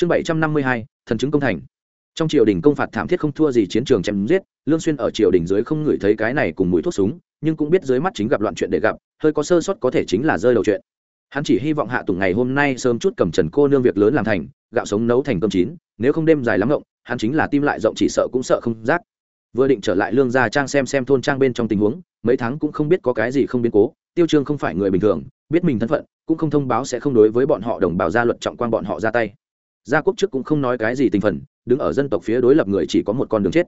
chương bảy trăm năm mươi hai, thần chứng công thành. Trong triều đình công phạt thảm thiết không thua gì chiến trường chém giết, lương xuyên ở triều đình dưới không ngửi thấy cái này cùng mùi thuốc súng, nhưng cũng biết dưới mắt chính gặp loạn chuyện để gặp, hơi có sơ suất có thể chính là rơi đầu chuyện. Hắn chỉ hy vọng hạ tùng ngày hôm nay sớm chút cầm trần cô nương việc lớn làm thành, gạo sống nấu thành cơm chín, nếu không đêm dài lắm ngộng, hắn chính là tim lại rộng chỉ sợ cũng sợ không rác. Vừa định trở lại lương gia trang xem xem thôn trang bên trong tình huống, mấy tháng cũng không biết có cái gì không biến cố, tiêu trương không phải người bình thường, biết mình thân phận, cũng không thông báo sẽ không đối với bọn họ đồng bào gia luật trọng quan bọn họ ra tay gia quốc trước cũng không nói cái gì tình phần, đứng ở dân tộc phía đối lập người chỉ có một con đường chết.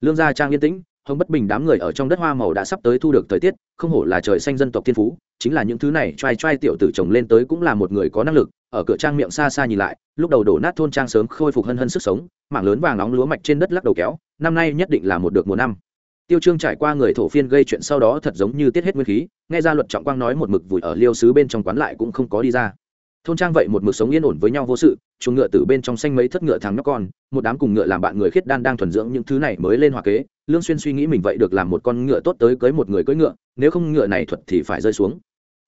Lương gia trang yên tĩnh, hồng bất bình đám người ở trong đất hoa màu đã sắp tới thu được thời tiết, không hổ là trời xanh dân tộc thiên phú, chính là những thứ này t r a i t r a i tiểu tử chồng lên tới cũng là một người có năng lực, ở cửa trang miệng xa xa nhìn lại, lúc đầu đổ nát thôn trang sớm khôi phục hân hân sức sống, mảng lớn vàng nóng lúa mạch trên đất lắc đầu kéo, năm nay nhất định là một được mùa năm. Tiêu trương trải qua người thổ phiên gây chuyện sau đó thật giống như tiết hết nguyên khí, nghe ra luật trọng quang nói một mực vùi ở liêu xứ bên trong quán lại cũng không có đi ra thôn trang vậy một mực sống yên ổn với nhau vô sự, chuồng ngựa từ bên trong xanh mấy thất ngựa thằng nhóc con, một đám cùng ngựa làm bạn người khiết đan đang thuần dưỡng những thứ này mới lên hòa kế, lương xuyên suy nghĩ mình vậy được làm một con ngựa tốt tới cưới một người cưỡi ngựa, nếu không ngựa này thuật thì phải rơi xuống.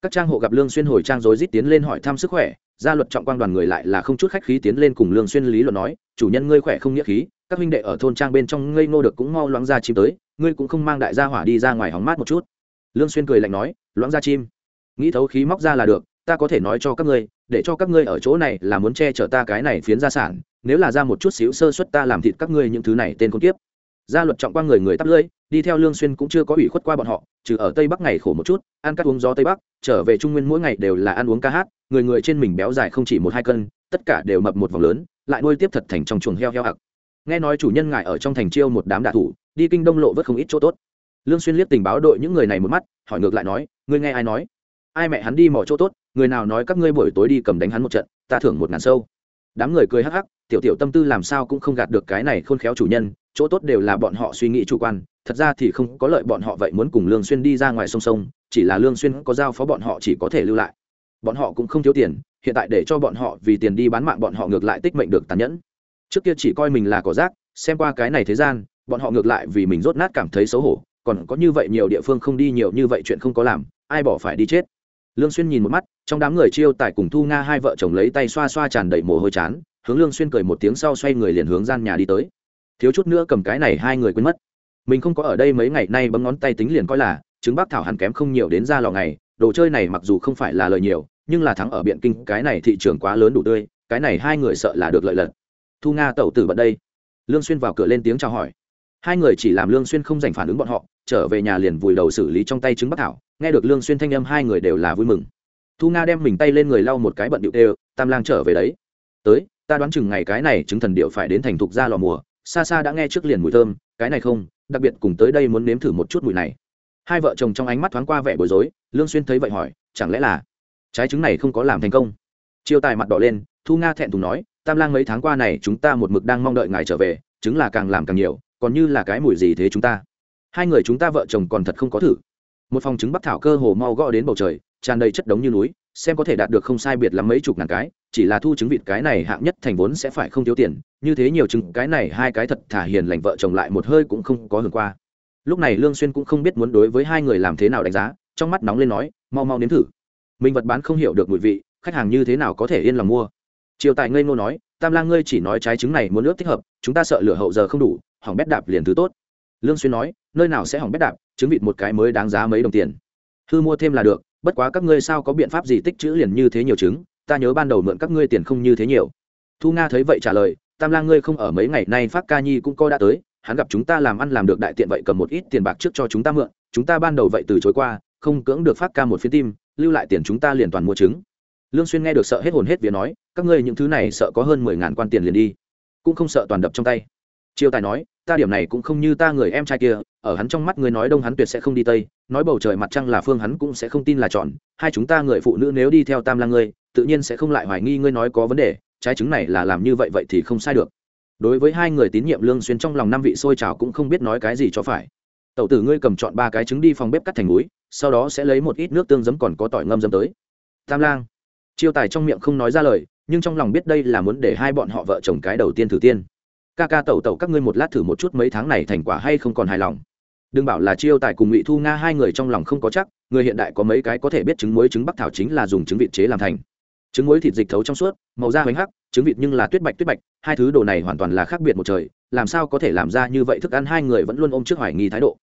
Các trang hộ gặp lương xuyên hồi trang rối rít tiến lên hỏi thăm sức khỏe, gia luật trọng quang đoàn người lại là không chút khách khí tiến lên cùng lương xuyên lý luận nói, chủ nhân ngươi khỏe không nghĩa khí, các huynh đệ ở thôn trang bên trong ngây ngô được cũng mau loáng ra chim tới, ngươi cũng không mang đại gia hỏa đi ra ngoài hóng mát một chút. Lương xuyên cười lạnh nói, loãng ra chim? Nghĩ thấu khí móc ra là được, ta có thể nói cho các ngươi để cho các ngươi ở chỗ này là muốn che chở ta cái này phiến gia sản, nếu là ra một chút xíu sơ suất ta làm thịt các ngươi những thứ này tên con kiếp. Gia luật trọng qua người người tắp lưỡi, đi theo lương xuyên cũng chưa có ủy khuất qua bọn họ, trừ ở tây bắc ngày khổ một chút, ăn cắt uống gió tây bắc, trở về trung nguyên mỗi ngày đều là ăn uống ca hát, người người trên mình béo dài không chỉ một hai cân, tất cả đều mập một vòng lớn, lại nuôi tiếp thật thành trong chuồng heo heo hạc nghe nói chủ nhân ngài ở trong thành chiêu một đám đả thủ, đi kinh đông lộ vớt không ít chỗ tốt. Lương xuyên liếc tình báo đội những người này một mắt, hỏi ngược lại nói, ngươi nghe ai nói? Ai mẹ hắn đi mò chỗ tốt, người nào nói các ngươi buổi tối đi cầm đánh hắn một trận, ta thưởng một ngàn sâu. Đám người cười hắc hắc, tiểu tiểu tâm tư làm sao cũng không gạt được cái này khôn khéo chủ nhân, chỗ tốt đều là bọn họ suy nghĩ chủ quan, thật ra thì không có lợi bọn họ vậy muốn cùng lương xuyên đi ra ngoài sông sông, chỉ là lương xuyên có giao phó bọn họ chỉ có thể lưu lại. Bọn họ cũng không thiếu tiền, hiện tại để cho bọn họ vì tiền đi bán mạng bọn họ ngược lại tích mệnh được tàn nhẫn. Trước kia chỉ coi mình là cỏ rác, xem qua cái này thế gian, bọn họ ngược lại vì mình rốt nát cảm thấy xấu hổ, còn có như vậy nhiều địa phương không đi nhiều như vậy chuyện không có làm, ai bỏ phải đi chết lương xuyên nhìn một mắt, trong đám người chiêu tài cùng thu nga hai vợ chồng lấy tay xoa xoa tràn đầy mồ hôi chán, hướng lương xuyên cười một tiếng sau xoay người liền hướng gian nhà đi tới. Thiếu chút nữa cầm cái này hai người quên mất. Mình không có ở đây mấy ngày nay bấm ngón tay tính liền coi là, trứng bác thảo hẳn kém không nhiều đến ra lò ngày, đồ chơi này mặc dù không phải là lời nhiều, nhưng là thắng ở biện kinh, cái này thị trường quá lớn đủ tươi, cái này hai người sợ là được lợi lật. thu nga tẩu tử bận đây. Lương xuyên vào cửa lên tiếng chào hỏi hai người chỉ làm lương xuyên không dành phản ứng bọn họ, trở về nhà liền vùi đầu xử lý trong tay trứng bắc thảo. Nghe được lương xuyên thanh âm, hai người đều là vui mừng. Thu nga đem mình tay lên người lau một cái bận điệu đều, tam lang trở về đấy. Tới, ta đoán chừng ngày cái này trứng thần điệu phải đến thành thục ra lò mùa, xa xa đã nghe trước liền mùi thơm, cái này không, đặc biệt cùng tới đây muốn nếm thử một chút mùi này. Hai vợ chồng trong ánh mắt thoáng qua vẻ bối rối, lương xuyên thấy vậy hỏi, chẳng lẽ là trái trứng này không có làm thành công? Chiêu tài mặt đỏ lên, thu nga thẹn thùng nói, tam lang mấy tháng qua này chúng ta một mực đang mong đợi ngài trở về, trứng là càng làm càng nhiều còn như là cái mùi gì thế chúng ta? Hai người chúng ta vợ chồng còn thật không có thử. Một phòng trứng bắc thảo cơ hồ mau gõ đến bầu trời, tràn đầy chất đống như núi, xem có thể đạt được không sai biệt lắm mấy chục ngàn cái, chỉ là thu trứng vịt cái này hạng nhất thành vốn sẽ phải không thiếu tiền, như thế nhiều trứng, cái này hai cái thật thả hiền lành vợ chồng lại một hơi cũng không có hưởng qua. Lúc này lương xuyên cũng không biết muốn đối với hai người làm thế nào đánh giá, trong mắt nóng lên nói, mau mau nếm thử. Mình vật bán không hiểu được mùi vị, khách hàng như thế nào có thể yên lòng mua. Triều tài ngây ngô nói, tam lang ngươi chỉ nói trái trứng này muốn nước thích hợp, chúng ta sợ lửa hậu giờ không đủ hỏng bét đạp liền thứ tốt. Lương xuyên nói, nơi nào sẽ hỏng bét đạp trứng vịt một cái mới đáng giá mấy đồng tiền. Hư mua thêm là được, bất quá các ngươi sao có biện pháp gì tích trữ liền như thế nhiều trứng, ta nhớ ban đầu mượn các ngươi tiền không như thế nhiều. Thu nga thấy vậy trả lời, tam lang ngươi không ở mấy ngày nay phát ca nhi cũng coi đã tới, hắn gặp chúng ta làm ăn làm được đại tiện vậy cầm một ít tiền bạc trước cho chúng ta mượn, chúng ta ban đầu vậy từ chối qua, không cưỡng được phát ca một phiến tim, lưu lại tiền chúng ta liền toàn mua trứng. Lương xuyên nghe được sợ hết hồn hết vía nói, các ngươi những thứ này sợ có hơn mười ngàn quan tiền liền đi, cũng không sợ toàn đập trong tay chiêu tài nói, ta điểm này cũng không như ta người em trai kia, ở hắn trong mắt người nói đông hắn tuyệt sẽ không đi tây, nói bầu trời mặt trăng là phương hắn cũng sẽ không tin là chọn, hai chúng ta người phụ nữ nếu đi theo tam lang ngươi, tự nhiên sẽ không lại hoài nghi ngươi nói có vấn đề, trái chứng này là làm như vậy vậy thì không sai được. Đối với hai người tín nhiệm lương xuyên trong lòng năm vị sôi trào cũng không biết nói cái gì cho phải. Tẩu tử ngươi cầm chọn ba cái trứng đi phòng bếp cắt thành muối sau đó sẽ lấy một ít nước tương giấm còn có tỏi ngâm giấm tới. Tam lang. Chiêu tài trong miệng không nói ra lời, nhưng trong lòng biết đây là muốn để hai bọn họ vợ chồng cái đầu tiên thử tiên ca ca tẩu tẩu các ngươi một lát thử một chút mấy tháng này thành quả hay không còn hài lòng. Đừng bảo là chiêu tài cùng ngụy thu nga hai người trong lòng không có chắc, người hiện đại có mấy cái có thể biết trứng muối trứng bắc thảo chính là dùng trứng vịt chế làm thành. Trứng muối thịt dịch thấu trong suốt, màu da bánh hắc, trứng vịt nhưng là tuyết bạch tuyết bạch, hai thứ đồ này hoàn toàn là khác biệt một trời, làm sao có thể làm ra như vậy thức ăn hai người vẫn luôn ôm trước hoài nghi thái độ.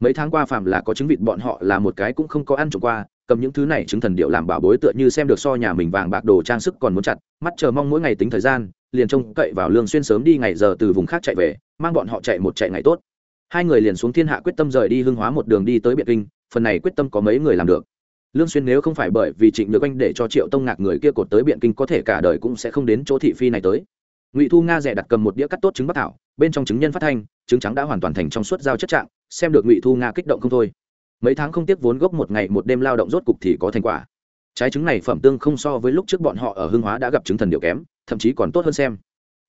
Mấy tháng qua phạm là có trứng vịt bọn họ là một cái cũng không có ăn trộm qua, cầm những thứ này trứng thần điệu làm bảo bối tựa như xem được so nhà mình vàng bạc đồ trang sức còn muốn chặt, mắt chờ mong mỗi ngày tính thời gian liền trông cậy vào lương xuyên sớm đi ngày giờ từ vùng khác chạy về, mang bọn họ chạy một chạy ngày tốt. Hai người liền xuống thiên hạ quyết tâm rời đi hương hóa một đường đi tới biệt kinh, phần này quyết tâm có mấy người làm được. Lương xuyên nếu không phải bởi vì trịnh nhược anh để cho triệu tông ngạc người kia cột tới biện kinh có thể cả đời cũng sẽ không đến chỗ thị phi này tới. Ngụy thu nga rẻ đặt cầm một đĩa cắt tốt trứng bắc thảo, bên trong trứng nhân phát thanh, trứng trắng đã hoàn toàn thành trong suốt giao chất trạng, xem được ngụy thu nga kích động không thôi. Mấy tháng không tiếc vốn gốc một ngày một đêm lao động rốt cục thì có thành quả trái trứng này phẩm tương không so với lúc trước bọn họ ở hưng hóa đã gặp trứng thần điệu kém, thậm chí còn tốt hơn xem.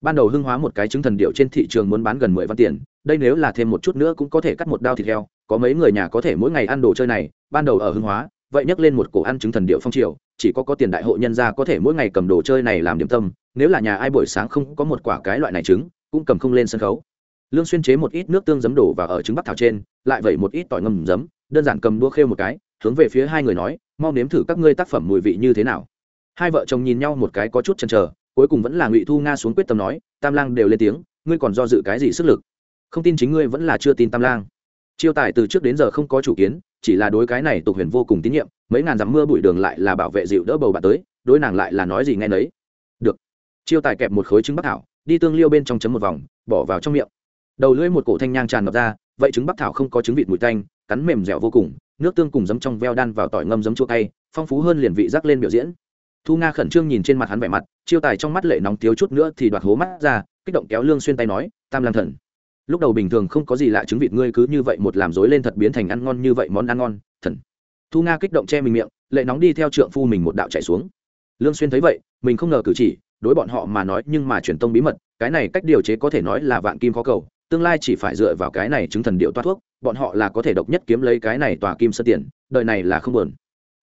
Ban đầu hưng hóa một cái trứng thần điệu trên thị trường muốn bán gần mười văn tiền, đây nếu là thêm một chút nữa cũng có thể cắt một đao thịt heo, có mấy người nhà có thể mỗi ngày ăn đồ chơi này, ban đầu ở hưng hóa, vậy nhắc lên một cổ ăn trứng thần điệu phong triều, chỉ có có tiền đại hộ nhân gia có thể mỗi ngày cầm đồ chơi này làm điểm tâm, nếu là nhà ai buổi sáng không có một quả cái loại này trứng, cũng cầm không lên sân khấu. Lương xuyên chế một ít nước tương giấm đổ vào ở trứng bắc thảo trên, lại vẩy một ít tỏi ngâm giấm, đơn giản cầm đua khêu một cái hướng về phía hai người nói, mau nếm thử các ngươi tác phẩm mùi vị như thế nào. Hai vợ chồng nhìn nhau một cái có chút chần chờ, cuối cùng vẫn là ngụy thu nga xuống quyết tâm nói, tam lang đều lên tiếng, ngươi còn do dự cái gì sức lực? Không tin chính ngươi vẫn là chưa tin tam lang. Chiêu tài từ trước đến giờ không có chủ kiến, chỉ là đối cái này tục huyền vô cùng tín nhiệm, mấy ngàn dặm mưa bụi đường lại là bảo vệ dịu đỡ bầu bà tới, đối nàng lại là nói gì nghe nấy. Được. Chiêu tài kẹp một khối trứng bắc thảo, đi tương liêu bên trong chấm một vòng, bỏ vào trong miệng. Đầu lưỡi một cổ thanh nhang tràn ngập ra, vậy trứng bắc thảo không có trứng vịt mùi tanh, cắn mềm dẻo vô cùng nước tương cùng giấm trong veo đan vào tỏi ngâm giấm chua cay, phong phú hơn liền vị rắc lên biểu diễn. Thu nga khẩn trương nhìn trên mặt hắn vẻ mặt, chiêu tài trong mắt lệ nóng thiếu chút nữa thì đoạt hố mắt ra, kích động kéo lương xuyên tay nói, tam lang thần, lúc đầu bình thường không có gì lạ trứng vịt ngươi cứ như vậy một làm dối lên thật biến thành ăn ngon như vậy món ăn ngon, thần. Thu nga kích động che mình miệng, lệ nóng đi theo trượng phu mình một đạo chạy xuống. Lương xuyên thấy vậy, mình không ngờ cử chỉ, đối bọn họ mà nói nhưng mà truyền tông bí mật, cái này cách điều chế có thể nói là vạn kim khó cầu tương lai chỉ phải dựa vào cái này chứng thần điệu toa thuốc, bọn họ là có thể độc nhất kiếm lấy cái này tòa kim sơ tiền, đời này là không buồn.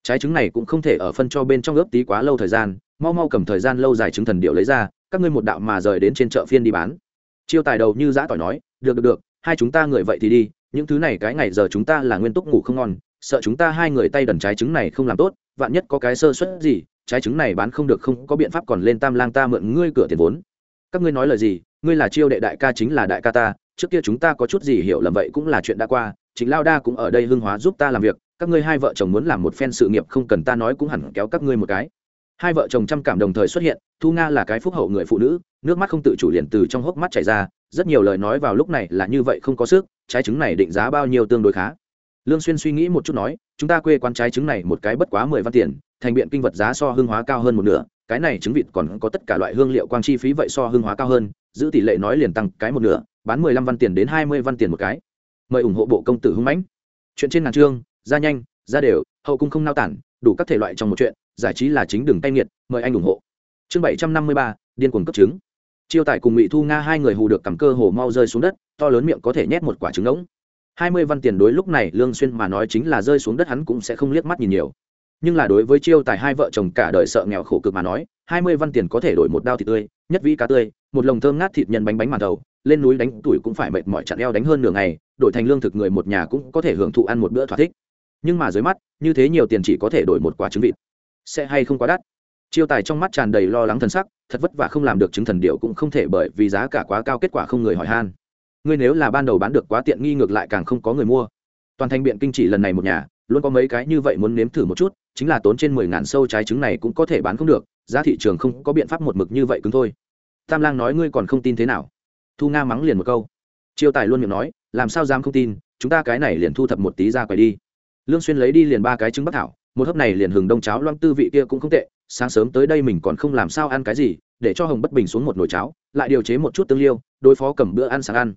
Trái trứng này cũng không thể ở phân cho bên trong ướp tí quá lâu thời gian, mau mau cầm thời gian lâu dài chứng thần điệu lấy ra, các ngươi một đạo mà rời đến trên chợ phiên đi bán. Chiêu tài đầu như giã tỏi nói, được được được, hai chúng ta người vậy thì đi, những thứ này cái ngày giờ chúng ta là nguyên túc ngủ không ngon, sợ chúng ta hai người tay đần trái trứng này không làm tốt, vạn nhất có cái sơ suất gì, trái trứng này bán không được không có biện pháp còn lên tam lang ta mượn ngươi cửa tiền vốn. Các ngươi nói lời gì ngươi là chiêu đệ đại ca chính là đại ca ta, trước kia chúng ta có chút gì hiểu lầm vậy cũng là chuyện đã qua chính lao đa cũng ở đây hưng hóa giúp ta làm việc, các ngươi hai vợ chồng muốn làm một phen sự nghiệp không cần ta nói cũng hẳn kéo các ngươi một cái. Hai vợ chồng trăm cảm đồng thời xuất hiện, thu nga là cái phúc hậu người phụ nữ, nước mắt không tự chủ liền từ trong hốc mắt chảy ra, rất nhiều lời nói vào lúc này là như vậy không có sức, trái trứng này định giá bao nhiêu tương đối khá. Lương xuyên suy nghĩ một chút nói, chúng ta quê quán trái trứng này một cái bất quá mười văn tiền, thành biện kinh vật giá so hương hóa cao hơn một nửa, cái này trứng vịt còn có tất cả loại hương liệu quang chi phí vậy so hương hóa cao hơn giữ tỷ lệ nói liền tăng cái một nửa, bán mười lăm văn tiền đến hai mươi văn tiền một cái. Mời ủng hộ bộ công tử hưng mãnh. Chuyện trên ngàn chương, ra nhanh, ra đều, hậu cung không nao tản, đủ các thể loại trong một chuyện, giải trí là chính đường tay nghiệt, mời anh ủng hộ. Chương bảy trăm năm mươi ba, điên cuồng cấp trứng. Chiêu tài cùng ngụy thu nga hai người hù được cầm cơ hồ mau rơi xuống đất, to lớn miệng có thể nhét một quả trứng ngỗng. Hai mươi văn tiền đối lúc này lương xuyên mà nói chính là rơi xuống đất hắn cũng sẽ không liếc mắt nhìn nhiều nhưng là đối với chiêu tài hai vợ chồng cả đời sợ nghèo khổ cực mà nói, hai mươi văn tiền có thể đổi một đao thịt tươi, nhất vĩ cá tươi, một lồng thơm ngát thịt nhân bánh bánh màn đầu, lên núi đánh tuổi cũng phải mệt mỏi chặn eo đánh hơn nửa ngày, đổi thành lương thực người một nhà cũng có thể hưởng thụ ăn một bữa thỏa thích. Nhưng mà dưới mắt, như thế nhiều tiền chỉ có thể đổi một quả trứng vịt. Sẽ hay không quá đắt? Chiêu tài trong mắt tràn đầy lo lắng thần sắc, thật vất vả không làm được chứng thần điệu cũng không thể bởi vì giá cả quá cao kết quả không người hỏi han. Ngươi nếu là ban đầu bán được quá tiện nghi ngược lại càng không có người mua. Toàn thành biện kinh chỉ lần này một nhà luôn có mấy cái như vậy muốn nếm thử một chút, chính là tốn trên mười ngàn sâu trái trứng này cũng có thể bán không được, giá thị trường không có biện pháp một mực như vậy cứng thôi. Tam lang nói ngươi còn không tin thế nào? Thu nga mắng liền một câu. Chiêu tài luôn miệng nói, làm sao dám không tin, chúng ta cái này liền thu thập một tí ra quầy đi. Lương xuyên lấy đi liền ba cái trứng bắc thảo, một hớp này liền hừng đông cháo loang tư vị kia cũng không tệ, sáng sớm tới đây mình còn không làm sao ăn cái gì, để cho hồng bất bình xuống một nồi cháo, lại điều chế một chút tương liêu, đối phó cầm bữa ăn sáng ăn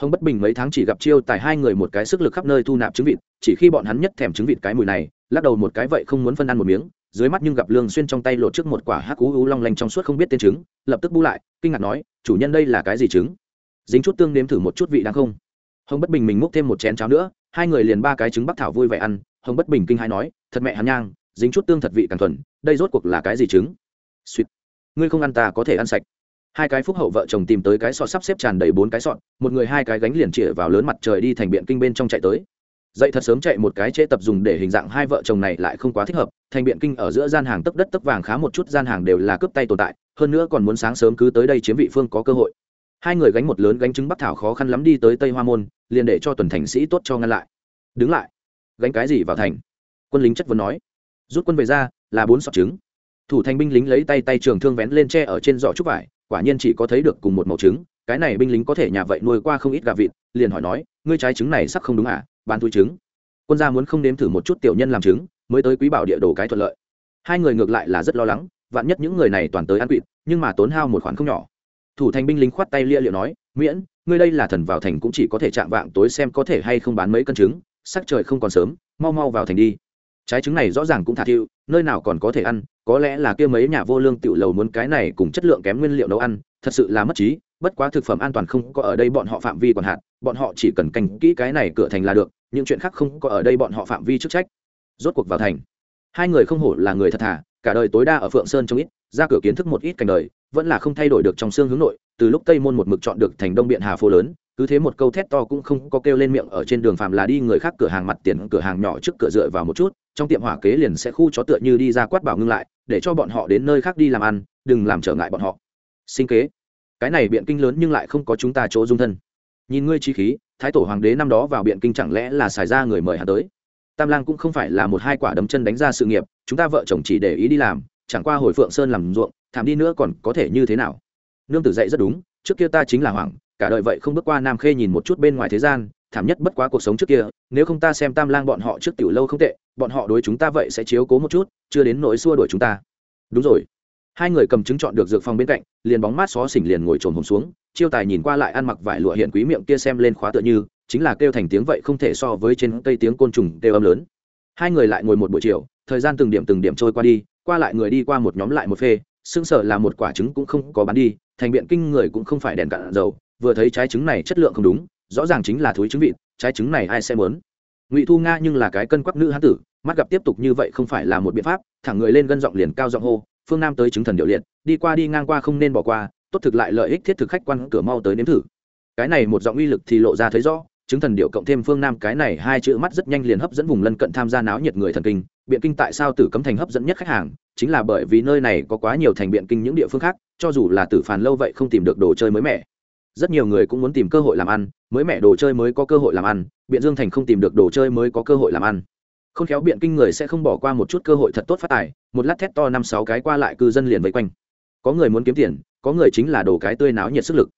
hồng bất bình mấy tháng chỉ gặp chiêu tài hai người một cái sức lực khắp nơi thu nạp trứng vịt, chỉ khi bọn hắn nhất thèm trứng vịt cái mùi này, lắc đầu một cái vậy không muốn phân ăn một miếng, dưới mắt nhưng gặp lương xuyên trong tay lột trước một quả hắc ú ú long lanh trong suốt không biết tên trứng, lập tức bu lại, kinh ngạc nói, chủ nhân đây là cái gì trứng? Dính chút tương nếm thử một chút vị đáng không. Hồng bất bình mình múc thêm một chén cháo nữa, hai người liền ba cái trứng bắc thảo vui vẻ ăn, hồng bất bình kinh hãi nói, thật mẹ hắn nhang, dính chút tương thật vị càng thuần, đây rốt cuộc là cái gì trứng? Suýt ngươi không ăn ta có thể ăn sạch hai cái phúc hậu vợ chồng tìm tới cái sọt sắp xếp tràn đầy bốn cái sọt một người hai cái gánh liền chĩa vào lớn mặt trời đi thành biện kinh bên trong chạy tới. Dậy thật sớm chạy một cái chế tập dùng để hình dạng hai vợ chồng này lại không quá thích hợp, thành biện kinh ở giữa gian hàng tấp đất tấp vàng khá một chút gian hàng đều là cướp tay tồn tại, hơn nữa còn muốn sáng sớm cứ tới đây chiếm vị phương có cơ hội. Hai người gánh một lớn gánh trứng bắc thảo khó khăn lắm đi tới tây hoa môn, liền để cho tuần thành sĩ tốt cho ngăn lại. Đứng lại. Gánh cái gì vào thành? Quân lính chất vấn nói. Rút quân về ra, là bốn sọt trứng. Thủ thành binh lính lấy tay tay trường thương vén lên tre ở trên giỏ trúc vải quả nhiên chỉ có thấy được cùng một màu trứng, cái này binh lính có thể nhà vậy nuôi qua không ít gà vịt, liền hỏi nói, ngươi trái trứng này sắc không đúng à bán túi trứng. Quân gia muốn không nếm thử một chút tiểu nhân làm trứng, mới tới quý bảo địa đồ cái thuận lợi. Hai người ngược lại là rất lo lắng, vạn nhất những người này toàn tới ăn quỵt nhưng mà tốn hao một khoản không nhỏ. Thủ thành binh lính khoát tay lia liệu nói, miễn, ngươi đây là thần vào thành cũng chỉ có thể chạm vạng tối xem có thể hay không bán mấy cân trứng, sắc trời không còn sớm, mau mau vào thành đi trái trứng này rõ ràng cũng thả thiệu, nơi nào còn có thể ăn, có lẽ là kia mấy nhà vô lương tiểu lầu muốn cái này cùng chất lượng kém nguyên liệu nấu ăn, thật sự là mất trí, bất quá thực phẩm an toàn không có ở đây bọn họ phạm vi còn hạn, bọn họ chỉ cần canh kỹ cái này cửa thành là được, những chuyện khác không có ở đây bọn họ phạm vi chức trách. Rốt cuộc vào thành, hai người không hổ là người thật thà, cả đời tối đa ở phượng sơn trong ít, ra cửa kiến thức một ít cảnh đời, vẫn là không thay đổi được trong xương hướng nội, từ lúc tây môn một mực chọn được thành đông biện hà phố lớn, cứ thế một câu thét to cũng không có kêu lên miệng ở trên đường phạm là đi người khác cửa hàng mặt tiền, cửa hàng nhỏ trước cửa dựa vào một chút trong tiệm hỏa kế liền sẽ khu chó tựa như đi ra quát bảo ngưng lại, để cho bọn họ đến nơi khác đi làm ăn, đừng làm trở ngại bọn họ. Sinh kế. Cái này biện kinh lớn nhưng lại không có chúng ta chỗ dung thân. Nhìn ngươi trí khí, thái tổ hoàng đế năm đó vào biện kinh chẳng lẽ là xài ra người mời hắn tới? Tam lang cũng không phải là một hai quả đấm chân đánh ra sự nghiệp, chúng ta vợ chồng chỉ để ý đi làm, chẳng qua hồi phượng sơn làm ruộng, thảm đi nữa còn có thể như thế nào? Nương tử dạy rất đúng, trước kia ta chính là hoàng cả đời vậy không bước qua nam khê nhìn một chút bên ngoài thế gian, thảm nhất bất quá cuộc sống trước kia, nếu không ta xem tam lang bọn họ trước tiểu lâu không tệ bọn họ đối chúng ta vậy sẽ chiếu cố một chút, chưa đến nỗi xua đuổi chúng ta. Đúng rồi. Hai người cầm chứng chọn được dược phòng bên cạnh, liền bóng mát xó xỉnh liền ngồi trồn hồn xuống, chiêu tài nhìn qua lại ăn mặc vải lụa hiện quý miệng kia xem lên khóa tựa như, chính là kêu thành tiếng vậy không thể so với trên cây tiếng côn trùng kêu âm lớn. Hai người lại ngồi một buổi chiều, thời gian từng điểm từng điểm trôi qua đi, qua lại người đi qua một nhóm lại một phê, xương sở là một quả trứng cũng không có bán đi, thành biện kinh người cũng không phải đèn cạn dầu, vừa thấy trái trứng này chất lượng không đúng, rõ ràng chính là thúi trứng vịt, trái trứng này ai sẽ muốn? Ngụy thu nga nhưng là cái cân quắc nữ hán tử, mắt gặp tiếp tục như vậy không phải là một biện pháp, thẳng người lên gân giọng liền cao giọng hô, phương nam tới chứng thần điệu liệt, đi qua đi ngang qua không nên bỏ qua, tốt thực lại lợi ích thiết thực khách quan cửa mau tới nếm thử. Cái này một giọng uy lực thì lộ ra thấy rõ, chứng thần điệu cộng thêm phương nam cái này hai chữ mắt rất nhanh liền hấp dẫn vùng lân cận tham gia náo nhiệt người thần kinh, biện kinh tại sao tử cấm thành hấp dẫn nhất khách hàng, chính là bởi vì nơi này có quá nhiều thành biện kinh những địa phương khác, cho dù là tử phàn lâu vậy không tìm được đồ chơi mới mẻ. Rất nhiều người cũng muốn tìm cơ hội làm ăn, mới mẻ đồ chơi mới có cơ hội làm ăn biện dương thành không tìm được đồ chơi mới có cơ hội làm ăn. Không khéo biện kinh người sẽ không bỏ qua một chút cơ hội thật tốt phát tài, một lát thét to năm sáu cái qua lại cư dân liền vây quanh. Có người muốn kiếm tiền, có người chính là đồ cái tươi náo nhiệt sức lực.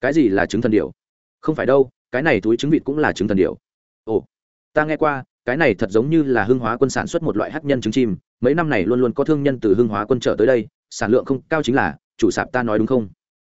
Cái gì là trứng thần điệu không phải đâu, cái này túi trứng vịt cũng là trứng thần điệu ồ, ta nghe qua, cái này thật giống như là hưng hóa quân sản xuất một loại hát nhân trứng chim, mấy năm này luôn luôn có thương nhân từ hưng hóa quân trở tới đây, sản lượng không cao chính là, chủ sạp ta nói đúng không?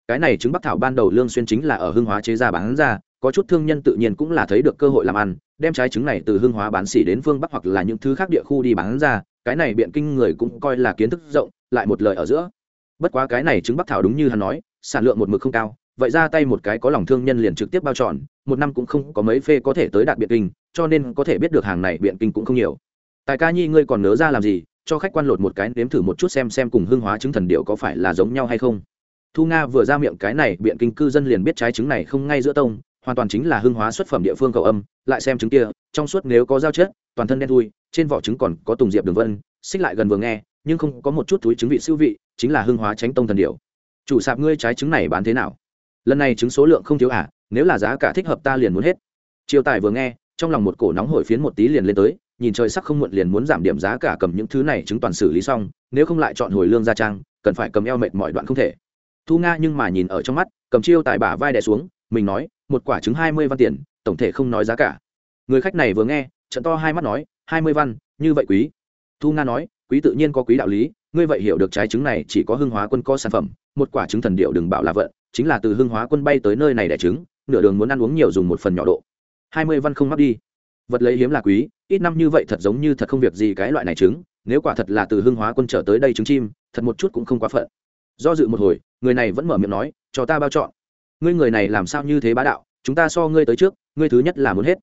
Cái này trứng bắc thảo ban đầu lương xuyên chính là ở hưng hóa chế ra bán ra có chút thương nhân tự nhiên cũng là thấy được cơ hội làm ăn, đem trái trứng này từ hương hóa bán xỉ đến phương bắc hoặc là những thứ khác địa khu đi bán ra, cái này biện kinh người cũng coi là kiến thức rộng, lại một lời ở giữa. Bất quá cái này trứng bắc thảo đúng như hắn nói, sản lượng một mực không cao, vậy ra tay một cái có lòng thương nhân liền trực tiếp bao tròn một năm cũng không có mấy phê có thể tới đạt biện kinh, cho nên có thể biết được hàng này biện kinh cũng không nhiều. Tại ca nhi ngươi còn nớ ra làm gì, cho khách quan lột một cái nếm thử một chút xem xem cùng hương hóa trứng thần điệu có phải là giống nhau hay không. Thu nga vừa ra miệng cái này biện kinh cư dân liền biết trái trứng này không ngay giữa tông hoàn toàn chính là hương hóa xuất phẩm địa phương cầu âm, lại xem trứng kia, trong suốt nếu có dao chết toàn thân đen thui, trên vỏ trứng còn có tùng diệp đường vân, xích lại gần vừa nghe, nhưng không có một chút túi trứng vị siêu vị, chính là hương hóa tránh tông thần điệu chủ sạp ngươi trái trứng này bán thế nào? Lần này trứng số lượng không thiếu à nếu là giá cả thích hợp ta liền muốn hết. Triều tài vừa nghe, trong lòng một cổ nóng hổi phiến một tí liền lên tới, nhìn trời sắc không muộn liền muốn giảm điểm giá cả cầm những thứ này chứng toàn xử lý xong, nếu không lại chọn hồi lương gia trang, cần phải cầm eo mệt mọi đoạn không thể. Thu nga nhưng mà nhìn ở trong mắt, cầm chiêu tài bả vai đè xuống, mình nói một quả trứng hai mươi văn tiền, tổng thể không nói giá cả. Người khách này vừa nghe, trận to hai mắt nói, hai mươi văn, như vậy quý. Thu nga nói, quý tự nhiên có quý đạo lý, ngươi vậy hiểu được trái trứng này chỉ có hưng hóa quân có sản phẩm, một quả trứng thần điệu đừng bảo là vận, chính là từ hưng hóa quân bay tới nơi này đẻ trứng, nửa đường muốn ăn uống nhiều dùng một phần nhỏ độ. Hai mươi văn không mắc đi. Vật lấy hiếm là quý, ít năm như vậy thật giống như thật không việc gì cái loại này trứng, nếu quả thật là từ hưng hóa quân trở tới đây trứng chim, thật một chút cũng không quá phận. Do dự một hồi, người này vẫn mở miệng nói, cho ta bao chọn ngươi người này làm sao như thế bá đạo, chúng ta so ngươi tới trước, ngươi thứ nhất là muốn hết.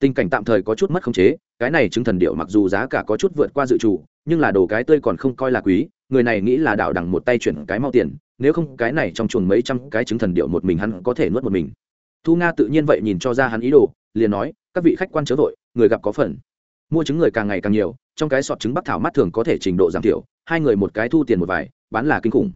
Tình cảnh tạm thời có chút mất khống chế, cái này chứng thần điệu mặc dù giá cả có chút vượt qua dự trù nhưng là đồ cái tươi còn không coi là quý, người này nghĩ là đảo đằng một tay chuyển cái mau tiền, nếu không cái này trong chuồng mấy trăm cái chứng thần điệu một mình hắn có thể nuốt một mình. Thu nga tự nhiên vậy nhìn cho ra hắn ý đồ, liền nói, các vị khách quan chớ vội, người gặp có phần. Mua trứng người càng ngày càng nhiều, trong cái sọt trứng bắc thảo mắt thường có thể trình độ giảm thiểu, hai người một cái thu tiền một vài, bán là kinh khủng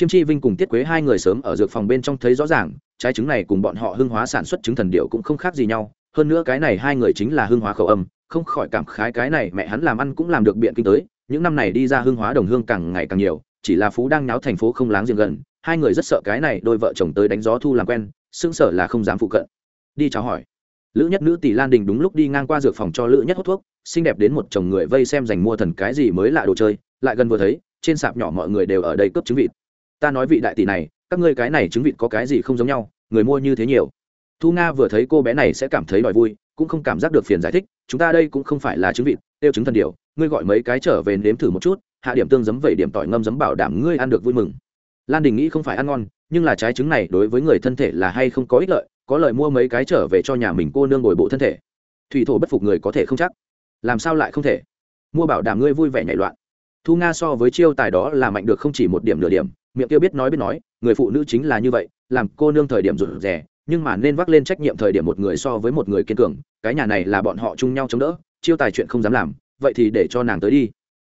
chiêm chi vinh cùng tiết quế hai người sớm ở dược phòng bên trong thấy rõ ràng, trái trứng này cùng bọn họ hưng hóa sản xuất trứng thần điệu cũng không khác gì nhau. Hơn nữa cái này hai người chính là hưng hóa khẩu âm, không khỏi cảm khái cái này mẹ hắn làm ăn cũng làm được biện kinh tới. Những năm này đi ra hưng hóa đồng hương càng ngày càng nhiều, chỉ là phú đang náo thành phố không láng giềng gần, hai người rất sợ cái này đôi vợ chồng tới đánh gió thu làm quen xương sở là không dám phụ cận. Đi chào hỏi. Lữ nhất nữ tỷ lan đình đúng lúc đi ngang qua dược phòng cho lữ nhất hút thuốc, xinh đẹp đến một chồng người vây xem giành mua thần cái gì mới lạ đồ chơi, lại gần vừa thấy, trên sạp nhỏ mọi người đều ở đây cướp trứng vịt ta nói vị đại tỷ này, các ngươi cái này trứng vịt có cái gì không giống nhau, người mua như thế nhiều. Thu nga vừa thấy cô bé này sẽ cảm thấy đòi vui, cũng không cảm giác được phiền giải thích, chúng ta đây cũng không phải là trứng vịt, tiêu trứng thần điều, ngươi gọi mấy cái trở về nếm thử một chút, hạ điểm tương giấm vẩy điểm tỏi ngâm giấm bảo đảm ngươi ăn được vui mừng. Lan đình nghĩ không phải ăn ngon, nhưng là trái trứng này đối với người thân thể là hay không có ích lợi, có lợi mua mấy cái trở về cho nhà mình cô nương ngồi bộ thân thể. Thủy thổ bất phục người có thể không chắc. Làm sao lại không thể? Mua bảo đảm ngươi vui vẻ nhảy loạn thu nga so với chiêu tài đó là mạnh được không chỉ một điểm nửa điểm, miệng kia biết nói biết nói, người phụ nữ chính là như vậy, làm cô nương thời điểm rụt rè, nhưng mà nên vác lên trách nhiệm thời điểm một người so với một người kiên cường, cái nhà này là bọn họ chung nhau chống đỡ, chiêu tài chuyện không dám làm, vậy thì để cho nàng tới đi.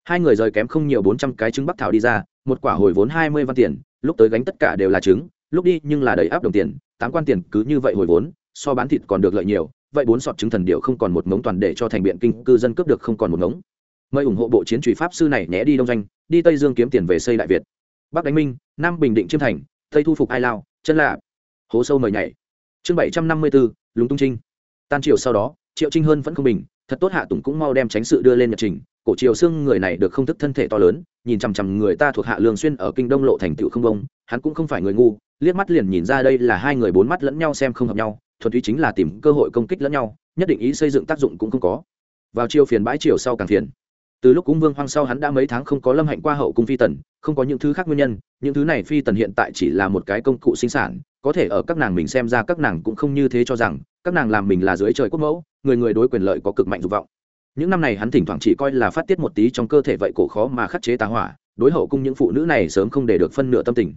Hai người rời kém không nhiều bốn trăm cái trứng bắc thảo đi ra, một quả hồi vốn hai mươi văn tiền, lúc tới gánh tất cả đều là trứng, lúc đi nhưng là đầy áp đồng tiền, tám quan tiền cứ như vậy hồi vốn, so bán thịt còn được lợi nhiều, vậy bốn sọt trứng thần điệu không còn một ngống toàn để cho thành biện kinh cư dân cướp được không còn một ngống mời ủng hộ bộ chiến truy pháp sư này nhé đi đông doanh, đi tây dương kiếm tiền về xây đại việt. Bắc đánh minh, nam bình định chiêm thành, tây thu phục ai lao, chân lạ hố sâu mời nhảy. Chương bảy trăm năm mươi bốn lúng tung trinh. Tan triều sau đó, triệu trinh hơn vẫn không bình, thật tốt hạ tùng cũng mau đem tránh sự đưa lên nhật trình. Cổ triều xương người này được không thức thân thể to lớn, nhìn chằm chằm người ta thuộc hạ lương xuyên ở kinh đông lộ thành tựu không bông, hắn cũng không phải người ngu, liếc mắt liền nhìn ra đây là hai người bốn mắt lẫn nhau xem không hợp nhau, thuần túy chính là tìm cơ hội công kích lẫn nhau, nhất định ý xây dựng tác dụng cũng không có. Vào chiều phiền bãi chiều sau càng phiền từ lúc cung vương hoang sau hắn đã mấy tháng không có lâm hạnh qua hậu cung phi tần, không có những thứ khác nguyên nhân, những thứ này phi tần hiện tại chỉ là một cái công cụ sinh sản, có thể ở các nàng mình xem ra các nàng cũng không như thế cho rằng, các nàng làm mình là dưới trời quốc mẫu, người người đối quyền lợi có cực mạnh dục vọng. Những năm này hắn thỉnh thoảng chỉ coi là phát tiết một tí trong cơ thể vậy cổ khó mà khắc chế tá hỏa, đối hậu cung những phụ nữ này sớm không để được phân nửa tâm tình.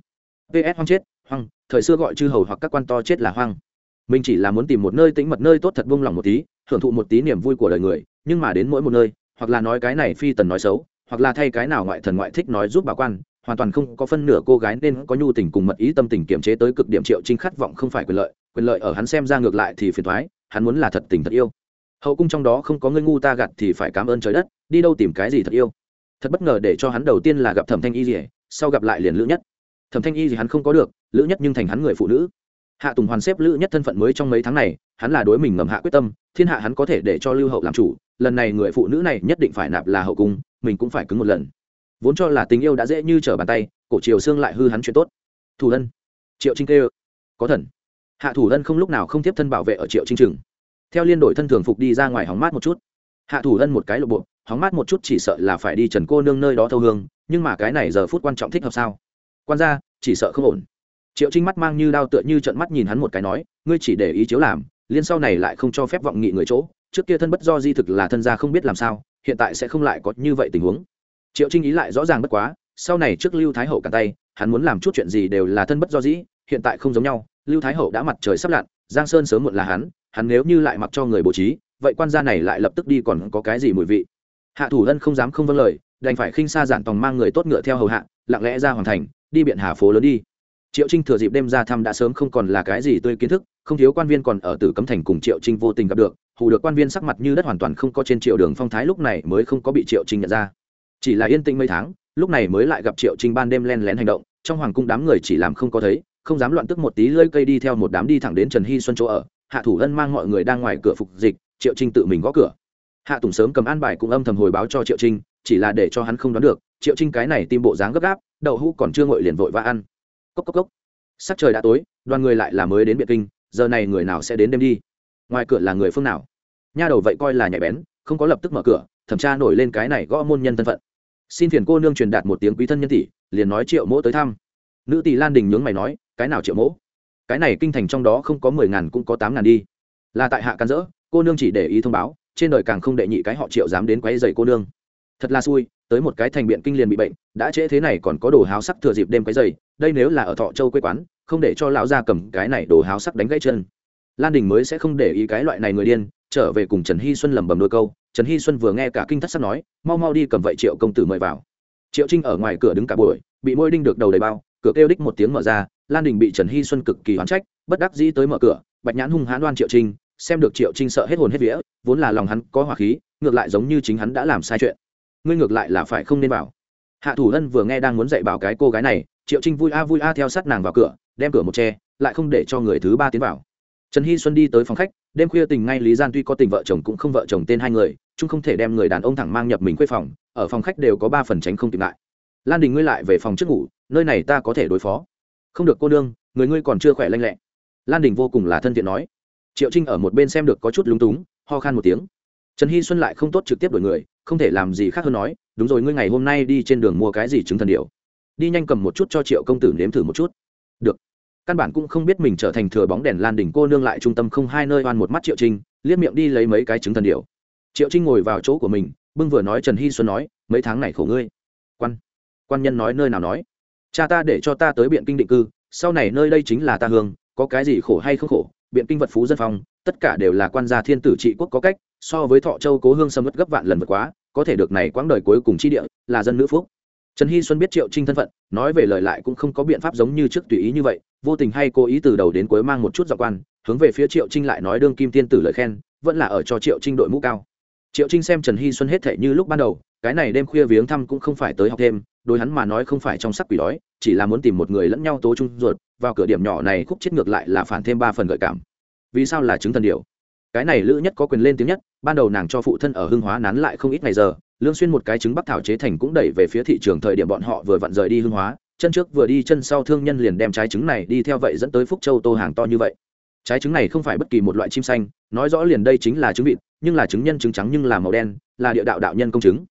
Ps hoang chết, hoang, thời xưa gọi chư hầu hoặc các quan to chết là hoang. Mình chỉ là muốn tìm một nơi tĩnh mật, nơi tốt thật buông lòng một tí, hưởng thụ một tí niềm vui của đời người, nhưng mà đến mỗi một nơi hoặc là nói cái này phi tần nói xấu, hoặc là thay cái nào ngoại thần ngoại thích nói giúp bà quan, hoàn toàn không có phân nửa cô gái nên có nhu tình cùng mật ý tâm tình kiềm chế tới cực điểm triệu trinh khát vọng không phải quyền lợi quyền lợi ở hắn xem ra ngược lại thì phiền thoái hắn muốn là thật tình thật yêu. Hậu cung trong đó không có ngươi ngu ta gặt thì phải cảm ơn trời đất, đi đâu tìm cái gì thật yêu. Thật bất ngờ để cho hắn đầu tiên là gặp thẩm thanh y gì sau gặp lại liền lữ nhất. Thẩm thanh y gì hắn không có được, lữ nhất nhưng thành hắn người phụ nữ. Hạ tùng hoàn xếp lữ nhất thân phận mới trong mấy tháng này, hắn là đối mình ngầm hạ quyết tâm thiên hạ hắn có thể để cho lưu hậu làm chủ, lần này người phụ nữ này nhất định phải nạp là hậu cung, mình cũng phải cứng một lần. Vốn cho là tình yêu đã dễ như trở bàn tay, cổ triều xương lại hư hắn chuyện tốt. Thủ ân, triệu trinh kêu. Có thần. Hạ thủ ân không lúc nào không tiếp thân bảo vệ ở triệu trinh trừng. Theo liên đội thân thường phục đi ra ngoài hóng mát một chút. Hạ thủ ân một cái lộ bộ, hóng mát một chút chỉ sợ là phải đi trần cô nương nơi đó thâu hương, nhưng mà cái này giờ phút quan trọng thích hợp sao? Quan ra chỉ sợ không ổn. Triệu trinh mắt mang như đao tựa như trận mắt nhìn hắn một cái nói, ngươi chỉ để ý chiếu làm liên sau này lại không cho phép vọng nghị người chỗ, trước kia thân bất do di thực là thân gia không biết làm sao, hiện tại sẽ không lại có như vậy tình huống. Triệu trinh ý lại rõ ràng bất quá, sau này trước lưu thái hậu cả tay, hắn muốn làm chút chuyện gì đều là thân bất do dĩ, hiện tại không giống nhau, lưu thái hậu đã mặt trời sắp lặn, giang sơn sớm muộn là hắn hắn nếu như lại mặc cho người bố trí, vậy quan gia này lại lập tức đi còn có cái gì mùi vị. Hạ thủ ân không dám không vâng lời, đành phải khinh xa giản tòng mang người tốt ngựa theo hầu hạ, lặng lẽ ra hoàn thành, đi biện hà phố lớn đi triệu trinh thừa dịp đêm ra thăm đã sớm không còn là cái gì tươi kiến thức, không thiếu quan viên còn ở tử cấm thành cùng triệu trinh vô tình gặp được, hù được quan viên sắc mặt như đất hoàn toàn không có trên triệu đường phong thái lúc này mới không có bị triệu trinh nhận ra. Chỉ là yên tĩnh mấy tháng, lúc này mới lại gặp triệu trinh ban đêm len lén hành động, trong hoàng cung đám người chỉ làm không có thấy, không dám loạn tức một tí lơi cây đi theo một đám đi thẳng đến trần hy xuân chỗ ở, hạ thủ ân mang mọi người đang ngoài cửa phục dịch, triệu trinh tự mình gõ cửa. Hạ tùng sớm cầm an bài cũng âm thầm hồi báo cho triệu trinh, chỉ là để cho hắn không đoán được, triệu trinh cái này tim bộ dáng gấp gáp, đậu hũ còn chưa ngội liền vội và ăn cốc cốc cốc. Sắc trời đã tối, đoàn người lại là mới đến biện kinh, giờ này người nào sẽ đến đêm đi? Ngoài cửa là người phương nào? Nha đầu vậy coi là nhạy bén, không có lập tức mở cửa, thẩm tra nổi lên cái này gõ môn nhân thân phận. Xin phiền cô nương truyền đạt một tiếng quý thân nhân tỷ, liền nói triệu mỗ tới thăm. Nữ tỷ lan đình nhướng mày nói, cái nào triệu mỗ? Cái này kinh thành trong đó không có mười ngàn cũng có tám ngàn đi. Là tại hạ can dỡ, cô nương chỉ để ý thông báo, trên đời càng không đệ nhị cái họ triệu dám đến quấy dày cô nương. Thật là xui, tới một cái thành biện kinh liền bị bệnh, đã trễ thế này còn có đồ háo sắc thừa dịp đêm quấy dày đây nếu là ở thọ châu quê quán, không để cho lão gia cầm cái này đồ háo sắc đánh gãy chân. Lan đình mới sẽ không để ý cái loại này người điên, trở về cùng trần hy xuân lẩm bẩm đôi câu, trần hy xuân vừa nghe cả kinh thất sắc nói, mau mau đi cầm vậy triệu công tử mời vào. Triệu trinh ở ngoài cửa đứng cả buổi, bị môi đinh được đầu đầy bao, cửa kêu đích một tiếng mở ra, lan đình bị trần hy xuân cực kỳ hoán trách, bất đắc dĩ tới mở cửa, bạch nhãn hung hãn đoan triệu trinh, xem được triệu trinh sợ hết hồn hết vía, vốn là lòng hắn có hỏa khí, ngược lại giống như chính hắn đã làm sai chuyện. Ngươi ngược lại là phải không nên bảo hạ thủ lân vừa nghe đang muốn dạy bảo cái cô gái này triệu trinh vui a vui a theo sát nàng vào cửa đem cửa một tre lại không để cho người thứ ba tiến vào trần hy xuân đi tới phòng khách đêm khuya tình ngay lý gian tuy có tình vợ chồng cũng không vợ chồng tên hai người chúng không thể đem người đàn ông thẳng mang nhập mình quê phòng ở phòng khách đều có ba phần tránh không tìm lại lan đình ngươi lại về phòng trước ngủ nơi này ta có thể đối phó không được cô đương, người ngươi còn chưa khỏe lanh lẹ lan đình vô cùng là thân thiện nói triệu trinh ở một bên xem được có chút lúng túng ho khan một tiếng trần hy xuân lại không tốt trực tiếp đổi người không thể làm gì khác hơn nói đúng rồi ngươi ngày hôm nay đi trên đường mua cái gì chứng thần điệu đi nhanh cầm một chút cho triệu công tử nếm thử một chút. Được. Căn bản cũng không biết mình trở thành thừa bóng đèn lan đỉnh cô nương lại trung tâm không hai nơi oan một mắt triệu trinh, liếc miệng đi lấy mấy cái trứng thần điệu triệu trinh ngồi vào chỗ của mình, bưng vừa nói trần hy xuân nói, mấy tháng này khổ ngươi. Quan quan nhân nói nơi nào nói? Cha ta để cho ta tới biện kinh định cư, sau này nơi đây chính là ta hương, có cái gì khổ hay không khổ, biện kinh vật phú dân phong, tất cả đều là quan gia thiên tử trị quốc có cách, so với thọ châu cố hương sâm mất gấp vạn lần vượt quá, có thể được này quãng đời cuối cùng chi địa, là dân nữ phúc trần hy xuân biết triệu trinh thân phận, nói về lời lại cũng không có biện pháp giống như trước tùy ý như vậy, vô tình hay cố ý từ đầu đến cuối mang một chút dọc quan, hướng về phía triệu trinh lại nói đương kim tiên tử lời khen, vẫn là ở cho triệu trinh đội mũ cao. Triệu trinh xem trần hy xuân hết thể như lúc ban đầu, cái này đêm khuya viếng thăm cũng không phải tới học thêm, đối hắn mà nói không phải trong sắc quỷ đói, chỉ là muốn tìm một người lẫn nhau tố chung ruột, vào cửa điểm nhỏ này khúc chết ngược lại là phản thêm ba phần gợi cảm. Vì sao là chứng thần điều? Cái này lữ nhất có quyền lên tiếng nhất, ban đầu nàng cho phụ thân ở hưng hóa nán lại không ít ngày giờ lương xuyên một cái trứng bắc thảo chế thành cũng đẩy về phía thị trường thời điểm bọn họ vừa vặn rời đi hương hóa, chân trước vừa đi chân sau thương nhân liền đem trái trứng này đi theo vậy dẫn tới phúc châu tô hàng to như vậy. Trái trứng này không phải bất kỳ một loại chim xanh, nói rõ liền đây chính là trứng vịt, nhưng là trứng nhân trứng trắng nhưng là màu đen, là địa đạo đạo nhân công trứng.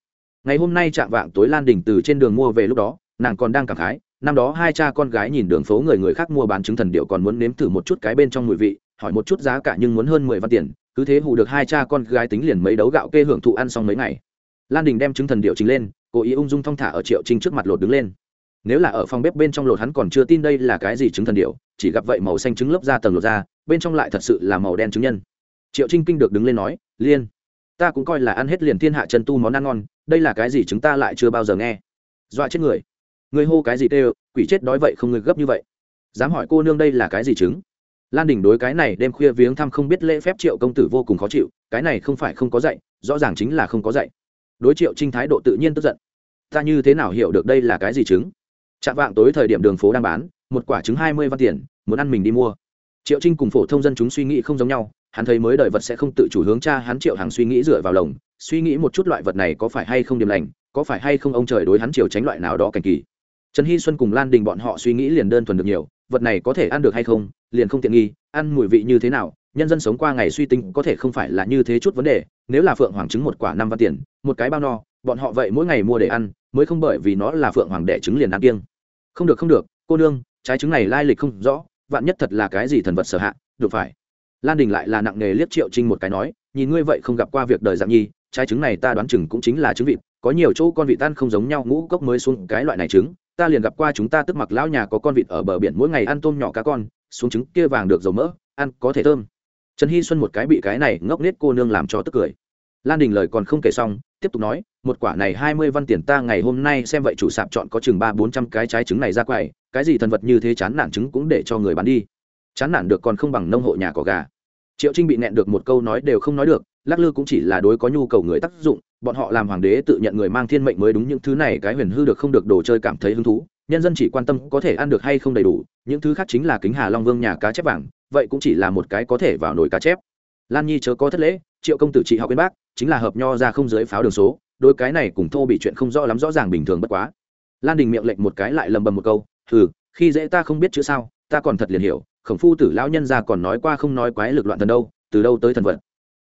Ngày hôm nay chạm vạng tối lan đình từ trên đường mua về lúc đó, nàng còn đang cảm khái, năm đó hai cha con gái nhìn đường phố người người khác mua bán trứng thần điệu còn muốn nếm thử một chút cái bên trong mùi vị, hỏi một chút giá cả nhưng muốn hơn mười văn tiền, cứ thế hù được hai cha con gái tính liền mấy đấu gạo kê hưởng thụ ăn xong mấy ngày lan đình đem chứng thần điệu chính lên, cố ý ung dung thong thả ở triệu trinh trước mặt lột đứng lên. Nếu là ở phòng bếp bên trong lột, hắn còn chưa tin đây là cái gì trứng thần điệu chỉ gặp vậy màu xanh trứng lớp ra tầng lột ra, bên trong lại thật sự là màu đen trứng nhân. Triệu trinh kinh được đứng lên nói, liên, ta cũng coi là ăn hết liền thiên hạ chân tu món ăn ngon, đây là cái gì chúng ta lại chưa bao giờ nghe. Dọa chết người. Người hô cái gì tê quỷ chết đói vậy không người gấp như vậy. Dám hỏi cô nương đây là cái gì trứng lan đình đối cái này đêm khuya viếng thăm không biết lễ phép triệu công tử vô cùng khó chịu, cái này không phải không có dạy, rõ ràng chính là không có dạy đối triệu trinh thái độ tự nhiên tức giận. Ta như thế nào hiểu được đây là cái gì trứng? Chạm vạng tối thời điểm đường phố đang bán, một quả trứng hai mươi văn tiền, muốn ăn mình đi mua. Triệu trinh cùng phổ thông dân chúng suy nghĩ không giống nhau, hắn thấy mới đời vật sẽ không tự chủ hướng cha hắn triệu hàng suy nghĩ dựa vào lồng, suy nghĩ một chút loại vật này có phải hay không điểm lành, có phải hay không ông trời đối hắn chiều tránh loại nào đó cảnh kỳ. Trần hy xuân cùng lan đình bọn họ suy nghĩ liền đơn thuần được nhiều, vật này có thể ăn được hay không, liền không tiện nghi, ăn mùi vị như thế nào nhân dân sống qua ngày suy tính có thể không phải là như thế chút vấn đề, nếu là phượng hoàng trứng một quả năm văn tiền, một cái bao no, bọn họ vậy mỗi ngày mua để ăn, mới không bởi vì nó là phượng hoàng đẻ trứng liền ăn kiêng. Không được không được, cô nương, trái trứng này lai lịch không rõ, vạn nhất thật là cái gì thần vật sở hạ, được phải. Lan đình lại là nặng nghề liếc triệu trinh một cái nói, nhìn ngươi vậy không gặp qua việc đời dạng nhi, trái trứng này ta đoán chừng cũng chính là trứng vịt, có nhiều chỗ con vịt tan không giống nhau, ngũ cốc mới xuống cái loại này trứng, ta liền gặp qua chúng ta tức mặc lão nhà có con vịt ở bờ biển mỗi ngày ăn tôm nhỏ cá con, xuống trứng kia vàng được dầu mỡ, ăn có thể thơm trần hy xuân một cái bị cái này ngốc nết cô nương làm cho tức cười. Lan đình lời còn không kể xong, tiếp tục nói, một quả này hai mươi văn tiền ta ngày hôm nay xem vậy chủ sạp chọn có chừng ba bốn trăm cái trái trứng này ra quầy, cái gì thần vật như thế chán nản trứng cũng để cho người bán đi. Chán nản được còn không bằng nông hộ nhà có gà. Triệu trinh bị nẹn được một câu nói đều không nói được, lắc lư cũng chỉ là đối có nhu cầu người tác dụng, bọn họ làm hoàng đế tự nhận người mang thiên mệnh mới đúng những thứ này, cái huyền hư được không được đồ chơi cảm thấy hứng thú nhân dân chỉ quan tâm có thể ăn được hay không đầy đủ, những thứ khác chính là kính hà long vương nhà cá chép vàng, vậy cũng chỉ là một cái có thể vào nồi cá chép. Lan nhi chớ có thất lễ, triệu công tử trị học bên bác, chính là hợp nho ra không dưới pháo đường số, đôi cái này cùng thô bị chuyện không rõ lắm rõ ràng bình thường bất quá. Lan đình miệng lệnh một cái lại lầm bầm một câu ừ khi dễ ta không biết chữ sao, ta còn thật liền hiểu, khổng phu tử lão nhân ra còn nói qua không nói quái lực loạn thần đâu, từ đâu tới thần vật?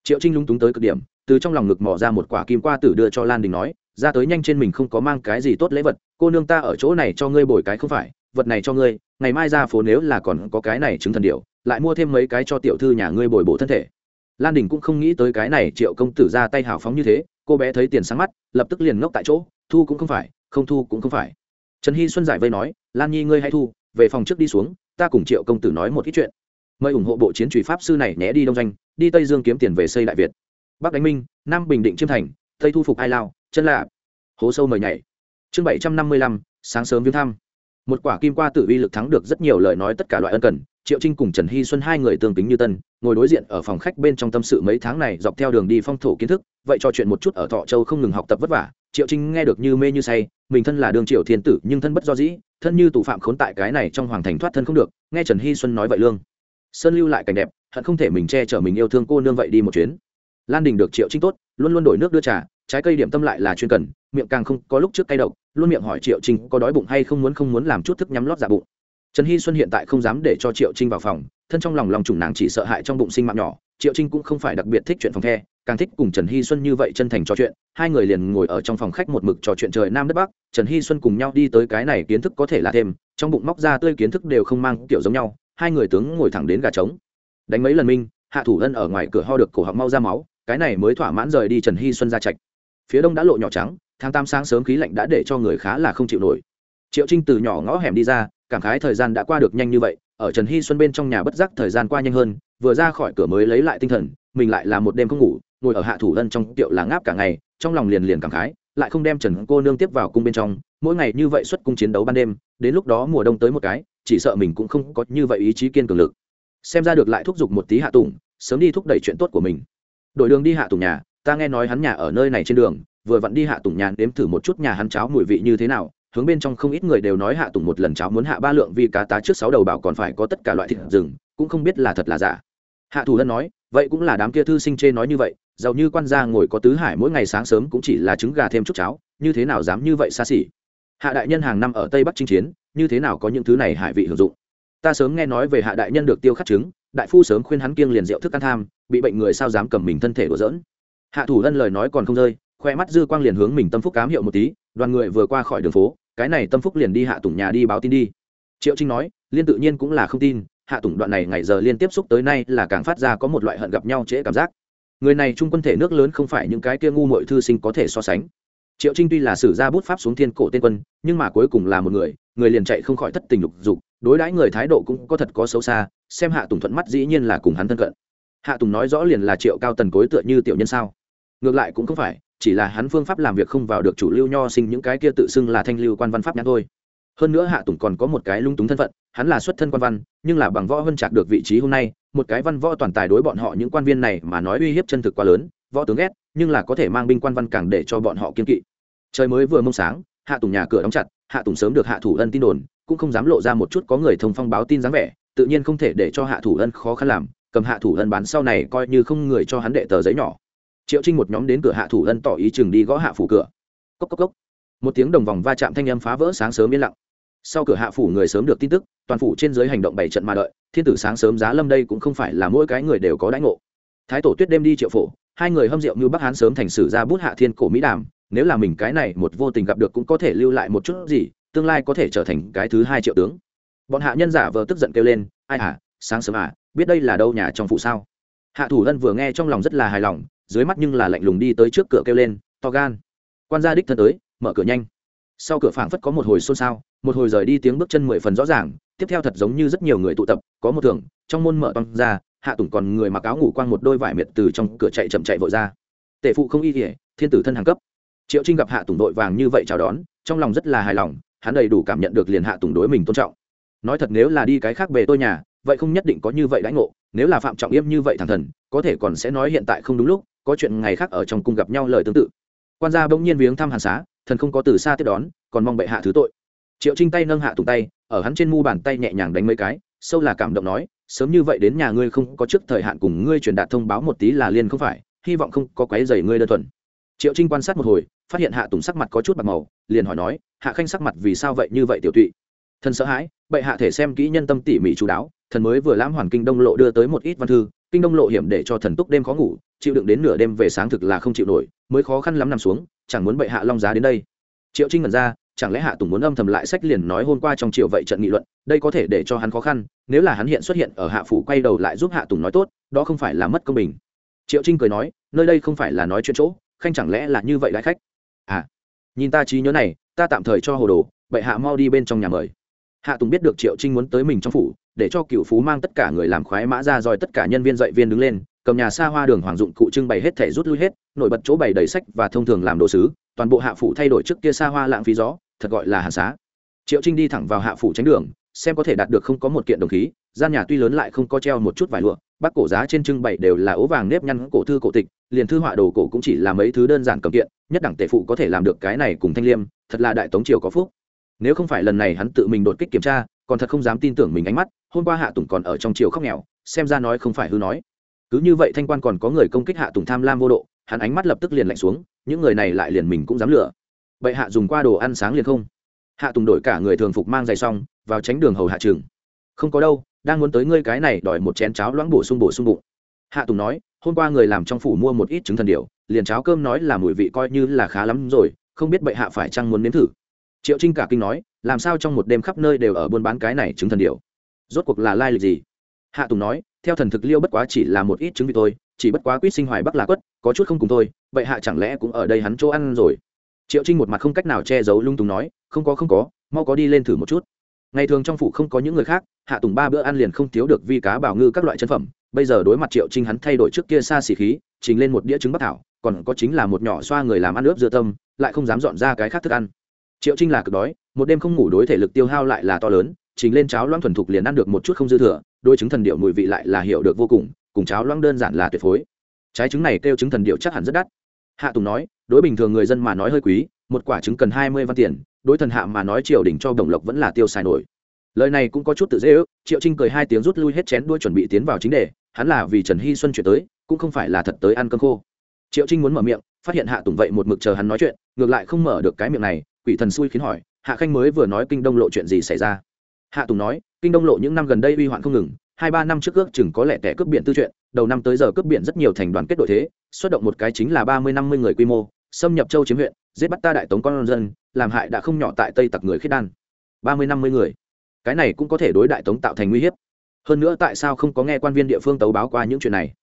Triệu trinh lung túng tới cực điểm, từ trong lòng ngực mỏ ra một quả kim qua tử đưa cho lan đình nói, ra tới nhanh trên mình không có mang cái gì tốt lễ vật cô nương ta ở chỗ này cho ngươi bồi cái không phải vật này cho ngươi ngày mai ra phố nếu là còn có cái này chứng thần điệu lại mua thêm mấy cái cho tiểu thư nhà ngươi bồi bổ thân thể. Lan đình cũng không nghĩ tới cái này triệu công tử ra tay hào phóng như thế cô bé thấy tiền sáng mắt lập tức liền ngốc tại chỗ thu cũng không phải không thu cũng không phải. Trần hy xuân giải vây nói lan nhi ngươi hay thu về phòng trước đi xuống ta cùng triệu công tử nói một ít chuyện. Mời ủng hộ bộ chiến truy pháp sư này nhé đi đông danh, đi tây dương kiếm tiền về xây đại việt. Bắc đánh minh nam bình định chiêm thành tây thu phục ai lao chân lạ. Hố sâu mời nhảy chương bảy trăm năm mươi lăm, sáng sớm viếng thăm. Một quả kim qua tử uy lực thắng được rất nhiều lời nói tất cả loại ân cần, triệu trinh cùng trần hy xuân hai người tương tính như tân, ngồi đối diện ở phòng khách bên trong tâm sự mấy tháng này dọc theo đường đi phong thổ kiến thức, vậy trò chuyện một chút ở thọ châu không ngừng học tập vất vả, triệu trinh nghe được như mê như say, mình thân là đường triệu thiên tử nhưng thân bất do dĩ, thân như tù phạm khốn tại cái này trong hoàng thành thoát thân không được, nghe trần hy xuân nói vậy lương. Sơn lưu lại cảnh đẹp, hận không thể mình che chở mình yêu thương cô nương vậy đi một chuyến. Lan đình được triệu trinh tốt, luôn luôn đổi nước đưa trà trái cây điểm tâm lại là chuyên cần, miệng càng không có lúc trước cay độc, luôn miệng hỏi triệu trinh có đói bụng hay không muốn không muốn làm chút thức nhắm lót dạ bụng. Trần hy xuân hiện tại không dám để cho triệu trinh vào phòng, thân trong lòng lòng trùng nàng chỉ sợ hại trong bụng sinh mạng nhỏ, triệu trinh cũng không phải đặc biệt thích chuyện phòng the, càng thích cùng trần hy xuân như vậy chân thành trò chuyện, hai người liền ngồi ở trong phòng khách một mực trò chuyện trời nam đất bắc, trần hy xuân cùng nhau đi tới cái này kiến thức có thể là thêm, trong bụng móc ra tươi kiến thức đều không mang kiểu giống nhau, hai người tướng ngồi thẳng đến gà trống. Đánh mấy lần minh, hạ thủ ân ở ngoài cửa ho được cổ họng mau ra máu, cái này mới thỏa mãn rời đi trần hy xuân ra trạch phía đông đã lộ nhỏ trắng, tháng tám sáng sớm khí lạnh đã để cho người khá là không chịu nổi. Triệu trinh từ nhỏ ngõ hẻm đi ra, cảm khái thời gian đã qua được nhanh như vậy, ở trần hy xuân bên trong nhà bất giác thời gian qua nhanh hơn, vừa ra khỏi cửa mới lấy lại tinh thần, mình lại là một đêm không ngủ, ngồi ở hạ thủ lân trong tiệu là ngáp cả ngày, trong lòng liền liền cảm khái, lại không đem trần cô nương tiếp vào cung bên trong, mỗi ngày như vậy xuất cung chiến đấu ban đêm, đến lúc đó mùa đông tới một cái, chỉ sợ mình cũng không có như vậy ý chí kiên cường lực. Xem ra được lại thúc giục một tí hạ tùng, sớm đi thúc đẩy chuyện tốt của mình. Đổi đường đi hạ tùng nhà ta nghe nói hắn nhà ở nơi này trên đường, vừa vặn đi hạ tùng nhàn đếm thử một chút nhà hắn cháo mùi vị như thế nào, hướng bên trong không ít người đều nói hạ tùng một lần cháo muốn hạ ba lượng vì cá tá trước sáu đầu bảo còn phải có tất cả loại thịt rừng, cũng không biết là thật là giả. Hạ thủ lân nói, vậy cũng là đám kia thư sinh chê nói như vậy, giàu như quan gia ngồi có tứ hải mỗi ngày sáng sớm cũng chỉ là trứng gà thêm chút cháo, như thế nào dám như vậy xa xỉ? Hạ đại nhân hàng năm ở tây bắc chinh chiến, như thế nào có những thứ này hải vị hưởng dụng? Ta sớm nghe nói về hạ đại nhân được tiêu khắc trứng, đại phu sớm khuyên hắn kiêng liền rượu thức ăn tham, bị bệnh người sao dám cầm mình thân thể đổ dỡn hạ thủ lân lời nói còn không rơi, khoe mắt dư quang liền hướng mình tâm phúc cám hiệu một tí, đoàn người vừa qua khỏi đường phố, cái này tâm phúc liền đi hạ tùng nhà đi báo tin đi. Triệu trinh nói, liên tự nhiên cũng là không tin, hạ tùng đoạn này ngày giờ liên tiếp xúc tới nay là càng phát ra có một loại hận gặp nhau trễ cảm giác. Người này trung quân thể nước lớn không phải những cái kia ngu mội thư sinh có thể so sánh. Triệu trinh tuy là sử gia bút pháp xuống thiên cổ tên quân, nhưng mà cuối cùng là một người người liền chạy không khỏi thất tình lục dục, đối đãi người thái độ cũng có thật có xấu xa, xem hạ tùng thuận mắt dĩ nhiên là cùng hắn thân cận hạ tùng nói rõ liền là triệu cao tần cối tựa như tiểu nhân sao? Ngược lại cũng không phải, chỉ là hắn phương pháp làm việc không vào được chủ lưu nho sinh những cái kia tự xưng là thanh lưu quan văn pháp nhãn thôi. Hơn nữa hạ tùng còn có một cái lung túng thân phận, hắn là xuất thân quan văn, nhưng là bằng võ hơn chạc được vị trí hôm nay, một cái văn võ toàn tài đối bọn họ những quan viên này mà nói uy hiếp chân thực quá lớn, võ tướng ghét, nhưng là có thể mang binh quan văn càng để cho bọn họ kiên kỵ. Trời mới vừa mông sáng, hạ tùng nhà cửa đóng chặt, hạ tùng sớm được hạ thủ ân tin đồn, cũng không dám lộ ra một chút có người thông phong báo tin dáng vẻ, tự nhiên không thể để cho hạ thủ ân khó khăn làm cầm hạ thủ ân bán sau này coi như không người cho hắn đệ tờ giấy nhỏ. Triệu trinh một nhóm đến cửa hạ thủ ân tỏ ý chừng đi gõ hạ phủ cửa. Cốc cốc cốc. Một tiếng đồng vòng va chạm thanh âm phá vỡ sáng sớm yên lặng. Sau cửa hạ phủ người sớm được tin tức, toàn phủ trên dưới hành động bảy trận mà đợi, thiên tử sáng sớm giá lâm đây cũng không phải là mỗi cái người đều có đãi ngộ. Thái tổ tuyết đêm đi triệu phổ, hai người hâm rượu như bắc hán sớm thành sử ra bút hạ thiên cổ mỹ đàm, nếu là mình cái này một vô tình gặp được cũng có thể lưu lại một chút gì, tương lai có thể trở thành cái thứ hai triệu tướng. Bọn hạ nhân giả vờ tức giận kêu lên, ai à sáng sớm à biết đây là đâu nhà trong phụ sao? Hạ thủ lân vừa nghe trong lòng rất là hài lòng, dưới mắt nhưng là lạnh lùng đi tới trước cửa kêu lên, to gan. Quan gia đích thân tới, mở cửa nhanh. Sau cửa phảng phất có một hồi xôn xao, một hồi rời đi tiếng bước chân mười phần rõ ràng, tiếp theo thật giống như rất nhiều người tụ tập, có một thưởng, trong môn mở toang ra, hạ tùng còn người mặc áo ngủ quang một đôi vải miệt từ trong cửa chạy chậm chạy vội ra. Tể phụ không y kỉa thiên tử thân hàng cấp. Triệu trinh gặp hạ tùng đội vàng như vậy chào đón, trong lòng rất là hài lòng, hắn đầy đủ cảm nhận được liền hạ tùng đối mình tôn trọng. Nói thật nếu là đi cái khác về tôi nhà vậy không nhất định có như vậy đãi ngộ, nếu là phạm trọng yêm như vậy thằng thần, có thể còn sẽ nói hiện tại không đúng lúc, có chuyện ngày khác ở trong cung gặp nhau lời tương tự. Quan gia bỗng nhiên viếng thăm hàn xá, thần không có từ xa tiếp đón, còn mong bệ hạ thứ tội. Triệu trinh tay nâng hạ tùng tay, ở hắn trên mu bàn tay nhẹ nhàng đánh mấy cái, sâu là cảm động nói, sớm như vậy đến nhà ngươi không có trước thời hạn cùng ngươi truyền đạt thông báo một tí là liên không phải, hy vọng không có quái dày ngươi đơn thuần. Triệu trinh quan sát một hồi, phát hiện hạ tùng sắc mặt có chút bạc màu, liền hỏi nói, hạ khanh sắc mặt vì sao vậy như vậy tiểu tụy? Thần sợ hãi, bệ hạ thể xem kỹ nhân tâm tỉ mỉ chú đáo thần mới vừa lãm hoàn kinh đông lộ đưa tới một ít văn thư, kinh đông lộ hiểm để cho thần túc đêm khó ngủ, chịu đựng đến nửa đêm về sáng thực là không chịu nổi, mới khó khăn lắm nằm xuống, chẳng muốn bệ hạ long giá đến đây. Triệu trinh ngẩn ra, chẳng lẽ hạ tùng muốn âm thầm lại sách liền nói hôm qua trong triều vậy trận nghị luận, đây có thể để cho hắn khó khăn, nếu là hắn hiện xuất hiện ở hạ phủ quay đầu lại giúp hạ tùng nói tốt, đó không phải là mất công bình. Triệu trinh cười nói, nơi đây không phải là nói chuyện chỗ, khanh chẳng lẽ là như vậy đại khách? À nhìn ta trí nhớ này, ta tạm thời cho hồ đồ, bệ hạ mau đi bên trong nhà mời. Hạ tùng biết được triệu trinh muốn tới mình trong phủ để cho cựu phú mang tất cả người làm khoái mã ra rồi tất cả nhân viên dạy viên đứng lên, cầm nhà xa hoa đường hoàng dụng cụ trưng bày hết thể rút lui hết, nổi bật chỗ bày đầy sách và thông thường làm đồ sứ, toàn bộ hạ phủ thay đổi trước kia xa hoa lãng phí gió, thật gọi là hàng xá. Triệu trinh đi thẳng vào hạ phủ tránh đường, xem có thể đạt được không có một kiện đồng khí, gian nhà tuy lớn lại không có treo một chút vải lụa bác cổ giá trên trưng bày đều là ố vàng nếp nhăn cổ thư cổ tịch, liền thư họa đồ cổ cũng chỉ là mấy thứ đơn giản cầm kiện, nhất đẳng tể phụ có thể làm được cái này cùng thanh liêm, thật là đại tống triều có phúc. Nếu không phải lần này hắn tự mình đột kích kiểm tra còn thật không dám tin tưởng mình ánh mắt, hôm qua hạ tùng còn ở trong triều khóc nghèo, xem ra nói không phải hư nói. Cứ như vậy thanh quan còn có người công kích hạ tùng tham lam vô độ, hắn ánh mắt lập tức liền lạnh xuống, những người này lại liền mình cũng dám lựa vậy hạ dùng qua đồ ăn sáng liền không? Hạ tùng đổi cả người thường phục mang giày xong, vào tránh đường hầu hạ trường. Không có đâu, đang muốn tới ngươi cái này đòi một chén cháo loãng bổ sung bổ sung bụng. Hạ tùng nói, hôm qua người làm trong phủ mua một ít trứng thần điều liền cháo cơm nói là mùi vị coi như là khá lắm rồi, không biết bệ hạ phải chăng muốn nếm thử triệu trinh cả kinh nói, làm sao trong một đêm khắp nơi đều ở buôn bán cái này trứng thần điều? rốt cuộc là lai lịch gì? Hạ tùng nói, theo thần thực liêu bất quá chỉ là một ít trứng vị thôi, chỉ bất quá quýt sinh hoài bắc là quất, có chút không cùng thôi, vậy hạ chẳng lẽ cũng ở đây hắn chỗ ăn rồi? Triệu trinh một mặt không cách nào che giấu lung tùng nói, không có không có, mau có đi lên thử một chút. Ngày thường trong phủ không có những người khác, hạ tùng ba bữa ăn liền không thiếu được vi cá bảo ngư các loại chân phẩm, bây giờ đối mặt triệu trinh hắn thay đổi trước kia xa xỉ khí, trình lên một đĩa trứng bắc thảo, còn có chính là một nhỏ xoa người làm ăn ướp dưa tâm, lại không dám dọn ra cái khác thức ăn triệu trinh là cực đói, một đêm không ngủ đối thể lực tiêu hao lại là to lớn chính lên cháo loãng thuần thục liền ăn được một chút không dư thừa, đôi trứng thần điệu mùi vị lại là hiểu được vô cùng cùng cháo loãng đơn giản là tuyệt phối. Trái trứng này kêu trứng thần điệu chắc hẳn rất đắt. Hạ tùng nói, đối bình thường người dân mà nói hơi quý, một quả trứng cần hai mươi văn tiền, đối thần hạ mà nói triều đình cho đồng lộc vẫn là tiêu xài nổi. Lời này cũng có chút tự dễ ước, triệu trinh cười hai tiếng rút lui hết chén đuôi chuẩn bị tiến vào chính đề, hắn là vì trần hy xuân chuyển tới, cũng không phải là thật tới ăn cơm khô. Triệu trinh muốn mở miệng, phát hiện hạ tùng vậy một mực chờ hắn nói chuyện, ngược lại không mở được cái miệng này quỷ thần xui khiến hỏi, hạ khanh mới vừa nói kinh đông lộ chuyện gì xảy ra? Hạ tùng nói, kinh đông lộ những năm gần đây uy hoạn không ngừng, hai ba năm trước ước chừng có lẽ kẻ cướp biển tư chuyện, đầu năm tới giờ cướp biển rất nhiều thành đoàn kết đội thế, xuất động một cái chính là ba mươi, năm mươi người quy mô, xâm nhập châu chiếm huyện, giết bắt ta đại tống con dân, làm hại đã không nhỏ tại tây tặc người khiết đan. Ba mươi, năm mươi người. Cái này cũng có thể đối đại tống tạo thành nguy hiếp. Hơn nữa tại sao không có nghe quan viên địa phương tấu báo qua những chuyện này?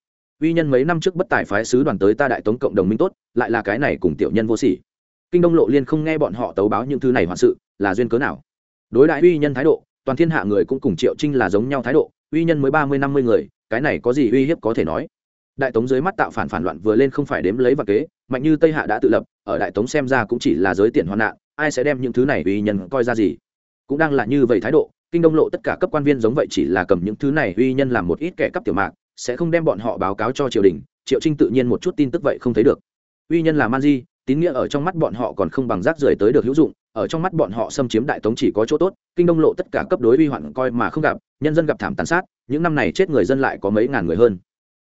Uy nhân mấy năm trước bất tài phái sứ đoàn tới ta đại tống cộng đồng minh tốt, lại là cái này cùng tiểu nhân vô sỉ kinh đông lộ liên không nghe bọn họ tấu báo những thứ này hoạn sự, là duyên cớ nào? Đối đại uy nhân thái độ, toàn thiên hạ người cũng cùng triệu trinh là giống nhau thái độ, uy nhân mới ba mươi, năm mươi người, cái này có gì uy hiếp có thể nói? Đại tống dưới mắt tạo phản phản loạn vừa lên không phải đếm lấy và kế, mạnh như tây hạ đã tự lập, ở đại tống xem ra cũng chỉ là giới tiện hoạn nạn, ai sẽ đem những thứ này uy nhân coi ra gì? Cũng đang là như vậy thái độ, kinh đông lộ tất cả cấp quan viên giống vậy chỉ là cầm những thứ này uy nhân làm một ít kẻ cấp tiểu mạc, sẽ không đem bọn họ báo cáo cho triều đình, triệu trinh tự nhiên một chút tin tức vậy không thấy được. Uy nhân là man di tín nghĩa ở trong mắt bọn họ còn không bằng rác rưởi tới được hữu dụng, ở trong mắt bọn họ xâm chiếm đại tống chỉ có chỗ tốt, kinh đông lộ tất cả cấp đối uy hoạn coi mà không gặp, nhân dân gặp thảm tàn sát, những năm này chết người dân lại có mấy ngàn người hơn.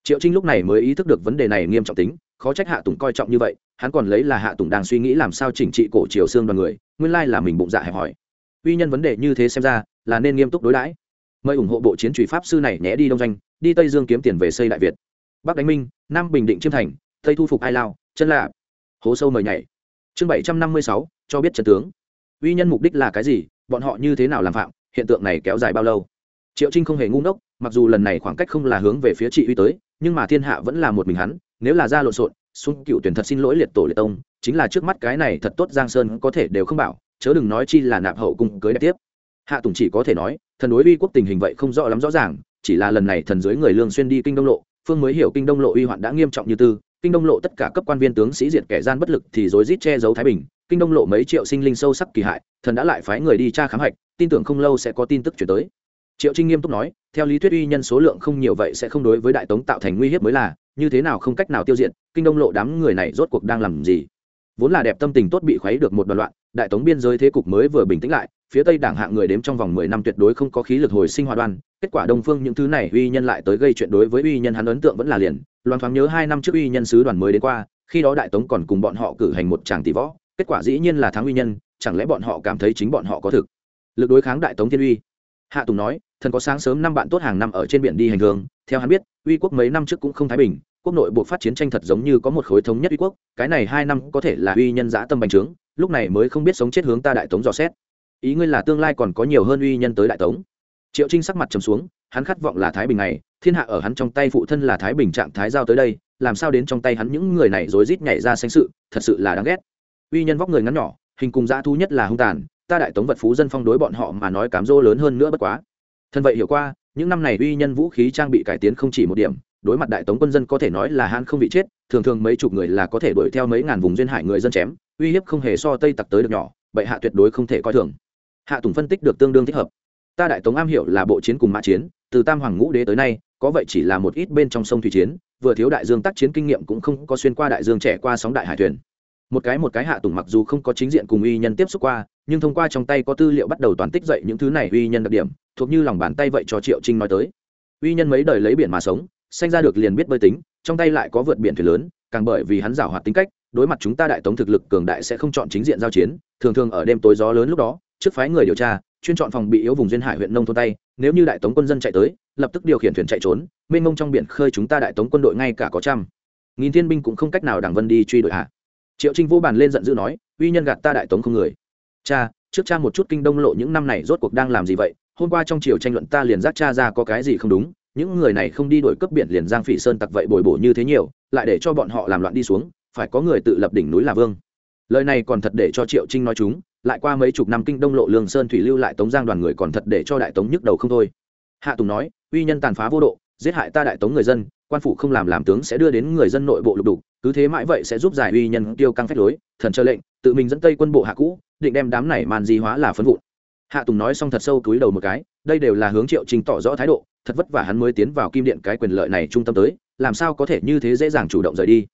Triệu trinh lúc này mới ý thức được vấn đề này nghiêm trọng tính, khó trách hạ tùng coi trọng như vậy, hắn còn lấy là hạ tùng đang suy nghĩ làm sao chỉnh trị cổ triều xương đoàn người, nguyên lai là mình bụng dạ hẹp hỏi uy nhân vấn đề như thế xem ra, là nên nghiêm túc đối đãi. Mời ủng hộ bộ chiến trùy pháp sư này nhé đi đông doanh, đi tây dương kiếm tiền về xây đại việt. Bắc đánh minh, nam bình định chiêm thành, tây thu phục ai lao, chân lạ hố sâu mời nhảy. Chương bảy trăm năm mươi sáu, cho biết trận tướng. Uy nhân mục đích là cái gì? Bọn họ như thế nào làm phạm? Hiện tượng này kéo dài bao lâu? Triệu trinh không hề ngu ngốc, mặc dù lần này khoảng cách không là hướng về phía trị uy tới, nhưng mà thiên hạ vẫn là một mình hắn, nếu là ra lộn xộn, xuống cựu tuyển thật xin lỗi liệt tổ liệt tông, chính là trước mắt cái này thật tốt giang sơn có thể đều không bảo, chớ đừng nói chi là nạp hậu cung cưới đẹp tiếp. Hạ tùng chỉ có thể nói, thần đối uy quốc tình hình vậy không rõ lắm rõ ràng, chỉ là lần này thần dưới người lương xuyên đi kinh đông lộ, phương mới hiểu kinh đông lộ uy hoạn đã nghiêm trọng như tư kinh đông lộ tất cả cấp quan viên tướng sĩ diệt kẻ gian bất lực thì rối rít che giấu thái bình. Kinh đông lộ mấy triệu sinh linh sâu sắc kỳ hại, thần đã lại phái người đi tra khám hạch, tin tưởng không lâu sẽ có tin tức chuyển tới. Triệu trinh nghiêm túc nói, theo lý thuyết uy nhân số lượng không nhiều vậy sẽ không đối với đại tống tạo thành nguy hiếp mới là, như thế nào không cách nào tiêu diệt, kinh đông lộ đám người này rốt cuộc đang làm gì? Vốn là đẹp tâm tình tốt bị khuấy được một đoạn loạn, đại tống biên giới thế cục mới vừa bình tĩnh lại, phía tây đảng hạng người đếm trong vòng mười năm tuyệt đối không có khí lực hồi sinh hoạt đoan, kết quả đông phương những thứ này uy nhân lại tới gây chuyện đối với uy nhân hắn ấn tượng vẫn là liền, loan thoáng nhớ hai năm trước uy nhân sứ đoàn mới đến qua, khi đó đại tống còn cùng bọn họ cử hành một tràng tỷ võ, kết quả dĩ nhiên là thắng uy nhân, chẳng lẽ bọn họ cảm thấy chính bọn họ có thực? Lực đối kháng đại tống thiên uy. Hạ tùng nói, thần có sáng sớm năm bạn tốt hàng năm ở trên biển đi hành hương, theo hắn biết, uy quốc mấy năm trước cũng không thái bình quốc nội buộc phát chiến tranh thật giống như có một khối thống nhất uy quốc, cái này hai năm có thể là uy nhân giã tâm bành trướng, lúc này mới không biết sống chết hướng ta đại tống dò xét. Ý ngươi là tương lai còn có nhiều hơn uy nhân tới đại tống? Triệu trinh sắc mặt trầm xuống, hắn khát vọng là thái bình này, thiên hạ ở hắn trong tay phụ thân là thái bình trạng thái giao tới đây, làm sao đến trong tay hắn những người này rối rít nhảy ra xanh sự, thật sự là đáng ghét. Uy nhân vóc người ngắn nhỏ, hình cùng dã thu nhất là hung tàn, ta đại tống vật phú dân phong đối bọn họ mà nói cám dỗ lớn hơn nữa bất quá. Thân vậy hiểu qua, những năm này uy nhân vũ khí trang bị cải tiến không chỉ một điểm đối mặt đại tống quân dân có thể nói là hãn không bị chết, thường thường mấy chục người là có thể đuổi theo mấy ngàn vùng duyên hải người dân chém, uy hiếp không hề so tây tặc tới được nhỏ, bệ hạ tuyệt đối không thể coi thường. Hạ tùng phân tích được tương đương thích hợp. Ta đại tống am hiểu là bộ chiến cùng mã chiến, từ tam hoàng ngũ đế tới nay, có vậy chỉ là một ít bên trong sông thủy chiến, vừa thiếu đại dương tác chiến kinh nghiệm cũng không có xuyên qua đại dương trẻ qua sóng đại hải thuyền. Một cái một cái hạ tùng mặc dù không có chính diện cùng uy nhân tiếp xúc qua, nhưng thông qua trong tay có tư liệu bắt đầu toàn tích dậy những thứ này uy nhân đặc điểm, thuộc như lòng bàn tay vậy cho triệu trinh nói tới. Uy nhân mấy đời lấy biển mà sống sanh ra được liền biết bơi tính, trong tay lại có vượt biển thuyền lớn, càng bởi vì hắn giảo hoạt tính cách, đối mặt chúng ta đại tống thực lực cường đại sẽ không chọn chính diện giao chiến, thường thường ở đêm tối gió lớn lúc đó, trước phái người điều tra, chuyên chọn phòng bị yếu vùng duyên hải huyện nông thôn tay, nếu như đại tống quân dân chạy tới, lập tức điều khiển thuyền chạy trốn, mênh mông trong biển khơi chúng ta đại tống quân đội ngay cả có trăm. Nghìn thiên binh cũng không cách nào đảng vân đi truy đuổi hạ. Triệu trinh vô bàn lên giận dữ nói, uy nhân gạt ta đại tống không người. Cha, trước cha một chút kinh đông lộ những năm này rốt cuộc đang làm gì vậy? Hôm qua trong triều tranh luận ta liền giác cha ra có cái gì không đúng những người này không đi đổi cấp biển liền giang phỉ sơn tặc vậy bồi bổ như thế nhiều, lại để cho bọn họ làm loạn đi xuống, phải có người tự lập đỉnh núi là vương. Lời này còn thật để cho triệu trinh nói chúng, lại qua mấy chục năm kinh đông lộ lương sơn thủy lưu lại tống giang đoàn người còn thật để cho đại tống nhức đầu không thôi. Hạ tùng nói, uy nhân tàn phá vô độ, giết hại ta đại tống người dân, quan phủ không làm làm tướng sẽ đưa đến người dân nội bộ lục đục, cứ thế mãi vậy sẽ giúp giải uy nhân tiêu căng phép lối, thần cho lệnh, tự mình dẫn tây quân bộ hạ cũ, định đem đám này màn di hóa là phấn vụn. Hạ tùng nói xong thật sâu túi đầu một cái, đây đều là hướng triệu trình tỏ rõ thái độ thật vất vả hắn mới tiến vào kim điện cái quyền lợi này trung tâm tới, làm sao có thể như thế dễ dàng chủ động rời đi?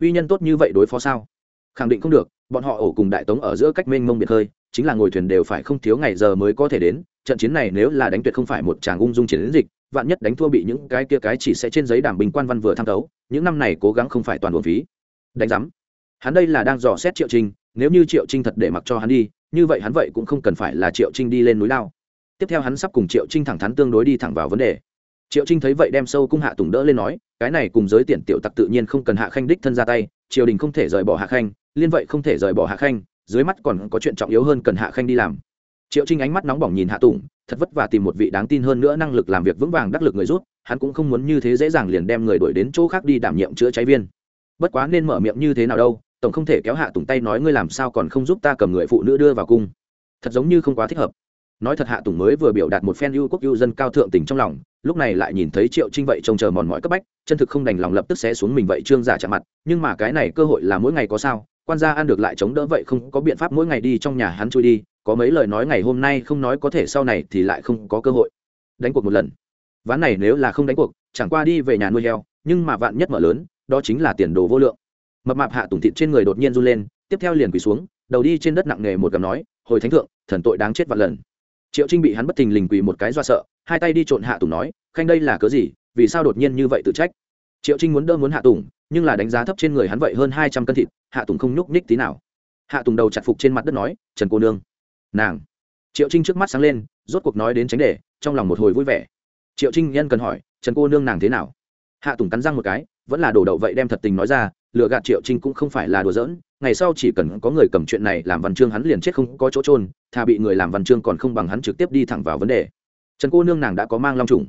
Uy nhân tốt như vậy đối phó sao? Khẳng định không được, bọn họ ổ cùng đại tống ở giữa cách mênh mông biệt hơi, chính là ngồi thuyền đều phải không thiếu ngày giờ mới có thể đến, trận chiến này nếu là đánh tuyệt không phải một chàng ung dung chiến dịch, vạn nhất đánh thua bị những cái kia cái chỉ sẽ trên giấy đảm bình quan văn vừa tham tấu những năm này cố gắng không phải toàn buồn phí. Đánh giám. Hắn đây là đang dò xét triệu trinh, nếu như triệu trinh thật để mặc cho hắn đi, như vậy hắn vậy cũng không cần phải là triệu trinh đi lên núi lao tiếp theo hắn sắp cùng triệu trinh thẳng thắn tương đối đi thẳng vào vấn đề. Triệu trinh thấy vậy đem sâu cung hạ tùng đỡ lên nói, cái này cùng giới tiện tiểu tặc tự nhiên không cần hạ khanh đích thân ra tay, triều đình không thể rời bỏ hạ khanh, liên vậy không thể rời bỏ hạ khanh, dưới mắt còn có chuyện trọng yếu hơn cần hạ khanh đi làm. Triệu trinh ánh mắt nóng bỏng nhìn hạ tùng, thật vất vả tìm một vị đáng tin hơn nữa năng lực làm việc vững vàng đắc lực người rút hắn cũng không muốn như thế dễ dàng liền đem người đuổi đến chỗ khác đi đảm nhiệm chữa cháy viên. Bất quá nên mở miệng như thế nào đâu, tổng không thể kéo hạ tùng tay nói ngươi làm sao còn không giúp ta cầm người phụ nữ đưa vào cung. Thật giống như không quá thích hợp nói thật hạ tùng mới vừa biểu đạt một phen ưu quốc ưu dân cao thượng tình trong lòng, lúc này lại nhìn thấy triệu trinh vậy trông chờ mòn mỏi cấp bách, chân thực không đành lòng lập tức sẽ xuống mình vậy trương giả chạm mặt, nhưng mà cái này cơ hội là mỗi ngày có sao, quan gia ăn được lại chống đỡ vậy không có biện pháp mỗi ngày đi trong nhà hắn chui đi, có mấy lời nói ngày hôm nay không nói có thể sau này thì lại không có cơ hội. Đánh cuộc một lần. Ván này nếu là không đánh cuộc, chẳng qua đi về nhà nuôi heo, nhưng mà vạn nhất mở lớn, đó chính là tiền đồ vô lượng. Mập mạp hạ tùng thịt trên người đột nhiên run lên, tiếp theo liền quỳ xuống, đầu đi trên đất nặng nề một gầm nói, hồi thánh thượng, thần tội đáng chết vạn lần triệu trinh bị hắn bất thình lình quỳ một cái do sợ, hai tay đi trộn hạ tùng nói, khanh đây là cớ gì, vì sao đột nhiên như vậy tự trách? Triệu trinh muốn đỡ muốn hạ tùng, nhưng là đánh giá thấp trên người hắn vậy hơn hai trăm cân thịt, hạ tùng không nhúc nhích tí nào. Hạ tùng đầu chặt phục trên mặt đất nói, trần cô nương, nàng. Triệu trinh trước mắt sáng lên, rốt cuộc nói đến tránh đề trong lòng một hồi vui vẻ. Triệu trinh nhân cần hỏi, trần cô nương nàng thế nào? Hạ tùng cắn răng một cái, vẫn là đổ đậu vậy đem thật tình nói ra lựa gạt triệu trinh cũng không phải là đùa giỡn, ngày sau chỉ cần có người cầm chuyện này làm văn chương hắn liền chết không có chỗ trôn thà bị người làm văn chương còn không bằng hắn trực tiếp đi thẳng vào vấn đề. Trần cô nương nàng đã có mang long trùng.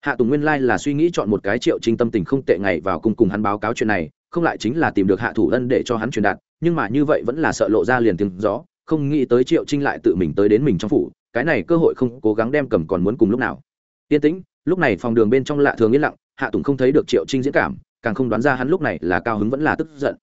Hạ tùng nguyên lai là suy nghĩ chọn một cái triệu trinh tâm tình không tệ ngày vào cùng cùng hắn báo cáo chuyện này, không lại chính là tìm được hạ thủ ân để cho hắn truyền đạt, nhưng mà như vậy vẫn là sợ lộ ra liền tiếng gió, không nghĩ tới triệu trinh lại tự mình tới đến mình trong phủ, cái này cơ hội không cố gắng đem cầm còn muốn cùng lúc nào. Yên tĩnh, lúc này phòng đường bên trong lạ thường yên lặng, hạ tùng không thấy được triệu trinh diễn cảm càng không đoán ra hắn lúc này là cao hứng vẫn là tức giận.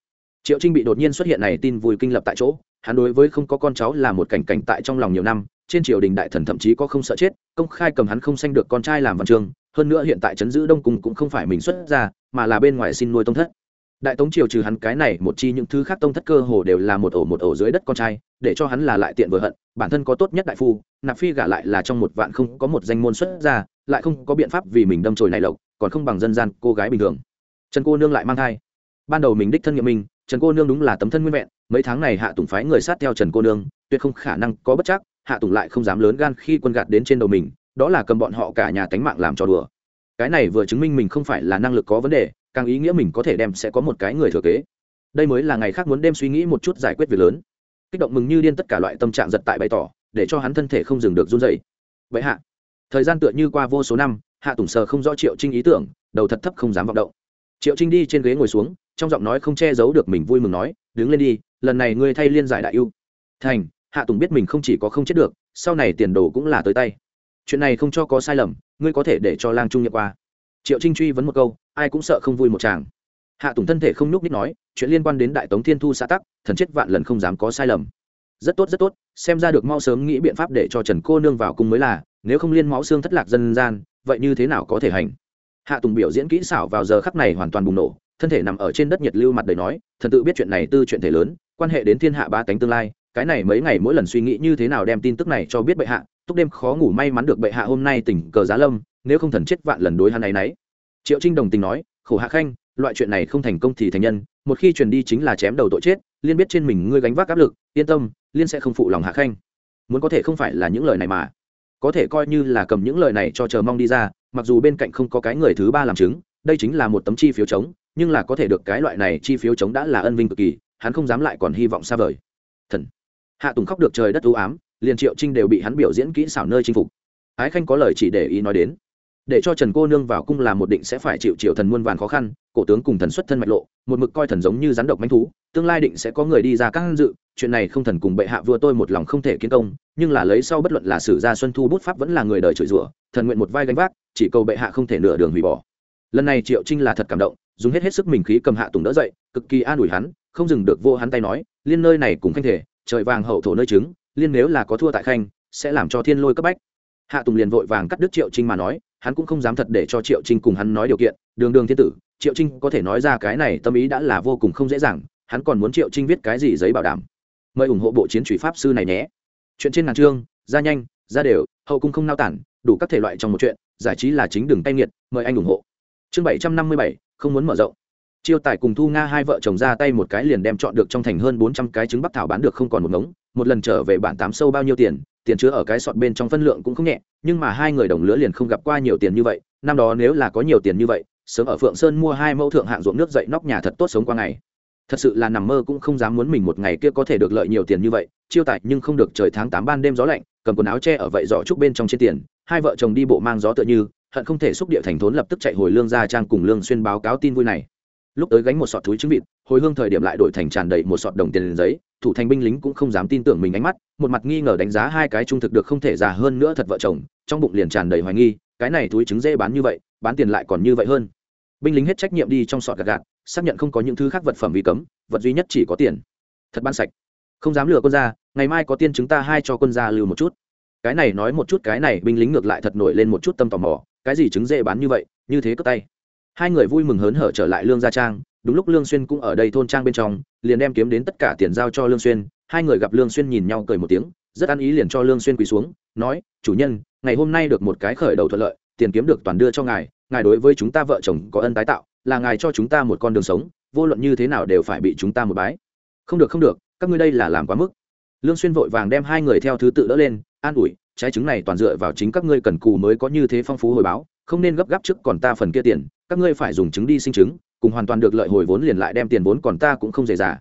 Triệu trinh bị đột nhiên xuất hiện này tin vui kinh lập tại chỗ, hắn đối với không có con cháu là một cảnh cảnh tại trong lòng nhiều năm, trên triều đình đại thần thậm chí có không sợ chết, công khai cầm hắn không sanh được con trai làm văn chương hơn nữa hiện tại trấn giữ đông cung cũng không phải mình xuất ra, mà là bên ngoài xin nuôi tông thất. Đại tống triều trừ hắn cái này một chi những thứ khác tông thất cơ hồ đều là một ổ một ổ dưới đất con trai, để cho hắn là lại tiện vừa hận, bản thân có tốt nhất đại phu, nạp phi gả lại là trong một vạn không có một danh môn xuất ra, lại không có biện pháp vì mình đâm chồi này lộc, còn không bằng dân gian cô gái bình thường trần cô nương lại mang thai. Ban đầu mình đích thân nghiệm mình, trần cô nương đúng là tấm thân nguyên vẹn, mấy tháng này hạ tùng phái người sát theo trần cô nương, tuyệt không khả năng có bất chắc, hạ tùng lại không dám lớn gan khi quân gạt đến trên đầu mình, đó là cầm bọn họ cả nhà tánh mạng làm trò đùa. Cái này vừa chứng minh mình không phải là năng lực có vấn đề, càng ý nghĩa mình có thể đem sẽ có một cái người thừa kế. Đây mới là ngày khác muốn đem suy nghĩ một chút giải quyết việc lớn. Kích động mừng như điên tất cả loại tâm trạng giật tại bày tỏ, để cho hắn thân thể không dừng được run dậy vậy hạ, thời gian tựa như qua vô số năm, hạ tùng sờ không rõ triệu trinh ý tưởng, đầu thật thấp không dám vọng động triệu trinh đi trên ghế ngồi xuống, trong giọng nói không che giấu được mình vui mừng nói, đứng lên đi, lần này ngươi thay liên giải đại ưu. Thành, hạ tùng biết mình không chỉ có không chết được, sau này tiền đồ cũng là tới tay. Chuyện này không cho có sai lầm, ngươi có thể để cho lang trung nhận qua. Triệu trinh truy vấn một câu, ai cũng sợ không vui một chàng hạ tùng thân thể không nhúc nít nói, chuyện liên quan đến đại tống thiên thu xã tắc, thần chết vạn lần không dám có sai lầm. Rất tốt rất tốt, xem ra được mau sớm nghĩ biện pháp để cho trần cô nương vào cung mới là, nếu không liên máu xương thất lạc dân gian, vậy như thế nào có thể hành? Hạ tùng biểu diễn kỹ xảo vào giờ khắc này hoàn toàn bùng nổ, thân thể nằm ở trên đất nhiệt lưu mặt đầy nói, thần tự biết chuyện này tư chuyện thể lớn, quan hệ đến thiên hạ ba tánh tương lai, cái này mấy ngày mỗi lần suy nghĩ như thế nào đem tin tức này cho biết bệ hạ, túc đêm khó ngủ may mắn được bệ hạ hôm nay tỉnh cờ giá lâm, nếu không thần chết vạn lần đối hắn này nấy. Triệu trinh đồng tình nói, khổ hạ khanh, loại chuyện này không thành công thì thành nhân, một khi truyền đi chính là chém đầu tội chết, liên biết trên mình ngươi gánh vác áp lực, yên tâm, liên sẽ không phụ lòng hạ khanh. Muốn có thể không phải là những lời này mà có thể coi như là cầm những lời này cho chờ mong đi ra, mặc dù bên cạnh không có cái người thứ ba làm chứng, đây chính là một tấm chi phiếu chống, nhưng là có thể được cái loại này chi phiếu chống đã là ân vinh cực kỳ, hắn không dám lại còn hy vọng xa vời. Thần. Hạ tùng khóc được trời đất ưu ám, liền triệu trinh đều bị hắn biểu diễn kỹ xảo nơi chinh phục. Ái khanh có lời chỉ để ý nói đến để cho trần cô nương vào cung làm một định sẽ phải chịu triệu thần muôn vàn khó khăn, cổ tướng cùng thần xuất thân mạch lộ, một mực coi thần giống như rắn độc manh thú, tương lai định sẽ có người đi ra các dự, chuyện này không thần cùng bệ hạ vua tôi một lòng không thể kiến công, nhưng là lấy sau bất luận là sử gia xuân thu bút pháp vẫn là người đời chửi rủa, thần nguyện một vai gánh vác, chỉ cầu bệ hạ không thể nửa đường hủy bỏ. Lần này triệu trinh là thật cảm động, dùng hết hết sức mình khí cầm hạ tùng đỡ dậy, cực kỳ an ủi hắn, không dừng được vô hắn tay nói, liên nơi này cùng khanh thể, trời vàng hậu thổ nơi trứng, liên nếu là có thua tại khanh, sẽ làm cho thiên lôi cấp bách. Hạ tùng liền vội vàng cắt đứt triệu trinh mà nói hắn cũng không dám thật để cho triệu trinh cùng hắn nói điều kiện. Đường đường thiên tử, triệu trinh có thể nói ra cái này tâm ý đã là vô cùng không dễ dàng, hắn còn muốn triệu trinh viết cái gì giấy bảo đảm? Mời ủng hộ bộ chiến thủy pháp sư này nhé. Chuyện trên ngàn chương, ra nhanh, ra đều, hậu cung không nao tản, đủ các thể loại trong một chuyện, giải trí là chính đường tay nghiệt, mời anh ủng hộ. Chương bảy trăm năm mươi bảy, không muốn mở rộng. Chiêu tài cùng thu nga hai vợ chồng ra tay một cái liền đem chọn được trong thành hơn bốn trăm cái trứng bắc thảo bán được không còn một ngống, một lần trở về bản tám sâu bao nhiêu tiền tiền chứa ở cái sọt bên trong phân lượng cũng không nhẹ, nhưng mà hai người đồng lứa liền không gặp qua nhiều tiền như vậy, năm đó nếu là có nhiều tiền như vậy, sớm ở phượng sơn mua hai mẫu thượng hạng ruộng nước dậy nóc nhà thật tốt sống qua ngày. Thật sự là nằm mơ cũng không dám muốn mình một ngày kia có thể được lợi nhiều tiền như vậy, chiêu tài nhưng không được trời tháng tám ban đêm gió lạnh, cầm quần áo che ở vậy giỏ trúc bên trong trên tiền, hai vợ chồng đi bộ mang gió tựa như, hận không thể xúc địa thành thốn lập tức chạy hồi lương gia trang cùng lương xuyên báo cáo tin vui này lúc tới gánh một sọt túi trứng vịt, hồi hương thời điểm lại đổi thành tràn đầy một sọt đồng tiền giấy, thủ thành binh lính cũng không dám tin tưởng mình ánh mắt, một mặt nghi ngờ đánh giá hai cái trung thực được không thể già hơn nữa thật vợ chồng, trong bụng liền tràn đầy hoài nghi, cái này túi trứng dễ bán như vậy, bán tiền lại còn như vậy hơn. Binh lính hết trách nhiệm đi trong sọt gạt gạt, xác nhận không có những thứ khác vật phẩm vi cấm, vật duy nhất chỉ có tiền. Thật ban sạch. Không dám lừa quân gia, ngày mai có tiên chúng ta hai cho quân gia lưu một chút. Cái này nói một chút, cái này binh lính ngược lại thật nổi lên một chút tâm tò mò, cái gì trứng dễ bán như vậy, như thế cất tay hai người vui mừng hớn hở trở lại lương gia trang. Đúng lúc lương xuyên cũng ở đây thôn trang bên trong, liền đem kiếm đến tất cả tiền giao cho lương xuyên. Hai người gặp lương xuyên nhìn nhau cười một tiếng, rất ăn ý liền cho lương xuyên quỳ xuống, nói, chủ nhân, ngày hôm nay được một cái khởi đầu thuận lợi, tiền kiếm được toàn đưa cho ngài ngài đối với chúng ta vợ chồng có ân tái tạo, là ngài cho chúng ta một con đường sống, vô luận như thế nào đều phải bị chúng ta một bái. Không được không được, các ngươi đây là làm quá mức. Lương xuyên vội vàng đem hai người theo thứ tự đỡ lên, an ủi, trái trứng này toàn dựa vào chính các ngươi cần cù mới có như thế phong phú hồi báo, không nên gấp gáp trước còn ta phần kia tiền các ngươi phải dùng chứng đi sinh chứng, cùng hoàn toàn được lợi hồi vốn liền lại đem tiền vốn còn ta cũng không dễ dàng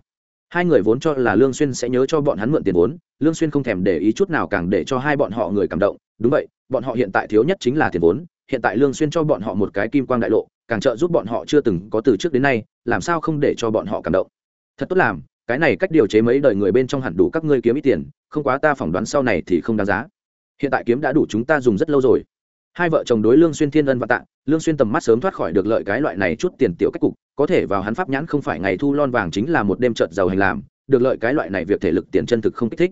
hai người vốn cho là lương xuyên sẽ nhớ cho bọn hắn mượn tiền vốn lương xuyên không thèm để ý chút nào càng để cho hai bọn họ người cảm động. Đúng vậy bọn họ hiện tại thiếu nhất chính là tiền vốn hiện tại lương xuyên cho bọn họ một cái kim quang đại lộ càng trợ giúp bọn họ chưa từng có từ trước đến nay làm sao không để cho bọn họ cảm động? Thật tốt làm cái này cách điều chế mấy đời người bên trong hẳn đủ các ngươi kiếm ít tiền không quá ta phỏng đoán sau này thì không đáng giá. Hiện tại kiếm đã đủ chúng ta dùng rất lâu rồi hai vợ chồng đối lương xuyên thiên ân và tạ, lương xuyên tầm mắt sớm thoát khỏi được lợi cái loại này chút tiền tiểu cách cục, có thể vào hắn pháp nhãn không phải ngày thu lon vàng chính là một đêm trợt giàu hành làm, được lợi cái loại này việc thể lực tiền chân thực không kích thích.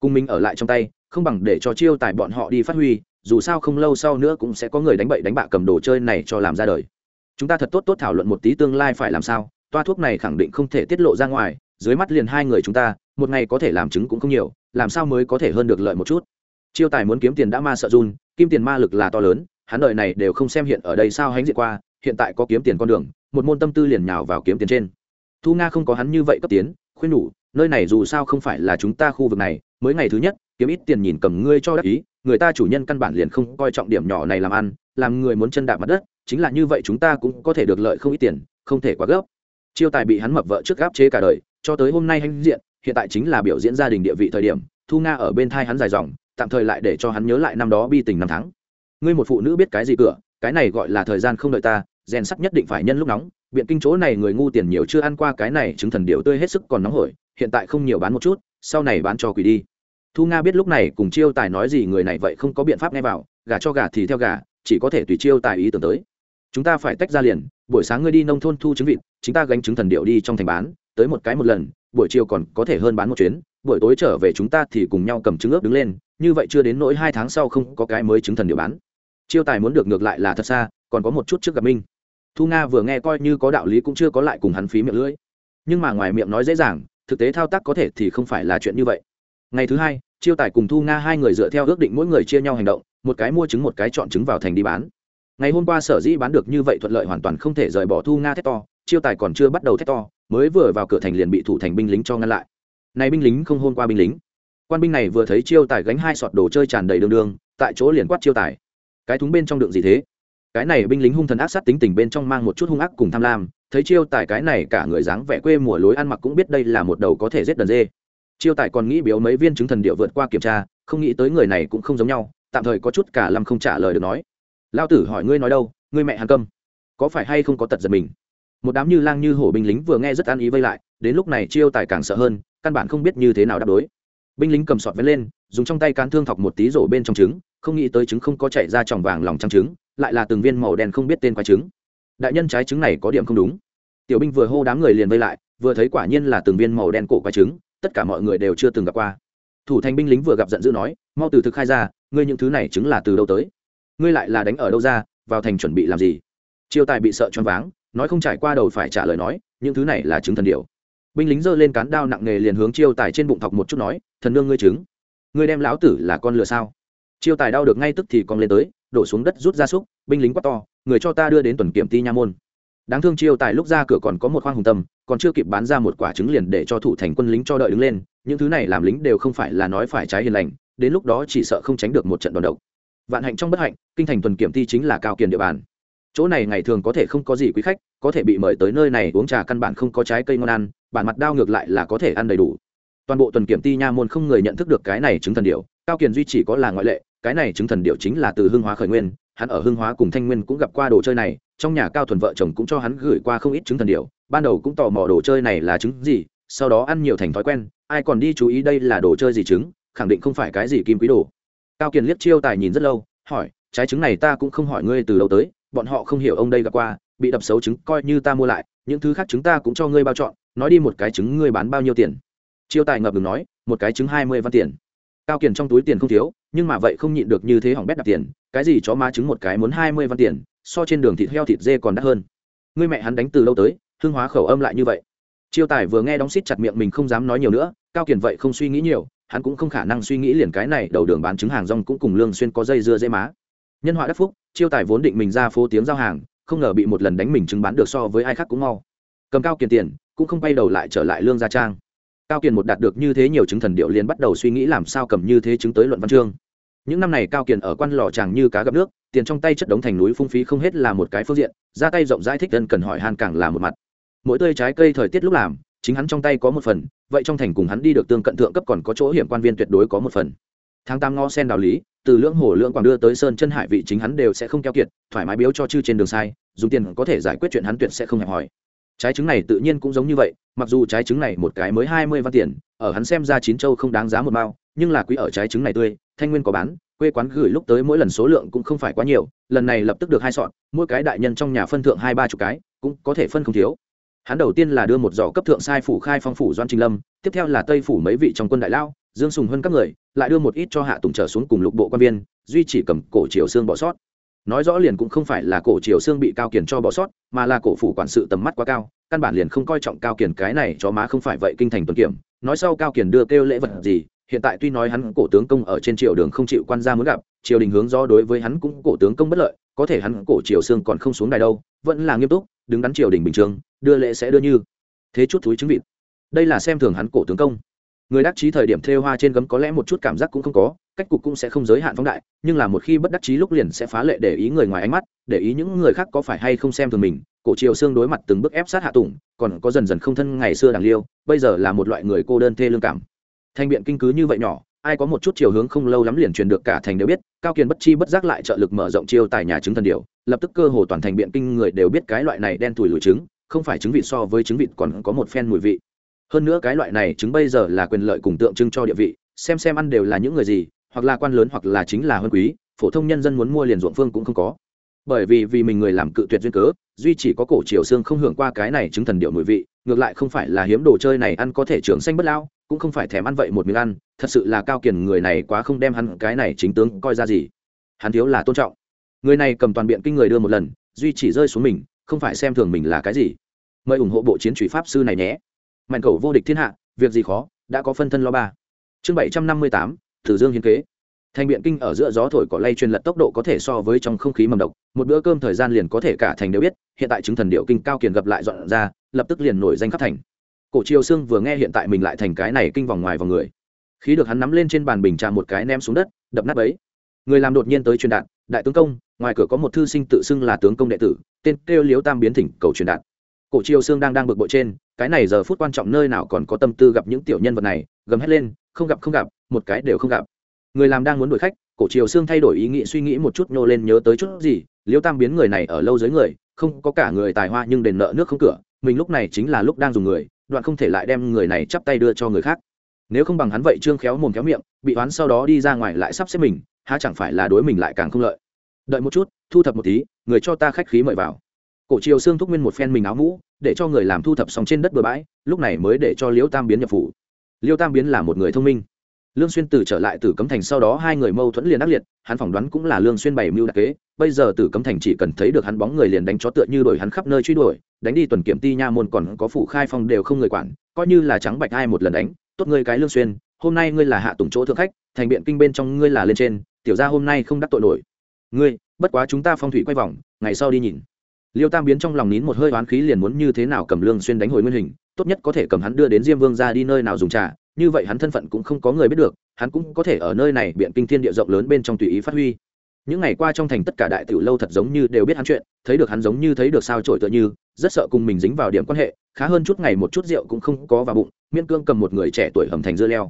Cung minh ở lại trong tay, không bằng để cho chiêu tài bọn họ đi phát huy, dù sao không lâu sau nữa cũng sẽ có người đánh bậy đánh bạ cầm đồ chơi này cho làm ra đời. Chúng ta thật tốt tốt thảo luận một tí tương lai phải làm sao, toa thuốc này khẳng định không thể tiết lộ ra ngoài, dưới mắt liền hai người chúng ta, một ngày có thể làm chứng cũng không nhiều, làm sao mới có thể hơn được lợi một chút? Chiêu tài muốn kiếm tiền đã ma sợ run, kim tiền ma lực là to lớn, hắn đời này đều không xem hiện ở đây sao hánh diện qua, hiện tại có kiếm tiền con đường, một môn tâm tư liền nhào vào kiếm tiền trên. Thu nga không có hắn như vậy cấp tiến, khuyên nhủ, nơi này dù sao không phải là chúng ta khu vực này, mới ngày thứ nhất, kiếm ít tiền nhìn cầm ngươi cho đắc ý, người ta chủ nhân căn bản liền không coi trọng điểm nhỏ này làm ăn, làm người muốn chân đạp mặt đất, chính là như vậy chúng ta cũng có thể được lợi không ít tiền, không thể quá gấp. Chiêu tài bị hắn mập vợ trước gáp chế cả đời, cho tới hôm nay hãnh diện, hiện tại chính là biểu diễn gia đình địa vị thời điểm, thu nga ở bên thai hắn dài dòng tạm thời lại để cho hắn nhớ lại năm đó bi tình năm tháng. Ngươi một phụ nữ biết cái gì cửa, cái này gọi là thời gian không đợi ta, rèn sắt nhất định phải nhân lúc nóng. Biện kinh chỗ này người ngu tiền nhiều chưa ăn qua cái này chứng thần điệu tươi hết sức còn nóng hổi, hiện tại không nhiều bán một chút, sau này bán cho quỷ đi. Thu nga biết lúc này cùng chiêu tài nói gì người này vậy không có biện pháp nghe vào gà cho gà thì theo gà chỉ có thể tùy chiêu tài ý tưởng tới. Chúng ta phải tách ra liền, buổi sáng ngươi đi nông thôn thu trứng vịt, chúng ta gánh trứng thần điệu đi trong thành bán, tới một cái một lần, buổi chiều còn có thể hơn bán một chuyến buổi tối trở về chúng ta thì cùng nhau cầm trứng ướp đứng lên, như vậy chưa đến nỗi hai tháng sau không có cái mới trứng thần điều bán. Chiêu tài muốn được ngược lại là thật xa, còn có một chút trước gặp minh. Thu nga vừa nghe coi như có đạo lý cũng chưa có lại cùng hắn phí miệng lưỡi. Nhưng mà ngoài miệng nói dễ dàng, thực tế thao tác có thể thì không phải là chuyện như vậy. Ngày thứ hai, chiêu tài cùng thu nga hai người dựa theo ước định mỗi người chia nhau hành động, một cái mua trứng một cái chọn trứng vào thành đi bán. Ngày hôm qua sở dĩ bán được như vậy thuận lợi hoàn toàn không thể rời bỏ thu nga thét to, chiêu tài còn chưa bắt đầu thét to, mới vừa vào cửa thành liền bị thủ thành binh lính cho ngăn lại này binh lính không hôn qua binh lính. Quan binh này vừa thấy chiêu tài gánh hai sọt đồ chơi tràn đầy đường đường tại chỗ liền quát chiêu tài. Cái thúng bên trong đựng gì thế? Cái này binh lính hung thần ác sát tính tình bên trong mang một chút hung ác cùng tham lam, thấy chiêu tài cái này cả người dáng vẻ quê mùa lối ăn mặc cũng biết đây là một đầu có thể giết đần dê. Chiêu tài còn nghĩ biếu mấy viên chứng thần điệu vượt qua kiểm tra, không nghĩ tới người này cũng không giống nhau, tạm thời có chút cả lâm không trả lời được nói. Lao tử hỏi ngươi nói đâu, ngươi mẹ hàn câm, có phải hay không có tật giật mình? Một đám như lang như hổ binh lính vừa nghe rất an ý vây lại, đến lúc này chiêu tài càng sợ hơn căn bản không biết như thế nào đáp đối. Binh lính cầm sọt vén lên, dùng trong tay cán thương thọc một tí rổ bên trong trứng, không nghĩ tới trứng không có chạy ra tròng vàng lòng trắng trứng, lại là từng viên màu đen không biết tên quái trứng. Đại nhân trái trứng này có điểm không đúng. Tiểu binh vừa hô đám người liền vây lại, vừa thấy quả nhiên là từng viên màu đen cổ quái trứng, tất cả mọi người đều chưa từng gặp qua. Thủ thành binh lính vừa gặp giận dữ nói, mau từ thực khai ra, ngươi những thứ này chứng là từ đâu tới? Ngươi lại là đánh ở đâu ra, vào thành chuẩn bị làm gì? Chiêu tài bị sợ choáng váng, nói không trải qua đầu phải trả lời nói, những thứ này là chứng thần điều binh lính giơ lên cán đao nặng nề liền hướng chiêu tài trên bụng thọc một chút nói, thần nương ngươi chứng, ngươi đem lão tử là con lừa sao? Chiêu tài đau được ngay tức thì con lên tới, đổ xuống đất rút ra súc binh lính quát to, người cho ta đưa đến tuần kiểm ti nha môn. Đáng thương chiêu tài lúc ra cửa còn có một khoang hùng tâm, còn chưa kịp bán ra một quả trứng liền để cho thủ thành quân lính cho đợi đứng lên, những thứ này làm lính đều không phải là nói phải trái hiền lành, đến lúc đó chỉ sợ không tránh được một trận đòn độc. Vạn hạnh trong bất hạnh, kinh thành tuần kiểm ti chính là cao kiền địa bàn. Chỗ này ngày thường có thể không có gì quý khách, có thể bị mời tới nơi này uống trà căn bản không có trái cây ngon ăn bản mặt đao ngược lại là có thể ăn đầy đủ. Toàn bộ tuần kiểm ti nha môn không người nhận thức được cái này chứng thần điệu cao kiền duy chỉ có là ngoại lệ cái này chứng thần điệu chính là từ hương hóa khởi nguyên hắn ở hương hóa cùng thanh nguyên cũng gặp qua đồ chơi này trong nhà cao thuần vợ chồng cũng cho hắn gửi qua không ít chứng thần điệu ban đầu cũng tò mò đồ chơi này là chứng gì sau đó ăn nhiều thành thói quen ai còn đi chú ý đây là đồ chơi gì chứng, khẳng định không phải cái gì kim quý đồ. Cao kiền liếc chiêu tài nhìn rất lâu hỏi trái trứng này ta cũng không hỏi ngươi từ đâu tới bọn họ không hiểu ông đây gặp qua bị đập xấu trứng coi như ta mua lại những thứ khác chúng ta cũng cho ngươi bao chọn nói đi một cái trứng ngươi bán bao nhiêu tiền? Chiêu tài ngập ngừng nói, một cái trứng hai mươi văn tiền. Cao kiền trong túi tiền không thiếu, nhưng mà vậy không nhịn được như thế hỏng bét đặt tiền, cái gì chó má trứng một cái muốn hai mươi văn tiền, so trên đường thịt heo thịt dê còn đắt hơn. Ngươi mẹ hắn đánh từ lâu tới hương hóa khẩu âm lại như vậy. Chiêu tài vừa nghe đóng xít chặt miệng mình không dám nói nhiều nữa, cao kiền vậy không suy nghĩ nhiều, hắn cũng không khả năng suy nghĩ liền cái này đầu đường bán trứng hàng rong cũng cùng lương xuyên có dây dưa dễ má. Nhân họa đắc phúc, chiêu tài vốn định mình ra phố tiếng giao hàng, không ngờ bị một lần đánh mình trứng bán được so với ai khác cũng mau cầm cao kiền tiền, cũng không quay đầu lại trở lại lương gia trang. Cao kiền một đạt được như thế nhiều chứng thần điệu liền bắt đầu suy nghĩ làm sao cầm như thế chứng tới luận văn chương. Những năm này cao kiền ở quan lò chàng như cá gặp nước, tiền trong tay chất đống thành núi phung phí không hết là một cái phương diện, ra tay rộng rãi thích dân cần hỏi han càng là một mặt. Mỗi tươi trái cây thời tiết lúc làm, chính hắn trong tay có một phần, vậy trong thành cùng hắn đi được tương cận thượng cấp còn có chỗ hiểm quan viên tuyệt đối có một phần. Tháng tám ngõ sen đạo lý, từ lưỡng hồ lưỡng quảng đưa tới sơn chân hải vị chính hắn đều sẽ không keo kiệt, thoải mái biếu cho chư trên đường sai, dùng tiền có thể giải quyết chuyện hắn tuyệt sẽ không hẹp hỏi trái trứng này tự nhiên cũng giống như vậy, mặc dù trái trứng này một cái mới hai mươi văn tiền, ở hắn xem ra chín châu không đáng giá một mao, nhưng là quý ở trái trứng này tươi, thanh nguyên có bán, quê quán gửi lúc tới mỗi lần số lượng cũng không phải quá nhiều, lần này lập tức được hai sọn mỗi cái đại nhân trong nhà phân thượng hai ba chục cái, cũng có thể phân không thiếu. Hắn đầu tiên là đưa một giỏ cấp thượng sai phủ khai phong phủ doan trình lâm, tiếp theo là tây phủ mấy vị trong quân đại lao, dương sùng hơn các người, lại đưa một ít cho hạ tùng trở xuống cùng lục bộ quan viên, duy chỉ cầm cổ triều xương bỏ sót nói rõ liền cũng không phải là cổ triều xương bị cao kiền cho bỏ sót, mà là cổ phủ quản sự tầm mắt quá cao, căn bản liền không coi trọng cao kiền cái này cho má không phải vậy kinh thành tuần kiểm. Nói sau cao kiền đưa kêu lễ vật gì, hiện tại tuy nói hắn cổ tướng công ở trên triều đường không chịu quan gia muốn gặp, triều đình hướng do đối với hắn cũng cổ tướng công bất lợi, có thể hắn cổ triều xương còn không xuống đài đâu, vẫn là nghiêm túc, đứng đắn triều đình bình thường, đưa lễ sẽ đưa như. Thế chút túi chứng vịt. Đây là xem thường hắn cổ tướng công. Người đắc chí thời điểm thêu hoa trên gấm có lẽ một chút cảm giác cũng không có cách cục cũng sẽ không giới hạn phóng đại, nhưng là một khi bất đắc chí lúc liền sẽ phá lệ để ý người ngoài ánh mắt, để ý những người khác có phải hay không xem thường mình, cổ triều xương đối mặt từng bước ép sát hạ tùng, còn có dần dần không thân ngày xưa đàng liêu, bây giờ là một loại người cô đơn thê lương cảm. Thành biện kinh cứ như vậy nhỏ, ai có một chút chiều hướng không lâu lắm liền truyền được cả thành đều biết, cao kiền bất chi bất giác lại trợ lực mở rộng chiêu tại nhà chứng thần điều, lập tức cơ hồ toàn thành biện kinh người đều biết cái loại này đen thùi lùi trứng, không phải trứng vịt so với trứng vịt còn có một phen mùi vị. Hơn nữa cái loại này trứng bây giờ là quyền lợi cùng tượng trưng cho địa vị, xem xem ăn đều là những người gì hoặc là quan lớn hoặc là chính là huân quý, phổ thông nhân dân muốn mua liền ruộng phương cũng không có. Bởi vì vì mình người làm cự tuyệt duyên cớ, duy chỉ có cổ triều xương không hưởng qua cái này chứng thần điệu mùi vị, ngược lại không phải là hiếm đồ chơi này ăn có thể trưởng xanh bất lao, cũng không phải thèm ăn vậy một miếng ăn, thật sự là cao kiền người này quá không đem hắn cái này chính tướng coi ra gì. Hắn thiếu là tôn trọng. Người này cầm toàn biện kinh người đưa một lần, duy chỉ rơi xuống mình, không phải xem thường mình là cái gì. Mời ủng hộ bộ chiến truy pháp sư này nhé. Mạnh cầu vô địch thiên hạ, việc gì khó, đã có phân thân lo ba. Chương bảy trăm năm mươi tám thử dương hiến kế. Thành biện kinh ở giữa gió thổi cỏ lay truyền lật tốc độ có thể so với trong không khí mầm độc, một bữa cơm thời gian liền có thể cả thành đều biết, hiện tại chứng thần điệu kinh cao kiền gặp lại dọn ra, lập tức liền nổi danh khắp thành. Cổ triều sương vừa nghe hiện tại mình lại thành cái này kinh vòng ngoài vòng người. Khí được hắn nắm lên trên bàn bình trà một cái ném xuống đất, đập nát ấy người làm đột nhiên tới truyền đạt, đại tướng công, ngoài cửa có một thư sinh tự xưng là tướng công đệ tử, tên kêu liếu tam biến thỉnh, cầu truyền đạt. Cổ triều sương đang đang bực bội trên, cái này giờ phút quan trọng nơi nào còn có tâm tư gặp những tiểu nhân vật này? gầm hét lên, không gặp không gặp một cái đều không gặp. Người làm đang muốn đuổi khách, cổ triều xương thay đổi ý nghĩ suy nghĩ một chút, nhô lên nhớ tới chút gì, liêu tam biến người này ở lâu dưới người, không có cả người tài hoa nhưng đền nợ nước không cửa, mình lúc này chính là lúc đang dùng người, đoạn không thể lại đem người này chắp tay đưa cho người khác. Nếu không bằng hắn vậy, trương khéo mồm khéo miệng, bị oán sau đó đi ra ngoài lại sắp xếp mình, há chẳng phải là đối mình lại càng không lợi. Đợi một chút, thu thập một tí, người cho ta khách khí mời vào. Cổ triều xương thúc nguyên một phen mình áo mũ, để cho người làm thu thập xong trên đất bừa bãi, lúc này mới để cho liễu tam biến nhập phủ. Liễu tam biến là một người thông minh lương xuyên từ trở lại từ cấm thành sau đó hai người mâu thuẫn liền ác liệt, hắn phỏng đoán cũng là lương xuyên bày mưu đặc kế, bây giờ từ cấm thành chỉ cần thấy được hắn bóng người liền đánh chó tựa như đuổi hắn khắp nơi truy đuổi, đánh đi tuần kiểm ti nha môn còn có phủ khai phong đều không người quản, coi như là trắng bạch ai một lần đánh, tốt ngươi cái lương xuyên, hôm nay ngươi là hạ tùng chỗ thượng khách, thành biện kinh bên trong ngươi là lên trên, tiểu gia hôm nay không đắc tội nổi. Ngươi, bất quá chúng ta phong thủy quay vòng, ngày sau đi nhìn liêu tam biến trong lòng nín một hơi oán khí liền muốn như thế nào cầm lương xuyên đánh hồi nguyên hình, tốt nhất có thể cầm hắn đưa đến diêm vương ra đi nơi nào dùng trà, như vậy hắn thân phận cũng không có người biết được, hắn cũng có thể ở nơi này biện kinh thiên địa rộng lớn bên trong tùy ý phát huy. Những ngày qua trong thành tất cả đại tiểu lâu thật giống như đều biết hắn chuyện, thấy được hắn giống như thấy được sao trổi tựa như, rất sợ cùng mình dính vào điểm quan hệ, khá hơn chút ngày một chút rượu cũng không có vào bụng miên cương cầm một người trẻ tuổi hầm thành dưa leo.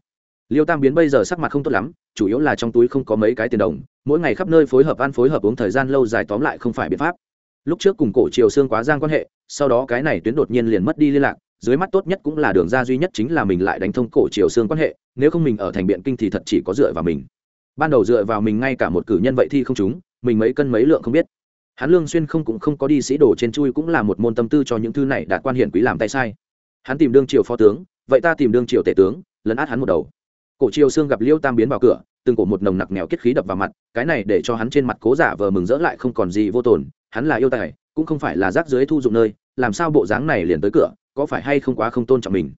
Liêu tam biến bây giờ sắc mặt không tốt lắm, chủ yếu là trong túi không có mấy cái tiền đồng, mỗi ngày khắp nơi phối hợp ăn phối hợp uống thời gian lâu dài tóm lại không phải biện pháp lúc trước cùng cổ triều xương quá giang quan hệ, sau đó cái này tuyến đột nhiên liền mất đi liên lạc, dưới mắt tốt nhất cũng là đường ra duy nhất chính là mình lại đánh thông cổ triều xương quan hệ, nếu không mình ở thành biện kinh thì thật chỉ có dựa vào mình. Ban đầu dựa vào mình ngay cả một cử nhân vậy thì không chúng mình mấy cân mấy lượng không biết. Hắn lương xuyên không cũng không có đi sĩ đồ trên chui cũng là một môn tâm tư cho những thứ này đạt quan hiển quý làm tay sai. Hắn tìm đương triều phó tướng, vậy ta tìm đương triều tể tướng, lấn át hắn một đầu. Cổ triều xương gặp liêu tam biến vào cửa, từng cổ một nồng nặc nghèo kết khí đập vào mặt, cái này để cho hắn trên mặt cố giả vờ mừng rỡ lại không còn gì vô tổn hắn là yêu tài, cũng không phải là rác dưới thu dụng nơi, làm sao bộ dáng này liền tới cửa, có phải hay không quá không tôn trọng mình?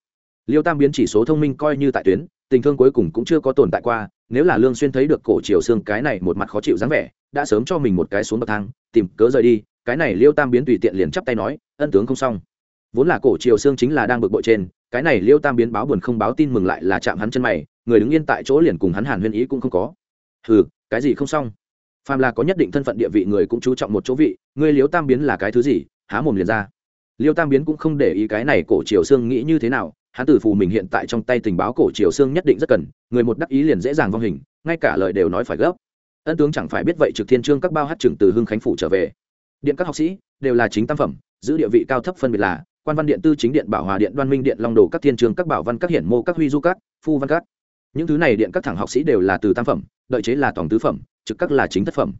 Liêu tam biến chỉ số thông minh coi như tại tuyến, tình thương cuối cùng cũng chưa có tồn tại qua, nếu là lương xuyên thấy được cổ triều xương cái này một mặt khó chịu dáng vẻ, đã sớm cho mình một cái xuống bậc thang, tìm cớ rời đi, cái này liêu tam biến tùy tiện liền chắp tay nói, ân tướng không xong. Vốn là cổ triều xương chính là đang bực bội trên, cái này liêu tam biến báo buồn không báo tin mừng lại là chạm hắn chân mày, người đứng yên tại chỗ liền cùng hắn hàn huyên ý cũng không có. Hừ, cái gì không xong? Phàm là có nhất định thân phận địa vị người cũng chú trọng một chỗ vị, người liêu tam biến là cái thứ gì? Há mồm liền ra. Liêu tam biến cũng không để ý cái này cổ triều xương nghĩ như thế nào, hắn tử phù mình hiện tại trong tay tình báo cổ triều xương nhất định rất cần, người một đắc ý liền dễ dàng vong hình, ngay cả lời đều nói phải gấp. Ân tướng chẳng phải biết vậy trực thiên trương các bao hát trưởng từ hưng khánh phủ trở về. Điện các học sĩ đều là chính tam phẩm, giữ địa vị cao thấp phân biệt là quan văn điện tư chính điện bảo hòa điện đoan minh điện long đồ các thiên trường các bảo văn các hiển mô các huy du các phu văn các. Những thứ này điện các thẳng học sĩ đều là từ tam phẩm đợi chế là tổng tứ phẩm, trực các là chính thất phẩm.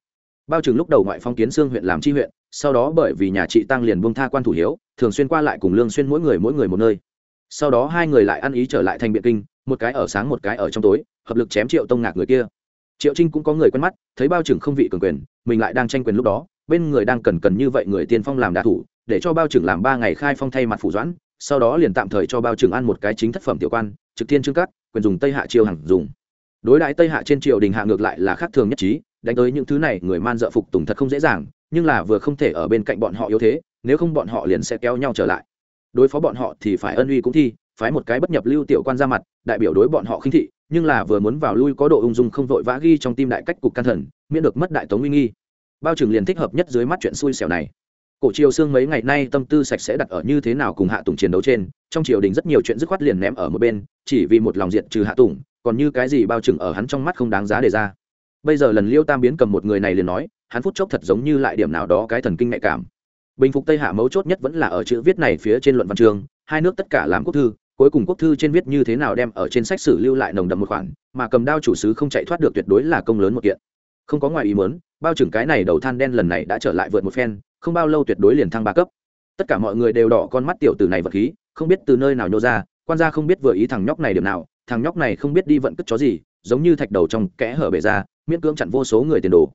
Bao trừng lúc đầu ngoại phong kiến xương huyện làm tri huyện, sau đó bởi vì nhà chị tăng liền buông tha quan thủ hiếu, thường xuyên qua lại cùng lương xuyên mỗi người mỗi người một nơi. Sau đó hai người lại ăn ý trở lại thành biện kinh, một cái ở sáng một cái ở trong tối, hợp lực chém triệu tông ngạc người kia. Triệu trinh cũng có người quen mắt, thấy bao trưởng không vị cường quyền, mình lại đang tranh quyền lúc đó, bên người đang cần cần như vậy người tiên phong làm đạ thủ, để cho bao trưởng làm ba ngày khai phong thay mặt phủ doãn, sau đó liền tạm thời cho bao trưởng ăn một cái chính thất phẩm tiểu quan, trực tiên trương cắt quyền dùng tây hạ chiêu hàng dùng đối đãi tây hạ trên triều đình hạ ngược lại là khác thường nhất trí, đánh tới những thứ này người man dợ phục tùng thật không dễ dàng, nhưng là vừa không thể ở bên cạnh bọn họ yếu thế, nếu không bọn họ liền sẽ kéo nhau trở lại. Đối phó bọn họ thì phải ân uy cũng thi, phái một cái bất nhập lưu tiểu quan ra mặt, đại biểu đối bọn họ khinh thị, nhưng là vừa muốn vào lui có độ ung dung không vội vã ghi trong tim đại cách cục can thần, miễn được mất đại tống uy nghi. Bao trừng liền thích hợp nhất dưới mắt chuyện xui xẻo này. Cổ triều xương mấy ngày nay tâm tư sạch sẽ đặt ở như thế nào cùng hạ tùng chiến đấu trên, trong triều đình rất nhiều chuyện dứt khoát liền ném ở một bên, chỉ vì một lòng diện trừ hạ tùng còn như cái gì bao trừng ở hắn trong mắt không đáng giá đề ra. Bây giờ lần liêu tam biến cầm một người này liền nói, hắn phút chốc thật giống như lại điểm nào đó cái thần kinh nhạy cảm. Bình phục tây hạ mấu chốt nhất vẫn là ở chữ viết này phía trên luận văn chương hai nước tất cả làm quốc thư, cuối cùng quốc thư trên viết như thế nào đem ở trên sách sử lưu lại nồng đậm một khoản, mà cầm đao chủ sứ không chạy thoát được tuyệt đối là công lớn một kiện. Không có ngoài ý muốn, bao trưởng cái này đầu than đen lần này đã trở lại vượt một phen, không bao lâu tuyệt đối liền thăng ba cấp. Tất cả mọi người đều đỏ con mắt tiểu tử này vật khí, không biết từ nơi nào nhô ra, quan gia không biết vừa ý thằng nhóc này điểm nào thằng nhóc này không biết đi vận cất chó gì, giống như thạch đầu trong kẽ hở bể ra, miễn cưỡng chặn vô số người tiền đồ.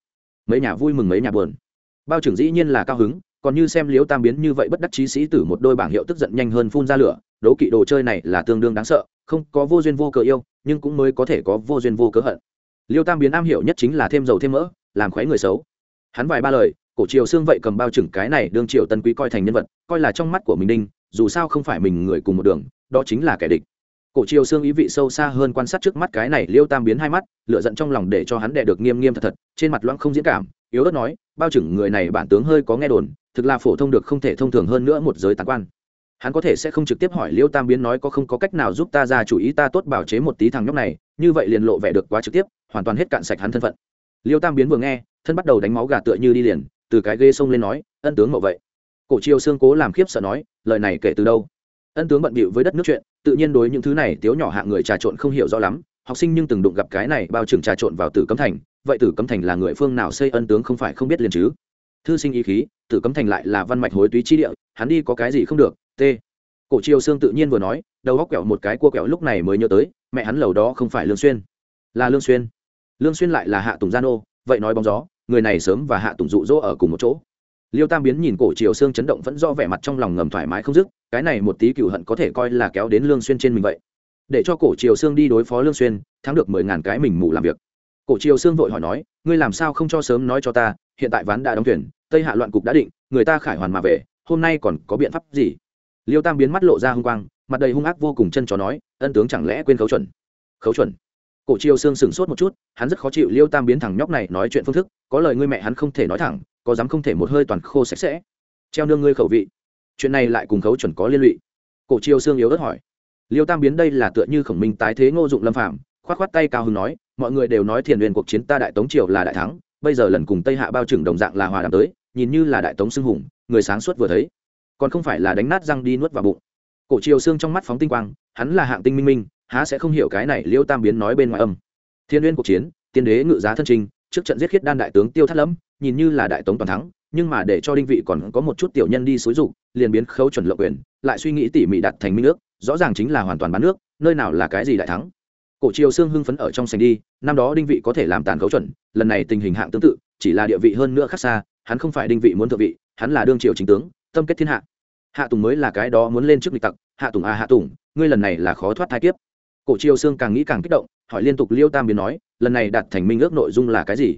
Mấy nhà vui mừng, mấy nhà buồn. Bao trưởng dĩ nhiên là cao hứng, còn như xem liếu tam biến như vậy bất đắc chí sĩ tử một đôi bảng hiệu tức giận nhanh hơn phun ra lửa đố kỵ đồ chơi này là tương đương đáng sợ, không có vô duyên vô cớ yêu, nhưng cũng mới có thể có vô duyên vô cớ hận. Liêu tam biến am hiểu nhất chính là thêm dầu thêm mỡ, làm khoái người xấu. Hắn vài ba lời, cổ triều xương vậy cầm bao trưởng cái này đương triều tân quý coi thành nhân vật, coi là trong mắt của mình đinh, dù sao không phải mình người cùng một đường, đó chính là kẻ địch cổ triều xương ý vị sâu xa hơn quan sát trước mắt cái này liêu tam biến hai mắt lựa giận trong lòng để cho hắn đẻ được nghiêm nghiêm thật thật, trên mặt loãng không diễn cảm, yếu ớt nói, bao trưởng người này bản tướng hơi có nghe đồn, thực là phổ thông được không thể thông thường hơn nữa một giới tán quan. Hắn có thể sẽ không trực tiếp hỏi liêu tam biến nói có không có cách nào giúp ta ra chủ ý ta tốt bảo chế một tí thằng nhóc này, như vậy liền lộ vẻ được quá trực tiếp, hoàn toàn hết cạn sạch hắn thân phận. Liêu tam biến vừa nghe, thân bắt đầu đánh máu gà tựa như đi liền, từ cái ghê xông lên nói, ân tướng mậu vậy. Cổ triều xương cố làm khiếp sợ nói, lời này kể từ đâu? Ân tướng bận bịu với đất nước chuyện tự nhiên đối những thứ này tiếu nhỏ hạng người trà trộn không hiểu rõ lắm, học sinh nhưng từng đụng gặp cái này bao trường trà trộn vào tử cấm thành, vậy tử cấm thành là người phương nào xây ân tướng không phải không biết liền chứ? Thư sinh ý khí, tử cấm thành lại là văn mạch hối túy chi địa, hắn đi có cái gì không được, t. Cổ triều Sương tự nhiên vừa nói, đầu góc quẹo một cái cua quẹo lúc này mới nhớ tới, mẹ hắn lầu đó không phải lương xuyên. Là lương xuyên. Lương xuyên lại là hạ tùng gia nô, vậy nói bóng gió, người này sớm và hạ tùng dụ dỗ ở cùng một chỗ. Liêu tam biến nhìn cổ triều Sương chấn động vẫn do vẻ mặt trong lòng ngầm thoải mái không dứt cái này một tí cựu hận có thể coi là kéo đến lương xuyên trên mình vậy. Để cho cổ triều xương đi đối phó lương xuyên, thắng được mười ngàn cái mình mù làm việc. Cổ triều xương vội hỏi nói, ngươi làm sao không cho sớm nói cho ta, hiện tại ván đã đóng thuyền, tây hạ loạn cục đã định, người ta khải hoàn mà về, hôm nay còn có biện pháp gì? Liêu tam biến mắt lộ ra hung quang, mặt đầy hung ác vô cùng chân chó nói, ân tướng chẳng lẽ quên khấu chuẩn? Khấu chuẩn? Cổ triều xương sừng sốt một chút, hắn rất khó chịu liêu tam biến thằng nhóc này nói chuyện phương thức, có lời ngươi mẹ hắn không thể nói thẳng, có dám không thể một hơi toàn khô sạch sẽ. Treo nương ngươi khẩu vị chuyện này lại cùng khấu chuẩn có liên lụy. Cổ triều xương yếu ớt hỏi. Liêu tam biến đây là tựa như khổng minh tái thế ngô dụng lâm phạm khoát khoát tay cao hứng nói, mọi người đều nói thiền huyền cuộc chiến ta đại tống triều là đại thắng, bây giờ lần cùng tây hạ bao trừng đồng dạng là hòa đàm tới, nhìn như là đại tống xưng hùng, người sáng suốt vừa thấy. Còn không phải là đánh nát răng đi nuốt vào bụng. Cổ triều xương trong mắt phóng tinh quang, hắn là hạng tinh minh minh, há sẽ không hiểu cái này liêu tam biến nói bên ngoài âm. Thiên uyên cuộc chiến, tiên đế ngự giá thân trình, trước trận giết khiết đan đại tướng tiêu thắt lẫm nhìn như là đại tống toàn thắng, nhưng mà để cho đinh vị còn có một chút tiểu nhân đi xúi dục, liền biến khấu chuẩn lộng quyền, lại suy nghĩ tỉ mỉ đặt thành minh nước rõ ràng chính là hoàn toàn bán nước, nơi nào là cái gì đại thắng. Cổ triều xương hưng phấn ở trong sành đi, năm đó đinh vị có thể làm tàn khấu chuẩn, lần này tình hình hạng tương tự, chỉ là địa vị hơn nữa khác xa, hắn không phải đinh vị muốn thượng vị, hắn là đương triều chính tướng, tâm kết thiên hạ. Hạ tùng mới là cái đó muốn lên trước lịch tặc, hạ tùng à hạ tùng, ngươi lần này là khó thoát thai kiếp. Cổ triều xương càng nghĩ càng kích động, hỏi liên tục liêu tam biến nói, lần này đặt thành minh ước nội dung là cái gì?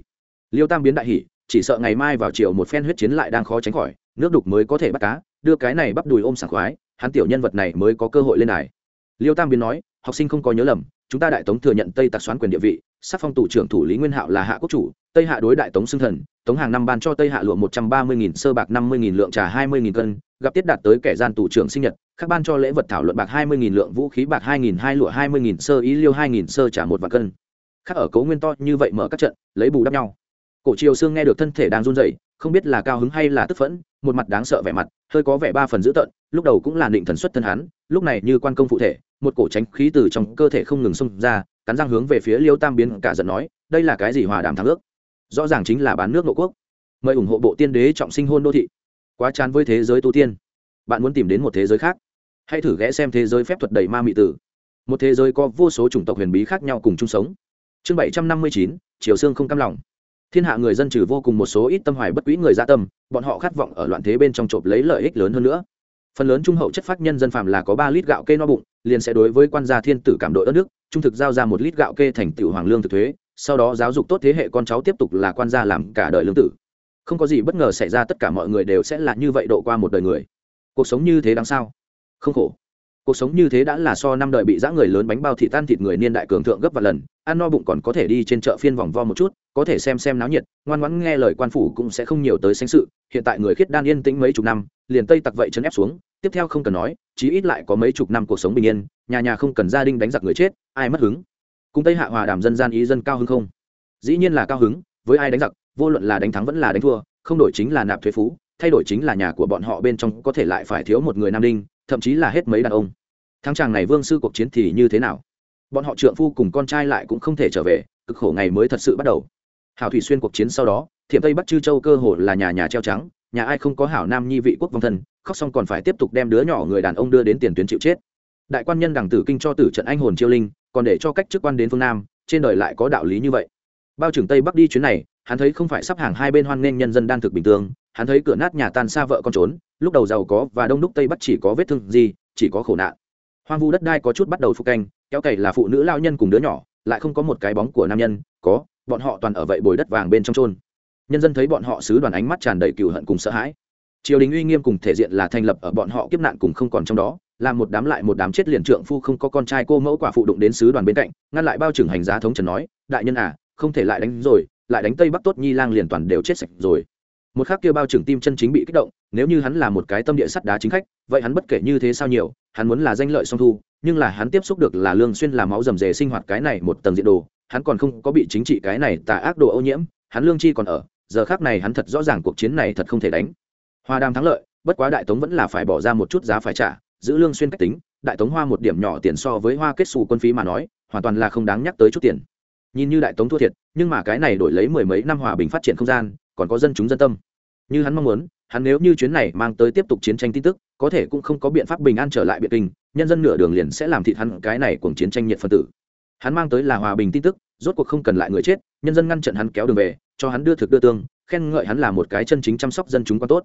Liêu tam biến đại hỉ chỉ sợ ngày mai vào chiều một phen huyết chiến lại đang khó tránh khỏi, nước đục mới có thể bắt cá, đưa cái này bắp đùi ôm sảng khoái, hắn tiểu nhân vật này mới có cơ hội lên đài. Liêu tam biến nói, học sinh không có nhớ lầm, chúng ta đại tống thừa nhận tây tạc xoán quyền địa vị, sắc phong tủ trưởng thủ lý nguyên hạo là hạ quốc chủ, tây hạ đối đại tống xưng thần, tống hàng năm ban cho tây hạ lụa một trăm ba mươi nghìn sơ bạc, năm mươi nghìn lượng trà, hai mươi nghìn cân, gặp tiết đạt tới kẻ gian tù trưởng sinh nhật các ban cho lễ vật thảo luận bạc, hai mươi nghìn lượng vũ khí bạc, hai nghìn hai lụa, hai mươi nghìn sơ ý liêu, hai nghìn sơ trả một vạn cân. Khác ở cấu nguyên to như vậy mở các trận, lấy bù đắp nhau cổ triều sương nghe được thân thể đang run rẩy, không biết là cao hứng hay là tức phẫn, một mặt đáng sợ vẻ mặt, hơi có vẻ ba phần dữ tợn, lúc đầu cũng là định thần xuất thân hắn, lúc này như quan công phụ thể, một cổ tránh khí từ trong cơ thể không ngừng xông ra, cắn răng hướng về phía liêu tam biến cả giận nói, đây là cái gì hòa đàm thắng ước? Rõ ràng chính là bán nước nội quốc. Mời ủng hộ bộ tiên đế trọng sinh hôn đô thị. Quá chán với thế giới tu tiên. Bạn muốn tìm đến một thế giới khác? Hãy thử ghé xem thế giới phép thuật đầy ma mị tử. Một thế giới có vô số chủng tộc huyền bí khác nhau cùng chung sống. Chương bảy trăm năm mươi chín, triều sương không cam lòng thiên hạ người dân trừ vô cùng một số ít tâm hoài bất quý người gia tâm, bọn họ khát vọng ở loạn thế bên trong trộm lấy lợi ích lớn hơn nữa. Phần lớn trung hậu chất phát nhân dân phàm là có ba lít gạo kê no bụng, liền sẽ đối với quan gia thiên tử cảm đội đất nước, trung thực giao ra một lít gạo kê thành tiểu hoàng lương thực thuế, sau đó giáo dục tốt thế hệ con cháu tiếp tục là quan gia làm cả đời lương tử. Không có gì bất ngờ xảy ra tất cả mọi người đều sẽ là như vậy độ qua một đời người. Cuộc sống như thế đáng sao? Không khổ cuộc sống như thế đã là so năm đời bị giã người lớn bánh bao thịt tan thịt người niên đại cường thượng gấp và lần, ăn no bụng còn có thể đi trên chợ phiên vòng vo một chút, có thể xem xem náo nhiệt, ngoan ngoãn nghe lời quan phủ cũng sẽ không nhiều tới sanh sự, hiện tại người khiết đan yên tĩnh mấy chục năm, liền tây tặc vậy chấn ép xuống, tiếp theo không cần nói, chí ít lại có mấy chục năm cuộc sống bình yên, nhà nhà không cần gia đình đánh giặc người chết, ai mất hứng? Cùng tây hạ hòa đàm dân gian ý dân cao hứng không? Dĩ nhiên là cao hứng, với ai đánh giặc, vô luận là đánh thắng vẫn là đánh thua, không đổi chính là nạp thuế phú, thay đổi chính là nhà của bọn họ bên trong có thể lại phải thiếu một người nam đinh thậm chí là hết mấy đàn ông. Thắng chàng này vương sư cuộc chiến thì như thế nào? Bọn họ trượng phu cùng con trai lại cũng không thể trở về, cực khổ ngày mới thật sự bắt đầu. Hảo thủy xuyên cuộc chiến sau đó, thiểm tây bắt chư châu cơ hồ là nhà nhà treo trắng, nhà ai không có hảo nam nhi vị quốc vong thân khóc xong còn phải tiếp tục đem đứa nhỏ người đàn ông đưa đến tiền tuyến chịu chết. Đại quan nhân đằng tử kinh cho tử trận anh hồn chiêu linh, còn để cho cách chức quan đến phương nam, trên đời lại có đạo lý như vậy. Bao trưởng tây bắc đi chuyến này, hắn thấy không phải sắp hàng hai bên hoan nghênh nhân dân đan thực bình thường hắn thấy cửa nát nhà tan xa vợ con trốn, lúc đầu giàu có và đông đúc tây bắc chỉ có vết thương gì, chỉ có khổ nạn. Hoang vu đất đai có chút bắt đầu phục canh, kéo cày là phụ nữ lao nhân cùng đứa nhỏ, lại không có một cái bóng của nam nhân, có, bọn họ toàn ở vậy bồi đất vàng bên trong trôn nhân dân thấy bọn họ sứ đoàn ánh mắt tràn đầy cừu hận cùng sợ hãi. Triều đình uy nghiêm cùng thể diện là thành lập ở bọn họ kiếp nạn cùng không còn trong đó, là một đám lại một đám chết liền trượng phu không có con trai cô mẫu quả phụ đụng đến sứ đoàn bên cạnh, ngăn lại bao trưởng hành giá thống trần nói, đại nhân à không thể lại đánh rồi, lại đánh tây bắc tốt, nhi lang liền toàn đều chết sạch rồi một khắc kia bao trưởng tim chân chính bị kích động, nếu như hắn là một cái tâm địa sắt đá chính khách, vậy hắn bất kể như thế sao nhiều, hắn muốn là danh lợi song thu, nhưng là hắn tiếp xúc được là lương xuyên là máu rầm rề sinh hoạt cái này một tầng diện đồ, hắn còn không có bị chính trị cái này tà ác đồ ô nhiễm, hắn lương chi còn ở, giờ khác này hắn thật rõ ràng cuộc chiến này thật không thể đánh. Hoa đàm thắng lợi, bất quá đại tống vẫn là phải bỏ ra một chút giá phải trả, giữ lương xuyên cách tính, đại tống hoa một điểm nhỏ tiền so với hoa kết xù quân phí mà nói, hoàn toàn là không đáng nhắc tới chút tiền. Nhìn như đại tống thua thiệt, nhưng mà cái này đổi lấy mười mấy năm hòa bình phát triển không gian còn có dân chúng dân tâm. Như hắn mong muốn, hắn nếu như chuyến này mang tới tiếp tục chiến tranh tin tức, có thể cũng không có biện pháp bình an trở lại biệt kinh, nhân dân nửa đường liền sẽ làm thịt hắn cái này cùng chiến tranh nhiệt phân tử. Hắn mang tới là hòa bình tin tức, rốt cuộc không cần lại người chết, nhân dân ngăn trận hắn kéo đường về, cho hắn đưa thực đưa tương, khen ngợi hắn là một cái chân chính chăm sóc dân chúng quá tốt.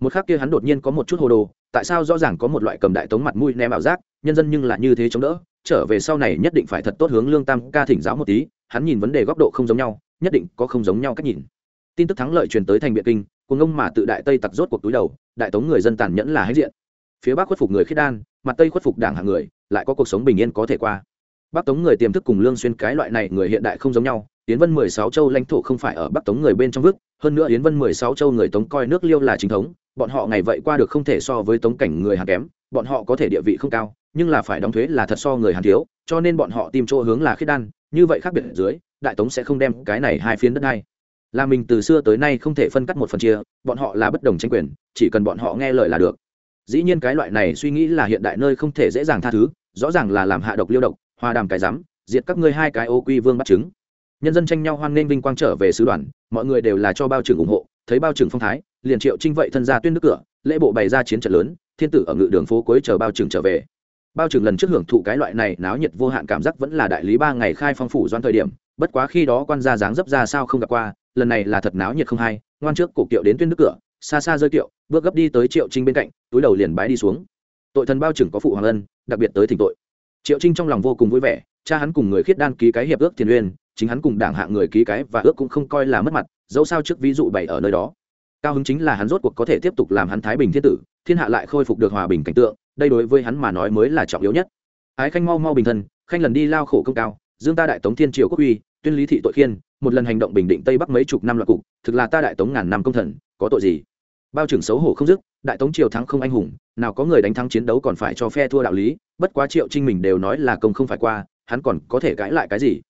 Một khác kia hắn đột nhiên có một chút hồ đồ, tại sao rõ ràng có một loại cầm đại tống mặt mũi ném ảo giác, nhân dân nhưng là như thế chống đỡ, trở về sau này nhất định phải thật tốt hướng lương tam ca thỉnh giáo một tí, hắn nhìn vấn đề góc độ không giống nhau, nhất định có không giống nhau cách nhìn tin tức thắng lợi truyền tới thành biện kinh cùng ông mà tự đại tây tặc rốt cuộc túi đầu, đại tống người dân tàn nhẫn là hãnh diện. Phía bắc khuất phục người khiết đan, mặt tây khuất phục đảng hạng người, lại có cuộc sống bình yên có thể qua. Bắc tống người tiềm thức cùng lương xuyên cái loại này người hiện đại không giống nhau, yến vân mười sáu châu lãnh thổ không phải ở bắc tống người bên trong vức hơn nữa yến vân mười sáu châu người tống coi nước liêu là chính thống, bọn họ ngày vậy qua được không thể so với tống cảnh người hàn kém, bọn họ có thể địa vị không cao, nhưng là phải đóng thuế là thật so người hàn thiếu, cho nên bọn họ tìm chỗ hướng là khiết đan, như vậy khác biệt ở dưới, đại tống sẽ không đem cái này hai phiến đất này là mình từ xưa tới nay không thể phân cắt một phần chia, bọn họ là bất đồng tranh quyền, chỉ cần bọn họ nghe lời là được. Dĩ nhiên cái loại này suy nghĩ là hiện đại nơi không thể dễ dàng tha thứ, rõ ràng là làm hạ độc liêu độc, hòa đàm cái rắm, diệt các ngươi hai cái ô quy vương bắt chứng nhân dân tranh nhau hoan nghênh vinh quang trở về sứ đoàn, mọi người đều là cho bao trưởng ủng hộ, thấy bao trưởng phong thái, liền triệu trinh vậy thân ra tuyên nước cửa, lễ bộ bày ra chiến trận lớn, thiên tử ở ngự đường phố cuối chờ bao trưởng trở về. Bao trưởng lần trước hưởng thụ cái loại này náo nhiệt vô hạn cảm giác vẫn là đại lý ba ngày khai phong phủ doan thời điểm, bất quá khi đó quan gia dáng dấp ra sao không gặp qua lần này là thật náo nhiệt không hay, ngoan trước cổ kiệu đến tuyên nước cửa, xa xa rơi kiệu, bước gấp đi tới triệu trinh bên cạnh, túi đầu liền bái đi xuống. Tội thần bao trưởng có phụ hoàng ân, đặc biệt tới thỉnh tội. Triệu trinh trong lòng vô cùng vui vẻ, cha hắn cùng người khiết đan ký cái hiệp ước thiền uyên, chính hắn cùng đảng hạng người ký cái và ước cũng không coi là mất mặt, dẫu sao trước ví dụ bày ở nơi đó. Cao hứng chính là hắn rốt cuộc có thể tiếp tục làm hắn thái bình thiên tử, thiên hạ lại khôi phục được hòa bình cảnh tượng, đây đối với hắn mà nói mới là trọng yếu nhất. Ái khanh mau mau bình thân, khanh lần đi lao khổ công cao, dương ta đại tống thiên triều quốc uy tuyên lý thị tội khiên, một lần hành động bình định tây bắc mấy chục năm loạt cục, thực là ta đại tống ngàn năm công thần, có tội gì? Bao trưởng xấu hổ không dứt, đại tống triều thắng không anh hùng, nào có người đánh thắng chiến đấu còn phải cho phe thua đạo lý, bất quá triệu trinh mình đều nói là công không phải qua, hắn còn có thể cãi lại cái gì?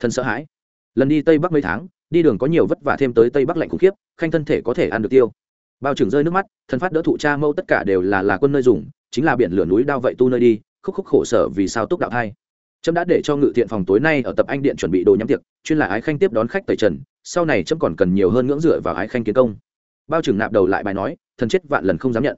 Thân sợ hãi. Lần đi tây bắc mấy tháng, đi đường có nhiều vất vả thêm tới tây bắc lạnh khủng khiếp, khanh thân thể có thể ăn được tiêu. Bao trưởng rơi nước mắt thân phát đỡ thụ cha mâu tất cả đều là là quân nơi dùng, chính là biển lửa núi đao vậy tu nơi đi, khúc khúc khổ sở vì sao túc đạo thai trâm đã để cho ngự thiện phòng tối nay ở tập anh điện chuẩn bị đồ nhắm tiệc, chuyên là ái khanh tiếp đón khách tẩy trần, sau này trâm còn cần nhiều hơn ngưỡng dựa vào ái khanh kiến công. Bao trưởng nạp đầu lại bài nói, thần chết vạn lần không dám nhận.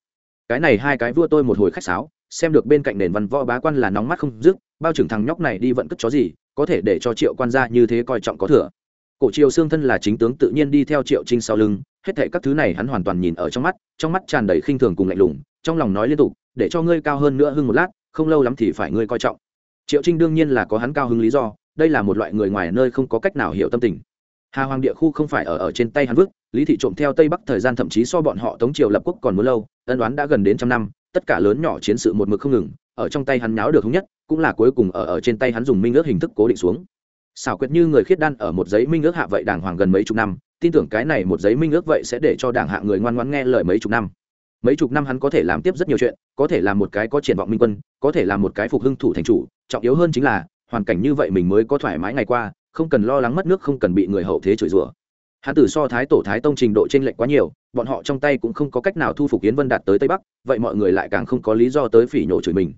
Cái này hai cái vua tôi một hồi khách sáo, xem được bên cạnh nền văn võ bá quan là nóng mắt không dứt, bao trưởng thằng nhóc này đi vận cất chó gì, có thể để cho triệu quan gia như thế coi trọng có thừa. Cổ triều xương thân là chính tướng tự nhiên đi theo triệu trinh sau lưng, hết thệ các thứ này hắn hoàn toàn nhìn ở trong mắt trong mắt tràn đầy khinh thường cùng lạnh lùng, trong lòng nói liên tục, để cho ngươi cao hơn nữa hưng một lát, không lâu lắm thì phải ngươi coi trọng triệu trinh đương nhiên là có hắn cao hứng lý do, đây là một loại người ngoài nơi không có cách nào hiểu tâm tình. Hà hoàng địa khu không phải ở ở trên tay hắn vứt, lý thị trộm theo tây bắc thời gian thậm chí so bọn họ tống triều lập quốc còn muốn lâu, ân đoán đã gần đến trăm năm, tất cả lớn nhỏ chiến sự một mực không ngừng, ở trong tay hắn nháo được thống nhất, cũng là cuối cùng ở ở trên tay hắn dùng minh ước hình thức cố định xuống. Xảo quyệt như người khiết đan ở một giấy minh ước hạ vậy đàng hoàng gần mấy chục năm, tin tưởng cái này một giấy minh ước vậy sẽ để cho đảng hạ người ngoan ngoãn nghe lời mấy chục năm mấy chục năm hắn có thể làm tiếp rất nhiều chuyện, có thể làm một cái có triển vọng minh quân, có thể làm một cái phục hưng thủ thành chủ, trọng yếu hơn chính là, hoàn cảnh như vậy mình mới có thoải mái ngày qua, không cần lo lắng mất nước, không cần bị người hậu thế chửi rủa. Hắn tử so thái tổ thái tông trình độ trên lệch quá nhiều, bọn họ trong tay cũng không có cách nào thu phục yến vân đạt tới tây bắc, vậy mọi người lại càng không có lý do tới phỉ nhổ chửi mình.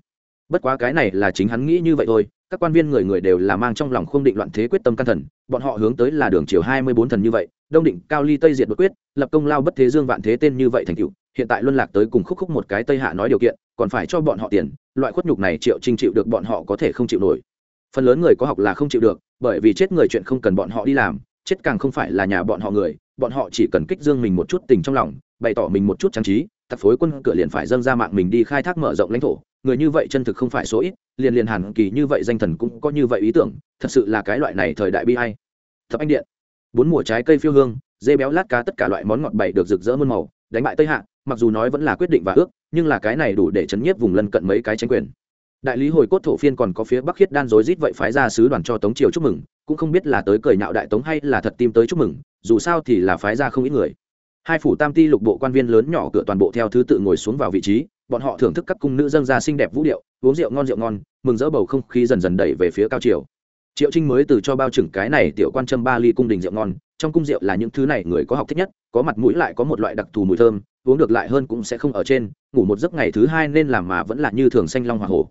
Bất quá cái này là chính hắn nghĩ như vậy thôi, các quan viên người người đều là mang trong lòng không định loạn thế quyết tâm căn thần, bọn họ hướng tới là đường chiều hai mươi bốn thần như vậy, đông định, cao ly, tây diệt bất quyết, lập công lao bất thế dương vạn thế tên như vậy thành cựu hiện tại luân lạc tới cùng khúc khúc một cái tây hạ nói điều kiện, còn phải cho bọn họ tiền, loại khuất nhục này triệu trinh chịu được bọn họ có thể không chịu nổi. Phần lớn người có học là không chịu được, bởi vì chết người chuyện không cần bọn họ đi làm, chết càng không phải là nhà bọn họ người, bọn họ chỉ cần kích dương mình một chút tình trong lòng, bày tỏ mình một chút trang trí tặc phối quân cửa liền phải dâng ra mạng mình đi khai thác mở rộng lãnh thổ, người như vậy chân thực không phải số ít, liền liền hàn kỳ như vậy danh thần cũng có như vậy ý tưởng, thật sự là cái loại này thời đại bi hay thập anh điện, bốn mùa trái cây phiêu hương, dê béo lát cá tất cả loại món ngọt bày được rực rỡ muôn màu, đánh bại tây hạ mặc dù nói vẫn là quyết định và ước, nhưng là cái này đủ để chấn nhiếp vùng lân cận mấy cái tranh quyền. Đại lý hồi cốt thổ phiên còn có phía bắc khiết đan rối rít vậy phái ra sứ đoàn cho tống triều chúc mừng, cũng không biết là tới cười nhạo đại tống hay là thật tim tới chúc mừng, dù sao thì là phái ra không ít người. Hai phủ tam ti lục bộ quan viên lớn nhỏ cửa toàn bộ theo thứ tự ngồi xuống vào vị trí, bọn họ thưởng thức các cung nữ dân ra xinh đẹp vũ điệu, uống rượu ngon rượu ngon, mừng rỡ bầu không khí dần dần đẩy về phía cao triều. Triệu trinh mới từ cho bao trừng cái này tiểu quan châm ba ly cung đình rượu ngon, trong cung rượu là những thứ này người có học thích nhất có mặt mũi lại có một loại đặc thù mùi thơm, uống được lại hơn cũng sẽ không ở trên, ngủ một giấc ngày thứ hai nên làm mà vẫn là như thường xanh long hoa hổ.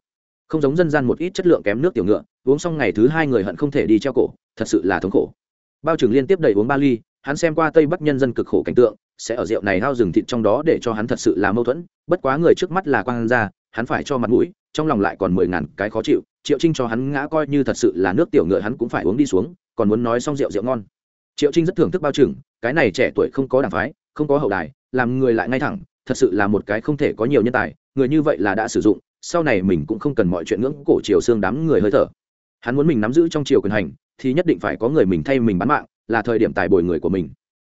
Không giống dân gian một ít chất lượng kém nước tiểu ngựa, uống xong ngày thứ hai người hận không thể đi treo cổ, thật sự là thống khổ. Bao trưởng liên tiếp đầy uống ba ly, hắn xem qua tây bắc nhân dân cực khổ cảnh tượng, sẽ ở rượu này hao rừng thịt trong đó để cho hắn thật sự là mâu thuẫn, bất quá người trước mắt là quang ra hắn phải cho mặt mũi, trong lòng lại còn mười ngàn cái khó chịu, triệu trinh cho hắn ngã coi như thật sự là nước tiểu ngựa hắn cũng phải uống đi xuống, còn muốn nói xong rượu rượu ngon. Triệu trinh rất thưởng thức bao trừng cái này trẻ tuổi không có đảng phái, không có hậu đài, làm người lại ngay thẳng, thật sự là một cái không thể có nhiều nhân tài, người như vậy là đã sử dụng, sau này mình cũng không cần mọi chuyện ngưỡng cổ chiều xương đám người hơi thở. Hắn muốn mình nắm giữ trong triều quyền hành, thì nhất định phải có người mình thay mình bán mạng, là thời điểm tài bồi người của mình.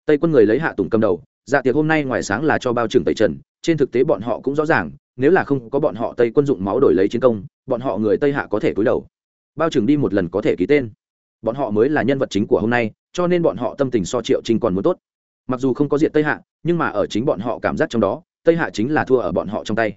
Tây quân người lấy hạ tùng cầm đầu dạ tiệc hôm nay ngoài sáng là cho bao trưởng tây trần, trên thực tế bọn họ cũng rõ ràng, nếu là không có bọn họ tây quân dụng máu đổi lấy chiến công, bọn họ người tây hạ có thể cúi đầu. Bao trưởng đi một lần có thể ký tên bọn họ mới là nhân vật chính của hôm nay, cho nên bọn họ tâm tình so triệu trinh còn muốn tốt. Mặc dù không có diện tây hạ, nhưng mà ở chính bọn họ cảm giác trong đó, tây hạ chính là thua ở bọn họ trong tay.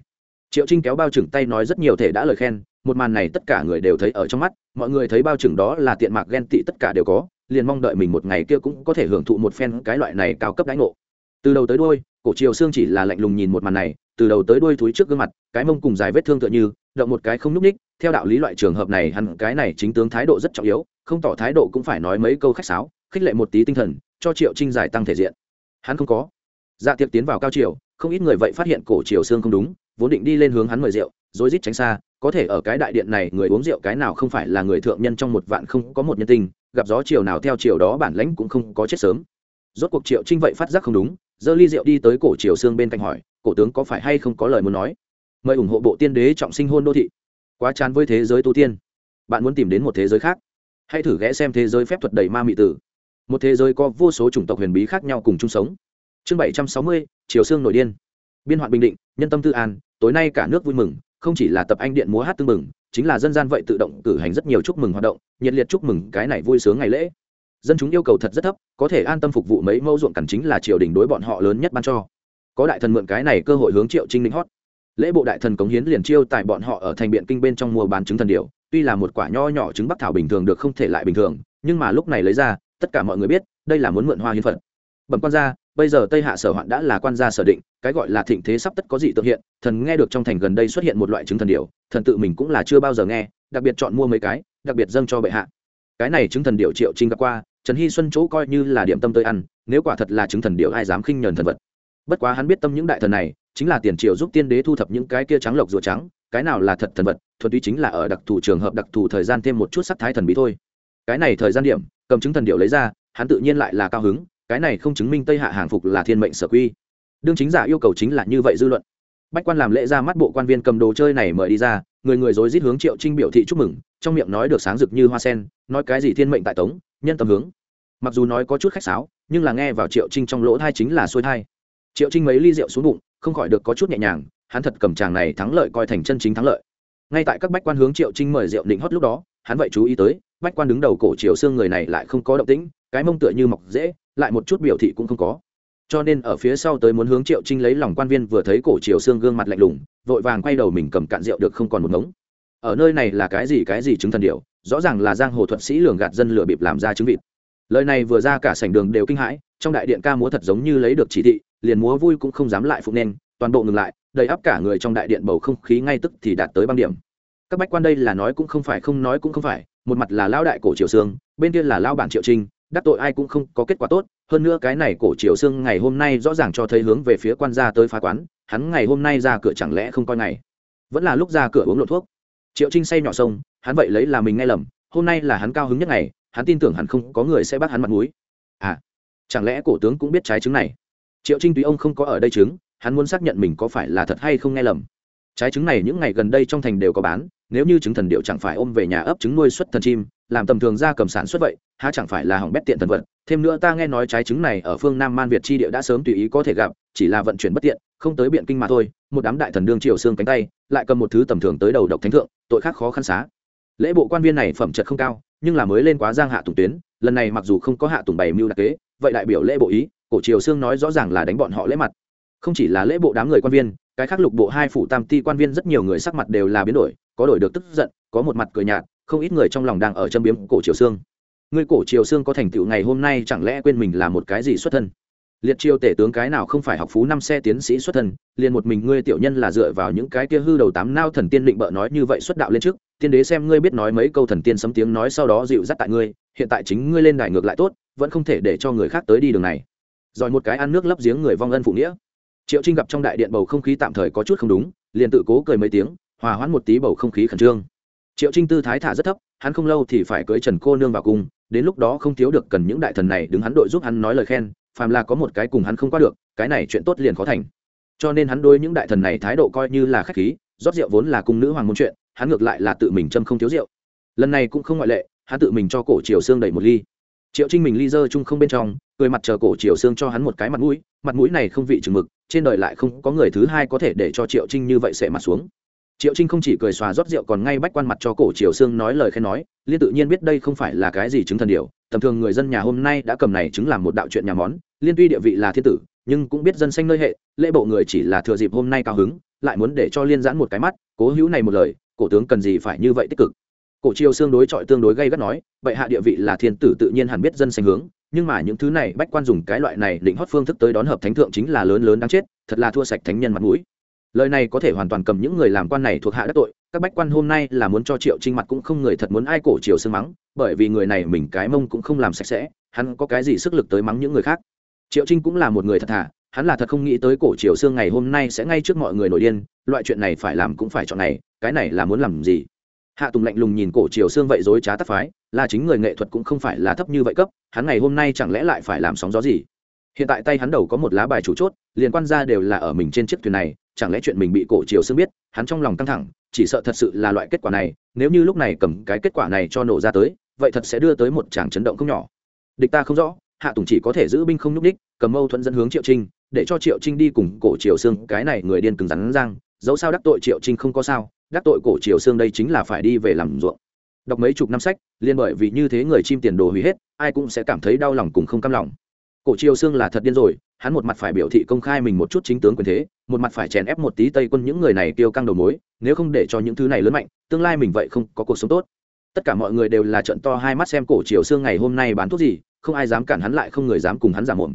Triệu trinh kéo bao trưởng tay nói rất nhiều thể đã lời khen, một màn này tất cả người đều thấy ở trong mắt, mọi người thấy bao trưởng đó là tiện mạc ghen tị tất cả đều có, liền mong đợi mình một ngày kia cũng có thể hưởng thụ một phen cái loại này cao cấp đãi ngộ. Từ đầu tới đuôi, cổ triều xương chỉ là lạnh lùng nhìn một màn này, từ đầu tới đuôi túi trước gương mặt, cái mông cùng dài vết thương tựa như, động một cái không nhúc ních theo đạo lý loại trường hợp này hẳn cái này chính tướng thái độ rất trọng yếu không tỏ thái độ cũng phải nói mấy câu khách sáo, khích lệ một tí tinh thần, cho triệu trinh giải tăng thể diện. Hắn không có. Dạ tiệc tiến vào cao triều, không ít người vậy phát hiện cổ triều xương không đúng, vốn định đi lên hướng hắn mời rượu, rồi rít tránh xa, có thể ở cái đại điện này người uống rượu cái nào không phải là người thượng nhân trong một vạn không có một nhân tình, gặp gió chiều nào theo chiều đó bản lãnh cũng không có chết sớm. Rốt cuộc triệu trinh vậy phát giác không đúng, giơ ly rượu đi tới cổ triều xương bên cạnh hỏi, cổ tướng có phải hay không có lời muốn nói? Mời ủng hộ bộ tiên đế trọng sinh hôn đô thị. Quá chán với thế giới tu tiên. Bạn muốn tìm đến một thế giới khác hãy thử ghé xem thế giới phép thuật đầy ma mị tử. Một thế giới có vô số chủng tộc huyền bí khác nhau cùng chung sống. Chương bảy trăm sáu mươi chiều xương nội điên. Biên hoạn bình định, nhân tâm tư an, tối nay cả nước vui mừng, không chỉ là tập anh điện múa hát tương mừng chính là dân gian vậy tự động cử hành rất nhiều chúc mừng hoạt động, nhiệt liệt chúc mừng cái này vui sướng ngày lễ. Dân chúng yêu cầu thật rất thấp, có thể an tâm phục vụ mấy mẫu ruộng cằn chính là triều đình đối bọn họ lớn nhất ban cho. Có đại thần mượn cái này cơ hội hướng triệu trinh linh hót. Lễ bộ đại thần cống hiến liền chiêu tại bọn họ ở thành biện kinh bên trong mua bán trứng thần điều tuy là một quả nho nhỏ trứng bắc thảo bình thường được không thể lại bình thường, nhưng mà lúc này lấy ra, tất cả mọi người biết, đây là muốn mượn hoa hiến phật. Bẩm quan gia, bây giờ tây hạ sở hoạn đã là quan gia sở định, cái gọi là thịnh thế sắp tất có dị tượng hiện, thần nghe được trong thành gần đây xuất hiện một loại trứng thần điệu thần tự mình cũng là chưa bao giờ nghe, đặc biệt chọn mua mấy cái, đặc biệt dâng cho bệ hạ. Cái này trứng thần điệu triệu trinh gặp qua, trần hy xuân chỗ coi như là điểm tâm tới ăn, nếu quả thật là trứng thần điệu ai dám khinh nhờn thần vật. Bất quá hắn biết tâm những đại thần này, chính là tiền triệu giúp tiên đế thu thập những cái kia trắng lộc rùa trắng, cái nào là thật thần vật thuần túy chính là ở đặc thù trường hợp đặc thù thời gian thêm một chút sắc thái thần bí thôi. Cái này thời gian điểm, cầm chứng thần điệu lấy ra, hắn tự nhiên lại là cao hứng, cái này không chứng minh tây hạ hàng phục là thiên mệnh sở quy. Đương chính giả yêu cầu chính là như vậy dư luận. Bách quan làm lễ ra mắt bộ quan viên cầm đồ chơi này mời đi ra, người người rối rít hướng triệu trinh biểu thị chúc mừng, trong miệng nói được sáng rực như hoa sen, nói cái gì thiên mệnh tại tống, nhân tâm hướng. Mặc dù nói có chút khách sáo, nhưng là nghe vào triệu trinh trong lỗ thai chính là xuôi thai. Triệu trinh mấy ly rượu xuống bụng, không khỏi được có chút nhẹ nhàng, hắn thật cầm chàng này thắng lợi coi thành chân chính thắng lợi ngay tại các bách quan hướng triệu trinh mời rượu định hót lúc đó, hắn vậy chú ý tới, bách quan đứng đầu cổ triều xương người này lại không có động tĩnh, cái mông tựa như mọc dễ, lại một chút biểu thị cũng không có. Cho nên ở phía sau tới muốn hướng triệu trinh lấy lòng quan viên vừa thấy cổ triều xương gương mặt lạnh lùng, vội vàng quay đầu mình cầm cạn rượu được không còn một ngống. Ở nơi này là cái gì cái gì chứng thần điệu rõ ràng là giang hồ thuật sĩ lường gạt dân lừa bịp làm ra chứng vịt. Lời này vừa ra cả sảnh đường đều kinh hãi, trong đại điện ca múa thật giống như lấy được chỉ thị, liền múa vui cũng không dám lại phụng nên toàn bộ ngừng lại đầy áp cả người trong đại điện bầu không khí ngay tức thì đạt tới băng điểm. Các bách quan đây là nói cũng không phải, không nói cũng không phải, một mặt là lao đại cổ triều sương bên kia là lao bản triệu trinh, đắc tội ai cũng không có kết quả tốt, hơn nữa cái này cổ triều sương ngày hôm nay rõ ràng cho thấy hướng về phía quan gia tới phá quán, hắn ngày hôm nay ra cửa chẳng lẽ không coi ngày. Vẫn là lúc ra cửa uống lộ thuốc. Triệu trinh say nhỏ sông, hắn vậy lấy là mình nghe lầm, hôm nay là hắn cao hứng nhất ngày, hắn tin tưởng hẳn không có người sẽ bắt hắn mặt mũi. À chẳng lẽ cổ tướng cũng biết trái trứng này? Triệu trinh tùy ông không có ở đây trứng hắn muốn xác nhận mình có phải là thật hay không nghe lầm. Trái trứng này những ngày gần đây trong thành đều có bán, nếu như trứng thần điệu chẳng phải ôm về nhà ấp trứng nuôi xuất thần chim, làm tầm thường ra cầm sản xuất vậy, há chẳng phải là hỏng bét tiện thần vật. Thêm nữa ta nghe nói trái trứng này ở phương nam man việt chi địa đã sớm tùy ý có thể gặp, chỉ là vận chuyển bất tiện, không tới biện kinh mà thôi. Một đám đại thần đương triều xương cánh tay, lại cầm một thứ tầm thường tới đầu độc thánh thượng, tội khác khó khăn xá. Lễ bộ quan viên này phẩm chất không cao, nhưng là mới lên quá giang hạ tùng tuyến, lần này mặc dù không có hạ tùng bày mưu đặc kế, vậy đại biểu lễ bộ ý, cổ triều xương nói rõ ràng là đánh bọn họ lễ mặt không chỉ là lễ bộ đám người quan viên, cái khác lục bộ hai phủ tam ti quan viên rất nhiều người sắc mặt đều là biến đổi, có đổi được tức giận, có một mặt cười nhạt, không ít người trong lòng đang ở châm biếm cổ triều xương. Người cổ triều xương có thành tựu ngày hôm nay chẳng lẽ quên mình là một cái gì xuất thân? Liệt triều tể tướng cái nào không phải học phú năm xe tiến sĩ xuất thân, liền một mình ngươi tiểu nhân là dựa vào những cái kia hư đầu tám nao thần tiên định bợ nói như vậy xuất đạo lên trước, tiên đế xem ngươi biết nói mấy câu thần tiên sấm tiếng nói sau đó dịu dắt tại ngươi, hiện tại chính ngươi lên đài ngược lại tốt, vẫn không thể để cho người khác tới đi đường này. Rồi một cái ăn nước lấp giếng người vong ân phụ nghĩa triệu trinh gặp trong đại điện bầu không khí tạm thời có chút không đúng, liền tự cố cười mấy tiếng, hòa hoãn một tí bầu không khí khẩn trương. Triệu trinh tư thái thả rất thấp, hắn không lâu thì phải cưới trần cô nương vào cung, đến lúc đó không thiếu được cần những đại thần này đứng hắn đội giúp hắn nói lời khen, phàm là có một cái cùng hắn không qua được, cái này chuyện tốt liền khó thành. Cho nên hắn đối những đại thần này thái độ coi như là khách khí, rót rượu vốn là cung nữ hoàng môn chuyện, hắn ngược lại là tự mình châm không thiếu rượu. Lần này cũng không ngoại lệ, hắn tự mình cho cổ triều xương đẩy một ly. Triệu trinh mình ly dơ chung không bên trong cười mặt chờ cổ triều xương cho hắn một cái mặt mũi mặt mũi này không vị chừng mực, trên đời lại không có người thứ hai có thể để cho triệu trinh như vậy sẽ mặt xuống. Triệu trinh không chỉ cười xòa rót rượu còn ngay bách quan mặt cho cổ triều xương nói lời khen nói, liên tự nhiên biết đây không phải là cái gì chứng thần điều, tầm thường người dân nhà hôm nay đã cầm này chứng làm một đạo chuyện nhà món, liên tuy địa vị là thiên tử, nhưng cũng biết dân xanh nơi hệ, lễ bộ người chỉ là thừa dịp hôm nay cao hứng, lại muốn để cho liên giãn một cái mắt, cố hữu này một lời, cổ tướng cần gì phải như vậy tích cực cổ triều xương đối chọi tương đối gây gắt nói vậy hạ địa vị là thiên tử tự nhiên hẳn biết dân sành hướng, nhưng mà những thứ này, bách quan dùng cái loại này định hót phương thức tới đón hợp thánh thượng chính là lớn lớn đáng chết, thật là thua sạch thánh nhân mặt mũi. Lời này có thể hoàn toàn cầm những người làm quan này thuộc hạ đắc tội, các bách quan hôm nay là muốn cho triệu trinh mặt cũng không người thật muốn ai cổ triều xương mắng, bởi vì người này mình cái mông cũng không làm sạch sẽ, hắn có cái gì sức lực tới mắng những người khác. Triệu trinh cũng là một người thật thà, hắn là thật không nghĩ tới cổ triều xương ngày hôm nay sẽ ngay trước mọi người nổi điên, loại chuyện này phải làm cũng phải chọn này, cái này là muốn làm gì? Hạ tùng lạnh lùng nhìn cổ triều xương vậy dối trá tắc phái, là chính người nghệ thuật cũng không phải là thấp như vậy cấp, hắn ngày hôm nay chẳng lẽ lại phải làm sóng gió gì? Hiện tại tay hắn đầu có một lá bài chủ chốt liên quan ra đều là ở mình trên chiếc thuyền này, chẳng lẽ chuyện mình bị cổ triều xương biết, hắn trong lòng căng thẳng, chỉ sợ thật sự là loại kết quả này, nếu như lúc này cầm cái kết quả này cho nổ ra tới, vậy thật sẽ đưa tới một tràng chấn động không nhỏ. Địch ta không rõ, hạ tùng chỉ có thể giữ binh không nhúc đích cầm mâu thuẫn dẫn hướng triệu trinh, để cho triệu trinh đi cùng cổ triều xương cái này người điên cứng rắn răng dẫu sao đắc tội triệu trinh không có sao, đắc tội cổ triều xương đây chính là phải đi về làm ruộng. Đọc mấy chục năm sách liên bởi vì như thế người chim tiền đồ hủy hết, ai cũng sẽ cảm thấy đau lòng cùng không cam lòng. Cổ triều xương là thật điên rồi, hắn một mặt phải biểu thị công khai mình một chút chính tướng quyền thế, một mặt phải chèn ép một tí tây quân những người này tiêu căng đầu mối, nếu không để cho những thứ này lớn mạnh, tương lai mình vậy không có cuộc sống tốt. Tất cả mọi người đều là trận to hai mắt xem cổ triều xương ngày hôm nay bán thuốc gì, không ai dám cản hắn lại, không người dám cùng hắn giả mồm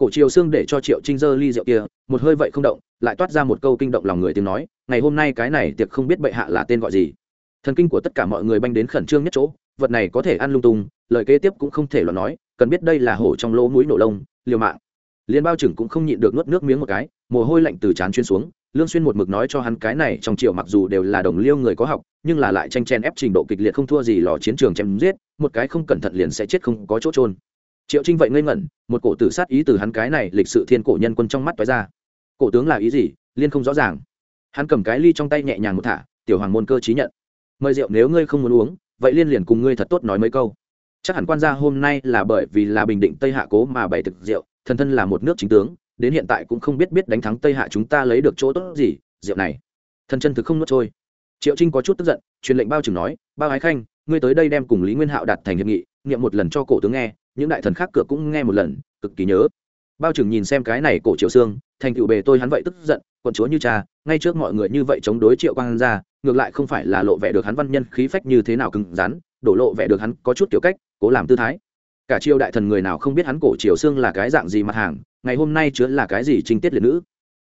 cổ triều xương để cho triệu trinh dơ ly rượu kia, một hơi vậy không động, lại toát ra một câu kinh động lòng người tiếng nói, ngày hôm nay cái này tiệc không biết bệ hạ là tên gọi gì. Thần kinh của tất cả mọi người banh đến khẩn trương nhất chỗ, vật này có thể ăn lung tung, lời kế tiếp cũng không thể lo nói, cần biết đây là hổ trong lỗ mũi nổ lông, liều mạng. Liên bao trưởng cũng không nhịn được nuốt nước miếng một cái, mồ hôi lạnh từ trán chuyên xuống, lương xuyên một mực nói cho hắn cái này trong triệu mặc dù đều là đồng liêu người có học, nhưng là lại tranh chen ép trình độ kịch liệt không thua gì lò chiến trường chém giết, một cái không cẩn thận liền sẽ chết không có chỗ trôn triệu trinh vậy ngây ngẩn, một cổ tử sát ý từ hắn cái này lịch sự thiên cổ nhân quân trong mắt toái ra. Cổ tướng là ý gì, liên không rõ ràng. Hắn cầm cái ly trong tay nhẹ nhàng một thả, tiểu hoàng môn cơ trí nhận. Mời rượu nếu ngươi không muốn uống, vậy liên liền cùng ngươi thật tốt nói mấy câu. Chắc hẳn quan gia hôm nay là bởi vì là bình định tây hạ cố mà bày thực rượu, thần thân là một nước chính tướng, đến hiện tại cũng không biết biết đánh thắng tây hạ chúng ta lấy được chỗ tốt gì, rượu này. Thần chân thực không nuốt trôi. Triệu trinh có chút tức giận, truyền lệnh bao trừng nói, bao ái khanh, ngươi tới đây đem cùng lý nguyên hạo đạt thành hiệp nghị, nghiệm một lần cho cổ tướng nghe những đại thần khác cửa cũng nghe một lần, cực kỳ nhớ. Bao trừng nhìn xem cái này cổ triệu xương, thành cựu bề tôi hắn vậy tức giận, quận chúa như cha, ngay trước mọi người như vậy chống đối triệu quang ra, ngược lại không phải là lộ vẻ được hắn văn nhân khí phách như thế nào cứng rắn, đổ lộ vẻ được hắn có chút kiểu cách, cố làm tư thái. Cả triều đại thần người nào không biết hắn cổ triều xương là cái dạng gì mặt hàng, ngày hôm nay chứa là cái gì trinh tiết liệt nữ.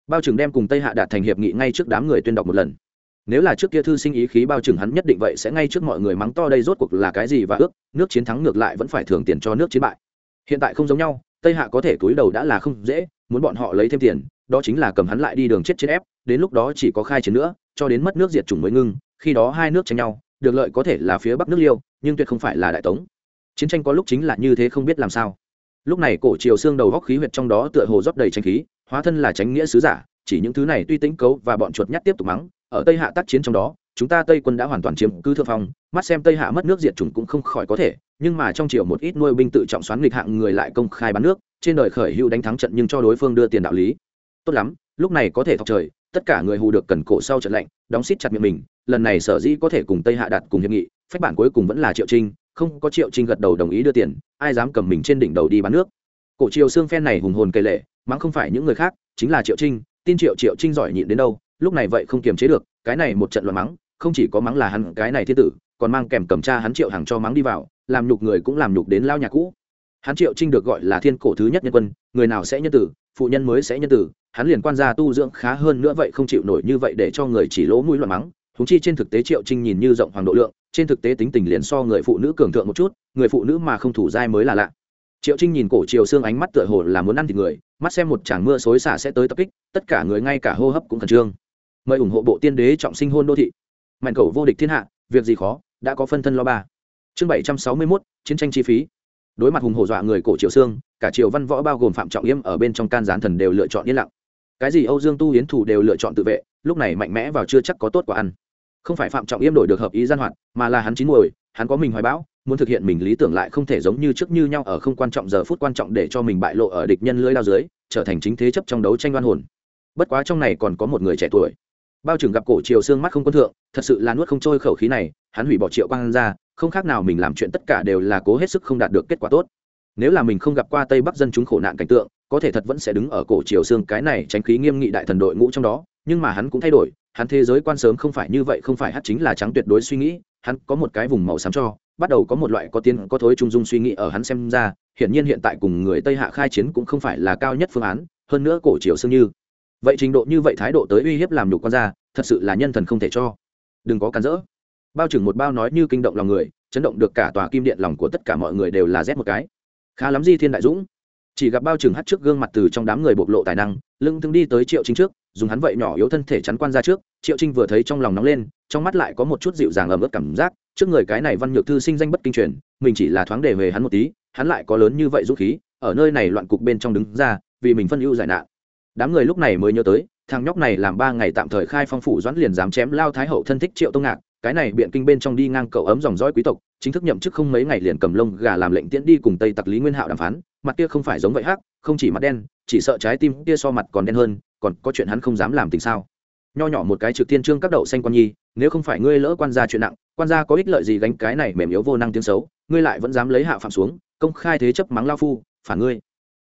Bao trừng đem cùng tây hạ đạt thành hiệp nghị ngay trước đám người tuyên đọc một lần nếu là trước kia thư sinh ý khí bao trừng hắn nhất định vậy sẽ ngay trước mọi người mắng to đây rốt cuộc là cái gì và ước, nước chiến thắng ngược lại vẫn phải thưởng tiền cho nước chiến bại. Hiện tại không giống nhau, tây hạ có thể túi đầu đã là không dễ, muốn bọn họ lấy thêm tiền, đó chính là cầm hắn lại đi đường chết trên ép, đến lúc đó chỉ có khai chiến nữa, cho đến mất nước diệt chủng mới ngưng, khi đó hai nước tranh nhau, được lợi có thể là phía bắc nước liêu, nhưng tuyệt không phải là đại tống. Chiến tranh có lúc chính là như thế không biết làm sao. Lúc này cổ triều xương đầu góc khí huyệt trong đó tựa hồ rót đầy tranh khí, hóa thân là tránh nghĩa sứ giả, chỉ những thứ này tuy tính cấu và bọn chuột nhắt tiếp tục mắng ở tây hạ tác chiến trong đó, chúng ta tây quân đã hoàn toàn chiếm cứ thượng phong, mắt xem tây hạ mất nước diệt chủng cũng không khỏi có thể, nhưng mà trong triều một ít nuôi binh tự trọng xoán nghịch hạng người lại công khai bán nước, trên đời khởi hữu đánh thắng trận nhưng cho đối phương đưa tiền đạo lý. Tốt lắm, lúc này có thể thọc trời, tất cả người hù được cần cổ sau trận lạnh đóng xít chặt miệng mình, lần này sở dĩ có thể cùng tây hạ đạt cùng hiệp nghị, phách bản cuối cùng vẫn là triệu trinh, không có triệu trinh gật đầu đồng ý đưa tiền, ai dám cầm mình trên đỉnh đầu đi bán nước. Cổ triều xương phen này hùng hồn kể lệ, mắng không phải những người khác, chính là triệu trinh, tin triệu triệu trinh giỏi nhịn đến đâu lúc này vậy không kiềm chế được, cái này một trận loạn mắng, không chỉ có mắng là hắn, cái này thiên tử, còn mang kèm cầm cha hắn triệu hàng cho mắng đi vào, làm nhục người cũng làm nhục đến lao nhà cũ. Hắn triệu trinh được gọi là thiên cổ thứ nhất nhân quân, người nào sẽ nhân tử, phụ nhân mới sẽ nhân tử, hắn liền quan gia tu dưỡng khá hơn nữa vậy không chịu nổi như vậy để cho người chỉ lỗ mũi loạn mắng húng chi trên thực tế triệu trinh nhìn như rộng hoàng độ lượng, trên thực tế tính tình liền so người phụ nữ cường thượng một chút, người phụ nữ mà không thủ dai mới là lạ. Triệu trinh nhìn cổ chiều xương ánh mắt tựa hồ là muốn ăn thịt người, mắt xem một tràng mưa xối xả sẽ tới tập kích, tất cả người ngay cả hô hấp cũng khẩn trương mời ủng hộ bộ tiên đế trọng sinh hôn đô thị. Mạnh cầu vô địch thiên hạ, việc gì khó, đã có phân thân lo ba. Chương bảy trăm sáu mươi mốt, chiến tranh chi phí. Đối mặt hùng hổ dọa người cổ triệu xương, cả triều văn võ bao gồm phạm trọng yêm ở bên trong can gián thần đều lựa chọn yên lặng. Cái gì âu dương tu hiến thủ đều lựa chọn tự vệ, lúc này mạnh mẽ vào chưa chắc có tốt quả ăn. Không phải phạm trọng yêm đổi được hợp ý gian hoạt, mà là hắn chín muồi, hắn có mình hoài bão, muốn thực hiện mình lý tưởng lại không thể giống như trước như nhau ở không quan trọng giờ phút quan trọng để cho mình bại lộ ở địch nhân lưới lao dưới, trở thành chính thế chấp trong đấu tranh đoan hồn. Bất quá trong này còn có một người trẻ tuổi bao trưởng gặp cổ triều xương mắt không quân thượng, thật sự là nuốt không trôi khẩu khí này, hắn hủy bỏ triệu quang ra, không khác nào mình làm chuyện tất cả đều là cố hết sức không đạt được kết quả tốt. Nếu là mình không gặp qua tây bắc dân chúng khổ nạn cảnh tượng, có thể thật vẫn sẽ đứng ở cổ triều xương cái này tránh khí nghiêm nghị đại thần đội ngũ trong đó, nhưng mà hắn cũng thay đổi, hắn thế giới quan sớm không phải như vậy, không phải hát chính là trắng tuyệt đối suy nghĩ, hắn có một cái vùng màu xám cho, bắt đầu có một loại có tiến có thối trung dung suy nghĩ ở hắn xem ra, hiển nhiên hiện tại cùng người tây hạ khai chiến cũng không phải là cao nhất phương án, hơn nữa cổ triều xương như vậy trình độ như vậy thái độ tới uy hiếp làm nhục con ra thật sự là nhân thần không thể cho. Đừng có cản rỡ. Bao trừng một bao nói như kinh động lòng người, chấn động được cả tòa kim điện lòng của tất cả mọi người đều là rét một cái. Khá lắm di thiên đại dũng. Chỉ gặp bao trừng hắt trước gương mặt từ trong đám người bộc lộ tài năng, lưng thương đi tới triệu chính trước, dùng hắn vậy nhỏ yếu thân thể chắn quan ra trước, triệu trinh vừa thấy trong lòng nóng lên, trong mắt lại có một chút dịu dàng ấm ướt cảm giác, trước người cái này văn nhược thư sinh danh bất kinh truyền, mình chỉ là thoáng để về hắn một tí, hắn lại có lớn như vậy dũng khí, ở nơi này loạn cục bên trong đứng ra, vì mình phân ưu giải nạn đám người lúc này mới nhớ tới, thằng nhóc này làm ba ngày tạm thời khai phong phủ doãn liền dám chém lao thái hậu thân thích triệu tông ngạc, cái này biện kinh bên trong đi ngang cậu ấm dòng dõi quý tộc, chính thức nhậm chức không mấy ngày liền cầm lông gà làm lệnh tiễn đi cùng tây tặc lý nguyên hạo đàm phán, mặt kia không phải giống vậy hắc, không chỉ mặt đen, chỉ sợ trái tim kia so mặt còn đen hơn, còn có chuyện hắn không dám làm tình sao? Nho nhỏ một cái trực tiên trương các đậu xanh quan nhi, nếu không phải ngươi lỡ quan gia chuyện nặng, quan gia có ích lợi gì gánh cái này mềm yếu vô năng tiếng xấu, ngươi lại vẫn dám lấy hạ phạm xuống, công khai thế chấp mắng lao phu, phản ngươi.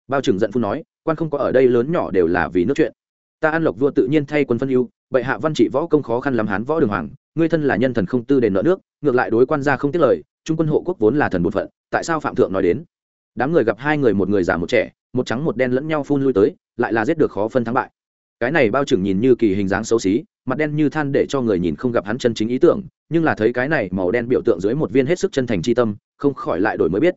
Bao trừng giận phu nói quan không có ở đây lớn nhỏ đều là vì nước chuyện. Ta ăn lộc vua tự nhiên thay quân phân ưu, bệ hạ văn trị võ công khó khăn lắm hán võ đường hoàng, ngươi thân là nhân thần không tư đền nợ nước, ngược lại đối quan gia không tiết lời, trung quân hộ quốc vốn là thần bột phận, tại sao phạm thượng nói đến? Đám người gặp hai người một người già một trẻ, một trắng một đen lẫn nhau phun lui tới, lại là giết được khó phân thắng bại. Cái này bao trưởng nhìn như kỳ hình dáng xấu xí, mặt đen như than để cho người nhìn không gặp hắn chân chính ý tưởng, nhưng là thấy cái này màu đen biểu tượng dưới một viên hết sức chân thành c h i tâm, không khỏi lại đổi mới biết.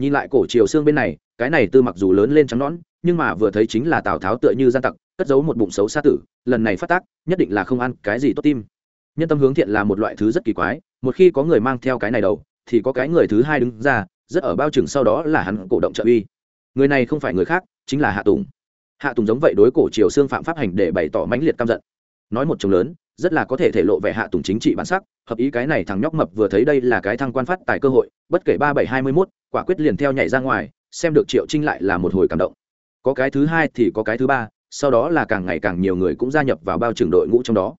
Nhìn lại cổ chiều xương bên này cái này tư mặc dù lớn lên trắng nón nhưng mà vừa thấy chính là tào tháo tựa như gian tặc, cất giấu một bụng xấu xa tử, lần này phát tác, nhất định là không ăn cái gì tốt tim. Nhân tâm hướng thiện là một loại thứ rất kỳ quái, một khi có người mang theo cái này đầu, thì có cái người thứ hai đứng ra, rất ở bao trừng sau đó là hắn cổ động trợ uy. Người này không phải người khác, chính là hạ tùng. Hạ tùng giống vậy đối cổ triều xương phạm pháp hành để bày tỏ mãnh liệt căm giận. Nói một chồng lớn, rất là có thể thể lộ vẻ hạ tùng chính trị bản sắc, hợp ý cái này thằng nhóc mập vừa thấy đây là cái thăng quan phát tài cơ hội, bất kể ba bảy hai mươi mốt, quả quyết liền theo nhảy ra ngoài xem được triệu trinh lại là một hồi cảm động. Có cái thứ hai thì có cái thứ ba, sau đó là càng ngày càng nhiều người cũng gia nhập vào bao trường đội ngũ trong đó.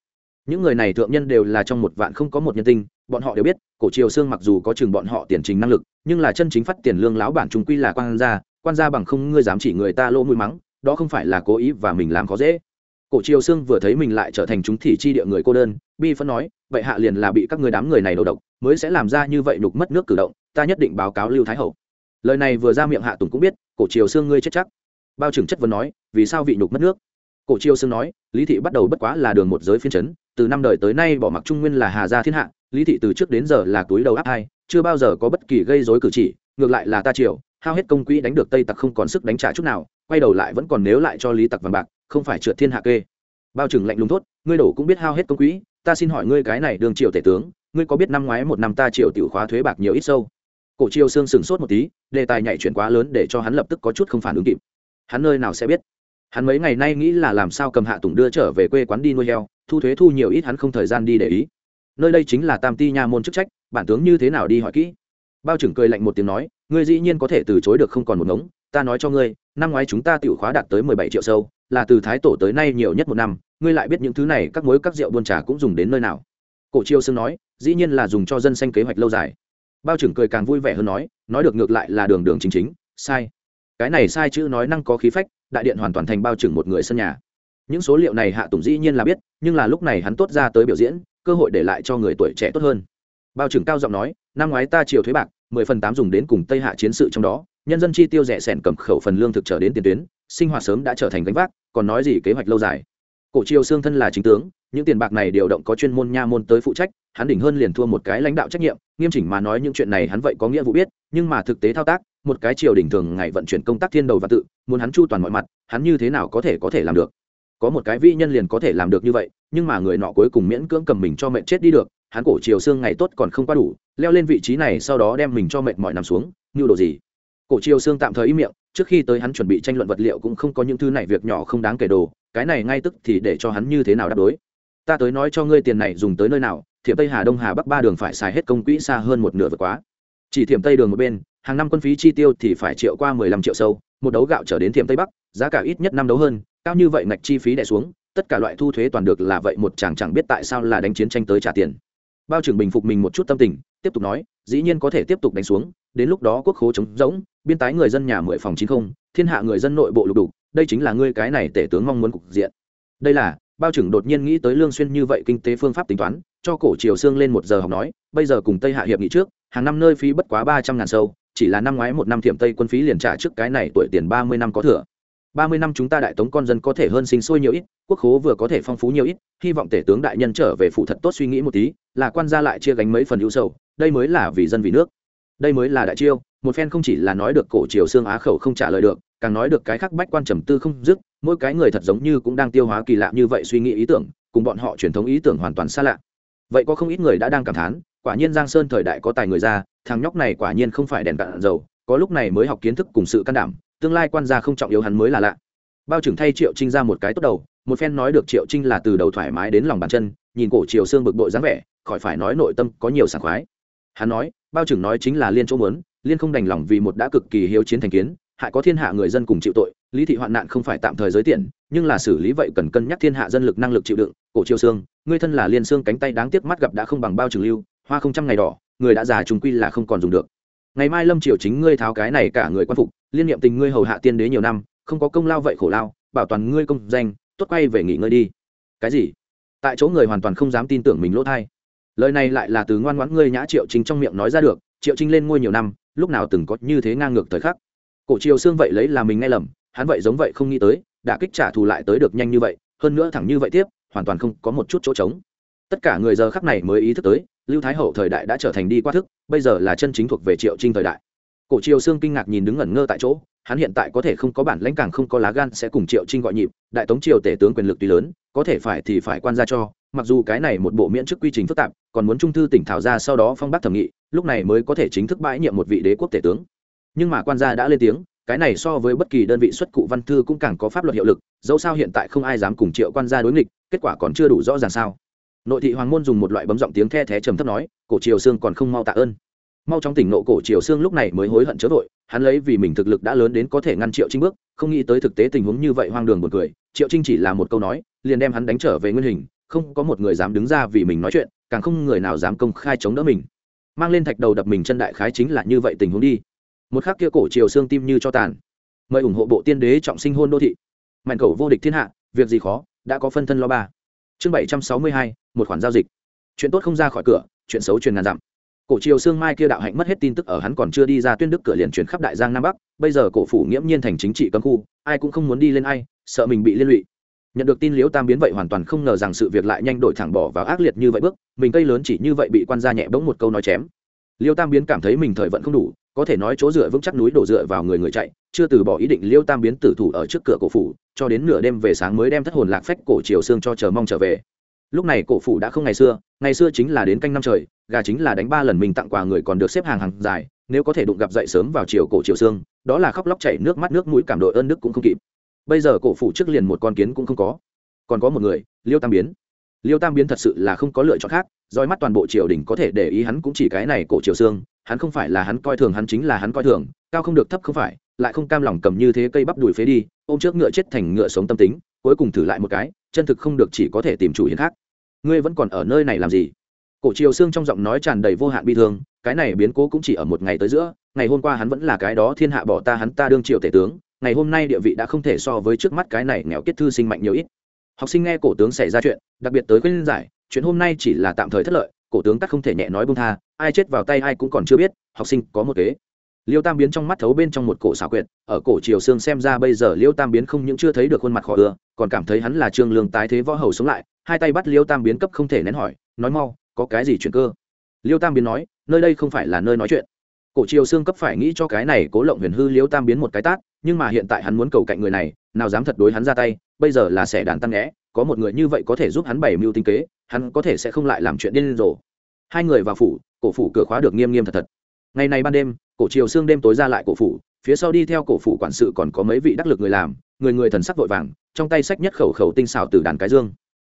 Những người này thượng nhân đều là trong một vạn không có một nhân tinh, bọn họ đều biết, cổ triều xương mặc dù có chừng bọn họ tiền trình năng lực, nhưng là chân chính phát tiền lương lão bản chúng quy là quan gia quan gia bằng không ngươi dám chỉ người ta lỗ mũi mắng, đó không phải là cố ý và mình làm khó dễ. Cổ triều xương vừa thấy mình lại trở thành chúng thị chi địa người cô đơn, bi phân nói vậy hạ liền là bị các người đám người này đầu độc, mới sẽ làm ra như vậy đục mất nước cử động, ta nhất định báo cáo lưu thái hậu lời này vừa ra miệng hạ tùng cũng biết, cổ triều xương ngươi chết chắc. Bao trưởng chất vấn nói, vì sao vị nhục mất nước? Cổ triều sương nói, lý thị bắt đầu bất quá là đường một giới phiên chấn, từ năm đời tới nay bỏ mặc trung nguyên là hà gia thiên hạ, lý thị từ trước đến giờ là túi đầu áp hai, chưa bao giờ có bất kỳ gây dối cử chỉ, ngược lại là ta triều, hao hết công quỹ đánh được tây tặc không còn sức đánh trả chút nào, quay đầu lại vẫn còn nếu lại cho lý tặc vàng bạc, không phải trượt thiên hạ kê. Bao trừng lạnh lùng thốt, ngươi đổ cũng biết hao hết công quỹ, ta xin hỏi ngươi cái này đường triều tể tướng, ngươi có biết năm ngoái một năm ta triều tiểu khóa thuế bạc nhiều ít sâu? Cổ triều xương sừng sốt một tí, đề tài nhảy chuyển quá lớn để cho hắn lập tức có chút không phản ứng kịp. Hắn nơi nào sẽ biết? Hắn mấy ngày nay nghĩ là làm sao cầm hạ tùng đưa trở về quê quán đi nuôi heo, thu thuế thu nhiều ít hắn không thời gian đi để ý. Nơi đây chính là tam ti nha môn chức trách, bản tướng như thế nào đi hỏi kỹ. Bao trưởng cười lạnh một tiếng nói, ngươi dĩ nhiên có thể từ chối được không còn một ngống, ta nói cho ngươi, năm ngoái chúng ta tiểu khóa đạt tới mười bảy triệu sâu, là từ thái tổ tới nay nhiều nhất một năm, ngươi lại biết những thứ này các mối các rượu buôn trà cũng dùng đến nơi nào. Cổ chiêu sương nói, dĩ nhiên là dùng cho dân xanh kế hoạch lâu dài bao trưởng cười càng vui vẻ hơn nói nói được ngược lại là đường đường chính chính, sai. Cái này sai chữ nói năng có khí phách, đại điện hoàn toàn thành bao trưởng một người sân nhà. Những số liệu này hạ tùng dĩ nhiên là biết, nhưng là lúc này hắn tốt ra tới biểu diễn, cơ hội để lại cho người tuổi trẻ tốt hơn. Bao trưởng cao giọng nói, năm ngoái ta chiều thuế bạc, mười phần tám dùng đến cùng tây hạ chiến sự trong đó, nhân dân chi tiêu rẻ sẻn cầm khẩu phần lương thực trở đến tiền tuyến, sinh hoạt sớm đã trở thành gánh vác, còn nói gì kế hoạch lâu dài cổ triều xương thân là chính tướng, những tiền bạc này điều động có chuyên môn nha môn tới phụ trách, hắn đỉnh hơn liền thua một cái lãnh đạo trách nhiệm, nghiêm chỉnh mà nói những chuyện này hắn vậy có nghĩa vụ biết, nhưng mà thực tế thao tác, một cái triều đỉnh thường ngày vận chuyển công tác thiên đầu và tự, muốn hắn chu toàn mọi mặt, hắn như thế nào có thể có thể làm được? Có một cái vĩ nhân liền có thể làm được như vậy, nhưng mà người nọ cuối cùng miễn cưỡng cầm mình cho mệnh chết đi được, hắn cổ triều xương ngày tốt còn không qua đủ, leo lên vị trí này sau đó đem mình cho mệnh mọi nằm xuống như đồ gì? Cổ triều xương tạm thời im miệng trước khi tới hắn chuẩn bị tranh luận vật liệu cũng không có những thứ này việc nhỏ không đáng kể đồ, cái này ngay tức thì để cho hắn như thế nào đáp đối? Ta tới nói cho ngươi tiền này dùng tới nơi nào, thiểm tây hà đông hà bắc ba đường phải xài hết công quỹ xa hơn một nửa vượt quá. Chỉ thiểm tây đường một bên, hàng năm quân phí chi tiêu thì phải triệu qua mười lăm triệu sâu, một đấu gạo trở đến thiểm tây bắc, giá cả ít nhất năm đấu hơn, cao như vậy ngạch chi phí đẻ xuống, tất cả loại thu thuế toàn được là vậy một chàng chẳng biết tại sao là đánh chiến tranh tới trả tiền. Bao trưởng bình phục mình một chút tâm tình, tiếp tục nói, dĩ nhiên có thể tiếp tục đánh xuống, đến lúc đó quốc khố chống rỗng biên tái người dân nhà mười phòng chín không, thiên hạ người dân nội bộ lục đục, đây chính là ngươi cái này tể tướng mong muốn cục diện. Đây là, bao trưởng đột nhiên nghĩ tới lương xuyên như vậy kinh tế phương pháp tính toán, cho cổ triều xương lên một giờ học nói, bây giờ cùng tây hạ hiệp nghị trước, hàng năm nơi phí bất quá ba trăm ngàn sâu, chỉ là năm ngoái một năm thiểm tây quân phí liền trả trước cái này tuổi tiền ba mươi năm có thừa. Ba mươi năm chúng ta đại tống con dân có thể hơn sinh sôi nhiều ít, quốc khố vừa có thể phong phú nhiều ít, hy vọng tể tướng đại nhân trở về phụ thật tốt suy nghĩ một tí, là quan gia lại chia gánh mấy phần ưu sầu, đây mới là vì dân vì nước đây mới là đại chiêu, một phen không chỉ là nói được cổ triều xương á khẩu không trả lời được, càng nói được cái khác bách quan trầm tư không dứt, mỗi cái người thật giống như cũng đang tiêu hóa kỳ lạ như vậy suy nghĩ ý tưởng, cùng bọn họ truyền thống ý tưởng hoàn toàn xa lạ. Vậy có không ít người đã đang cảm thán, quả nhiên giang sơn thời đại có tài người ra, thằng nhóc này quả nhiên không phải đèn cạn dầu, có lúc này mới học kiến thức cùng sự can đảm, tương lai quan gia không trọng yếu hắn mới là lạ. Bao trưởng thay triệu trinh ra một cái tốt đầu, một phen nói được triệu trinh là từ đầu thoải mái đến lòng bàn chân, nhìn cổ triều xương bực bội dáng vẻ, khỏi phải nói nội tâm có nhiều sảng khoái. Hắn nói bao trưởng nói chính là liên chỗ muốn liên không đành lòng vì một đã cực kỳ hiếu chiến thành kiến hại có thiên hạ người dân cùng chịu tội lý thị hoạn nạn không phải tạm thời giới tiện, nhưng là xử lý vậy cần cân nhắc thiên hạ dân lực năng lực chịu đựng cổ chiêu xương ngươi thân là liên xương cánh tay đáng tiếc mắt gặp đã không bằng bao trường lưu hoa không trăm ngày đỏ người đã già trùng quy là không còn dùng được. Ngày mai lâm triều chính ngươi tháo cái này cả người quan phục liên niệm tình ngươi hầu hạ tiên đế nhiều năm không có công lao vậy khổ lao bảo toàn ngươi công danh tốt quay về nghỉ ngơi đi. Cái gì? Tại chỗ người hoàn toàn không dám tin tưởng mình lỗ thai lời này lại là từ ngoan ngoãn ngươi nhã triệu trinh trong miệng nói ra được, triệu trinh lên ngôi nhiều năm, lúc nào từng có như thế ngang ngược thời khắc. Cổ triều xương vậy lấy là mình nghe lầm, hắn vậy giống vậy không nghĩ tới đã kích trả thù lại tới được nhanh như vậy, hơn nữa thẳng như vậy tiếp, hoàn toàn không có một chút chỗ trống. Tất cả người giờ khắc này mới ý thức tới, lưu thái hậu thời đại đã trở thành đi qua thức, bây giờ là chân chính thuộc về triệu trinh thời đại. Cổ triều xương kinh ngạc nhìn đứng ngẩn ngơ tại chỗ, hắn hiện tại có thể không có bản lãnh càng không có lá gan sẽ cùng triệu trinh gọi nhịp, đại tống triều tể tướng quyền lực tuy lớn, có thể phải thì phải quan ra cho mặc dù cái này một bộ miễn chức quy trình phức tạp, còn muốn trung thư tỉnh thảo ra sau đó phong bác thẩm nghị, lúc này mới có thể chính thức bãi nhiệm một vị đế quốc tể tướng. Nhưng mà quan gia đã lên tiếng, cái này so với bất kỳ đơn vị xuất cụ văn thư cũng càng có pháp luật hiệu lực, dẫu sao hiện tại không ai dám cùng triệu quan gia đối nghịch, kết quả còn chưa đủ rõ ràng sao. Nội thị hoàng môn dùng một loại bấm giọng tiếng the thé trầm thấp nói, cổ triều xương còn không mau tạ ơn. Mau trong tỉnh nộ cổ triều xương lúc này mới hối hận chớ vội, hắn lấy vì mình thực lực đã lớn đến có thể ngăn triệu trinh bước, không nghĩ tới thực tế tình huống như vậy hoang đường buồn cười. Triệu trinh chỉ là một câu nói, liền đem hắn đánh trở về nguyên hình không có một người dám đứng ra vì mình nói chuyện, càng không người nào dám công khai chống đỡ mình. Mang lên thạch đầu đập mình chân đại khái chính là như vậy tình huống đi. Một khắc kia cổ triều xương tim như cho tàn. Mời ủng hộ bộ tiên đế trọng sinh hôn đô thị. Mạnh cầu vô địch thiên hạ, việc gì khó, đã có phân thân lo ba. Chương bảy trăm sáu mươi hai, một khoản giao dịch. Chuyện tốt không ra khỏi cửa, chuyện xấu truyền ngàn dặm. Cổ triều xương mai kia đạo hạnh mất hết tin tức ở hắn còn chưa đi ra tuyên đức cửa liền chuyển khắp đại giang nam bắc. Bây giờ cổ phủ nghiễm nhiên thành chính trị cấm khu, ai cũng không muốn đi lên ai, sợ mình bị liên lụy nhận được tin liễu tam biến vậy hoàn toàn không ngờ rằng sự việc lại nhanh đổi thẳng bỏ vào ác liệt như vậy bước, mình cây lớn chỉ như vậy bị quan gia nhẹ bỗng một câu nói chém. Liêu tam biến cảm thấy mình thời vận không đủ, có thể nói chỗ dựa vững chắc núi đổ dựa vào người người chạy, chưa từ bỏ ý định liêu tam biến tử thủ ở trước cửa cổ phủ, cho đến nửa đêm về sáng mới đem thất hồn lạc phách cổ chiều xương cho chờ mong trở về. Lúc này cổ phủ đã không ngày xưa ngày xưa chính là đến canh năm trời, gà chính là đánh ba lần mình tặng quà người còn được xếp hàng hàng dài, nếu có thể đụng gặp dậy sớm vào chiều cổ chiều xương, đó là khóc lóc chảy nước mắt nước mũi cảm đội ơn đức cũng không kịp bây giờ cổ phủ trước liền một con kiến cũng không có. Còn có một người, liêu tam biến. Liêu tam biến thật sự là không có lựa chọn khác roi mắt toàn bộ triều đình có thể để ý hắn cũng chỉ cái này cổ triều xương, hắn không phải là hắn coi thường, hắn chính là hắn coi thường, cao không được thấp không phải, lại không cam lòng cầm như thế cây bắp đùi phế đi, ôm trước ngựa chết thành ngựa sống tâm tính, cuối cùng thử lại một cái, chân thực không được chỉ có thể tìm chủ hiến khác. Ngươi vẫn còn ở nơi này làm gì? Cổ triều xương trong giọng nói tràn đầy vô hạn bi thương, cái này biến cố cũng chỉ ở một ngày tới giữa, ngày hôm qua hắn vẫn là cái đó thiên hạ bỏ ta hắn ta đương triều tể tướng ngày hôm nay địa vị đã không thể so với trước mắt cái này nghèo kết thư sinh mạnh nhiều ít. Học sinh nghe cổ tướng xảy ra chuyện, đặc biệt tới khuyên giải, chuyện hôm nay chỉ là tạm thời thất lợi, cổ tướng tắt không thể nhẹ nói bông tha, ai chết vào tay ai cũng còn chưa biết, học sinh có một kế. Liêu tam biến trong mắt thấu bên trong một cổ xảo quyệt, ở cổ triều xương xem ra bây giờ liêu tam biến không những chưa thấy được khuôn mặt khó ưa, còn cảm thấy hắn là trương lương tái thế võ hầu sống lại, hai tay bắt liêu tam biến cấp không thể nén hỏi, nói mau, có cái gì chuyện cơ? Liêu tam biến nói, nơi đây không phải là nơi nói chuyện cổ triều xương cấp phải nghĩ cho cái này cố lộng huyền hư liếu tam biến một cái tát, nhưng mà hiện tại hắn muốn cầu cạnh người này, nào dám thật đối hắn ra tay, bây giờ là sẻ đàn tăng nghẽ, có một người như vậy có thể giúp hắn bày mưu tinh kế, hắn có thể sẽ không lại làm chuyện điên rồ. Hai người vào phủ, cổ phủ cửa khóa được nghiêm nghiêm thật thật. Ngày này ban đêm, cổ triều xương đêm tối ra lại cổ phủ, phía sau đi theo cổ phủ quản sự còn có mấy vị đắc lực người làm, người người thần sắc vội vàng, trong tay sách nhất khẩu khẩu tinh xảo từ đàn cái dương.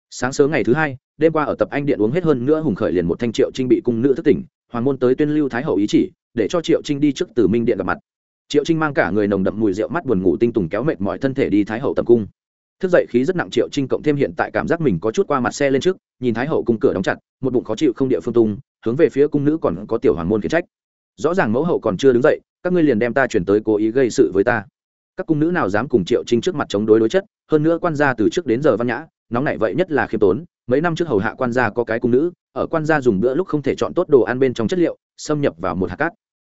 Sáng sớm ngày thứ hai, đêm qua ở tập anh điện uống hết hơn nữa hùng khởi liền một thanh triệu trinh bị cung nữ thất tỉnh, hoàng môn tới tuyên lưu thái hậu ý chỉ để cho triệu trinh đi trước từ minh điện gặp mặt. Triệu trinh mang cả người nồng đậm mùi rượu mắt buồn ngủ tinh tùng kéo mệt mọi thân thể đi thái hậu tầm cung. Thức dậy khí rất nặng, triệu trinh cộng thêm hiện tại cảm giác mình có chút qua mặt xe lên trước, nhìn thái hậu cung cửa đóng chặt, một bụng khó chịu không địa phương tung, hướng về phía cung nữ còn có tiểu hoàng môn khiển trách. Rõ ràng mẫu hậu còn chưa đứng dậy, các ngươi liền đem ta chuyển tới cố ý gây sự với ta. Các cung nữ nào dám cùng triệu trinh trước mặt chống đối đối chất, hơn nữa quan gia từ trước đến giờ văn nhã, nóng nảy vậy nhất là khiêm tốn, mấy năm trước hầu hạ quan gia có cái cung nữ, ở quan gia dùng bữa lúc không thể chọn tốt đồ ăn bên trong chất liệu, xâm nhập vào một hạt cát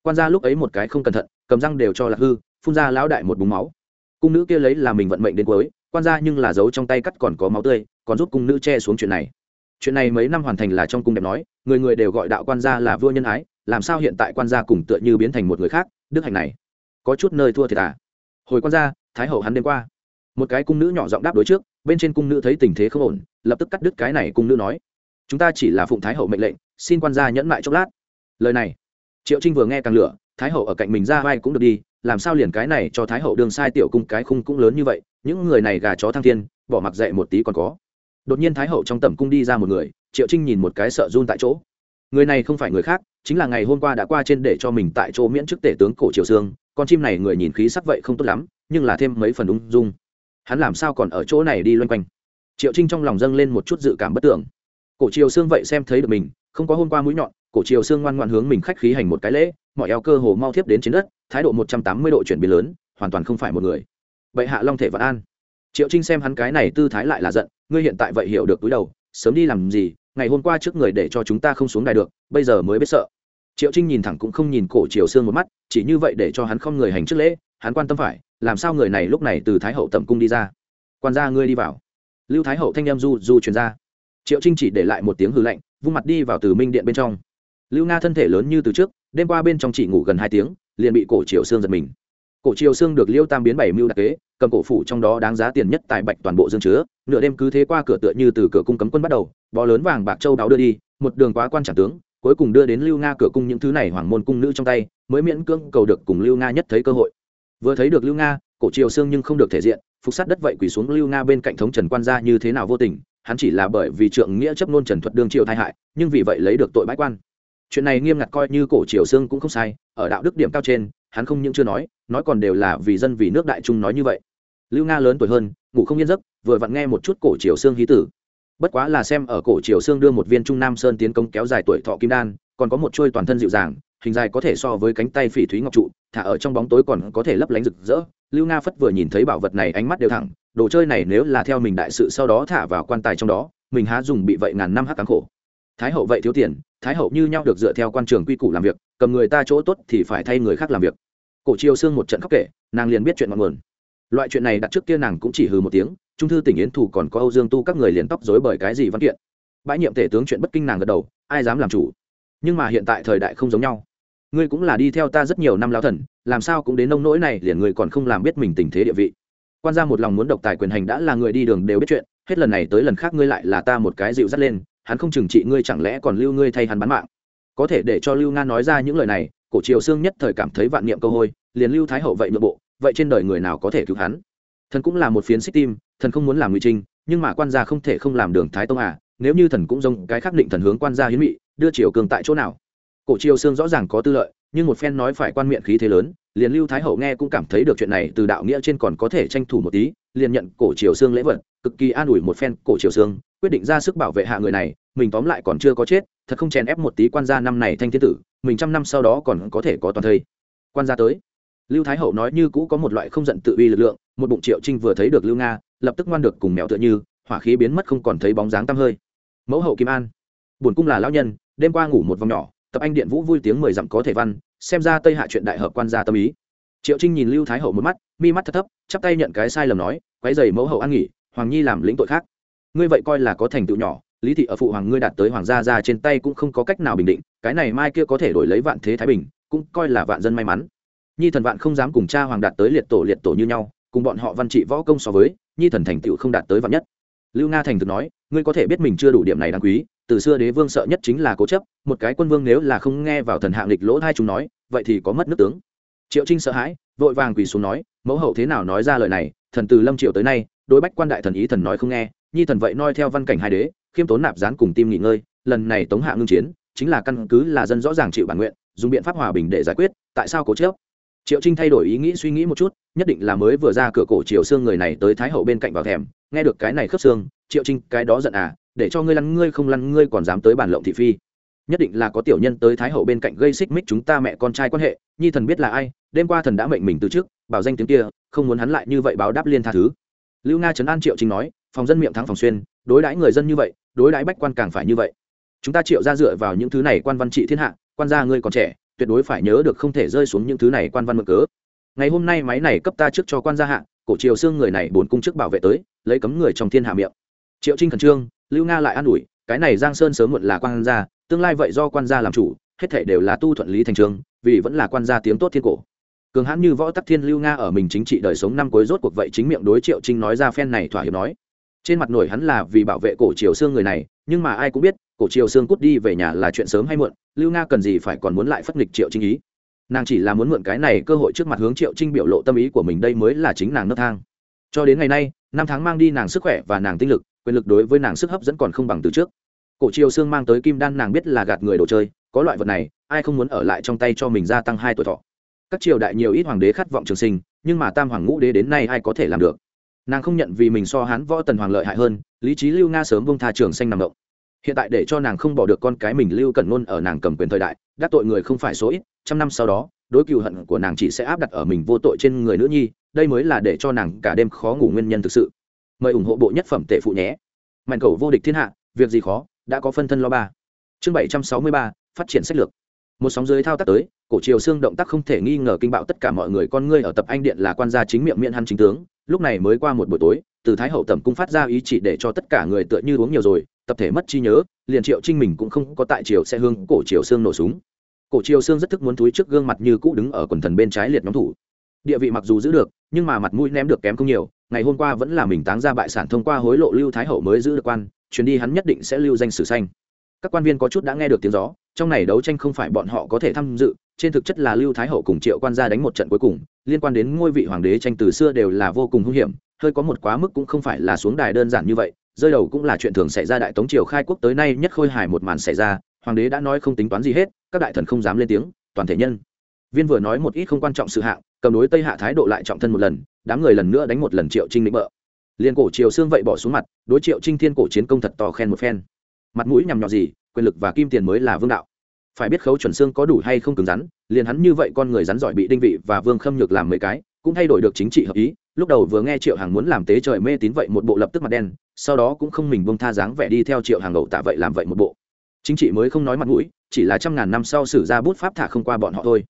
quan gia lúc ấy một cái không cẩn thận, cầm răng đều cho là hư, phun ra lão đại một búng máu. Cung nữ kia lấy là mình vận mệnh đến cuối, quan gia nhưng là giấu trong tay cắt còn có máu tươi, còn giúp cung nữ che xuống chuyện này. Chuyện này mấy năm hoàn thành là trong cung đẹp nói, người người đều gọi đạo quan gia là vua nhân ái, làm sao hiện tại quan gia cùng tựa như biến thành một người khác, đức hạnh này, có chút nơi thua thiệt à? Hồi quan gia, thái hậu hắn đêm qua, một cái cung nữ nhỏ giọng đáp đối trước, bên trên cung nữ thấy tình thế không ổn, lập tức cắt đứt cái này cung nữ nói, chúng ta chỉ là phụng thái hậu mệnh lệnh, xin quan gia nhẫn mại chốc lát. Lời này triệu trinh vừa nghe càng lửa, thái hậu ở cạnh mình ra vai cũng được đi, làm sao liền cái này cho thái hậu đường sai tiểu cung cái khung cũng lớn như vậy, những người này gà chó thăng thiên, bỏ mặc dậy một tí còn có. Đột nhiên thái hậu trong tầm cung đi ra một người, triệu trinh nhìn một cái sợ run tại chỗ. Người này không phải người khác, chính là ngày hôm qua đã qua trên để cho mình tại chỗ miễn chức tể tướng cổ triều sương con chim này người nhìn khí sắc vậy không tốt lắm, nhưng là thêm mấy phần ung dung. Hắn làm sao còn ở chỗ này đi loanh quanh? Triệu trinh trong lòng dâng lên một chút dự cảm bất tưởng. Cổ triều sương vậy xem thấy được mình, không có hôm qua mũi nhọn cổ triều xương ngoan ngoan hướng mình khách khí hành một cái lễ, mọi eo cơ hồ mau thiếp đến trên đất, thái độ một trăm tám mươi độ chuyển biến lớn, hoàn toàn không phải một người. Bệ hạ long thể vạn an. Triệu trinh xem hắn cái này tư thái lại là giận, ngươi hiện tại vậy hiểu được túi đầu, sớm đi làm gì, ngày hôm qua trước người để cho chúng ta không xuống đài được, bây giờ mới biết sợ. Triệu trinh nhìn thẳng cũng không nhìn cổ triều sương một mắt, chỉ như vậy để cho hắn không người hành trước lễ, hắn quan tâm phải, làm sao người này lúc này từ thái hậu tẩm cung đi ra. Quan gia ngươi đi vào. Lưu thái hậu thanh em du du truyền ra. Triệu trinh chỉ để lại một tiếng hư lạnh, vung mặt đi vào từ minh điện bên trong lưu nga thân thể lớn như từ trước, đêm qua bên trong chỉ ngủ gần hai tiếng, liền bị cổ triều sương giật mình. Cổ triều sương được liêu tam biến bảy mưu đặc kế, cầm cổ phủ trong đó đáng giá tiền nhất tại bạch toàn bộ dương chứa, nửa đêm cứ thế qua cửa tựa như từ cửa cung cấm quân bắt đầu bò lớn vàng bạc châu đáo đưa đi, một đường quá quan trả tướng, cuối cùng đưa đến lưu nga cửa cung những thứ này hoàng môn cung nữ trong tay, mới miễn cưỡng cầu được cùng lưu nga nhất thấy cơ hội. Vừa thấy được lưu nga, cổ triều sương nhưng không được thể diện, phục sát đất vậy quỳ xuống lưu nga bên cạnh thống trần quan gia như thế nào vô tình, hắn chỉ là bởi vì trượng nghĩa chấp nôn trần thuật đương triều tai hại, nhưng vì vậy lấy được tội bãi quan chuyện này nghiêm ngặt coi như cổ triều xương cũng không sai, ở đạo đức điểm cao trên, hắn không những chưa nói nói còn đều là vì dân vì nước đại trung nói như vậy. Lưu nga lớn tuổi hơn, ngủ không yên giấc, vừa vặn nghe một chút cổ triều xương hí tử. Bất quá là xem ở cổ triều xương đưa một viên trung nam sơn tiến công kéo dài tuổi thọ kim đan, còn có một trôi toàn thân dịu dàng, hình dài có thể so với cánh tay phỉ thúy ngọc trụ, thả ở trong bóng tối còn có thể lấp lánh rực rỡ. Lưu nga phất vừa nhìn thấy bảo vật này ánh mắt đều thẳng, đồ chơi này nếu là theo mình đại sự sau đó thả vào quan tài trong đó, mình há dùng bị vậy ngàn năm hắc cám khổ. Thái hậu vậy thiếu tiền thái hậu như nhau được dựa theo quan trường quy củ làm việc, cầm người ta chỗ tốt thì phải thay người khác làm việc. Cổ chiêu xương một trận khóc kể, nàng liền biết chuyện ngọn nguồn. Loại chuyện này đặt trước kia nàng cũng chỉ hừ một tiếng, trung thư tỉnh yến thủ còn có âu dương tu các người liền tóc dối bởi cái gì văn kiện. Bãi nhiệm tể tướng chuyện bất kinh nàng gật đầu, ai dám làm chủ? Nhưng mà hiện tại thời đại không giống nhau. Ngươi cũng là đi theo ta rất nhiều năm lao thần, làm sao cũng đến nông nỗi này liền ngươi còn không làm biết mình tình thế địa vị. Quan gia một lòng muốn độc tài quyền hành đã là người đi đường đều biết chuyện, hết lần này tới lần khác ngươi lại là ta một cái dịu dắt lên hắn không trừng trị ngươi chẳng lẽ còn lưu ngươi thay hắn bán mạng. Có thể để cho lưu nga nói ra những lời này, cổ triều xương nhất thời cảm thấy vạn niệm câu hôi, liền lưu thái hậu vậy nội bộ, vậy trên đời người nào có thể cứu hắn? Thần cũng là một phiến xích tim, thần không muốn làm ngụy trinh, nhưng mà quan gia không thể không làm đường thái tông à nếu như thần cũng giống cái khắc định thần hướng quan gia hiến mị, đưa triều cường tại chỗ nào? Cổ triều xương rõ ràng có tư lợi, nhưng một phen nói phải quan miệng khí thế lớn, liền lưu thái hậu nghe cũng cảm thấy được chuyện này từ đạo nghĩa trên còn có thể tranh thủ một tí, liền nhận cổ triều xương lễ vật cực kỳ an ủi một phen cổ triều xương, quyết định ra sức bảo vệ hạ người này, mình tóm lại còn chưa có chết, thật không chèn ép một tí quan gia năm này thanh thiên tử, mình trăm năm sau đó còn có thể có toàn thây. Quan gia tới. Lưu thái hậu nói như cũ có một loại không giận tự uy lực lượng, một bụng triệu trinh vừa thấy được lưu nga, lập tức ngoan được cùng mèo tựa như, hỏa khí biến mất không còn thấy bóng dáng tăm hơi. Mẫu hậu kim an. Buồn cung là lão nhân, đêm qua ngủ một vòng nhỏ, tập anh điện vũ vui tiếng mười dặm có thể văn, xem ra tây hạ chuyện đại hợp quan gia tâm ý. Triệu trinh nhìn lưu thái hậu một mắt, mi mắt thất thấp, chắp tay nhận cái sai lầm nói quái dày mẫu hậu ăn nghỉ hoàng nhi làm lĩnh tội khác. Ngươi vậy coi là có thành tựu nhỏ, lý thị ở phụ hoàng ngươi đạt tới hoàng gia ra trên tay cũng không có cách nào bình định, cái này mai kia có thể đổi lấy vạn thế thái bình, cũng coi là vạn dân may mắn. Nhi thần vạn không dám cùng cha hoàng đạt tới liệt tổ liệt tổ như nhau, cùng bọn họ văn trị võ công so với, nhi thần thành tựu không đạt tới vạn nhất. Lưu nga thành thực nói, ngươi có thể biết mình chưa đủ điểm này đáng quý, từ xưa đế vương sợ nhất chính là cố chấp, một cái quân vương nếu là không nghe vào thần hạng lịch lỗ hai chúng nói, vậy thì có mất nước tướng. Triệu trinh sợ hãi, vội vàng quỳ xuống nói, mẫu hậu thế nào nói ra lời này, thần từ lâm triệu tới nay đối bách quan đại thần ý thần nói không nghe, nhi thần vậy noi theo văn cảnh hai đế, khiêm tốn nạp gián cùng tim nghỉ ngơi, lần này tống hạ ngưng chiến, chính là căn cứ là dân rõ ràng chịu bản nguyện, dùng biện pháp hòa bình để giải quyết, tại sao cố chớp triệu trinh thay đổi ý nghĩ suy nghĩ một chút, nhất định là mới vừa ra cửa cổ triều xương người này tới thái hậu bên cạnh vào thèm nghe được cái này khớp xương, triệu trinh, cái đó giận à để cho ngươi lăn ngươi không lăn ngươi còn dám tới bản lộng thị phi. Nhất định là có tiểu nhân tới thái hậu bên cạnh gây xích mích chúng ta mẹ con trai quan hệ, nhi thần biết là ai, đêm qua thần đã mệnh mình từ trước, bảo danh tiếng kia, không muốn hắn lại như vậy báo đáp liên tha thứ lưu nga trấn an triệu chính nói, phòng dân miệng thắng phòng xuyên, đối đãi người dân như vậy, đối đãi bách quan càng phải như vậy. Chúng ta triệu ra dựa vào những thứ này quan văn trị thiên hạ, quan gia ngươi còn trẻ, tuyệt đối phải nhớ được không thể rơi xuống những thứ này quan văn mượn cớ. Ngày hôm nay máy này cấp ta trước cho quan gia hạ, cổ triều xương người này bốn cung chức bảo vệ tới, lấy cấm người trong thiên hạ miệng. Triệu trinh khẩn trương, lưu nga lại an ủi, cái này giang sơn sớm muộn là quan gia, tương lai vậy do quan gia làm chủ, hết thể đều là tu thuận lý thành trường, vì vẫn là quan gia tiếng tốt thiên cổ cường hãn như võ tắc thiên lưu nga ở mình chính trị đời sống năm cuối rốt cuộc vậy chính miệng đối triệu trinh nói ra phen này thỏa hiệp nói. Trên mặt nổi hắn là vì bảo vệ cổ triều xương người này, nhưng mà ai cũng biết, cổ triều xương cút đi về nhà là chuyện sớm hay muộn, lưu nga cần gì phải còn muốn lại phất nghịch triệu trinh ý. Nàng chỉ là muốn mượn cái này cơ hội trước mặt hướng triệu trinh biểu lộ tâm ý của mình đây mới là chính nàng nấc thang. Cho đến ngày nay, năm tháng mang đi nàng sức khỏe và nàng tinh lực, quyền lực đối với nàng sức hấp dẫn còn không bằng từ trước. Cổ triều xương mang tới kim đan nàng biết là gạt người đồ chơi, có loại vật này, ai không muốn ở lại trong tay cho mình gia tăng hai tuổi thọ các triều đại nhiều ít hoàng đế khát vọng trường sinh, nhưng mà tam hoàng ngũ đế đến nay ai có thể làm được? Nàng không nhận vì mình so hán võ tần hoàng lợi hại hơn, lý trí lưu nga sớm vông tha trường xanh nằm động. Hiện tại để cho nàng không bỏ được con cái mình lưu cẩn ngôn ở nàng cầm quyền thời đại, đắc tội người không phải số ít, trăm năm sau đó, đối cựu hận của nàng chỉ sẽ áp đặt ở mình vô tội trên người nữ nhi, đây mới là để cho nàng cả đêm khó ngủ nguyên nhân thực sự. Mời ủng hộ bộ nhất phẩm tệ phụ nhé. Mạnh cầu vô địch thiên hạ, việc gì khó, đã có phân thân lo ba. Chương bảy trăm sáu mươi ba, phát triển sách lược một sóng dưới thao tác tới, cổ triều xương động tác không thể nghi ngờ kinh bạo tất cả mọi người con ngươi ở tập anh điện là quan gia chính miệng miệng hắn chính tướng, lúc này mới qua một buổi tối, từ thái hậu tẩm cung phát ra ý chỉ để cho tất cả người tựa như uống nhiều rồi, tập thể mất trí nhớ, liền triệu trinh mình cũng không có tại triều xe hương cổ triều xương nổ súng. Cổ triều xương rất thức muốn túi trước gương mặt như cũ đứng ở quần thần bên trái liệt nhóm thủ. Địa vị mặc dù giữ được, nhưng mà mặt mũi ném được kém không nhiều, ngày hôm qua vẫn là mình táng ra bại sản thông qua hối lộ lưu thái hậu mới giữ được quan, chuyến đi hắn nhất định sẽ lưu danh sử xanh. Các quan viên có chút đã nghe được tiếng gió trong này đấu tranh không phải bọn họ có thể tham dự, trên thực chất là lưu thái hậu cùng triệu quan gia đánh một trận cuối cùng, liên quan đến ngôi vị hoàng đế tranh từ xưa đều là vô cùng hung hiểm, hơi có một quá mức cũng không phải là xuống đài đơn giản như vậy, rơi đầu cũng là chuyện thường xảy ra đại tống triều khai quốc tới nay nhất khôi hài một màn xảy ra, hoàng đế đã nói không tính toán gì hết, các đại thần không dám lên tiếng, toàn thể nhân. Viên vừa nói một ít không quan trọng sự hạng, cầm đối tây hạ thái độ lại trọng thân một lần, đám người lần nữa đánh một lần triệu trinh định bợ. Liền cổ triều xương vậy bỏ xuống mặt, đối triệu trinh thiên cổ chiến công thật to khen một phen. Mặt mũi nhằm nhọ gì quyền lực và kim tiền mới là vương đạo. Phải biết khấu chuẩn xương có đủ hay không cứng rắn, liền hắn như vậy con người rắn giỏi bị đinh vị và vương khâm nhược làm mấy cái, cũng thay đổi được chính trị hợp ý. Lúc đầu vừa nghe triệu hàng muốn làm tế trời mê tín vậy một bộ lập tức mặt đen, sau đó cũng không mình bông tha dáng vẻ đi theo triệu hàng ẩu tạ vậy làm vậy một bộ. Chính trị mới không nói mặt mũi, chỉ là trăm ngàn năm sau sử ra bút pháp thả không qua bọn họ thôi.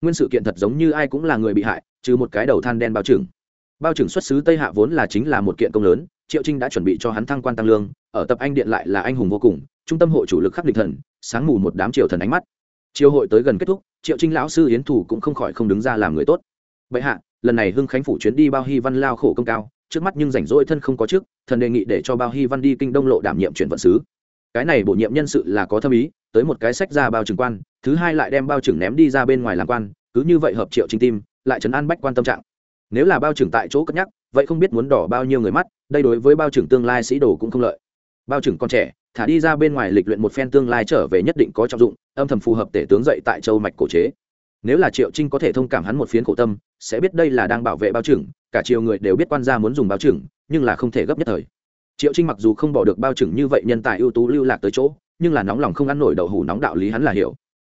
Nguyên sự kiện thật giống như ai cũng là người bị hại, trừ một cái đầu than đen bao trừng bao trưởng xuất xứ tây hạ vốn là chính là một kiện công lớn, triệu trinh đã chuẩn bị cho hắn thăng quan tăng lương ở tập anh điện lại là anh hùng vô cùng, trung tâm hội chủ lực khắc định thần, sáng mù một đám triều thần ánh mắt. Triều hội tới gần kết thúc, triệu trinh lão sư yến thủ cũng không khỏi không đứng ra làm người tốt. Bệ hạ, lần này hưng khánh phủ chuyến đi bao hy văn lao khổ công cao, trước mắt nhưng rảnh rỗi thân không có trước, thần đề nghị để cho bao hy văn đi kinh đông lộ đảm nhiệm chuyển vận sứ. Cái này bổ nhiệm nhân sự là có thâm ý, tới một cái sách ra bao trừng quan, thứ hai lại đem bao trưởng ném đi ra bên ngoài làm quan, cứ như vậy hợp triệu trinh tim, lại trấn an bách quan tâm trạng. Nếu là bao trưởng tại chỗ cất nhắc, vậy không biết muốn đỏ bao nhiêu người mắt, đây đối với bao trưởng tương lai sĩ đồ cũng không lợi bao trưởng con trẻ, thả đi ra bên ngoài lịch luyện một phen tương lai trở về nhất định có trọng dụng, âm thầm phù hợp tể tướng dậy tại châu mạch cổ chế. Nếu là triệu trinh có thể thông cảm hắn một phiến khổ tâm, sẽ biết đây là đang bảo vệ bao trưởng cả triều người đều biết quan gia muốn dùng bao trưởng nhưng là không thể gấp nhất thời. Triệu trinh mặc dù không bỏ được bao trưởng như vậy nhân tài ưu tú lưu lạc tới chỗ, nhưng là nóng lòng không ăn nổi đậu hủ nóng đạo lý hắn là hiểu.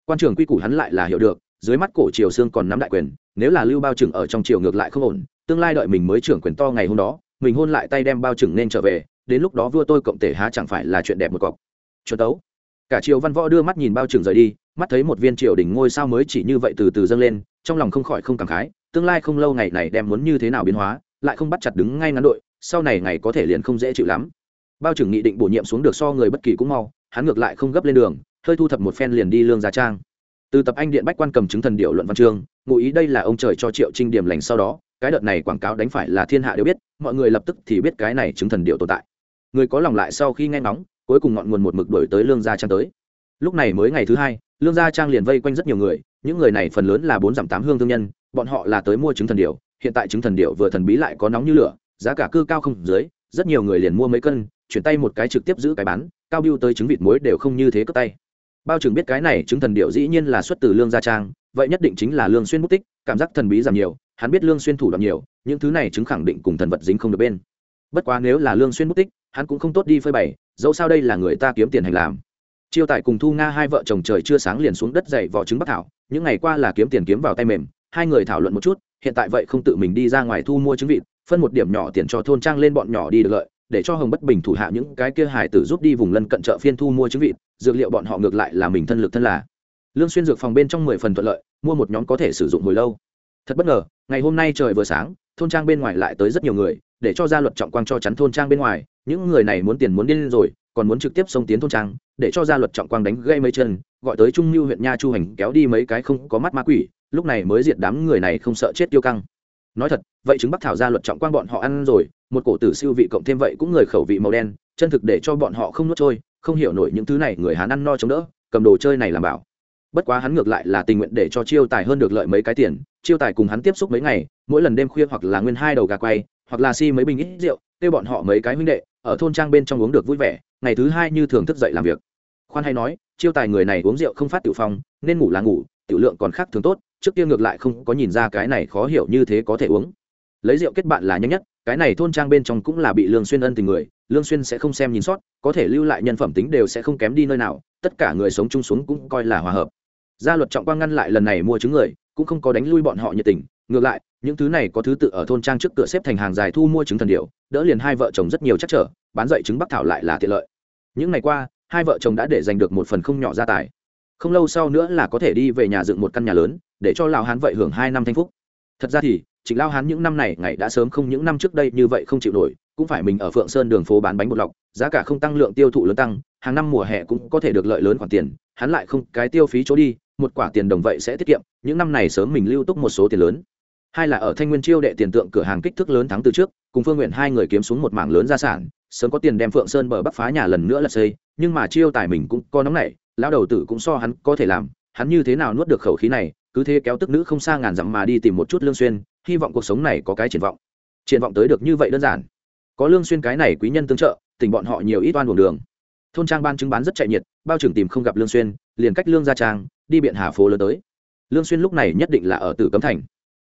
Quan trường quy củ hắn lại là hiểu được, dưới mắt cổ triều xương còn nắm đại quyền, nếu là lưu bao trưởng ở trong triều ngược lại không ổn, tương lai đợi mình mới trưởng quyền to ngày hôm đó, mình hôn lại tay đem bao trưởng nên trở về đến lúc đó vua tôi cộng tể há chẳng phải là chuyện đẹp một cọc. Chuẩn tấu. Cả triều văn võ đưa mắt nhìn bao trưởng rời đi, mắt thấy một viên triều đỉnh ngôi sao mới chỉ như vậy từ từ dâng lên, trong lòng không khỏi không cảm khái, tương lai không lâu ngày này đem muốn như thế nào biến hóa, lại không bắt chặt đứng ngay ngắn đội, sau này ngày có thể liền không dễ chịu lắm. Bao trưởng nghị định bổ nhiệm xuống được so người bất kỳ cũng mau, hắn ngược lại không gấp lên đường, hơi thu thập một phen liền đi lương gia trang. Từ tập anh điện bách quan cầm chứng thần điệu luận văn chương, ngụ ý đây là ông trời cho triệu trinh điểm lành sau đó, cái đợt này quảng cáo đánh phải là thiên hạ đều biết, mọi người lập tức thì biết cái này chứng thần điệu tồn tại người có lòng lại sau khi nghe ngóng, cuối cùng ngọn nguồn một mực đổi tới lương gia trang tới. Lúc này mới ngày thứ hai, lương gia trang liền vây quanh rất nhiều người, những người này phần lớn là bốn dặm tám hương thương nhân, bọn họ là tới mua trứng thần điệu hiện tại trứng thần điệu vừa thần bí lại có nóng như lửa, giá cả cư cao không dưới, rất nhiều người liền mua mấy cân, chuyển tay một cái trực tiếp giữ cái bán, cao biêu tới trứng vịt muối đều không như thế cất tay. Bao trưởng biết cái này trứng thần điệu dĩ nhiên là xuất từ lương gia trang, vậy nhất định chính là lương xuyên mất tích, cảm giác thần bí giảm nhiều, hắn biết lương xuyên thủ đoạn nhiều, những thứ này chứng khẳng định cùng thần vật dính không được bên. Bất quá nếu là lương xuyên mất tích hắn cũng không tốt đi phơi bày, dẫu sao đây là người ta kiếm tiền hành làm. Chiêu tại cùng thu nga hai vợ chồng trời chưa sáng liền xuống đất dậy vỏ trứng bắc thảo, những ngày qua là kiếm tiền kiếm vào tay mềm, hai người thảo luận một chút, hiện tại vậy không tự mình đi ra ngoài thu mua trứng vịt, phân một điểm nhỏ tiền cho thôn trang lên bọn nhỏ đi được lợi, để cho hồng bất bình thủ hạ những cái kia hải tử giúp đi vùng lân cận chợ phiên thu mua trứng vịt, dược liệu bọn họ ngược lại là mình thân lực thân là. Lương xuyên dược phòng bên trong mười phần thuận lợi, mua một nhóm có thể sử dụng hồi lâu. Thật bất ngờ, ngày hôm nay trời vừa sáng, thôn trang bên ngoài lại tới rất nhiều người để cho gia luật trọng quang cho chắn thôn trang bên ngoài, những người này muốn tiền muốn điên rồi, còn muốn trực tiếp xông tiến thôn trang, để cho gia luật trọng quang đánh gây mấy chân, gọi tới trung lưu huyện nha chu hành kéo đi mấy cái không có mắt ma quỷ, lúc này mới diệt đám người này không sợ chết tiêu căng. Nói thật, vậy chứng bắc thảo gia luật trọng quang bọn họ ăn rồi, một cổ tử siêu vị cộng thêm vậy cũng người khẩu vị màu đen, chân thực để cho bọn họ không nuốt trôi, không hiểu nổi những thứ này người hán ăn no chống đỡ, cầm đồ chơi này làm bảo. Bất quá hắn ngược lại là tình nguyện để cho chiêu tài hơn được lợi mấy cái tiền, chiêu tài cùng hắn tiếp xúc mấy ngày, mỗi lần đêm khuya hoặc là nguyên hai đầu gà quay hoặc là si mấy bình ít rượu, kêu bọn họ mấy cái huynh đệ, ở thôn trang bên trong uống được vui vẻ, ngày thứ hai như thường thức dậy làm việc. Khoan hay nói, chiêu tài người này uống rượu không phát tiểu phong, nên ngủ là ngủ, tiểu lượng còn khác thường tốt, trước kia ngược lại không có nhìn ra cái này khó hiểu như thế có thể uống. Lấy rượu kết bạn là nhanh nhất, cái này thôn trang bên trong cũng là bị lương xuyên ân tình người, lương xuyên sẽ không xem nhìn sót, có thể lưu lại nhân phẩm tính đều sẽ không kém đi nơi nào, tất cả người sống chung xuống cũng coi là hòa hợp. Gia luật trọng quang ngăn lại lần này mua chứng người cũng không có đánh lui bọn họ nhiệt tình. Ngược lại, những thứ này có thứ tự ở thôn trang trước cửa xếp thành hàng dài thu mua trứng thần điệu đỡ liền hai vợ chồng rất nhiều chắc trở, bán dậy trứng bắc thảo lại là tiện lợi. Những ngày qua, hai vợ chồng đã để giành được một phần không nhỏ gia tài. Không lâu sau nữa là có thể đi về nhà dựng một căn nhà lớn, để cho lào hán vậy hưởng hai năm thanh phúc. Thật ra thì, trịnh lao hán những năm này ngày đã sớm không những năm trước đây như vậy không chịu nổi, cũng phải mình ở phượng sơn đường phố bán bánh bột lọc, giá cả không tăng, lượng tiêu thụ lớn tăng, hàng năm mùa hè cũng có thể được lợi lớn khoản tiền, hắn lại không cái tiêu phí chỗ đi một quả tiền đồng vậy sẽ tiết kiệm, những năm này sớm mình lưu túc một số tiền lớn. Hai là ở thanh nguyên chiêu đệ tiền tượng cửa hàng kích thước lớn tháng từ trước, cùng phương nguyện hai người kiếm xuống một mảng lớn gia sản, sớm có tiền đem phượng sơn bờ bắc phá nhà lần nữa là xây, nhưng mà chiêu tài mình cũng có nóng này lão đầu tử cũng so hắn có thể làm, hắn như thế nào nuốt được khẩu khí này, cứ thế kéo tức nữ không xa ngàn dặm mà đi tìm một chút lương xuyên, hy vọng cuộc sống này có cái triển vọng. Triển vọng tới được như vậy đơn giản. Có lương xuyên cái này quý nhân tương trợ, tình bọn họ nhiều ít oan buồn đường. Thôn trang ban chứng bán rất chạy nhiệt, bao trưởng tìm không gặp lương xuyên, liền cách lương gia trang đi biện hà phố lớn tới. Lương xuyên lúc này nhất định là ở tử cấm thành.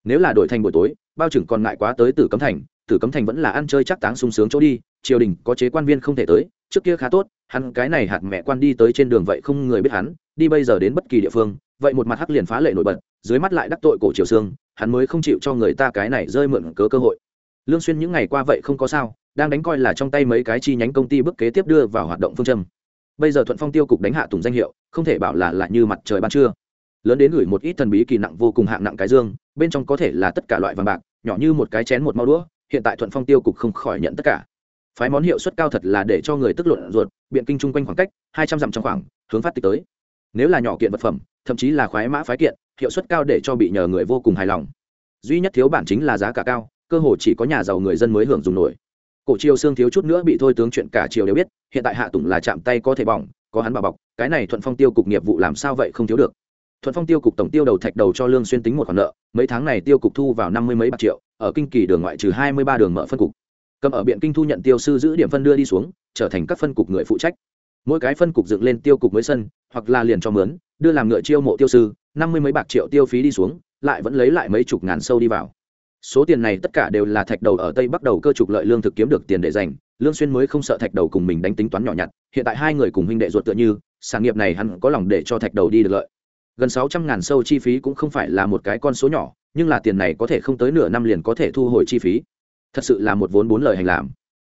Nếu là đổi thành buổi tối, bao trưởng còn ngại quá tới tử cấm thành, tử cấm thành vẫn là ăn chơi chắc táng sung sướng chỗ đi, triều đình có chế quan viên không thể tới, trước kia khá tốt, hắn cái này hạt mẹ quan đi tới trên đường vậy không người biết hắn, đi bây giờ đến bất kỳ địa phương, vậy một mặt hắc liền phá lệ nổi bật, dưới mắt lại đắc tội cổ triều xương, hắn mới không chịu cho người ta cái này rơi mượn cớ cơ hội. Lương xuyên những ngày qua vậy không có sao, đang đánh coi là trong tay mấy cái chi nhánh công ty bước kế tiếp đưa vào hoạt động phương châm bây giờ thuận phong tiêu cục đánh hạ tùng danh hiệu, không thể bảo là lại như mặt trời ban trưa. Lớn đến gửi một ít thần bí kỳ nặng vô cùng hạng nặng cái dương, bên trong có thể là tất cả loại vàng bạc, nhỏ như một cái chén một mau đũa, hiện tại thuận phong tiêu cục không khỏi nhận tất cả. Phái món hiệu suất cao thật là để cho người tức luận ruột, biện kinh chung quanh khoảng cách, hai trăm dặm trong khoảng, hướng phát tịch tới. Nếu là nhỏ kiện vật phẩm, thậm chí là khoái mã phái kiện, hiệu suất cao để cho bị nhờ người vô cùng hài lòng. Duy nhất thiếu bản chính là giá cả cao, cơ hồ chỉ có nhà giàu người dân mới hưởng dùng nổi cổ triều xương thiếu chút nữa bị thôi tướng chuyện cả triều đều biết, hiện tại hạ tùng là chạm tay có thể bỏng, có hắn bảo bọc, cái này thuận phong tiêu cục nghiệp vụ làm sao vậy không thiếu được. Thuận phong tiêu cục tổng tiêu đầu thạch đầu cho lương xuyên tính một khoản nợ, mấy tháng này tiêu cục thu vào năm mươi mấy bạc triệu, ở kinh kỳ đường ngoại trừ hai mươi ba đường mở phân cục. Cầm ở biện kinh thu nhận tiêu sư giữ điểm phân đưa đi xuống, trở thành các phân cục người phụ trách. Mỗi cái phân cục dựng lên tiêu cục mới sân, hoặc là liền cho mướn, đưa làm ngựa chiêu mộ tiêu sư, năm mươi mấy bạc triệu tiêu phí đi xuống, lại vẫn lấy lại mấy chục ngàn sâu đi vào số tiền này tất cả đều là thạch đầu ở tây bắc đầu cơ trục lợi lương thực kiếm được tiền để dành lương xuyên mới không sợ thạch đầu cùng mình đánh tính toán nhỏ nhặt, hiện tại hai người cùng huynh đệ ruột tựa như, sản nghiệp này hắn có lòng để cho thạch đầu đi được lợi. Gần sáu trăm ngàn sâu chi phí cũng không phải là một cái con số nhỏ, nhưng là tiền này có thể không tới nửa năm liền có thể thu hồi chi phí. Thật sự là một vốn bốn lời hành làm.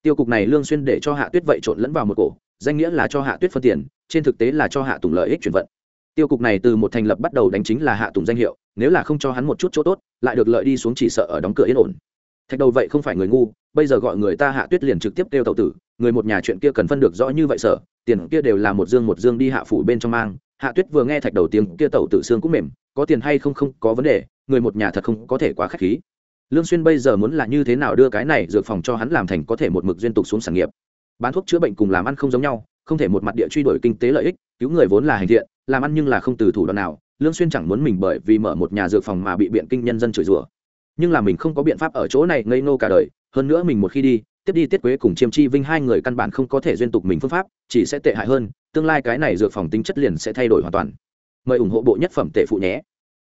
Tiêu cục này lương xuyên để cho hạ tuyết vậy trộn lẫn vào một cổ, danh nghĩa là cho hạ tuyết phân tiền, trên thực tế là cho hạ tùng lợi ích chuyển vận. Tiêu cục này từ một thành lập bắt đầu đánh chính là hạ tùng danh hiệu nếu là không cho hắn một chút chỗ tốt, lại được lợi đi xuống chỉ sợ ở đóng cửa yên ổn. Thạch đầu vậy không phải người ngu, bây giờ gọi người ta hạ tuyết liền trực tiếp kêu tàu tử, người một nhà chuyện kia cần phân được rõ như vậy sở tiền kia đều là một dương một dương đi hạ phủ bên trong mang. Hạ tuyết vừa nghe thạch đầu tiếng kia tàu tử xương cũng mềm, có tiền hay không không có vấn đề, người một nhà thật không có thể quá k h á c h khí. Lương xuyên bây giờ muốn là như thế nào đưa cái này dược phòng cho hắn làm thành có thể một mực duyên tục xuống sản nghiệp. Bán thuốc chữa bệnh cùng làm ăn không giống nhau, không thể một mặt địa truy đuổi kinh tế lợi ích, cứu người vốn là hành thiện làm ăn nhưng là không từ thủ đoạn nào, lương xuyên chẳng muốn mình bởi vì mở một nhà dược phòng mà bị biện kinh nhân dân chửi rủa. Nhưng là mình không có biện pháp ở chỗ này ngây ngô cả đời, hơn nữa mình một khi đi, tiếp đi tiết quế cùng chiêm chi vinh hai người căn bản không có thể duyên tục mình phương pháp, chỉ sẽ tệ hại hơn, tương lai cái này dược phòng tính chất liền sẽ thay đổi hoàn toàn. Mời ủng hộ bộ nhất phẩm tệ phụ nhé.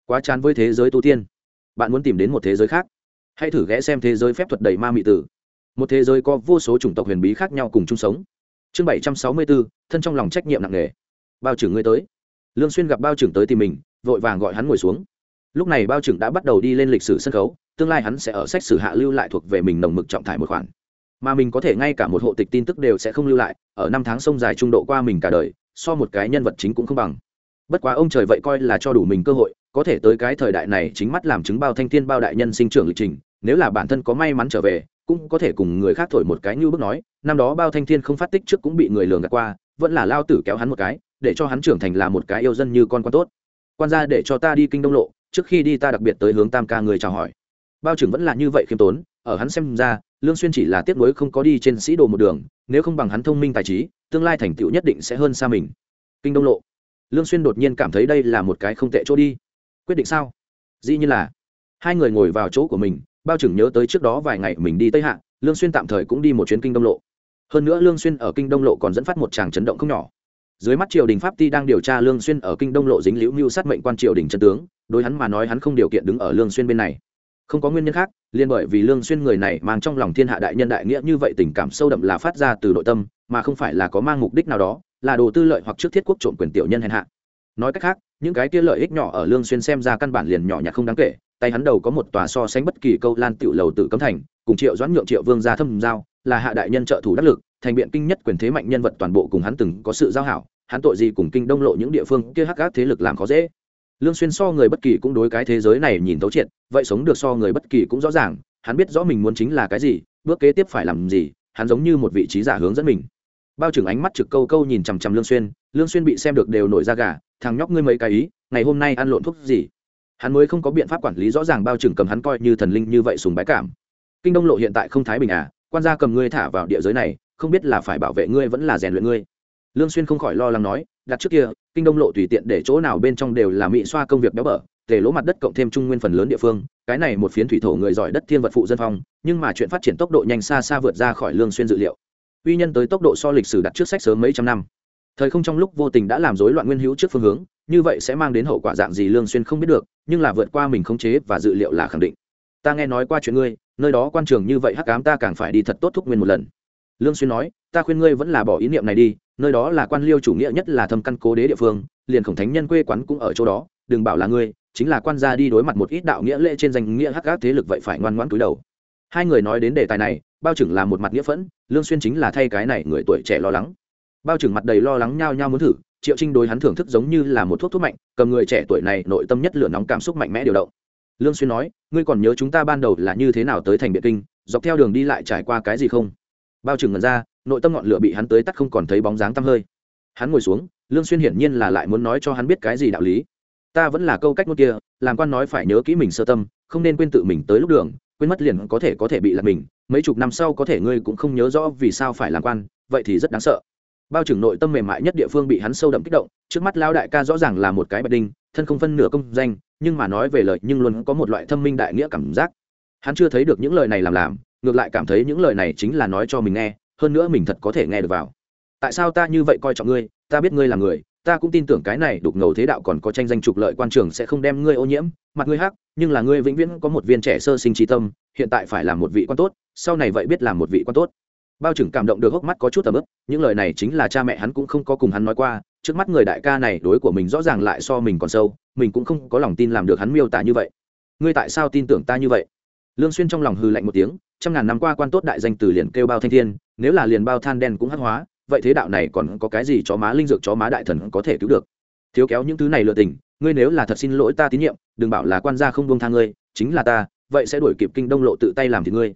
Quá chán với thế giới tu tiên. Bạn muốn tìm đến một thế giới khác? Hãy thử ghé xem thế giới phép thuật đầy ma mị tử. Một thế giới có vô số chủng tộc huyền bí khác nhau cùng chung sống. Chương bảy trăm sáu mươi bốn, thân trong lòng trách nhiệm nặng nề. Bao trưởng ngươi tới lương xuyên gặp bao trưởng tới tìm mình, vội vàng gọi hắn ngồi xuống. Lúc này bao trưởng đã bắt đầu đi lên lịch sử sân khấu, tương lai hắn sẽ ở sách sử hạ lưu lại thuộc về mình nồng mực trọng thải một khoản. Mà mình có thể ngay cả một hộ tịch tin tức đều sẽ không lưu lại, ở năm tháng sông dài trung độ qua mình cả đời, so một cái nhân vật chính cũng không bằng. Bất quá ông trời vậy coi là cho đủ mình cơ hội, có thể tới cái thời đại này chính mắt làm chứng bao thanh thiên bao đại nhân sinh trưởng lịch trình, nếu là bản thân có may mắn trở về, cũng có thể cùng người khác thổi một cái như bước nói, năm đó bao thanh thiên không phát tích trước cũng bị người lường gạt qua, vẫn là lao tử kéo hắn một cái để cho hắn trưởng thành là một cái yêu dân như con quan tốt. Quan gia để cho ta đi kinh đông lộ, trước khi đi ta đặc biệt tới hướng tam ca người chào hỏi. Bao trưởng vẫn là như vậy khiêm tốn, ở hắn xem ra, lương xuyên chỉ là tiếc nuối không có đi trên sĩ đồ một đường, nếu không bằng hắn thông minh tài trí, tương lai thành tựu nhất định sẽ hơn xa mình. Kinh đông lộ. Lương xuyên đột nhiên cảm thấy đây là một cái không tệ chỗ đi. Quyết định sao? Dĩ nhiên là. Hai người ngồi vào chỗ của mình, bao trưởng nhớ tới trước đó vài ngày mình đi tây hạ, lương xuyên tạm thời cũng đi một chuyến kinh đông lộ. Hơn nữa lương xuyên ở kinh đông lộ còn dẫn phát một tràng chấn động không nhỏ dưới mắt triều đình pháp ti đang điều tra lương xuyên ở kinh đông lộ dính liễu mưu sát mệnh quan triều đình chân tướng, đối hắn mà nói hắn không điều kiện đứng ở lương xuyên bên này. Không có nguyên nhân khác, liên bởi vì lương xuyên người này mang trong lòng thiên hạ đại nhân đại nghĩa như vậy tình cảm sâu đậm là phát ra từ nội tâm, mà không phải là có mang mục đích nào đó, là đồ tư lợi hoặc trước thiết quốc trộm quyền tiểu nhân hèn hạ. Nói cách khác, những cái kia lợi ích nhỏ ở lương xuyên xem ra căn bản liền nhỏ nhặt không đáng kể, tay hắn đầu có một tòa so sánh bất kỳ câu lan tiểu lầu tự cấm thành, cùng triệu doãn nhượng triệu vương gia thâm giao, là hạ đại nhân trợ thủ đắc lực thành biện kinh nhất quyền thế mạnh nhân vật toàn bộ cùng hắn từng có sự giao hảo, hắn tội gì cùng kinh đông lộ những địa phương kia hắc gác thế lực làm khó dễ. Lương xuyên so người bất kỳ cũng đối cái thế giới này nhìn thấu triệt, vậy sống được so người bất kỳ cũng rõ ràng, hắn biết rõ mình muốn chính là cái gì, bước kế tiếp phải làm gì, hắn giống như một vị trí giả hướng dẫn mình. Bao trưởng ánh mắt trực câu câu nhìn chằm chằm lương xuyên lương xuyên bị xem được đều nổi da gà, thằng nhóc ngươi mấy cái ý, ngày hôm nay ăn lộn thuốc gì? Hắn mới không có biện pháp quản lý rõ ràng bao trưởng cầm hắn coi như thần linh như vậy sùng bái cảm. Kinh đông lộ hiện tại không thái bình à quan gia cầm ngươi thả vào địa giới này không biết là phải bảo vệ ngươi vẫn là rèn luyện ngươi. Lương xuyên không khỏi lo lắng nói, đặt trước kia, kinh đông lộ tùy tiện để chỗ nào bên trong đều là mỹ xoa công việc béo bở, tề lỗ mặt đất cộng thêm trung nguyên phần lớn địa phương, cái này một phiến thủy thổ người giỏi đất thiên vật phụ dân phong, nhưng mà chuyện phát triển tốc độ nhanh xa xa vượt ra khỏi lương xuyên dự liệu. Uy nhân tới tốc độ so lịch sử đặt trước sách sớm mấy trăm năm. Thời không trong lúc vô tình đã làm rối loạn nguyên hữu trước phương hướng, như vậy sẽ mang đến hậu quả dạng gì lương xuyên không biết được, nhưng là vượt qua mình khống chế và dự liệu là khẳng định. Ta nghe nói qua chuyện ngươi, nơi đó quan trường như vậy hắc ám ta càng phải đi thật tốt thúc nguyên một lần lương xuyên nói, ta khuyên ngươi vẫn là bỏ ý niệm này đi, nơi đó là quan liêu chủ nghĩa nhất là thâm căn cố đế địa phương, liền khổng thánh nhân quê quán cũng ở chỗ đó, đừng bảo là ngươi, chính là quan gia đi đối mặt một ít đạo nghĩa lễ trên danh nghĩa hắc ác thế lực vậy phải ngoan ngoãn cúi đầu. Hai người nói đến đề tài này, bao trưởng là một mặt nghĩa phẫn, lương xuyên chính là thay cái này người tuổi trẻ lo lắng. Bao trưởng mặt đầy lo lắng nhao nhao muốn thử, triệu trinh đối hắn thưởng thức giống như là một thuốc thuốc mạnh, cầm người trẻ tuổi này nội tâm nhất lửa nóng cảm xúc mạnh mẽ điều động. Lương xuyên nói, ngươi còn nhớ chúng ta ban đầu là như thế nào tới thành Biệt kinh, dọc theo đường đi lại trải qua cái gì không? Bao trừng ngần ra, nội tâm ngọn lửa bị hắn tới tắt không còn thấy bóng dáng tăm hơi. Hắn ngồi xuống, lương xuyên hiển nhiên là lại muốn nói cho hắn biết cái gì đạo lý. Ta vẫn là câu cách ngôn kia, làm quan nói phải nhớ kỹ mình sơ tâm, không nên quên tự mình tới lúc đường, quên mất liền có thể có thể bị lạc mình, mấy chục năm sau có thể ngươi cũng không nhớ rõ vì sao phải làm quan, vậy thì rất đáng sợ. Bao trưởng nội tâm mềm mại nhất địa phương bị hắn sâu đậm kích động, trước mắt lao đại ca rõ ràng là một cái bạch đinh, thân không phân nửa công danh, nhưng mà nói về lời nhưng luôn có một loại thâm minh đại nghĩa cảm giác. Hắn chưa thấy được những lời này làm làm ngược lại cảm thấy những lời này chính là nói cho mình nghe, hơn nữa mình thật có thể nghe được vào. Tại sao ta như vậy coi trọng ngươi? Ta biết ngươi là người, ta cũng tin tưởng cái này đục ngầu thế đạo còn có tranh danh trục lợi quan trường sẽ không đem ngươi ô nhiễm, mặt ngươi hắc, nhưng là ngươi vĩnh viễn có một viên trẻ sơ sinh trí tâm, hiện tại phải là một vị quan tốt, sau này vậy biết làm một vị quan tốt. Bao trưởng cảm động được hốc mắt có chút tầm ức những lời này chính là cha mẹ hắn cũng không có cùng hắn nói qua, trước mắt người đại ca này đối của mình rõ ràng lại so mình còn sâu, mình cũng không có lòng tin làm được hắn miêu tả như vậy. Ngươi tại sao tin tưởng ta như vậy? Lương xuyên trong lòng hừ lạnh một tiếng, trăm ngàn năm qua quan tốt đại danh từ liền kêu bao thanh thiên, nếu là liền bao than đen cũng hắc hóa, vậy thế đạo này còn có cái gì chó má linh dược chó má đại thần có thể cứu được? Thiếu kéo những thứ này lừa tình, ngươi nếu là thật xin lỗi ta tín nhiệm, đừng bảo là quan gia không buông tha ngươi, chính là ta, vậy sẽ đuổi kịp kinh đông lộ tự tay làm thì ngươi.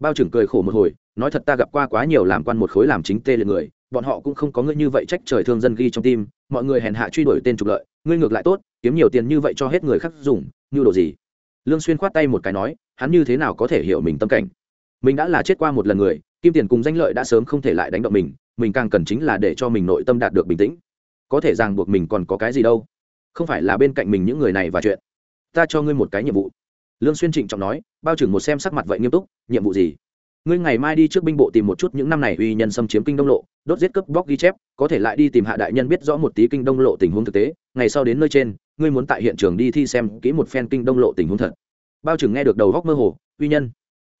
Bao trưởng cười khổ một hồi, nói thật ta gặp qua quá nhiều làm quan một khối làm chính tê liệt người, bọn họ cũng không có ngươi như vậy trách trời thương dân ghi trong tim, mọi người hèn hạ truy đuổi tên trục lợi, ngươi ngược lại tốt, kiếm nhiều tiền như vậy cho hết người khác dùng, như đồ gì? Lương xuyên khoát tay một cái nói, hắn như thế nào có thể hiểu mình tâm cảnh? Mình đã là chết qua một lần người, kim tiền cùng danh lợi đã sớm không thể lại đánh động mình mình càng cần chính là để cho mình nội tâm đạt được bình tĩnh. Có thể ràng buộc mình còn có cái gì đâu? Không phải là bên cạnh mình những người này và chuyện. Ta cho ngươi một cái nhiệm vụ. Lương xuyên trịnh trọng nói, bao trưởng một xem sắc mặt vậy nghiêm túc, nhiệm vụ gì? Ngươi ngày mai đi trước binh bộ tìm một chút những năm này uy nhân xâm chiếm kinh đông lộ, đốt giết cướp bóc ghi chép, có thể lại đi tìm hạ đại nhân biết rõ một tí kinh đông lộ tình huống thực tế, ngày sau đến nơi trên ngươi muốn tại hiện trường đi thi xem kỹ một phen kinh đông lộ tình huống thật. Bao trưởng nghe được đầu góc mơ hồ, uy nhân.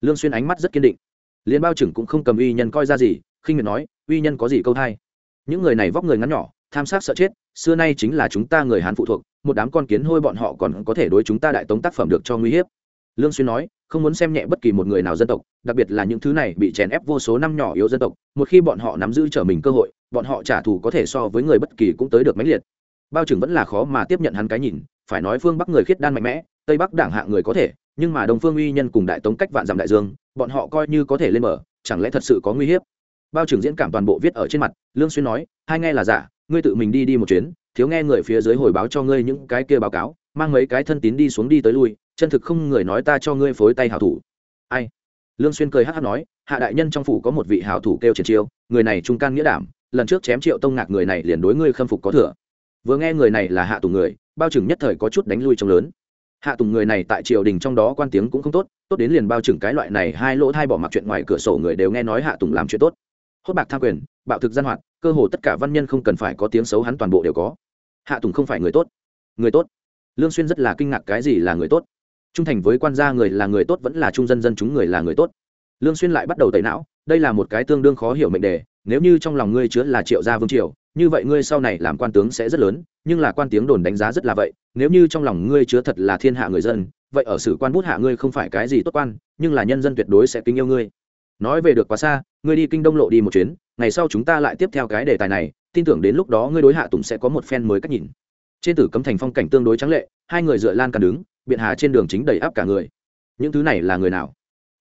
Lương xuyên ánh mắt rất kiên định. Liền bao trưởng cũng không cầm uy nhân coi ra gì, khinh miệt nói, uy nhân có gì câu thay những người này vóc người ngắn nhỏ, tham sát sợ chết, xưa nay chính là chúng ta người hán phụ thuộc, một đám con kiến hôi bọn họ còn có thể đối chúng ta đại tống tác phẩm được cho nguy hiếp. Lương xuyên nói, không muốn xem nhẹ bất kỳ một người nào dân tộc, đặc biệt là những thứ này bị chèn ép vô số năm nhỏ yếu dân tộc, một khi bọn họ nắm giữ trở mình cơ hội, bọn họ trả thù có thể so với người bất kỳ cũng tới được mãnh liệt bao trưởng vẫn là khó mà tiếp nhận hắn cái nhìn, phải nói phương bắc người khiết đan mạnh mẽ, tây bắc đảng hạ người có thể, nhưng mà đồng phương uy nhân cùng đại tống cách vạn dặm đại dương, bọn họ coi như có thể lên mở chẳng lẽ thật sự có nguy hiếp? Bao trưởng diễn cảm toàn bộ viết ở trên mặt, lương xuyên nói, hai nghe là giả, ngươi tự mình đi đi một chuyến, thiếu nghe người phía dưới hồi báo cho ngươi những cái kia báo cáo, mang mấy cái thân tín đi xuống đi tới lui, chân thực không người nói ta cho ngươi phối tay hảo thủ. Ai? Lương xuyên cười hắt hắt nói, hạ đại nhân trong phủ có một vị hảo thủ kêu triển chiêu, người này trung can nghĩa đảm, lần trước chém triệu tông ngạc người này liền đối ngươi khâm phục có thừa vừa nghe người này là hạ tùng người, bao trưởng nhất thời có chút đánh lui trong lớn. Hạ tùng người này tại triều đình trong đó quan tiếng cũng không tốt tốt đến liền bao trưởng cái loại này hai lỗ thai bỏ mặc chuyện ngoài cửa sổ người đều nghe nói hạ tùng làm chuyện tốt. Hốt bạc tham quyền, bạo thực gian hoạt, cơ hồ tất cả văn nhân không cần phải có tiếng xấu hắn toàn bộ đều có. Hạ tùng không phải người tốt. Người tốt? Lương xuyên rất là kinh ngạc cái gì là người tốt? Trung thành với quan gia người là người tốt vẫn là trung dân dân chúng người là người tốt? Lương xuyên lại bắt đầu tẩy não, đây là một cái tương đương khó hiểu mệnh đề, nếu như trong lòng ngươi chứa là triệu gia vương triều như vậy ngươi sau này làm quan tướng sẽ rất lớn, nhưng là quan tiếng đồn đánh giá rất là vậy, nếu như trong lòng ngươi chứa thật là thiên hạ người dân, vậy ở sử quan bút hạ ngươi không phải cái gì tốt quan, nhưng là nhân dân tuyệt đối sẽ kính yêu ngươi. Nói về được quá xa, ngươi đi kinh đông lộ đi một chuyến, ngày sau chúng ta lại tiếp theo cái đề tài này, tin tưởng đến lúc đó ngươi đối hạ tùng sẽ có một phen mới cách nhìn. Trên tử cấm thành phong cảnh tương đối trắng lệ, hai người dựa lan càn đứng, biện hà trên đường chính đầy áp cả người. Những thứ này là người nào?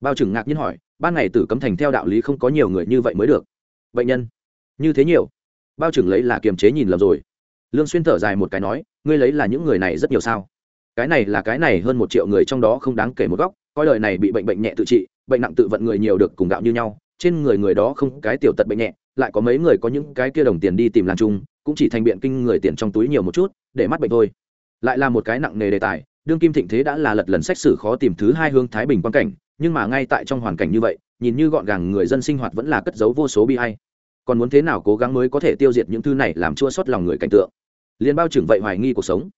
Bao trừng ngạc nhiên hỏi, ban ngày tử cấm thành theo đạo lý không có nhiều người như vậy mới được. Bệnh nhân, như thế nhiều bao trưởng lấy là kiềm chế nhìn lầm rồi. Lương xuyên thở dài một cái nói, ngươi lấy là những người này rất nhiều sao? Cái này là cái này hơn một triệu người trong đó không đáng kể một góc, coi đời này bị bệnh bệnh nhẹ tự trị, bệnh nặng tự vận người nhiều được cùng gạo như nhau, trên người người đó không cái tiểu tật bệnh nhẹ, lại có mấy người có những cái kia đồng tiền đi tìm làm chung, cũng chỉ thành biện kinh người tiền trong túi nhiều một chút, để mắt bệnh thôi. Lại là một cái nặng nề đề tài, đương kim thịnh thế đã là lật lần xét xử khó tìm thứ hai hướng thái bình quan cảnh, nhưng mà ngay tại trong hoàn cảnh như vậy, nhìn như gọn gàng người dân sinh hoạt vẫn là cất giấu vô số bi hay còn muốn thế nào cố gắng mới có thể tiêu diệt những thứ này làm chua sót lòng người cảnh tượng? Liên bao trưởng vậy hoài nghi cuộc sống.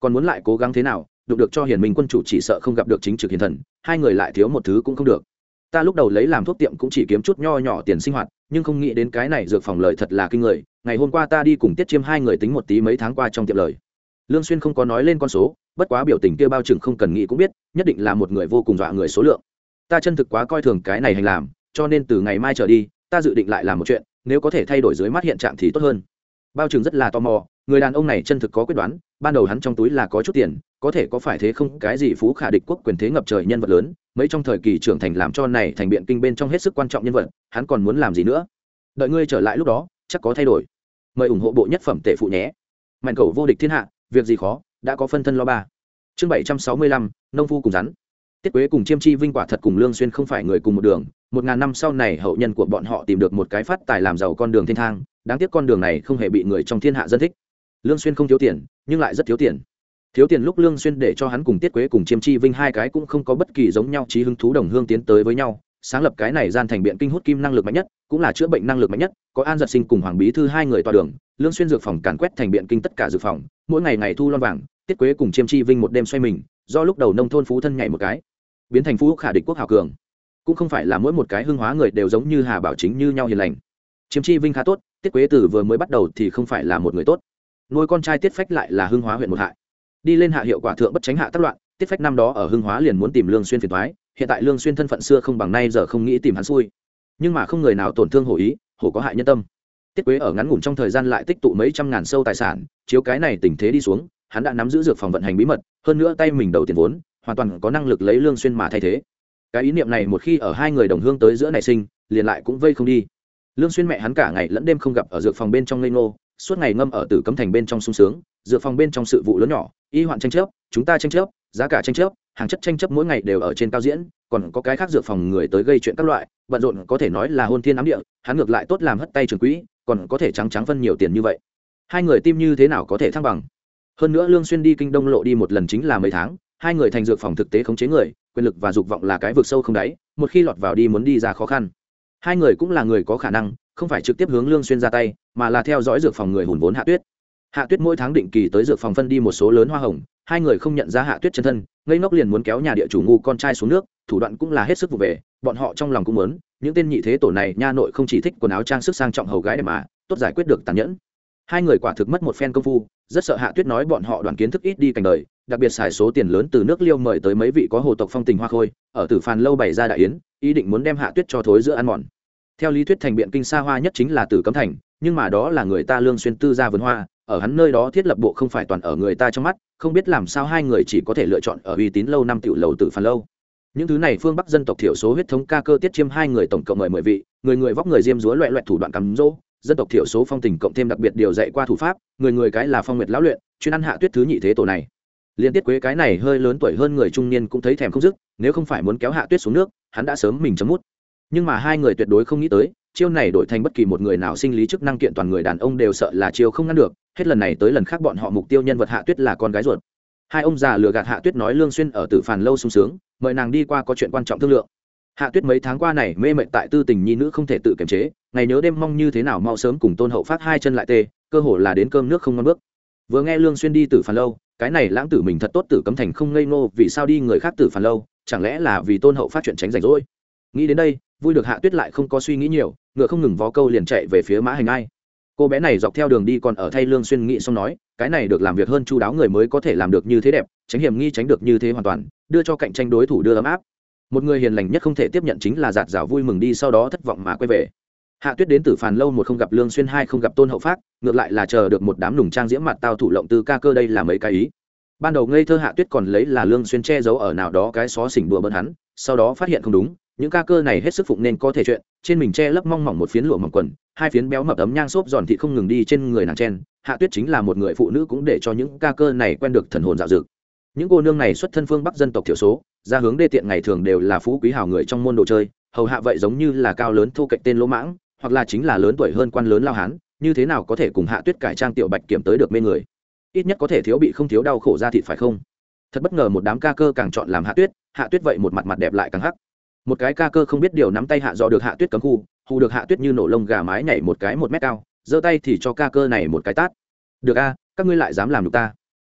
Còn muốn lại cố gắng thế nào, đụng được cho hiền minh quân chủ chỉ sợ không gặp được chính trực hiền thần, hai người lại thiếu một thứ cũng không được. Ta lúc đầu lấy làm thuốc tiệm cũng chỉ kiếm chút nho nhỏ tiền sinh hoạt, nhưng không nghĩ đến cái này dược phòng lợi thật là kinh người, ngày hôm qua ta đi cùng tiết chiêm hai người tính một tí mấy tháng qua trong tiệm lời. Lương xuyên không có nói lên con số, bất quá biểu tình kia bao trưởng không cần nghĩ cũng biết, nhất định là một người vô cùng dọa người số lượng. Ta chân thực quá coi thường cái này hành làm, cho nên từ ngày mai trở đi, ta dự định lại làm một chuyện nếu có thể thay đổi dưới mắt hiện trạng thì tốt hơn. Bao trường rất là tò mò, người đàn ông này chân thực có quyết đoán, ban đầu hắn trong túi là có chút tiền, có thể có phải thế không? Cái gì phú khả địch quốc quyền thế ngập trời nhân vật lớn, mấy trong thời kỳ trưởng thành làm cho này thành biện kinh bên trong hết sức quan trọng nhân vật, hắn còn muốn làm gì nữa? Đợi ngươi trở lại lúc đó, chắc có thay đổi. Mời ủng hộ bộ nhất phẩm tể phụ nhé. Mạnh cầu vô địch thiên hạ, việc gì khó, đã có phân thân lo ba. Chương bảy trăm sáu mươi lăm, nông phu cùng rắn tiết quế cùng chiêm chi vinh quả thật cùng lương xuyên không phải người cùng một đường, một ngàn năm sau này hậu nhân của bọn họ tìm được một cái phát tài làm giàu con đường thiên thang, đáng tiếc con đường này không hề bị người trong thiên hạ dân thích. Lương xuyên không thiếu tiền, nhưng lại rất thiếu tiền. Thiếu tiền lúc lương xuyên để cho hắn cùng tiết quế cùng chiêm chi vinh hai cái cũng không có bất kỳ giống nhau trí hứng thú đồng hương tiến tới với nhau. Sáng lập cái này gian thành biện kinh hút kim năng lực mạnh nhất, cũng là chữa bệnh năng lực mạnh nhất, có an giật sinh cùng hoàng bí thư hai người tòa đường, lương xuyên dược phòng càn quét thành biện kinh tất cả dược phòng, mỗi ngày ngày thu loan vàng, tiết quế cùng chiêm chi vinh một đêm xoay mình, do lúc đầu nông thôn phú thân nhảy một cái biến thành phú khả địch quốc hào cường. Cũng không phải là mỗi một cái hưng hóa người đều giống như hà bảo chính như nhau hiền lành. Chiếm chi vinh khá tốt, tiết quế tử vừa mới bắt đầu thì không phải là một người tốt. Nuôi con trai tiết phách lại là hưng hóa huyện một hại. Đi lên hạ hiệu quả thượng bất tránh hạ tác loạn, tiết phách năm đó ở hưng hóa liền muốn tìm lương xuyên phiền thoái hiện tại lương xuyên thân phận xưa không bằng nay giờ không nghĩ tìm hắn xui. Nhưng mà không người nào tổn thương hổ ý, hổ có hại nhân tâm. Tiết quế ở ngắn ngủn trong thời gian lại tích tụ mấy trăm ngàn sâu tài sản, chiếu cái này tình thế đi xuống, hắn đã nắm giữ dược phòng vận hành bí mật, hơn nữa tay mình đầu tiền vốn hoàn toàn có năng lực lấy lương xuyên mà thay thế. Cái ý niệm này một khi ở hai người đồng hương tới giữa nảy sinh, liền lại cũng vây không đi. Lương xuyên mẹ hắn cả ngày lẫn đêm không gặp ở dược phòng bên trong lê ngô, suốt ngày ngâm ở tử cấm thành bên trong sung sướng, dược phòng bên trong sự vụ lớn nhỏ, y hoạn tranh chấp, chúng ta tranh chấp, giá cả tranh chấp, hàng chất tranh chấp mỗi ngày đều ở trên cao diễn, còn có cái khác dược phòng người tới gây chuyện các loại, bận rộn có thể nói là hôn thiên ám địa, hắn ngược lại tốt làm hất tay trường quỹ, còn có thể trắng trắng phân nhiều tiền như vậy. Hai người tim như thế nào có thể thăng bằng? Hơn nữa lương xuyên đi kinh đông lộ đi một lần chính là mấy tháng hai người thành dược phòng thực tế khống chế người, quyền lực và dục vọng là cái vực sâu không đáy, một khi lọt vào đi muốn đi ra khó khăn. Hai người cũng là người có khả năng, không phải trực tiếp hướng lương xuyên ra tay, mà là theo dõi dược phòng người hùn vốn hạ tuyết. Hạ tuyết mỗi tháng định kỳ tới dược phòng phân đi một số lớn hoa hồng, hai người không nhận ra hạ tuyết chân thân, ngây ngốc liền muốn kéo nhà địa chủ ngu con trai xuống nước, thủ đoạn cũng là hết sức vụ về, bọn họ trong lòng cũng muốn, những tên nhị thế tổ này, nha nội không chỉ thích quần áo trang sức sang trọng hầu gái để mà, tốt giải quyết được tàn nhẫn. Hai người quả thực mất một phen công phu, rất sợ hạ tuyết nói bọn họ đoàn kiến thức ít đi cảnh đời đặc biệt xài số tiền lớn từ nước liêu mời tới mấy vị có hồ tộc phong tình hoa khôi, ở tử phàn lâu bày ra đại yến, ý định muốn đem hạ tuyết cho thối giữa ăn mòn. Theo lý thuyết thành biện kinh xa hoa nhất chính là tử cấm thành, nhưng mà đó là người ta lương xuyên tư gia vườn hoa, ở hắn nơi đó thiết lập bộ không phải toàn ở người ta trong mắt, không biết làm sao hai người chỉ có thể lựa chọn ở uy tín lâu năm tiểu lầu tử phàn lâu. Những thứ này phương bắc dân tộc thiểu số huyết thống ca cơ tiết chiêm hai người tổng cộng mười mười vị, người người vóc người diêm dúa loẹ loẹt thủ đoạn cắm rỗ, dân tộc thiểu số phong tình cộng thêm đặc biệt điều dạy qua thủ pháp, người người cái là phong nguyệt lão luyện, chuyên ăn hạ tuyết thứ nhị thế tổ này liên tiết quế cái này hơi lớn tuổi hơn người trung niên cũng thấy thèm không dứt, nếu không phải muốn kéo hạ tuyết xuống nước, hắn đã sớm mình chấm mút. Nhưng mà hai người tuyệt đối không nghĩ tới, chiêu này đổi thành bất kỳ một người nào sinh lý chức năng kiện toàn người đàn ông đều sợ là chiêu không ngăn được, hết lần này tới lần khác bọn họ mục tiêu nhân vật hạ tuyết là con gái ruột. Hai ông già lừa gạt hạ tuyết nói lương xuyên ở tử phàn lâu sung sướng, mời nàng đi qua có chuyện quan trọng thương lượng. Hạ tuyết mấy tháng qua này mê mệt tại tư tình nhi nữ không thể tự kiềm chế, ngày nhớ đêm mong như thế nào mau sớm cùng tôn hậu phát hai chân lại tê, cơ hồ là đến cơm nước không ngon bước. Vừa nghe lương xuyên đi tử phàn lâu cái này lãng tử mình thật tốt tử cấm thành không ngây ngô, vì sao đi người khác tử phản lâu, chẳng lẽ là vì tôn hậu phát chuyện tránh rảnh rỗi? Nghĩ đến đây, vui được hạ tuyết lại không có suy nghĩ nhiều, ngựa không ngừng vó câu liền chạy về phía mã hành ai. Cô bé này dọc theo đường đi còn ở thay lương xuyên nghĩ xong nói, cái này được làm việc hơn chu đáo người mới có thể làm được như thế đẹp, tránh hiểm nghi tránh được như thế hoàn toàn, đưa cho cạnh tranh đối thủ đưa ấm áp. Một người hiền lành nhất không thể tiếp nhận chính là giạt rào vui mừng đi, sau đó thất vọng mà quay về hạ tuyết đến từ phàn lâu một không gặp lương xuyên hai không gặp tôn hậu phát ngược lại là chờ được một đám nùng trang diễm mặt tao thủ lộng từ ca cơ đây là mấy cái ý. Ban đầu ngây thơ hạ tuyết còn lấy là lương xuyên che giấu ở nào đó cái xó xỉnh đùa bỡn hắn, sau đó phát hiện không đúng, những ca cơ này hết sức phụng nên có thể chuyện, trên mình che lấp mong mỏng một phiến lụa mỏng quần, hai phiến béo mập ấm nhang xốp giòn thị không ngừng đi trên người nàng chen. Hạ tuyết chính là một người phụ nữ cũng để cho những ca cơ này quen được thần hồn dạo dực. Những cô nương này xuất thân phương bắc dân tộc thiểu số, ra hướng đê tiện ngày thường đều là phú quý hào người trong môn đồ chơi, hầu hạ vậy giống như là cao lớn thu cạnh tên lỗ mãng hoặc là chính là lớn tuổi hơn quan lớn lao hán, như thế nào có thể cùng hạ tuyết cải trang tiểu bạch kiểm tới được mê người? Ít nhất có thể thiếu bị không thiếu đau khổ ra thịt phải không? Thật bất ngờ một đám ca cơ càng chọn làm hạ tuyết hạ tuyết vậy một mặt mặt đẹp lại càng hắc. Một cái ca cơ không biết điều nắm tay hạ dò được hạ tuyết cấm khu, hù được hạ tuyết như nổ lông gà mái nhảy một cái một mét cao, giơ tay thì cho ca cơ này một cái tát. Được a, các ngươi lại dám làm được ta.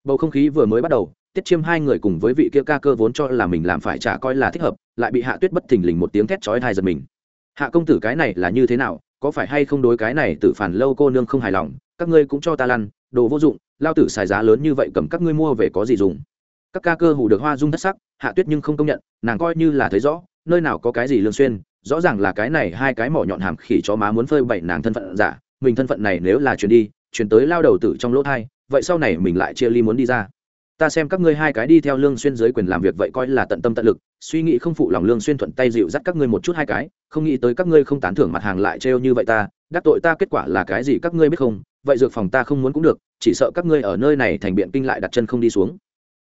Bầu không khí vừa mới bắt đầu, tiết chiêm hai người cùng với vị kia ca cơ vốn cho là mình làm phải trả coi là thích hợp, lại bị hạ tuyết bất thình lình một tiếng thét chói thai giật mình hạ công tử cái này là như thế nào, có phải hay không đối cái này tử phản lâu cô nương không hài lòng, các ngươi cũng cho ta lăn, đồ vô dụng, lao tử xài giá lớn như vậy cầm các ngươi mua về có gì dùng. Các ca cơ hủ được hoa dung thất sắc, hạ tuyết nhưng không công nhận, nàng coi như là thấy rõ, nơi nào có cái gì lương xuyên, rõ ràng là cái này hai cái mỏ nhọn hàm khỉ cho má muốn phơi bậy nàng thân phận giả, mình thân phận này nếu là chuyển đi, chuyển tới lao đầu tử trong lỗ thai, vậy sau này mình lại chia ly muốn đi ra ta xem các ngươi hai cái đi theo lương xuyên dưới quyền làm việc vậy coi là tận tâm tận lực, suy nghĩ không phụ lòng lương xuyên thuận tay dịu dắt các ngươi một chút hai cái, không nghĩ tới các ngươi không tán thưởng mặt hàng lại treo như vậy ta, đắc tội ta kết quả là cái gì các ngươi biết không, vậy dược phòng ta không muốn cũng được, chỉ sợ các ngươi ở nơi này thành biện kinh lại đặt chân không đi xuống.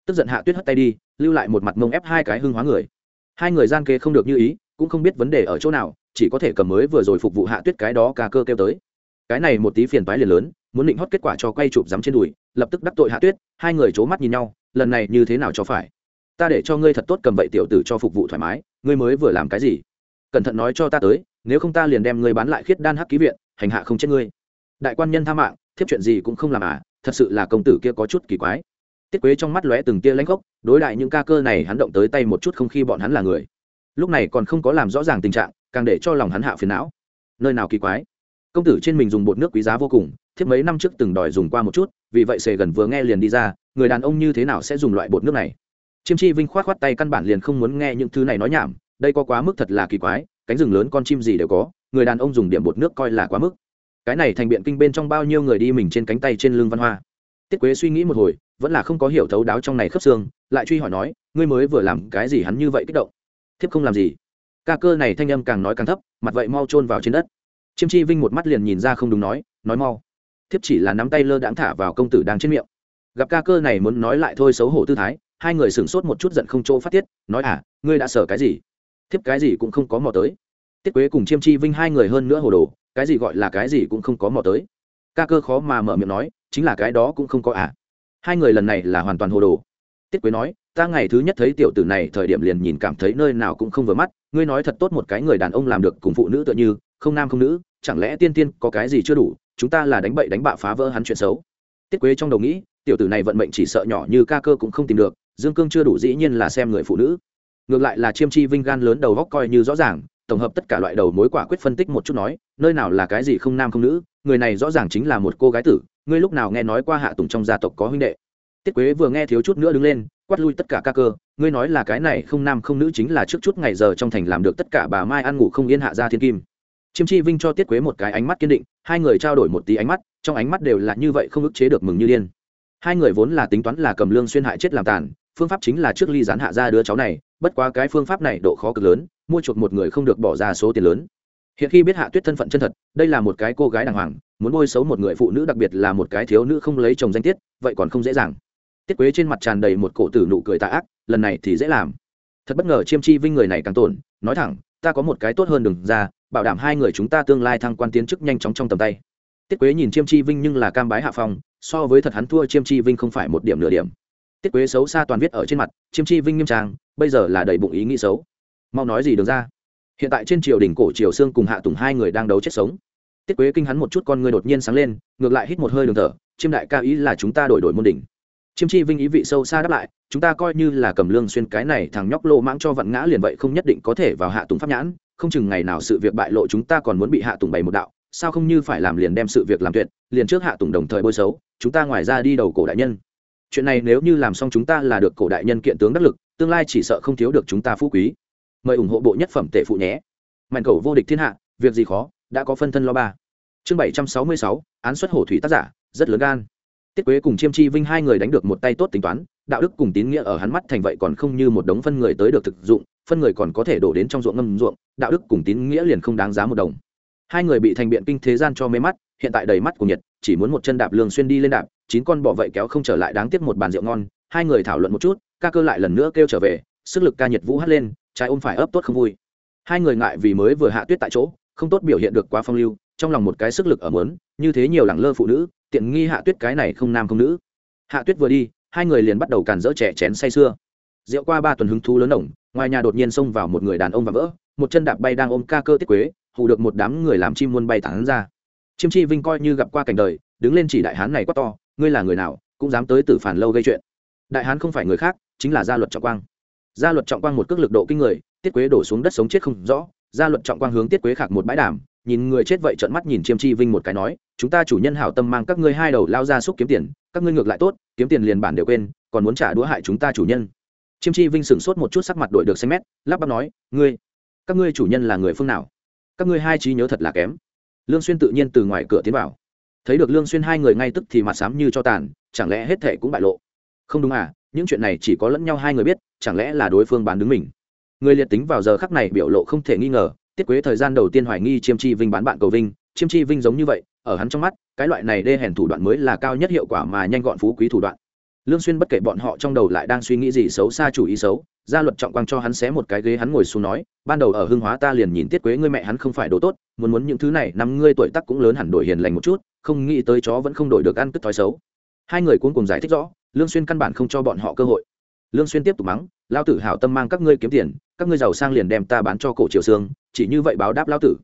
Tức giận hạ tuyết hất tay đi, lưu lại một mặt mông ép hai cái hưng hóa người. Hai người gian kê không được như ý, cũng không biết vấn đề ở chỗ nào, chỉ có thể cầm mới vừa rồi phục vụ hạ tuyết cái đó ca cơ kêu tới. Cái này một tí phiền toái liền lớn muốn định hót kết quả cho quay chụp dám trên đùi, lập tức đắc tội hạ tuyết, hai người c mắt nhìn nhau, lần này như thế nào cho phải? Ta để cho ngươi thật tốt cầm vậy tiểu tử cho phục vụ thoải mái, ngươi mới vừa làm cái gì? Cẩn thận nói cho ta tới, nếu không ta liền đem ngươi bán lại khiết đan hắc ký viện, hành hạ không chết ngươi. Đại quan nhân tha mạng, thiếp chuyện gì cũng không làm à thật sự là công tử kia có chút kỳ quái. Tiết quế trong mắt lóe từng tia lãnh gốc, đối đại những ca cơ này hắn động tới tay một chút không khi bọn hắn là người. Lúc này còn không có làm rõ ràng tình trạng, càng để cho lòng hắn hạ phiền não. Nơi nào kỳ quái? Công tử trên mình dùng bột nước quý giá vô cùng thiếp mấy năm trước từng đòi dùng qua một chút, vì vậy sề gần vừa nghe liền đi ra, người đàn ông như thế nào sẽ dùng loại bột nước này? Chiêm chi vinh khoát khoát tay căn bản liền không muốn nghe những thứ này nói nhảm, đây có quá mức thật là kỳ quái, cánh rừng lớn con chim gì đều có, người đàn ông dùng điểm bột nước coi là quá mức. Cái này thành biện kinh bên trong bao nhiêu người đi mình trên cánh tay trên lưng văn hoa. Tiết quế suy nghĩ một hồi, vẫn là không có hiểu thấu đáo trong này khớp xương, lại truy hỏi nói, ngươi mới vừa làm cái gì hắn như vậy kích động? Thiếp không làm gì? Ca cơ này thanh âm càng nói càng thấp, mặt vậy mau chôn vào trên đất. Chiêm chi vinh một mắt liền nhìn ra không đúng nói nói mau thiếp chỉ là nắm tay lơ đãng thả vào công tử đang trên miệng. Gặp ca cơ này muốn nói lại thôi xấu hổ tư thái, hai người sửng sốt một chút giận không chỗ phát tiết, nói à ngươi đã sở cái gì? Thiếp cái gì cũng không có mò tới. Tiết quế cùng chiêm chi vinh hai người hơn nữa hồ đồ, cái gì gọi là cái gì cũng không có mò tới. Ca cơ khó mà mở miệng nói, chính là cái đó cũng không có à. Hai người lần này là hoàn toàn hồ đồ. Tiết quế nói, ta ngày thứ nhất thấy tiểu tử này thời điểm liền nhìn cảm thấy nơi nào cũng không vừa mắt, ngươi nói thật tốt một cái người đàn ông làm được cùng phụ nữ tựa như, không nam không nữ chẳng lẽ tiên tiên có cái gì chưa đủ, chúng ta là đánh bậy đánh bạ phá vỡ hắn chuyện xấu? Tiết quế trong đầu nghĩ, tiểu tử này vận mệnh chỉ sợ nhỏ như ca cơ cũng không tìm được, dương cương chưa đủ dĩ nhiên là xem người phụ nữ. Ngược lại là chiêm chi vinh gan lớn đầu góc coi như rõ ràng, tổng hợp tất cả loại đầu mối quả quyết phân tích một chút nói, nơi nào là cái gì không nam không nữ, người này rõ ràng chính là một cô gái tử, ngươi lúc nào nghe nói qua hạ tùng trong gia tộc có huynh đệ. Tiết quế vừa nghe thiếu chút nữa đứng lên, quát lui tất cả ca cơ, ngươi nói là cái này không nam không nữ chính là trước chút ngày giờ trong thành làm được tất cả bà mai ăn ngủ không yên hạ gia thiên kim chiêm chi vinh cho tiết quế một cái ánh mắt kiên định, hai người trao đổi một tí ánh mắt, trong ánh mắt đều là như vậy không ức chế được mừng như điên. Hai người vốn là tính toán là cầm lương xuyên hại chết làm tàn, phương pháp chính là trước ly gián hạ ra đứa cháu này, bất quá cái phương pháp này độ khó cực lớn, mua chuộc một người không được bỏ ra số tiền lớn. Hiện khi biết hạ tuyết thân phận chân thật, đây là một cái cô gái đàng hoàng, muốn bôi xấu một người phụ nữ đặc biệt là một cái thiếu nữ không lấy chồng danh tiết, vậy còn không dễ dàng. Tiết quế trên mặt tràn đầy một cổ tử nụ cười tà ác, lần này thì dễ làm. Thật bất ngờ chiêm chi vinh người này càng tổn, nói thẳng ta có một cái tốt hơn đừng ra, bảo đảm hai người chúng ta tương lai thăng quan tiến chức nhanh chóng trong tầm tay. Tiết quế nhìn chiêm chi vinh nhưng là cam bái hạ phong, so với thật hắn thua chiêm chi vinh không phải một điểm nửa điểm. Tiết quế xấu xa toàn viết ở trên mặt, chiêm chi vinh nghiêm trang, bây giờ là đầy bụng ý nghĩ xấu. Mau nói gì được ra. Hiện tại trên triều đình cổ triều sương cùng hạ tùng hai người đang đấu chết sống. Tiết quế kinh hắn một chút con người đột nhiên sáng lên, ngược lại hít một hơi đường thở, chiêm đại ca ý là chúng ta đổi đổi môn đỉnh chiêm chi vinh ý vị sâu xa đáp lại, chúng ta coi như là cầm lương xuyên cái này thằng nhóc lô mãng cho vặn ngã liền vậy không nhất định có thể vào hạ tùng pháp nhãn, không chừng ngày nào sự việc bại lộ chúng ta còn muốn bị hạ tùng bày một đạo, sao không như phải làm liền đem sự việc làm tuyệt, liền trước hạ tùng đồng thời bôi xấu, chúng ta ngoài ra đi đầu cổ đại nhân. Chuyện này nếu như làm xong chúng ta là được cổ đại nhân kiện tướng đắc lực, tương lai chỉ sợ không thiếu được chúng ta phú quý. Mời ủng hộ bộ nhất phẩm tể phụ nhé. Mạnh cầu vô địch thiên hạ, việc gì khó, đã có phân thân lo ba. Chương bảy trăm sáu mươi sáu, án xuất hổ thủy tác giả, rất lớn gan tiết quế cùng chiêm chi vinh hai người đánh được một tay tốt tính toán, đạo đức cùng tín nghĩa ở hắn mắt thành vậy còn không như một đống phân người tới được thực dụng, phân người còn có thể đổ đến trong ruộng ngâm ruộng, đạo đức cùng tín nghĩa liền không đáng giá một đồng. Hai người bị thành biện kinh thế gian cho mê mắt, hiện tại đầy mắt của nhiệt, chỉ muốn một chân đạp lường xuyên đi lên đạp, chín con bỏ vậy kéo không trở lại đáng tiếc một bàn rượu ngon, hai người thảo luận một chút, ca cơ lại lần nữa kêu trở về, sức lực ca nhiệt vũ hất lên, trái ôm phải ấp tốt không vui. Hai người ngại vì mới vừa hạ tuyết tại chỗ, không tốt biểu hiện được quá phong lưu, trong lòng một cái sức lực ở mớn như thế nhiều lẳng lơ phụ nữ tiện nghi hạ tuyết cái này không nam không nữ. Hạ tuyết vừa đi, hai người liền bắt đầu càn dỡ trẻ chén say sưa. Rượu qua ba tuần hứng thú lớn ổng ngoài nhà đột nhiên xông vào một người đàn ông và vỡ, một chân đạp bay đang ôm ca cơ tiết quế, hù được một đám người làm chim muôn bay thẳng ra. Chiêm chi vinh coi như gặp qua cảnh đời, đứng lên chỉ đại hán này quá to, ngươi là người nào, cũng dám tới tử phản lâu gây chuyện. Đại hán không phải người khác, chính là gia luật trọng quang. Gia luật trọng quang một cước lực độ kinh người, tiết quế đổ xuống đất sống chết không rõ, gia luật trọng quang hướng tiết quế khạc một bãi đàm nhìn người chết vậy trợn mắt nhìn chiêm chi vinh một cái nói, chúng ta chủ nhân hảo tâm mang các ngươi hai đầu lao ra xúc kiếm tiền, các ngươi ngược lại tốt, kiếm tiền liền bản đều quên, còn muốn trả đũa hại chúng ta chủ nhân. Chiêm chi vinh sửng sốt một chút sắc mặt đội được xanh mét, lắp bắp nói, ngươi, các ngươi chủ nhân là người phương nào? Các ngươi hai trí nhớ thật là kém. Lương xuyên tự nhiên từ ngoài cửa tiến vào. Thấy được lương xuyên hai người ngay tức thì mặt sám như cho tàn, chẳng lẽ hết thể cũng bại lộ? Không đúng à những chuyện này chỉ có lẫn nhau hai người biết, chẳng lẽ là đối phương bán đứng mình? Người liệt tính vào giờ khắc này biểu lộ không thể nghi ngờ tiết quế thời gian đầu tiên hoài nghi chiêm chi vinh bán bạn cầu vinh, chiêm chi vinh giống như vậy, ở hắn trong mắt, cái loại này đê hèn thủ đoạn mới là cao nhất hiệu quả mà nhanh gọn phú quý thủ đoạn. Lương xuyên bất kể bọn họ trong đầu lại đang suy nghĩ gì xấu xa chủ ý xấu gia luật trọng quang cho hắn xé một cái ghế hắn ngồi xuống nói, ban đầu ở hưng hóa ta liền nhìn tiết quế ngươi mẹ hắn không phải đồ tốt, muốn muốn những thứ này, năm ngươi tuổi tác cũng lớn hẳn đổi hiền lành một chút, không nghĩ tới chó vẫn không đổi được ăn cất thói xấu. Hai người cuốn cùng giải thích rõ, lương xuyên căn bản không cho bọn họ cơ hội. Lương xuyên tiếp tục mắng lao tử hảo tâm mang các ngươi kiếm tiền, các ngươi giàu sang liền đem ta bán cho cổ triều sương chỉ như vậy báo đáp lao tử.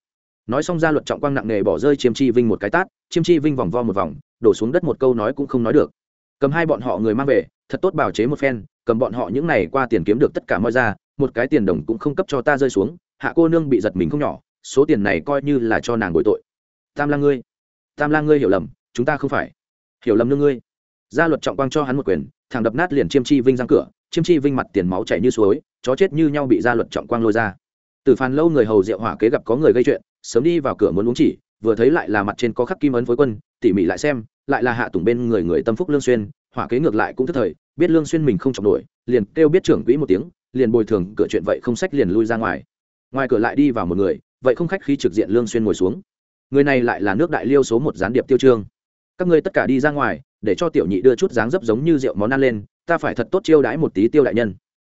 Nói xong gia luật trọng quang nặng nề bỏ rơi chiêm chi vinh một cái tát, chiêm chi vinh vòng vo một vòng, đổ xuống đất một câu nói cũng không nói được. Cầm hai bọn họ người mang về, thật tốt bảo chế một phen, cầm bọn họ những này qua tiền kiếm được tất cả mọi ra, một cái tiền đồng cũng không cấp cho ta rơi xuống, hạ cô nương bị giật mình không nhỏ, số tiền này coi như là cho nàng bội tội. Tam lang ngươi, tam lang ngươi hiểu lầm, chúng ta không phải. Hiểu lầm nương ngươi. Gia luật trọng quang cho hắn một quyền thằng đập nát liền chiêm chi vinh răng cửa, chiêm chi vinh mặt tiền máu chảy như suối, chó chết như nhau bị gia luật trọng quang lôi ra từ phàn lâu người hầu rượu hỏa kế gặp có người gây chuyện, sớm đi vào cửa muốn uống chỉ, vừa thấy lại là mặt trên có khắc kim ấn phối quân, tỉ mỉ lại xem, lại là hạ tùng bên người người tâm phúc lương xuyên, hỏa kế ngược lại cũng thức thời, biết lương xuyên mình không chọc nổi, liền kêu biết trưởng quỹ một tiếng, liền bồi thường, cửa chuyện vậy không sách liền lui ra ngoài. Ngoài cửa lại đi vào một người, vậy không khách khí trực diện lương xuyên ngồi xuống. Người này lại là nước đại liêu số một gián điệp tiêu trương. Các ngươi tất cả đi ra ngoài, để cho tiểu nhị đưa chút dáng dấp giống như rượu món ăn lên, ta phải thật tốt chiêu đãi một tí tiêu đại nhân.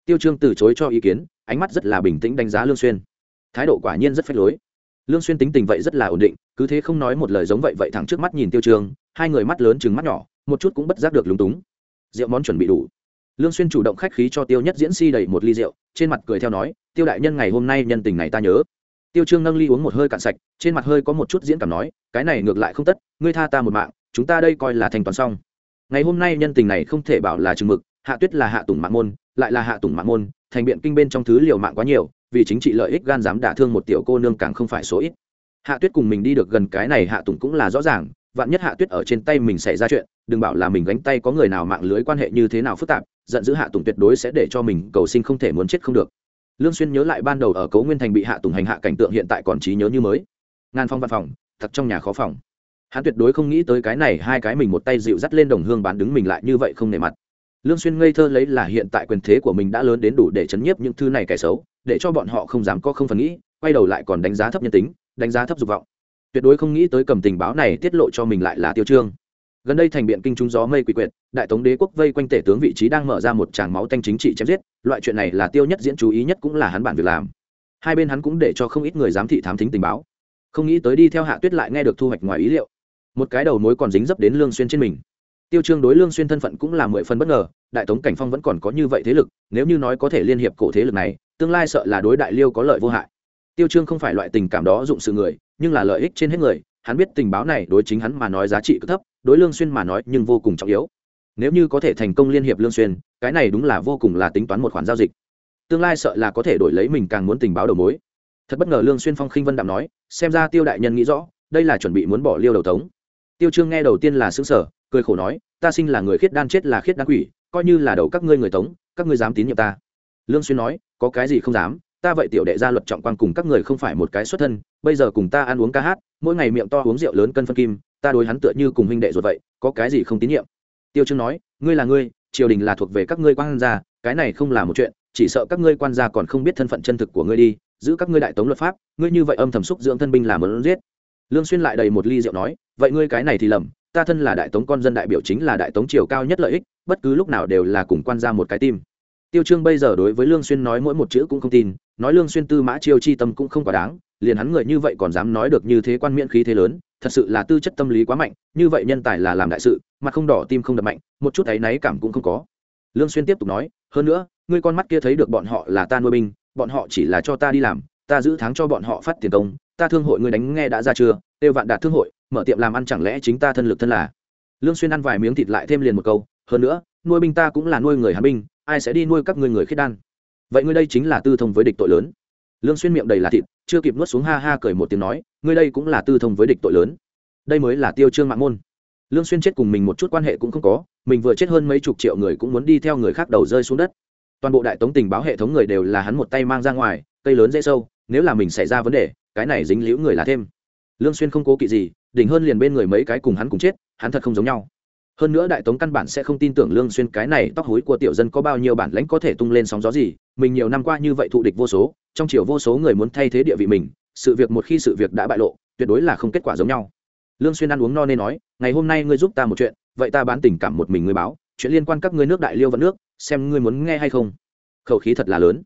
Tiêu trương từ chối cho ý kiến ánh mắt rất là bình tĩnh đánh giá lương xuyên. Thái độ quả nhiên rất phách lối. Lương xuyên tính tình vậy rất là ổn định, cứ thế không nói một lời giống vậy vậy thẳng trước mắt nhìn tiêu trương hai người mắt lớn chừng mắt nhỏ, một chút cũng bất giác được lúng túng. Rượu món chuẩn bị đủ. Lương xuyên chủ động khách khí cho tiêu nhất diễn si đầy một ly rượu, trên mặt cười theo nói, tiêu đại nhân ngày hôm nay nhân tình này ta nhớ. Tiêu trương nâng ly uống một hơi cạn sạch, trên mặt hơi có một chút diễn cảm nói, cái này ngược lại không tất, ngươi tha ta một mạng, chúng ta đây coi là thành toàn xong. Ngày hôm nay nhân tình này không thể bảo là chừng mực, hạ tuyết là hạ tùng mạng môn, lại là hạ tùng mạng môn thành biện kinh bên trong thứ liều mạng quá nhiều, vì chính trị lợi ích gan dám đả thương một tiểu cô nương càng không phải số ít. Hạ tuyết cùng mình đi được gần cái này hạ tùng cũng là rõ ràng, vạn nhất hạ tuyết ở trên tay mình xảy ra chuyện, đừng bảo là mình gánh tay có người nào mạng lưới quan hệ như thế nào phức tạp, giận dữ hạ tùng tuyệt đối sẽ để cho mình cầu sinh không thể muốn chết không được. Lương xuyên nhớ lại ban đầu ở cấu nguyên thành bị hạ tùng hành hạ cảnh tượng hiện tại còn trí nhớ như mới. Ngàn phong văn phòng, thật trong nhà khó phòng. Hắn tuyệt đối không nghĩ tới cái này hai cái mình một tay dịu dắt lên đồng hương bán đứng mình lại như vậy không nề mặt lương xuyên ngây thơ lấy là hiện tại quyền thế của mình đã lớn đến đủ để chấn nhiếp những thứ này kẻ xấu, để cho bọn họ không dám có không phần nghĩ, quay đầu lại còn đánh giá thấp nhân tính, đánh giá thấp dục vọng. Tuyệt đối không nghĩ tới cầm tình báo này tiết lộ cho mình lại là tiêu trương. Gần đây thành biện kinh trung gió mây quỷ quyệt, đại tống đế quốc vây quanh tể tướng vị trí đang mở ra một tràng máu tanh chính trị chém giết, loại chuyện này là tiêu nhất diễn chú ý nhất cũng là hắn bản việc làm. Hai bên hắn cũng để cho không ít người giám thị thám thính tình báo. Không nghĩ tới đi theo hạ tuyết lại nghe được thu hoạch ngoài ý liệu. Một cái đầu mối còn dính dấp đến lương xuyên trên mình tiêu trương đối lương xuyên thân phận cũng là mười phần bất ngờ, đại tống cảnh phong vẫn còn có như vậy thế lực, nếu như nói có thể liên hiệp cổ thế lực này, tương lai sợ là đối đại liêu có lợi vô hại. Tiêu trương không phải loại tình cảm đó dụng sự người, nhưng là lợi ích trên hết người, hắn biết tình báo này đối chính hắn mà nói giá trị cực thấp, đối lương xuyên mà nói nhưng vô cùng trọng yếu. Nếu như có thể thành công liên hiệp lương xuyên, cái này đúng là vô cùng là tính toán một khoản giao dịch. Tương lai sợ là có thể đổi lấy mình càng muốn tình báo đầu mối. Thật bất ngờ lương xuyên phong khinh vân đạm nói, xem ra tiêu đại nhân nghĩ rõ, đây là chuẩn bị muốn bỏ liêu đầu tống. Tiêu trương nghe đầu tiên là sững sờ cười khổ nói, ta sinh là người khiết đan chết là khiết đan quỷ, coi như là đầu các ngươi người tống, các ngươi dám tín nhiệm ta. Lương xuyên nói, có cái gì không dám, ta vậy tiểu đệ gia luật trọng quan cùng các người không phải một cái xuất thân, bây giờ cùng ta ăn uống ca hát, mỗi ngày miệng to uống rượu lớn cân phân kim, ta đối hắn tựa như cùng huynh đệ ruột vậy, có cái gì không tín nhiệm? Tiêu trương nói, ngươi là ngươi, triều đình là thuộc về các ngươi quan gia, cái này không là một chuyện, chỉ sợ các ngươi quan gia còn không biết thân phận chân thực của ngươi đi, giữ các ngươi đại tống luật pháp, ngươi như vậy âm thầm xúc dưỡng thân binh làm muốn giết. Lương xuyên lại đầy một ly rượu nói, vậy ngươi cái này thì lầm ta thân là đại tống con dân đại biểu chính là đại tống triều cao nhất lợi ích, bất cứ lúc nào đều là cùng quan ra một cái tim. Tiêu trương bây giờ đối với lương xuyên nói mỗi một chữ cũng không tin, nói lương xuyên tư mã chiêu chi tâm cũng không quá đáng, liền hắn người như vậy còn dám nói được như thế quan miễn khí thế lớn, thật sự là tư chất tâm lý quá mạnh, như vậy nhân tài là làm đại sự, mặt không đỏ tim không đập mạnh, một chút ấy náy cảm cũng không có. Lương xuyên tiếp tục nói, hơn nữa, ngươi con mắt kia thấy được bọn họ là ta nuôi binh, bọn họ chỉ là cho ta đi làm, ta giữ tháng cho bọn họ phát tiền công, ta thương hội ngươi đánh nghe đã ra chưa tiêu vạn đạt thương hội mở tiệm làm ăn chẳng lẽ chính ta thân lực thân là? Lương xuyên ăn vài miếng thịt lại thêm liền một câu, hơn nữa, nuôi binh ta cũng là nuôi người hán binh, ai sẽ đi nuôi các ngươi người khiết đan? Vậy ngươi đây chính là tư thông với địch tội lớn. Lương xuyên miệng đầy là thịt, chưa kịp nuốt xuống ha ha cười một tiếng nói, ngươi đây cũng là tư thông với địch tội lớn. Đây mới là tiêu trương mạng môn. Lương xuyên chết cùng mình một chút quan hệ cũng không có, mình vừa chết hơn mấy chục triệu người cũng muốn đi theo người khác đầu rơi xuống đất. Toàn bộ đại tống tình báo hệ thống người đều là hắn một tay mang ra ngoài, cây lớn dễ sâu, nếu là mình xảy ra vấn đề, cái này dính liễu người là thêm. Lương xuyên không cố kỵ gì đỉnh hơn liền bên người mấy cái cùng hắn cùng chết, hắn thật không giống nhau. Hơn nữa đại tống căn bản sẽ không tin tưởng lương xuyên cái này tóc hối của tiểu dân có bao nhiêu bản lãnh có thể tung lên sóng gió gì, mình nhiều năm qua như vậy thụ địch vô số, trong chiều vô số người muốn thay thế địa vị mình, sự việc một khi sự việc đã bại lộ, tuyệt đối là không kết quả giống nhau. Lương xuyên ăn uống no nên nói, ngày hôm nay ngươi giúp ta một chuyện, vậy ta bán tình cảm một mình ngươi báo, chuyện liên quan các ngươi nước đại liêu vận nước, xem ngươi muốn nghe hay không. Khẩu khí thật là lớn.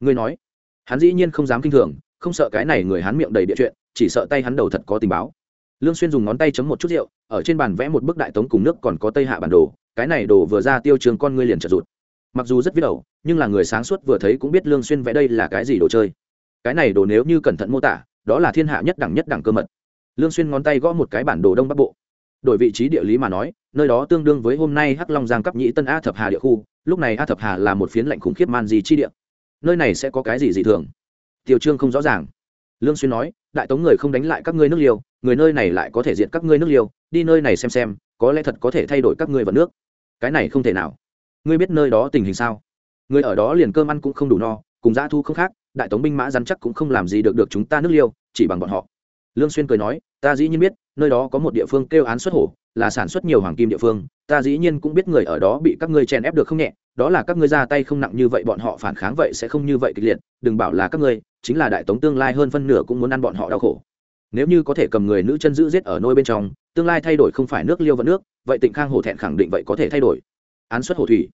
Ngươi nói. Hắn dĩ nhiên không dám kinh thường, không sợ cái này người hắn miệng đầy địa chuyện, chỉ sợ tay hắn đầu thật có tình báo lương xuyên dùng ngón tay chấm một chút rượu, ở trên bàn vẽ một bức đại tống cùng nước còn có tây hạ bản đồ, cái này đồ vừa ra tiêu trường con ngươi liền trật rụt. Mặc dù rất viết đầu, nhưng là người sáng suốt vừa thấy cũng biết lương xuyên vẽ đây là cái gì đồ chơi. Cái này đồ nếu như cẩn thận mô tả, đó là thiên hạ nhất đẳng nhất đẳng cơ mật. Lương xuyên ngón tay gõ một cái bản đồ đông bắc bộ. Đổi vị trí địa lý mà nói, nơi đó tương đương với hôm nay hắc long giang cấp nhĩ tân a thập hà địa khu, lúc này a thập hà là một phiến lạnh khủng khiếp man di chi địa. Nơi này sẽ có cái gì dị thường? Tiêu trương không rõ ràng lương xuyên nói, đại tống người không đánh lại các ngươi nước liêu, người nơi này lại có thể diện các ngươi nước liêu, đi nơi này xem xem, có lẽ thật có thể thay đổi các ngươi vận nước. Cái này không thể nào. Ngươi biết nơi đó tình hình sao? Người ở đó liền cơm ăn cũng không đủ no, cùng dã thu không khác, đại tống binh mã rắn chắc cũng không làm gì được được chúng ta nước liêu, chỉ bằng bọn họ. Lương xuyên cười nói, ta dĩ nhiên biết, nơi đó có một địa phương kêu án xuất hổ, là sản xuất nhiều hoàng kim địa phương ta dĩ nhiên cũng biết người ở đó bị các ngươi chèn ép được không nhẹ, đó là các ngươi ra tay không nặng như vậy, bọn họ phản kháng vậy sẽ không như vậy kịch liệt, đừng bảo là các ngươi, chính là đại tống tương lai hơn phân nửa cũng muốn ăn bọn họ đau khổ. Nếu như có thể cầm người nữ chân giữ giết ở nôi bên trong, tương lai thay đổi không phải nước liêu vận nước, vậy tịnh khang hổ thẹn khẳng định vậy có thể thay đổi. Án xuất hồ thủy.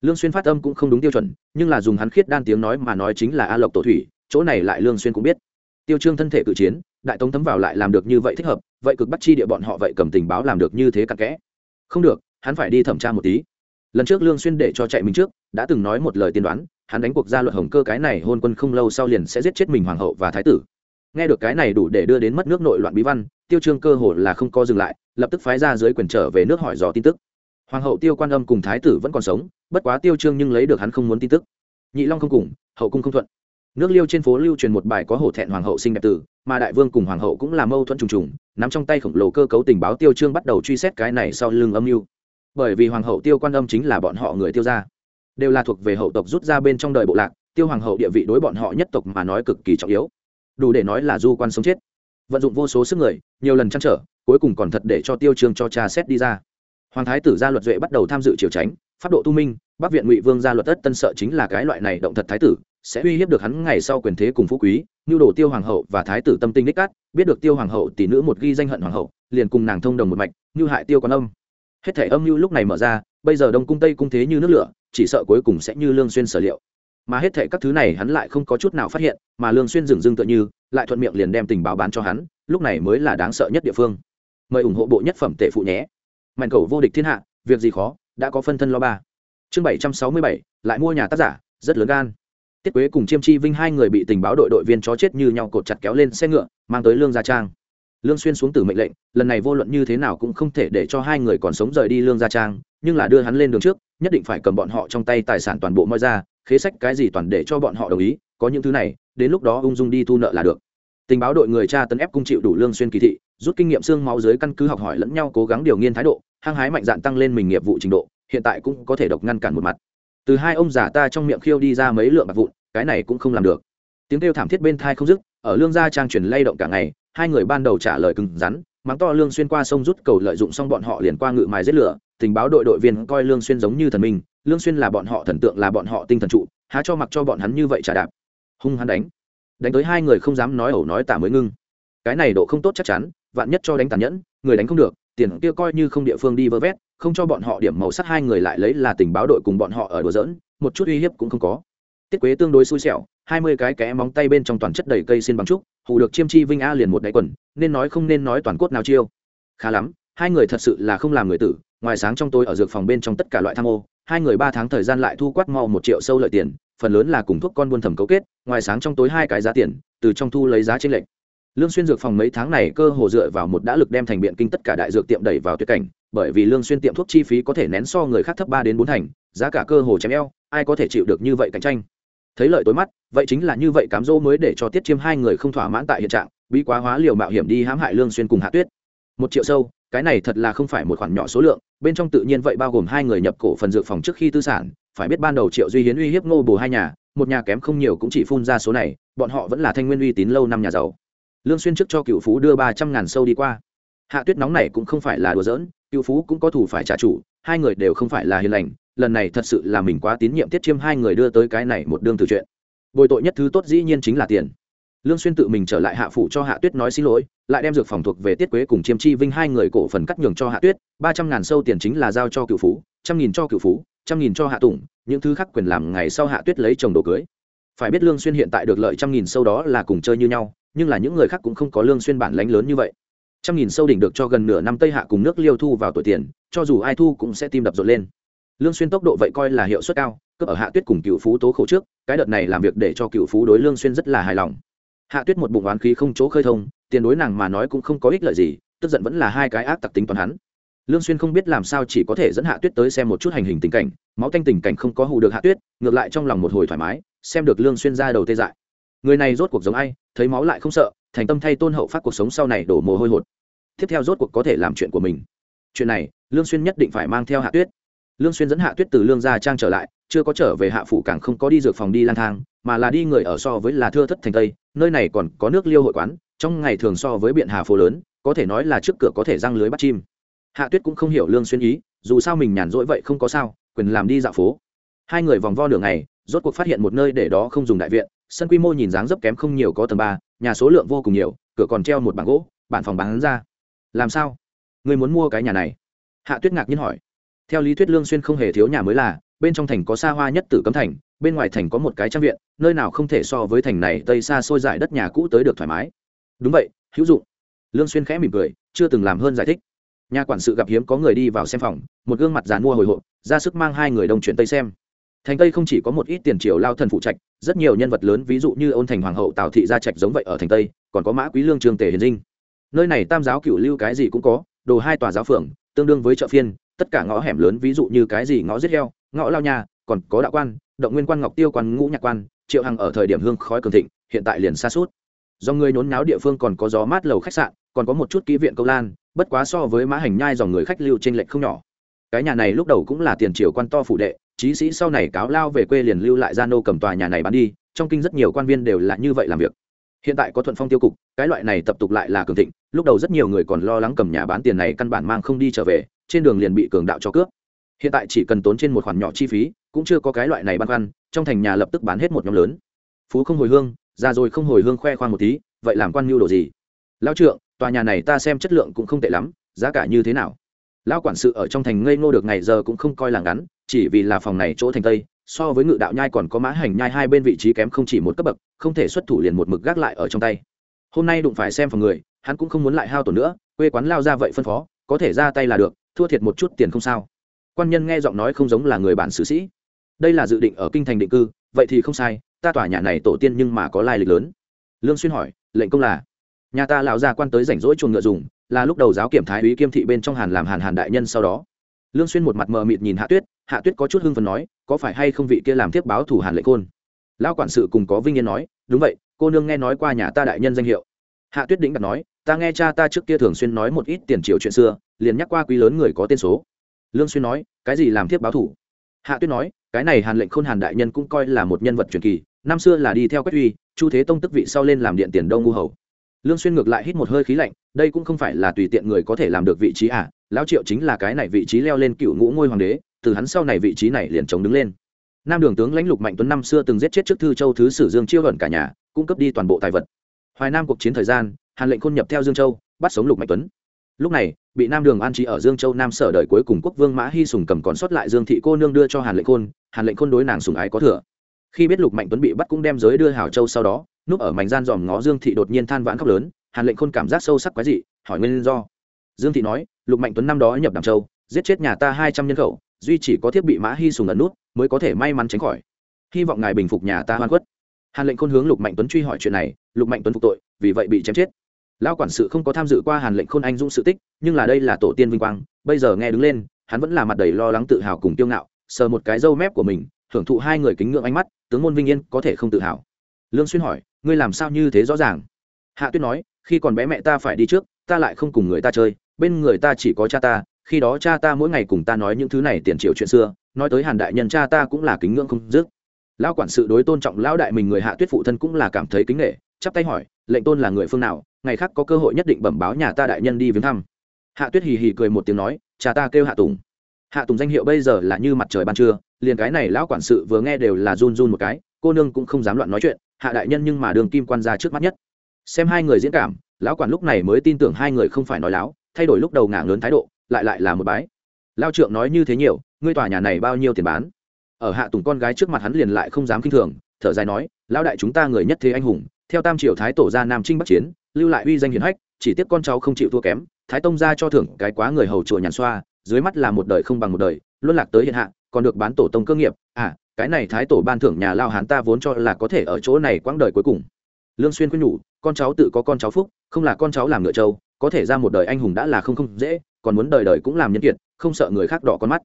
Lương xuyên phát âm cũng không đúng tiêu chuẩn, nhưng là dùng hắn khiết đan tiếng nói mà nói chính là a lộc tổ thủy, chỗ này lại lương xuyên cũng biết. Tiêu trương thân thể cự chiến, đại tống thấm vào lại làm được như vậy thích hợp, vậy cực bắt chi địa bọn họ vậy cầm tình báo làm được như thế cặn kẽ. Không được hắn phải đi thẩm tra một tí. Lần trước lương xuyên để cho chạy mình trước, đã từng nói một lời tiên đoán, hắn đánh cuộc ra luật hồng cơ cái này hôn quân không lâu sau liền sẽ giết chết mình hoàng hậu và thái tử. Nghe được cái này đủ để đưa đến mất nước nội loạn bí văn, tiêu trương cơ hồ là không có dừng lại, lập tức phái ra dưới quyền trở về nước hỏi dò tin tức. Hoàng hậu tiêu quan âm cùng thái tử vẫn còn sống, bất quá tiêu trương nhưng lấy được hắn không muốn tin tức. Nhị long không cùng, hậu cung không thuận. Nước liêu trên phố lưu truyền một bài có hổ thẹn hoàng hậu sinh đẹp tử, mà đại vương cùng hoàng hậu cũng là mâu thuẫn trùng trùng, nắm trong tay khổng lồ cơ cấu tình báo tiêu trương bắt đầu truy xét cái này sau lưng âm mưu bởi vì hoàng hậu tiêu quan âm chính là bọn họ người tiêu gia, đều là thuộc về hậu tộc rút ra bên trong đời bộ lạc, tiêu hoàng hậu địa vị đối bọn họ nhất tộc mà nói cực kỳ trọng yếu. Đủ để nói là du quan sống chết. Vận dụng vô số sức người, nhiều lần chăn trở, cuối cùng còn thật để cho tiêu trường cho cha xét đi ra. Hoàng thái tử gia luật duệ bắt đầu tham dự triều tránh pháp độ tu minh, bắc viện ngụy vương gia luật tất tân sợ chính là cái loại này động thật thái tử, sẽ uy hiếp được hắn ngày sau quyền thế cùng phú quý như đồ tiêu hoàng hậu và thái tử tâm tinh đích cát, biết được tiêu hoàng hậu tỷ nữ một ghi danh hận hoàng hậu, liền cùng nàng thông đồng một mạch như hại tiêu quan âm hết thể âm mưu lúc này mở ra, bây giờ đông cung tây cung thế như nước lửa, chỉ sợ cuối cùng sẽ như lương xuyên sở liệu. Mà hết thể các thứ này hắn lại không có chút nào phát hiện, mà lương xuyên dừng dưng tựa như, lại thuận miệng liền đem tình báo bán cho hắn, lúc này mới là đáng sợ nhất địa phương. Mời ủng hộ bộ nhất phẩm tệ phụ nhé. Mạnh cầu vô địch thiên hạ, việc gì khó, đã có phân thân lo ba. Chương bảy trăm sáu mươi bảy, lại mua nhà tác giả, rất lớn gan. Tiết quế cùng chiêm chi vinh hai người bị tình báo đội đội viên chó chết như nhau cột chặt kéo lên xe ngựa, mang tới lương gia trang lương xuyên xuống từ mệnh lệnh, lần này vô luận như thế nào cũng không thể để cho hai người còn sống rời đi lương gia trang, nhưng là đưa hắn lên đường trước, nhất định phải cầm bọn họ trong tay tài sản toàn bộ moi ra, khế sách cái gì toàn để cho bọn họ đồng ý, có những thứ này, đến lúc đó ung dung đi thu nợ là được. Tình báo đội người cha tấn ép cung chịu đủ lương xuyên kỳ thị, rút kinh nghiệm xương máu dưới căn cứ học hỏi lẫn nhau cố gắng điều nghiên thái độ, hăng hái mạnh dạn tăng lên mình nghiệp vụ trình độ, hiện tại cũng có thể độc ngăn cản một mặt. Từ hai ông già ta trong miệng khiêu đi ra mấy lượng bạc vụn, cái này cũng không làm được. Tiếng kêu thảm thiết bên thai không dứt, ở lương gia trang truyền lay động cả ngày hai người ban đầu trả lời cứng rắn, mắng to lương xuyên qua sông rút cầu lợi dụng xong bọn họ liền qua ngự mài giết lửa, tình báo đội đội viên coi lương xuyên giống như thần minh, lương xuyên là bọn họ thần tượng, là bọn họ tinh thần trụ, há cho mặc cho bọn hắn như vậy trả đạp. Hung hắn đánh. Đánh tới hai người không dám nói ẩu nói tả mới ngưng. Cái này độ không tốt chắc chắn, vạn nhất cho đánh tàn nhẫn, người đánh không được, tiền kia coi như không địa phương đi vơ vét, không cho bọn họ điểm màu sắc hai người lại lấy là tình báo đội cùng bọn họ ở đùa giỡn, một chút uy hiếp cũng không có. Tiết quế tương đối xui xẻo hai mươi cái kẽ móng tay bên trong toàn chất đầy cây xin bằng trúc, hù được chiêm chi vinh a liền một đáy quần, nên nói không nên nói toàn cốt nào chiêu. Khá lắm, hai người thật sự là không làm người tử, ngoài sáng trong tôi ở dược phòng bên trong tất cả loại tham ô, hai người ba tháng thời gian lại thu quát mau một triệu sâu lợi tiền, phần lớn là cùng thuốc con buôn thẩm cấu kết, ngoài sáng trong tối hai cái giá tiền, từ trong thu lấy giá trên lệnh lương xuyên dược phòng mấy tháng này cơ hồ dựa vào một đã lực đem thành biện kinh tất cả đại dược tiệm đẩy vào tuyệt cảnh, bởi vì lương xuyên tiệm thuốc chi phí có thể nén so người khác thấp ba đến bốn thành, giá cả cơ hồ chém eo, ai có thể chịu được như vậy cạnh tranh? Thấy lợi tối mắt, vậy chính là như vậy cám dỗ mới để cho tiết chiêm hai người không thỏa mãn tại hiện trạng bị quá hóa liều mạo hiểm đi hãm hại lương xuyên cùng hạ tuyết. Một triệu sâu, cái này thật là không phải một khoản nhỏ số lượng, bên trong tự nhiên vậy bao gồm hai người nhập cổ phần dược phòng trước khi tư sản, phải biết ban đầu triệu duy hiến uy hiếp ngô bù hai nhà, một nhà kém không nhiều cũng chỉ phun ra số này, bọn họ vẫn là thanh nguyên uy tín lâu năm nhà giàu. Lương xuyên trước cho cựu phú đưa ba trăm ngàn sâu đi qua. Hạ tuyết nóng này cũng không phải là đùa giỡn cựu phú cũng có thủ phải trả chủ, hai người đều không phải là hiền lành lần này thật sự là mình quá tín nhiệm tiết chiêm hai người đưa tới cái này một đương từ chuyện. Bồi tội nhất thứ tốt dĩ nhiên chính là tiền. Lương xuyên tự mình trở lại hạ phủ cho hạ tuyết nói xin lỗi, lại đem dược phòng thuộc về tiết quế cùng chiêm chi vinh hai người cổ phần cắt nhường cho hạ tuyết, ba trăm ngàn sâu tiền chính là giao cho cựu phú, trăm nghìn cho cựu phú, trăm nghìn cho hạ tùng, những thứ khác quyền làm ngày sau hạ tuyết lấy chồng đồ cưới. Phải biết lương xuyên hiện tại được lợi trăm nghìn sâu đó là cùng chơi như nhau, nhưng là những người khác cũng không có lương xuyên bản lãnh lớn như vậy. Trăm nghìn sâu đỉnh được cho gần nửa năm tây hạ cùng nước liêu thu vào tuổi tiền, cho dù ai thu cũng sẽ tim đập rộn lên lương xuyên tốc độ vậy coi là hiệu suất cao cướp ở hạ tuyết cùng cựu phú tố khổ trước, cái đợt này làm việc để cho cựu phú đối lương xuyên rất là hài lòng. Hạ tuyết một bụng oán khí không chỗ khơi thông, tiền đối nàng mà nói cũng không có ích lợi gì, tức giận vẫn là hai cái ác tặc tính toàn hắn. Lương xuyên không biết làm sao chỉ có thể dẫn hạ tuyết tới xem một chút hành hình tình cảnh, máu tanh tình cảnh không có hù được hạ tuyết, ngược lại trong lòng một hồi thoải mái, xem được lương xuyên ra đầu tê dại. Người này rốt cuộc giống ai, thấy máu lại không sợ, thành tâm thay tôn hậu phát cuộc sống sau này đổ mồ hôi hột. Tiếp theo rốt cuộc có thể làm chuyện của mình. Chuyện này, lương xuyên nhất định phải mang theo hạ tuyết lương xuyên dẫn hạ tuyết từ lương gia trang trở lại, chưa có trở về hạ phủ càng không có đi dược phòng đi lang thang, mà là đi người ở so với là thưa thất thành tây, nơi này còn có nước liêu hội quán, trong ngày thường so với biện hà phố lớn, có thể nói là trước cửa có thể răng lưới bắt chim. Hạ tuyết cũng không hiểu lương xuyên ý, dù sao mình nhàn rỗi vậy không có sao, quyền làm đi dạo phố. Hai người vòng vo nửa ngày, rốt cuộc phát hiện một nơi để đó không dùng đại viện, sân quy mô nhìn dáng dấp kém không nhiều có tầng ba, nhà số lượng vô cùng nhiều, cửa còn treo một bảng gỗ bản phòng bán ra. Làm sao? Người muốn mua cái nhà này? Hạ tuyết ngạc nhiên hỏi theo lý thuyết lương xuyên không hề thiếu nhà mới là, bên trong thành có xa hoa nhất tử cấm thành, bên ngoài thành có một cái trang viện, nơi nào không thể so với thành này tây xa xôi giải đất nhà cũ tới được thoải mái. Đúng vậy, hữu dụng. Lương xuyên khẽ mỉm cười, chưa từng làm hơn giải thích. Nhà quản sự gặp hiếm có người đi vào xem phòng, một gương mặt dàn mua hồi hộp, ra sức mang hai người đông chuyển tây xem. Thành tây không chỉ có một ít tiền triều lao thần phụ trạch, rất nhiều nhân vật lớn, ví dụ như ôn thành hoàng hậu tào thị gia trạch giống vậy ở thành tây, còn có mã quý lương trường tề hiền dinh. Nơi này tam giáo cửu lưu cái gì cũng có, đồ hai tòa giáo phường, tương đương với chợ phiên tất cả ngõ hẻm lớn, ví dụ như cái gì ngõ giết heo, ngõ lao nhà, còn có đạo quan, động nguyên quan, ngọc tiêu quan, ngũ nhạc quan, triệu hằng ở thời điểm hương khói cường thịnh, hiện tại liền xa suốt. Do người nhốn náo địa phương còn có gió mát lầu khách sạn, còn có một chút kỹ viện câu lan, bất quá so với mã hành nhai dòng người khách lưu trên lệch không nhỏ. Cái nhà này lúc đầu cũng là tiền triều quan to phủ đệ trí sĩ sau này cáo lao về quê liền lưu lại gia nô cầm tòa nhà này bán đi, trong kinh rất nhiều quan viên đều là như vậy làm việc. Hiện tại có thuận phong tiêu cục, cái loại này tập tục lại là cường thịnh, lúc đầu rất nhiều người còn lo lắng cầm nhà bán tiền này căn bản mang không đi trở về trên đường liền bị cường đạo cho cướp. Hiện tại chỉ cần tốn trên một khoản nhỏ chi phí, cũng chưa có cái loại này băn khoăn, trong thành nhà lập tức bán hết một nhóm lớn. Phú không hồi hương ra rồi không hồi hương khoe khoang một tí, vậy làm quan mưu đồ gì? Lão trượng, tòa nhà này ta xem chất lượng cũng không tệ lắm, giá cả như thế nào? Lão quản sự ở trong thành ngây ngô được ngày giờ cũng không coi là ngắn, chỉ vì là phòng này chỗ thành tây, so với ngự đạo nhai còn có mã hành nhai hai bên vị trí kém không chỉ một cấp bậc, không thể xuất thủ liền một mực gác lại ở trong tay. Hôm nay đụng phải xem phòng người, hắn cũng không muốn lại hao tổn nữa, quê quán lao ra vậy phân phó, có thể ra tay là được thua thiệt một chút tiền không sao. Quan nhân nghe giọng nói không giống là người bản xử sĩ. Đây là dự định ở kinh thành định cư, vậy thì không sai, ta tòa nhà này tổ tiên nhưng mà có lai lịch lớn. Lương xuyên hỏi, lệnh công là? Nhà ta lão gia quan tới rảnh rỗi chuồng ngựa dùng, là lúc đầu giáo kiểm thái úy kiêm thị bên trong hàn làm hàn hàn đại nhân sau đó. Lương xuyên một mặt mờ mịt nhìn hạ tuyết hạ tuyết có chút hưng phấn nói, có phải hay không vị kia làm tiếp báo thủ hàn lệnh côn lão quản sự cùng có vinh yên nói, đúng vậy, cô nương nghe nói qua nhà ta đại nhân danh hiệu. Hạ tuyết đĩnh đặt nói, ta nghe cha ta trước kia thường xuyên nói một ít tiền triều chuyện xưa liền nhắc qua quý lớn người có tên số. Lương xuyên nói, cái gì làm thiếp báo thủ? Hạ tuyết nói, cái này hàn lệnh khôn hàn đại nhân cũng coi là một nhân vật truyền kỳ, năm xưa là đi theo quách uy, chu thế tông tức vị sau lên làm điện tiền đông ngu hầu. Lương xuyên ngược lại hít một hơi khí lạnh, đây cũng không phải là tùy tiện người có thể làm được vị trí à lão triệu chính là cái này vị trí leo lên cựu ngũ ngôi hoàng đế, từ hắn sau này vị trí này liền chống đứng lên. Nam đường tướng lãnh lục mạnh tuấn năm xưa từng giết chết trước thư châu thứ sử dương chiêu gần cả nhà, cung cấp đi toàn bộ tài vật. Hoài nam cuộc chiến thời gian, hàn lệnh khôn nhập theo dương châu, bắt sống lục mạnh tuấn. Lúc này bị nam đường an trí ở dương châu nam sở đời cuối cùng quốc vương mã hy sùng cầm còn sót lại dương thị cô nương đưa cho hàn lệnh khôn, hàn lệnh khôn đối nàng sùng ái có thừa. Khi biết lục mạnh tuấn bị bắt cũng đem giới đưa hảo châu sau đó, núp ở mảnh gian dòm ngó dương thị đột nhiên than vãn khóc lớn, hàn lệnh khôn cảm giác sâu sắc quái dị, hỏi nguyên do. Dương thị nói, lục mạnh tuấn năm đó nhập đàm châu, giết chết nhà ta hai trăm nhân khẩu, duy chỉ có thiết bị mã hy sùng ẩn nút, mới có thể may mắn tránh khỏi. Hy vọng ngài bình phục nhà ta hoan quất hàn lệnh khôn hướng lục mạnh tuấn truy hỏi chuyện này, lục mạnh tuấn phục tội, vì vậy bị chém chết lão quản sự không có tham dự qua hàn lệnh khôn anh dũng sự tích, nhưng là đây là tổ tiên vinh quang, bây giờ nghe đứng lên, hắn vẫn là mặt đầy lo lắng tự hào cùng tiêu ngạo, sờ một cái râu mép của mình hưởng thụ hai người kính ngưỡng ánh mắt, tướng môn vinh yên có thể không tự hào. Lương xuyên hỏi, ngươi làm sao như thế rõ ràng? Hạ tuyết nói, khi còn bé mẹ ta phải đi trước, ta lại không cùng người ta chơi, bên người ta chỉ có cha ta, khi đó cha ta mỗi ngày cùng ta nói những thứ này tiền triệu chuyện xưa, nói tới hàn đại nhân cha ta cũng là kính ngưỡng không dứt. Lão quản sự đối tôn trọng lão đại mình người hạ tuyết phụ thân cũng là cảm thấy kính nể chắp tay hỏi, lệnh tôn là người phương nào? Ngày khác có cơ hội nhất định bẩm báo nhà ta đại nhân đi viếng thăm. Hạ tuyết hì hì cười một tiếng nói, cha ta kêu hạ tùng. Hạ tùng danh hiệu bây giờ là như mặt trời ban trưa, liền cái này lão quản sự vừa nghe đều là run run một cái, cô nương cũng không dám loạn nói chuyện, hạ đại nhân nhưng mà đường kim quan ra trước mắt nhất. Xem hai người diễn cảm, lão quản lúc này mới tin tưởng hai người không phải nói láo, thay đổi lúc đầu ngả lớn thái độ, lại lại là một bái. Lao trượng nói như thế nhiều, ngươi tòa nhà này bao nhiêu tiền bán? Ở hạ tùng con gái trước mặt hắn liền lại không dám k i n h thường, thở dài nói, lão đại chúng ta người nhất thế anh hùng theo tam triều thái tổ ra nam trinh bắc chiến, lưu lại uy danh hiển hách, chỉ tiếc con cháu không chịu thua kém, thái tông ra cho thưởng cái quá người hầu chùa nhàn xoa, dưới mắt là một đời không bằng một đời, luân lạc tới hiện hạ, còn được bán tổ tông cơ nghiệp. À cái này thái tổ ban thưởng nhà lao hán ta vốn cho là có thể ở chỗ này quãng đời cuối cùng. Lương xuyên khuyên nhủ, con cháu tự có con cháu phúc, không là con cháu làm ngựa trâu, có thể ra một đời anh hùng đã là không không dễ, còn muốn đời đời cũng làm nhân kiệt, không sợ người khác đỏ con mắt.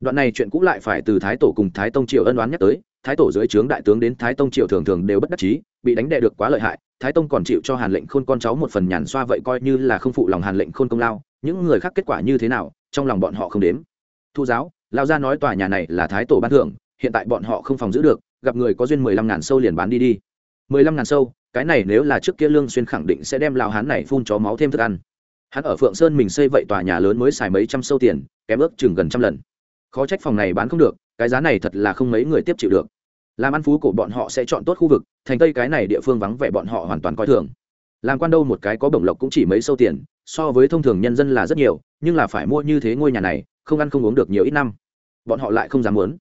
Đoạn này chuyện cũng lại phải từ thái tổ cùng thái tông triều ân oán nhắc tới thái tổ dưới trướng đại tướng đến thái tông triệu thường thường đều bất đắc chí, bị đánh đè được quá lợi hại. Thái tông còn chịu cho hàn lệnh khôn con cháu một phần nhàn xoa vậy coi như là không phụ lòng hàn lệnh khôn công lao. Những người khác kết quả như thế nào, trong lòng bọn họ không đếm. Thu giáo lao ra nói tòa nhà này là thái tổ ban thưởng, hiện tại bọn họ không phòng giữ được, gặp người có duyên mười lăm ngàn sâu liền bán đi đi. mười lăm ngàn sâu, cái này nếu là trước kia lương xuyên khẳng định sẽ đem lao hán này phun chó máu thêm thức ăn. Hắn ở phượng sơn mình xây vậy tòa nhà lớn mới xài mấy trăm sâu tiền, kém ước chừng gần trăm lần. Khó trách phòng này bán không được, cái giá này thật là không mấy người tiếp chịu được làm ăn phú cổ bọn họ sẽ chọn tốt khu vực, thành tây cái này địa phương vắng vẻ bọn họ hoàn toàn coi thường. Làm quan đâu một cái có bổng lộc cũng chỉ mấy sâu tiền, so với thông thường nhân dân là rất nhiều, nhưng là phải mua như thế ngôi nhà này, không ăn không uống được nhiều ít năm. Bọn họ lại không dám muốn.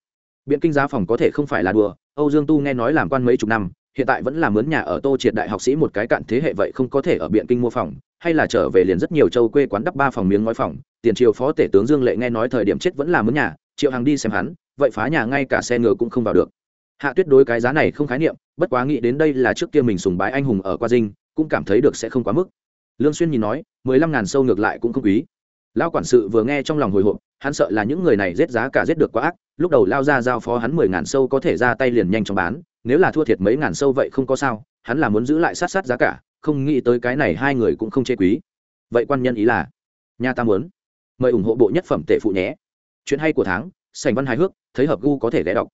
Biện kinh giá phòng có thể không phải là đùa, âu dương tu nghe nói làm quan mấy chục năm, hiện tại vẫn là mướn nhà ở tô triệt đại học sĩ một cái cạn thế hệ vậy không có thể ở biện kinh mua phòng, hay là trở về liền rất nhiều châu quê quán đắp ba phòng miếng ngói phòng, tiền triều phó tể tướng dương lệ nghe nói thời điểm chết vẫn là mướn nhà, triệu hàng đi xem hắn, vậy phá nhà ngay cả xe ngựa cũng không vào được hạ tuyết đối cái giá này không khái niệm, bất quá nghĩ đến đây là trước kia mình sùng bái anh hùng ở qua dinh, cũng cảm thấy được sẽ không quá mức. Lương xuyên nhìn nói, mười lăm ngàn sâu ngược lại cũng không quý. Lao quản sự vừa nghe trong lòng hồi hộp, hắn sợ là những người này giết giá cả giết được quá ác, lúc đầu lao ra giao phó hắn mười ngàn sâu có thể ra tay liền nhanh chóng bán, nếu là thua thiệt mấy ngàn sâu vậy không có sao, hắn là muốn giữ lại sát sát giá cả, không nghĩ tới cái này hai người cũng không chê quý. Vậy quan nhân ý là, nhà ta muốn, mời ủng hộ bộ nhất phẩm tệ phụ nhé. Chuyện hay của tháng sành văn hài hước, thấy hợp gu có thể ghé đọc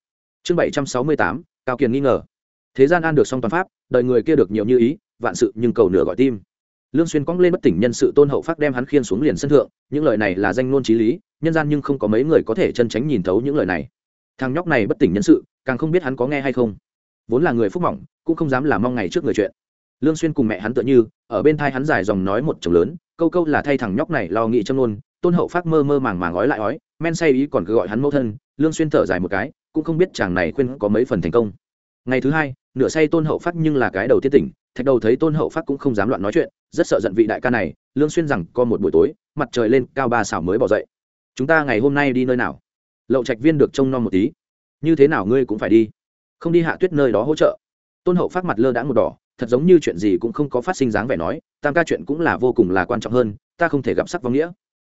chương bảy trăm sáu mươi tám, cao kiền nghi ngờ. Thế gian an được song toàn pháp đợi người kia được nhiều như ý, vạn sự nhưng cầu nửa gọi tim. Lương xuyên cong lên bất tỉnh nhân sự tôn hậu phát đem hắn khiên xuống liền sân thượng, những lời này là danh ngôn trí lý, nhân gian nhưng không có mấy người có thể chân tránh nhìn thấu những lời này. Thằng nhóc này bất tỉnh nhân sự, càng không biết hắn có nghe hay không. Vốn là người phúc mỏng, cũng không dám làm mong ngày trước người chuyện. Lương xuyên cùng mẹ hắn tựa như, ở bên thai hắn dài dòng nói một chồng lớn, câu câu là thay thằng nhóc này lo nghĩ châm luôn tôn hậu phát mơ mơ màng màng ói lại ói, men say ý còn cứ gọi hắn mẫu thân, lương xuyên thở dài một cái cũng không biết chàng này khuyên có mấy phần thành công. Ngày thứ hai, nửa say tôn hậu phát nhưng là cái đầu tiết tỉnh, thạch đầu thấy tôn hậu phát cũng không dám loạn nói chuyện, rất sợ giận vị đại ca này, lương xuyên rằng có một buổi tối, mặt trời lên, cao ba xảo mới bỏ dậy. Chúng ta ngày hôm nay đi nơi nào? Lậu trạch viên được trông nom một tí. Như thế nào ngươi cũng phải đi. Không đi hạ tuyết nơi đó hỗ trợ. Tôn hậu phát mặt lơ đãng một đỏ, thật giống như chuyện gì cũng không có phát sinh dáng vẻ nói, tam ca chuyện cũng là vô cùng là quan trọng hơn, ta không thể gặp sắc vong nghĩa.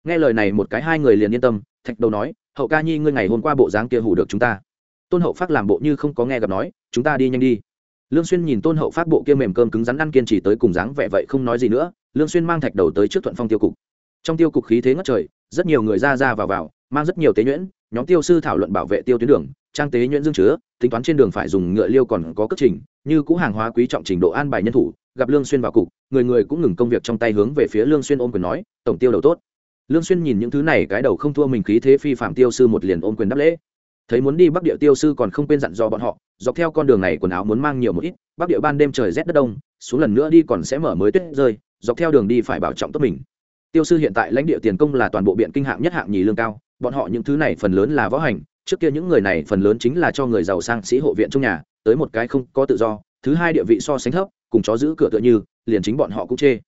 Nghe lời này một cái hai người liền yên tâm, thạch đầu nói hậu ca nhi ngươi ngày hôm qua bộ dáng kia hủ được chúng ta. Tôn hậu phát làm bộ như không có nghe gặp nói, chúng ta đi nhanh đi. Lương xuyên nhìn tôn hậu phát bộ kia mềm cơm cứng rắn ăn kiên trì tới cùng dáng vẻ vậy không nói gì nữa, lương xuyên mang thạch đầu tới trước thuận phong tiêu cục. Trong tiêu cục khí thế ngất trời, rất nhiều người ra ra vào vào, mang rất nhiều tế nhuyễn, nhóm tiêu sư thảo luận bảo vệ tiêu tuyến đường, trang tế nhuyễn dương chứa, tính toán trên đường phải dùng ngựa liêu còn có cất trình, như cũ hàng hóa quý trọng trình độ an bài nhân thủ, gặp lương xuyên vào cục, người người cũng ngừng công việc trong tay hướng về phía lương xuyên ôm quyền nói, tổng tiêu đầu tốt lương xuyên nhìn những thứ này, cái đầu không thua mình, khí thế phi phạm tiêu sư một liền ôm quyền đáp lễ. Thấy muốn đi bắc địa tiêu sư còn không quên dặn dò bọn họ, dọc theo con đường này quần áo muốn mang nhiều một ít, bắc địa ban đêm trời rét đất đông, xuống lần nữa đi còn sẽ mở mới tuyết rơi, dọc theo đường đi phải bảo trọng tốt mình. Tiêu sư hiện tại lãnh địa tiền công là toàn bộ biện kinh hạng nhất hạng nhì lương cao, bọn họ những thứ này phần lớn là võ hành, trước kia những người này phần lớn chính là cho người giàu sang sĩ hộ viện trong nhà, tới một cái không có tự do, thứ hai địa vị so sánh thấp, cùng chó giữ cửa tựa như, liền chính bọn họ cũng chê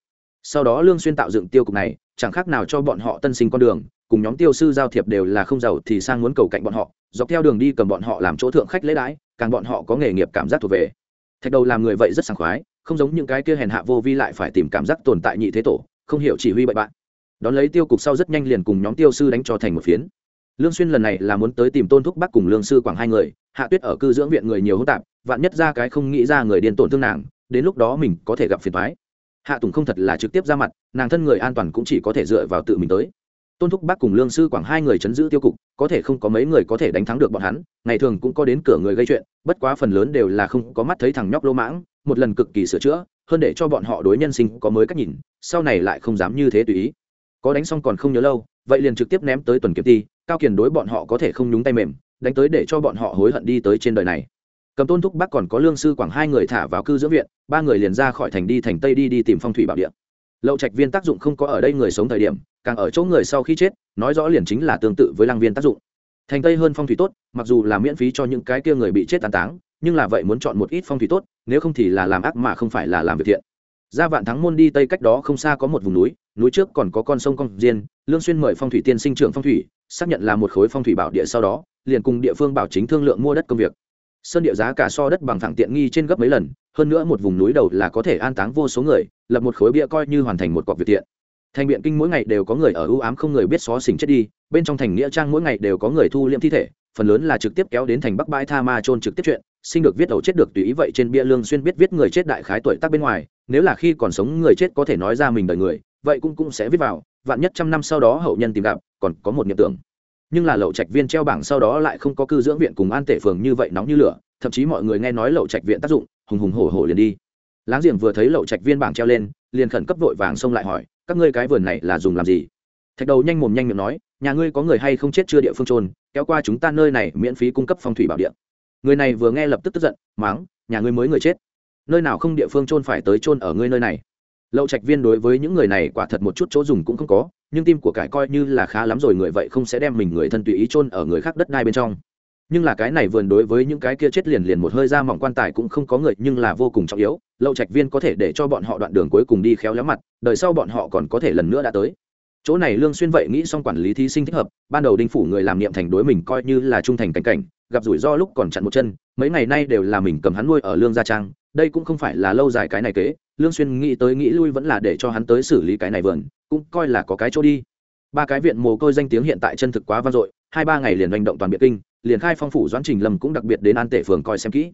sau đó lương xuyên tạo dựng tiêu cục này, chẳng khác nào cho bọn họ tân sinh con đường, cùng nhóm tiêu sư giao thiệp đều là không giàu thì sang muốn cầu cạnh bọn họ, dọc theo đường đi cầm bọn họ làm chỗ thượng khách lễ đái, càng bọn họ có nghề nghiệp cảm giác thuộc về. Thạch đầu làm người vậy rất sảng khoái, không giống những cái kia hèn hạ vô vi lại phải tìm cảm giác tồn tại nhị thế tổ, không hiểu chỉ huy bậy bạn. Đón lấy tiêu cục sau rất nhanh liền cùng nhóm tiêu sư đánh cho thành một phiến. Lương xuyên lần này là muốn tới tìm tôn thúc bắc cùng lương sư quảng hai người, hạ tuyết ở cư dưỡng viện người nhiều hỗn tạp, vạn nhất ra cái không nghĩ ra người điên tổn thương nàng, đến lúc đó mình có thể gặp phiền toái hạ tùng không thật là trực tiếp ra mặt, nàng thân người an toàn cũng chỉ có thể dựa vào tự mình tới. Tôn thúc Bác cùng lương sư quảng hai người chấn giữ tiêu cục, có thể không có mấy người có thể đánh thắng được bọn hắn, ngày thường cũng có đến cửa người gây chuyện, bất quá phần lớn đều là không có mắt thấy thằng nhóc lô mãng, một lần cực kỳ sửa chữa, hơn để cho bọn họ đối nhân sinh có mới cách nhìn, sau này lại không dám như thế tùy ý. Có đánh xong còn không nhớ lâu, vậy liền trực tiếp ném tới tuần kiếm ti cao kiền đối bọn họ có thể không nhúng tay mềm, đánh tới để cho bọn họ hối hận đi tới trên đời này cầm tôn thúc bắc còn có lương sư quảng hai người thả vào cư dưỡng viện, ba người liền ra khỏi thành đi thành tây đi đi tìm phong thủy bảo địa. Lậu trạch viên tác dụng không có ở đây người sống thời điểm, càng ở chỗ người sau khi chết, nói rõ liền chính là tương tự với lăng viên tác dụng. Thành tây hơn phong thủy tốt, mặc dù là miễn phí cho những cái kia người bị chết tàn táng, nhưng là vậy muốn chọn một ít phong thủy tốt, nếu không thì là làm ác mà không phải là làm việc thiện. Ra vạn thắng môn đi tây cách đó không xa có một vùng núi núi trước còn có con sông con diên, lương xuyên mời phong thủy tiên sinh trưởng phong thủy, xác nhận là một khối phong thủy bảo địa sau đó, liền cùng địa phương bảo chính thương lượng mua đất công việc sơn địa giá cả so đất bằng thẳng tiện nghi trên gấp mấy lần, hơn nữa một vùng núi đầu là có thể an táng vô số người, lập một khối bia coi như hoàn thành một cọc việc tiện. Thành biện kinh mỗi ngày đều có người ở ưu ám không người biết xó xỉnh chết đi, bên trong thành nghĩa trang mỗi ngày đều có người thu liệm thi thể, phần lớn là trực tiếp kéo đến thành bắc bãi tha ma trôn trực tiếp chuyện, sinh được viết đầu chết được tùy ý vậy trên bia lương xuyên biết viết người chết đại khái tuổi tác bên ngoài, nếu là khi còn sống người chết có thể nói ra mình đời người, vậy cũng cũng sẽ viết vào, vạn nhất trăm năm sau đó hậu nhân tìm gặp, còn có một niệm tưởng nhưng là lậu trạch viên treo bảng sau đó lại không có cư dưỡng viện cùng an tể phường như vậy nóng như lửa, thậm chí mọi người nghe nói lậu trạch viện tác dụng, hùng hùng hổ hổ liền đi. Láng giềng vừa thấy lậu trạch viên bảng treo lên, liền khẩn cấp vội vàng xông lại hỏi, các ngươi cái vườn này là dùng làm gì? Thạch đầu nhanh mồm nhanh miệng nói, nhà ngươi có người hay không chết chưa địa phương trôn kéo qua chúng ta nơi này miễn phí cung cấp phong thủy bảo địa. Người này vừa nghe lập tức tức giận mắng nhà ngươi mới người chết. Nơi nào không địa phương trôn phải tới trôn ở ngươi nơi này? Lậu trạch viên đối với những người này quả thật một chút chỗ dùng cũng không có, nhưng tim của cải coi như là khá lắm rồi người vậy không sẽ đem mình người thân tùy ý chôn ở người khác đất đai bên trong. Nhưng là cái này vườn đối với những cái kia chết liền liền một hơi ra mỏng quan tài cũng không có người, nhưng là vô cùng trọng yếu, lậu trạch viên có thể để cho bọn họ đoạn đường cuối cùng đi khéo léo mặt, đời sau bọn họ còn có thể lần nữa đã tới. Chỗ này lương xuyên vậy nghĩ xong quản lý thí sinh thích hợp, ban đầu đinh phủ người làm niệm thành đối mình coi như là trung thành cảnh cảnh, gặp rủi ro lúc còn chặn một chân, mấy ngày nay đều là mình cầm hắn nuôi ở lương gia trang, đây cũng không phải là lâu dài cái này kế lương xuyên nghĩ tới nghĩ lui vẫn là để cho hắn tới xử lý cái này vườn, cũng coi là có cái chỗ đi. Ba cái viện mồ côi danh tiếng hiện tại chân thực quá vang dội, hai ba ngày liền hành động toàn biệt kinh, liền khai phong phủ doãn trình lâm cũng đặc biệt đến an tể phường coi xem kỹ.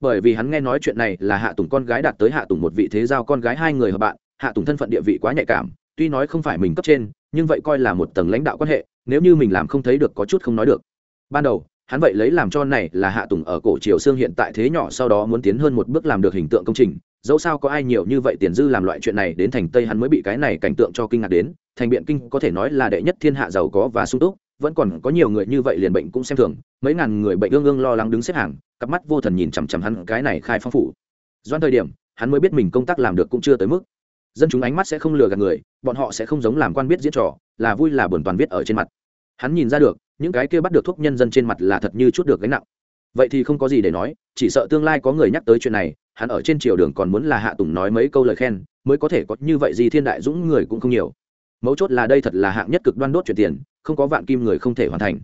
Bởi vì hắn nghe nói chuyện này là hạ tùng con gái đạt tới hạ tùng một vị thế giao con gái hai người hợp bạn, hạ tùng thân phận địa vị quá nhạy cảm, tuy nói không phải mình cấp trên, nhưng vậy coi là một tầng lãnh đạo quan hệ, nếu như mình làm không thấy được có chút không nói được. Ban đầu, hắn vậy lấy làm cho này là hạ tùng ở cổ triều xương hiện tại thế nhỏ sau đó muốn tiến hơn một bước làm được hình tượng công trình dẫu sao có ai nhiều như vậy tiền dư làm loại chuyện này, đến thành tây hắn mới bị cái này cảnh tượng cho kinh ngạc đến, thành biện kinh có thể nói là đệ nhất thiên hạ giàu có và sung túc, vẫn còn có nhiều người như vậy liền bệnh cũng xem thường, mấy ngàn người bệnh ương ương lo lắng đứng xếp hàng, cặp mắt vô thần nhìn chằm chằm hắn, cái này khai phong phủ. Doan thời điểm, hắn mới biết mình công tác làm được cũng chưa tới mức. Dân chúng ánh mắt sẽ không lừa gạt người, bọn họ sẽ không giống làm quan biết diễn trò, là vui là buồn toàn viết ở trên mặt. Hắn nhìn ra được, những cái kia bắt được thuốc nhân dân trên mặt là thật như chút được gánh nặng. Vậy thì không có gì để nói, chỉ sợ tương lai có người nhắc tới chuyện này hắn ở trên triều đường còn muốn là hạ tùng nói mấy câu lời khen, mới có thể có như vậy gì thiên đại dũng người cũng không nhiều. Mấu chốt là đây thật là hạng nhất cực đoan đốt chuyển tiền, không có vạn kim người không thể hoàn thành.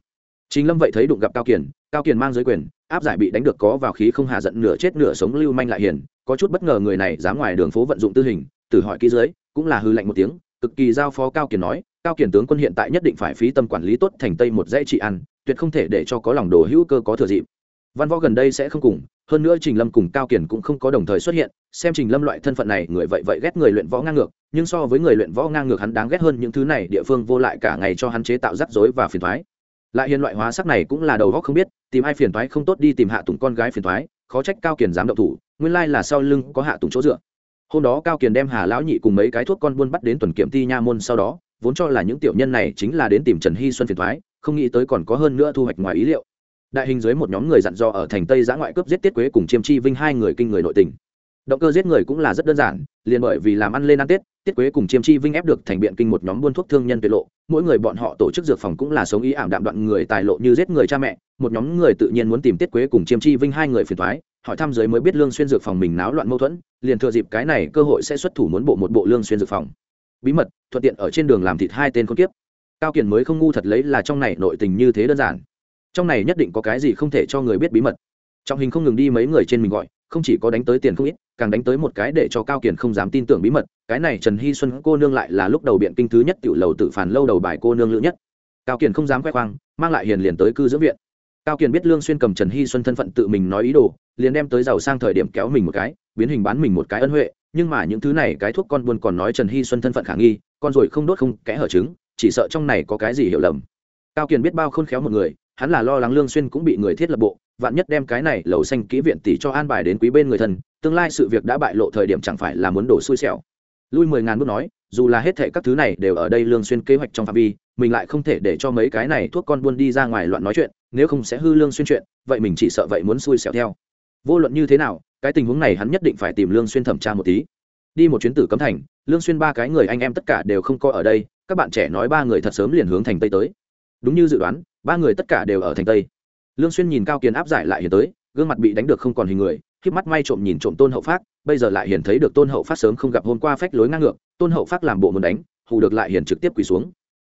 Chính lâm vậy thấy đụng gặp cao kiền cao kiền mang giới quyền, áp giải bị đánh được có vào khí không hạ giận nửa chết nửa sống lưu manh lại hiền, có chút bất ngờ người này dám ngoài đường phố vận dụng tư hình tử hỏi kỹ dưới, cũng là hư lạnh một tiếng, cực kỳ giao phó cao kiền nói, cao kiền tướng quân hiện tại nhất định phải phí tâm quản lý tốt thành tây một dãy trị ăn tuyệt không thể để cho có lòng đồ hữu cơ có thừa dịp văn võ gần đây sẽ không cùng, hơn nữa trình lâm cùng cao kiền cũng không có đồng thời xuất hiện, xem trình lâm loại thân phận này, người vậy vậy ghét người luyện võ ngang ngược, nhưng so với người luyện võ ngang ngược hắn đáng ghét hơn những thứ này, địa phương vô lại cả ngày cho hắn chế tạo rắc rối và phiền thoái lại hiện loại hóa sắc này cũng là đầu góc không biết, tìm ai phiền thoái không tốt đi tìm hạ tùng con gái phiền thoái khó trách cao kiền dám động thủ, nguyên lai là sau lưng có hạ tùng chỗ dựa. Hôm đó cao kiền đem hà lão nhị cùng mấy cái thuốc con buôn bắt đến tuần kiểm ti nha môn sau đó, vốn cho là những tiểu nhân này chính là đến tìm trần hy xuân phiền thoái không nghĩ tới còn có hơn nữa thu hoạch ngoài ý liệu đại hình dưới một nhóm người dặn dò ở thành tây giã ngoại cướp giết tiết quế cùng chiêm chi vinh hai người kinh người nội tình. Động cơ giết người cũng là rất đơn giản, liền bởi vì làm ăn lên ăn tết, tiết quế cùng chiêm chi vinh ép được thành biện kinh một nhóm buôn thuốc thương nhân tuyệt lộ, mỗi người bọn họ tổ chức dược phòng cũng là sống ý ảm đạm đoạn người tài lộ như giết người cha mẹ, một nhóm người tự nhiên muốn tìm tiết quế cùng chiêm chi vinh hai người phiền thoái hỏi thăm giới mới biết lương xuyên dược phòng mình náo loạn mâu thuẫn, liền thừa dịp cái này cơ hội sẽ xuất thủ muốn bộ một bộ lương xuyên dược phòng. Bí mật, thuận tiện ở trên đường làm thịt hai tên con kiếp. Cao kiền mới không ngu thật lấy là trong này nội tình như thế đơn giản trong này nhất định có cái gì không thể cho người biết bí mật. Trọng hình không ngừng đi mấy người trên mình gọi, không chỉ có đánh tới tiền không ít, càng đánh tới một cái để cho cao kiền không dám tin tưởng bí mật, cái này trần hy xuân cô nương lại là lúc đầu biện kinh thứ nhất tiểu lầu tự phản lâu đầu bài cô nương lữ nhất. Cao kiền không dám khoe khoang, mang lại hiền liền tới cư dưỡng viện. Cao kiền biết lương xuyên cầm trần hy xuân thân phận tự mình nói ý đồ, liền đem tới giàu sang thời điểm kéo mình một cái, biến hình bán mình một cái ân huệ, nhưng mà những thứ này cái thuốc con buôn còn nói trần hy xuân thân phận khả nghi, con rồi không đốt không kẽ hở trứng, chỉ sợ trong này có cái gì hiểu lầm. Cao kiền biết bao khôn khéo một người hắn là lo lắng lương xuyên cũng bị người thiết lập bộ, vạn nhất đem cái này lầu xanh kỹ viện tỷ cho an bài đến quý bên người thân, tương lai sự việc đã bại lộ thời điểm chẳng phải là muốn đổ xui xẻo. Lui mười ngàn bước nói, dù là hết thệ các thứ này đều ở đây lương xuyên kế hoạch trong phạm vi, mình lại không thể để cho mấy cái này thuốc con buôn đi ra ngoài loạn nói chuyện, nếu không sẽ hư lương xuyên chuyện, vậy mình chỉ sợ vậy muốn xui xẻo theo. Vô luận như thế nào, cái tình huống này hắn nhất định phải tìm lương xuyên thẩm tra một tí. Đi một chuyến tử cấm thành, lương xuyên ba cái người anh em tất cả đều không có ở đây, các bạn trẻ nói ba người thật sớm liền hướng thành tây tới. Đúng như dự đoán ba người tất cả đều ở thành tây lương xuyên nhìn cao Kiến áp giải lại hiện tới gương mặt bị đánh được không còn hình người khiếp mắt may trộm nhìn trộm tôn hậu phát bây giờ lại hiện thấy được tôn hậu phát sớm không gặp hôm qua phách lối ngang ngược tôn hậu phát làm bộ muốn đánh hù được lại hiền trực tiếp quỳ xuống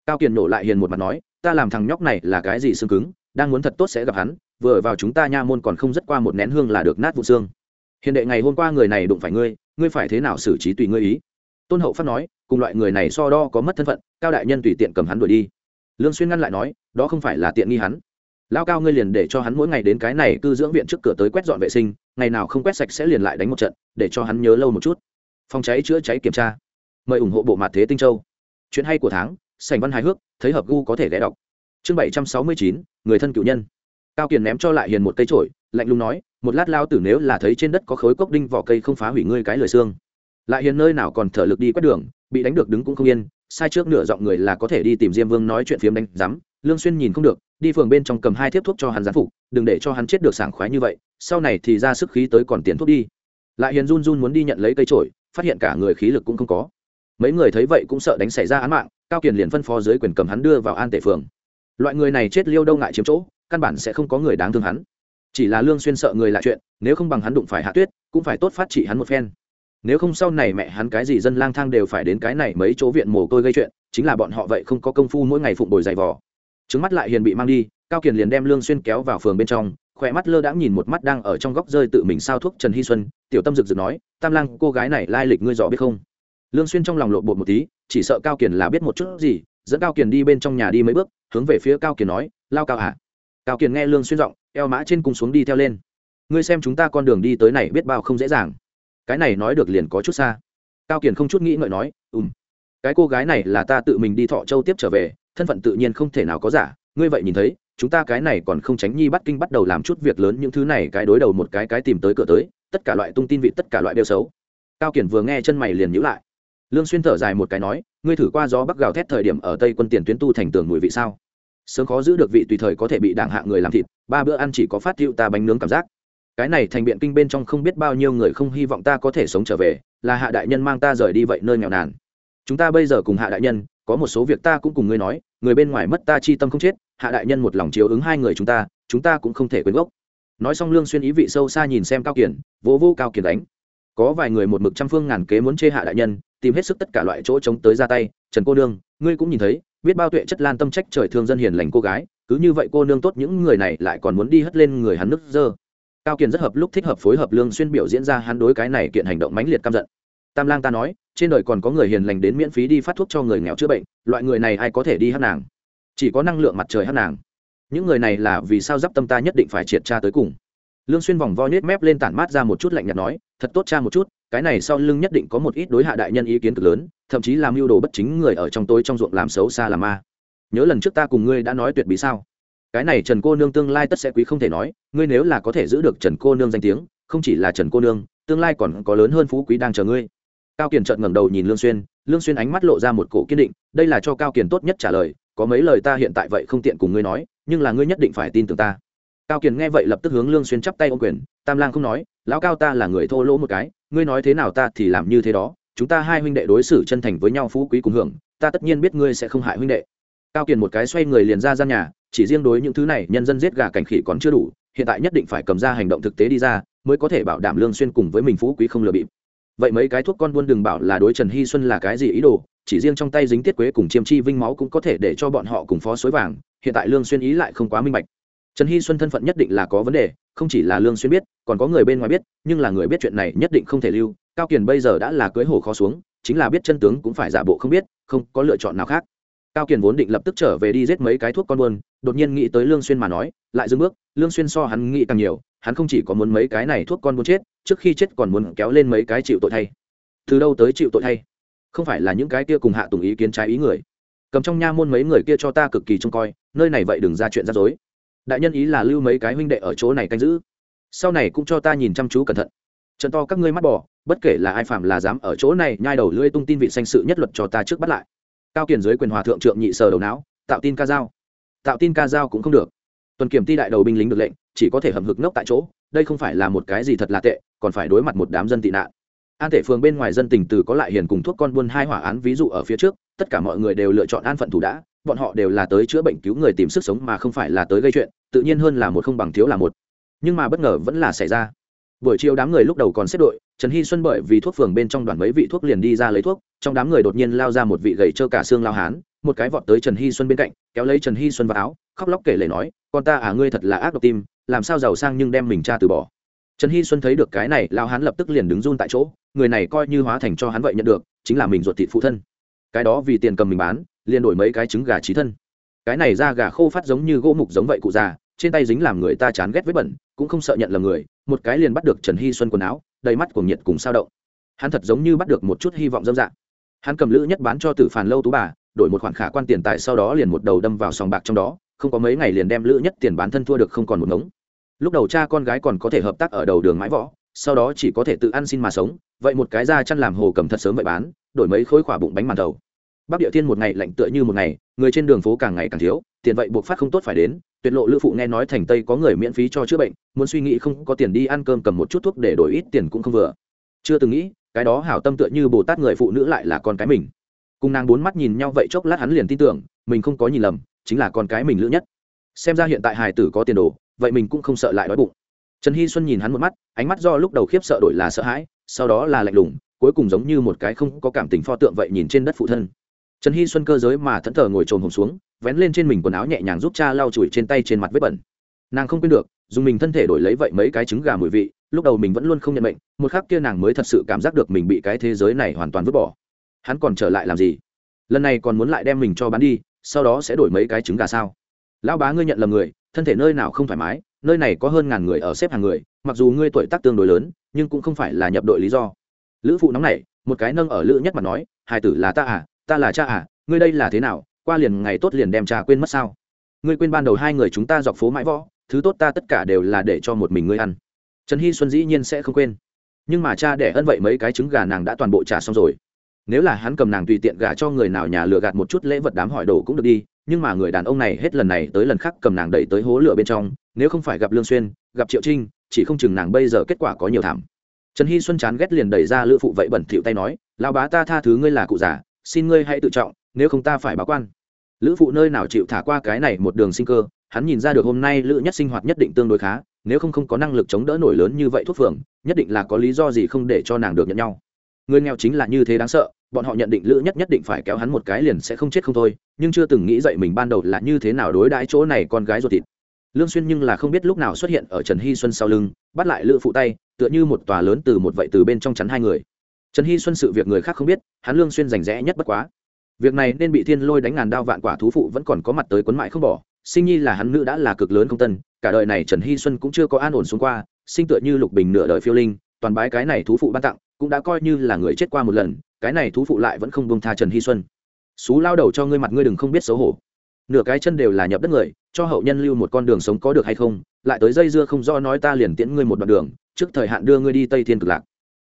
cao kiền nổ lại hiền một mặt nói ta làm thằng nhóc này là cái gì xương cứng đang muốn thật tốt sẽ gặp hắn vừa vào chúng ta nha môn còn không rất qua một nén hương là được nát vụ xương hiện đệ ngày hôm qua người này đụng phải ngươi ngươi phải thế nào xử trí tùy ngươi ý tôn hậu phát nói cùng loại người này so đo có mất thân phận cao đại nhân tùy tiện cầm hắn đuổi đi lương xuyên ngăn lại nói, đó không phải là tiện nghi hắn. Lao cao ngươi liền để cho hắn mỗi ngày đến cái này cư dưỡng viện trước cửa tới quét dọn vệ sinh, ngày nào không quét sạch sẽ liền lại đánh một trận, để cho hắn nhớ lâu một chút. Phòng cháy chữa cháy kiểm tra. Mời ủng hộ bộ mặt thế tinh châu. Chuyện hay của tháng sành văn hài hước, thấy hợp gu có thể ghé đọc. Chương bảy trăm sáu mươi chín, người thân cựu nhân. Cao kiền ném cho lại hiền một cây trổi lạnh lùng nói, một lát lao tử nếu là thấy trên đất có khối cốc đinh vỏ cây không phá hủy ngươi cái lời xương. Lại hiền nơi nào còn thở lực đi quét đường, bị đánh được đứng cũng không yên sai trước nửa giọng người là có thể đi tìm diêm vương nói chuyện phiếm đánh rắm lương xuyên nhìn không được, đi phường bên trong cầm hai thiếp thuốc cho hắn gián phục, đừng để cho hắn chết được sảng khoái như vậy, sau này thì ra sức khí tới còn tiền thuốc đi. Lại hiền run run muốn đi nhận lấy cây trổi phát hiện cả người khí lực cũng không có. Mấy người thấy vậy cũng sợ đánh xảy ra án mạng, cao kiền liền phân phó dưới quyền cầm hắn đưa vào an tể phường. Loại người này chết liêu đâu ngại chiếm chỗ, căn bản sẽ không có người đáng thương hắn. Chỉ là lương xuyên sợ người lạ chuyện, nếu không bằng hắn đụng phải hạ tuyết, cũng phải tốt phát trị hắn một phen nếu không sau này mẹ hắn cái gì dân lang thang đều phải đến cái này mấy chỗ viện mồ côi gây chuyện, chính là bọn họ vậy không có công phu mỗi ngày phụng bồi dày vò. Trứng mắt lại hiền bị mang đi, cao kiền liền đem lương xuyên kéo vào phường bên trong, khỏe mắt lơ đãng nhìn một mắt đang ở trong góc rơi tự mình sao thuốc trần hy xuân, tiểu tâm rực rực nói, tam lang, cô gái này lai lịch ngươi rõ biết không? Lương xuyên trong lòng lộ bột một tí, chỉ sợ cao kiền là biết một chút gì, dẫn cao kiền đi bên trong nhà đi mấy bước, hướng về phía cao kiền nói, lao cao hả cao kiền nghe lương xuyên giọng, eo mã trên cùng xuống đi theo lên. Ngươi xem chúng ta con đường đi tới này biết bao không dễ dàng cái này nói được liền có chút xa. Cao kiền không chút nghĩ ngợi nói ùm cái cô gái này là ta tự mình đi thọ châu tiếp trở về, thân phận tự nhiên không thể nào có giả, ngươi vậy nhìn thấy, chúng ta cái này còn không tránh nhi bắt kinh bắt đầu làm chút việc lớn những thứ này cái đối đầu một cái cái tìm tới cửa tới, tất cả loại tung tin vị tất cả loại đều xấu. Cao kiển vừa nghe chân mày liền nhữ lại. Lương xuyên thở dài một cái nói, ngươi thử qua gió bắc gào thét thời điểm ở tây quân tiền tuyến tu thành tường mùi vị sao? Sớm khó giữ được vị tùy thời có thể bị đảng hạ người làm thịt, ba bữa ăn chỉ có phát tiêu ta bánh nướng cảm giác cái này thành biện kinh bên trong không biết bao nhiêu người không hy vọng ta có thể sống trở về, là hạ đại nhân mang ta rời đi vậy nơi nghèo nàn. Chúng ta bây giờ cùng hạ đại nhân, có một số việc ta cũng cùng ngươi nói, người bên ngoài mất ta chi tâm không chết, hạ đại nhân một lòng chiếu ứng hai người chúng ta chúng ta cũng không thể quên gốc. Nói xong lương xuyên ý vị sâu xa nhìn xem cao kiển, vỗ vô cao kiển đánh. Có vài người một mực trăm phương ngàn kế muốn chê hạ đại nhân, tìm hết sức tất cả loại chỗ chống tới ra tay, trần cô nương, ngươi cũng nhìn thấy, biết bao tuệ chất lan tâm trách trời thương dân hiền lành cô gái, cứ như vậy cô nương tốt những người này lại còn muốn đi hất lên người hắn nức dơ cao kiền rất hợp lúc thích hợp phối hợp lương xuyên biểu diễn ra hắn đối cái này kiện hành động mãnh liệt căm giận. Tam lang ta nói, trên đời còn có người hiền lành đến miễn phí đi phát thuốc cho người nghèo chữa bệnh, loại người này ai có thể đi hát nàng? Chỉ có năng lượng mặt trời hát nàng. Những người này là vì sao giáp tâm ta nhất định phải triệt tra tới cùng? Lương xuyên vòng vo nhếch mép lên tản mát ra một chút lạnh nhạt nói, thật tốt cha một chút, cái này sau lưng nhất định có một ít đối hạ đại nhân ý kiến cực lớn, thậm chí làm mưu đồ bất chính người ở trong tối trong ruộng làm xấu xa làm ma. Nhớ lần trước ta cùng ngươi đã nói tuyệt bí sao? Cái này trần cô nương tương lai tất sẽ quý không thể nói, ngươi nếu là có thể giữ được trần cô nương danh tiếng, không chỉ là trần cô nương, tương lai còn có lớn hơn phú quý đang chờ ngươi. Cao kiền trợn ngẩng đầu nhìn lương xuyên lương xuyên ánh mắt lộ ra một cổ kiên định, đây là cho cao kiền tốt nhất trả lời, có mấy lời ta hiện tại vậy không tiện cùng ngươi nói, nhưng là ngươi nhất định phải tin tưởng ta. Cao kiền nghe vậy lập tức hướng lương xuyên chắp tay ôm quyền, tam lang không nói, lão cao ta là người thô lỗ một cái, ngươi nói thế nào ta thì làm như thế đó, chúng ta hai huynh đệ đối xử chân thành với nhau phú quý cùng hưởng, ta tất nhiên biết ngươi sẽ không hại huynh đệ. Cao kiền một cái xoay người liền ra gian nhà chỉ riêng đối những thứ này nhân dân giết gà cảnh khỉ còn chưa đủ, hiện tại nhất định phải cầm ra hành động thực tế đi ra, mới có thể bảo đảm lương xuyên cùng với mình phú quý không lừa bịp. Vậy mấy cái thuốc con buôn đừng bảo là đối trần hy xuân là cái gì ý đồ, chỉ riêng trong tay dính tiết quế cùng chiêm chi vinh máu cũng có thể để cho bọn họ cùng phó suối vàng, hiện tại lương xuyên ý lại không quá minh bạch. Trần hy xuân thân phận nhất định là có vấn đề, không chỉ là lương xuyên biết, còn có người bên ngoài biết, nhưng là người biết chuyện này nhất định không thể lưu, cao kiền bây giờ đã là cưới hồ khó xuống, chính là biết chân tướng cũng phải giả bộ không biết, không có lựa chọn nào khác cao kiền vốn định lập tức trở về đi giết mấy cái thuốc con buôn, đột nhiên nghĩ tới lương xuyên mà nói, lại dừng bước. Lương xuyên so hắn nghĩ càng nhiều, hắn không chỉ có muốn mấy cái này thuốc con buôn chết, trước khi chết còn muốn kéo lên mấy cái chịu tội thay. Từ đâu tới chịu tội thay? Không phải là những cái kia cùng hạ tùng ý kiến trái ý người. Cầm trong nha môn mấy người kia cho ta cực kỳ trông coi, nơi này vậy đừng ra chuyện rắc rối. Đại nhân ý là lưu mấy cái huynh đệ ở chỗ này canh giữ. Sau này cũng cho ta nhìn chăm chú cẩn thận. Trận to các ngươi mắt bỏ, bất kể là ai phạm là dám ở chỗ này, nhai đầu lưỡi tung tin vị danh sự nhất luật cho ta trước bắt lại cao kiền dưới quyền hòa thượng trượng nhị sờ đầu não, tạo tin ca dao. Tạo tin ca dao cũng không được. Tuần kiểm ti đại đầu binh lính được lệnh, chỉ có thể hầm hực ngốc tại chỗ, đây không phải là một cái gì thật là tệ, còn phải đối mặt một đám dân tị nạn. An thể phường bên ngoài dân tình từ có lại hiền cùng thuốc con buôn hai hỏa án ví dụ ở phía trước, tất cả mọi người đều lựa chọn an phận thủ đã, bọn họ đều là tới chữa bệnh cứu người tìm sức sống mà không phải là tới gây chuyện, tự nhiên hơn là một không bằng thiếu là một. Nhưng mà bất ngờ vẫn là xảy ra. Buổi chiều đám người lúc đầu còn xếp đội trần hy xuân bởi vì thuốc phường bên trong đoàn mấy vị thuốc liền đi ra lấy thuốc, trong đám người đột nhiên lao ra một vị gầy trơ cả xương lao hán, một cái vọt tới trần hy xuân bên cạnh, kéo lấy trần hy xuân vào áo, khóc lóc kể lể nói, con ta à ngươi thật là ác độc tim, làm sao giàu sang nhưng đem mình cha từ bỏ. Trần hy xuân thấy được cái này, lao hán lập tức liền đứng run tại chỗ, người này coi như hóa thành cho hắn vậy nhận được, chính là mình ruột thịt phụ thân. Cái đó vì tiền cầm mình bán, liền đổi mấy cái trứng gà trí thân. Cái này da gà khô phát giống như gỗ mục giống vậy cụ già, trên tay dính làm người ta chán ghét vết bẩn, cũng không sợ nhận là người, một cái liền bắt được trần hy xuân quần áo đầy mắt của nhiệt cùng sao động. Hắn thật giống như bắt được một chút hy vọng dâm dạng hắn cầm lữ nhất bán cho tử phàn lâu tú bà, đổi một khoản khả quan tiền tài sau đó liền một đầu đâm vào sòng bạc trong đó, không có mấy ngày liền đem lữ nhất tiền bán thân thua được không còn một ngống. Lúc đầu cha con gái còn có thể hợp tác ở đầu đường mãi võ, sau đó chỉ có thể tự ăn xin mà sống, vậy một cái da chăn làm hồ cầm thật sớm vậy bán, đổi mấy khối khỏa bụng bánh màn đầu. Bắc địa thiên một ngày lạnh tựa như một ngày, người trên đường phố càng ngày càng thiếu tiền vậy buộc phát không tốt phải đến, tuyệt lộ lữ phụ nghe nói thành tây có người miễn phí cho chữa bệnh, muốn suy nghĩ không có tiền đi ăn cơm cầm một chút thuốc để đổi ít tiền cũng không vừa. Chưa từng nghĩ, cái đó hảo tâm tựa như bồ tát người phụ nữ lại là con cái mình. Cùng nàng bốn mắt nhìn nhau vậy chốc lát hắn liền tin tưởng, mình không có nhìn lầm, chính là con cái mình lữ nhất. Xem ra hiện tại hài tử có tiền đồ, vậy mình cũng không sợ lại đói bụng. Trần hy xuân nhìn hắn một mắt, ánh mắt do lúc đầu khiếp sợ đổi là sợ hãi, sau đó là lạnh lùng, cuối cùng giống như một cái không có cảm tình pho tượng vậy nhìn trên đất phụ thân trần hy xuân cơ giới mà thẫn thờ ngồi trồn hồn xuống, vén lên trên mình quần áo nhẹ nhàng giúp cha lau chùi trên tay trên mặt vết bẩn. Nàng không quên được, dùng mình thân thể đổi lấy vậy mấy cái trứng gà mùi vị, lúc đầu mình vẫn luôn không nhận mệnh, một khắc kia nàng mới thật sự cảm giác được mình bị cái thế giới này hoàn toàn vứt bỏ. Hắn còn trở lại làm gì? Lần này còn muốn lại đem mình cho bán đi, sau đó sẽ đổi mấy cái trứng gà sao? Lão bá ngươi nhận lầm người, thân thể nơi nào không thoải mái, nơi này có hơn ngàn người ở xếp hàng người, mặc dù ngươi tuổi tác tương đối lớn, nhưng cũng không phải là nhập đội lý do. Lữ phụ nóng này một cái nâng ở lữ nhất mà nói, hài tử là ta à ta là cha à ngươi đây là thế nào, qua liền ngày tốt liền đem cha quên mất sao? Ngươi quên ban đầu hai người chúng ta dọc phố mãi võ, thứ tốt ta tất cả đều là để cho một mình ngươi ăn. Trần hy xuân dĩ nhiên sẽ không quên. Nhưng mà cha để ân vậy mấy cái trứng gà nàng đã toàn bộ trả xong rồi. Nếu là hắn cầm nàng tùy tiện gà cho người nào nhà lừa gạt một chút lễ vật đám hỏi đồ cũng được đi, nhưng mà người đàn ông này hết lần này tới lần khác cầm nàng đẩy tới hố lửa bên trong, nếu không phải gặp lương xuyên, gặp triệu trinh, chỉ không chừng nàng bây giờ kết quả có nhiều thảm. Trần hy xuân chán ghét liền đẩy ra lữ phụ vậy bẩn thỉu tay nói lao bá ta tha thứ ngươi là cụ già xin ngươi hãy tự trọng, nếu không ta phải báo quan. Lữ phụ nơi nào chịu thả qua cái này một đường sinh cơ, hắn nhìn ra được hôm nay lữ nhất sinh hoạt nhất định tương đối khá, nếu không không có năng lực chống đỡ nổi lớn như vậy thuốc phường, nhất định là có lý do gì không để cho nàng được nhận nhau. Người nghèo chính là như thế đáng sợ, bọn họ nhận định lữ nhất nhất định phải kéo hắn một cái liền sẽ không chết không thôi, nhưng chưa từng nghĩ dậy mình ban đầu là như thế nào đối đãi chỗ này con gái ruột thịt. Lương xuyên nhưng là không biết lúc nào xuất hiện ở trần hy xuân sau lưng, bắt lại lữ phụ tay, tựa như một tòa lớn từ một vậy từ bên trong chắn hai người trần hy xuân sự việc người khác không biết, hắn lương xuyên rành rẽ nhất bất quá. Việc này nên bị thiên lôi đánh ngàn đao vạn quả thú phụ vẫn còn có mặt tới quấn mại không bỏ. Sinh nhi là hắn nữ đã là cực lớn không tân, cả đời này trần hy xuân cũng chưa có an ổn xuống qua, sinh tựa như lục bình nửa đời phiêu linh, toàn bái cái này thú phụ ban tặng, cũng đã coi như là người chết qua một lần, cái này thú phụ lại vẫn không buông tha trần hy xuân. Xú lao đầu cho ngươi mặt ngươi đừng không biết xấu hổ. Nửa cái chân đều là nhập đất người, cho hậu nhân lưu một con đường sống có được hay không, lại tới dây dưa không do nói ta liền tiễn ngươi một đoạn đường, trước thời hạn đưa ngươi đi tây thiên cực lạc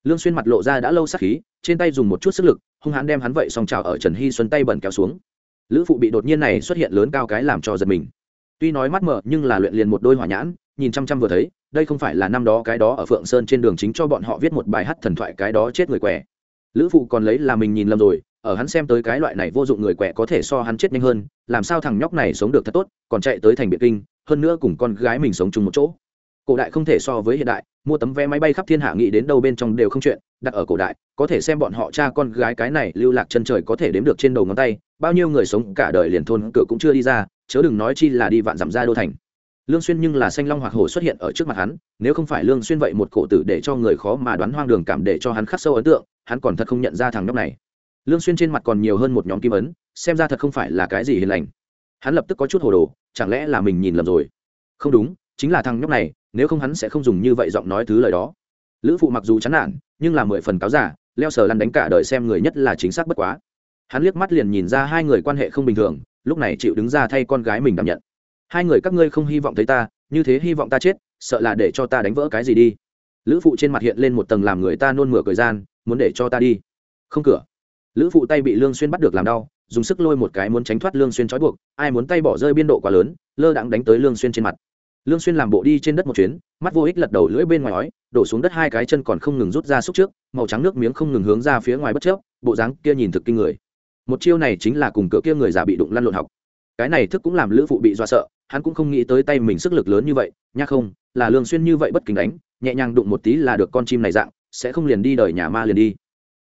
lương xuyên mặt lộ ra đã lâu sắc khí, trên tay dùng một chút sức lực, hung hãn đem hắn vậy song trào ở trần hy xuân tay bẩn kéo xuống. Lữ phụ bị đột nhiên này xuất hiện lớn cao cái làm cho giật mình. Tuy nói mắt mở, nhưng là luyện liền một đôi hỏa nhãn, nhìn chăm chăm vừa thấy, đây không phải là năm đó cái đó ở phượng sơn trên đường chính cho bọn họ viết một bài hát thần thoại cái đó chết người què. lữ phụ còn lấy là mình nhìn lầm rồi, ở hắn xem tới cái loại này vô dụng người què có thể so hắn chết nhanh hơn, làm sao thằng nhóc này sống được thật tốt, còn chạy tới thành biệt kinh, hơn nữa cùng con gái mình sống chung một chỗ. Cổ đại không thể so với hiện đại mua tấm vé máy bay khắp thiên hạ nghĩ đến đâu bên trong đều không chuyện, đặt ở cổ đại, có thể xem bọn họ cha con gái cái này lưu lạc chân trời có thể đếm được trên đầu ngón tay, bao nhiêu người sống cả đời liền thôn cửa cũng chưa đi ra, chớ đừng nói chi là đi vạn dặm ra đô thành. Lương xuyên nhưng là xanh long hoặc hổ xuất hiện ở trước mặt hắn, nếu không phải lương xuyên vậy một cổ tử để cho người khó mà đoán hoang đường cảm để cho hắn khắc sâu ấn tượng, hắn còn thật không nhận ra thằng nhóc này. Lương xuyên trên mặt còn nhiều hơn một nhóm kim ấn, xem ra thật không phải là cái gì hiền lành. Hắn lập tức có chút hồ đồ, chẳng lẽ là mình nhìn lầm rồi? Không đúng, chính là thằng nhóc này nếu không hắn sẽ không dùng như vậy giọng nói thứ lời đó. Lữ phụ mặc dù chán nản, nhưng là mười phần cáo giả leo sờ lăn đánh cả đời xem người nhất là chính xác bất quá. Hắn liếc mắt liền nhìn ra hai người quan hệ không bình thường, lúc này chịu đứng ra thay con gái mình đảm nhận. Hai người các ngươi không hy vọng thấy ta, như thế hy vọng ta chết, sợ là để cho ta đánh vỡ cái gì đi. Lữ phụ trên mặt hiện lên một tầng làm người ta nôn mửa cười gian, muốn để cho ta đi. Không cửa. Lữ phụ tay bị lương xuyên bắt được làm đau, dùng sức lôi một cái muốn tránh thoát lương xuyên trói buộc, ai muốn tay bỏ rơi biên độ quá lớn, lơ đãng đánh tới lương xuyên trên mặt lương xuyên làm bộ đi trên đất một chuyến, mắt vô ích lật đầu lưỡi bên ngoài ói đổ xuống đất hai cái chân còn không ngừng rút ra xúc trước, màu trắng nước miếng không ngừng hướng ra phía ngoài bất chấp bộ dáng kia nhìn thực kinh người. Một chiêu này chính là cùng cửa kia người già bị đụng lăn lộn học. Cái này thức cũng làm lữ phụ bị dọa sợ, hắn cũng không nghĩ tới tay mình sức lực lớn như vậy, nha không, là lương xuyên như vậy bất kính đánh, nhẹ nhàng đụng một tí là được con chim này dạng, sẽ không liền đi đời nhà ma liền đi.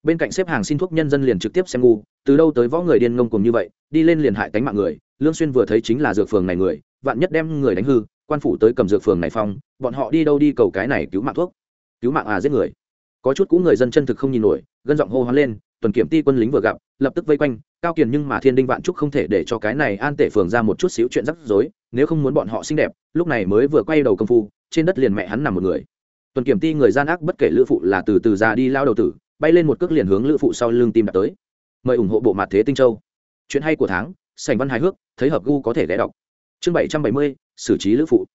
Bên cạnh xếp hàng xin thuốc nhân dân liền trực tiếp xem ngu, từ đâu tới võ người điên ngông cùng như vậy, đi lên liền hại tánh mạng người, lương xuyên vừa thấy chính là dược phường này người, vạn nhất đem người đánh hư quan phủ tới cầm dược phường này phong, bọn họ đi đâu đi cầu cái này cứu mạng thuốc. Cứu mạng à giết người. Có chút cũ người dân chân thực không nhìn nổi, gân giọng hô hoán lên, tuần kiểm ti quân lính vừa gặp, lập tức vây quanh, cao kiền nhưng mà thiên đinh vạn trúc không thể để cho cái này an tể phường ra một chút xíu chuyện rắc rối, nếu không muốn bọn họ xinh đẹp, lúc này mới vừa quay đầu công phu, trên đất liền mẹ hắn nằm một người. Tuần kiểm ti người gian ác bất kể lữ phụ là từ từ ra đi lao đầu tử, bay lên một cước liền hướng lữ phụ sau lưng tim đạp tới. Mời ủng hộ bộ mặt thế tinh châu. Chuyện hay của tháng sành văn hài hước, thấy hợp gu có thể ghé đọc. Chương bảy trăm bảy mươi xử trí lữ phụ.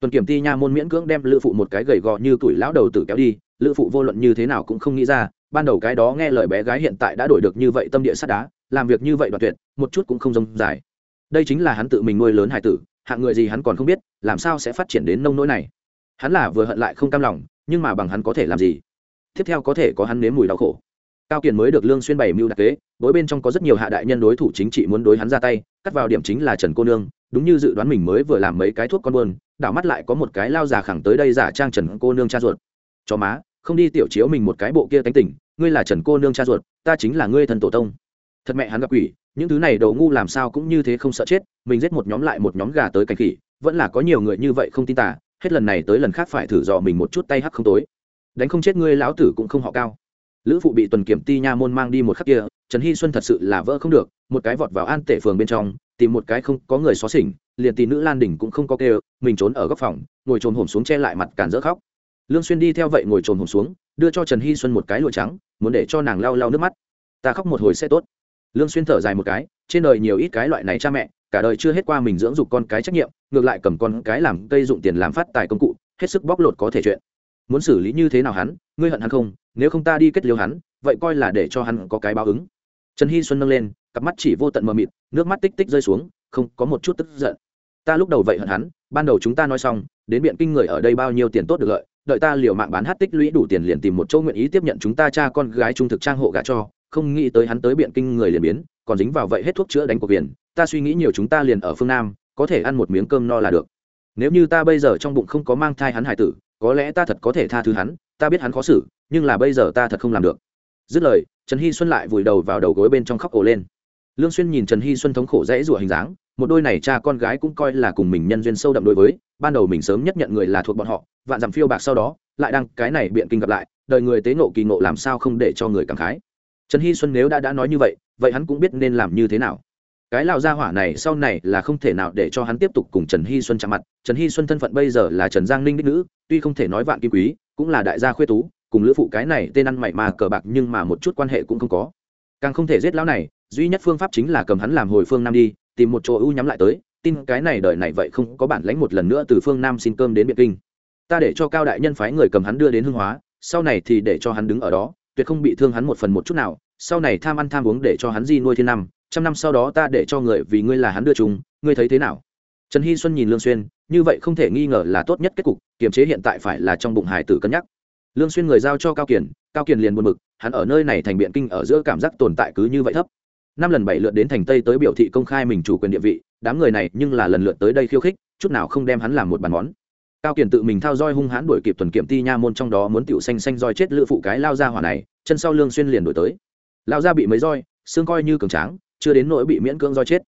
Tuần kiểm ti nha môn miễn cưỡng đem lữ phụ một cái gầy gò như tuổi lão đầu tử kéo đi, lữ phụ vô luận như thế nào cũng không nghĩ ra, ban đầu cái đó nghe lời bé gái hiện tại đã đổi được như vậy tâm địa sắt đá, làm việc như vậy đoạt tuyệt, một chút cũng không rông dài. Đây chính là hắn tự mình nuôi lớn hải tử, hạng người gì hắn còn không biết, làm sao sẽ phát triển đến nông nỗi này. Hắn là vừa hận lại không cam lòng, nhưng mà bằng hắn có thể làm gì? Tiếp theo có thể có hắn nếm mùi đau khổ. Cao kiền mới được lương xuyên bày mưu đặc kế, đối bên trong có rất nhiều hạ đại nhân đối thủ chính trị muốn đối hắn ra tay, cắt vào điểm chính là trần cô nương đúng như dự đoán mình mới vừa làm mấy cái thuốc con buôn, đảo mắt lại có một cái lao già khẳng tới đây giả trang trần cô nương cha ruột. Cho má, không đi tiểu chiếu mình một cái bộ kia tánh tỉnh, ngươi là trần cô nương cha ruột, ta chính là ngươi thần tổ tông. Thật mẹ hắn gặp quỷ, những thứ này đồ ngu làm sao cũng như thế không sợ chết, mình giết một nhóm lại một nhóm gà tới cảnh khỉ, vẫn là có nhiều người như vậy không tin tả hết lần này tới lần khác phải thử dò mình một chút tay hắc không tối. Đánh không chết ngươi, lão tử cũng không họ cao. Lữ phụ bị tuần kiểm ti nha môn mang đi một khắc kia trần hy xuân thật sự là vỡ không được, một cái vọt vào an tể phường bên trong, tìm một cái không có người xóa xỉnh, liền tỷ nữ lan đình cũng không có kêu, mình trốn ở góc phòng, ngồi trồn hổm xuống che lại mặt cản dỡ khóc. Lương xuyên đi theo vậy ngồi trồn hổm xuống, đưa cho trần hy xuân một cái lụa trắng, muốn để cho nàng lau lau nước mắt. Ta khóc một hồi sẽ tốt. Lương xuyên thở dài một cái, trên đời nhiều ít cái loại này cha mẹ, cả đời chưa hết qua mình dưỡng dục con cái trách nhiệm, ngược lại cầm con cái làm cây dụng tiền làm phát tài công cụ, hết sức bóc lột có thể chuyện. Muốn xử lý như thế nào hắn, ngươi hận hắn không? Nếu không ta đi kết liêu hắn, vậy coi là để cho hắn có cái báo ứng trần hy xuân nâng lên, cặp mắt chỉ vô tận mờ mịt, nước mắt tích tích rơi xuống, không có một chút tức giận. Ta lúc đầu vậy hận hắn, ban đầu chúng ta nói xong, đến biện kinh người ở đây bao nhiêu tiền tốt được lợi, đợi ta liều mạng bán hát tích lũy đủ tiền liền tìm một chỗ nguyện ý tiếp nhận chúng ta cha con gái trung thực trang hộ gả cho, không nghĩ tới hắn tới biện kinh người liền biến, còn dính vào vậy hết thuốc chữa đánh cuộc biển, ta suy nghĩ nhiều chúng ta liền ở phương nam, có thể ăn một miếng cơm no là được. Nếu như ta bây giờ trong bụng không có mang thai hắn hải tử, có lẽ ta thật có thể tha thứ hắn, ta biết hắn khó xử, nhưng là bây giờ ta thật không làm được dứt lời, trần hy xuân lại vùi đầu vào đầu gối bên trong khóc ổ lên. Lương xuyên nhìn trần hy xuân thống khổ dễ rủa hình dáng, một đôi này cha con gái cũng coi là cùng mình nhân duyên sâu đậm đối với, ban đầu mình sớm nhất nhận người là thuộc bọn họ, vạn dặm phiêu bạc sau đó, lại đăng cái này biện kinh gặp lại, đời người tế ngộ kỳ ngộ làm sao không để cho người cảm khái. Trần hy xuân nếu đã đã nói như vậy vậy hắn cũng biết nên làm như thế nào. Cái lão gia hỏa này sau này là không thể nào để cho hắn tiếp tục cùng trần hy xuân chạm mặt. Trần hy xuân thân phận bây giờ là trần giang ninh đích nữ, tuy không thể nói vạn kim quý, cũng là đại gia khuê tú cùng lữ phụ cái này tên ăn mày mà cờ bạc nhưng mà một chút quan hệ cũng không có. Càng không thể giết lão này, duy nhất phương pháp chính là cầm hắn làm hồi phương nam đi, tìm một chỗ ưu nhắm lại tới, tin cái này đời này vậy không có bản lãnh một lần nữa từ phương nam xin cơm đến biệt kinh. Ta để cho cao đại nhân phái người cầm hắn đưa đến hương hóa, sau này thì để cho hắn đứng ở đó, tuyệt không bị thương hắn một phần một chút nào, sau này tham ăn tham uống để cho hắn di nuôi thiên năm, trăm năm sau đó ta để cho người vì ngươi là hắn đưa chúng, ngươi thấy thế nào? Trần hy xuân nhìn lương xuyên, như vậy không thể nghi ngờ là tốt nhất kết cục, kiềm chế hiện tại phải là trong bụng hải tử cân nhắc lương xuyên người giao cho cao kiền cao kiền liền buồn bực, hắn ở nơi này thành biện kinh ở giữa cảm giác tồn tại cứ như vậy thấp. Năm lần bảy lượt đến thành tây tới biểu thị công khai mình chủ quyền địa vị, đám người này nhưng là lần lượt tới đây khiêu khích, chút nào không đem hắn làm một bàn món. Cao kiền tự mình thao roi hung hãn đuổi kịp tuần kiểm ti nha môn trong đó muốn tiểu xanh xanh roi chết lựa phụ cái lao ra hỏa này, chân sau lương xuyên liền đuổi tới. Lao ra bị mấy roi, xương coi như cường tráng, chưa đến nỗi bị miễn cưỡng roi chết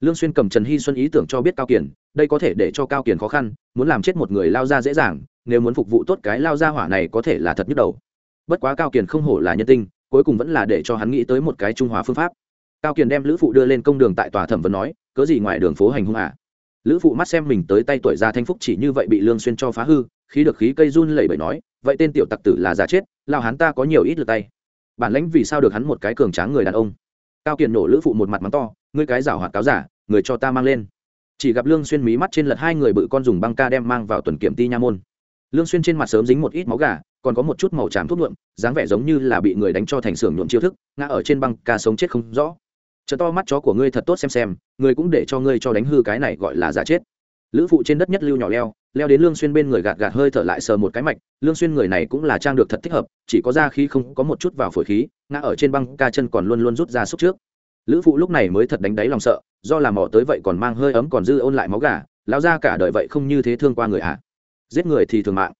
lương xuyên cầm trần hy xuân ý tưởng cho biết cao kiền đây có thể để cho cao kiền khó khăn, muốn làm chết một người lao ra dễ dàng, nếu muốn phục vụ tốt cái lao ra hỏa này có thể là thật nhức đầu. Bất quá cao kiền không hổ là nhân tinh, cuối cùng vẫn là để cho hắn nghĩ tới một cái trung hòa phương pháp. Cao kiền đem lữ phụ đưa lên công đường tại tòa thẩm vấn nói, cớ gì ngoài đường phố hành hung à? Lữ phụ mắt xem mình tới tay tuổi ra thanh phúc chỉ như vậy bị lương xuyên cho phá hư, khí được khí cây run lẩy bẩy nói, vậy tên tiểu tặc tử là giả chết, lao hắn ta có nhiều ít lượt tay. Bản lãnh vì sao được hắn một cái cường tráng người đàn ông? Cao kiền nổ lữ phụ một mặt mắng to ngươi cái rào hoạt cáo giả, người cho ta mang lên. Chỉ gặp lương xuyên mí mắt trên lật hai người bự con dùng băng ca đem mang vào tuần kiểm ti nha môn. Lương xuyên trên mặt sớm dính một ít máu gà, còn có một chút màu tràm thuốc nhuộm, dáng vẻ giống như là bị người đánh cho thành sưởng nhuộm chiêu thức, ngã ở trên băng ca sống chết không rõ. Chợ to mắt chó của ngươi thật tốt xem xem, người cũng để cho ngươi cho đánh hư cái này gọi là giả chết. Lữ phụ trên đất nhất lưu nhỏ leo leo đến lương xuyên bên người gạt gạt hơi thở lại sờ một cái mạch, lương xuyên người này cũng là trang được thật thích hợp, chỉ có ra khí không có một chút vào phổi khí, ngã ở trên băng ca chân còn luôn luôn rút ra xúc trước lữ phụ lúc này mới thật đánh đáy lòng sợ, do làm mỏ tới vậy còn mang hơi ấm còn dư ôn lại máu gà, lão gia cả đời vậy không như thế thương qua người ạ. À. giết người thì thường mạng.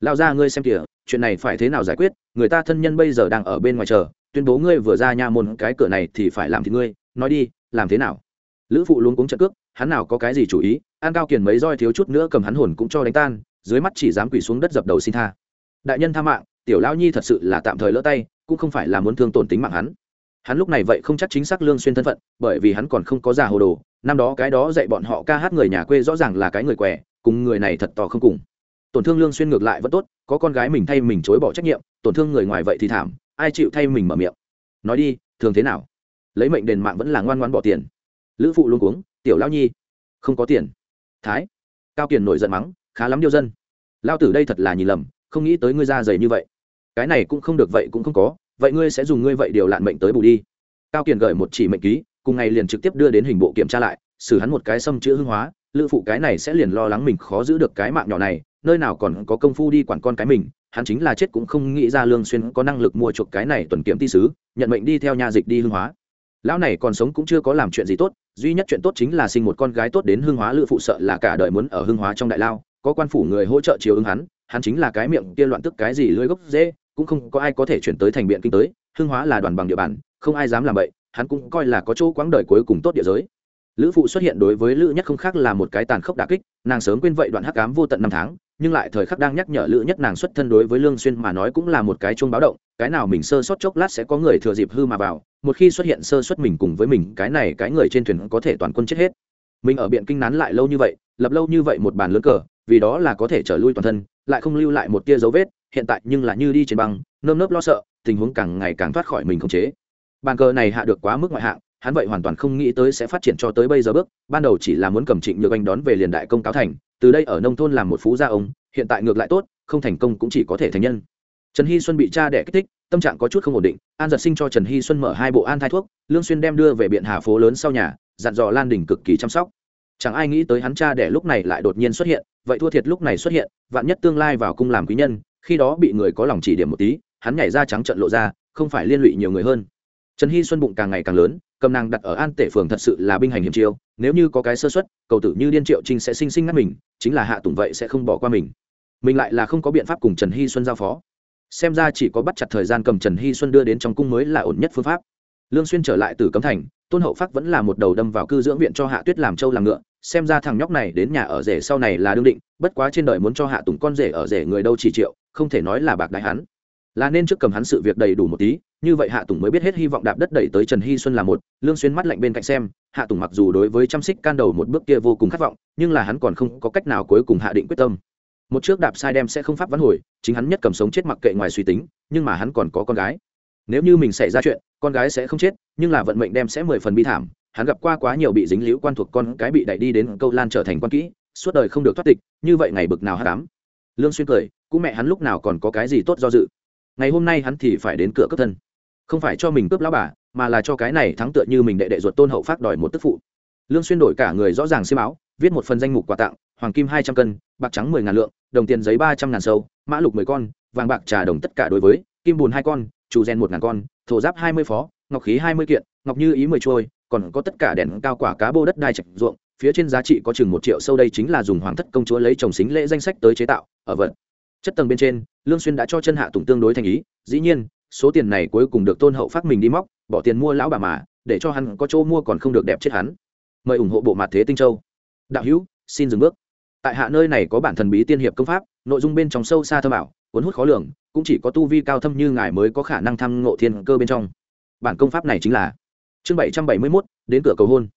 Lão gia ngươi xem kìa, chuyện này phải thế nào giải quyết, người ta thân nhân bây giờ đang ở bên ngoài chờ, tuyên bố ngươi vừa ra nha môn, cái cửa này thì phải làm thì ngươi, nói đi, làm thế nào? Lữ phụ luôn cuống trận cước, hắn nào có cái gì chủ ý, an cao kiền mấy roi thiếu chút nữa cầm hắn hồn cũng cho đánh tan, dưới mắt chỉ dám quỳ xuống đất dập đầu xin tha. Đại nhân tha mạng, tiểu lão nhi thật sự là tạm thời lỡ tay, cũng không phải là muốn thương tổn tính mạng hắn hắn lúc này vậy không chắc chính xác lương xuyên thân phận, bởi vì hắn còn không có già hồ đồ, năm đó cái đó dạy bọn họ ca hát người nhà quê rõ ràng là cái người què cùng người này thật to không cùng. Tổn thương lương xuyên ngược lại vẫn tốt, có con gái mình thay mình chối bỏ trách nhiệm, tổn thương người ngoài vậy thì thảm, ai chịu thay mình mở miệng? Nói đi, thường thế nào? Lấy mệnh đền mạng vẫn là ngoan ngoãn bỏ tiền. Lữ phụ luôn cuống, tiểu lão nhi, không có tiền. Thái, cao kiền nổi giận mắng, khá lắm điêu dân. Lao tử đây thật là nhìn lầm, không nghĩ tới ngươi ra dày như vậy. Cái này cũng không được, vậy cũng không có vậy ngươi sẽ dùng ngươi vậy điều lạn mệnh tới bù đi. Cao kiền gửi một chỉ mệnh ký, cùng ngày liền trực tiếp đưa đến hình bộ kiểm tra lại, xử hắn một cái xâm chữ hưng hóa, lữ phụ cái này sẽ liền lo lắng mình khó giữ được cái mạng nhỏ này, nơi nào còn có công phu đi quản con cái mình, hắn chính là chết cũng không nghĩ ra lương xuyên có năng lực mua chuộc cái này tuần kiểm ti sứ, nhận mệnh đi theo nhà dịch đi hưng hóa. Lão này còn sống cũng chưa có làm chuyện gì tốt, duy nhất chuyện tốt chính là sinh một con gái tốt đến hưng hóa lữ phụ sợ là cả đời muốn ở hưng hóa trong đại lao, có quan phủ người hỗ trợ chiều ứng hắn hắn chính là cái miệng kia loạn tức cái gì lưỡi gốc dễ cũng không có ai có thể chuyển tới thành biện kinh tới, hưng hóa là đoàn bằng địa bàn, không ai dám làm vậy, hắn cũng coi là có chỗ quãng đời cuối cùng tốt địa giới. Lữ phụ xuất hiện đối với lữ nhất không khác là một cái tàn khốc đà kích, nàng sớm quên vậy đoạn hắc cám vô tận năm tháng, nhưng lại thời khắc đang nhắc nhở lữ nhất nàng xuất thân đối với lương xuyên mà nói cũng là một cái chuông báo động, cái nào mình sơ sót chốc lát sẽ có người thừa dịp hư mà vào, một khi xuất hiện sơ suất mình cùng với mình, cái này cái người trên thuyền có thể toàn quân chết hết. Mình ở biện kinh nán lại lâu như vậy, lập lâu như vậy một bàn lớn cờ, vì đó là có thể trở lui toàn thân, lại không lưu lại một tia dấu vết hiện tại nhưng là như đi trên băng, nơm nớp lo sợ, tình huống càng ngày càng thoát khỏi mình không chế. Bàn cờ này hạ được quá mức ngoại hạng, hắn vậy hoàn toàn không nghĩ tới sẽ phát triển cho tới bây giờ bước, ban đầu chỉ là muốn cầm trịnh nhược anh đón về liền đại công cáo thành, từ đây ở nông thôn làm một phú gia ông, hiện tại ngược lại tốt, không thành công cũng chỉ có thể thành nhân. Trần hy xuân bị cha đẻ kích thích, tâm trạng có chút không ổn định, an giật sinh cho trần hy xuân mở hai bộ an thai thuốc, lương xuyên đem đưa về biện hà phố lớn sau nhà, dặn dò lan đình cực kỳ chăm sóc. Chẳng ai nghĩ tới hắn cha đẻ lúc này lại đột nhiên xuất hiện, vậy thua thiệt lúc này xuất hiện, vạn nhất tương lai vào cung làm quý nhân khi đó bị người có lòng chỉ điểm một tí, hắn nhảy ra trắng trận lộ ra, không phải liên lụy nhiều người hơn. Trần hy xuân bụng càng ngày càng lớn, cầm nàng đặt ở an tể phường thật sự là binh hành hiểm chiêu, nếu như có cái sơ xuất cầu tử như điên triệu trinh sẽ sinh sinh ngắt mình, chính là hạ tùng vậy sẽ không bỏ qua mình. Mình lại là không có biện pháp cùng trần hy xuân giao phó. Xem ra chỉ có bắt chặt thời gian cầm trần hy xuân đưa đến trong cung mới là ổn nhất phương pháp. Lương xuyên trở lại từ cấm thành, tôn hậu phát vẫn là một đầu đâm vào cư dưỡng viện cho hạ tuyết làm trâu làm ngựa xem ra thằng nhóc này đến nhà ở rể sau này là đương định, bất quá trên đời muốn cho hạ tùng con rể ở rể người đâu chỉ triệu không thể nói là bạc đại hắn. Là nên trước cầm hắn sự việc đầy đủ một tí, như vậy hạ tùng mới biết hết hy vọng đạp đất đẩy tới trần hy xuân là một, lương xuyên mắt lạnh bên cạnh xem, hạ tùng mặc dù đối với chăm xích can đầu một bước kia vô cùng khát vọng, nhưng là hắn còn không có cách nào cuối cùng hạ định quyết tâm. Một trước đạp sai đem sẽ không pháp vãn hồi, chính hắn nhất cầm sống chết mặc kệ ngoài suy tính, nhưng mà hắn còn có con gái. Nếu như mình xảy ra chuyện, con gái sẽ không chết, nhưng là vận mệnh đem sẽ mười phần bi thảm hắn gặp qua quá nhiều bị dính liễu quan thuộc con cái bị đẩy đi đến câu lan trở thành quan kỹ, suốt đời không được thoát tịch, như vậy ngày bực nào hát đám lương xuyên cười, cũng mẹ hắn lúc nào còn có cái gì tốt do dự. Ngày hôm nay hắn thì phải đến cửa cấp thân. Không phải cho mình cướp lão bà, mà là cho cái này thắng tựa như mình đệ đệ ruột tôn hậu phát đòi một tức phụ. Lương xuyên đổi cả người rõ ràng xiêm áo, viết một phần danh mục quà tặng, hoàng kim hai trăm cân, bạc trắng mười ngàn lượng, đồng tiền giấy ba trăm ngàn sâu, mã lục mười con, vàng bạc trà đồng tất cả đối với, kim bùn hai con, chủ gen một ngàn con, thổ giáp hai mươi phó, ngọc khí hai mươi kiện, ngọc như ý mười trôi còn có tất cả đèn cao quả cá bô đất đai trạch ruộng, phía trên giá trị có chừng một triệu, sâu đây chính là dùng hoàng thất công chúa lấy chồng xính lễ danh sách tới chế tạo, ở vật. Chất tầng bên trên, lương xuyên đã cho chân hạ tùng tương đối thành ý, dĩ nhiên, số tiền này cuối cùng được tôn hậu phát mình đi móc, bỏ tiền mua lão bà mà, để cho hắn có chỗ mua còn không được đẹp chết hắn. Mời ủng hộ bộ mặt thế tinh châu. Đạo hữu, xin dừng bước. Tại hạ nơi này có bản thần bí tiên hiệp công pháp, nội dung bên trong sâu xa thơ bảo cuốn hút khó lường, cũng chỉ có tu vi cao thâm như ngài mới có khả năng tham ngộ thiên cơ bên trong. Bản công pháp này chính là chương bảy trăm bảy mươi mốt, đến cửa cầu hôn.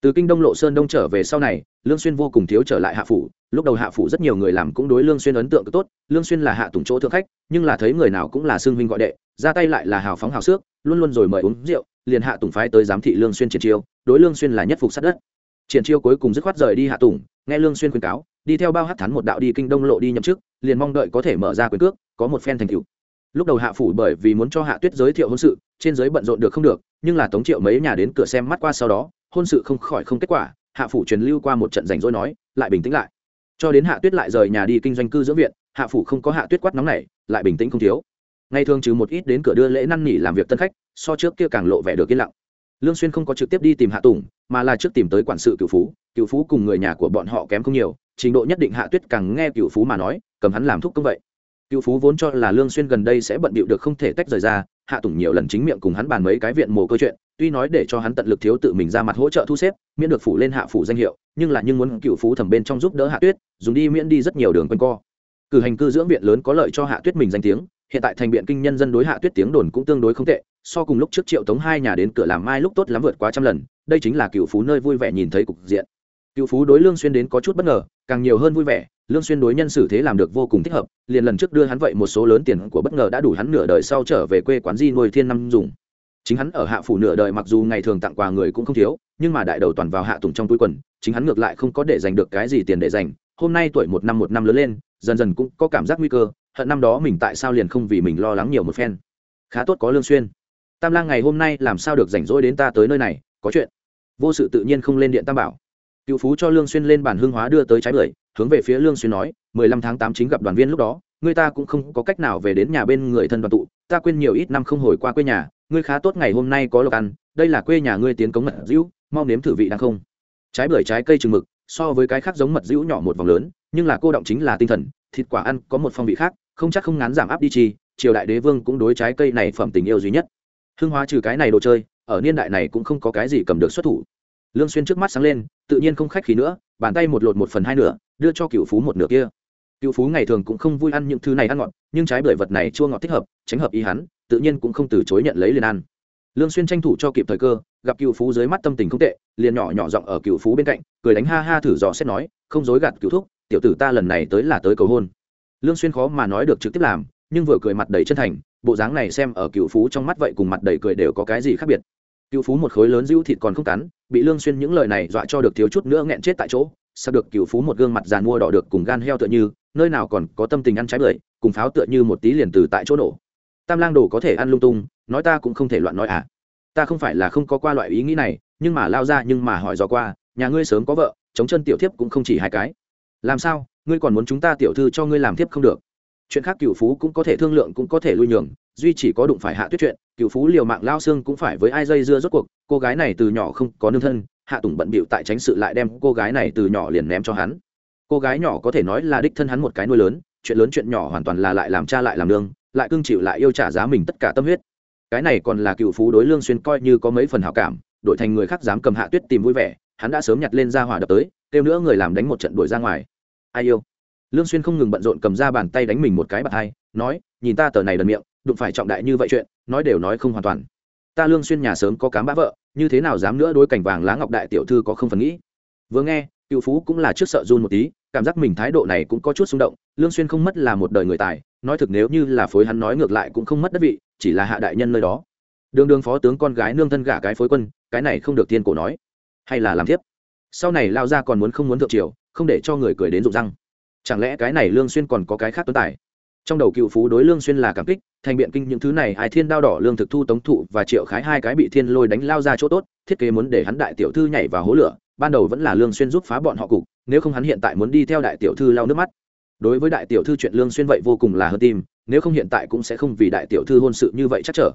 Từ kinh đông lộ sơn đông trở về sau này, lương xuyên vô cùng thiếu trở lại hạ phủ, lúc đầu hạ phủ rất nhiều người làm cũng đối lương xuyên ấn tượng tốt, lương xuyên là hạ tùng chỗ thượng khách, nhưng là thấy người nào cũng là xương huynh gọi đệ, ra tay lại là hào phóng hào sước luôn luôn rồi mời uống rượu, liền hạ tùng phái tới giám thị lương xuyên triển chiêu, đối lương xuyên là nhất phục sát đất. Triển chiêu cuối cùng dứt khoát rời đi hạ tùng, nghe lương xuyên khuyên cáo, đi theo bao hất thắn một đạo đi kinh đông lộ đi nhậm chức, liền mong đợi có thể mở ra quyền cước, có một phen thành tựu lúc đầu hạ phủ bởi vì muốn cho hạ tuyết giới thiệu hôn sự, trên giới bận rộn được không được, nhưng là tống triệu mấy nhà đến cửa xem mắt qua sau đó, hôn sự không khỏi không kết quả, hạ phủ truyền lưu qua một trận rảnh rỗi nói, lại bình tĩnh lại. Cho đến hạ tuyết lại rời nhà đi kinh doanh cư dưỡng viện, hạ phủ không có hạ tuyết quát nóng này, lại bình tĩnh không thiếu. Ngày thường trừ một ít đến cửa đưa lễ năn nỉ làm việc tân khách, so trước kia càng lộ vẻ được yên lặng. Lương xuyên không có trực tiếp đi tìm hạ tùng, mà là trước tìm tới quản sự cựu phú. Cựu phú cùng người nhà của bọn họ kém không nhiều, trình độ nhất định hạ tuyết càng nghe cựu phú mà nói, cầm hắn làm thúc công vậy cựu phú vốn cho là lương xuyên gần đây sẽ bận bịu được không thể tách rời ra, hạ tùng nhiều lần chính miệng cùng hắn bàn mấy cái viện mồ câu chuyện, tuy nói để cho hắn tận lực thiếu tự mình ra mặt hỗ trợ thu xếp, miễn được phủ lên hạ phủ danh hiệu, nhưng là nhưng muốn cựu phú thẩm bên trong giúp đỡ hạ tuyết, dùng đi miễn đi rất nhiều đường quanh co. Cử hành cư dưỡng viện lớn có lợi cho hạ tuyết mình danh tiếng, hiện tại thành biện kinh nhân dân đối hạ tuyết tiếng đồn cũng tương đối không tệ, so cùng lúc trước triệu tống hai nhà đến cửa làm mai lúc tốt lắm vượt quá trăm lần, đây chính là cựu phú nơi vui vẻ nhìn thấy cục diện. Cựu phú đối lương xuyên đến có chút bất ngờ, càng nhiều hơn vui vẻ lương xuyên đối nhân xử thế làm được vô cùng thích hợp, liền lần trước đưa hắn vậy một số lớn tiền của bất ngờ đã đủ hắn nửa đời sau trở về quê quán di nuôi thiên năm dùng. Chính hắn ở hạ phủ nửa đời mặc dù ngày thường tặng quà người cũng không thiếu, nhưng mà đại đầu toàn vào hạ tùng trong túi quần, chính hắn ngược lại không có để dành được cái gì tiền để dành hôm nay tuổi một năm một năm lớn lên, dần dần cũng có cảm giác nguy cơ, hận năm đó mình tại sao liền không vì mình lo lắng nhiều một phen. Khá tốt có lương xuyên. Tam lang ngày hôm nay làm sao được rảnh rỗi đến ta tới nơi này, có chuyện. Vô sự tự nhiên không lên điện tam bảo. Cựu phú cho lương xuyên lên bản hương hóa đưa tới trái bưởi hướng về phía lương xuyên nói, mười lăm tháng tám chính gặp đoàn viên lúc đó, người ta cũng không có cách nào về đến nhà bên người thân đoàn tụ, ta quên nhiều ít năm không hồi qua quê nhà, ngươi khá tốt ngày hôm nay có lộc ăn, đây là quê nhà ngươi tiến cống mật dữ mau nếm thử vị đang không. Trái bưởi trái cây trừng mực, so với cái khác giống mật dữ nhỏ một vòng lớn, nhưng là cô động chính là tinh thần, thịt quả ăn có một phong vị khác, không chắc không ngán giảm áp đi chi, triều đại đế vương cũng đối trái cây này phẩm tình yêu duy nhất. Hương hóa trừ cái này đồ chơi, ở niên đại này cũng không có cái gì cầm được xuất thủ. Lương xuyên trước mắt sáng lên, tự nhiên không khách khí nữa bàn tay một lột một phần hai nửa, đưa cho cựu phú một nửa kia. Cựu phú ngày thường cũng không vui ăn những thứ này ăn ngọt, nhưng trái bưởi vật này chua ngọt thích hợp, tránh hợp ý hắn, tự nhiên cũng không từ chối nhận lấy liền ăn. Lương xuyên tranh thủ cho kịp thời cơ, gặp cựu phú dưới mắt tâm tình không tệ, liền nhỏ nhỏ giọng ở cựu phú bên cạnh, cười đánh ha ha thử dò xét nói, không dối gạt cựu thúc, tiểu tử ta lần này tới là tới cầu hôn. Lương xuyên khó mà nói được trực tiếp làm, nhưng vừa cười mặt đầy chân thành, bộ dáng này xem ở cựu phú trong mắt vậy cùng mặt đầy cười đều có cái gì khác biệt cựu phú một khối lớn dữ thịt còn không cắn, bị lương xuyên những lời này dọa cho được thiếu chút nữa nghẹn chết tại chỗ sao được cựu phú một gương mặt giàn mua đỏ được cùng gan heo tựa như, nơi nào còn có tâm tình ăn trái bưởi, cùng pháo tựa như một tí liền từ tại chỗ nổ. Tam lang đồ có thể ăn lung tung, nói ta cũng không thể loạn nói à. Ta không phải là không có qua loại ý nghĩ này, nhưng mà lao ra nhưng mà hỏi dò qua, nhà ngươi sớm có vợ, chống chân tiểu thiếp cũng không chỉ hai cái. Làm sao, ngươi còn muốn chúng ta tiểu thư cho ngươi làm thiếp không được? Chuyện khác cựu phú cũng có thể thương lượng cũng có thể lui nhường duy chỉ có đụng phải hạ tuyết chuyện, cựu phú liều mạng lao xương cũng phải với ai dây dưa rốt cuộc, cô gái này từ nhỏ không có nương thân, hạ tùng bận bịu tại tránh sự lại đem cô gái này từ nhỏ liền ném cho hắn. Cô gái nhỏ có thể nói là đích thân hắn một cái nuôi lớn, chuyện lớn chuyện nhỏ hoàn toàn là lại làm cha lại làm nương, lại cưng chịu lại yêu trả giá mình tất cả tâm huyết. Cái này còn là cựu phú đối lương xuyên coi như có mấy phần hảo cảm, đổi thành người khác dám cầm hạ tuyết tìm vui vẻ, hắn đã sớm nhặt lên ra hỏa đập tới, kêu nữa người làm đánh một trận đuổi ra ngoài. Ai yêu? Lương xuyên không ngừng bận rộn cầm ra bàn tay đánh mình một cái bạt hai, nói, nhìn ta tờ này đần miệng đụng phải trọng đại như vậy chuyện, nói đều nói không hoàn toàn. Ta lương xuyên nhà sớm có cám bã vợ, như thế nào dám nữa đối cảnh vàng lá ngọc đại tiểu thư có không phần nghĩ. Vừa nghe, cựu phú cũng là trước sợ run một tí, cảm giác mình thái độ này cũng có chút xung động, lương xuyên không mất là một đời người tài, nói thực nếu như là phối hắn nói ngược lại cũng không mất đất vị, chỉ là hạ đại nhân nơi đó. Đường đường phó tướng con gái nương thân gả cái phối quân, cái này không được tiên cổ nói. Hay là làm tiếp. Sau này lao ra còn muốn không muốn thượng triều, không để cho người cười đến rụng răng. Chẳng lẽ cái này lương xuyên còn có cái khác tuấn tài? Trong đầu cựu phú đối lương xuyên là cảm kích, thành biện kinh những thứ này ai thiên đao đỏ, lương thực thu, tống thụ và triệu khái hai cái bị thiên lôi đánh lao ra chỗ tốt, thiết kế muốn để hắn đại tiểu thư nhảy vào hố lửa, ban đầu vẫn là lương xuyên giúp phá bọn họ cục, nếu không hắn hiện tại muốn đi theo đại tiểu thư lao nước mắt. Đối với đại tiểu thư chuyện lương xuyên vậy vô cùng là hơn tim, nếu không hiện tại cũng sẽ không vì đại tiểu thư hôn sự như vậy chắc trở.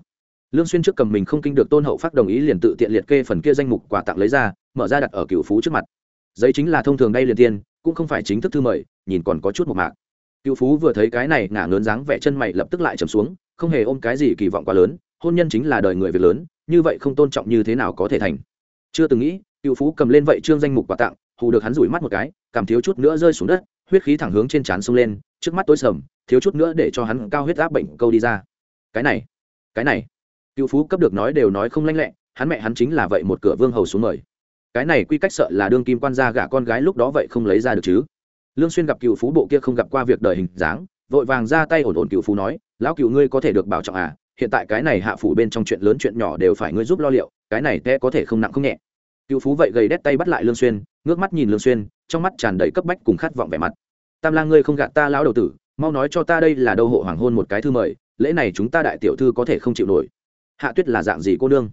Lương xuyên trước cầm mình không kinh được tôn hậu phát đồng ý liền tự tiện liệt kê phần kia danh mục quà tặng lấy ra, mở ra đặt ở cựu phú trước mặt. Giấy chính là thông thường đây liền tiên, cũng không phải chính thức thư mời, nhìn còn có chút một mạc cựu phú vừa thấy cái này ngả ngớn dáng vẻ chân mày lập tức lại trầm xuống, không hề ôm cái gì kỳ vọng quá lớn, hôn nhân chính là đời người việc lớn, như vậy không tôn trọng như thế nào có thể thành. Chưa từng nghĩ, cựu phú cầm lên vậy trương danh mục quà tặng, hù được hắn rủi mắt một cái, cảm thiếu chút nữa rơi xuống đất, huyết khí thẳng hướng trên trán sông lên, trước mắt tối sầm, thiếu chút nữa để cho hắn cao huyết áp bệnh câu đi ra. Cái này cái này. Cựu phú cấp được nói đều nói không lanh lẹ, hắn mẹ hắn chính là vậy một cửa vương hầu xuống mời. Cái này quy cách sợ là đương kim quan gia gả con gái lúc đó vậy không lấy ra được chứ? Lương xuyên gặp cựu phú bộ kia không gặp qua việc đời hình dáng, vội vàng ra tay ổn ổn cựu phú nói, lão cựu ngươi có thể được bảo trọng à? Hiện tại cái này hạ phủ bên trong chuyện lớn chuyện nhỏ đều phải ngươi giúp lo liệu, cái này te có thể không nặng không nhẹ. Cựu phú vậy gầy đét tay bắt lại lương xuyên, ngước mắt nhìn lương xuyên, trong mắt tràn đầy cấp bách cùng khát vọng vẻ mặt. Tam lang ngươi không gạt ta lão đầu tử, mau nói cho ta đây là đâu hộ hoàng hôn một cái thư mời, lễ này chúng ta đại tiểu thư có thể không chịu nổi. Hạ tuyết là dạng gì cô nương?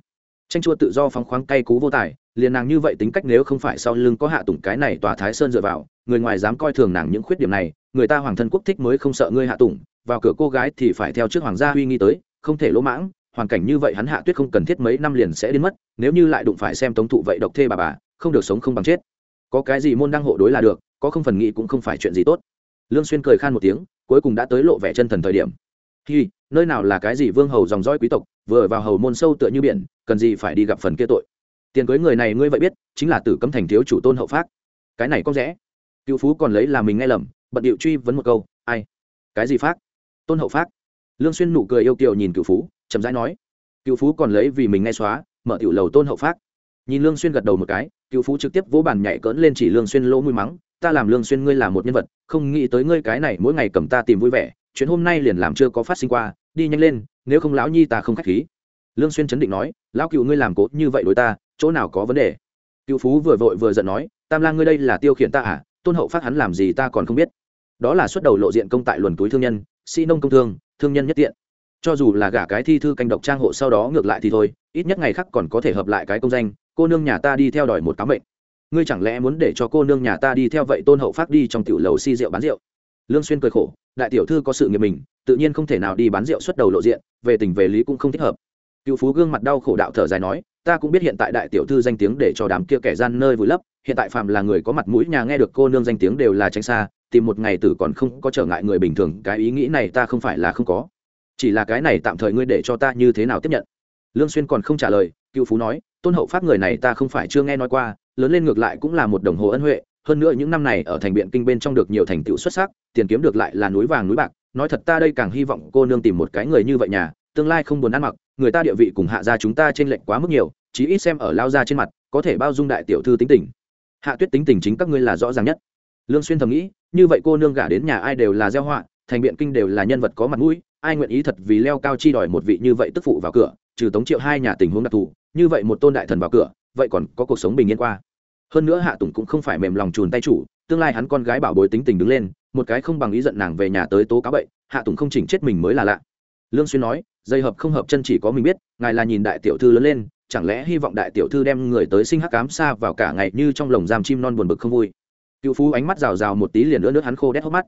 Tranh chua tự do phóng khoáng cay cú vô tài liền nàng như vậy tính cách nếu không phải sau lưng có hạ tùng cái này tòa thái sơn dựa vào, người ngoài dám coi thường nàng những khuyết điểm này, người ta hoàng thân quốc thích mới không sợ ngươi hạ tùng, vào cửa cô gái thì phải theo trước hoàng gia uy nghi tới, không thể lỗ mãng, hoàn cảnh như vậy hắn hạ tuyết không cần thiết mấy năm liền sẽ đến mất, nếu như lại đụng phải xem tống thụ vậy độc thê bà bà, không được sống không bằng chết. Có cái gì môn đăng hộ đối là được, có không phần nghĩ cũng không phải chuyện gì tốt. Lương xuyên cười khan một tiếng, cuối cùng đã tới lộ vẻ chân thần thời điểm. Hi, nơi nào là cái gì vương hầu dòng dõi quý tộc, vừa vào hầu môn sâu tựa như biển, cần gì phải đi gặp phần kia tội tiền cưới người này ngươi vậy biết, chính là tử cấm thành thiếu chủ tôn hậu phát cái này có rẽ. Cựu phú còn lấy là mình nghe lầm, bận điệu truy vấn một câu, ai? Cái gì phát tôn hậu phát lương xuyên nụ cười yêu kiều nhìn cựu phú, chậm rãi nói, cựu phú còn lấy vì mình nghe xóa, mở tiểu lầu tôn hậu phát nhìn lương xuyên gật đầu một cái, cựu phú trực tiếp vỗ bàn nhảy cỡn lên chỉ lương xuyên lỗ mũi mắng, ta làm lương xuyên ngươi là một nhân vật, không nghĩ tới ngươi cái này mỗi ngày cầm ta tìm vui vẻ, chuyện hôm nay liền làm chưa có phát sinh qua, đi nhanh lên, nếu không lão nhi ta không khách khí. Lương xuyên chấn định nói, lão cựu ngươi làm cố như vậy đối ta chỗ nào có vấn đề? Cựu phú vừa vội vừa giận nói, tam lang ngươi đây là tiêu khiển ta à? Tôn hậu phát hắn làm gì ta còn không biết. Đó là xuất đầu lộ diện công tại luồn túi thương nhân, sĩ nông công thương thương nhân nhất tiện. Cho dù là gả cái thi thư canh độc trang hộ sau đó ngược lại thì thôi, ít nhất ngày khác còn có thể hợp lại cái công danh, cô nương nhà ta đi theo đòi một cám bệnh ngươi chẳng lẽ muốn để cho cô nương nhà ta đi theo vậy tôn hậu phát đi trong tiểu lầu si rượu bán rượu? Lương xuyên cười khổ, đại tiểu thư có sự nghiệp mình, tự nhiên không thể nào đi bán rượu xuất đầu lộ diện, về tình về lý cũng không thích hợp. Cựu phú gương mặt đau khổ đạo thở dài nói ta cũng biết hiện tại đại tiểu thư danh tiếng để cho đám kia kẻ gian nơi vùi lấp, hiện tại phàm là người có mặt mũi nhà nghe được cô nương danh tiếng đều là tránh xa, tìm một ngày tử còn không có trở ngại người bình thường, cái ý nghĩ này ta không phải là không có. Chỉ là cái này tạm thời ngươi để cho ta như thế nào tiếp nhận? Lương xuyên còn không trả lời, cựu phú nói, tôn hậu pháp người này ta không phải chưa nghe nói qua, lớn lên ngược lại cũng là một đồng hồ ân huệ, hơn nữa những năm này ở thành biện kinh bên trong được nhiều thành tựu xuất sắc, tiền kiếm được lại là núi vàng núi bạc, nói thật ta đây càng hy vọng cô nương tìm một cái người như vậy nhà, tương lai không buồn ăn mặc người ta địa vị cùng hạ gia chúng ta trên lệnh quá mức nhiều, chí ít xem ở lao ra trên mặt, có thể bao dung đại tiểu thư tính tình. Hạ tuyết tính tình chính các ngươi là rõ ràng nhất. Lương xuyên thầm nghĩ, như vậy cô nương gả đến nhà ai đều là gieo họa, thành biện kinh đều là nhân vật có mặt mũi, ai nguyện ý thật vì leo cao chi đòi một vị như vậy tức phụ vào cửa, trừ tống triệu hai nhà tình huống đặc thù, như vậy một tôn đại thần vào cửa, vậy còn có cuộc sống bình yên qua. Hơn nữa hạ tùng cũng không phải mềm lòng chùn tay chủ, tương lai hắn con gái bảo bối tính tình đứng lên, một cái không bằng ý giận nàng về nhà tới tố cáo bậy, hạ tùng không chỉnh chết mình mới là lạ. Lương xuyên nói dây hợp không hợp chân chỉ có mình biết, ngài là nhìn đại tiểu thư lớn lên, chẳng lẽ hy vọng đại tiểu thư đem người tới sinh hắc cám xa vào cả ngày như trong lồng giam chim non buồn bực không vui? Cựu phú ánh mắt rào rào một tí liền nữa nước hắn khô đét hốc mắt.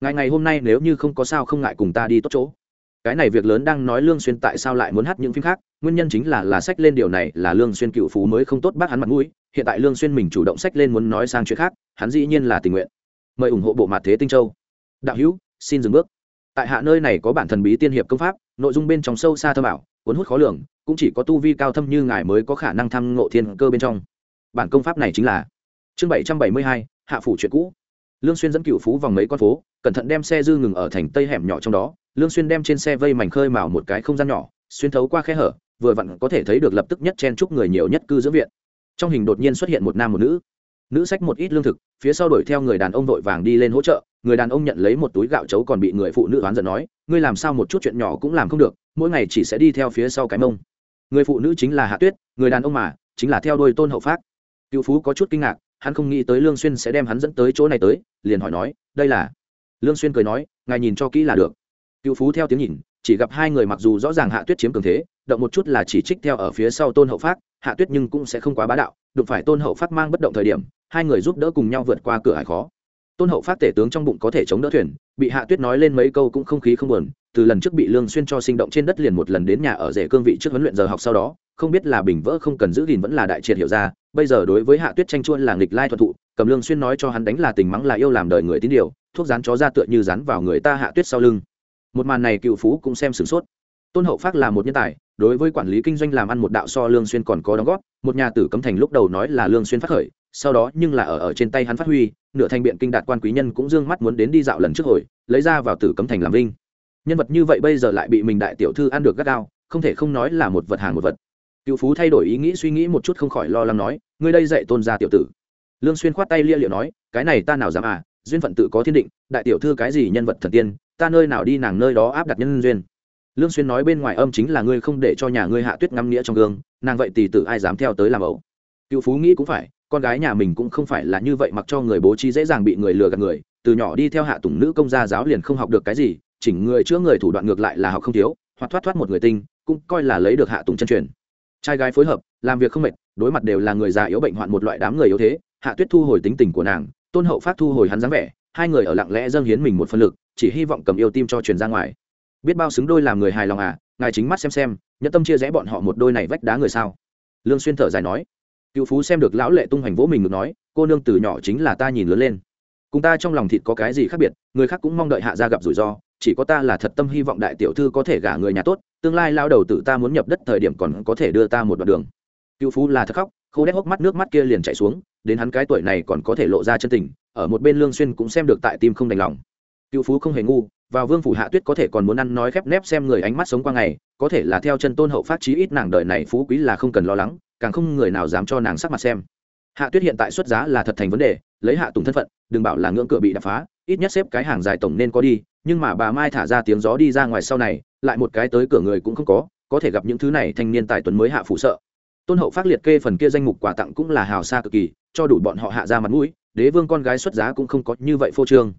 Ngày ngày hôm nay nếu như không có sao không ngại cùng ta đi tốt chỗ. Cái này việc lớn đang nói lương xuyên tại sao lại muốn hát những phim khác, nguyên nhân chính là là sách lên điều này, là lương xuyên cựu phú mới không tốt bác hắn mặt mũi, hiện tại lương xuyên mình chủ động sách lên muốn nói sang chuyện khác, hắn dĩ nhiên là tình nguyện. Mời ủng hộ bộ mặt thế tinh châu. Đạo hữu, xin dừng bước. Tại hạ nơi này có bản thần bí tiên hiệp công pháp nội dung bên trong sâu xa thâm ảo, cuốn hút khó lường, cũng chỉ có tu vi cao thâm như ngài mới có khả năng tham ngộ thiên cơ bên trong. Bản công pháp này chính là chương bảy trăm bảy mươi hai, hạ phủ chuyện cũ. Lương xuyên dẫn cựu phú vòng mấy con phố, cẩn thận đem xe dư ngừng ở thành tây hẻm nhỏ trong đó. Lương xuyên đem trên xe vây mảnh khơi mào một cái không gian nhỏ, xuyên thấu qua khe hở, vừa vặn có thể thấy được lập tức nhất chen chúc người nhiều nhất cư dưỡng viện. Trong hình đột nhiên xuất hiện một nam một nữ. Nữ xách một ít lương thực, phía sau đuổi theo người đàn ông vội vàng đi lên hỗ trợ người đàn ông nhận lấy một túi gạo chấu còn bị người phụ nữ oán giận nói, ngươi làm sao một chút chuyện nhỏ cũng làm không được, mỗi ngày chỉ sẽ đi theo phía sau cái mông. Người phụ nữ chính là hạ tuyết, người đàn ông mà, chính là theo đuôi tôn hậu phát cựu phú có chút kinh ngạc, hắn không nghĩ tới lương xuyên sẽ đem hắn dẫn tới chỗ này tới, liền hỏi nói, đây là? Lương xuyên cười nói, ngài nhìn cho kỹ là được. Cựu phú theo tiếng nhìn, chỉ gặp hai người mặc dù rõ ràng hạ tuyết chiếm cường thế, động một chút là chỉ trích theo ở phía sau tôn hậu phát hạ tuyết nhưng cũng sẽ không quá bá đạo, đụng phải tôn hậu phát mang bất động thời điểm, hai người giúp đỡ cùng nhau vượt qua cửa hải khó tôn hậu phát tể tướng trong bụng có thể chống đỡ thuyền, bị hạ tuyết nói lên mấy câu cũng không khí không buồn, từ lần trước bị lương xuyên cho sinh động trên đất liền một lần đến nhà ở rể cương vị trước huấn luyện giờ học sau đó, không biết là bình vỡ không cần giữ gìn vẫn là đại triệt hiểu ra, bây giờ đối với hạ tuyết tranh chuôn là nghịch lai thuận thụ, cầm lương xuyên nói cho hắn đánh là tình mắng là yêu làm đời người tín điều, thuốc rán chó ra tựa như rán vào người ta hạ tuyết sau lưng. Một màn này cựu phú cũng xem sửng sốt. Tôn hậu phát là một nhân tài, đối với quản lý kinh doanh làm ăn một đạo so lương xuyên còn có đóng góp, một nhà tử cấm thành lúc đầu nói là lương xuyên phát khởi sau đó nhưng là ở ở trên tay hắn phát huy, nửa thành biện kinh đạt quan quý nhân cũng dương mắt muốn đến đi dạo lần trước hồi, lấy ra vào tử cấm thành làm vinh. Nhân vật như vậy bây giờ lại bị mình đại tiểu thư ăn được gắt gao, không thể không nói là một vật hàng một vật. Cựu phú thay đổi ý nghĩ suy nghĩ một chút không khỏi lo lắng nói, ngươi đây dạy tôn gia tiểu tử. Lương xuyên khoát tay lia liệu nói, cái này ta nào dám à duyên phận tự có thiên định, đại tiểu thư cái gì nhân vật thần tiên, ta nơi nào đi nàng nơi đó áp đặt nhân duyên. Lương xuyên nói bên ngoài âm chính là ngươi không để cho nhà ngươi hạ tuyết ngâm nghĩa trong gương, nàng vậy tỷ tử ai dám theo tới làm ẩu? Cựu phú nghĩ cũng phải con gái nhà mình cũng không phải là như vậy mặc cho người bố trí dễ dàng bị người lừa gạt người, từ nhỏ đi theo hạ tùng nữ công gia giáo liền không học được cái gì, chỉnh người chữa người thủ đoạn ngược lại là học không thiếu, hoặc thoát thoát một người tinh, cũng coi là lấy được hạ tùng chân truyền. Trai gái phối hợp, làm việc không mệt, đối mặt đều là người già yếu bệnh hoạn một loại đám người yếu thế, hạ tuyết thu hồi tính tình của nàng, tôn hậu phát thu hồi hắn dáng vẻ, hai người ở lặng lẽ dâng hiến mình một phân lực, chỉ hy vọng cầm yêu tim cho truyền ra ngoài. Biết bao xứng đôi làm người hài lòng à ngài chính mắt xem xem, nhẫn tâm chia rẽ bọn họ một đôi này vách đá người sao? Lương xuyên thở dài nói cựu phú xem được lão lệ tung hoành vỗ mình ngược nói, cô nương từ nhỏ chính là ta nhìn lớn lên. Cùng ta trong lòng thịt có cái gì khác biệt, người khác cũng mong đợi hạ gia gặp rủi ro, chỉ có ta là thật tâm hy vọng đại tiểu thư có thể gả người nhà tốt, tương lai lao đầu tử ta muốn nhập đất thời điểm còn có thể đưa ta một đoạn đường. Cựu phú là thật khóc, khô đét hốc mắt, nước mắt kia liền chạy xuống, đến hắn cái tuổi này còn có thể lộ ra chân tình, ở một bên lương xuyên cũng xem được tại tim không đành lòng. Cựu phú không hề ngu, vào vương phủ hạ tuyết có thể còn muốn ăn nói khép nép xem người ánh mắt sống qua ngày, có thể là theo chân tôn hậu phát chí ít nàng đời này phú quý là không cần lo lắng càng không người nào dám cho nàng sắc mặt xem. Hạ tuyết hiện tại xuất giá là thật thành vấn đề, lấy hạ tùng thân phận, đừng bảo là ngưỡng cửa bị đập phá, ít nhất xếp cái hàng dài tổng nên có đi, nhưng mà bà mai thả ra tiếng gió đi ra ngoài sau này, lại một cái tới cửa người cũng không có có thể gặp những thứ này thanh niên tài tuấn mới hạ phụ sợ. Tôn hậu phát liệt kê phần kia danh mục quà tặng cũng là hào xa cực kỳ, cho đủ bọn họ hạ ra mặt mũi, đế vương con gái xuất giá cũng không có như vậy phô trương.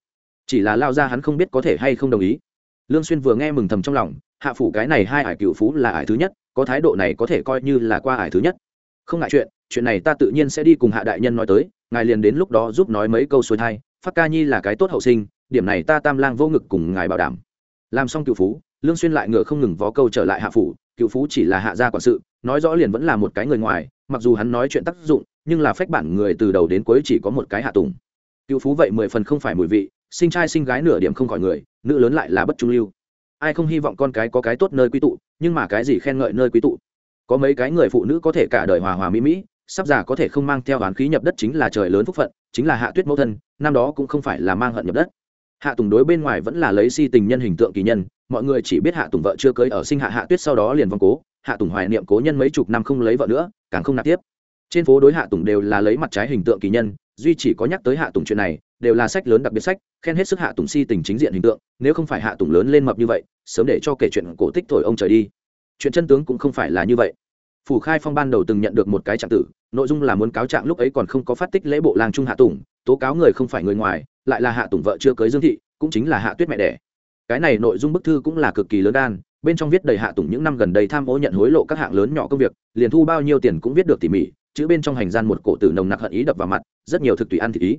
Chỉ là lao ra hắn không biết có thể hay không đồng ý. Lương xuyên vừa nghe mừng thầm trong lòng, hạ phủ cái này hai ải cựu phú là ải thứ nhất, có thái độ này có thể coi như là qua ải thứ nhất không ngại chuyện chuyện này ta tự nhiên sẽ đi cùng hạ đại nhân nói tới, ngài liền đến lúc đó giúp nói mấy câu xuôi thai, phát ca nhi là cái tốt hậu sinh, điểm này ta tam lang vô ngực cùng ngài bảo đảm. Làm xong cựu phú, lương xuyên lại ngựa không ngừng vó câu trở lại hạ phủ, cựu phú chỉ là hạ gia quản sự, nói rõ liền vẫn là một cái người ngoài, mặc dù hắn nói chuyện tác dụng, nhưng là phách bản người từ đầu đến cuối chỉ có một cái hạ tùng. Cựu phú vậy mười phần không phải mùi vị, sinh trai sinh gái nửa điểm không khỏi người, nữ lớn lại là bất trung lưu. Ai không hy vọng con cái có cái tốt nơi quý tụ, nhưng mà cái gì khen ngợi nơi quý tụ? Có mấy cái người phụ nữ có thể cả đời hòa hòa mỹ mỹ, sắp già có thể không mang theo oán khí nhập đất chính là trời lớn phúc phận, chính là hạ tuyết mẫu thân, năm đó cũng không phải là mang hận nhập đất. Hạ tùng đối bên ngoài vẫn là lấy si tình nhân hình tượng kỳ nhân, mọi người chỉ biết hạ tùng vợ chưa cưới ở sinh hạ hạ tuyết sau đó liền vong cố, hạ tùng hoài niệm cố nhân mấy chục năm không lấy vợ nữa, càng không nạp tiếp. Trên phố đối hạ tùng đều là lấy mặt trái hình tượng kỳ nhân, duy chỉ có nhắc tới hạ tùng chuyện này, đều là sách lớn đặc biệt sách, khen hết sức hạ tùng si tình chính diện hình tượng, nếu không phải hạ tùng lớn lên mập như vậy, sớm để cho kể chuyện cổ tích thổi ông trời đi chuyện chân tướng cũng không phải là như vậy. Phủ khai phong ban đầu từng nhận được một cái trạng tử, nội dung là muốn cáo trạng lúc ấy còn không có phát tích lễ bộ làng trung hạ tùng, tố cáo người không phải người ngoài, lại là hạ tùng vợ chưa cưới dương thị, cũng chính là hạ tuyết mẹ đẻ. Cái này nội dung bức thư cũng là cực kỳ lớn đan bên trong viết đầy hạ tùng những năm gần đây tham ô nhận hối lộ các hạng lớn nhỏ công việc, liền thu bao nhiêu tiền cũng viết được tỉ mỉ, chữ bên trong hành gian một cổ tử nồng nặc hận ý đập vào mặt, rất nhiều thực tùy ăn thị ý.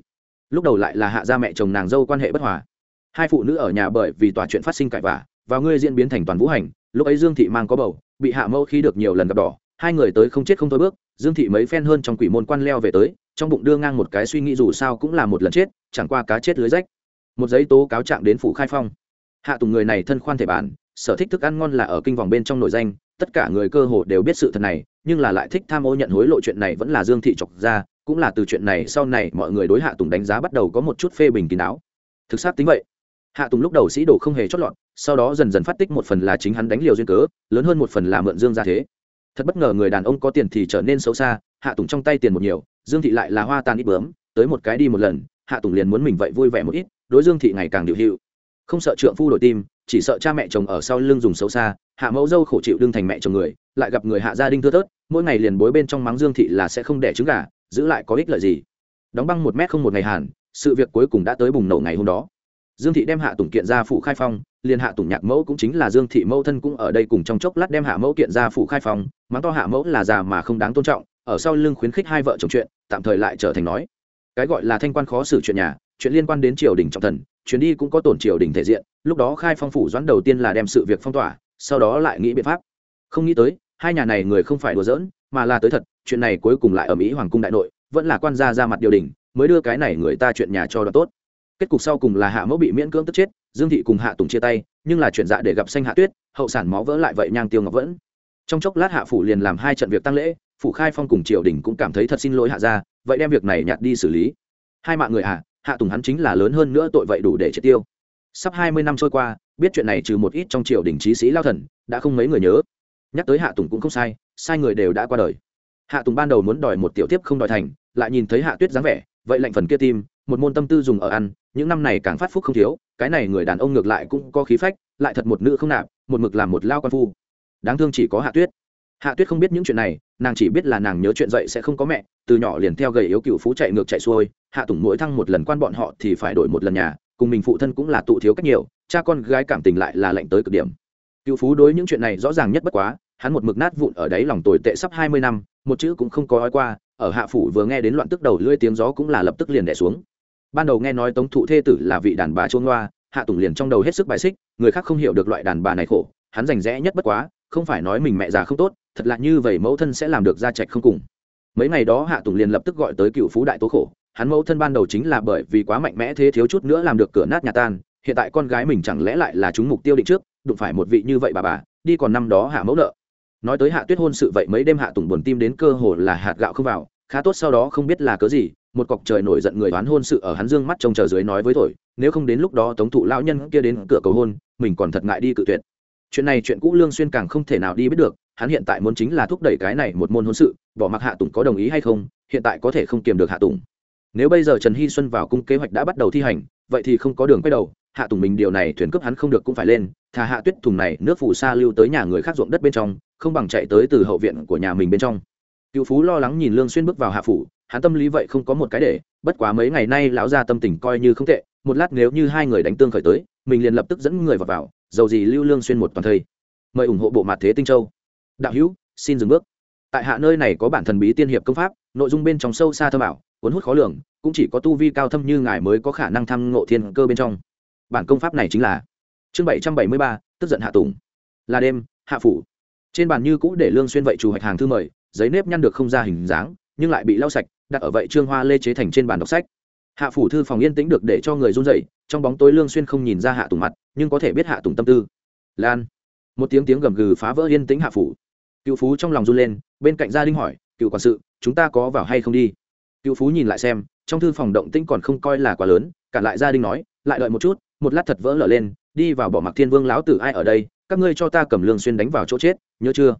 Lúc đầu lại là hạ gia mẹ chồng nàng dâu quan hệ bất hòa. Hai phụ nữ ở nhà bởi vì tòa chuyện phát sinh cãi vả và ngươi diễn biến thành toàn vũ hành lúc ấy dương thị mang có bầu, bị hạ mẫu khi được nhiều lần gặp đỏ, hai người tới không chết không thôi bước, dương thị mấy phen hơn trong quỷ môn quan leo về tới, trong bụng đưa ngang một cái suy nghĩ dù sao cũng là một lần chết, chẳng qua cá chết lưới rách. Một giấy tố cáo trạng đến phủ khai phong. Hạ tùng người này thân khoan thể bản, sở thích thức ăn ngon là ở kinh vòng bên trong nội danh, tất cả người cơ hồ đều biết sự thật này, nhưng là lại thích tham ô nhận hối lộ chuyện này vẫn là dương thị chọc ra, cũng là từ chuyện này sau này mọi người đối hạ tùng đánh giá bắt đầu có một chút phê bình kín đáo. Thực xác tính vậy. Hạ tùng lúc đầu sĩ đồ không hề chót lọt sau đó dần dần phát tích một phần là chính hắn đánh liều duyên cớ, lớn hơn một phần là mượn dương ra thế. Thật bất ngờ người đàn ông có tiền thì trở nên xấu xa, hạ tùng trong tay tiền một nhiều, dương thị lại là hoa tan ít bướm, tới một cái đi một lần, hạ tùng liền muốn mình vậy vui vẻ một ít, đối dương thị ngày càng điều hữu không sợ trượng phu đổi tim, chỉ sợ cha mẹ chồng ở sau lưng dùng xấu xa, hạ mẫu dâu khổ chịu đương thành mẹ chồng người, lại gặp người hạ gia đình thưa thớt, mỗi ngày liền bối bên trong mắng dương thị là sẽ không đẻ trứng gà, giữ lại có ích lợi gì. Đóng băng một mét không một ngày hàn sự việc cuối cùng đã tới bùng nổ ngày hôm đó. Dương thị đem hạ tùng kiện ra phụ khai phong liền hạ tùng nhạc mẫu cũng chính là dương thị mẫu thân cũng ở đây cùng trong chốc lát đem hạ mẫu kiện ra phụ khai phong mắng to hạ mẫu là già mà không đáng tôn trọng, ở sau lưng khuyến khích hai vợ chồng chuyện, tạm thời lại trở thành nói. Cái gọi là thanh quan khó xử chuyện nhà, chuyện liên quan đến triều đình trọng thần, chuyến đi cũng có tổn triều đình thể diện, lúc đó khai phong phủ doãn đầu tiên là đem sự việc phong tỏa, sau đó lại nghĩ biện pháp. Không nghĩ tới, hai nhà này người không phải đùa giỡn, mà là tới thật, chuyện này cuối cùng lại ở mỹ hoàng cung đại nội, vẫn là quan gia ra mặt điều đình, mới đưa cái này người ta chuyện nhà cho đ tốt. Kết cục sau cùng là hạ mẫu bị miễn cưỡng tức chết dương thị cùng hạ tùng chia tay, nhưng là chuyện dạ để gặp xanh hạ tuyết, hậu sản máu vỡ lại vậy nhang tiêu ngọc vẫn. Trong chốc lát hạ phủ liền làm hai trận việc tăng lễ, phủ khai phong cùng triều đình cũng cảm thấy thật xin lỗi hạ gia, vậy đem việc này nhặt đi xử lý. Hai mạng người hạ hạ tùng hắn chính là lớn hơn nữa tội vậy đủ để triệt tiêu. Sắp hai mươi năm trôi qua, biết chuyện này trừ một ít trong triều đình trí sĩ lao thần, đã không mấy người nhớ. Nhắc tới hạ tùng cũng không sai sai người đều đã qua đời. Hạ tùng ban đầu muốn đòi một tiểu tiếp không đòi thành, lại nhìn thấy hạ tuyết dáng vẻ, vậy lạnh phần kia tim một môn tâm tư dùng ở ăn, những năm này càng phát phúc không thiếu, cái này người đàn ông ngược lại cũng có khí phách, lại thật một nữ không nạp, một mực làm một lao quan phu. Đáng thương chỉ có hạ tuyết. Hạ tuyết không biết những chuyện này, nàng chỉ biết là nàng nhớ chuyện dậy sẽ không có mẹ, từ nhỏ liền theo gầy yếu cựu phú chạy ngược chạy xuôi, hạ tùng mỗi thăng một lần quan bọn họ thì phải đổi một lần nhà, cùng mình phụ thân cũng là tụ thiếu cách nhiều, cha con gái cảm tình lại là lệnh tới cực điểm. Cựu phú đối những chuyện này rõ ràng nhất bất quá, hắn một mực nát vụn ở đấy lòng tồi tệ sắp hai mươi năm, một chữ cũng không có ói qua, ở hạ phủ vừa nghe đến loạn tức đầu lưỡi tiếng gió cũng là lập tức liền đẻ xuống ban đầu nghe nói tống thụ thê tử là vị đàn bà chuông loa hạ tùng liền trong đầu hết sức bài xích, người khác không hiểu được loại đàn bà này khổ, hắn rành rẽ nhất bất quá, không phải nói mình mẹ già không tốt, thật là như vậy mẫu thân sẽ làm được ra trạch không cùng. Mấy ngày đó hạ tùng liền lập tức gọi tới cựu phú đại tố khổ, hắn mẫu thân ban đầu chính là bởi vì quá mạnh mẽ thế thiếu chút nữa làm được cửa nát nhà tan, hiện tại con gái mình chẳng lẽ lại là chúng mục tiêu định trước, đụng phải một vị như vậy bà bà, đi còn năm đó hạ mẫu nợ. Nói tới hạ tuyết hôn sự vậy mấy đêm hạ tùng buồn tim đến cơ hồ là hạt gạo không vào, khá tốt sau đó không biết là cớ gì một cọc trời nổi giận người đoán hôn sự ở hắn dương mắt trông chờ dưới nói với thổi, nếu không đến lúc đó tống thụ lão nhân kia đến cửa cầu hôn, mình còn thật ngại đi cự tuyệt. Chuyện này chuyện cũ lương xuyên càng không thể nào đi biết được, hắn hiện tại muốn chính là thúc đẩy cái này một môn hôn sự, bỏ mặc hạ tùng có đồng ý hay không, hiện tại có thể không kiềm được hạ tùng. Nếu bây giờ trần hy xuân vào cung kế hoạch đã bắt đầu thi hành, vậy thì không có đường quay đầu, hạ tùng mình điều này thuyền cướp hắn không được cũng phải lên, thà hạ tuyết thùng này nước phù sa lưu tới nhà người khác ruộng đất bên trong, không bằng chạy tới từ hậu viện của nhà mình bên trong. Cựu phú lo lắng nhìn lương xuyên bước vào hạ phủ hắn tâm lý vậy không có một cái để bất quá mấy ngày nay lão gia tâm tình coi như không tệ một lát nếu như hai người đánh tương khởi tới mình liền lập tức dẫn người vào vào dầu gì lưu lương xuyên một toàn thây. Mời ủng hộ bộ mặt thế tinh châu. Đạo hữu xin dừng bước. Tại hạ nơi này có bản thần bí tiên hiệp công pháp nội dung bên trong sâu xa thâm bảo, cuốn hút khó lường cũng chỉ có tu vi cao thâm như ngài mới có khả năng thăm ngộ thiên cơ bên trong. Bản công pháp này chính là chương bảy trăm bảy mươi ba tức giận hạ tùng. Là đêm hạ phủ. Trên bàn như cũ để lương xuyên vậy chủ hoạch hàng thư mời giấy nếp nhăn được không ra hình dáng nhưng lại bị lau sạch, đặt ở vậy trương hoa lê chế thành trên bàn đọc sách. Hạ phủ thư phòng yên tĩnh được để cho người run rẩy, trong bóng tối lương xuyên không nhìn ra hạ tùng mặt, nhưng có thể biết hạ tùng tâm tư. Lan. Một tiếng tiếng gầm gừ phá vỡ yên tĩnh hạ phủ. Cựu phú trong lòng run lên, bên cạnh gia đình hỏi, cựu quản sự, chúng ta có vào hay không đi? Cựu phú nhìn lại xem, trong thư phòng động tĩnh còn không coi là quá lớn cản lại gia đình nói, lại đợi một chút, một lát thật vỡ lở lên, đi vào bỏ mặc thiên vương lão tử ai ở đây, các ngươi cho ta cầm lương xuyên đánh vào chỗ chết, nhớ chưa?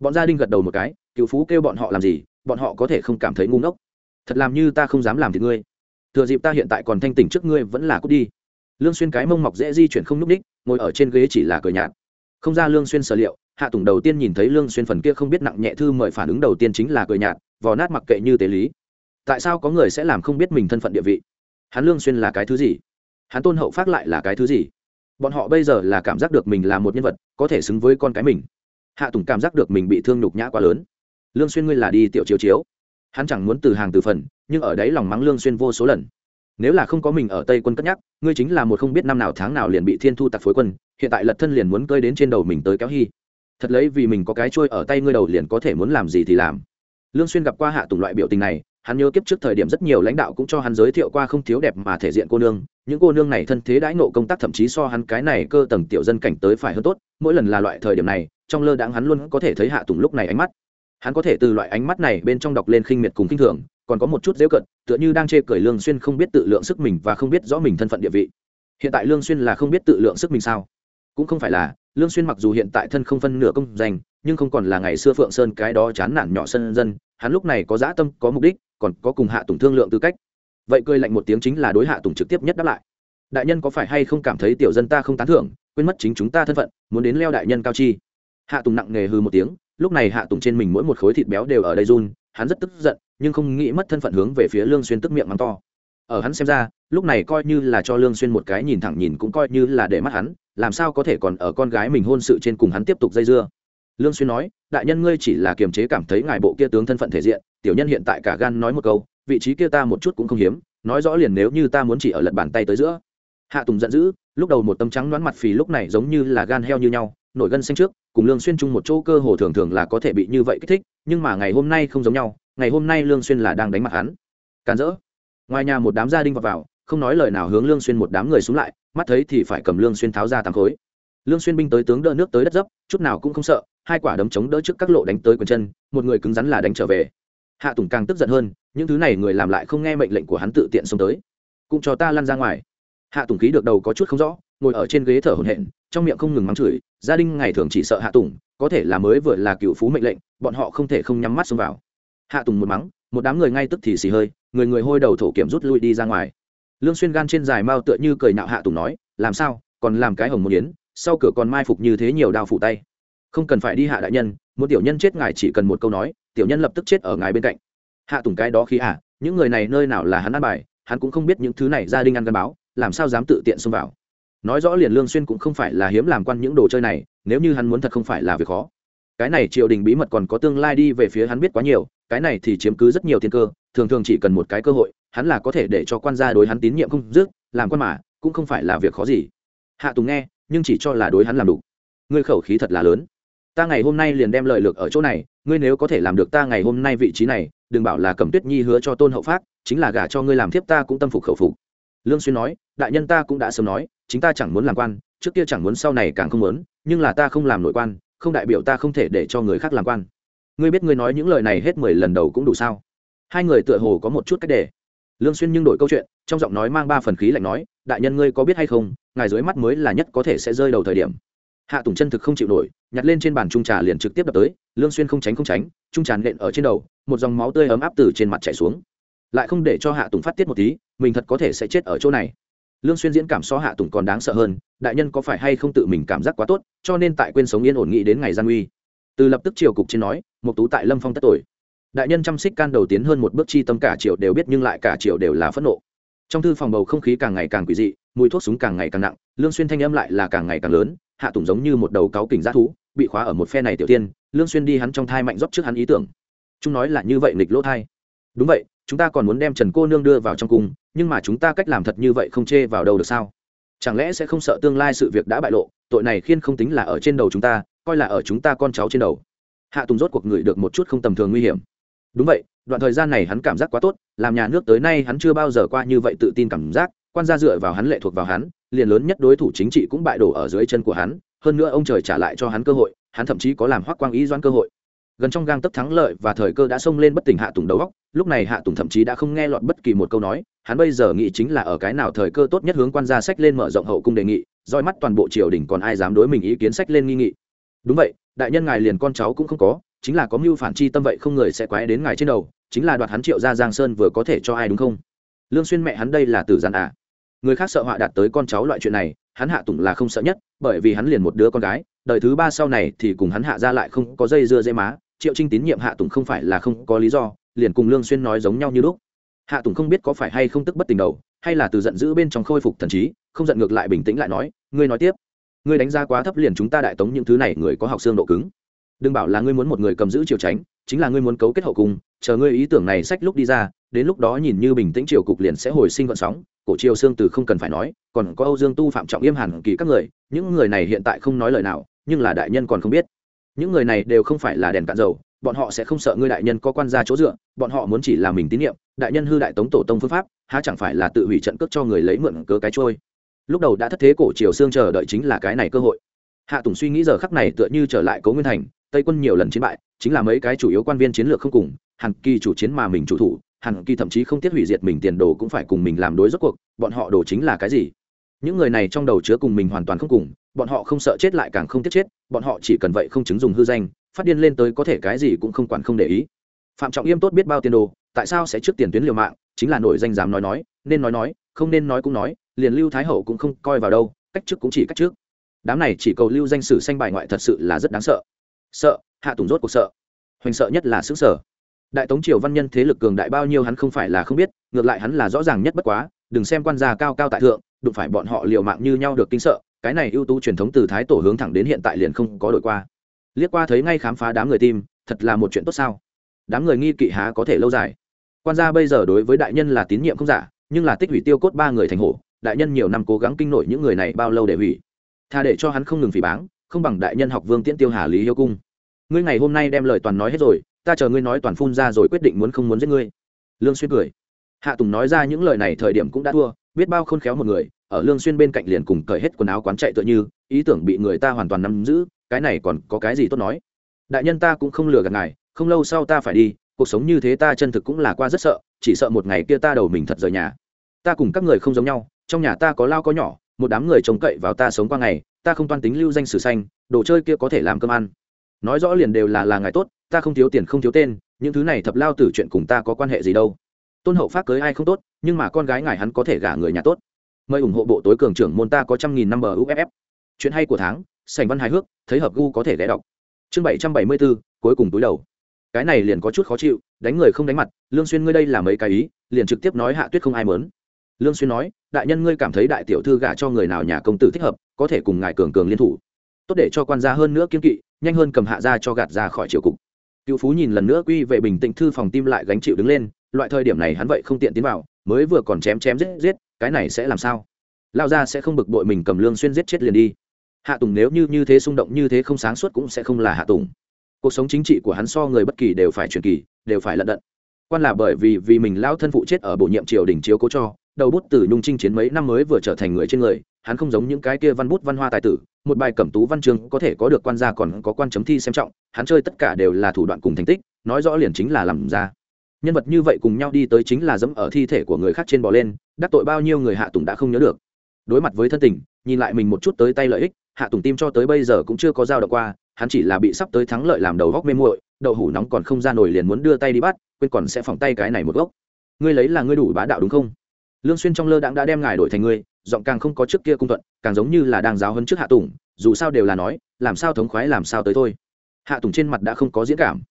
Bọn gia đình gật đầu một cái cựu phú kêu bọn họ làm gì, bọn họ có thể không cảm thấy ngu ngốc. Thật làm như ta không dám làm thì ngươi. Thừa dịp ta hiện tại còn thanh tỉnh trước ngươi vẫn là cút đi. Lương xuyên cái mông mọc dễ di chuyển không núp đích ngồi ở trên ghế chỉ là cười nhạt. Không ra lương xuyên sở liệu, hạ tùng đầu tiên nhìn thấy lương xuyên phần kia không biết nặng nhẹ thư mời phản ứng đầu tiên chính là cười nhạt, vò nát mặc kệ như tế lý. Tại sao có người sẽ làm không biết mình thân phận địa vị? Hắn lương xuyên là cái thứ gì? Hắn tôn hậu phát lại là cái thứ gì? Bọn họ bây giờ là cảm giác được mình là một nhân vật, có thể xứng với con cái mình. Hạ tùng cảm giác được mình bị thương nhục nhã quá lớn lương xuyên ngươi là đi tiểu chiếu chiếu. Hắn chẳng muốn từ hàng từ phần, nhưng ở đấy lòng mắng lương xuyên vô số lần. Nếu là không có mình ở tây quân cất nhắc, ngươi chính là một không biết năm nào tháng nào liền bị thiên thu tặc phối quân, hiện tại lật thân liền muốn cơi đến trên đầu mình tới kéo hy thật lấy vì mình có cái trôi ở tay ngươi đầu liền có thể muốn làm gì thì làm. Lương xuyên gặp qua hạ tùng loại biểu tình này, hắn nhớ kiếp trước thời điểm rất nhiều lãnh đạo cũng cho hắn giới thiệu qua không thiếu đẹp mà thể diện cô nương, những cô nương này thân thế đãi nộ công tác thậm chí so hắn cái này cơ tầng tiểu dân cảnh tới phải hơn tốt, mỗi lần là loại thời điểm này, trong lơ đãng hắn luôn có thể thấy hạ tùng lúc này ánh mắt hắn có thể từ loại ánh mắt này bên trong đọc lên khinh miệt cùng kinh thường, còn có một chút dễu cận, tựa như đang chê cười lương xuyên không biết tự lượng sức mình và không biết rõ mình thân phận địa vị. Hiện tại lương xuyên là không biết tự lượng sức mình sao? Cũng không phải là, lương xuyên mặc dù hiện tại thân không phân nửa công danh, nhưng không còn là ngày xưa phượng sơn cái đó chán nản nhỏ sân dân, hắn lúc này có dã tâm, có mục đích, còn có cùng hạ tùng thương lượng tư cách. Vậy cười lạnh một tiếng chính là đối hạ tùng trực tiếp nhất đáp lại. Đại nhân có phải hay không cảm thấy tiểu dân ta không tán thưởng, quên mất chính chúng ta thân phận, muốn đến leo đại nhân cao chi? Hạ tùng nặng nề hừ một tiếng lúc này hạ tùng trên mình mỗi một khối thịt béo đều ở đây run, hắn rất tức giận, nhưng không nghĩ mất thân phận hướng về phía lương xuyên tức miệng mắng to. Ở hắn xem ra, lúc này coi như là cho lương xuyên một cái nhìn thẳng nhìn cũng coi như là để mắt hắn, làm sao có thể còn ở con gái mình hôn sự trên cùng hắn tiếp tục dây dưa. Lương xuyên nói, đại nhân ngươi chỉ là kiềm chế cảm thấy ngài bộ kia tướng thân phận thể diện, tiểu nhân hiện tại cả gan nói một câu, vị trí kia ta một chút cũng không hiếm, nói rõ liền nếu như ta muốn chỉ ở lật bàn tay tới giữa. Hạ tùng giận dữ, lúc đầu một tấm trắng đoán mặt phì lúc này giống như là gan heo như nhau nổi gân xanh trước, cùng lương xuyên chung một chỗ cơ hồ thường thường là có thể bị như vậy kích thích, nhưng mà ngày hôm nay không giống nhau, ngày hôm nay lương xuyên là đang đánh mặt hắn. Càn rỡ. Ngoài nhà một đám gia đình vào vào, không nói lời nào hướng lương xuyên một đám người xuống lại, mắt thấy thì phải cầm lương xuyên tháo ra tám khối. Lương xuyên binh tới tướng đỡ nước tới đất dấp chút nào cũng không sợ, hai quả đấm chống đỡ trước các lộ đánh tới quần chân, một người cứng rắn là đánh trở về. Hạ tùng càng tức giận hơn, những thứ này người làm lại không nghe mệnh lệnh của hắn tự tiện xông tới. Cũng cho ta lăn ra ngoài. Hạ tùng khí được đầu có chút không rõ, ngồi ở trên ghế thở hổn hển trong miệng không ngừng mắng chửi, gia đình ngày thường chỉ sợ hạ tùng, có thể là mới vừa là cựu phú mệnh lệnh, bọn họ không thể không nhắm mắt xông vào. Hạ tùng một mắng, một đám người ngay tức thì xì hơi, người người hôi đầu thổ kiểm rút lui đi ra ngoài. Lương xuyên gan trên dài mao tựa như cười nạo hạ tùng nói, làm sao, còn làm cái hồng một yến, sau cửa còn mai phục như thế nhiều đao phủ tay. Không cần phải đi hạ đại nhân một tiểu nhân chết ngài chỉ cần một câu nói, tiểu nhân lập tức chết ở ngài bên cạnh. Hạ tùng cái đó khi à những người này nơi nào là hắn ăn bài, hắn cũng không biết những thứ này gia đình ăn gắn báo, làm sao dám tự tiện xông vào nói rõ liền lương xuyên cũng không phải là hiếm làm quan những đồ chơi này, nếu như hắn muốn thật không phải là việc khó. Cái này triều đình bí mật còn có tương lai đi về phía hắn biết quá nhiều, cái này thì chiếm cứ rất nhiều thiên cơ, thường thường chỉ cần một cái cơ hội, hắn là có thể để cho quan gia đối hắn tín nhiệm không dứt, làm quan mà, cũng không phải là việc khó gì. Hạ tùng nghe, nhưng chỉ cho là đối hắn làm đủ. Ngươi khẩu khí thật là lớn. Ta ngày hôm nay liền đem lợi lược ở chỗ này, ngươi nếu có thể làm được ta ngày hôm nay vị trí này, đừng bảo là cẩm tuyết nhi hứa cho tôn hậu phát chính là gả cho ngươi làm thiếp ta cũng tâm phục khẩu phục. Lương xuyên nói, đại nhân ta cũng đã sớm nói chính ta chẳng muốn làm quan, trước kia chẳng muốn, sau này càng không muốn, nhưng là ta không làm nội quan, không đại biểu ta không thể để cho người khác làm quan. Ngươi biết ngươi nói những lời này hết mười lần đầu cũng đủ sao? Hai người tựa hồ có một chút cách để. Lương xuyên nhưng đổi câu chuyện, trong giọng nói mang ba phần khí lạnh nói, đại nhân ngươi có biết hay không, ngài dưới mắt mới là nhất có thể sẽ rơi đầu thời điểm. Hạ tùng chân thực không chịu nổi, nhặt lên trên bàn trung trà liền trực tiếp đập tới, lương xuyên không tránh không tránh, trung trà nện ở trên đầu, một dòng máu tươi ấm áp từ trên mặt chảy xuống. Lại không để cho hạ tùng phát tiết một tí, mình thật có thể sẽ chết ở chỗ này lương xuyên diễn cảm so hạ tùng còn đáng sợ hơn, đại nhân có phải hay không tự mình cảm giác quá tốt, cho nên tại quên sống yên ổn nghĩ đến ngày gian nguy. Từ lập tức triều cục trên nói một tú tại lâm phong tất tội. Đại nhân chăm xích can đầu tiến hơn một bước chi tâm cả triều đều biết nhưng lại cả triều đều là phẫn nộ. Trong thư phòng bầu không khí càng ngày càng quỷ dị, mùi thuốc súng càng ngày càng nặng, lương xuyên thanh âm lại là càng ngày càng lớn, hạ tùng giống như một đầu cáo kình giác thú, bị khóa ở một phe này tiểu tiên, lương xuyên đi hắn trong thai mạnh dốc trước hắn ý tưởng. Chúng nói là như vậy nghịch lỗ thai. Đúng vậy chúng ta còn muốn đem trần cô nương đưa vào trong cung, nhưng mà chúng ta cách làm thật như vậy không chê vào đâu được sao? Chẳng lẽ sẽ không sợ tương lai sự việc đã bại lộ, tội này khiên không tính là ở trên đầu chúng ta, coi là ở chúng ta con cháu trên đầu. Hạ tùng rốt cuộc người được một chút không tầm thường nguy hiểm. Đúng vậy, đoạn thời gian này hắn cảm giác quá tốt, làm nhà nước tới nay hắn chưa bao giờ qua như vậy tự tin cảm giác, quan gia dựa vào hắn lệ thuộc vào hắn, liền lớn nhất đối thủ chính trị cũng bại đổ ở dưới chân của hắn, hơn nữa ông trời trả lại cho hắn cơ hội, hắn thậm chí có làm hoác quang ý doan cơ hội gần trong gang tấp thắng lợi và thời cơ đã xông lên bất tỉnh hạ tùng đầu góc, lúc này hạ tùng thậm chí đã không nghe lọt bất kỳ một câu nói, hắn bây giờ nghĩ chính là ở cái nào thời cơ tốt nhất hướng quan gia sách lên mở rộng hậu cung đề nghị, roi mắt toàn bộ triều đình còn ai dám đối mình ý kiến sách lên nghi nghị. Đúng vậy, đại nhân ngài liền con cháu cũng không có, chính là có mưu phản chi tâm vậy không người sẽ quái đến ngài trên đầu, chính là đoạt hắn triệu ra giang sơn vừa có thể cho ai đúng không? Lương xuyên mẹ hắn đây là tử gian à? Người khác sợ họa đạt tới con cháu loại chuyện này, hắn hạ tùng là không sợ nhất, bởi vì hắn liền một đứa con gái, đời thứ ba sau này thì cùng hắn hạ ra lại không có dây dưa dây má triệu trinh tín nhiệm hạ tùng không phải là không có lý do, liền cùng lương xuyên nói giống nhau như lúc. Hạ tùng không biết có phải hay không tức bất tình đầu, hay là từ giận dữ bên trong khôi phục thần trí, không giận ngược lại bình tĩnh lại nói, ngươi nói tiếp. Ngươi đánh giá quá thấp liền chúng ta đại tống những thứ này người có học xương độ cứng. Đừng bảo là ngươi muốn một người cầm giữ triều tránh chính là ngươi muốn cấu kết hậu cung, chờ ngươi ý tưởng này sách lúc đi ra, đến lúc đó nhìn như bình tĩnh triều cục liền sẽ hồi sinh vận sóng. Cổ triều xương từ không cần phải nói, còn có âu dương tu, phạm trọng yêm hàn kỳ các người, những người này hiện tại không nói lời nào, nhưng là đại nhân còn không biết những người này đều không phải là đèn cạn dầu, bọn họ sẽ không sợ ngươi đại nhân có quan gia chỗ dựa, bọn họ muốn chỉ là mình tín nhiệm, đại nhân hư đại tống tổ tông phương pháp, há chẳng phải là tự hủy trận cước cho người lấy mượn cớ cái trôi. Lúc đầu đã thất thế cổ triều xương chờ đợi chính là cái này cơ hội. Hạ tùng suy nghĩ giờ khắc này tựa như trở lại cố nguyên thành, tây quân nhiều lần chiến bại, chính là mấy cái chủ yếu quan viên chiến lược không cùng, hàn kỳ chủ chiến mà mình chủ thủ, hàn kỳ thậm chí không tiết hủy diệt mình tiền đồ cũng phải cùng mình làm đối rốt cuộc, bọn họ đồ chính là cái gì? Những người này trong đầu chứa cùng mình hoàn toàn không cùng, bọn họ không sợ chết lại càng không tiếc chết, bọn họ chỉ cần vậy không chứng dùng hư danh, phát điên lên tới có thể cái gì cũng không quản không để ý. Phạm trọng yêm tốt biết bao tiền đồ, tại sao sẽ trước tiền tuyến liều mạng, chính là nổi danh dám nói nói, nên nói nói, không nên nói cũng nói, liền lưu thái hậu cũng không coi vào đâu, cách trước cũng chỉ cách trước. Đám này chỉ cầu lưu danh sử sanh bài ngoại thật sự là rất đáng sợ. Sợ, hạ tùng rốt cuộc sợ. Hoành sợ nhất là xứ sở. Đại tống triều văn nhân thế lực cường đại bao nhiêu hắn không phải là không biết, ngược lại hắn là rõ ràng nhất bất quá, đừng xem quan gia cao cao tại thượng đụng phải bọn họ liều mạng như nhau được kinh sợ, cái này ưu tú truyền thống từ thái tổ hướng thẳng đến hiện tại liền không có đổi qua. Liếc qua thấy ngay khám phá đám người tim, thật là một chuyện tốt sao? Đám người nghi kỵ há có thể lâu dài? Quan gia bây giờ đối với đại nhân là tín nhiệm không giả, nhưng là tích hủy tiêu cốt ba người thành hổ, đại nhân nhiều năm cố gắng kinh nổi những người này bao lâu để hủy? Tha để cho hắn không ngừng phỉ báng, không bằng đại nhân học vương tiễn tiêu hà lý hiếu cung. Ngươi ngày hôm nay đem lời toàn nói hết rồi, ta chờ ngươi nói toàn phun ra rồi quyết định muốn không muốn giết ngươi. Lương xuyên cười. Hạ tùng nói ra những lời này thời điểm cũng đã thua biết bao khôn khéo một người, ở lương xuyên bên cạnh liền cùng cởi hết quần áo quán chạy tựa như, ý tưởng bị người ta hoàn toàn nắm giữ, cái này còn có cái gì tốt nói? Đại nhân ta cũng không lừa gạt ngài, không lâu sau ta phải đi, cuộc sống như thế ta chân thực cũng là qua rất sợ, chỉ sợ một ngày kia ta đầu mình thật rời nhà. Ta cùng các người không giống nhau, trong nhà ta có lao có nhỏ, một đám người trông cậy vào ta sống qua ngày, ta không toan tính lưu danh sử xanh, đồ chơi kia có thể làm cơm ăn. Nói rõ liền đều là là ngài tốt, ta không thiếu tiền không thiếu tên, những thứ này thập lao tử chuyện cùng ta có quan hệ gì đâu tôn hậu phát cưới ai không tốt, nhưng mà con gái ngài hắn có thể gả người nhà tốt. Mời ủng hộ bộ tối cường trưởng môn ta có trăm nghìn năm bờ uff chuyện hay của tháng sành văn hài hước, thấy hợp gu có thể ghé đọc. Chương bảy trăm bảy mươi bốn cuối cùng túi đầu. Cái này liền có chút khó chịu, đánh người không đánh mặt, lương xuyên ngươi đây là mấy cái ý, liền trực tiếp nói hạ tuyết không ai mớn. Lương xuyên nói, đại nhân ngươi cảm thấy đại tiểu thư gả cho người nào nhà công tử thích hợp, có thể cùng ngài cường cường liên thủ. Tốt để cho quan gia hơn nữa kiên kỵ, nhanh hơn cầm hạ ra cho gạt ra khỏi triều cục. Cựu phú nhìn lần nữa quy về bình tĩnh thư phòng tim lại gánh chịu đứng lên loại thời điểm này hắn vậy không tiện tiến vào, mới vừa còn chém chém giết giết, cái này sẽ làm sao? Lao ra sẽ không bực bội mình cầm lương xuyên giết chết liền đi. Hạ tùng nếu như như thế xung động, như thế không sáng suốt cũng sẽ không là hạ tùng. Cuộc sống chính trị của hắn so người bất kỳ đều phải truyền kỳ, đều phải lận đận. Quan là bởi vì vì mình lão thân phụ chết ở bổ nhiệm triều đình chiếu cố cho, đầu bút từ nhung chinh chiến mấy năm mới vừa trở thành người trên người, hắn không giống những cái kia văn bút văn hoa tài tử, một bài cẩm tú văn chương có thể có được quan gia còn có quan chấm thi xem trọng, hắn chơi tất cả đều là thủ đoạn cùng thành tích, nói rõ liền chính là làm ra nhân vật như vậy cùng nhau đi tới chính là dẫm ở thi thể của người khác trên bò lên, đắc tội bao nhiêu người hạ tùng đã không nhớ được. Đối mặt với thân tình, nhìn lại mình một chút tới tay lợi ích, hạ tùng tim cho tới bây giờ cũng chưa có dao động qua, hắn chỉ là bị sắp tới thắng lợi làm đầu góc mê muội, đậu hủ nóng còn không ra nổi liền muốn đưa tay đi bắt, quên còn sẽ phỏng tay cái này một gốc. Ngươi lấy là ngươi đủ bá đạo đúng không? Lương xuyên trong lơ đãng đã đem ngài đổi thành ngươi, giọng càng không có trước kia cung thuận, càng giống như là đang giáo hơn trước hạ tùng, dù sao đều là nói, làm sao thống khoái làm sao tới thôi. Hạ tùng trên mặt đã không có diễn cảm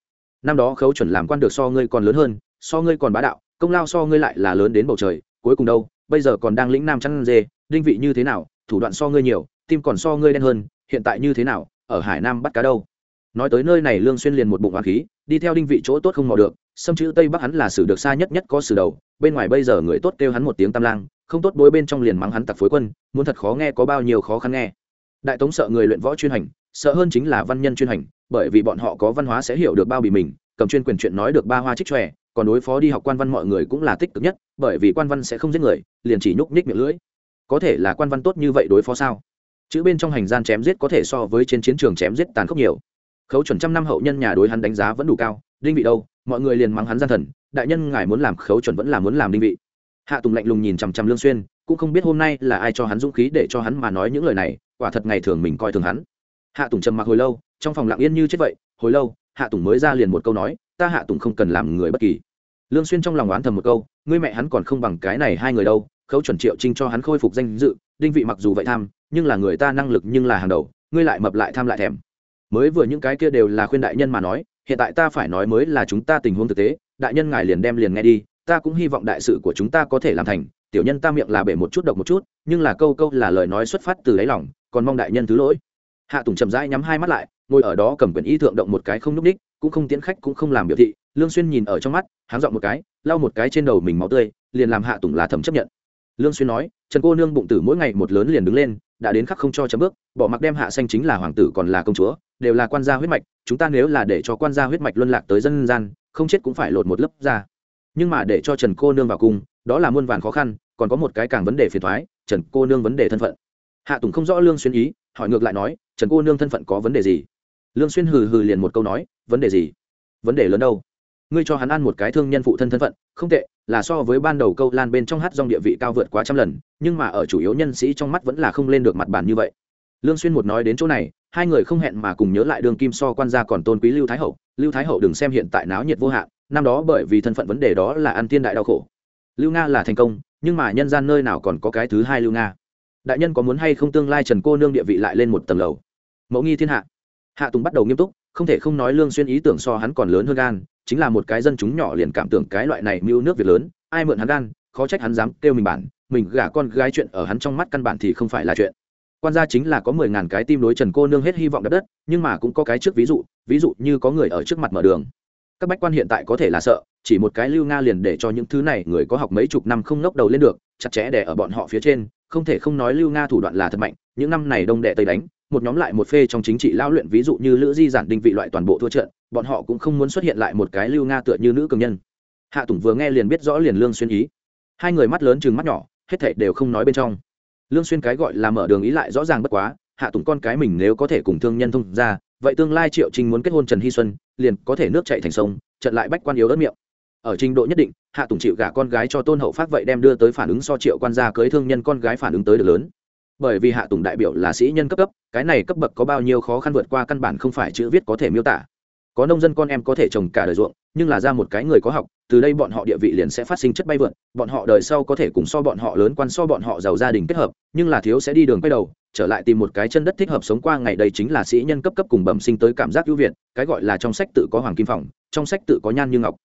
năm đó khấu chuẩn làm quan được so ngươi còn lớn hơn, so ngươi còn bá đạo, công lao so ngươi lại là lớn đến bầu trời, cuối cùng đâu, bây giờ còn đang lĩnh nam chăn dê, đinh vị như thế nào, thủ đoạn so ngươi nhiều, tim còn so ngươi đen hơn, hiện tại như thế nào, ở hải nam bắt cá đâu? Nói tới nơi này lương xuyên liền một bụng oán khí, đi theo đinh vị chỗ tốt không mò được, xâm chữ tây bắc hắn là xử được xa nhất nhất có xử đầu, bên ngoài bây giờ người tốt kêu hắn một tiếng tam lang, không tốt bối bên trong liền mắng hắn tặc phối quân, muốn thật khó nghe có bao nhiêu khó khăn nghe. Đại tống sợ người luyện võ chuyên hành sợ hơn chính là văn nhân chuyên hành, bởi vì bọn họ có văn hóa sẽ hiểu được bao bì mình, cầm chuyên quyền chuyện nói được ba hoa trích tròe còn đối phó đi học quan văn mọi người cũng là tích cực nhất, bởi vì quan văn sẽ không giết người, liền chỉ nhúc nhích miệng lưỡi. Có thể là quan văn tốt như vậy đối phó sao? Chữ bên trong hành gian chém giết có thể so với trên chiến trường chém giết tàn khốc nhiều. Khấu chuẩn trăm năm hậu nhân nhà đối hắn đánh giá vẫn đủ cao, đinh vị đâu, mọi người liền mắng hắn gian thần, đại nhân ngài muốn làm khấu chuẩn vẫn là muốn làm đinh vị. Hạ tùng lạnh lùng nhìn chằm chằm lương xuyên, cũng không biết hôm nay là ai cho hắn dũng khí để cho hắn mà nói những lời này, quả thật ngày thường mình coi thường hắn hạ tùng trầm mặc hồi lâu, trong phòng lặng yên như chết vậy, hồi lâu, hạ tùng mới ra liền một câu nói, ta hạ tùng không cần làm người bất kỳ. Lương xuyên trong lòng oán thầm một câu, ngươi mẹ hắn còn không bằng cái này hai người đâu, khấu chuẩn triệu trinh cho hắn khôi phục danh dự, đinh vị mặc dù vậy tham, nhưng là người ta năng lực nhưng là hàng đầu, ngươi lại mập lại tham lại thèm. Mới vừa những cái kia đều là khuyên đại nhân mà nói, hiện tại ta phải nói mới là chúng ta tình huống thực tế, đại nhân ngài liền đem liền nghe đi, ta cũng hy vọng đại sự của chúng ta có thể làm thành, tiểu nhân ta miệng là bể một chút độc một chút, nhưng là câu câu là lời nói xuất phát từ đáy lòng, còn mong đại nhân thứ lỗi hạ tùng chậm rãi nhắm hai mắt lại, ngồi ở đó cầm quyển y thượng động một cái không n ú c ních cũng không tiễn khách, cũng không làm biểu thị, lương xuyên nhìn ở trong mắt, háng dọn một cái, lau một cái trên đầu mình máu tươi, liền làm hạ tùng là thầm chấp nhận. Lương xuyên nói, trần cô nương bụng tử mỗi ngày một lớn liền đứng lên, đã đến khắc không cho chấm bước, bỏ mặc đem hạ xanh chính là hoàng tử còn là công chúa, đều là quan gia huyết mạch, chúng ta nếu là để cho quan gia huyết mạch luân lạc tới dân gian, không chết cũng phải lột một lớp ra. Nhưng mà để cho trần cô nương vào cung, đó là muôn vàn khó khăn, còn có một cái càng vấn đề phiền thoái trần cô nương vấn đề thân phận. Hạ tùng không rõ lương xuyên ý hỏi ngược lại nói, trần cô nương thân phận có vấn đề gì? Lương xuyên hừ hừ liền một câu nói, vấn đề gì? Vấn đề lớn đâu? Ngươi cho hắn ăn một cái thương nhân phụ thân thân phận, không tệ, là so với ban đầu câu lan bên trong hát dòng địa vị cao vượt quá trăm lần, nhưng mà ở chủ yếu nhân sĩ trong mắt vẫn là không lên được mặt bàn như vậy. Lương xuyên một nói đến chỗ này, hai người không hẹn mà cùng nhớ lại đường kim so quan gia còn tôn quý lưu thái hậu. Lưu thái hậu đừng xem hiện tại náo nhiệt vô hạn, năm đó bởi vì thân phận vấn đề đó là ăn tiên đại đau khổ. Lưu nga là thành công, nhưng mà nhân gian nơi nào còn có cái thứ hai lưu nga? Đại nhân có muốn hay không tương lai trần cô nương địa vị lại lên một tầng lầu? Mẫu nghi thiên hạ. Hạ tùng bắt đầu nghiêm túc, không thể không nói lương xuyên ý tưởng so hắn còn lớn hơn gan, chính là một cái dân chúng nhỏ liền cảm tưởng cái loại này mưu nước việc lớn, ai mượn hắn gan, khó trách hắn dám kêu mình bản, mình gả con gái chuyện ở hắn trong mắt căn bản thì không phải là chuyện. Quan gia chính là có mười ngàn cái tim đối trần cô nương hết hy vọng đất đất, nhưng mà cũng có cái trước ví dụ ví dụ như có người ở trước mặt mở đường. Các bách quan hiện tại có thể là sợ, chỉ một cái lưu nga liền để cho những thứ này người có học mấy chục năm không nốc đầu lên được, chặt chẽ để ở bọn họ phía trên không thể không nói lưu nga thủ đoạn là thật mạnh, những năm này đông đệ tây đánh, một nhóm lại một phê trong chính trị lao luyện ví dụ như lữ di giản đinh vị loại toàn bộ thua trận, bọn họ cũng không muốn xuất hiện lại một cái lưu nga tựa như nữ cường nhân. Hạ tùng vừa nghe liền biết rõ liền lương xuyên ý. Hai người mắt lớn chừng mắt nhỏ, hết thảy đều không nói bên trong. Lương xuyên cái gọi là mở đường ý lại rõ ràng bất quá, hạ tùng con cái mình nếu có thể cùng thương nhân thông ra, vậy tương lai triệu Trinh muốn kết hôn trần hy xuân, liền có thể nước chảy thành sông, trận lại bách quan yếu ớt miệng ở trình độ nhất định, hạ tùng chịu gả con gái cho tôn hậu phát vậy đem đưa tới phản ứng so triệu quan gia cưới thương nhân con gái phản ứng tới được lớn. Bởi vì hạ tùng đại biểu là sĩ nhân cấp cấp, cái này cấp bậc có bao nhiêu khó khăn vượt qua căn bản không phải chữ viết có thể miêu tả. Có nông dân con em có thể trồng cả đời ruộng, nhưng là ra một cái người có học, từ đây bọn họ địa vị liền sẽ phát sinh chất bay vượt, bọn họ đời sau có thể cùng so bọn họ lớn quan so bọn họ giàu gia đình kết hợp, nhưng là thiếu sẽ đi đường quay đầu, trở lại tìm một cái chân đất thích hợp sống qua ngày đây chính là sĩ nhân cấp cấp cùng bẩm sinh tới cảm giác ưu việt, cái gọi là trong sách tự có hoàng kim phòng, trong sách tự có nhan như ngọc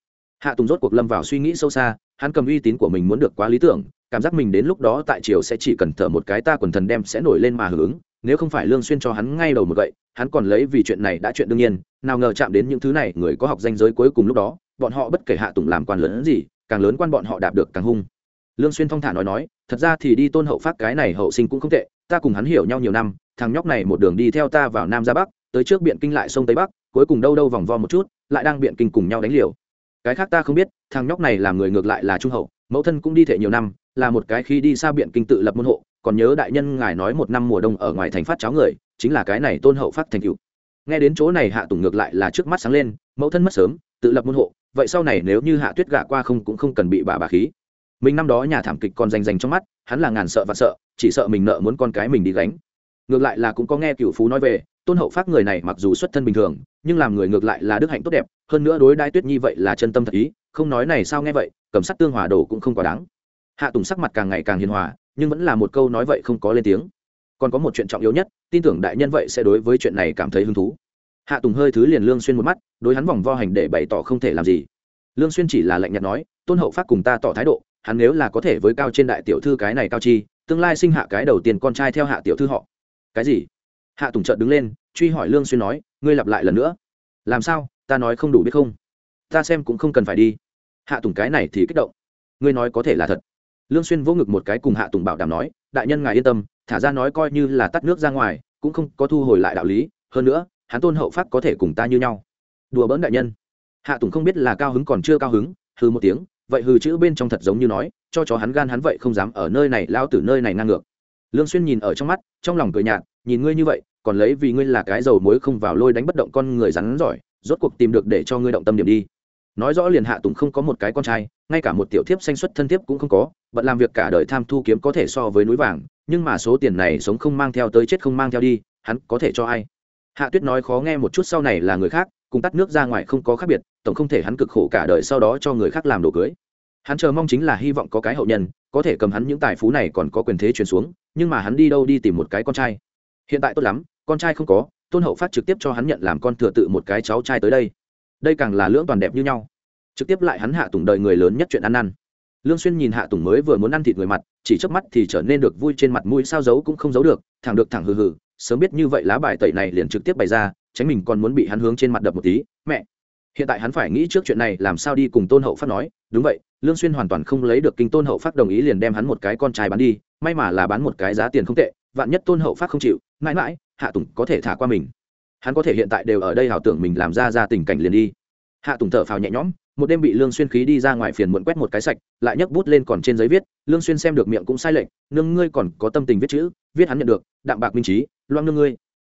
hạ tùng rốt cuộc lâm vào suy nghĩ sâu xa, hắn cầm uy tín của mình muốn được quá lý tưởng, cảm giác mình đến lúc đó tại triều sẽ chỉ cần thở một cái ta quần thần đem sẽ nổi lên mà hưởng ứng, nếu không phải lương xuyên cho hắn ngay đầu một gậy, hắn còn lấy vì chuyện này đã chuyện đương nhiên, nào ngờ chạm đến những thứ này, người có học danh giới cuối cùng lúc đó, bọn họ bất kể hạ tùng làm quan lớn gì, càng lớn quan bọn họ đạp được càng hung. Lương xuyên thong thả nói nói, thật ra thì đi tôn hậu phát cái này hậu sinh cũng không tệ, ta cùng hắn hiểu nhau nhiều năm, thằng nhóc này một đường đi theo ta vào nam ra bắc, tới trước biện kinh lại sông tây bắc, cuối cùng đâu đâu vòng vo một chút, lại đang biện kinh cùng nhau đánh liều cái khác ta không biết, thằng nhóc này làm người ngược lại là trung hậu, mẫu thân cũng đi thể nhiều năm, là một cái khi đi xa biện kinh tự lập môn hộ, còn nhớ đại nhân ngài nói một năm mùa đông ở ngoài thành phát cháo người, chính là cái này tôn hậu phát thành cựu. Nghe đến chỗ này hạ tùng ngược lại là trước mắt sáng lên, mẫu thân mất sớm, tự lập môn hộ, vậy sau này nếu như hạ tuyết gạ qua không cũng không cần bị bà bà khí. Mình năm đó nhà thảm kịch còn rành rành trong mắt, hắn là ngàn sợ và sợ, chỉ sợ mình nợ muốn con cái mình đi gánh. Ngược lại là cũng có nghe cựu phú nói về tôn hậu phát người này mặc dù xuất thân bình thường, nhưng làm người ngược lại là đức hạnh tốt đẹp, hơn nữa đối đai tuyết nhi vậy là chân tâm thật ý, không nói này sao nghe vậy, cầm sắc tương hòa đồ cũng không quá đáng. Hạ tùng sắc mặt càng ngày càng hiền hòa, nhưng vẫn là một câu nói vậy không có lên tiếng. Còn có một chuyện trọng yếu nhất, tin tưởng đại nhân vậy sẽ đối với chuyện này cảm thấy hứng thú. Hạ tùng hơi thứ liền lương xuyên một mắt, đối hắn vòng vo hành để bày tỏ không thể làm gì. Lương xuyên chỉ là lạnh nhạt nói, tôn hậu phát cùng ta tỏ thái độ, hắn nếu là có thể với cao trên đại tiểu thư cái này cao chi, tương lai sinh hạ cái đầu tiên con trai theo hạ tiểu thư họ. Cái gì? Hạ tùng chợt đứng lên, truy hỏi lương xuyên nói, ngươi lặp lại lần nữa. Làm sao? Ta nói không đủ biết không? Ta xem cũng không cần phải đi. Hạ tùng cái này thì kích động. Ngươi nói có thể là thật. Lương xuyên vỗ ngực một cái cùng hạ tùng bảo đảm nói, đại nhân ngài yên tâm, thả ra nói coi như là tắt nước ra ngoài, cũng không có thu hồi lại đạo lý, hơn nữa, hắn tôn hậu phát có thể cùng ta như nhau. Đùa bỡn đại nhân. Hạ tùng không biết là cao hứng còn chưa cao hứng, hừ một tiếng, vậy hừ chữ bên trong thật giống như nói, cho chó hắn gan hắn vậy không dám ở nơi này lao từ nơi này ngang ngược. Lương xuyên nhìn ở trong mắt, trong lòng cười nhạt nhìn ngươi như vậy, còn lấy vì ngươi là cái dầu muối không vào lôi đánh bất động con người rắn giỏi, rốt cuộc tìm được để cho ngươi động tâm điểm đi. Nói rõ liền hạ tùng không có một cái con trai, ngay cả một tiểu thiếp sanh xuất thân thiếp cũng không có, bận làm việc cả đời tham thu kiếm có thể so với núi vàng, nhưng mà số tiền này sống không mang theo tới chết không mang theo đi, hắn có thể cho ai? Hạ tuyết nói khó nghe một chút sau này là người khác, cùng tắt nước ra ngoài không có khác biệt, tổng không thể hắn cực khổ cả đời sau đó cho người khác làm đồ cưới. Hắn chờ mong chính là hy vọng có cái hậu nhân, có thể cầm hắn những tài phú này còn có quyền thế truyền xuống, nhưng mà hắn đi đâu đi tìm một cái con trai? Hiện tại tốt lắm, con trai không có, tôn hậu phát trực tiếp cho hắn nhận làm con thừa tự một cái cháu trai tới đây. Đây càng là lưỡng toàn đẹp như nhau. Trực tiếp lại hắn hạ tùng đời người lớn nhất chuyện ăn ăn. Lương xuyên nhìn hạ tùng mới vừa muốn ăn thịt người mặt, chỉ chớp mắt thì trở nên được vui trên mặt mũi sao giấu cũng không giấu được, thẳng được thẳng hừ hừ, sớm biết như vậy lá bài tẩy này liền trực tiếp bày ra, tránh mình còn muốn bị hắn hướng trên mặt đập một tí, mẹ. Hiện tại hắn phải nghĩ trước chuyện này, làm sao đi cùng tôn hậu phát nói, đúng vậy, lương xuyên hoàn toàn không lấy được kinh tôn hậu phát đồng ý liền đem hắn một cái con trai bán đi, may mà là bán một cái giá tiền không tệ vạn nhất tôn hậu phát không chịu, mãi mãi, hạ tùng có thể thả qua mình. Hắn có thể hiện tại đều ở đây hảo tưởng mình làm ra ra tình cảnh liền đi. Hạ tùng thở phào nhẹ nhõm, một đêm bị lương xuyên khí đi ra ngoài phiền muộn quét một cái sạch, lại nhấc bút lên còn trên giấy viết, lương xuyên xem được miệng cũng sai lệch, nương ngươi còn có tâm tình viết chữ, viết hắn nhận được, đạm bạc minh trí, loang nương ngươi.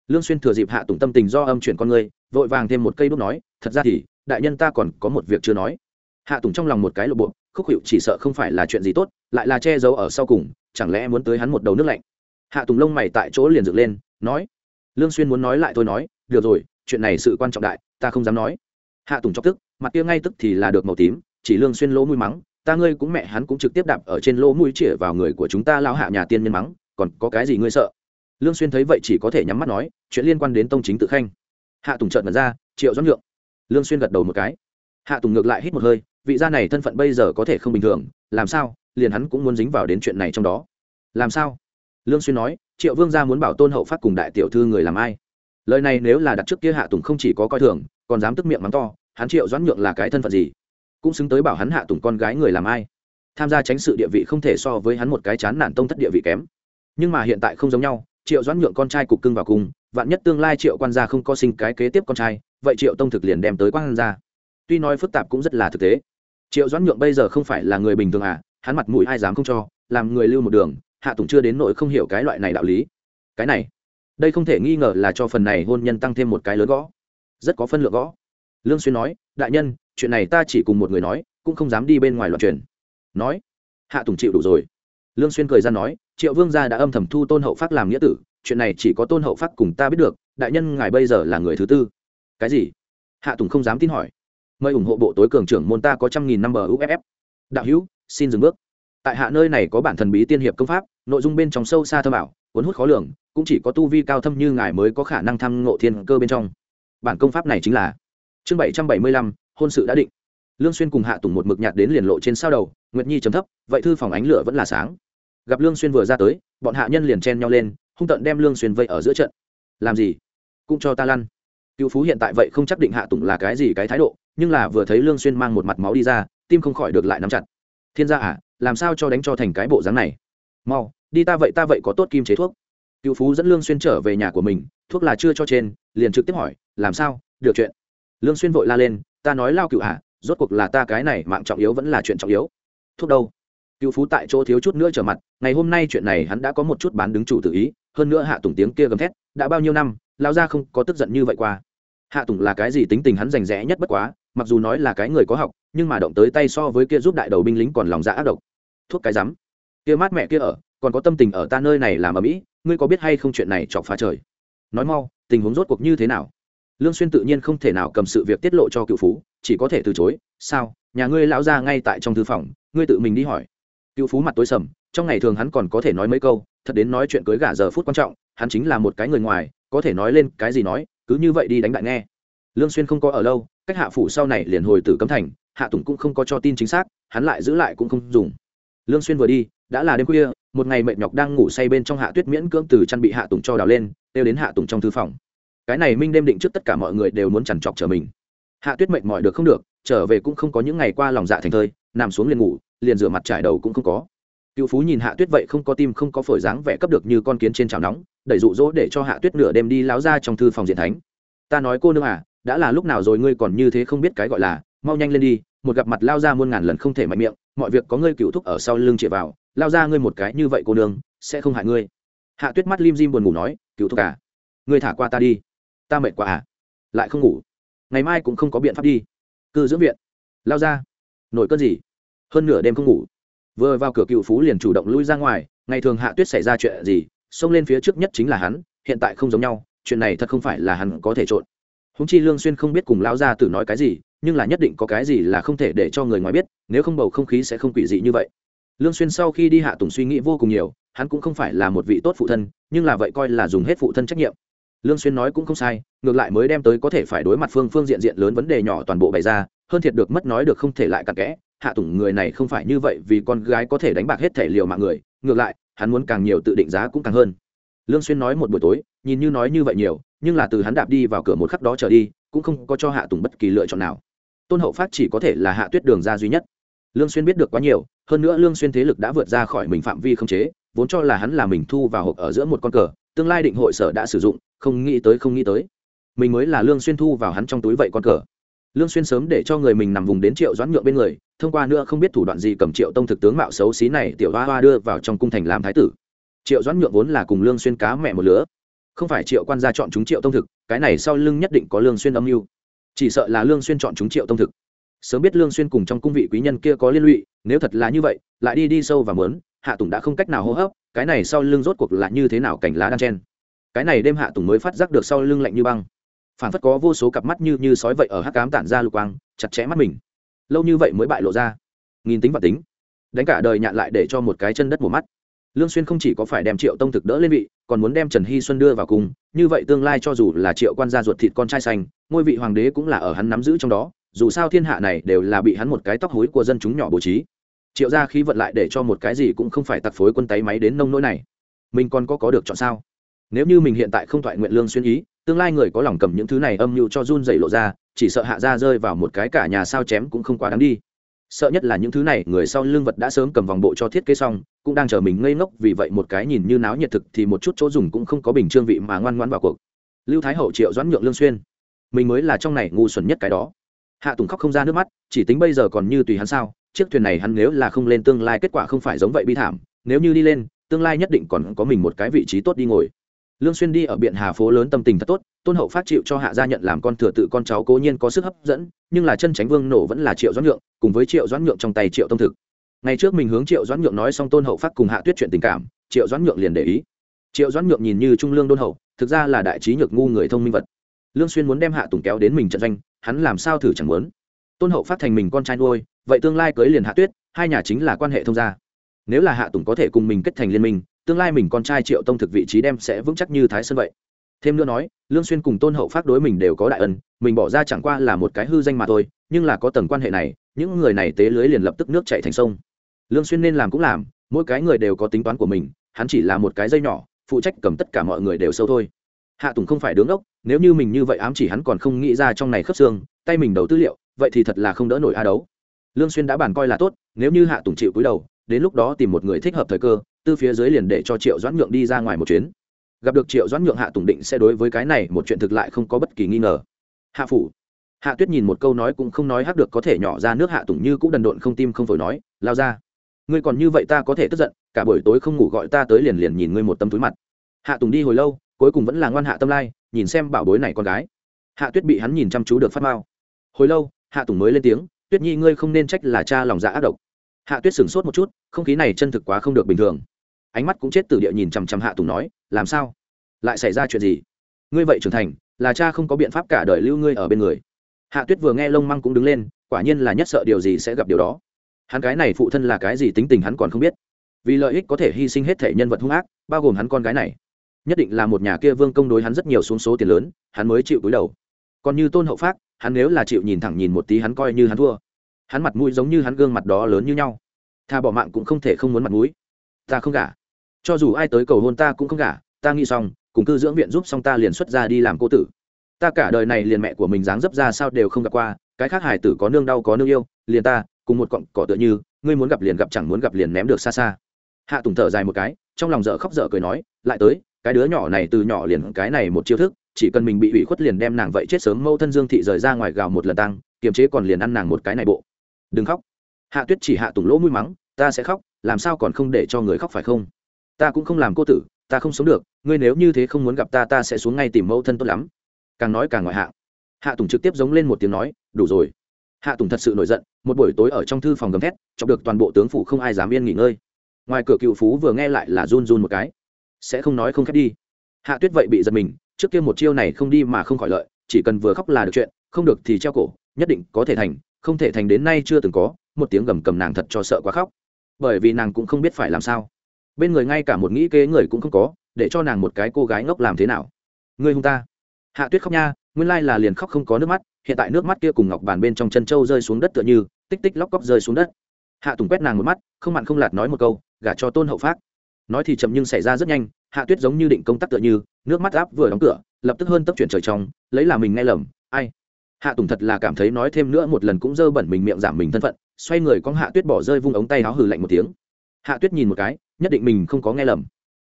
Lương xuyên thừa dịp hạ tùng tâm tình do âm chuyển con ngươi, vội vàng thêm một cây bút nói, thật ra thì, đại nhân ta còn có một việc chưa nói. Hạ tùng trong lòng một cái lộ bộ, khúc hiệu chỉ sợ không phải là chuyện gì tốt, lại là che giấu ở sau cùng, chẳng lẽ muốn tới hắn một đầu nước lạnh? Hạ tùng lông mày tại chỗ liền dựng lên, nói, lương xuyên muốn nói lại thôi nói, được rồi, chuyện này sự quan trọng đại, ta không dám nói. Hạ tùng chọc tức, mặt kia ngay tức thì là được màu tím, chỉ lương xuyên lỗ mũi mắng, ta ngươi cũng mẹ hắn cũng trực tiếp đạp ở trên lỗ mũi chĩa vào người của chúng ta lao hạ nhà tiên nhân mắng, còn có cái gì ngươi sợ? Lương xuyên thấy vậy chỉ có thể nhắm mắt nói, chuyện liên quan đến tông chính tự khanh. Hạ tùng trợn mặt ra, triệu doãn nhượng. Lương xuyên gật đầu một cái. Hạ tùng ngược lại hít một hơi, vị gia này thân phận bây giờ có thể không bình thường, làm sao, liền hắn cũng muốn dính vào đến chuyện này trong đó. Làm sao? Lương xuyên nói, triệu vương gia muốn bảo tôn hậu phát cùng đại tiểu thư người làm ai? Lời này nếu là đặt trước kia hạ tùng không chỉ có coi thường, còn dám tức miệng mắng to, hắn triệu doãn nhượng là cái thân phận gì? Cũng xứng tới bảo hắn hạ tùng con gái người làm ai? Tham gia tránh sự địa vị không thể so với hắn một cái chán nản tông thất địa vị kém. Nhưng mà hiện tại không giống nhau, triệu doãn nhượng con trai cục cưng vào cùng, vạn nhất tương lai triệu quan gia không có sinh cái kế tiếp con trai, vậy triệu tông thực liền đem tới quan gia. Tuy nói phức tạp cũng rất là thực tế. Triệu doãn nhượng bây giờ không phải là người bình thường à hắn mặt mũi ai dám không cho, làm người lưu một đường hạ tùng chưa đến nỗi không hiểu cái loại này đạo lý. Cái này, đây không thể nghi ngờ là cho phần này hôn nhân tăng thêm một cái lớn gõ. Rất có phân lượng gõ. Lương xuyên nói, đại nhân, chuyện này ta chỉ cùng một người nói, cũng không dám đi bên ngoài loạn truyền. Nói, hạ tùng chịu đủ rồi. Lương xuyên cười ra nói, triệu vương gia đã âm thầm thu tôn hậu phát làm nghĩa tử, chuyện này chỉ có tôn hậu phát cùng ta biết được, đại nhân ngài bây giờ là người thứ tư. Cái gì? Hạ tùng không dám tin hỏi. Mời ủng hộ bộ tối cường trưởng môn ta có trăm nghìn năm bờ uff đạo hữu, xin dừng bước. Tại hạ nơi này có bản thần bí tiên hiệp công pháp nội dung bên trong sâu xa thơ bảo cuốn hút khó lường, cũng chỉ có tu vi cao thâm như ngài mới có khả năng tham ngộ thiên cơ bên trong. Bản công pháp này chính là chương bảy trăm bảy mươi lăm, hôn sự đã định. Lương xuyên cùng hạ tùng một mực nhạt đến liền lộ trên sao đầu, nguyệt nhi chấm thấp, vậy thư phòng ánh lửa vẫn là sáng. Gặp lương xuyên vừa ra tới, bọn hạ nhân liền chen nhau lên, hung tận đem lương xuyên vây ở giữa trận. Làm gì? Cũng cho ta lăn. Cựu phú hiện tại vậy không chắc định hạ tùng là cái gì cái thái độ, nhưng là vừa thấy lương xuyên mang một mặt máu đi ra, tim không khỏi được lại nắm chặt. Thiên gia à làm sao cho đánh cho thành cái bộ dáng này? Mau, đi ta vậy ta vậy có tốt kim chế thuốc. Cựu phú dẫn lương xuyên trở về nhà của mình, thuốc là chưa cho trên, liền trực tiếp hỏi, làm sao, được chuyện. Lương xuyên vội la lên, ta nói lao cựu à rốt cuộc là ta cái này mạng trọng yếu vẫn là chuyện trọng yếu. Thuốc đâu? Cựu phú tại chỗ thiếu chút nữa trở mặt, ngày hôm nay chuyện này hắn đã có một chút bán đứng chủ tự ý, hơn nữa hạ tùng tiếng kia gầm thét, đã bao nhiêu năm lao ra không có tức giận như vậy qua. Hạ tùng là cái gì tính tình hắn rành rẽ nhất bất quá, mặc dù nói là cái người có học, nhưng mà động tới tay so với kia giúp đại đầu binh lính còn lòng dạ ác độc. Thuốc cái rắm kia mát mẹ kia ở, còn có tâm tình ở ta nơi này làm ở mỹ, ngươi có biết hay không chuyện này chọc phá trời? Nói mau, tình huống rốt cuộc như thế nào? Lương xuyên tự nhiên không thể nào cầm sự việc tiết lộ cho cựu phú, chỉ có thể từ chối, sao? Nhà ngươi lão gia ngay tại trong thư phòng, ngươi tự mình đi hỏi. Cựu phú mặt tối sầm, trong ngày thường hắn còn có thể nói mấy câu, thật đến nói chuyện cưới gả giờ phút quan trọng, hắn chính là một cái người ngoài, có thể nói lên cái gì nói, cứ như vậy đi đánh đại nghe. Lương xuyên không có ở lâu, cách hạ phủ sau này liền hồi tử cấm thành, hạ tùng cũng không có cho tin chính xác, hắn lại giữ lại cũng không dùng. Lương xuyên vừa đi đã là đêm khuya, một ngày mệt nhọc đang ngủ say bên trong hạ tuyết miễn cưỡng từ chăn bị hạ tùng cho đào lên đeo đến hạ tùng trong thư phòng. Cái này minh đêm định trước tất cả mọi người đều muốn chằn trọc trở mình. Hạ tuyết mệt mỏi được không được, trở về cũng không có những ngày qua lòng dạ thành thơi, nằm xuống liền ngủ, liền rửa mặt trải đầu cũng không có. Cựu phú nhìn hạ tuyết vậy không có tim không có phổi dáng vẻ cấp được như con kiến trên chảo nóng, đẩy dụ dỗ để cho hạ tuyết nửa đêm đi láo ra trong thư phòng diện thánh. Ta nói cô nương à đã là lúc nào rồi ngươi còn như thế không biết cái gọi là, mau nhanh lên đi, một gặp mặt lao ra muôn ngàn lần không thể mạnh miệng, mọi việc có ngươi cựu thúc ở sau lưng chĩa vào lao ra ngươi một cái như vậy cô nương, sẽ không hại ngươi. Hạ tuyết mắt lim dim buồn ngủ nói, cựu thúc à ngươi thả qua ta đi. Ta mệt quá à lại không ngủ. Ngày mai cũng không có biện pháp đi. Cư dưỡng viện. Lao ra. Nổi cơn gì? Hơn nửa đêm không ngủ. Vừa vào cửa cựu phú liền chủ động lui ra ngoài, ngày thường hạ tuyết xảy ra chuyện gì, xông lên phía trước nhất chính là hắn, hiện tại không giống nhau, chuyện này thật không phải là hắn có thể trộn. Húng chi lương xuyên không biết cùng lao ra tử nói cái gì, nhưng là nhất định có cái gì là không thể để cho người ngoài biết, nếu không bầu không khí sẽ không quỷ dị như vậy lương xuyên sau khi đi hạ tùng suy nghĩ vô cùng nhiều, hắn cũng không phải là một vị tốt phụ thân, nhưng là vậy coi là dùng hết phụ thân trách nhiệm. Lương xuyên nói cũng không sai, ngược lại mới đem tới có thể phải đối mặt phương phương diện diện lớn vấn đề nhỏ toàn bộ bày ra, hơn thiệt được mất nói được không thể lại cặn kẽ, hạ tùng người này không phải như vậy vì con gái có thể đánh bạc hết thể liều mạng người, ngược lại, hắn muốn càng nhiều tự định giá cũng càng hơn. Lương xuyên nói một buổi tối, nhìn như nói như vậy nhiều, nhưng là từ hắn đạp đi vào cửa một khắc đó trở đi, cũng không có cho hạ tùng bất kỳ lựa chọn nào. Tôn hậu phát chỉ có thể là hạ tuyết đường ra duy nhất lương xuyên biết được quá nhiều, hơn nữa lương xuyên thế lực đã vượt ra khỏi mình phạm vi không chế, vốn cho là hắn là mình thu vào hộp ở giữa một con cờ, tương lai định hội sở đã sử dụng, không nghĩ tới, không nghĩ tới. Mình mới là lương xuyên thu vào hắn trong túi vậy con cờ. Lương xuyên sớm để cho người mình nằm vùng đến triệu doãn nhượng bên người, thông qua nữa không biết thủ đoạn gì cầm triệu tông thực tướng mạo xấu xí này, tiểu hoa hoa đưa vào trong cung thành làm thái tử. Triệu doãn nhượng vốn là cùng lương xuyên cá mẹ một lứa. Không phải triệu quan gia chọn chúng triệu tông thực, cái này sau lưng nhất định có lương xuyên âm mưu. Chỉ sợ là lương xuyên chọn chúng triệu tông thực sớm biết lương xuyên cùng trong cung vị quý nhân kia có liên lụy, nếu thật là như vậy, lại đi đi sâu và muốn hạ tùng đã không cách nào hô hấp, cái này sau lưng rốt cuộc là như thế nào cảnh lá đang chen. Cái này đêm hạ tùng mới phát giác được sau lưng lạnh như băng. Phản phất có vô số cặp mắt như như sói vậy ở hắc ám tản ra lục quang, chặt chẽ mắt mình. Lâu như vậy mới bại lộ ra. Nghìn tính và tính. Đánh cả đời nhạn lại để cho một cái chân đất mù mắt. Lương xuyên không chỉ có phải đem triệu tông thực đỡ lên vị, còn muốn đem trần hy xuân đưa vào cùng, như vậy tương lai cho dù là triệu quan gia ruột thịt con trai xanh, ngôi vị hoàng đế cũng là ở hắn nắm giữ trong đó dù sao thiên hạ này đều là bị hắn một cái tóc hối của dân chúng nhỏ bố trí. Triệu gia khí vận lại để cho một cái gì cũng không phải tặc phối quân tay máy đến nông nỗi này. Mình còn có có được chọn sao? Nếu như mình hiện tại không thoại nguyện lương xuyên ý, tương lai người có lòng cầm những thứ này âm mưu cho run dậy lộ ra, chỉ sợ hạ gia rơi vào một cái cả nhà sao chém cũng không quá đáng đi. Sợ nhất là những thứ này, người sau lương vật đã sớm cầm vòng bộ cho thiết kế xong, cũng đang chờ mình ngây ngốc, vì vậy một cái nhìn như náo nhiệt thực thì một chút chỗ dùng cũng không có bình trương vị mà ngoan ngoan vào cuộc. Lưu thái hậu triệu doãn nhượng lương xuyên. Mình mới là trong này ngu xuẩn nhất cái đó hạ tùng khóc không ra nước mắt, chỉ tính bây giờ còn như tùy hắn sao, chiếc thuyền này hắn nếu là không lên tương lai kết quả không phải giống vậy bi thảm, nếu như đi lên, tương lai nhất định còn có mình một cái vị trí tốt đi ngồi. Lương xuyên đi ở biện hà phố lớn tâm tình thật tốt, tôn hậu phát chịu cho hạ gia nhận làm con thừa tự con cháu cố nhiên có sức hấp dẫn, nhưng là chân tránh vương nổ vẫn là triệu doãn nhượng, cùng với triệu doãn nhượng trong tay triệu tông thực. Ngày trước mình hướng triệu doãn nhượng nói xong tôn hậu phát cùng hạ tuyết chuyện tình cảm, triệu doãn nhượng liền để ý. Triệu doãn nhượng nhìn như trung lương đôn hậu, thực ra là đại trí nhược ngu người thông minh vật. Lương xuyên muốn đem hạ tùng kéo đến mình trận doanh hắn làm sao thử chẳng muốn. Tôn hậu phát thành mình con trai nuôi, vậy tương lai cưới liền hạ tuyết, hai nhà chính là quan hệ thông gia. Nếu là hạ tùng có thể cùng mình kết thành liên minh, tương lai mình con trai triệu tông thực vị trí đem sẽ vững chắc như thái sơn vậy. Thêm nữa nói, lương xuyên cùng tôn hậu phát đối mình đều có đại ân, mình bỏ ra chẳng qua là một cái hư danh mà thôi, nhưng là có tầng quan hệ này, những người này tế lưới liền lập tức nước chảy thành sông. Lương xuyên nên làm cũng làm, mỗi cái người đều có tính toán của mình, hắn chỉ là một cái dây nhỏ, phụ trách cầm tất cả mọi người đều sâu thôi hạ tùng không phải đứng ốc nếu như mình như vậy ám chỉ hắn còn không nghĩ ra trong này khớp xương, tay mình đầu tư liệu, vậy thì thật là không đỡ nổi a đấu. Lương xuyên đã bàn coi là tốt, nếu như hạ tùng chịu cúi đầu, đến lúc đó tìm một người thích hợp thời cơ, tư phía dưới liền để cho triệu doãn nhượng đi ra ngoài một chuyến. Gặp được triệu doãn nhượng, hạ tùng định sẽ đối với cái này một chuyện thực lại không có bất kỳ nghi ngờ. Hạ phủ. Hạ tuyết nhìn một câu nói cũng không nói hắc được có thể nhỏ ra nước hạ tùng như cũng đần độn không tim không phổi nói, lao ra. Ngươi còn như vậy ta có thể tức giận, cả buổi tối không ngủ gọi ta tới liền liền nhìn ngươi một tâm túi mặt. Hạ tùng đi hồi lâu cuối cùng vẫn là ngoan hạ tâm lai, nhìn xem bảo bối này con gái. Hạ tuyết bị hắn nhìn chăm chú được phát mao hồi lâu, hạ tùng mới lên tiếng, tuyết nhi, ngươi không nên trách là cha lòng dạ ác độc. Hạ tuyết sửng sốt một chút, không khí này chân thực quá không được bình thường. Ánh mắt cũng chết từ địa nhìn chằm chằm hạ tùng nói, làm sao? Lại xảy ra chuyện gì? Ngươi vậy trưởng thành, là cha không có biện pháp cả đời lưu ngươi ở bên người. Hạ tuyết vừa nghe lông măng cũng đứng lên, quả nhiên là nhất sợ điều gì sẽ gặp điều đó. Hắn cái này phụ thân là cái gì tính tình hắn còn không biết. Vì lợi ích có thể hy sinh hết thể nhân vật hung ác, bao gồm hắn con gái này nhất định là một nhà kia vương công đối hắn rất nhiều xuống số tiền lớn, hắn mới chịu cúi đầu. Còn như tôn hậu phát hắn nếu là chịu nhìn thẳng nhìn một tí hắn coi như hắn thua. Hắn mặt mũi giống như hắn gương mặt đó lớn như nhau. Tha bỏ mạng cũng không thể không muốn mặt mũi. Ta không gả. Cho dù ai tới cầu hôn ta cũng không gả, ta nghĩ xong, cùng cư dưỡng viện giúp xong ta liền xuất ra đi làm cô tử. Ta cả đời này liền mẹ của mình dáng dấp ra sao đều không gặp qua, cái khác hải tử có nương đau có nương yêu, liền ta, cùng một cọng cỏ tựa như, ngươi muốn gặp liền gặp chẳng muốn gặp liền ném được xa xa. Hạ tùng thở dài một cái, trong lòng dở khóc dở cười nói, lại tới cái đứa nhỏ này từ nhỏ liền cái này một chiêu thức, chỉ cần mình bị ủy khuất liền đem nàng vậy chết sớm mâu thân dương thị rời ra ngoài gào một lần tăng, kiềm chế còn liền ăn nàng một cái này bộ. Đừng khóc. Hạ tuyết chỉ hạ tùng lỗ mũi mắng, ta sẽ khóc, làm sao còn không để cho người khóc phải không? Ta cũng không làm cô tử, ta không sống được, ngươi nếu như thế không muốn gặp ta ta sẽ xuống ngay tìm mẫu thân tốt lắm. Càng nói càng ngoại hạ hạ tùng trực tiếp giống lên một tiếng nói, đủ rồi. Hạ tùng thật sự nổi giận, một buổi tối ở trong thư phòng gầm thét, chọc được toàn bộ tướng phủ không ai dám yên nghỉ ngơi. Ngoài cửa cựu phú vừa nghe lại là run run một cái sẽ không nói không khép đi. Hạ tuyết vậy bị giật mình, trước kia một chiêu này không đi mà không khỏi lợi, chỉ cần vừa khóc là được chuyện, không được thì treo cổ, nhất định có thể thành, không thể thành đến nay chưa từng có, một tiếng gầm cầm nàng thật cho sợ quá khóc. Bởi vì nàng cũng không biết phải làm sao. Bên người ngay cả một nghĩ kế người cũng không có, để cho nàng một cái cô gái ngốc làm thế nào. Ngươi hung ta. Hạ tuyết khóc nha, nguyên lai là liền khóc không có nước mắt, hiện tại nước mắt kia cùng ngọc bàn bên trong chân trâu rơi xuống đất tựa như, tích tích lóc cóc rơi xuống đất. Hạ tùng quét nàng một mắt, không mặn không lạt nói một câu, gả cho tôn hậu phát nói thì chậm nhưng xảy ra rất nhanh, hạ tuyết giống như định công tác tựa như, nước mắt áp vừa đóng cửa, lập tức hơn tấp chuyển trời trong, lấy là mình nghe lầm, ai? Hạ tùng thật là cảm thấy nói thêm nữa một lần cũng dơ bẩn mình miệng giảm mình thân phận, xoay người con hạ tuyết bỏ rơi vung ống tay áo hừ lạnh một tiếng. Hạ tuyết nhìn một cái, nhất định mình không có nghe lầm.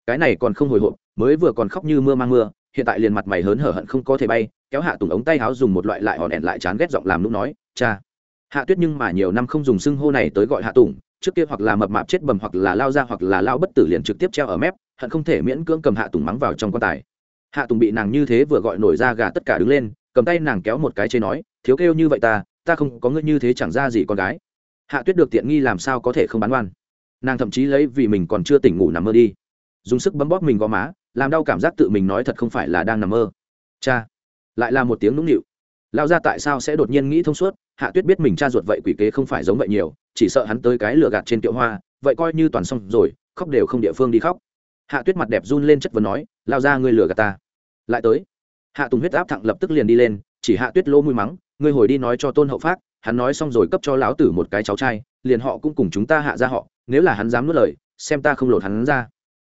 Cái này còn không hồi hộp, mới vừa còn khóc như mưa mang mưa, hiện tại liền mặt mày hớn hở hận không có thể bay, kéo hạ tùng ống tay áo dùng một loại lại hòn đèn lại chán ghét giọng làm lúc nói, cha. Hạ tuyết nhưng mà nhiều năm không dùng xưng hô này tới gọi hạ tùng trước kia hoặc là mập mạp chết bầm hoặc là lao ra hoặc là lao bất tử liền trực tiếp treo ở mép, hận không thể miễn cưỡng cầm hạ tùng mắng vào trong quan tài. Hạ tùng bị nàng như thế vừa gọi nổi ra gà tất cả đứng lên, cầm tay nàng kéo một cái chế nói, thiếu kêu như vậy ta ta không có ngươi như thế chẳng ra gì con gái. Hạ tuyết được tiện nghi làm sao có thể không bán oan. Nàng thậm chí lấy vì mình còn chưa tỉnh ngủ nằm mơ đi. Dùng sức bấm bóp mình gò má, làm đau cảm giác tự mình nói thật không phải là đang nằm mơ. Cha, lại là một tiếng nũng nịu lao ra tại sao sẽ đột nhiên nghĩ thông suốt? Hạ tuyết biết mình cha ruột vậy quỷ kế không phải giống vậy nhiều, chỉ sợ hắn tới cái lừa gạt trên tiệu hoa, vậy coi như toàn xong rồi, khóc đều không địa phương đi khóc. Hạ tuyết mặt đẹp run lên chất vấn nói lao ra ngươi lừa gạt ta. Lại tới, hạ tùng huyết áp thẳng lập tức liền đi lên, chỉ hạ tuyết lỗ mũi mắng, ngươi hồi đi nói cho tôn hậu phát hắn nói xong rồi cấp cho lão tử một cái cháu trai, liền họ cũng cùng chúng ta hạ ra họ, nếu là hắn dám nuốt lời, xem ta không lột hắn ra.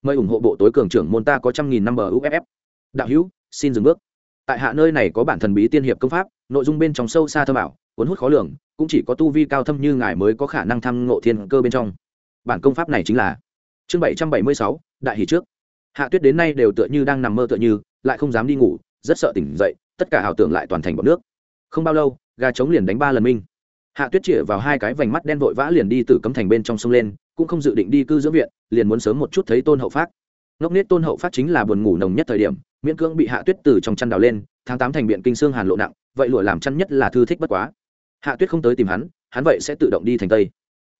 Mời ủng hộ bộ tối cường trưởng môn ta có trăm nghìn năm bờ uff đạo hữu, xin dừng bước tại hạ nơi này có bản thần bí tiên hiệp công pháp, nội dung bên trong sâu xa thơ bảo cuốn hút khó lường, cũng chỉ có tu vi cao thâm như ngài mới có khả năng thăm ngộ thiên cơ bên trong. Bản công pháp này chính là chương bảy trăm bảy mươi sáu, đại hỷ trước. Hạ tuyết đến nay đều tựa như đang nằm mơ tựa như, lại không dám đi ngủ, rất sợ tỉnh dậy, tất cả ảo tưởng lại toàn thành bọn nước. Không bao lâu, gà trống liền đánh ba lần minh hạ tuyết chĩa vào hai cái vành mắt đen vội vã liền đi từ cấm thành bên trong sông lên, cũng không dự định đi cư dưỡng viện, liền muốn sớm một chút thấy tôn hậu phát ngốc nết tôn hậu phát chính là buồn ngủ nồng nhất thời điểm, miễn cưỡng bị hạ tuyết từ trong chăn đào lên, tháng tám thành biện kinh xương hàn lộ nặng, vậy lụa làm chăn nhất là thư thích bất quá. Hạ tuyết không tới tìm hắn hắn vậy sẽ tự động đi thành tây.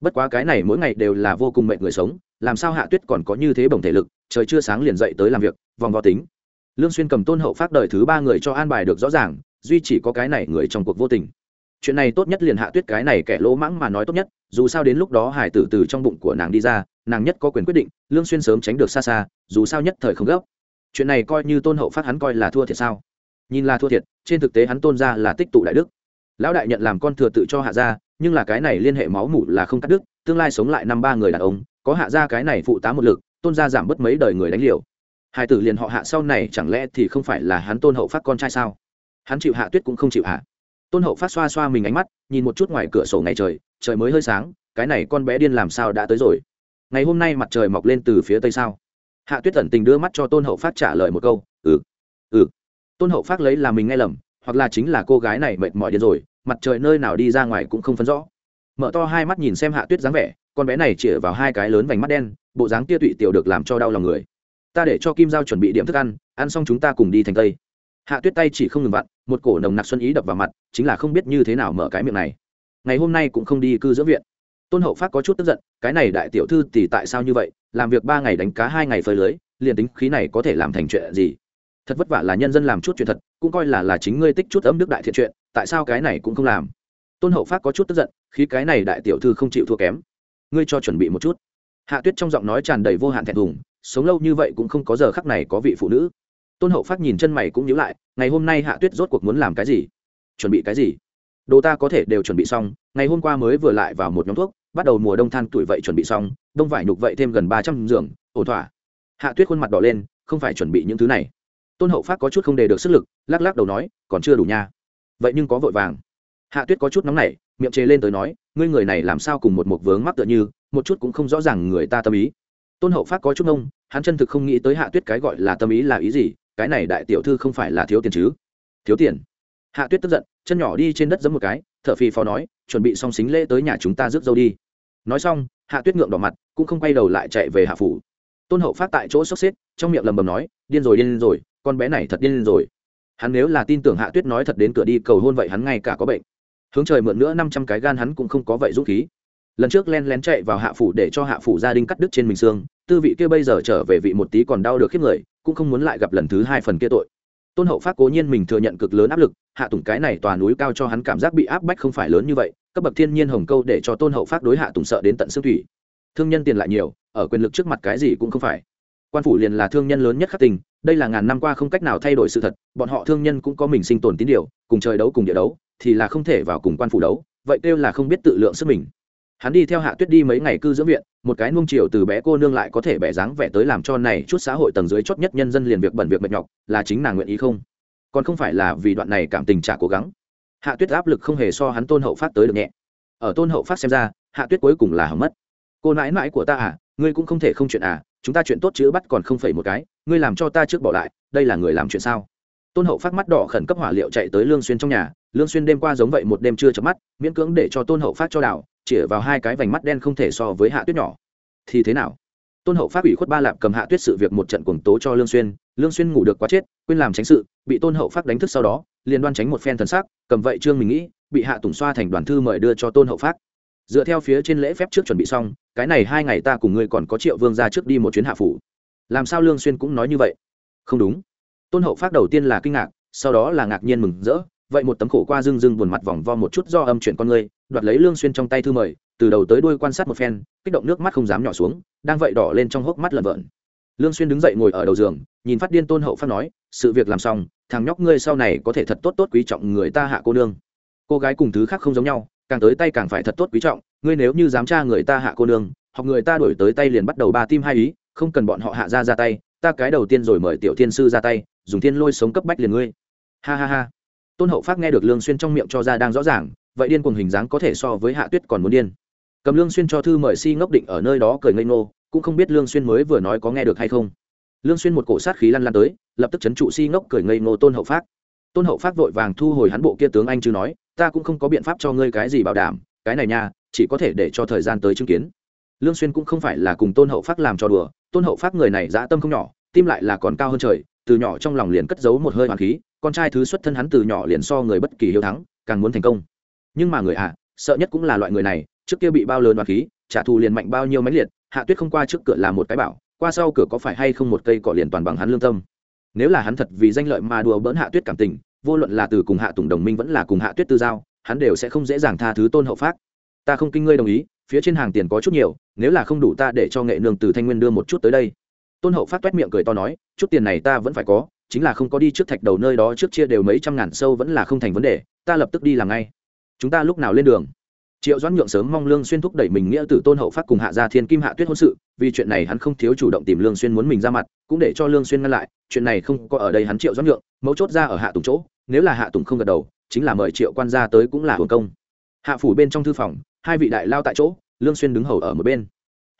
Bất quá cái này mỗi ngày đều là vô cùng mệnh người sống, làm sao hạ tuyết còn có như thế bổng thể lực, trời chưa sáng liền dậy tới làm việc, vòng vò tính. Lương xuyên cầm tôn hậu phát đời thứ ba người cho an bài được rõ ràng, duy chỉ có cái này người trong cuộc vô tình chuyện này tốt nhất liền hạ tuyết cái này kẻ lỗ mãng mà nói tốt nhất, dù sao đến lúc đó hải tử từ trong bụng của nàng đi ra, nàng nhất có quyền quyết định, lương xuyên sớm tránh được xa xa, dù sao nhất thời không gấp. Chuyện này coi như tôn hậu phát hắn coi là thua thiệt sao? Nhìn là thua thiệt, trên thực tế hắn tôn ra là tích tụ đại đức. Lão đại nhận làm con thừa tự cho hạ gia, nhưng là cái này liên hệ máu mủ là không cắt đứt, tương lai sống lại năm ba người đàn ông, có hạ gia cái này phụ tá một lực, tôn gia giảm bớt mấy đời người đánh liều. Hải tử liền họ hạ sau này chẳng lẽ thì không phải là hắn tôn hậu phát con trai sao? Hắn chịu hạ tuyết cũng không chịu hạ tôn hậu phát xoa xoa mình ánh mắt, nhìn một chút ngoài cửa sổ ngày trời trời mới hơi sáng, cái này con bé điên làm sao đã tới rồi? Ngày hôm nay mặt trời mọc lên từ phía tây sao? Hạ tuyết tẩn tình đưa mắt cho tôn hậu phát trả lời một câu ừ ừ. Tôn hậu phát lấy là mình nghe lầm, hoặc là chính là cô gái này mệt mỏi điên rồi, mặt trời nơi nào đi ra ngoài cũng không phân rõ. Mở to hai mắt nhìn xem hạ tuyết dáng vẻ, con bé này chĩa vào hai cái lớn vành mắt đen, bộ dáng tia tụy tiểu được làm cho đau lòng người. Ta để cho kim giao chuẩn bị điểm thức ăn ăn xong chúng ta cùng đi thành tây hạ tuyết tay chỉ không ngừng vặn, một cổ nồng nặc xuân ý đập vào mặt, chính là không biết như thế nào mở cái miệng này. Ngày hôm nay cũng không đi cư dưỡng viện. Tôn hậu phát có chút tức giận, cái này đại tiểu thư thì tại sao như vậy, làm việc ba ngày đánh cá hai ngày phơi lưới, liền tính khí này có thể làm thành chuyện gì? Thật vất vả là nhân dân làm chút chuyện thật, cũng coi là là chính ngươi tích chút ấm đức đại thiện chuyện, tại sao cái này cũng không làm? Tôn hậu phát có chút tức giận, khi cái này đại tiểu thư không chịu thua kém, ngươi cho chuẩn bị một chút. Hạ tuyết trong giọng nói tràn đầy vô hạn thẹn thùng, sống lâu như vậy cũng không có giờ khắc này có vị phụ nữ tôn hậu phát nhìn chân mày cũng nhíu lại, ngày hôm nay hạ tuyết rốt cuộc muốn làm cái gì? Chuẩn bị cái gì? Đồ ta có thể đều chuẩn bị xong, ngày hôm qua mới vừa lại vào một nhóm thuốc, bắt đầu mùa đông than tuổi vậy chuẩn bị xong, đông vải nhục vậy thêm gần ba trăm giường, ổn thỏa. Hạ tuyết khuôn mặt đỏ lên, không phải chuẩn bị những thứ này. Tôn hậu phát có chút không đề được sức lực, lắc lắc đầu nói, còn chưa đủ nha. Vậy nhưng có vội vàng. Hạ tuyết có chút nóng nảy, miệng chế lên tới nói, ngươi người này làm sao cùng một một vướng mắc tựa như, một chút cũng không rõ ràng người ta tâm ý. Tôn hậu phát có chút nông hắn chân thực không nghĩ tới hạ tuyết cái gọi là tâm ý là ý gì cái này đại tiểu thư không phải là thiếu tiền chứ? Thiếu tiền? Hạ tuyết tức giận, chân nhỏ đi trên đất giấm một cái t h ở phì phò nói, chuẩn bị xong xính lễ tới nhà chúng ta rước dâu đi. Nói xong, hạ tuyết ngượng đỏ mặt, cũng không quay đầu lại chạy về hạ phủ. Tôn hậu phát tại chỗ sốc xếp, trong miệng lầm bầm nói, điên rồi điên rồi, con bé này thật điên rồi. Hắn nếu là tin tưởng hạ tuyết nói thật đến cửa đi cầu hôn vậy hắn ngay cả có bệnh. Hướng trời mượn nữa năm trăm cái gan hắn cũng không có vậy dũng khí. Lần trước len lén chạy vào hạ phủ để cho hạ phủ gia đình cắt đứt trên mình xương tư vị kia bây giờ trở về vị một tí còn đau được khiếp người, cũng không muốn lại gặp lần thứ hai phần kia tội. Tôn hậu phát cố nhiên mình thừa nhận cực lớn áp lực, hạ tùng cái này tòa núi cao cho hắn cảm giác bị áp bách không phải lớn như vậy, cấp bậc thiên nhiên hồng câu để cho tôn hậu phát đối hạ tùng sợ đến tận xương thủy. Thương nhân tiền lại nhiều, ở quyền lực trước mặt cái gì cũng không phải. Quan phủ liền là thương nhân lớn nhất khắc tình, đây là ngàn năm qua không cách nào thay đổi sự thật, bọn họ thương nhân cũng có mình sinh tồn tín điều, cùng trời đấu cùng địa đấu, thì là không thể vào cùng quan phủ đấu, vậy kêu là không biết tự lượng sức mình hắn đi theo hạ tuyết đi mấy ngày cư dưỡng viện, một cái nung chiều từ bé cô nương lại có thể bẻ dáng vẻ tới làm cho này chút xã hội tầng dưới chót nhất nhân dân liền việc bẩn việc mệt nhọc, là chính nàng nguyện ý không? Còn không phải là vì đoạn này cảm tình trả cố gắng. Hạ tuyết áp lực không hề so hắn tôn hậu phát tới được nhẹ. Ở tôn hậu phát xem ra, hạ tuyết cuối cùng là hỏng mất. Cô nãi nãi của ta à ngươi cũng không thể không chuyện à chúng ta chuyện tốt chữ bắt còn không phải một cái, ngươi làm cho ta trước bỏ lại, đây là người làm chuyện sao? Tôn hậu phát mắt đỏ khẩn cấp hỏa liệu chạy tới lương xuyên trong nhà, lương xuyên đêm qua giống vậy một đêm chưa chớm mắt, miễn cưỡng để cho tôn hậu phát cho đảo chỉ vào hai cái vành mắt đen không thể so với hạ tuyết nhỏ. Thì thế nào? Tôn hậu phát ủy khuất ba lạp cầm hạ tuyết sự việc một trận cuồng tố cho lương xuyên lương xuyên ngủ được quá chết, quên làm tránh sự, bị tôn hậu phát đánh thức sau đó, liền đoan tránh một phen thần sắc, cầm vậy trương mình nghĩ, bị hạ tùng xoa thành đoàn thư mời đưa cho tôn hậu phát dựa theo phía trên lễ phép trước chuẩn bị xong, cái này hai ngày ta cùng ngươi còn có triệu vương ra trước đi một chuyến hạ phủ. Làm sao lương xuyên cũng nói như vậy? Không đúng. Tôn hậu phát đầu tiên là kinh ngạc, sau đó là ngạc nhiên mừng rỡ vậy một tấm khổ qua dưng dưng buồn mặt vòng vo một chút do âm chuyển con người, đoạt lấy lương xuyên trong tay thư mời từ đầu tới đuôi quan sát một phen kích động nước mắt không dám nhỏ xuống đang vậy đỏ lên trong hốc mắt lợn vợn. Lương xuyên đứng dậy ngồi ở đầu giường nhìn phát điên tôn hậu phát nói sự việc làm xong thằng nhóc ngươi sau này có thể thật tốt tốt quý trọng người ta hạ cô nương. Cô gái cùng thứ khác không giống nhau càng tới tay càng phải thật tốt quý trọng ngươi nếu như dám tra người ta hạ cô nương hoặc người ta đuổi tới tay liền bắt đầu ba tim hai ý không cần bọn họ hạ ra ra tay ta cái đầu tiên rồi mời tiểu thiên sư ra tay dùng thiên lôi sống cấp bách liền ngươi. Ha ha ha tôn hậu phát nghe được lương xuyên trong miệng cho ra đang rõ ràng, vậy điên cuồng hình dáng có thể so với hạ tuyết còn muốn điên. Cầm lương xuyên cho thư mời si ngốc định ở nơi đó cười ngây ngô, cũng không biết lương xuyên mới vừa nói có nghe được hay không. Lương xuyên một cổ sát khí lăn lăn tới, lập tức chấn trụ si ngốc cười ngây ngô tôn hậu phát. Tôn hậu phát vội vàng thu hồi hắn bộ kia tướng anh chứ nói, ta cũng không có biện pháp cho ngươi cái gì bảo đảm, cái này nha, chỉ có thể để cho thời gian tới chứng kiến. Lương xuyên cũng không phải là cùng tôn hậu phát làm trò đùa, tôn hậu phát người này dã tâm không nhỏ, tim lại là còn cao hơn trời từ nhỏ trong lòng liền cất giấu một hơi hoàng khí, con trai thứ xuất thân hắn từ nhỏ liền so người bất kỳ hiếu thắng, càng muốn thành công. Nhưng mà người ạ, sợ nhất cũng là loại người này, trước kia bị bao lớn hoàng khí, trả thù liền mạnh bao nhiêu máy liệt, hạ tuyết không qua trước cửa là một cái bảo, qua sau cửa có phải hay không một cây cỏ liền toàn bằng hắn lương tâm. Nếu là hắn thật vì danh lợi mà đùa bỡn hạ tuyết cảm tình, vô luận là từ cùng hạ tùng đồng minh vẫn là cùng hạ tuyết tư giao, hắn đều sẽ không dễ dàng tha thứ tôn hậu pháp. ta không kinh ngươi đồng ý, phía trên hàng tiền có chút nhiều, nếu là không đủ ta để cho nghệ nương từ thanh nguyên đưa một chút tới đây tôn hậu phát t miệng cười to nói, chút tiền này ta vẫn phải có, chính là không có đi trước thạch đầu nơi đó trước chia đều mấy trăm ngàn sâu vẫn là không thành vấn đề, ta lập tức đi làm ngay. Chúng ta lúc nào lên đường? Triệu doãn nhượng sớm mong lương xuyên thúc đẩy mình nghĩa tử tôn hậu phát cùng hạ gia thiên kim hạ tuyết hôn sự, vì chuyện này hắn không thiếu chủ động tìm lương xuyên muốn mình ra mặt, cũng để cho lương xuyên ngăn lại, chuyện này không có ở đây hắn triệu doãn nhượng, mấu chốt ra ở hạ tùng chỗ, nếu là hạ tùng không gật đầu, chính là mời triệu quan gia tới cũng là hưởng công. Hạ phủ bên trong thư phòng, hai vị đại lao tại chỗ, lương xuyên đứng hầu ở một bên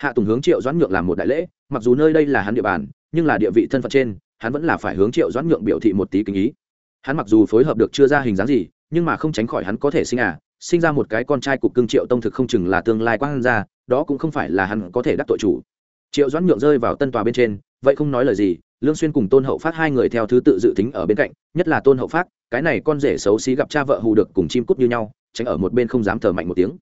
hạ tùng hướng triệu doãn nhượng làm một đại lễ, mặc dù nơi đây là hắn địa bàn, nhưng là địa vị thân phận trên, hắn vẫn là phải hướng triệu doãn nhượng biểu thị một tí kính ý. Hắn mặc dù phối hợp được chưa ra hình dáng gì, nhưng mà không tránh khỏi hắn có thể sinh à sinh ra một cái con trai cục cưng triệu tông thực không chừng là tương lai quang ra đó cũng không phải là hắn có thể đắc tội chủ. Triệu doãn nhượng rơi vào tân tòa bên trên, vậy không nói lời gì, lương xuyên cùng tôn hậu phát hai người theo thứ tự dự tính ở bên cạnh, nhất là tôn hậu phát, cái này con rể xấu xí gặp cha vợ hù được cùng chim cút như nhau, tránh ở một bên không dám thở mạnh một tiếng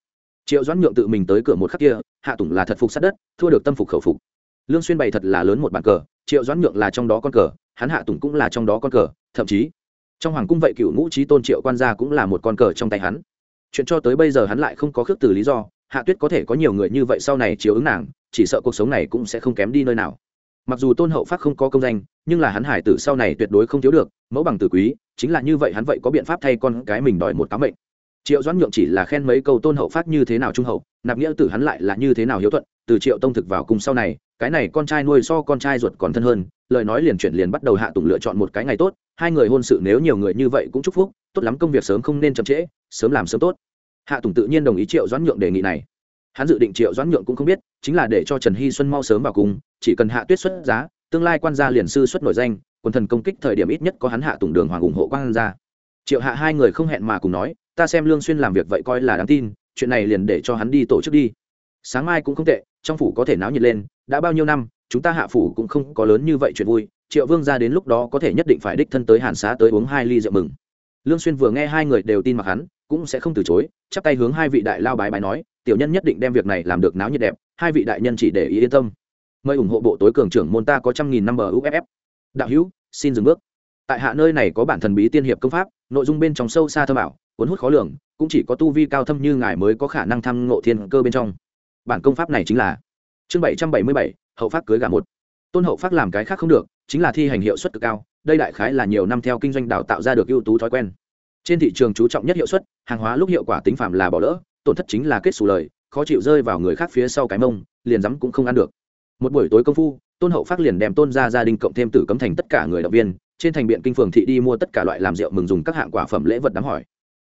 triệu doãn nhượng tự mình tới cửa một khắc kia, hạ tùng là thật phục sát đất, thua được tâm phục khẩu phục. Lương xuyên bày thật là lớn một bàn cờ, triệu doãn nhượng là trong đó con cờ, hắn hạ tùng cũng là trong đó con cờ, thậm chí, trong hoàng cung vậy cựu ngũ trí tôn triệu quan gia cũng là một con cờ trong tay hắn. Chuyện cho tới bây giờ hắn lại không có khước từ lý do, hạ tuyết có thể có nhiều người như vậy sau này chiếu ứng nàng, chỉ sợ cuộc sống này cũng sẽ không kém đi nơi nào. Mặc dù tôn hậu phát không có công danh, nhưng là hắn hải tử sau này tuyệt đối không thiếu được, mẫu bằng tử quý, chính là như vậy hắn vậy có biện pháp thay con cái mình đòi một cám mệnh triệu doãn nhượng chỉ là khen mấy câu tôn hậu phát như thế nào trung hậu, nạp nghĩa tử hắn lại là như thế nào hiếu thuận, từ triệu tông thực vào cùng sau này, cái này con trai nuôi so con trai ruột còn thân hơn, lời nói liền chuyển liền bắt đầu hạ tùng lựa chọn một cái ngày tốt, hai người hôn sự nếu nhiều người như vậy cũng chúc phúc, tốt lắm công việc sớm không nên chậm trễ, sớm làm sớm tốt. Hạ tùng tự nhiên đồng ý triệu doãn nhượng đề nghị này. Hắn dự định triệu doãn nhượng cũng không biết, chính là để cho trần hy xuân mau sớm vào cùng, chỉ cần hạ tuyết xuất giá, tương lai quan gia liền sư xuất nổi danh, quần thần công kích thời điểm ít nhất có hắn hạ tùng đường hoàng ủng hộ quan gia triệu hạ hai người không hẹn mà cùng nói, ta xem lương xuyên làm việc vậy coi là đáng tin, chuyện này liền để cho hắn đi tổ chức đi. Sáng mai cũng không tệ, trong phủ có thể náo nhiệt lên, đã bao nhiêu năm, chúng ta hạ phủ cũng không có lớn như vậy chuyện vui, triệu vương ra đến lúc đó có thể nhất định phải đích thân tới hàn xá tới uống hai ly rượu mừng. Lương xuyên vừa nghe hai người đều tin mặc hắn, cũng sẽ không từ chối, chắp tay hướng hai vị đại lao bái bái nói, tiểu nhân nhất định đem việc này làm được náo nhiệt đẹp, hai vị đại nhân chỉ để ý yên tâm. Mời ủng hộ bộ tối cường trưởng môn ta có trăm nghìn năm bờ uff đạo hữu, xin dừng bước. Tại hạ nơi này có bản thần bí tiên hiệp công pháp nội dung bên trong sâu xa thơ bảo cuốn hút khó lường, cũng chỉ có tu vi cao thâm như ngài mới có khả năng tham ngộ thiên cơ bên trong. Bản công pháp này chính là chương bảy trăm bảy mươi bảy, hậu pháp cưới gà một. Tôn hậu pháp làm cái khác không được, chính là thi hành hiệu suất cực cao, đây đại khái là nhiều năm theo kinh doanh đào tạo ra được ưu tú thói quen. Trên thị trường chú trọng nhất hiệu suất, hàng hóa lúc hiệu quả tính phạm là bỏ lỡ, tổn thất chính là kết xù lời, khó chịu rơi vào người khác phía sau cái mông, liền rắm cũng không ăn được. Một buổi tối công phu, tôn hậu phát liền đem tôn ra gia đình cộng thêm tử cấm thành tất cả người động viên trên thành biện kinh phường thị đi mua tất cả loại làm rượu mừng dùng các hạng quả phẩm lễ vật đám hỏi.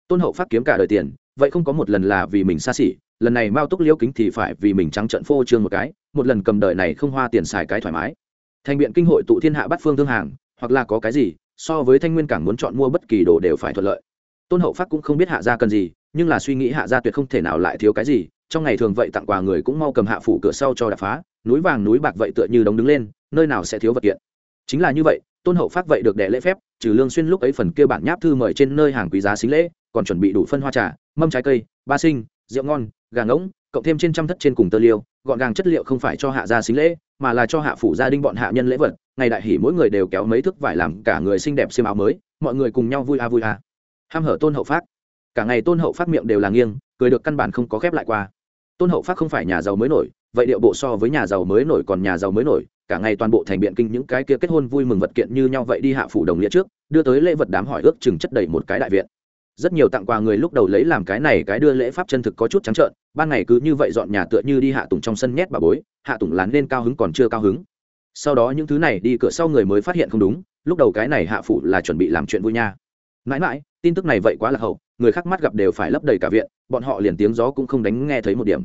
Tôn hậu phát kiếm cả đời tiền, vậy không có một lần là vì mình xa xỉ, lần này mao túc liễu kính thì phải vì mình trắng trận phô trương một cái, một lần cầm đời này không hoa tiền xài cái thoải mái. Thành biện kinh hội tụ thiên hạ bắt phương thương hàng, hoặc là có cái gì, so với thanh nguyên cảng muốn chọn mua bất kỳ đồ đều phải thuận lợi. Tôn hậu phát cũng không biết hạ gia cần gì, nhưng là suy nghĩ hạ gia tuyệt không thể nào lại thiếu cái gì, trong ngày thường vậy tặng quà người cũng mau cầm hạ phủ cửa sau cho đập phá, núi vàng núi bạc vậy tựa như đống đứng lên, nơi nào sẽ thiếu vật kiện. Chính là như vậy tôn hậu phát vậy được đệ lễ phép, trừ lương xuyên lúc ấy phần kia bản nháp thư mời trên nơi hàng quý giá xính lễ, còn chuẩn bị đủ phân hoa trà, mâm trái cây, ba sinh, rượu ngon, gà ngỗng, cộng thêm trên trăm thất trên cùng tơ liêu, gọn gàng chất liệu không phải cho hạ gia xính lễ, mà là cho hạ phủ gia đình bọn hạ nhân lễ vật, ngày đại hỉ mỗi người đều kéo mấy thức vải làm cả người xinh đẹp xiêm áo mới, mọi người cùng nhau vui a vui a. Ham hở tôn hậu phát cả ngày tôn hậu phát miệng đều là nghiêng, cười được căn bản không có khép lại qua. Tôn hậu phát không phải nhà giàu mới nổi, vậy điệu bộ so với nhà giàu mới nổi còn nhà giàu mới nổi cả ngày toàn bộ thành biện kinh những cái kia kết hôn vui mừng vật kiện như nhau vậy đi hạ phủ đồng nghĩa trước, đưa tới lễ vật đám hỏi ước chừng chất đầy một cái đại viện. Rất nhiều tặng quà người lúc đầu lấy làm cái này cái đưa lễ pháp chân thực có chút trắng trợn, ban ngày cứ như vậy dọn nhà tựa như đi hạ tùng trong sân nhét bà bối, hạ tùng lán lên cao hứng còn chưa cao hứng. Sau đó những thứ này đi cửa sau người mới phát hiện không đúng, lúc đầu cái này hạ phủ là chuẩn bị làm chuyện vui nha. Mãi mãi, tin tức này vậy quá là hậu, người khác mắt gặp đều phải lấp đầy cả viện, bọn họ liền tiếng gió cũng không đánh nghe thấy một điểm.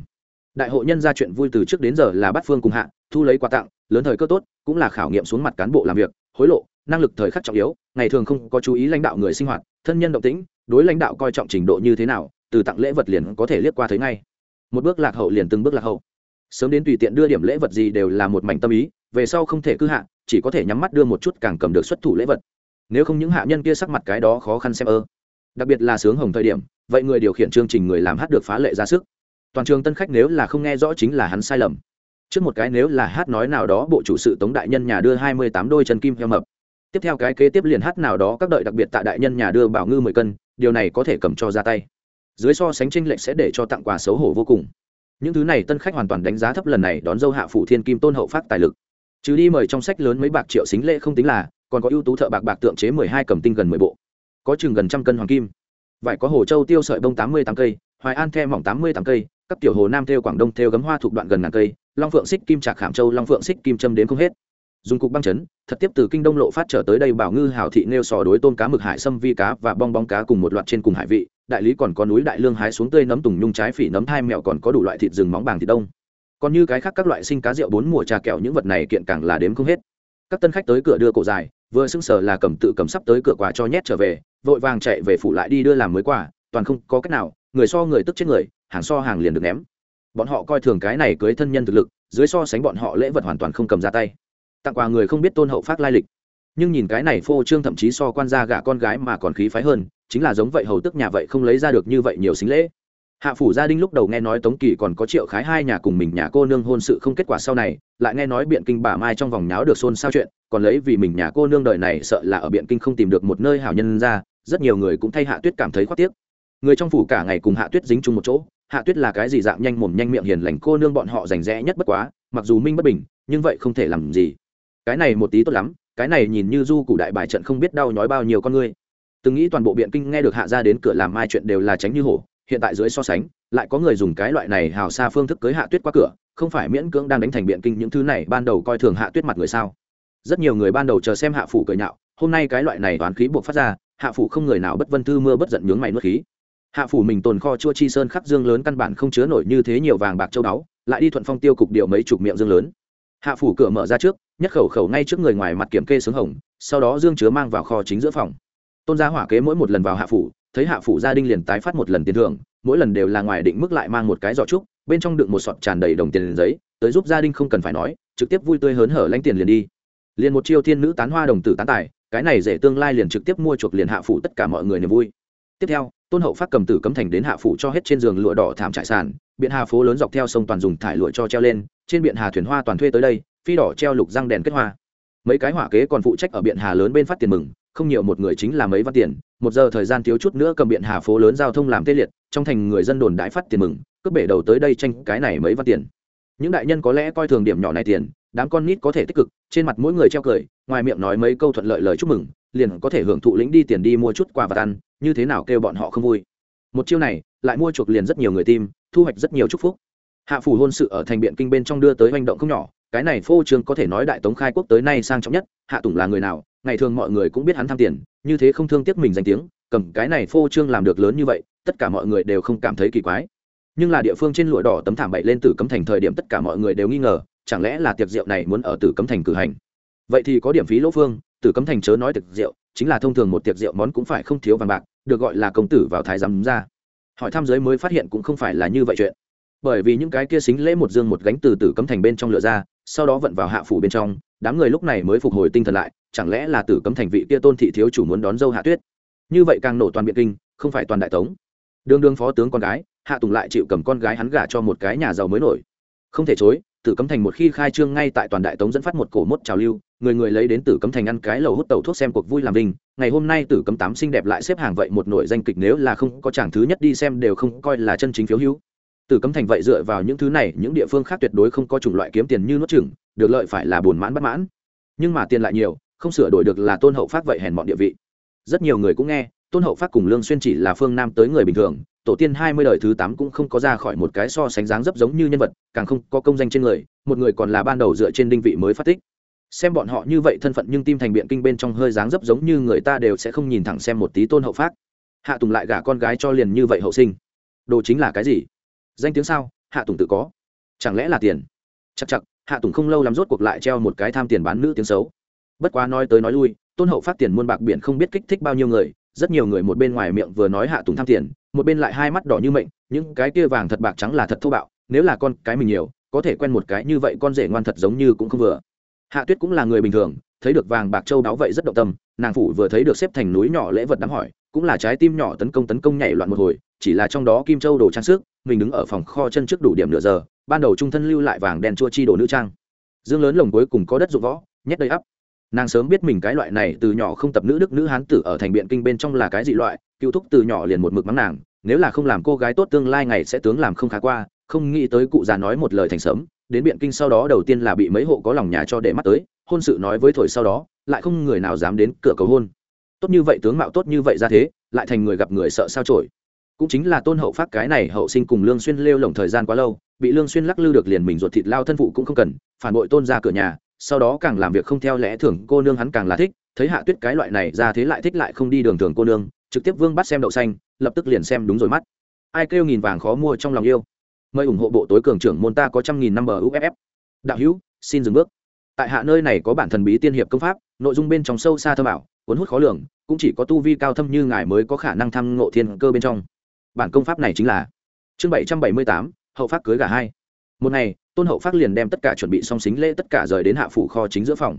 Đại hội nhân ra chuyện vui từ trước đến giờ là bắt phương cùng hạ, thu lấy quà tặng lớn thời cơ tốt, cũng là khảo nghiệm xuống mặt cán bộ làm việc, hối lộ, năng lực thời khắc trọng yếu, ngày thường không có chú ý lãnh đạo người sinh hoạt, thân nhân động tĩnh, đối lãnh đạo coi trọng trình độ như thế nào, từ tặng lễ vật liền có thể liếc qua thấy ngay. Một bước lạc hậu liền từng bước lạc hậu. Sớm đến tùy tiện đưa điểm lễ vật gì đều là một mảnh tâm ý, về sau không thể cư hạ, chỉ có thể nhắm mắt đưa một chút càng cầm được xuất thủ lễ vật. Nếu không những hạ nhân kia sắc mặt cái đó khó khăn xem ơ. Đặc biệt là sướng hồng thời điểm, vậy người điều khiển chương trình người làm hát được phá lệ ra sức. Toàn trường tân khách nếu là không nghe rõ chính là hắn sai lầm trước một cái nếu là hát nói nào đó, bộ chủ sự tống đại nhân nhà đưa hai mươi tám đôi chân kim heo mập. Tiếp theo cái kế tiếp liền hát nào đó, các đợi đặc biệt tại đại nhân nhà đưa bảo ngư mười cân, điều này có thể cầm cho ra tay. Dưới so sánh tranh lệch sẽ để cho tặng quà xấu hổ vô cùng. Những thứ này tân khách hoàn toàn đánh giá thấp lần này, đón dâu hạ phủ thiên kim tôn hậu phát tài lực. Chứ đi mời trong sách lớn mấy bạc triệu xính lễ không tính là, còn có ưu tú thợ bạc bạc tượng chế mười hai cầm tinh gần mười bộ. Có chừng gần trăm cân hoàng kim. Vải có hồ châu tiêu sợi bông tám mươi tám cây, hoài an the mỏng tám mươi tám cây, các tiểu hồ nam theo quảng đông theo gấm hoa thuộc đoạn gần ngàn cây long phượng xích kim trạc khảm châu, long phượng xích kim châm đến không hết. Dùng cục băng chấn, thật tiếp từ kinh đông lộ phát trở tới đây bảo ngư hảo thị nêu sò đối tôm cá mực hải sâm vi cá và bong bóng cá cùng một loạt trên cùng hải vị. Đại lý còn có núi đại lương hái xuống tươi nấm tùng nhung trái phỉ nấm thai mẹo còn có đủ loại thịt rừng móng bàng thịt đông. Còn như cái khác các loại sinh cá rượu bốn mùa trà kẹo những vật này kiện càng là đếm không hết. Các tân khách tới cửa đưa cổ dài, vừa sững sờ là cầm tự cầm sắp tới cửa quà cho nhét trở về, vội vàng chạy về phủ lại đi đưa làm mới quà, toàn không có cách nào, người so người tức chết người, hàng so hàng liền được ném bọn họ coi thường cái này cưới thân nhân thực lực, dưới so sánh bọn họ lễ vật hoàn toàn không cầm ra tay. Tặng quà người không biết tôn hậu phát lai lịch. Nhưng nhìn cái này phô trương thậm chí so quan gia gả con gái mà còn khí phái hơn, chính là giống vậy hầu tức nhà vậy không lấy ra được như vậy nhiều xính lễ. Hạ phủ gia đình lúc đầu nghe nói tống kỳ còn có triệu khái hai nhà cùng mình nhà cô nương hôn sự không kết quả sau này, lại nghe nói biện kinh bà mai trong vòng nháo được xôn xao chuyện, còn lấy vì mình nhà cô nương đời này sợ là ở biện kinh không tìm được một nơi hảo nhân ra, rất nhiều người cũng thay hạ tuyết cảm thấy khoác tiếc. Người trong phủ cả ngày cùng hạ tuyết dính chung một chỗ hạ tuyết là cái gì dạng nhanh mồm nhanh miệng hiền lành cô nương bọn họ rành rẽ nhất bất quá, mặc dù minh bất bình, nhưng vậy không thể làm gì. Cái này một tí tốt lắm, cái này nhìn như du cụ đại bài trận không biết đau nhói bao nhiêu con ngươi từng nghĩ toàn bộ biện kinh nghe được hạ ra đến cửa làm mai chuyện đều là tránh như hổ, hiện tại dưới so sánh, lại có người dùng cái loại này hào xa phương thức cưới hạ tuyết qua cửa, không phải miễn cưỡng đang đánh thành biện kinh những thứ này ban đầu coi thường hạ tuyết mặt người sao? Rất nhiều người ban đầu chờ xem hạ phủ cười nhạo, hôm nay cái loại này toán khí buộc phát ra, hạ phủ không người nào bất vân thư mưa bất giận nhướng mày nuốt khí hạ phủ mình tồn kho chua chi sơn khắc dương lớn căn bản không chứa nổi như thế nhiều vàng bạc châu đáo lại đi thuận phong tiêu cục điệu mấy chục miệng dương lớn. Hạ phủ cửa mở ra trước, nhất khẩu khẩu ngay trước người ngoài mặt kiểm kê sướng hồng, sau đó dương chứa mang vào kho chính giữa phòng. Tôn gia hỏa kế mỗi một lần vào hạ phủ, thấy hạ phủ gia đình liền tái phát một lần tiền thưởng, mỗi lần đều là ngoài định mức lại mang một cái giỏ trúc, bên trong đựng một sọt tràn đầy đồng tiền giấy, tới giúp gia đình không cần phải nói, trực tiếp vui tươi hớn hở lãnh tiền liền đi. Liền một chiêu thiên nữ tán hoa đồng tử tán tài, cái này dễ tương lai liền trực tiếp mua chuộc liền hạ phủ tất cả mọi người niềm vui tiếp theo, tôn hậu phát cầm tử cấm thành đến hạ phủ cho hết trên giường lụa đỏ thảm trải sàn, biện hà phố lớn dọc theo sông toàn dùng thải lụa cho treo lên, trên biện hà thuyền hoa toàn thuê tới đây, phi đỏ treo lục răng đèn kết hoa. Mấy cái hỏa kế còn phụ trách ở biện hà lớn bên phát tiền mừng, không nhiều một người chính là mấy văn tiền, một giờ thời gian thiếu chút nữa cầm biện hà phố lớn giao thông làm tê liệt, trong thành người dân đồn đãi phát tiền mừng, cướp bể đầu tới đây tranh cái này mấy văn tiền. Những đại nhân có lẽ coi thường điểm nhỏ này tiền, đám con nít có thể tích cực, trên mặt mỗi người treo cười, ngoài miệng nói mấy câu thuận lợi lời chúc mừng liền có thể hưởng thụ lĩnh đi tiền đi mua chút quà và ăn, như thế nào kêu bọn họ không vui. Một chiêu này, lại mua chuộc liền rất nhiều người tim thu hoạch rất nhiều chúc phúc. Hạ phủ hôn sự ở thành biện kinh bên trong đưa tới hành động không nhỏ, cái này phô trương có thể nói đại tống khai quốc tới nay sang trọng nhất, hạ tùng là người nào, ngày thường mọi người cũng biết hắn tham tiền, như thế không thương tiếc mình danh tiếng, cầm cái này phô trương làm được lớn như vậy, tất cả mọi người đều không cảm thấy kỳ quái. Nhưng là địa phương trên lụa đỏ tấm thảm bậy lên tử cấm thành thời điểm tất cả mọi người đều nghi ngờ, chẳng lẽ là tiệc rượu này muốn ở tử cấm thành cử hành? Vậy thì có điểm phí lỗ phương tử cấm thành chớ nói tiệc rượu, chính là thông thường một tiệc rượu món cũng phải không thiếu vàng bạc, được gọi là công tử vào thái giám ra. Hỏi tham giới mới phát hiện cũng không phải là như vậy chuyện. Bởi vì những cái kia xính lễ một dương một gánh từ tử cấm thành bên trong lựa ra, sau đó vận vào hạ phủ bên trong, đám người lúc này mới phục hồi tinh thần lại, chẳng lẽ là tử cấm thành vị kia tôn thị thiếu chủ muốn đón dâu hạ tuyết? Như vậy càng nổ toàn biện kinh, không phải toàn đại tống. Đương đương phó tướng con gái, hạ tùng lại chịu cầm con gái hắn gả cho một cái nhà giàu mới nổi. Không thể chối, tử cấm thành một khi khai trương ngay tại toàn đại tống dẫn phát một cổ mốt trào lưu người người lấy đến tử cấm thành ăn cái lầu hút tàu thuốc xem cuộc vui làm đình. ngày hôm nay tử cấm tám xinh đẹp lại xếp hàng vậy một nổi danh kịch nếu là không có chàng thứ nhất đi xem đều không coi là chân chính phiếu hữu. Tử cấm thành vậy dựa vào những thứ này, những địa phương khác tuyệt đối không có chủng loại kiếm tiền như nuốt chừng được lợi phải là buồn mãn bất mãn. Nhưng mà tiền lại nhiều, không sửa đổi được là tôn hậu phát vậy hèn mọn địa vị. Rất nhiều người cũng nghe, tôn hậu phát cùng lương xuyên chỉ là phương nam tới người bình thường, tổ tiên hai mươi đời thứ tám cũng không có ra khỏi một cái so sánh dáng dấp giống như nhân vật, càng không có công danh trên người, một người còn là ban đầu dựa trên đinh vị mới phát tích xem bọn họ như vậy thân phận nhưng tim thành biện kinh bên trong hơi dáng dấp giống như người ta đều sẽ không nhìn thẳng xem một tí tôn hậu phát hạ tùng lại gả con gái cho liền như vậy hậu sinh. Đồ chính là cái gì? Danh tiếng sao? Hạ tùng tự có. Chẳng lẽ là tiền? Chắc chắc hạ tùng không lâu lắm rốt cuộc lại treo một cái tham tiền bán nữ tiếng xấu. Bất quá nói tới nói lui, tôn hậu phát tiền muôn bạc biển không biết kích thích bao nhiêu người, rất nhiều người một bên ngoài miệng vừa nói hạ tùng tham tiền, một bên lại hai mắt đỏ như mệnh, những cái kia vàng thật bạc trắng là thật thô bạo, nếu là con cái mình nhiều, có thể quen một cái như vậy con rể ngoan thật giống như cũng không vừa hạ tuyết cũng là người bình thường, thấy được vàng bạc châu đáo vậy rất động tâm, nàng phủ vừa thấy được xếp thành núi nhỏ lễ vật đám hỏi, cũng là trái tim nhỏ tấn công tấn công nhảy loạn một hồi, chỉ là trong đó kim châu đồ trang sức, mình đứng ở phòng kho chân trước đủ điểm nửa giờ, ban đầu trung thân lưu lại vàng đen chua chi đồ nữ trang. Dương lớn lồng cuối cùng có đất dụng võ, nhét đầy ắp. Nàng sớm biết mình cái loại này từ nhỏ không tập nữ đức nữ hán tử ở thành biện kinh bên trong là cái dị loại, cựu thúc từ nhỏ liền một mực mắng nàng, nếu là không làm cô gái tốt tương lai ngày sẽ tướng làm không khá qua, không nghĩ tới cụ già nói một lời thành sớm đến biện kinh sau đó đầu tiên là bị mấy hộ có lòng nhà cho để mắt tới, hôn sự nói với thổi sau đó, lại không người nào dám đến cửa cầu hôn. Tốt như vậy tướng mạo tốt như vậy ra thế, lại thành người gặp người sợ sao trổi cũng chính là tôn hậu phát cái này, hậu sinh cùng lương xuyên lêu lồng thời gian quá lâu, bị lương xuyên lắc lư được liền mình ruột thịt lao thân phụ cũng không cần, phản bội tôn ra cửa nhà, sau đó càng làm việc không theo lẽ thường, cô nương hắn càng là thích, thấy hạ tuyết cái loại này ra thế lại thích lại không đi đường thường cô nương, trực tiếp vương bắt xem đậu xanh, lập tức liền xem đúng rồi mắt. Ai kêu nghìn vàng khó mua trong lòng yêu mời ủng hộ bộ tối cường trưởng môn ta có trăm nghìn năm bờ uff đạo hữu, xin dừng bước. Tại hạ nơi này có bản thần bí tiên hiệp công pháp, nội dung bên trong sâu xa thơ bảo cuốn hút khó lường, cũng chỉ có tu vi cao thâm như ngài mới có khả năng thăm ngộ thiên cơ bên trong. Bản công pháp này chính là chương bảy trăm bảy mươi tám, hậu pháp cưới gà hai. Một ngày, tôn hậu pháp liền đem tất cả chuẩn bị song xính lễ tất cả rời đến hạ phủ kho chính giữa phòng.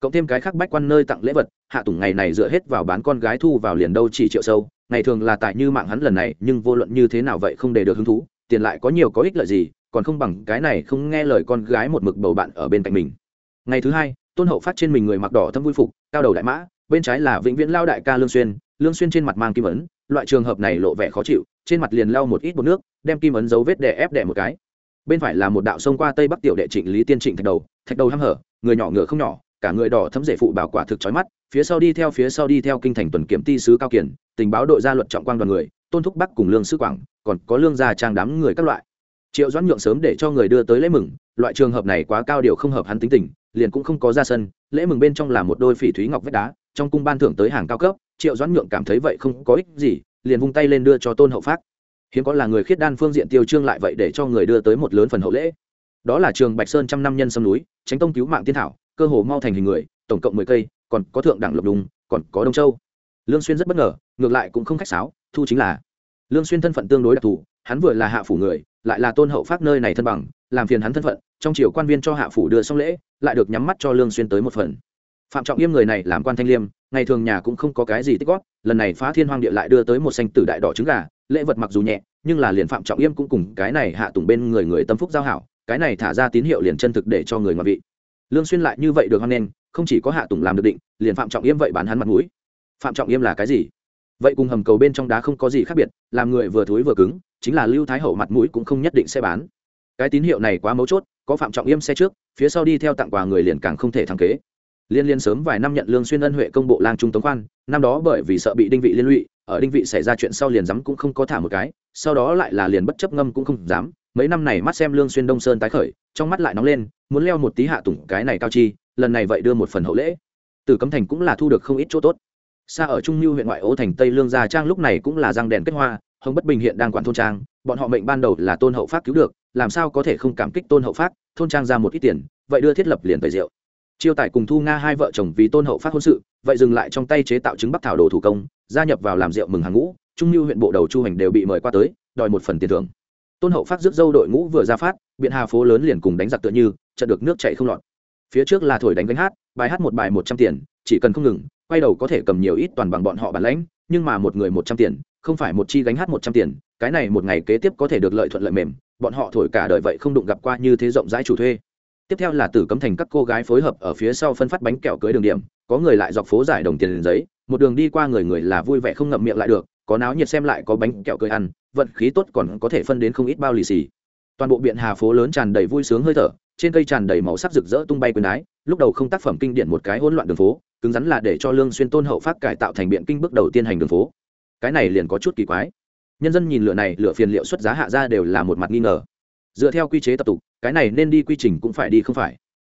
Cộng thêm cái khác bách quan nơi tặng lễ vật, hạ tùng ngày này dựa hết vào bán con gái thu vào liền đâu chỉ triệu sâu, ngày thường là tại như mạng hắn lần này, nhưng vô luận như thế nào vậy không để được hứng thú tiền lại có nhiều có ích lợi gì, còn không bằng cái này không nghe lời con gái một mực bầu bạn ở bên cạnh mình. Ngày thứ hai, tôn hậu phát trên mình người mặc đỏ thâm vui phục, cao đầu đại mã, bên trái là vĩnh viễn lao đại ca lương xuyên lương xuyên trên mặt mang kim ấn, loại trường hợp này lộ vẻ khó chịu, trên mặt liền lau một ít bột nước, đem kim ấn dấu vết đè ép đè một cái. Bên phải là một đạo sông qua tây bắc tiểu đệ trịnh lý tiên trịnh thạch đầu thạch đầu hăm hở, người nhỏ ngựa không nhỏ, cả người đỏ thấm rể phụ bảo quả thực chói mắt, phía sau đi theo phía sau đi theo kinh thành tuần kiểm ti sứ cao kiển, tình báo đội gia luật trọng quang đoàn người tôn thúc bắc cùng lương sư quảng, còn có lương gia trang đám người các loại. Triệu doãn nhượng sớm để cho người đưa tới lễ mừng, loại trường hợp này quá cao điều không hợp hắn tính tình, liền cũng không có ra sân, lễ mừng bên trong là một đôi phỉ thúy ngọc vách đá, trong cung ban thưởng tới hàng cao cấp, triệu doãn nhượng cảm thấy vậy không có ích gì, liền vung tay lên đưa cho tôn hậu phát hiếm có là người khiết đan phương diện tiêu trương lại vậy để cho người đưa tới một lớn phần hậu lễ. Đó là trường bạch sơn trăm năm nhân sâm núi, tránh tông cứu mạng tiên thảo, cơ hồ mau thành hình người, tổng cộng mười cây, còn có thượng đẳng lộc đùng, còn có đông châu. Lương xuyên rất bất ngờ, ngược lại cũng không khách sáo thu chính là. Lương xuyên thân phận tương đối đặc thù, hắn vừa là hạ phủ người, lại là tôn hậu phát nơi này thân bằng, làm phiền hắn thân phận, trong triều quan viên cho hạ phủ đưa xong lễ, lại được nhắm mắt cho lương xuyên tới một phần. Phạm trọng yêm người này làm quan thanh liêm, ngày thường nhà cũng không có cái gì tích góp, lần này phá thiên hoang địa lại đưa tới một xanh tử đại đỏ trứng gà, lễ vật mặc dù nhẹ, nhưng là liền phạm trọng yêm cũng cùng cái này hạ tùng bên người người tâm phúc giao hảo, cái này thả ra tín hiệu liền chân thực để cho người ngoại vị. Lương xuyên lại như vậy được hoan nghênh, không chỉ có hạ tùng làm được định, liền phạm trọng yêm vậy bán hắn mặt mũi. Phạm trọng yêm là cái gì? Vậy cùng hầm cầu bên trong đá không có gì khác biệt, làm người vừa thối vừa cứng, chính là lưu thái hậu mặt mũi cũng không nhất định sẽ bán. Cái tín hiệu này quá mấu chốt, có phạm trọng yêm xe trước, phía sau đi theo tặng quà người liền càng không thể thắng kế. Liên liên sớm vài năm nhận lương xuyên ân huệ công bộ lang trung tống khoan, năm đó bởi vì sợ bị đinh vị liên lụy, ở đinh vị xảy ra chuyện sau liền dám cũng không có thả một cái, sau đó lại là liền bất chấp ngâm cũng không dám, mấy năm này mắt xem lương xuyên đông sơn tái khởi, trong mắt lại nóng lên, muốn leo một tí hạ tùng cái này cao chi, lần này vậy đưa một phần hậu lễ. Từ cấm thành cũng là thu được không ít chỗ tốt xa ở trung lưu huyện ngoại ô thành tây lương gia trang lúc này cũng là răng đèn kết hoa, hồng bất bình hiện đang quản thôn trang, bọn họ mệnh ban đầu là tôn hậu pháp cứu được, làm sao có thể không cảm kích tôn hậu pháp, thôn trang ra một ít tiền, vậy đưa thiết lập liền về rượu. Chiêu tài cùng thu nga hai vợ chồng vì tôn hậu phát hôn sự, vậy dừng lại trong tay chế tạo trứng bắc thảo đồ thủ công, gia nhập vào làm rượu mừng hàng ngũ, trung lưu huyện bộ đầu chu hành đều bị mời qua tới, đòi một phần tiền thưởng. Tôn hậu phát rước dâu đội ngũ vừa ra phát, biện hà phố lớn liền cùng đánh giặc tựa như trận được nước chạy không lọt. Phía trước là thổi đánh gánh hát, bài hát một bài một trăm tiền, chỉ cần không ngừng quay đầu có thể cầm nhiều ít toàn bằng bọn họ bản lãnh, nhưng mà một người một trăm tiền, không phải một chi gánh hát một trăm tiền, cái này một ngày kế tiếp có thể được lợi thuận lợi mềm, bọn họ thổi cả đời vậy không đụng gặp qua như thế rộng rãi chủ thuê. Tiếp theo là tử cấm thành các cô gái phối hợp ở phía sau phân phát bánh kẹo cưới đường điểm, có người lại dọc phố giải đồng tiền giấy, một đường đi qua người người là vui vẻ không ngậm miệng lại được, có náo nhiệt xem lại có bánh kẹo cưới ăn, vận khí tốt còn có thể phân đến không ít bao lì xì. Toàn bộ biện hà phố lớn tràn đầy vui sướng hơi thở, trên cây tràn đầy màu sắc rực rỡ tung bay quyền ái, lúc đầu không tác phẩm kinh điển một cái hỗn loạn đường phố cứng rắn là để cho lương xuyên tôn hậu phát cải tạo thành biện kinh bước đầu tiên hành đường phố. Cái này liền có chút kỳ quái. Nhân dân nhìn lựa này lựa phiền liệu xuất giá hạ ra đều là một mặt nghi ngờ. Dựa theo quy chế tập tục, cái này nên đi quy trình cũng phải đi không phải.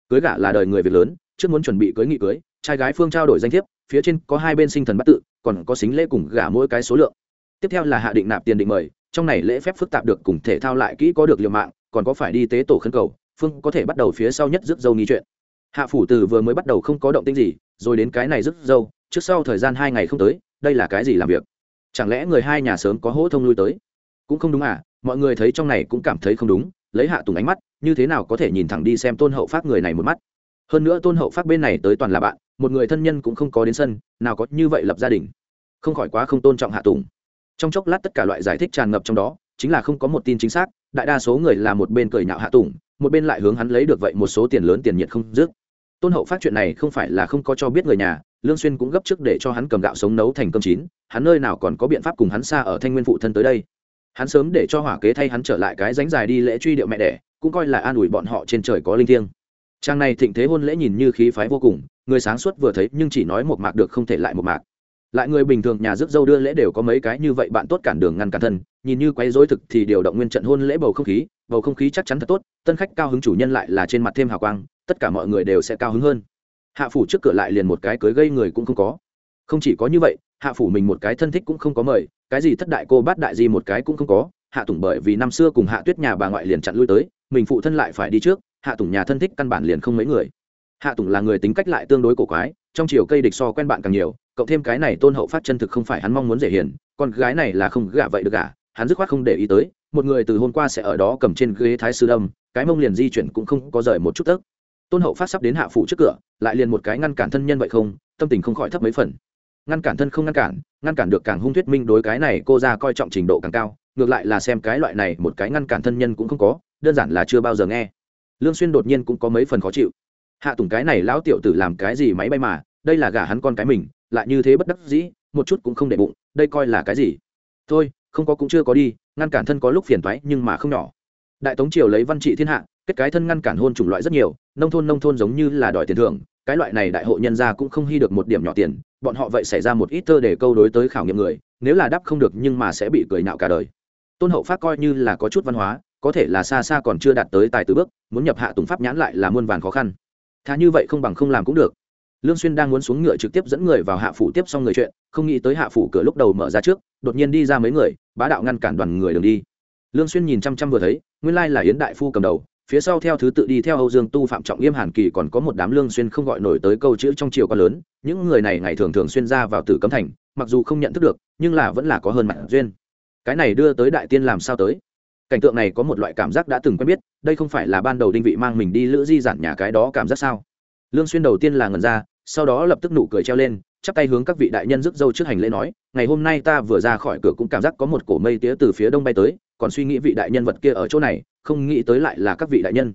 Cưới gả là đời người việc lớn, trước muốn chuẩn bị cưới nghị cưới, trai gái phương trao đổi danh thiếp, phía trên có hai bên sinh thần bắt tự, còn có xính lễ cùng gả mỗi cái số lượng. Tiếp theo là hạ định nạp tiền định mời, trong này lễ phép phức tạp được cùng thể thao lại kỹ có được liều mạng, còn có phải đi tế tổ khấn cầu, phương có thể bắt đầu phía sau nhất rước dâu nghi chuyện hạ phủ từ vừa mới bắt đầu không có động tĩnh gì, rồi đến cái này rất dâu, trước sau thời gian hai ngày không tới, đây là cái gì làm việc? Chẳng lẽ người hai nhà sớm có hỗ thông lui tới? Cũng không đúng à mọi người thấy trong này cũng cảm thấy không đúng, lấy hạ tùng ánh mắt, như thế nào có thể nhìn thẳng đi xem tôn hậu phát người này một mắt? Hơn nữa tôn hậu phát bên này tới toàn là bạn, một người thân nhân cũng không có đến sân, nào có như vậy lập gia đình. Không khỏi quá không tôn trọng hạ tùng. Trong chốc lát tất cả loại giải thích tràn ngập trong đó, chính là không có một tin chính xác, đại đa số người là một bên cười nhạo hạ tùng, một bên lại hướng hắn lấy được vậy một số tiền lớn tiền nhiệt không dứt tôn hậu phát chuyện này không phải là không có cho biết người nhà, lương xuyên cũng gấp trước để cho hắn cầm gạo sống nấu thành cơm chín, hắn nơi nào còn có biện pháp cùng hắn xa ở thanh nguyên phụ thân tới đây. Hắn sớm để cho hỏa kế thay hắn trở lại cái ránh dài đi lễ truy điệu mẹ đẻ, cũng coi là an ủi bọn họ trên trời có linh thiêng. Trang này thịnh thế hôn lễ nhìn như khí phái vô cùng, người sáng suốt vừa thấy nhưng chỉ nói một mạc được không thể lại một mạc lại người bình thường nhà rước dâu đưa lễ đều có mấy cái như vậy, bạn tốt cản đường ngăn cản thân, nhìn như quấy rối thực thì điều động nguyên trận hôn lễ bầu không khí, bầu không khí chắc chắn thật tốt, tân khách cao hứng chủ nhân lại là trên mặt thêm hào quang, tất cả mọi người đều sẽ cao hứng hơn. Hạ phủ trước cửa lại liền một cái cưới gây người cũng không có. Không chỉ có như vậy, hạ phủ mình một cái thân thích cũng không có mời, cái gì thất đại cô bát đại gì một cái cũng không có, hạ tùng bởi vì năm xưa cùng hạ tuyết nhà bà ngoại liền chặn lui tới, mình phụ thân lại phải đi trước, hạ tùng nhà thân thích căn bản liền không mấy người. Hạ tùng là người tính cách lại tương đối cổ quái trong chiều cây địch so quen bạn càng nhiều cậu thêm cái này tôn hậu phát chân thực không phải hắn mong muốn dễ hiền, con gái này là không gả vậy được gả, hắn dứt khoát không để ý tới, một người từ hôm qua sẽ ở đó cầm trên ghế thái sư đâm, cái mông liền di chuyển cũng không có rời một chút tấc tôn hậu phát sắp đến hạ phủ trước cửa, lại liền một cái ngăn cản thân nhân vậy không, tâm tình không khỏi thấp mấy phần. Ngăn cản thân không ngăn cản ngăn cản được càng hung thuyết minh đối cái này cô ra coi trọng trình độ càng cao, ngược lại là xem cái loại này một cái ngăn cản thân nhân cũng không có, đơn giản là chưa bao giờ nghe. Lương xuyên đột nhiên cũng có mấy phần khó chịu hạ tùng cái này lão tiểu tử làm cái gì máy bay mà, đây là gả hắn con cái mình, lại như thế bất đắc dĩ, một chút cũng không để bụng, đây coi là cái gì? Thôi, không có cũng chưa có đi, ngăn cản thân có lúc phiền toái nhưng mà không nhỏ. Đại tống triều lấy văn trị thiên hạ, kết cái thân ngăn cản hôn chủng loại rất nhiều, nông thôn nông thôn giống như là đòi tiền thưởng, cái loại này đại hộ nhân gia cũng không hy được một điểm nhỏ tiền, bọn họ vậy xảy ra một ít thơ để câu đối tới khảo nghiệm người, nếu là đáp không được nhưng mà sẽ bị cười nạo cả đời. Tôn hậu pháp coi như là có chút văn hóa, có thể là xa xa còn chưa đạt tới tài tứ bước, muốn nhập hạ tùng pháp nhãn lại là muôn vàn khó khăn thà như vậy không bằng không làm cũng được. Lương xuyên đang muốn xuống ngựa trực tiếp dẫn người vào hạ phủ tiếp xong người chuyện, không nghĩ tới hạ phủ cửa lúc đầu mở ra trước, đột nhiên đi ra mấy người, bá đạo ngăn cản đoàn người đường đi. Lương xuyên nhìn chăm chăm vừa thấy, nguyên lai là yến đại phu cầm đầu, phía sau theo thứ tự đi theo âu dương tu phạm trọng yêm hàn kỳ còn có một đám lương xuyên không gọi nổi tới câu chữ trong triều quá lớn, những người này ngày thường thường xuyên ra vào tử cấm thành, mặc dù không nhận thức được, nhưng là vẫn là có hơn mặt duyên. Cái này đưa tới đại tiên làm sao tới? Cảnh tượng này có một loại cảm giác đã từng quen biết, đây không phải là ban đầu đinh vị mang mình đi lữ di giản nhà cái đó cảm giác sao? Lương xuyên đầu tiên là ngẩn ra, sau đó lập tức nụ cười treo lên, chắp tay hướng các vị đại nhân rước dâu trước hành lễ nói, ngày hôm nay ta vừa ra khỏi cửa cũng cảm giác có một cổ mây tía từ phía đông bay tới, còn suy nghĩ vị đại nhân vật kia ở chỗ này, không nghĩ tới lại là các vị đại nhân.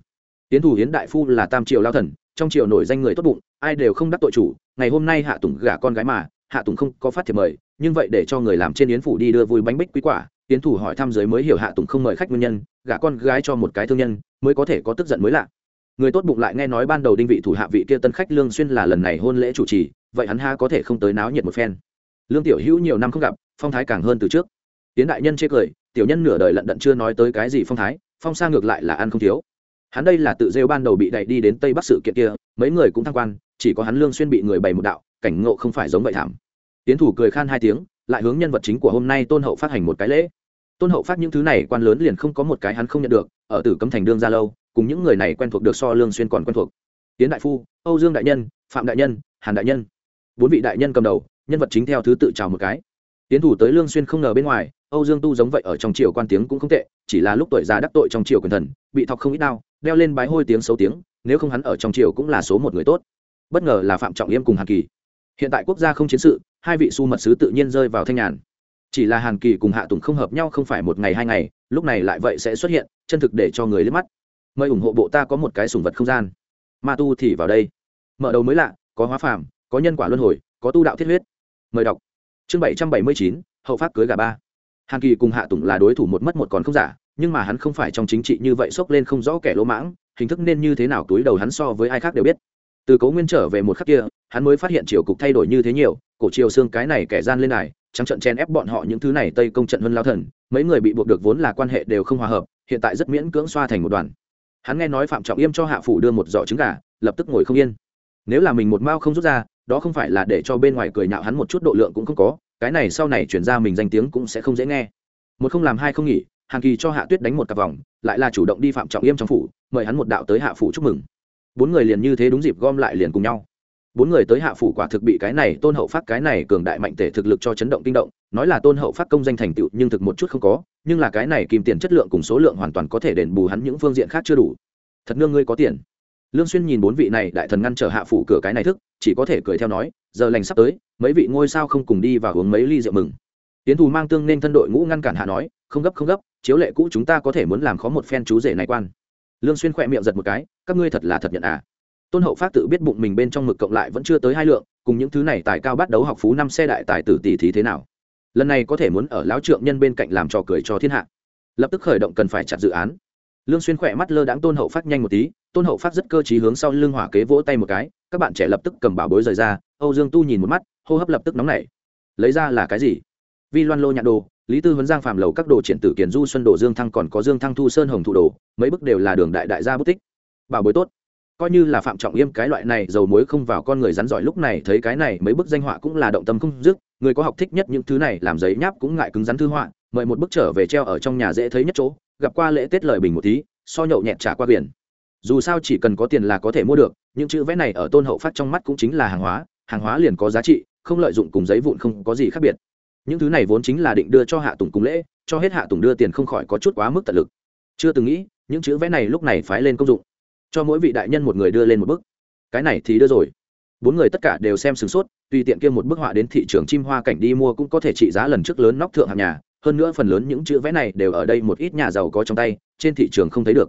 Tiến thủ hiến đại phu là tam triều lao thần, trong triều nổi danh người tốt bụng, ai đều không đắc tội chủ, ngày hôm nay hạ tùng gả con gái mà, hạ tùng không có phát thiệp mời, nhưng vậy để cho người làm trên yến phủ đi đưa vui bánh bích quý quả tiến thủ hỏi thăm giới mới hiểu hạ tùng không mời khách nguyên nhân, gả con gái cho một cái thương nhân, mới có thể có tức giận mới lạ. Người tốt bụng lại nghe nói ban đầu đinh vị thủ hạ vị kia tân khách lương xuyên là lần này hôn lễ chủ trì, vậy hắn ha có thể không tới náo nhiệt một phen. Lương tiểu hữu nhiều năm không gặp, phong thái càng hơn từ trước. Tiến đại nhân chê cười, tiểu nhân nửa đời lận đận chưa nói tới cái gì phong thái, phong sa ngược lại là ăn không thiếu. Hắn đây là tự rêu ban đầu bị đẩy đi đến tây bắc sự kiện kia, mấy người cũng thăng quan, chỉ có hắn lương xuyên bị người bày một đạo, cảnh ngộ không phải giống vậy thảm. Tiến thủ cười khan hai tiếng lại hướng nhân vật chính của hôm nay tôn hậu phát hành một cái lễ. Tôn hậu phát những thứ này quan lớn liền không có một cái hắn không nhận được, ở tử cấm thành đương ra lâu, cùng những người này quen thuộc được so lương xuyên còn quen thuộc. Tiến đại phu, âu dương đại nhân, phạm đại nhân, hàn đại nhân. Bốn vị đại nhân cầm đầu, nhân vật chính theo thứ tự chào một cái. Tiến thủ tới lương xuyên không ngờ bên ngoài, âu dương tu giống vậy ở trong triều quan tiếng cũng không tệ, chỉ là lúc tuổi già đắc tội trong triều quyền thần, bị thọc không ít đau, đeo lên bái hôi tiếng xấu tiếng, nếu không hắn ở trong triều cũng là số một người tốt. Bất ngờ là phạm trọng yêm cùng hàn kỳ hiện tại quốc gia không chiến sự, hai vị su mật sứ tự nhiên rơi vào thanh nhàn. Chỉ là hàn kỳ cùng hạ tùng không hợp nhau không phải một ngày hai ngày, lúc này lại vậy sẽ xuất hiện, chân thực để cho người liếc mắt. Mời ủng hộ bộ ta có một cái sùng vật không gian. Ma tu thì vào đây. Mở đầu mới lạ, có hóa phàm, có nhân quả luân hồi, có tu đạo thiết huyết. Mời đọc. Chương bảy trăm bảy mươi chín, hậu pháp cưới gà ba. Hàn kỳ cùng hạ tùng là đối thủ một mất một còn không giả, nhưng mà hắn không phải trong chính trị như vậy xốc lên không rõ kẻ lỗ mãng, hình thức nên như thế nào túi đầu hắn so với ai khác đều biết từ cấu nguyên trở về một khắc kia, hắn mới phát hiện triều cục thay đổi như thế nhiều, cổ triều xương cái này kẻ gian lên này trắng trận chen ép bọn họ những thứ này tây công trận hơn lao thần, mấy người bị buộc được vốn là quan hệ đều không hòa hợp, hiện tại rất miễn cưỡng xoa thành một đoàn. Hắn nghe nói phạm trọng yêm cho hạ phủ đưa một giỏ trứng gà, lập tức ngồi không yên. Nếu là mình một mao không rút ra, đó không phải là để cho bên ngoài cười nhạo hắn một chút độ lượng cũng không có, cái này sau này chuyển ra mình danh tiếng cũng sẽ không dễ nghe. Một không làm hai không nghỉ hàng kỳ cho hạ tuyết đánh một cặp vòng, lại là chủ động đi phạm trọng yêm trong phủ, mời hắn một đạo tới hạ phủ chúc mừng bốn người liền như thế đúng dịp gom lại liền cùng nhau. Bốn người tới hạ phủ quả thực bị cái này tôn hậu phát cái này cường đại mạnh tể thực lực cho chấn động kinh động, nói là tôn hậu phát công danh thành tựu nhưng thực một chút không có, nhưng là cái này kìm tiền chất lượng cùng số lượng hoàn toàn có thể đền bù hắn những phương diện khác chưa đủ. Thật nương ngươi có tiền. Lương xuyên nhìn bốn vị này đại thần ngăn trở hạ phủ cửa cái này thức, chỉ có thể cười theo nói, giờ lành sắp tới, mấy vị ngôi sao không cùng đi và uống mấy ly rượu mừng. Tiến thù mang tương nên thân đội ngũ ngăn cản hạ nói, không gấp không gấp, chiếu lệ cũ chúng ta có thể muốn làm khó một phen chú rể này quan lương xuyên khoe miệng giật một cái, các ngươi thật là thật nhận à? Tôn hậu phát tự biết bụng mình bên trong mực cộng lại vẫn chưa tới hai lượng, cùng những thứ này tài cao bắt đấu học phú năm xe đại tài tử tỷ thí thế nào? Lần này có thể muốn ở lão trượng nhân bên cạnh làm trò cười cho thiên hạ. Lập tức khởi động cần phải chặt dự án. Lương xuyên khỏe mắt lơ đãng tôn hậu phát nhanh một tí, tôn hậu phát rất cơ trí hướng sau lưng hỏa kế vỗ tay một cái, các bạn trẻ lập tức cầm bảo bối rời ra, âu dương tu nhìn một mắt, hô hấp lập tức nóng nảy. Lấy ra là cái gì? Vi loan lô nhạn đồ lý tư huấn giang phạm lầu các đồ triển tử Kiền du xuân đồ dương thăng còn có dương thăng thu sơn hồng thụ đồ, mấy bức đều là đường đại đại gia bút tích. Bảo bối tốt. Coi như là phạm trọng yêm cái loại này dầu muối không vào con người rắn giỏi lúc này thấy cái này mấy bức danh họa cũng là động tâm không dứt, người có học thích nhất những thứ này làm giấy nháp cũng ngại cứng rắn thư họa, mời một bức trở về treo ở trong nhà dễ thấy nhất chỗ, gặp qua lễ tết lời bình một tí, so nhậu nhẹt trả qua biển. Dù sao chỉ cần có tiền là có thể mua được, những chữ vẽ này ở tôn hậu phát trong mắt cũng chính là hàng hóa hàng hóa liền có giá trị, không lợi dụng cùng giấy vụn không có gì khác biệt những thứ này vốn chính là định đưa cho hạ tùng cung lễ, cho hết hạ tùng đưa tiền không khỏi có chút quá mức tận lực. Chưa từng nghĩ, những chữ vẽ này lúc này phái lên công dụng. Cho mỗi vị đại nhân một người đưa lên một bức. Cái này thì đưa rồi. Bốn người tất cả đều xem sửng sốt, tùy tiện kia một bức họa đến thị trường chim hoa cảnh đi mua cũng có thể trị giá lần trước lớn nóc thượng hàng nhà. Hơn nữa phần lớn những chữ vẽ này đều ở đây một ít nhà giàu có trong tay, trên thị trường không thấy được.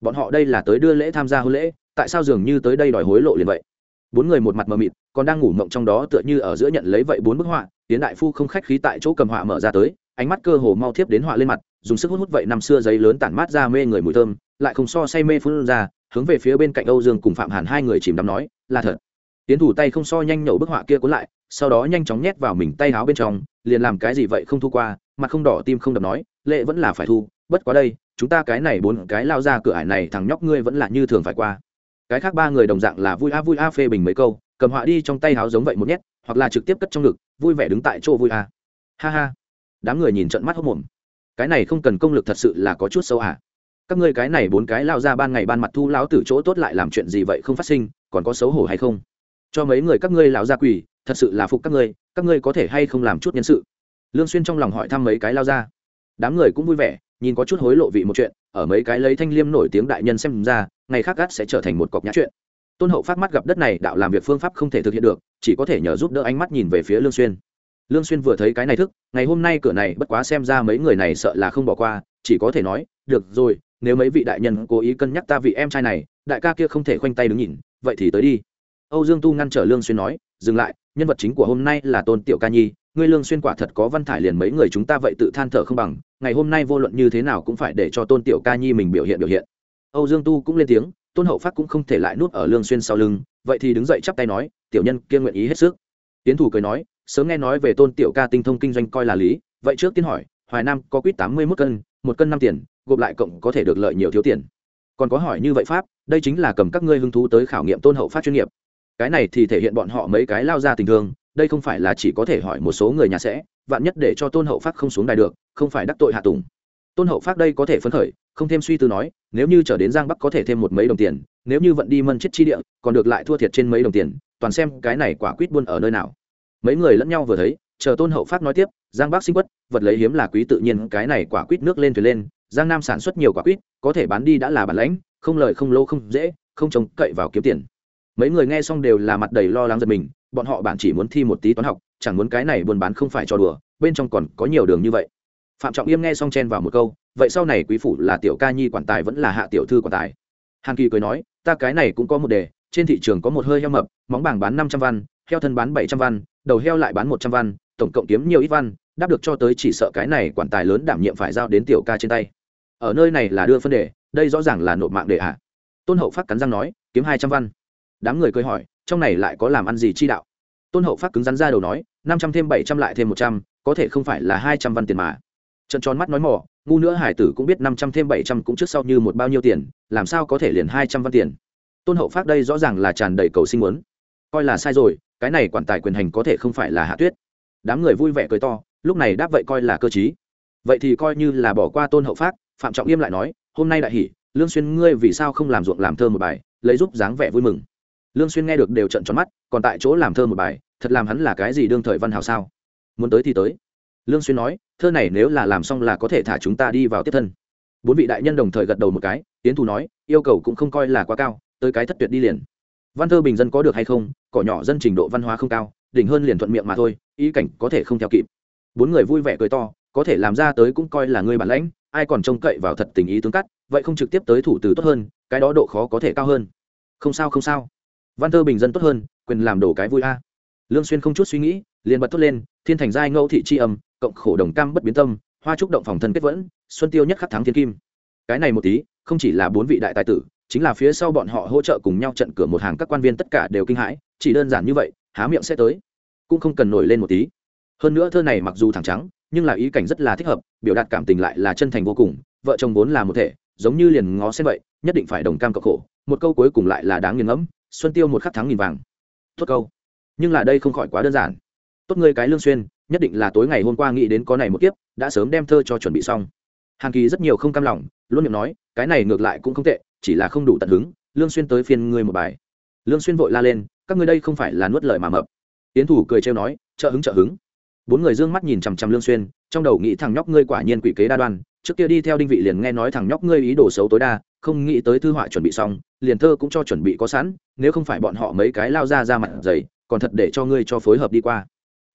Bọn họ đây là tới đưa lễ tham gia hôn lễ, tại sao dường như tới đây đòi hối lộ liền vậy? Bốn người một mặt mờ mịt còn đang ngủ mộng trong đó tựa như ở giữa nhận lấy vậy bốn bức họa tiến đại phu không khách khí tại chỗ cầm họa mở ra tới, ánh mắt cơ hồ mau thiếp đến họa lên mặt, dùng sức hút hút vậy năm xưa giấy lớn tản mát ra mê người mùi thơm, lại không so say mê phun ra, hướng về phía bên cạnh âu dương cùng phạm hàn hai người chìm đắm nói, là thật. Tiến thủ tay không so nhanh nhậu bức họa kia cuốn lại, sau đó nhanh chóng nhét vào mình tay áo bên trong, liền làm cái gì vậy không thu qua, mặt không đỏ tim không đập nói, lệ vẫn là phải thu, bất quá đây, chúng ta cái này bốn cái lao ra cửa ải này thằng nhóc ngươi vẫn là như thường phải qua. Cái khác ba người đồng dạng là vui a vui a phê bình mấy câu cầm họa đi trong tay háo giống vậy một nhét hoặc là trực tiếp cất trong ngực vui vẻ đứng tại chỗ vui à? ha ha. Đám người nhìn trận mắt hốc mồm. Cái này không cần công lực thật sự là có chút sâu à. Các ngươi cái này bốn cái lao ra ban ngày ban mặt thu lão tử chỗ tốt lại làm chuyện gì vậy không phát sinh còn có xấu hổ hay không? Cho mấy người các ngươi lão ra quỳ, thật sự là phục các ngươi các ngươi có thể hay không làm chút nhân sự? Lương xuyên trong lòng hỏi thăm mấy cái lao ra. Đám người cũng vui vẻ nhìn có chút hối lộ vị một chuyện ở mấy cái lấy thanh liêm nổi tiếng đại nhân xem ra ngày khác gắt sẽ trở thành một cọc nhã chuyện tôn hậu phát mắt gặp đất này, đạo làm việc phương pháp không thể thực hiện được, chỉ có thể nhờ giúp đỡ ánh mắt nhìn về phía lương xuyên. Lương xuyên vừa thấy cái này thức, ngày hôm nay cửa này bất quá xem ra mấy người này sợ là không bỏ qua, chỉ có thể nói, được rồi, nếu mấy vị đại nhân cố ý cân nhắc ta vị em trai này, đại ca kia không thể khoanh tay đứng nhìn, vậy thì tới đi. Âu dương tu ngăn trở lương xuyên nói, dừng lại, nhân vật chính của hôm nay là tôn tiểu ca nhi, ngươi lương xuyên quả thật có văn thải liền mấy người chúng ta vậy tự than thở không bằng, ngày hôm nay vô luận như thế nào cũng phải để cho tôn tiểu ca nhi mình biểu hiện biểu hiện. Âu dương tu cũng lên tiếng tôn hậu phát cũng không thể lại nuốt ở lương xuyên sau lưng, vậy thì đứng dậy chắp tay nói, tiểu nhân kiên nguyện ý hết sức. Tiến thủ cười nói, sớm nghe nói về tôn tiểu ca tinh thông kinh doanh coi là lý, vậy trước tiên hỏi, hoài nam có quýt tám mươi 81 cân, một cân năm tiền, gộp lại cộng có thể được lợi nhiều thiếu tiền. Còn có hỏi như vậy pháp, đây chính là cầm các ngươi hứng thú tới khảo nghiệm tôn hậu phát chuyên nghiệp. Cái này thì thể hiện bọn họ mấy cái lao ra tình thương, đây không phải là chỉ có thể hỏi một số người nhà sẽ, vạn nhất để cho tôn hậu phát không xuống đài được, không phải đắc tội hạ tùng. Tôn hậu phát đây có thể phấn khởi, không thêm suy tư nói nếu như trở đến giang bắc có thể thêm một mấy đồng tiền, nếu như vận đi mân chết chi địa, còn được lại thua thiệt trên mấy đồng tiền, toàn xem cái này quả quýt buôn ở nơi nào. Mấy người lẫn nhau vừa thấy, chờ tôn hậu phát nói tiếp, giang bắc sinh quất, vật lấy hiếm là quý tự nhiên cái này quả quýt nước lên thuyền lên, giang nam sản xuất nhiều quả quýt, có thể bán đi đã là bản lãnh, không lời không lô không dễ, không trông cậy vào kiếm tiền. Mấy người nghe xong đều là mặt đầy lo lắng giật mình, bọn họ bạn chỉ muốn thi một tí toán học, chẳng muốn cái này buôn bán không phải cho đùa, bên trong còn có nhiều đường như vậy. Phạm trọng yêm nghe xong chen vào một câu vậy sau này quý phủ là tiểu ca nhi quản tài vẫn là hạ tiểu thư quản tài. Hàn kỳ cười nói, ta cái này cũng có một đề, trên thị trường có một hơi heo mập, móng bảng bán năm trăm văn, heo thân bán bảy trăm văn, đầu heo lại bán một trăm văn, tổng cộng kiếm nhiều ít văn, đáp được cho tới chỉ sợ cái này quản tài lớn đảm nhiệm phải giao đến tiểu ca trên tay. Ở nơi này là đưa phân đề, đây rõ ràng là nộp mạng đề ạ. À. tôn hậu phát cắn răng nói, kiếm hai trăm văn. Đám người cười hỏi, trong này lại có làm ăn gì chi đạo? Tôn hậu phát cứng rắn ra đầu nói, năm trăm thêm bảy trăm lại thêm một trăm, có thể không phải là hai trăm văn tiền mà trận tròn mắt nói mỏ, ngu nữa hải tử cũng biết năm trăm thêm bảy trăm cũng trước sau như một bao nhiêu tiền, làm sao có thể liền hai trăm văn tiền? Tôn hậu phát đây rõ ràng là tràn đầy cầu sinh muốn. Coi là sai rồi, cái này quản tài quyền hành có thể không phải là hạ tuyết. Đám người vui vẻ cười to, lúc này đáp vậy coi là cơ chí vậy thì coi như là bỏ qua tôn hậu phát phạm trọng yêm lại nói, hôm nay đại hỷ, lương xuyên ngươi vì sao không làm ruộng làm thơ một bài, lấy giúp dáng vẻ vui mừng? Lương xuyên nghe được đều trận tròn mắt, còn tại chỗ làm thơ một bài, thật làm hắn là cái gì đương thời văn hào sao? Muốn tới thì tới lương xuyên nói, thơ này nếu là làm xong là có thể thả chúng ta đi vào tiếp thân. Bốn vị đại nhân đồng thời gật đầu một cái tiến thủ nói, yêu cầu cũng không coi là quá cao, tới cái thất tuyệt đi liền. Văn thơ bình dân có được hay không, cỏ nhỏ dân trình độ văn hóa không cao, đỉnh hơn liền thuận miệng mà thôi, ý cảnh có thể không theo kịp. Bốn người vui vẻ cười to, có thể làm ra tới cũng coi là người bản lãnh, ai còn trông cậy vào thật tình ý tướng cắt, vậy không trực tiếp tới thủ từ tốt hơn, cái đó độ khó có thể cao hơn. Không sao không sao. Văn thơ bình dân tốt hơn, quyền làm đổ cái vui a. Lương xuyên không chút suy nghĩ, liền bật thốt lên, thiên thành giai ngẫu thị chi âm cộng khổ đồng cam bất biến tâm, hoa trúc động phòng thân kết vẫn, xuân tiêu nhất khắc thắng thiên kim. Cái này một tí, không chỉ là bốn vị đại tài tử, chính là phía sau bọn họ hỗ trợ cùng nhau trận cửa một hàng các quan viên tất cả đều kinh hãi, chỉ đơn giản như vậy, há miệng sẽ tới. Cũng không cần nổi lên một tí. Hơn nữa thơ này mặc dù thẳng trắng, nhưng là ý cảnh rất là thích hợp, biểu đạt cảm tình lại là chân thành vô cùng, vợ chồng vốn là một thể, giống như liền ngó xem vậy, nhất định phải đồng cam cộng khổ, một câu cuối cùng lại là đáng nghiền ngẫm, xuân tiêu một khắc thắng nghìn vàng. Tốt câu. Nhưng là đây không khỏi quá đơn giản. Tốt ngươi cái lương xuyên nhất định là tối ngày hôm qua nghĩ đến có này một kiếp, đã sớm đem thơ cho chuẩn bị xong. Hàn kỳ rất nhiều không cam lòng, luôn miệng nói, cái này ngược lại cũng không tệ, chỉ là không đủ tận hứng, lương xuyên tới phiên ngươi một bài. Lương xuyên vội la lên, các ngươi đây không phải là nuốt lời mà mập. Tiến thủ cười trêu nói, trợ hứng trợ hứng. Bốn người dương mắt nhìn chằm chằm lương xuyên, trong đầu nghĩ thằng nhóc ngươi quả nhiên quỷ kế đa đoan, trước kia đi theo đinh vị liền nghe nói thằng nhóc ngươi ý đồ xấu tối đa, không nghĩ tới thư họa chuẩn bị xong, liền thơ cũng cho chuẩn bị có sẵn, nếu không phải bọn họ mấy cái lao ra ra mặt dày, còn thật để cho ngươi cho phối hợp đi qua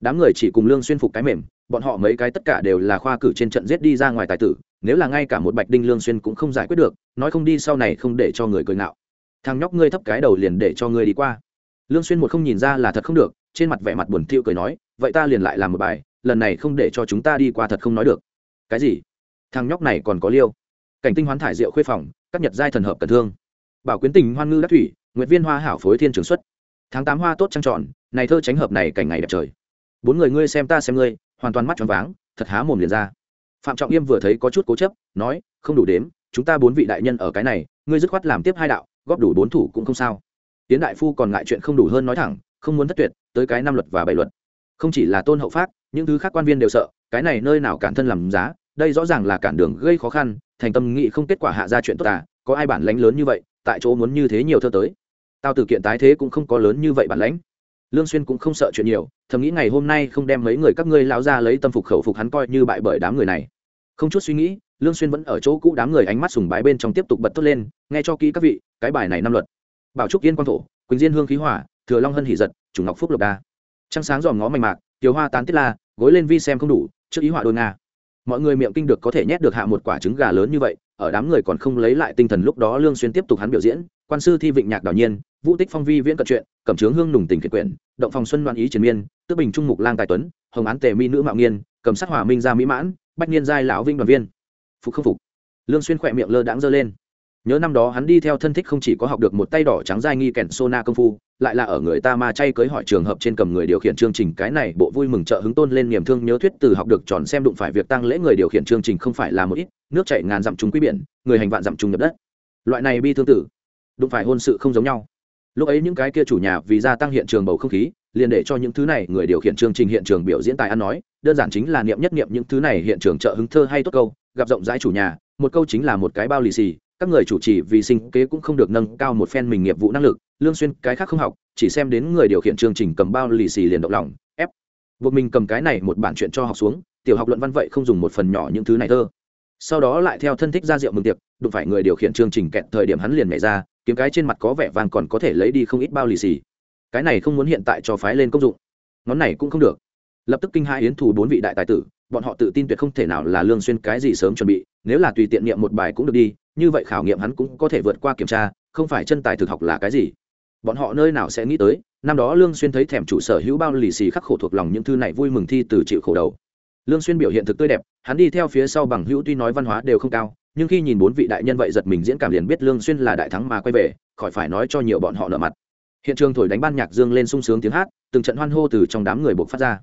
đám người chỉ cùng lương xuyên phục cái mềm, bọn họ mấy cái tất cả đều là khoa cử trên trận giết đi ra ngoài tài tử, nếu là ngay cả một bạch đinh lương xuyên cũng không giải quyết được, nói không đi sau này không để cho người cười nạo thằng nhóc ngươi thấp cái đầu liền để cho ngươi đi qua. Lương xuyên một không nhìn ra là thật không được, trên mặt vẻ mặt buồn thiu cười nói, vậy ta liền lại làm một bài, lần này không để cho chúng ta đi qua thật không nói được. Cái gì? Thằng nhóc này còn có liêu. Cảnh tinh hoán thải rượu khuê phòng, các nhật giai thần hợp cần thương. Bảo quyến tình, hoan ngư đắc thủy, nguyệt viên hoa hảo phối thiên trường xuất. Tháng tám hoa tốt trăng tròn, này thơ tránh hợp này cảnh ngày đẹp trời bốn người ngươi xem ta xem ngươi, hoàn toàn mắt tròn váng, thật há mồm liền ra. Phạm trọng yêm vừa thấy có chút cố chấp, nói, không đủ đếm, chúng ta bốn vị đại nhân ở cái này, ngươi dứt khoát làm tiếp hai đạo, góp đủ bốn thủ cũng không sao. Tiến đại phu còn ngại chuyện không đủ hơn nói thẳng, không muốn thất tuyệt, tới cái năm luật và bảy luật. Không chỉ là tôn hậu pháp những thứ khác quan viên đều sợ, cái này nơi nào cản thân làm giá, đây rõ ràng là cản đường gây khó khăn, thành tâm nghị không kết quả hạ ra chuyện tốt à có ai bản lãnh lớn như vậy, tại chỗ muốn như thế nhiều thơ tới. Tao từ kiện tái thế cũng không có lớn như vậy bản lãnh lương xuyên cũng không sợ chuyện nhiều, thầm nghĩ ngày hôm nay không đem mấy người các ngươi lão ra lấy tâm phục khẩu phục hắn coi như bại bởi đám người này. Không chút suy nghĩ, lương xuyên vẫn ở chỗ cũ đám người ánh mắt sùng bái bên trong tiếp tục bật tốt lên, nghe cho kỹ các vị, cái bài này năm luật. Bảo trúc yên quang thổ, quỳnh diên hương khí hỏa, thừa long hân hỉ giật, chủ ngọc phúc lộc đa. Trăng sáng giòm ngó mảnh mạc, tiểu hoa tán tiết la, gối lên vi xem không đủ, trước ý họa đôi nga. Mọi người miệng kinh được có thể nhét được hạ một quả trứng gà lớn như vậy, ở đám người còn không lấy lại tinh thần lúc đó lương xuyên tiếp tục hắn biểu diễn, quan sư thi vịnh nhạc đảo nhiên vũ tích phong vi viễn cận truyện cẩm trướng hương nùng tình kiệt quyển, động phòng xuân loạn ý triền miên, tước bình trung mục lang tài tuấn, hồng án tề mi nữ mạo nghiên, cầm sát hòa minh gia mỹ mãn, bách niên giai lão vinh đoàn viên. Phục không phục. Lương xuyên khỏe miệng lơ đãng dơ lên. Nhớ năm đó hắn đi theo thân thích không chỉ có học được một tay đỏ trắng dai nghi kèn sona công phu, lại là ở người ta ma chay cưới hỏi trường hợp trên cầm người điều khiển chương trình, cái này bộ vui mừng trợ hứng tôn lên niềm thương nhớ thuyết từ học được tròn xem đụng phải việc tăng lễ người điều khiển chương trình không phải là một ít, nước chảy ngàn dặm trùng quý biển, người hành vạn dặm trùng nhập đất. Loại này bi thương tử, đụng phải hôn sự không giống nhau lúc ấy những cái kia chủ nhà vì gia tăng hiện trường bầu không khí, liền để cho những thứ này người điều khiển chương trình hiện trường biểu diễn tài ăn nói, đơn giản chính là niệm nhất niệm những thứ này hiện trường trợ hứng thơ hay tốt câu, gặp rộng rãi chủ nhà, một câu chính là một cái bao lì xì, các người chủ trì vì sinh kế cũng không được nâng cao một phen mình nghiệp vụ năng lực, lương xuyên cái khác không học, chỉ xem đến người điều khiển chương trình cầm bao lì xì liền động lòng, ép. Buộc mình cầm cái này một bản chuyện cho học xuống, tiểu học luận văn vậy không dùng một phần nhỏ những thứ này thơ. Sau đó lại theo thân thích ra rượu mừng tiệc, đụng phải người điều khiển chương trình kẹt thời điểm hắn liền nhảy ra kiếm cái trên mặt có vẻ vàng còn có thể lấy đi không ít bao lì xì. Cái này không muốn hiện tại cho phái lên công dụng. Ngón này cũng không được. Lập tức kinh hai yến thủ bốn vị đại tài tử, bọn họ tự tin tuyệt không thể nào là lương xuyên cái gì sớm chuẩn bị, nếu là tùy tiện niệm một bài cũng được đi, như vậy khảo nghiệm hắn cũng có thể vượt qua kiểm tra, không phải chân tài thực học là cái gì. Bọn họ nơi nào sẽ nghĩ tới, năm đó lương xuyên thấy thèm chủ sở hữu bao lì xì khắc khổ thuộc lòng những thư này vui mừng thi từ chịu khổ đầu. Lương xuyên biểu hiện thực tươi đẹp, hắn đi theo phía sau bằng hữu tuy nói văn hóa đều không cao nhưng khi nhìn bốn vị đại nhân vậy giật mình diễn cảm liền biết lương xuyên là đại thắng mà quay về, khỏi phải nói cho nhiều bọn họ nợ mặt. Hiện trường thổi đánh ban nhạc dương lên sung sướng tiếng hát, từng trận hoan hô từ trong đám người buộc phát ra.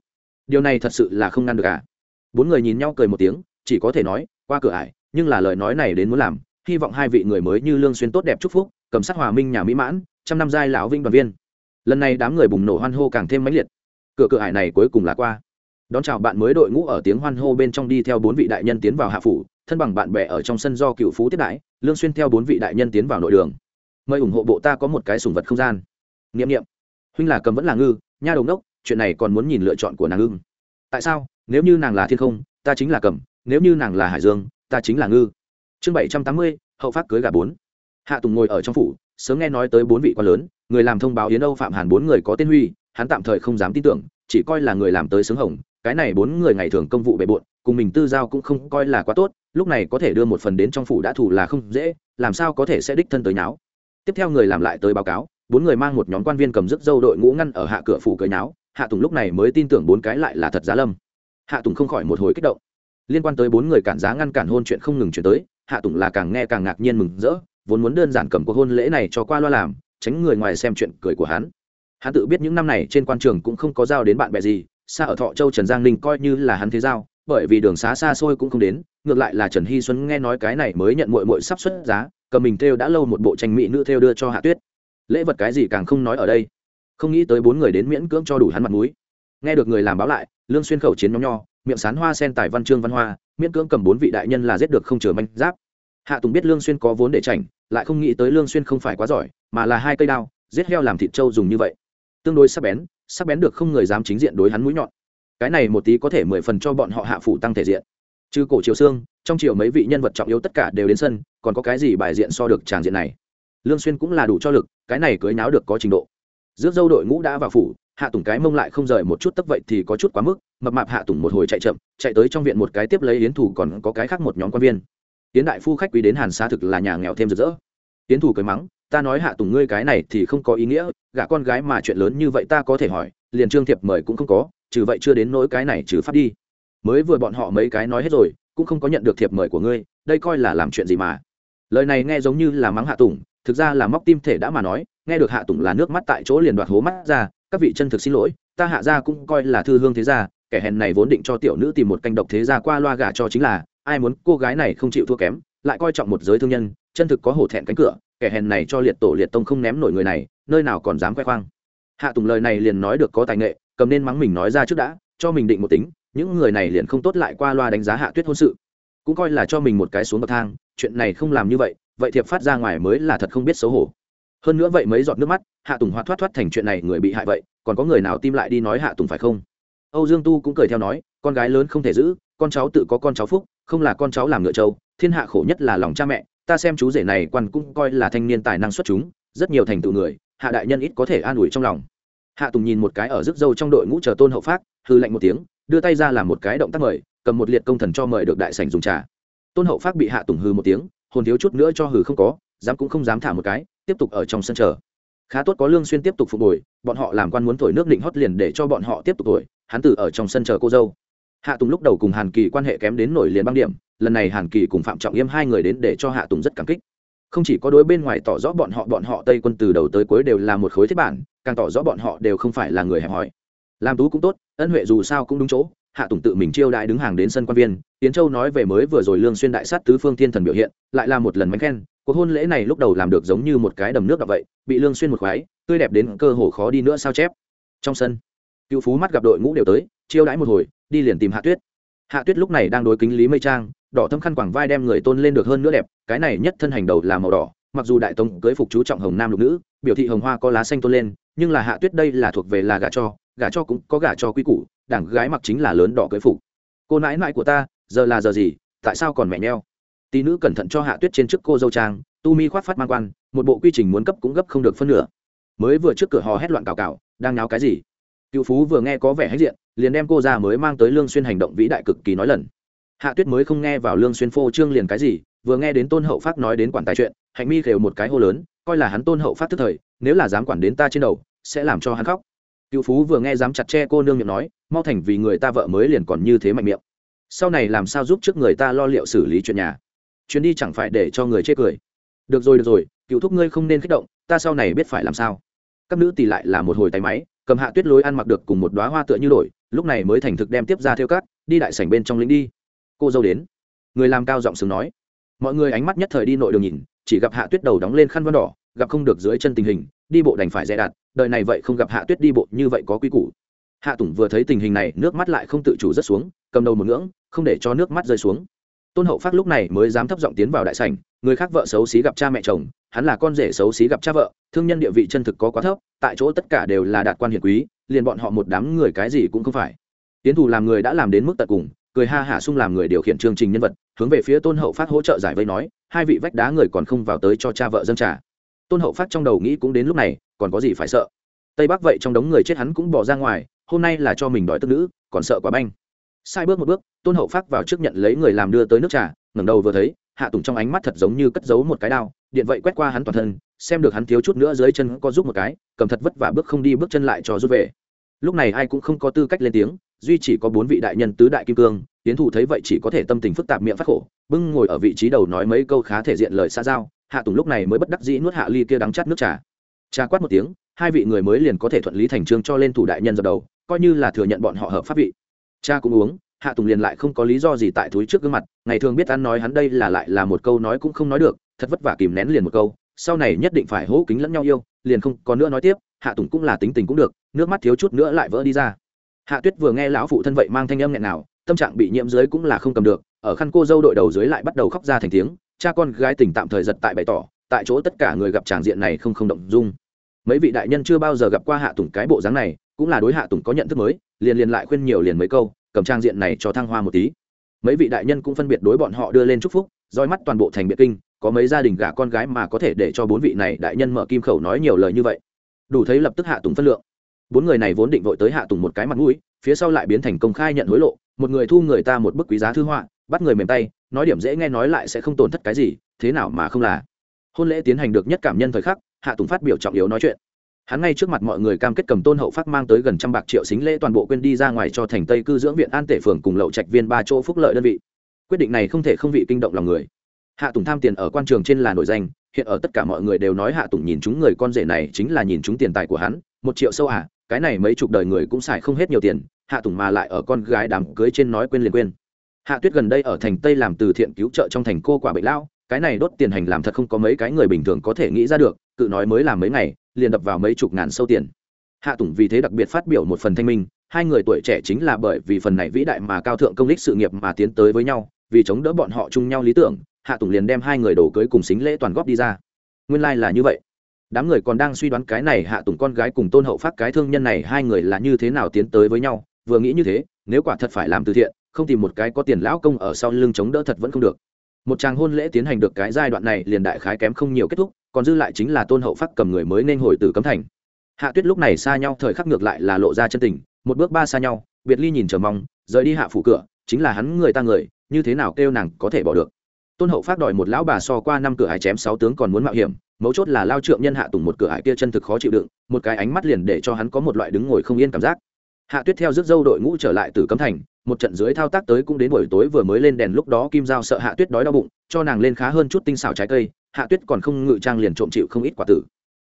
Điều này thật sự là không ngăn được cả à. bốn người nhìn nhau cười một tiếng, chỉ có thể nói, qua cửa ải, nhưng là lời nói này đến muốn làm, hy vọng hai vị người mới như lương xuyên tốt đẹp chúc phúc, cầm sát hòa minh nhà mỹ mãn, trăm năm giai lão vinh đoàn viên. Lần này đám người bùng nổ hoan hô càng thêm mãnh liệt. Cửa cửa ải này cuối cùng là qua. Đón chào bạn mới đội ngũ ở tiếng hoan hô bên trong đi theo bốn vị đại nhân tiến vào hạ phủ thân bằng bạn bè ở trong sân do cựu phú tiếp đãi, lương xuyên theo bốn vị đại nhân tiến vào nội đường. Mời ủng hộ bộ ta có một cái sùng vật không gian. Niệm niệm. Huynh là cầm vẫn là ngư, nha đồng đốc chuyện này còn muốn nhìn lựa chọn của nàng ưng. Tại sao? Nếu như nàng là thiên không, ta chính là cầm, nếu như nàng là hải dương, ta chính là ngư. Chương bảy trăm tám mươi, hậu phát cưới gà bốn. Hạ tùng ngồi ở trong phủ, sớm nghe nói tới bốn vị quan lớn, người làm thông báo yến âu phạm hàn bốn người có tên huy, hắn tạm thời không dám tin tưởng, chỉ coi là người làm tới sướng hồng, cái này bốn người ngày thường công vụ bề bộn cùng mình tư giao cũng không coi là quá tốt, lúc này có thể đưa một phần đến trong phủ đã thủ là không dễ, làm sao có thể sẽ đích thân tới nháo. Tiếp theo người làm lại tới báo cáo, bốn người mang một nhóm quan viên cầm rước dâu đội ngũ ngăn ở hạ cửa phủ cưới nháo, hạ tùng lúc này mới tin tưởng bốn cái lại là thật giá lâm. Hạ tùng không khỏi một hồi kích động. Liên quan tới bốn người cản giá ngăn cản hôn chuyện không ngừng chuyển tới, hạ tùng là càng nghe càng ngạc nhiên mừng rỡ, vốn muốn đơn giản cầm cuộc hôn lễ này cho qua loa làm, tránh người ngoài xem chuyện cười của hắn. Hắn tự biết những năm này trên quan trường cũng không có giao đến bạn bè gì, xa ở thọ châu trần giang ninh coi như là hắn thế giao bởi vì đường xá xa xôi cũng không đến, ngược lại là trần hy xuân nghe nói cái này mới nhận mội mội sắp xuất giá, cầm mình theo đã lâu một bộ tranh mỹ nữ theo đưa cho hạ tuyết. Lễ vật cái gì càng không nói ở đây. Không nghĩ tới bốn người đến miễn cưỡng cho đủ hắn mặt mũi. Nghe được người làm báo lại, lương xuyên khẩu chiến nhóm nho, miệng sán hoa sen tài văn chương văn hoa, miễn cưỡng cầm bốn vị đại nhân là giết được không chừa manh giáp. Hạ tùng biết lương xuyên có vốn để chảnh, lại không nghĩ tới lương xuyên không phải quá giỏi, mà là hai cây đao, giết heo làm thịt trâu dùng như vậy. Tương đối sắc bén sắc bén được không người dám chính diện đối hắn mũi nhọn cái này một tí có thể mười phần cho bọn họ hạ phủ tăng thể diện. Trừ cổ triều xương, trong triều mấy vị nhân vật trọng yếu tất cả đều đến sân, còn có cái gì bài diện so được tràng diện này? Lương xuyên cũng là đủ cho lực, cái này cưới náo được có trình độ. Rước dâu đội ngũ đã vào phủ, hạ tùng cái mông lại không rời một chút tấp vậy thì có chút quá mức, mập mạp hạ tùng một hồi chạy chậm, chạy tới trong viện một cái tiếp lấy yến thủ còn có cái khác một nhóm quan viên. Yến đại phu khách quý đến hàn xa thực là nhà nghèo thêm rực rỡ. Yến thủ cười mắng, ta nói hạ tùng ngươi cái này thì không có ý nghĩa, gả con gái mà chuyện lớn như vậy ta có thể hỏi, liền trương thiệp mời cũng không có trừ vậy chưa đến nỗi cái này trừ pháp đi. Mới vừa bọn họ mấy cái nói hết rồi, cũng không có nhận được thiệp mời của ngươi, đây coi là làm chuyện gì mà. Lời này nghe giống như là mắng hạ tùng, thực ra là móc tim thể đã mà nói, nghe được hạ tùng là nước mắt tại chỗ liền đoạt hố mắt ra, các vị chân thực xin lỗi, ta hạ ra cũng coi là thư hương thế gia, kẻ hèn này vốn định cho tiểu nữ tìm một canh độc thế gia qua loa gả cho chính là, ai muốn cô gái này không chịu thua kém, lại coi trọng một giới thương nhân, chân thực có hổ thẹn cánh cửa, kẻ hèn này cho liệt tổ liệt tông không ném nổi người này, nơi nào còn dám khoe khoang. Hạ tùng lời này liền nói được có tài nghệ cầm nên mắng mình nói ra trước đã, cho mình định một tính, những người này liền không tốt lại qua loa đánh giá hạ tuyết hôn sự. Cũng coi là cho mình một cái xuống bậc thang, chuyện này không làm như vậy vậy thiệp phát ra ngoài mới là thật không biết xấu hổ. Hơn nữa vậy mấy giọt nước mắt, hạ tùng hoa thoát thoát thành chuyện này người bị hại vậy, còn có người nào tim lại đi nói hạ tùng phải không? Âu dương tu cũng cười theo nói, con gái lớn không thể giữ, con cháu tự có con cháu phúc, không là con cháu làm ngựa trâu, thiên hạ khổ nhất là lòng cha mẹ, ta xem chú rể này quan cũng coi là thanh niên tài năng xuất chúng, rất nhiều thành tựu người, hạ đại nhân ít có thể an ủi trong lòng hạ tùng nhìn một cái ở rước dâu trong đội ngũ chờ tôn hậu phát, hư lạnh một tiếng, đưa tay ra làm một cái động tác mời, cầm một liệt công thần cho mời được đại sảnh dùng trà. Tôn hậu phát bị hạ tùng hư một tiếng, hồn thiếu chút nữa cho hừ không có, dám cũng không dám thả một cái, tiếp tục ở trong sân chờ. Khá tốt có lương xuyên tiếp tục phục hồi, bọn họ làm quan muốn thổi nước định hót liền để cho bọn họ tiếp tục thổi, hắn tử ở trong sân chờ cô dâu. Hạ tùng lúc đầu cùng hàn kỳ quan hệ kém đến nổi liền băng điểm, lần này hàn kỳ cùng phạm trọng yêm hai người đến để cho hạ tùng rất cảm kích không chỉ có đối bên ngoài tỏ rõ bọn họ bọn họ tây quân từ đầu tới cuối đều là một khối thiết bản, càng tỏ rõ bọn họ đều không phải là người hẹp hòi. Làm tú cũng tốt, ân huệ dù sao cũng đúng chỗ, hạ tùng tự mình chiêu đại đứng hàng đến sân quan viên tiến châu nói về mới vừa rồi lương xuyên đại sát tứ phương thiên thần biểu hiện, lại là một lần mánh khen, cuộc hôn lễ này lúc đầu làm được giống như một cái đầm nước đặc vậy, bị lương xuyên một khoái, tươi đẹp đến cơ hồ khó đi nữa sao chép. Trong sân, cựu phú mắt gặp đội ngũ đều tới, chiêu đãi một hồi, đi liền tìm hạ tuyết. Hạ tuyết lúc này đang đối kính lý mây trang đỏ thâm khăn quàng vai đem người tôn lên được hơn nữa đẹp, cái này nhất thân hành đầu là màu đỏ, mặc dù đại tông cưới phục chú trọng hồng nam lục nữ, biểu thị hồng hoa có lá xanh tôn lên, nhưng là hạ tuyết đây là thuộc về là gả cho gả cho cũng có gả cho quý củ, đảng gái mặc chính là lớn đỏ cưới phục. Cô nãi nãi của ta, giờ là giờ gì, tại sao còn mẹ nheo? Tí nữ cẩn thận cho hạ tuyết trên trước cô dâu trang, tu mi khoát phát mang quan, một bộ quy trình muốn cấp cũng gấp không được phân nửa. Mới vừa trước cửa hò hét loạn cào cào, đang náo cái gì? Cựu phú vừa nghe có vẻ hết diện, liền đem cô ra mới mang tới lương xuyên hành động vĩ đại cực kỳ nói lần hạ tuyết mới không nghe vào lương xuyên phô trương liền cái gì, vừa nghe đến tôn hậu phát nói đến quản tài chuyện, hạnh mi khều một cái hô lớn, coi là hắn tôn hậu phát tức thời, nếu là dám quản đến ta trên đầu, sẽ làm cho hắn khóc. Cựu phú vừa nghe dám chặt che cô nương miệng nói, mau thành vì người ta vợ mới liền còn như thế mạnh miệng. Sau này làm sao giúp trước người ta lo liệu xử lý chuyện nhà? Chuyến đi chẳng phải để cho người chê cười. Được rồi được rồi, cựu thúc ngươi không nên kích động, ta sau này biết phải làm sao. Các nữ tỷ lại là một hồi tay máy, cầm hạ tuyết lối ăn mặc được cùng một đoá hoa tựa như đổi, lúc này mới thành thực đem tiếp ra theo cát, đi đại sảnh bên trong lính đi cô dâu đến. Người làm cao giọng sừng nói. Mọi người ánh mắt nhất thời đi nội đường nhìn, chỉ gặp hạ tuyết đầu đóng lên khăn vân đỏ, gặp không được dưới chân tình hình, đi bộ đành phải dè đặt đời này vậy không gặp hạ tuyết đi bộ như vậy có quy củ. Hạ tùng vừa thấy tình hình này, nước mắt lại không tự chủ rất xuống, cầm đầu một ngưỡng, không để cho nước mắt rơi xuống. Tôn hậu phát lúc này mới dám thấp giọng tiến vào đại sảnh, người khác vợ xấu xí gặp cha mẹ chồng, hắn là con rể xấu xí gặp cha vợ, thương nhân địa vị chân thực có quá thấp, tại chỗ tất cả đều là đạt quan hiền quý, liền bọn họ một đám người cái gì cũng không phải. Tiến thủ làm người đã làm đến mức tận cùng cười ha hả sung làm người điều khiển chương trình nhân vật, hướng về phía tôn hậu phát hỗ trợ giải vây nói, hai vị vách đá người còn không vào tới cho cha vợ dân trả tôn hậu phát trong đầu nghĩ cũng đến lúc này, còn có gì phải sợ? Tây bắc vậy trong đống người chết hắn cũng bỏ ra ngoài, hôm nay là cho mình đòi tức nữ, còn sợ quá banh. Sai bước một bước, tôn hậu phát vào trước nhận lấy người làm đưa tới nước trà, ngẩng đầu vừa thấy, hạ tùng trong ánh mắt thật giống như cất giấu một cái đao, điện vậy quét qua hắn toàn thân, xem được hắn thiếu chút nữa dưới chân có giúp một cái, cầm thật vất vả bước không đi bước chân lại cho rút về. Lúc này ai cũng không có tư cách lên tiếng duy chỉ có bốn vị đại nhân tứ đại kim cương tiến thủ thấy vậy chỉ có thể tâm tình phức tạp miệng phát khổ, bưng ngồi ở vị trí đầu nói mấy câu khá thể diện lời xa giao, hạ tùng lúc này mới bất đắc dĩ nuốt hạ ly kia đắng chát nước trà. Trà quát một tiếng, hai vị người mới liền có thể thuận lý thành trương cho lên thủ đại nhân dập đầu, coi như là thừa nhận bọn họ hợp pháp vị. Cha cũng uống, hạ tùng liền lại không có lý do gì tại túi trước gương mặt, ngày thường biết ăn nói hắn đây là lại là một câu nói cũng không nói được, thật vất vả kìm nén liền một câu, sau này nhất định phải hỗ kính lẫn nhau yêu, liền không có nữa nói tiếp, hạ tùng cũng là tính tình cũng được, nước mắt thiếu chút nữa lại vỡ đi ra hạ tuyết vừa nghe lão phụ thân vậy mang thanh âm nghẹn nào, tâm trạng bị nhiễm dưới cũng là không cầm được, ở khăn cô dâu đội đầu dưới lại bắt đầu khóc ra thành tiếng, cha con gái tình tạm thời giật tại bày tỏ, tại chỗ tất cả người gặp tràng diện này không không động dung. Mấy vị đại nhân chưa bao giờ gặp qua hạ tùng cái bộ dáng này, cũng là đối hạ tùng có nhận thức mới, liền liền lại khuyên nhiều liền mấy câu, cầm trang diện này cho thăng hoa một tí. Mấy vị đại nhân cũng phân biệt đối bọn họ đưa lên chúc phúc, roi mắt toàn bộ thành biệt kinh, có mấy gia đình gả con gái mà có thể để cho bốn vị này đại nhân mở kim khẩu nói nhiều lời như vậy. Đủ thấy lập tức hạ tùng phân lượng bốn người này vốn định vội tới hạ tùng một cái mặt mũi, phía sau lại biến thành công khai nhận hối lộ, một người thu người ta một bức quý giá thư họa, bắt người mềm tay, nói điểm dễ nghe nói lại sẽ không tổn thất cái gì, thế nào mà không là. Hôn lễ tiến hành được nhất cảm nhân thời khắc, hạ tùng phát biểu trọng yếu nói chuyện. Hắn ngay trước mặt mọi người cam kết cầm tôn hậu phát mang tới gần trăm bạc triệu xính lễ toàn bộ quên đi ra ngoài cho thành tây cư dưỡng viện an tể phường cùng lậu trạch viên ba chỗ phúc lợi đơn vị. Quyết định này không thể không vị kinh động lòng người. Hạ tùng tham tiền ở quan trường trên là nổi danh, hiện ở tất cả mọi người đều nói hạ tùng nhìn chúng người con rể này chính là nhìn chúng tiền tài của hắn, một triệu sâu à cái này mấy chục đời người cũng xài không hết nhiều tiền, hạ tùng mà lại ở con gái đám cưới trên nói quên liền quên. Hạ tuyết gần đây ở thành tây làm từ thiện cứu trợ trong thành cô quả bệnh lao cái này đốt tiền hành làm thật không có mấy cái người bình thường có thể nghĩ ra được, cự nói mới làm mấy ngày, liền đập vào mấy chục ngàn sâu tiền. Hạ tùng vì thế đặc biệt phát biểu một phần thanh minh, hai người tuổi trẻ chính là bởi vì phần này vĩ đại mà cao thượng công lích sự nghiệp mà tiến tới với nhau, vì chống đỡ bọn họ chung nhau lý tưởng, hạ tùng liền đem hai người đổ cưới cùng xính lễ toàn góp đi ra. Nguyên lai、like、là như vậy đám người còn đang suy đoán cái này hạ tùng con gái cùng tôn hậu phát cái thương nhân này hai người là như thế nào tiến tới với nhau, vừa nghĩ như thế, nếu quả thật phải làm từ thiện, không tìm một cái có tiền lão công ở sau lưng chống đỡ thật vẫn không được. Một tràng hôn lễ tiến hành được cái giai đoạn này liền đại khái kém không nhiều kết thúc, còn dư lại chính là tôn hậu phát cầm người mới nên hồi từ cấm thành. Hạ tuyết lúc này xa nhau, thời khắc ngược lại là lộ ra chân tình, một bước ba xa nhau, biệt ly nhìn chờ mong, rời đi hạ phủ cửa, chính là hắn người ta người, như thế nào kêu nàng có thể bỏ được tôn hậu phát đòi một lão bà so qua năm cửa hải chém sáu tướng còn muốn mạo hiểm, mấu chốt là lao trượng nhân hạ tùng một cửa hải kia chân thực khó chịu đựng, một cái ánh mắt liền để cho hắn có một loại đứng ngồi không yên cảm giác. Hạ tuyết theo rước dâu đội ngũ trở lại từ cấm thành, một trận dưới thao tác tới cũng đến buổi tối vừa mới lên đèn lúc đó kim giao sợ hạ tuyết đói đau bụng, cho nàng lên khá hơn chút tinh xảo trái cây, hạ tuyết còn không ngự trang liền trộm chịu không ít quả tử.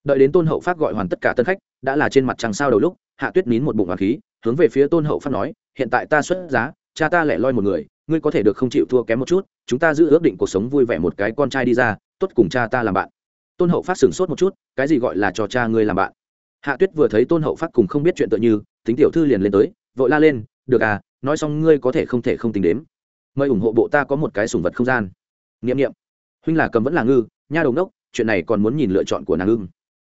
Đợi đến tôn hậu phát gọi hoàn tất cả tân khách, đã là trên mặt trăng sao đầu lúc, hạ tuyết nín một bụng hoàng khí, hướng về phía tôn hậu phát nói, hiện tại ta xuất giá cha ta lẻ loi một người, ngươi có thể được không chịu thua kém một chút, chúng ta giữ ước định cuộc sống vui vẻ một cái con trai đi ra, tốt cùng cha ta làm bạn. Tôn hậu phát sửng sốt một chút, cái gì gọi là cho cha ngươi làm bạn? Hạ tuyết vừa thấy tôn hậu phát cùng không biết chuyện tựa như tính tiểu thư liền lên tới, vội la lên, được à nói xong ngươi có thể không thể không tính đếm. Mời ủng hộ bộ ta có một cái sùng vật không gian. N i ệ m n i ệ m huynh là cầm vẫn là ngư, nha đầu đốc chuyện này còn muốn nhìn lựa chọn của nàng ưng.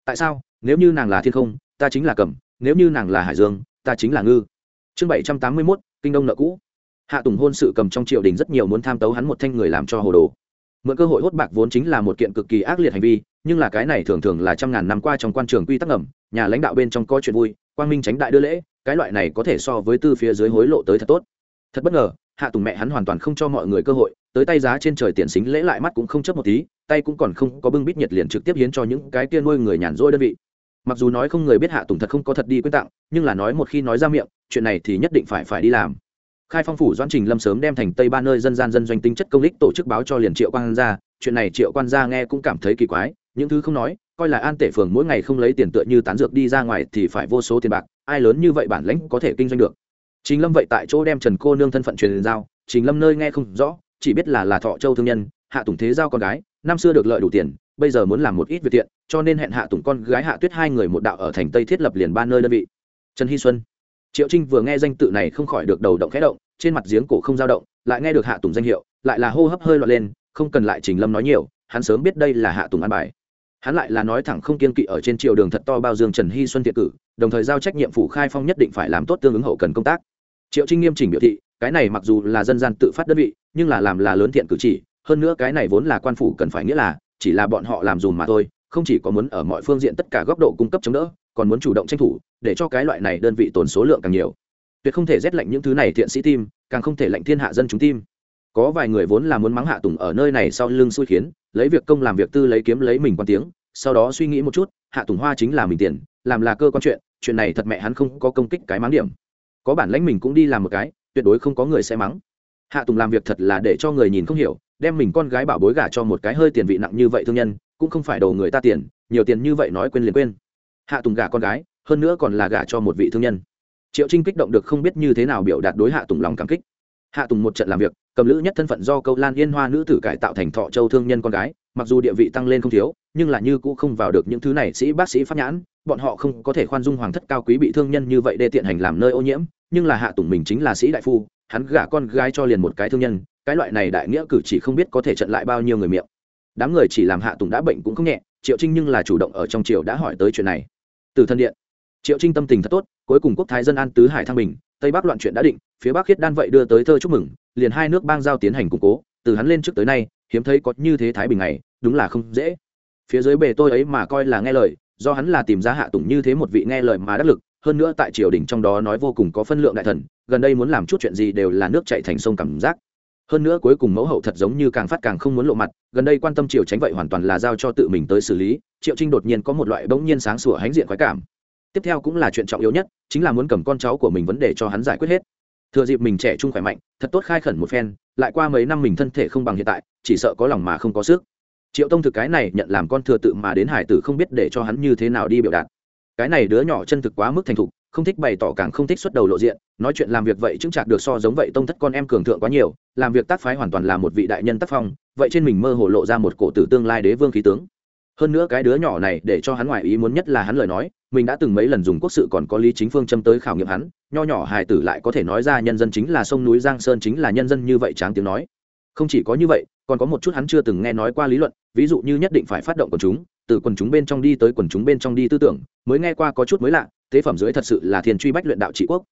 Tại sao? Nếu như nàng là thiên không, ta chính là cầm, nếu như nàng là hải dương, ta chính là ngư. Chương bảy trăm tám mươi mốt, kinh đông nợ cũ hạ tùng hôn sự cầm trong triều đình rất nhiều muốn tham tấu hắn một thanh người làm cho hồ đồ. Mượn cơ hội hốt bạc vốn chính là một kiện cực kỳ ác liệt hành vi, nhưng là cái này thường thường là trăm ngàn năm qua trong quan trường quy tắc ngầm, nhà lãnh đạo bên trong có chuyện vui, quang minh tránh đại đưa lễ, cái loại này có thể so với tư phía dưới hối lộ tới thật tốt. Thật bất ngờ, hạ tùng mẹ hắn hoàn toàn không cho mọi người cơ hội, tới tay giá trên trời tiền xính lễ lại mắt cũng không chấp một tí, tay cũng còn không có bưng bít nhiệt liền trực tiếp hiến cho những cái kia nuôi người nhàn rỗi đơn vị. Mặc dù nói không người biết hạ tùng thật không có thật đi quyết tặng, nhưng là nói một khi nói ra miệng, chuyện này thì nhất định phải phải đi làm khai phong phủ doãn trình lâm sớm đem thành tây ba nơi dân gian dân doanh tinh chất công lích tổ chức báo cho liền triệu quan gia chuyện này triệu quan gia nghe cũng cảm thấy kỳ quái, những thứ không nói, coi là an tể phường mỗi ngày không lấy tiền tựa như tán dược đi ra ngoài thì phải vô số tiền bạc, ai lớn như vậy bản lãnh có thể kinh doanh được. Chính lâm vậy tại chỗ đem trần cô nương thân phận truyền giao, trình lâm nơi nghe không rõ, chỉ biết là là thọ châu thương nhân, hạ tùng thế giao con gái, năm xưa được lợi đủ tiền, bây giờ muốn làm một ít việc tiện cho nên hẹn hạ tùng con gái hạ tuyết hai người một đạo ở thành tây thiết lập liền ba nơi đơn vị. Trần hy xuân triệu trinh vừa nghe danh tự này không khỏi được đầu động khẽ động, trên mặt giếng cổ không dao động, lại nghe được hạ tùng danh hiệu, lại là hô hấp hơi loạn lên, không cần lại trình lâm nói nhiều, hắn sớm biết đây là hạ tùng an bài. Hắn lại là nói thẳng không kiên kỵ ở trên triều đường thật to bao dương trần hy xuân thiện cử, đồng thời giao trách nhiệm phủ khai phong nhất định phải làm tốt tương ứng hậu cần công tác. Triệu trinh nghiêm chỉnh biểu thị, cái này mặc dù là dân gian tự phát đơn vị, nhưng là làm là lớn thiện cử chỉ, hơn nữa cái này vốn là quan phủ cần phải nghĩa là, chỉ là bọn họ làm dùm mà thôi, không chỉ có muốn ở mọi phương diện tất cả góc độ cung cấp chống đỡ còn muốn chủ động tranh thủ, để cho cái loại này đơn vị tồn số lượng càng nhiều. Tuyệt không thể rét lạnh những thứ này thiện sĩ tim, càng không thể lạnh thiên hạ dân chúng tim. Có vài người vốn là muốn mắng hạ tùng ở nơi này sau lưng xui khiến, lấy việc công làm việc tư lấy kiếm lấy mình quan tiếng, sau đó suy nghĩ một chút, hạ tùng hoa chính là mình tiền, làm là cơ quan chuyện chuyện này thật mẹ hắn không có công kích cái mắng điểm. Có bản lãnh mình cũng đi làm một cái, tuyệt đối không có người sẽ mắng. Hạ tùng làm việc thật là để cho người nhìn không hiểu, đem mình con gái bảo bối gả cho một cái hơi tiền vị nặng như vậy thương nhân, cũng không phải đầu người ta tiền, nhiều tiền như vậy nói quên liền quên hạ tùng gả con gái, hơn nữa còn là gả cho một vị thương nhân. Triệu trinh kích động được không biết như thế nào biểu đạt đối hạ tùng lòng cảm kích. Hạ tùng một trận làm việc, cầm lữ nhất thân phận do câu lan yên hoa nữ tử cải tạo thành thọ châu thương nhân con gái, mặc dù địa vị tăng lên không thiếu, nhưng là như cũng không vào được những thứ này sĩ bác sĩ pháp nhãn, bọn họ không có thể khoan dung hoàng thất cao quý bị thương nhân như vậy để tiện hành làm nơi ô nhiễm, nhưng là hạ tùng mình chính là sĩ đại phu, hắn gả con gái cho liền một cái thương nhân, cái loại này đại nghĩa cử chỉ không biết có thể trận lại bao nhiêu người miệng. Đám người chỉ làm hạ tùng đã bệnh cũng không nhẹ triệu trinh nhưng là chủ động ở trong triều đã hỏi tới chuyện này. Từ thân điện. Triệu trinh tâm tình thật tốt, cuối cùng quốc thái dân an tứ hải thăng bình, tây bắc loạn chuyện đã định, phía bắc khiết đan vậy đưa tới thơ chúc mừng, liền hai nước bang giao tiến hành củng cố, từ hắn lên trước tới nay, hiếm thấy có như thế thái bình này đúng là không dễ. Phía dưới bề tôi ấy mà coi là nghe lời, do hắn là tìm ra hạ tùng như thế một vị nghe lời mà đắc lực, hơn nữa tại triều đình trong đó nói vô cùng có phân lượng đại thần, gần đây muốn làm chút chuyện gì đều là nước chạy thành sông cảm giác hơn nữa cuối cùng mẫu hậu thật giống như càng phát càng không muốn lộ mặt, gần đây quan tâm triều tránh vậy hoàn toàn là giao cho tự mình tới xử lý, triệu trinh đột nhiên có một loại bỗng nhiên sáng sủa hãnh diện khoái cảm. Tiếp theo cũng là chuyện trọng yếu nhất, chính là muốn cầm con cháu của mình vấn đề cho hắn giải quyết hết. Thừa dịp mình trẻ trung khỏe mạnh, thật tốt khai khẩn một phen, lại qua mấy năm mình thân thể không bằng hiện tại, chỉ sợ có lòng mà không có sức. Triệu tông thực cái này nhận làm con thừa tự mà đến hải tử không biết để cho hắn như thế nào đi biểu đạt. Cái này đứa nhỏ chân thực quá mức thành thục không thích bày tỏ càng không thích xuất đầu lộ diện, nói chuyện làm việc vậy chứng chạc được so giống vậy tông thất con em cường thượng quá nhiều, làm việc tác phái hoàn toàn là một vị đại nhân tác phong, vậy trên mình mơ hồ lộ ra một cổ tử tương lai đế vương khí tướng. Hơn nữa cái đứa nhỏ này để cho hắn ngoại ý muốn nhất là hắn lời nói, mình đã từng mấy lần dùng quốc sự còn có lý chính phương châm tới khảo nghiệm hắn, nho nhỏ hài tử lại có thể nói ra nhân dân chính là sông núi giang sơn chính là nhân dân như vậy tráng tiếng nói. Không chỉ có như vậy, còn có một chút hắn chưa từng nghe nói qua lý luận, ví dụ như nhất định phải phát động quần chúng, từ quần chúng bên trong đi tới quần chúng bên trong đi tư tưởng, mới nghe qua có chút mới lạ tế phẩm dưới thật sự là thiên truy bách luyện đạo trị quốc.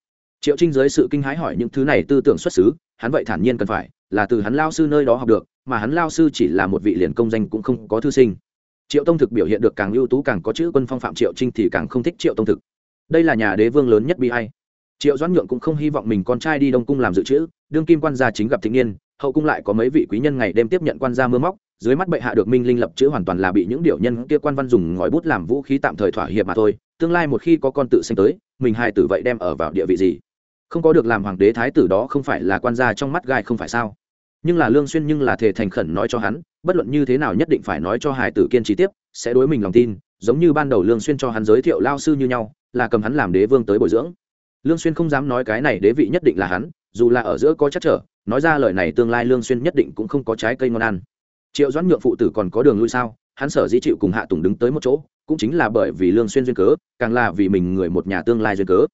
Triệu trinh dưới sự kinh hãi hỏi những thứ này tư tưởng xuất xứ, hắn vậy thản nhiên cần phải, là từ hắn lao sư nơi đó học được, mà hắn lao sư chỉ là một vị liền công danh cũng không có thư sinh. Triệu tông thực biểu hiện được càng ưu tú càng có chữ quân phong phạm triệu trinh thì càng không thích triệu tông thực. Đây là nhà đế vương lớn nhất bi hay triệu doãn nhượng cũng không hy vọng mình con trai đi đông cung làm dự trữ, đương kim quan gia chính gặp thịnh niên, hậu cung lại có mấy vị quý nhân ngày đêm tiếp nhận quan gia mưa móc dưới mắt bệ hạ được minh linh lập chữ hoàn toàn là bị những điệu nhân kia quan văn dùng ngòi bút làm vũ khí tạm thời thỏa hiệp mà thôi, tương lai một khi có con tự sinh tới, mình hài tử vậy đem ở vào địa vị gì? Không có được làm hoàng đế thái tử đó không phải là quan gia trong mắt gai không phải sao? Nhưng là lương xuyên nhưng là thể thành khẩn nói cho hắn, bất luận như thế nào nhất định phải nói cho hài tử kiên trì tiếp, sẽ đối mình lòng tin, giống như ban đầu lương xuyên cho hắn giới thiệu lao sư như nhau, là cầm hắn làm đế vương tới bồi dưỡng. Lương xuyên không dám nói cái này đế vị nhất định là hắn, dù là ở giữa có chắc trở, nói ra lời này tương lai lương xuyên nhất định cũng không có trái cây ngon ăn triệu doãn nhượng phụ tử còn có đường lui sao? Hắn sở dĩ chịu cùng hạ tùng đứng tới một chỗ, cũng chính là bởi vì lương xuyên duyên cớ, càng là vì mình người một nhà tương lai duyên cớ.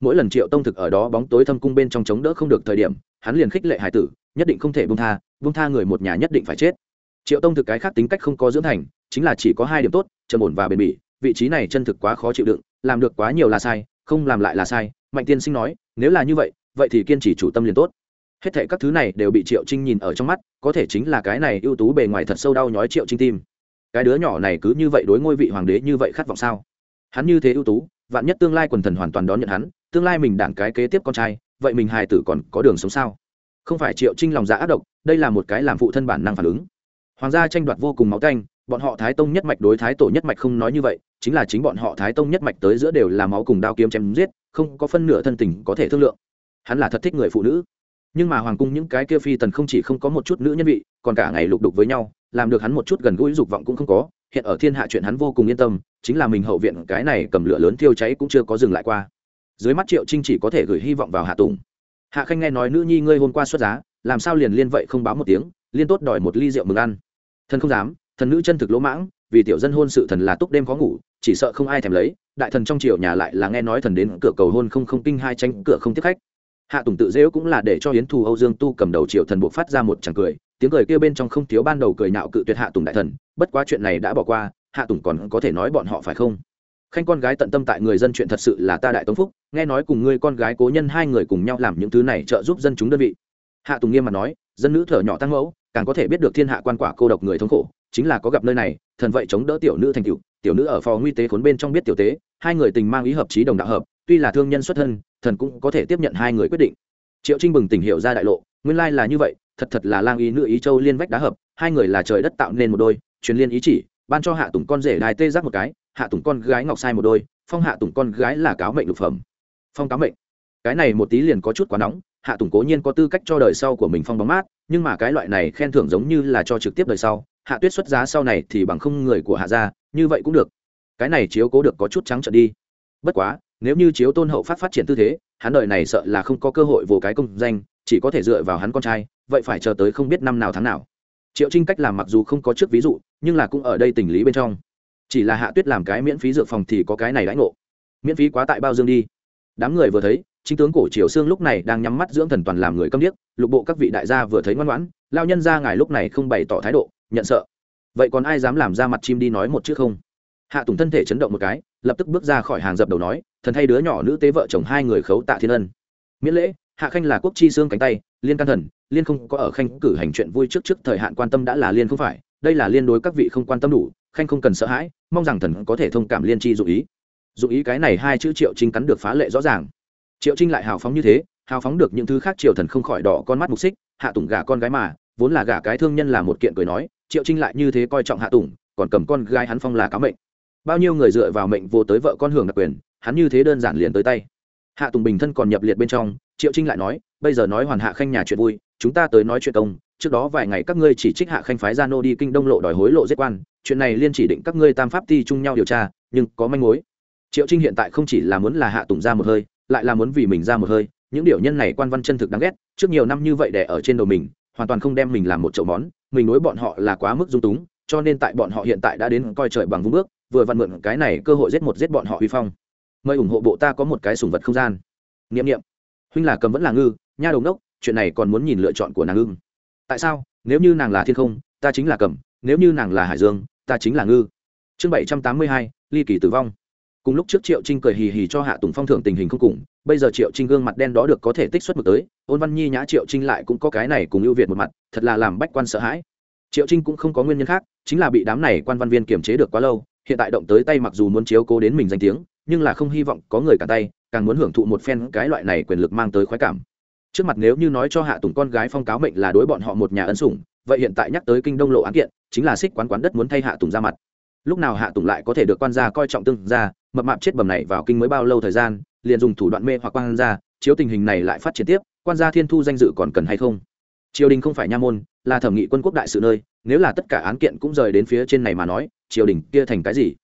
Mỗi lần triệu tông thực ở đó bóng tối thâm cung bên trong chống đỡ không được thời điểm, hắn liền khích lệ hải tử, nhất định không thể buông tha buông tha người một nhà nhất định phải chết. Triệu tông thực cái khác tính cách không có dưỡng thành, chính là chỉ có hai điểm tốt, trầm ổn và bền bỉ, vị trí này chân thực quá khó chịu đựng, làm được quá nhiều là sai, không làm lại là sai, mạnh tiên sinh nói, nếu là như vậy vậy thì kiên trì chủ tâm liền tốt hết thệ các thứ này đều bị triệu trinh nhìn ở trong mắt, có thể chính là cái này ưu tú bề ngoài thật sâu đau nhói triệu trinh tim. Cái đứa nhỏ này cứ như vậy đối ngôi vị hoàng đế như vậy khát vọng sao? Hắn như thế ưu tú, vạn nhất tương lai quần thần hoàn toàn đón nhận hắn, tương lai mình đảng cái kế tiếp con trai, vậy mình hài tử còn có đường sống sao? Không phải triệu trinh lòng dạ ác độc, đây là một cái làm phụ thân bản năng phản ứng. Hoàng gia tranh đoạt vô cùng máu canh, bọn họ thái tông nhất mạch đối thái tổ nhất mạch không nói như vậy, chính là chính bọn họ thái tông nhất mạch tới giữa đều là máu cùng đao kiếm chém giết, không có phân nửa thân tình có thể thương lượng. Hắn là thật thích người phụ nữ nhưng mà hoàng cung những cái kia phi tần không chỉ không có một chút nữ nhân vị, còn cả ngày lục đục với nhau, làm được hắn một chút gần gũi dục vọng cũng không có, hiện ở thiên hạ chuyện hắn vô cùng yên tâm, chính là mình hậu viện cái này cầm lửa lớn thiêu cháy cũng chưa có dừng lại qua. Dưới mắt triệu trinh chỉ có thể gửi hy vọng vào hạ tùng. Hạ khanh nghe nói nữ nhi ngươi hôm qua xuất giá, làm sao liền liên vậy không báo một tiếng, liên tốt đòi một ly rượu mừng ăn. Thần không dám, thần nữ chân thực lỗ mãng, vì tiểu dân hôn sự thần là túc đêm khó ngủ, chỉ sợ không ai thèm lấy, đại thần trong triều nhà lại là nghe nói thần đến cửa cầu hôn không không kinh hai tranh cửa không tiếp khách hạ tùng tự dễu cũng là để cho hiến thù âu dương tu cầm đầu triều thần buộc phát ra một tràng cười, tiếng cười kia bên trong không thiếu ban đầu cười nạo cự tuyệt hạ tùng đại thần, bất quá chuyện này đã bỏ qua, hạ tùng còn có thể nói bọn họ phải không? Khanh con gái tận tâm tại người dân chuyện thật sự là ta đại tống phúc, nghe nói cùng ngươi con gái cố nhân hai người cùng nhau làm những thứ này trợ giúp dân chúng đơn vị. Hạ tùng nghiêm mặt nói, dân nữ thở nhỏ tăng mẫu, càng có thể biết được thiên hạ quan quả cô độc người thống khổ, chính là có gặp nơi này, thần vậy chống đỡ tiểu nữ thành cựu tiểu nữ ở phò nguy tế khốn bên trong biết tiểu tế, hai người tình mang ý hợp trí đồng đạo hợp tuy là thương nhân xuất thân, thần cũng có thể tiếp nhận hai người quyết định. Triệu trinh bừng tỉnh hiểu ra đại lộ, nguyên lai là như vậy, thật thật là lang ý nữ ý châu liên vách đá hợp, hai người là trời đất tạo nên một đôi, truyền liên ý chỉ, ban cho hạ tùng con rể đài tê giác một cái, hạ tùng con gái ngọc sai một đôi, phong hạ tùng con gái là cáo mệnh lục phẩm. Phong cáo mệnh. Cái này một tí liền có chút quá nóng, hạ tùng cố nhiên có tư cách cho đời sau của mình phong bóng mát, nhưng mà cái loại này khen thưởng giống như là cho trực tiếp đời sau, hạ tuyết xuất giá sau này thì bằng không người của hạ gia, như vậy cũng được. Cái này chiếu cố được có chút trắng trợn đi. Bất quá nếu như chiếu tôn hậu phát phát triển tư thế, hắn đời này sợ là không có cơ hội vô cái công danh, chỉ có thể dựa vào hắn con trai, vậy phải chờ tới không biết năm nào tháng nào. Triệu trinh cách làm mặc dù không có trước ví dụ, nhưng là cũng ở đây tình lý bên trong. Chỉ là hạ tuyết làm cái miễn phí dược phòng thì có cái này đãi ngộ. Miễn phí quá tại bao dương đi. Đám người vừa thấy, chính tướng cổ triều xương lúc này đang nhắm mắt dưỡng thần toàn làm người câm điếc, lục bộ các vị đại gia vừa thấy ngoan ngoãn, lao nhân ra ngài lúc này không bày tỏ thái độ, nhận sợ. Vậy còn ai dám làm ra mặt chim đi nói một chữ không? Hạ tùng thân thể chấn động một cái, lập tức bước ra khỏi hàng dập đầu nói, thần thay đứa nhỏ nữ tế vợ chồng hai người khấu tạ thiên ân. Miễn lễ, hạ khanh là quốc chi xương cánh tay, liên can thần, liên không có ở khanh cử hành chuyện vui trước trước thời hạn quan tâm đã là liên không phải, đây là liên đối các vị không quan tâm đủ, khanh không cần sợ hãi, mong rằng thần có thể thông cảm liên chi dụ ý. Dụ ý cái này hai chữ triệu trinh cắn được phá lệ rõ ràng. Triệu trinh lại hào phóng như thế, hào phóng được những thứ khác triều thần không khỏi đỏ con mắt mục xích, hạ tùng gả con gái mà, vốn là gả cái thương nhân là một kiện cười nói, triệu trinh lại như thế coi trọng hạ tùng, còn cầm con gái hắn phong là cá mệnh bao nhiêu người dựa vào mệnh vô tới vợ con hưởng đặc quyền, hắn như thế đơn giản liền tới tay. Hạ tùng bình thân còn nhập liệt bên trong, triệu trinh lại nói, bây giờ nói hoàn hạ khanh nhà chuyện vui, chúng ta tới nói chuyện công, trước đó vài ngày các ngươi chỉ trích hạ khanh phái gia nô đi kinh đông lộ đòi hối lộ giết quan, chuyện này liên chỉ định các ngươi tam pháp ti chung nhau điều tra, nhưng có manh mối. Triệu trinh hiện tại không chỉ là muốn là hạ tùng ra một hơi, lại là muốn vì mình ra một hơi, những điều nhân này quan văn chân thực đáng ghét, trước nhiều năm như vậy để ở trên đầu mình, hoàn toàn không đem mình làm một chậu món, mình nối bọn họ là quá mức dung túng, cho nên tại bọn họ hiện tại đã đến coi trời bằng vung bước vừa vặn mượn cái này cơ hội giết một giết bọn họ huy phong. Mời ủng hộ bộ ta có một cái sùng vật không gian. Nghiệm nghiệm huynh là cầm vẫn là ngư, nha đầu đốc chuyện này còn muốn nhìn lựa chọn của nàng ưng. Tại sao? Nếu như nàng là thiên không, ta chính là cầm, nếu như nàng là hải dương, ta chính là ngư. Chương bảy trăm tám mươi hai, ly kỳ tử vong. Cùng lúc trước triệu trinh cười hì hì cho hạ tùng phong thưởng tình hình không cùng, bây giờ triệu trinh gương mặt đen đó được có thể tích xuất một tới, ôn văn nhi nhã triệu trinh lại cũng có cái này cùng ưu việt một mặt, thật là làm bách quan sợ hãi. Triệu trinh cũng không có nguyên nhân khác, chính là bị đám này quan văn viên kiềm chế được quá lâu hiện tại động tới tay mặc dù muốn chiếu cố đến mình danh tiếng nhưng là không hy vọng có người cả tay càng muốn hưởng thụ một phen cái loại này quyền lực mang tới khoái cảm. Trước mặt nếu như nói cho hạ tùng con gái phong cáo mệnh là đối bọn họ một nhà ân sủng vậy hiện tại nhắc tới kinh đông lộ án kiện chính là xích quán quán đất muốn thay hạ tùng ra mặt. Lúc nào hạ tùng lại có thể được quan gia coi trọng tương gia, mập mạp chết bầm này vào kinh mới bao lâu thời gian liền dùng thủ đoạn mê hoặc quan gia chiếu tình hình này lại phát triển tiếp quan gia thiên thu danh dự còn cần hay không? Triều đình không phải nha môn là thẩm nghị quân quốc đại sự nơi nếu là tất cả án kiện cũng rời đến phía trên này mà nói triều đình kia thành cái gì?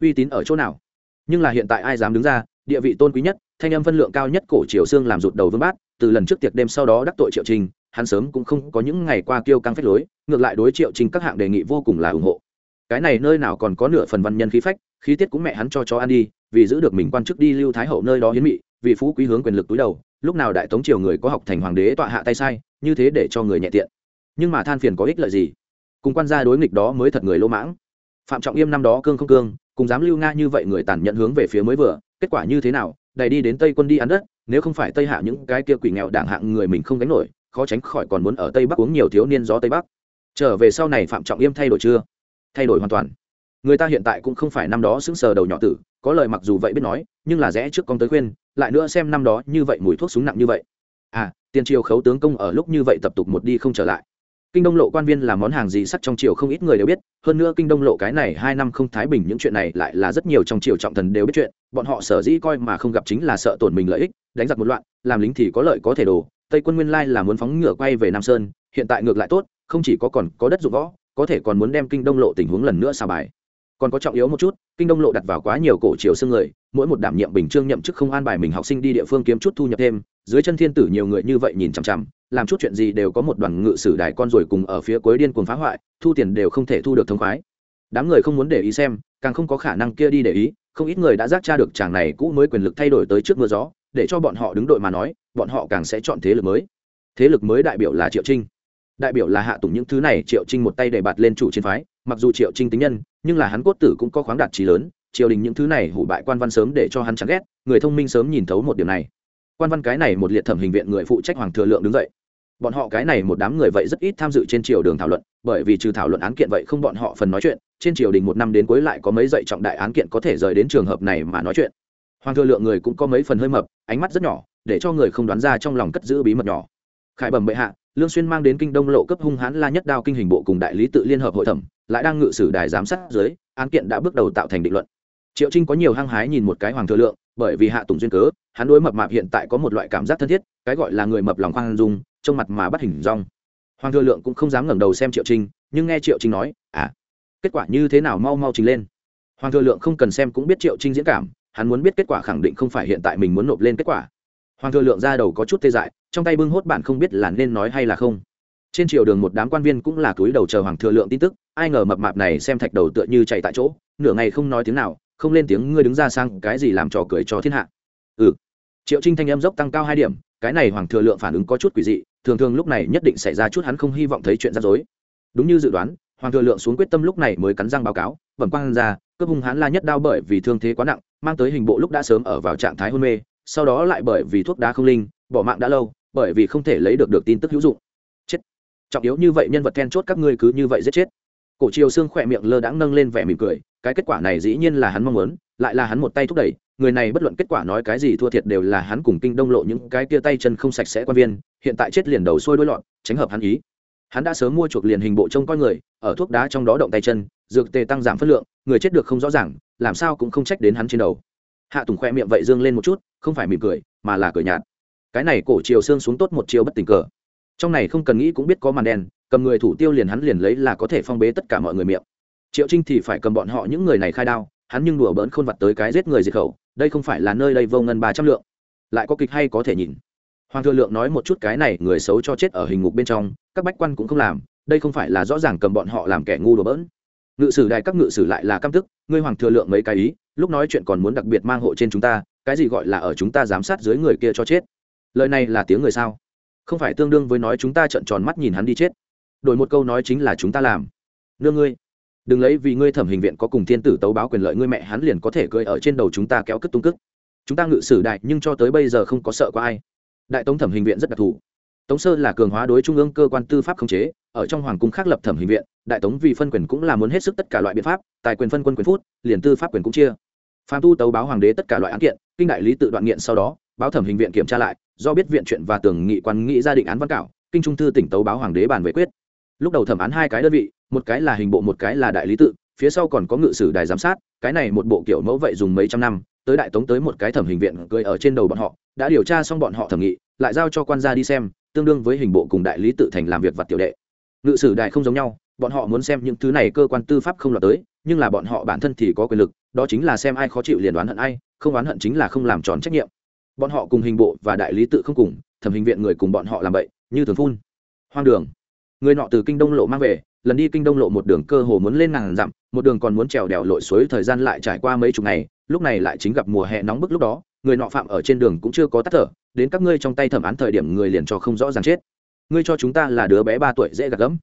Uy tín ở chỗ nào? Nhưng là hiện tại ai dám đứng ra? Địa vị tôn quý nhất, thanh âm phân lượng cao nhất cổ triều xương làm rụt đầu vương bát, từ lần trước tiệc đêm sau đó đắc tội triệu trình, hắn sớm cũng không có những ngày qua kêu căng phép lối, ngược lại đối triệu trình các hạng đề nghị vô cùng là ủng hộ. Cái này nơi nào còn có nửa phần văn nhân khí phách, khí tiết cũng mẹ hắn cho chó ăn đi, vì giữ được mình quan chức đi lưu thái hậu nơi đó hiến mị, vì phú quý hướng quyền lực túi đầu, lúc nào đại tống triều người có học thành hoàng đế tọa hạ tay sai, như thế để cho người nhẹ tiện. Nhưng mà than phiền có ích lợi gì? Cùng quan gia đối nghịch đó mới thật người lỗ mãng phạm trọng yêm năm đó cương không cương, cùng dám lưu nga như vậy người tàn nhẫn hướng về phía mới vừa, kết quả như thế nào? Đầy đi đến tây quân đi ăn đất, nếu không phải tây hạ những cái kia quỷ nghèo đảng hạng người mình không đánh nổi, khó tránh khỏi còn muốn ở tây bắc uống nhiều thiếu niên gió tây bắc. Trở về sau này phạm trọng yêm thay đổi chưa? Thay đổi hoàn toàn. Người ta hiện tại cũng không phải năm đó xứng sờ đầu nhỏ tử, có lời mặc dù vậy biết nói, nhưng là rẽ trước con tới khuyên, lại nữa xem năm đó như vậy mùi thuốc súng nặng như vậy. À tiền triều khấu tướng công ở lúc như vậy tập tục một đi không trở lại kinh đông lộ quan viên là món hàng gì sắc trong triều không ít người đều biết, hơn nữa kinh đông lộ cái này hai năm không thái bình những chuyện này lại là rất nhiều trong triều trọng thần đều biết chuyện, bọn họ sở dĩ coi mà không gặp chính là sợ tổn mình lợi ích, đánh giặc một loạn, làm lính thì có lợi có thể đồ tây quân nguyên lai là muốn phóng ngựa quay về nam sơn, hiện tại ngược lại tốt, không chỉ có còn có đất dụng võ, có thể còn muốn đem kinh đông lộ tình huống lần nữa xào bài. Còn có trọng yếu một chút, kinh đông lộ đặt vào quá nhiều cổ triều xương người, mỗi một đảm nhiệm bình trương nhậm chức không an bài mình học sinh đi địa phương kiếm chút thu nhập thêm, dưới chân thiên tử nhiều người như vậy nhìn chằm chằm làm chút chuyện gì đều có một đoàn ngự sử đài con rồi cùng ở phía cuối điên cuồng phá hoại, thu tiền đều không thể thu được thông khoái. Đám người không muốn để ý xem, càng không có khả năng kia đi để ý, không ít người đã giác tra được chàng này cũ mới quyền lực thay đổi tới trước mưa gió, để cho bọn họ đứng đội mà nói, bọn họ càng sẽ chọn thế lực mới. Thế lực mới đại biểu là triệu trinh. Đại biểu là hạ tùng những thứ này, triệu trinh một tay để bạt lên chủ chiến phái, mặc dù triệu trinh tính nhân, nhưng là hắn cốt tử cũng có khoáng đạt trí lớn, triều đình những thứ này hủ bại quan văn sớm để cho hắn chán ghét, người thông minh sớm nhìn thấu một điều này. Quan văn cái này một liệt thẩm hình viện người phụ trách hoàng thừa lượng đứng dậy bọn họ cái này một đám người vậy rất ít tham dự trên triều đường thảo luận, bởi vì trừ thảo luận án kiện vậy không bọn họ phần nói chuyện, trên triều đình một năm đến cuối lại có mấy dạy trọng đại án kiện có thể rời đến trường hợp này mà nói chuyện. Hoàng thừa lượng người cũng có mấy phần hơi mập, ánh mắt rất nhỏ, để cho người không đoán ra trong lòng cất giữ bí mật nhỏ. Khải bẩm bệ hạ, lương xuyên mang đến kinh đông lộ cấp hung hãn la nhất đao kinh hình bộ cùng đại lý tự liên hợp hội thẩm, lại đang ngự sử đài giám sát dưới, án kiện đã bước đầu tạo thành định luận. Triệu trinh có nhiều hăng hái nhìn một cái hoàng thừa lượng, bởi vì hạ tùng duyên cớ, hắn đối mập mạp hiện tại có một loại cảm giác thân thiết, cái gọi là người mập lòng khoan dung trông mặt mà bắt hình rong. Hoàng thừa lượng cũng không dám ngẩng đầu xem triệu trinh nhưng nghe triệu trinh nói à kết quả như thế nào mau mau trình lên? Hoàng thừa lượng không cần xem cũng biết triệu trinh diễn cảm, hắn muốn biết kết quả khẳng định không phải hiện tại mình muốn nộp lên kết quả. Hoàng thừa lượng ra đầu có chút tê dại, trong tay bưng hốt bạn không biết là nên nói hay là không. Trên triều đường một đám quan viên cũng là túi đầu chờ hoàng thừa lượng tin tức, ai ngờ mập mạp này xem thạch đầu tựa như chạy tại chỗ, nửa ngày không nói tiếng nào, không lên tiếng, ngươi đứng ra sang cái gì làm trò cười cho thiên hạ? Ừ. Triệu trinh thanh âm dốc tăng cao hai điểm cái này hoàng thừa lượng phản ứng có chút quỷ dị, thường thường lúc này nhất định xảy ra chút hắn không hy vọng thấy chuyện rắc rối. Đúng như dự đoán, hoàng thừa lượng xuống quyết tâm lúc này mới cắn răng báo cáo bẩm quang ra, cướp hung hãn la nhất đao bởi vì thương thế quá nặng, mang tới hình bộ lúc đã sớm ở vào trạng thái hôn mê, sau đó lại bởi vì thuốc đá không linh, bỏ mạng đã lâu, bởi vì không thể lấy được được tin tức hữu dụng. Chết. Trọng yếu như vậy nhân vật then chốt các ngươi cứ như vậy giết chết. Cổ triều xương khỏe miệng lơ đãng nâng lên vẻ mỉm cười, cái kết quả này dĩ nhiên là hắn mong muốn, lại là hắn một tay thúc đẩy người này bất luận kết quả nói cái gì thua thiệt đều là hắn cùng kinh đông lộ những cái kia tay chân không sạch sẽ quan viên, hiện tại chết liền đầu sôi đôi lọn, tránh hợp hắn ý. Hắn đã sớm mua chuộc liền hình bộ trông coi người, ở thuốc đá trong đó động tay chân, dược tề tăng giảm phân lượng, người chết được không rõ ràng, làm sao cũng không trách đến hắn trên đầu. Hạ tùng khoe miệng vậy dương lên một chút, không phải mỉm cười, mà là cười nhạt. Cái này cổ chiều xương xuống tốt một chiều bất tình cờ. Trong này không cần nghĩ cũng biết có màn đen, cầm người thủ tiêu liền hắn liền lấy là có thể phong bế tất cả mọi người miệng. Triệu trinh thì phải cầm bọn họ những người này khai đao hắn nhưng đùa bỡn khôn vặt tới cái giết người diệt khẩu, đây không phải là nơi đây vô ngân ba trăm lượng. Lại có kịch hay có thể nhìn. Hoàng thừa lượng nói một chút cái này, người xấu cho chết ở hình ngục bên trong, các bách quan cũng không làm, đây không phải là rõ ràng cầm bọn họ làm kẻ ngu đùa bỡn. Ngự sử đại các ngự sử lại là căm tức, ngươi hoàng thừa lượng mấy cái ý, lúc nói chuyện còn muốn đặc biệt mang hộ trên chúng ta, cái gì gọi là ở chúng ta giám sát dưới người kia cho chết? Lời này là tiếng người sao? Không phải tương đương với nói chúng ta trợn tròn mắt nhìn hắn đi chết. Đổi một câu nói chính là chúng ta làm. Nương ngươi đừng lấy vì ngươi thẩm hình viện có cùng thiên tử tấu báo quyền lợi ngươi mẹ hắn liền có thể cười ở trên đầu chúng ta kéo cất tung cức. Chúng ta ngự sử đại, nhưng cho tới bây giờ không có sợ có ai. Đại tống thẩm hình viện rất đặc thù. Tống sơ là cường hóa đối trung ương cơ quan tư pháp khống chế, ở trong hoàng cung khác lập thẩm hình viện, đại tống vì phân quyền cũng là muốn hết sức tất cả loại biện pháp, tài quyền phân quân quyền phút, liền tư pháp quyền cũng chia. Phạm tu tấu báo hoàng đế tất cả loại án kiện, kinh đại lý tự đoạn nghiện sau đó, báo thẩm hình viện kiểm tra lại, do biết viện chuyện và tưởng nghị quan nghị gia định án văn cảo, kinh trung thư tỉnh tấu báo hoàng đế bàn về quyết. Lúc đầu thẩm án hai cái đơn vị một cái là hình bộ một cái là đại lý tự, phía sau còn có ngự sử đài giám sát, cái này một bộ kiểu mẫu vậy dùng mấy trăm năm, tới đại tống tới một cái thẩm hình viện cười ở trên đầu bọn họ, đã điều tra xong bọn họ thẩm nghị, lại giao cho quan gia đi xem, tương đương với hình bộ cùng đại lý tự thành làm việc vặt tiểu đệ. Ngự sử đại không giống nhau, bọn họ muốn xem những thứ này cơ quan tư pháp không lọt tới, nhưng là bọn họ bản thân thì có quyền lực, đó chính là xem ai khó chịu liền đoán hận ai, không oán hận chính là không làm tròn trách nhiệm. Bọn họ cùng hình bộ và đại lý tự không cùng, thẩm hình viện người cùng bọn họ làm vậy như thường phun. Hoang đường. Người nọ từ kinh đông lộ mang về lần đi kinh đông lộ một đường cơ hồ muốn lên ngàn dặm, một đường còn muốn trèo đèo lội suối thời gian lại trải qua mấy chục ngày, lúc này lại chính gặp mùa hè nóng bức lúc đó, người nọ phạm ở trên đường cũng chưa có tắt thở, đến các ngươi trong tay thẩm án thời điểm người liền cho không rõ ràng chết. Ngươi cho chúng ta là đứa bé ba tuổi dễ gạt gẫm.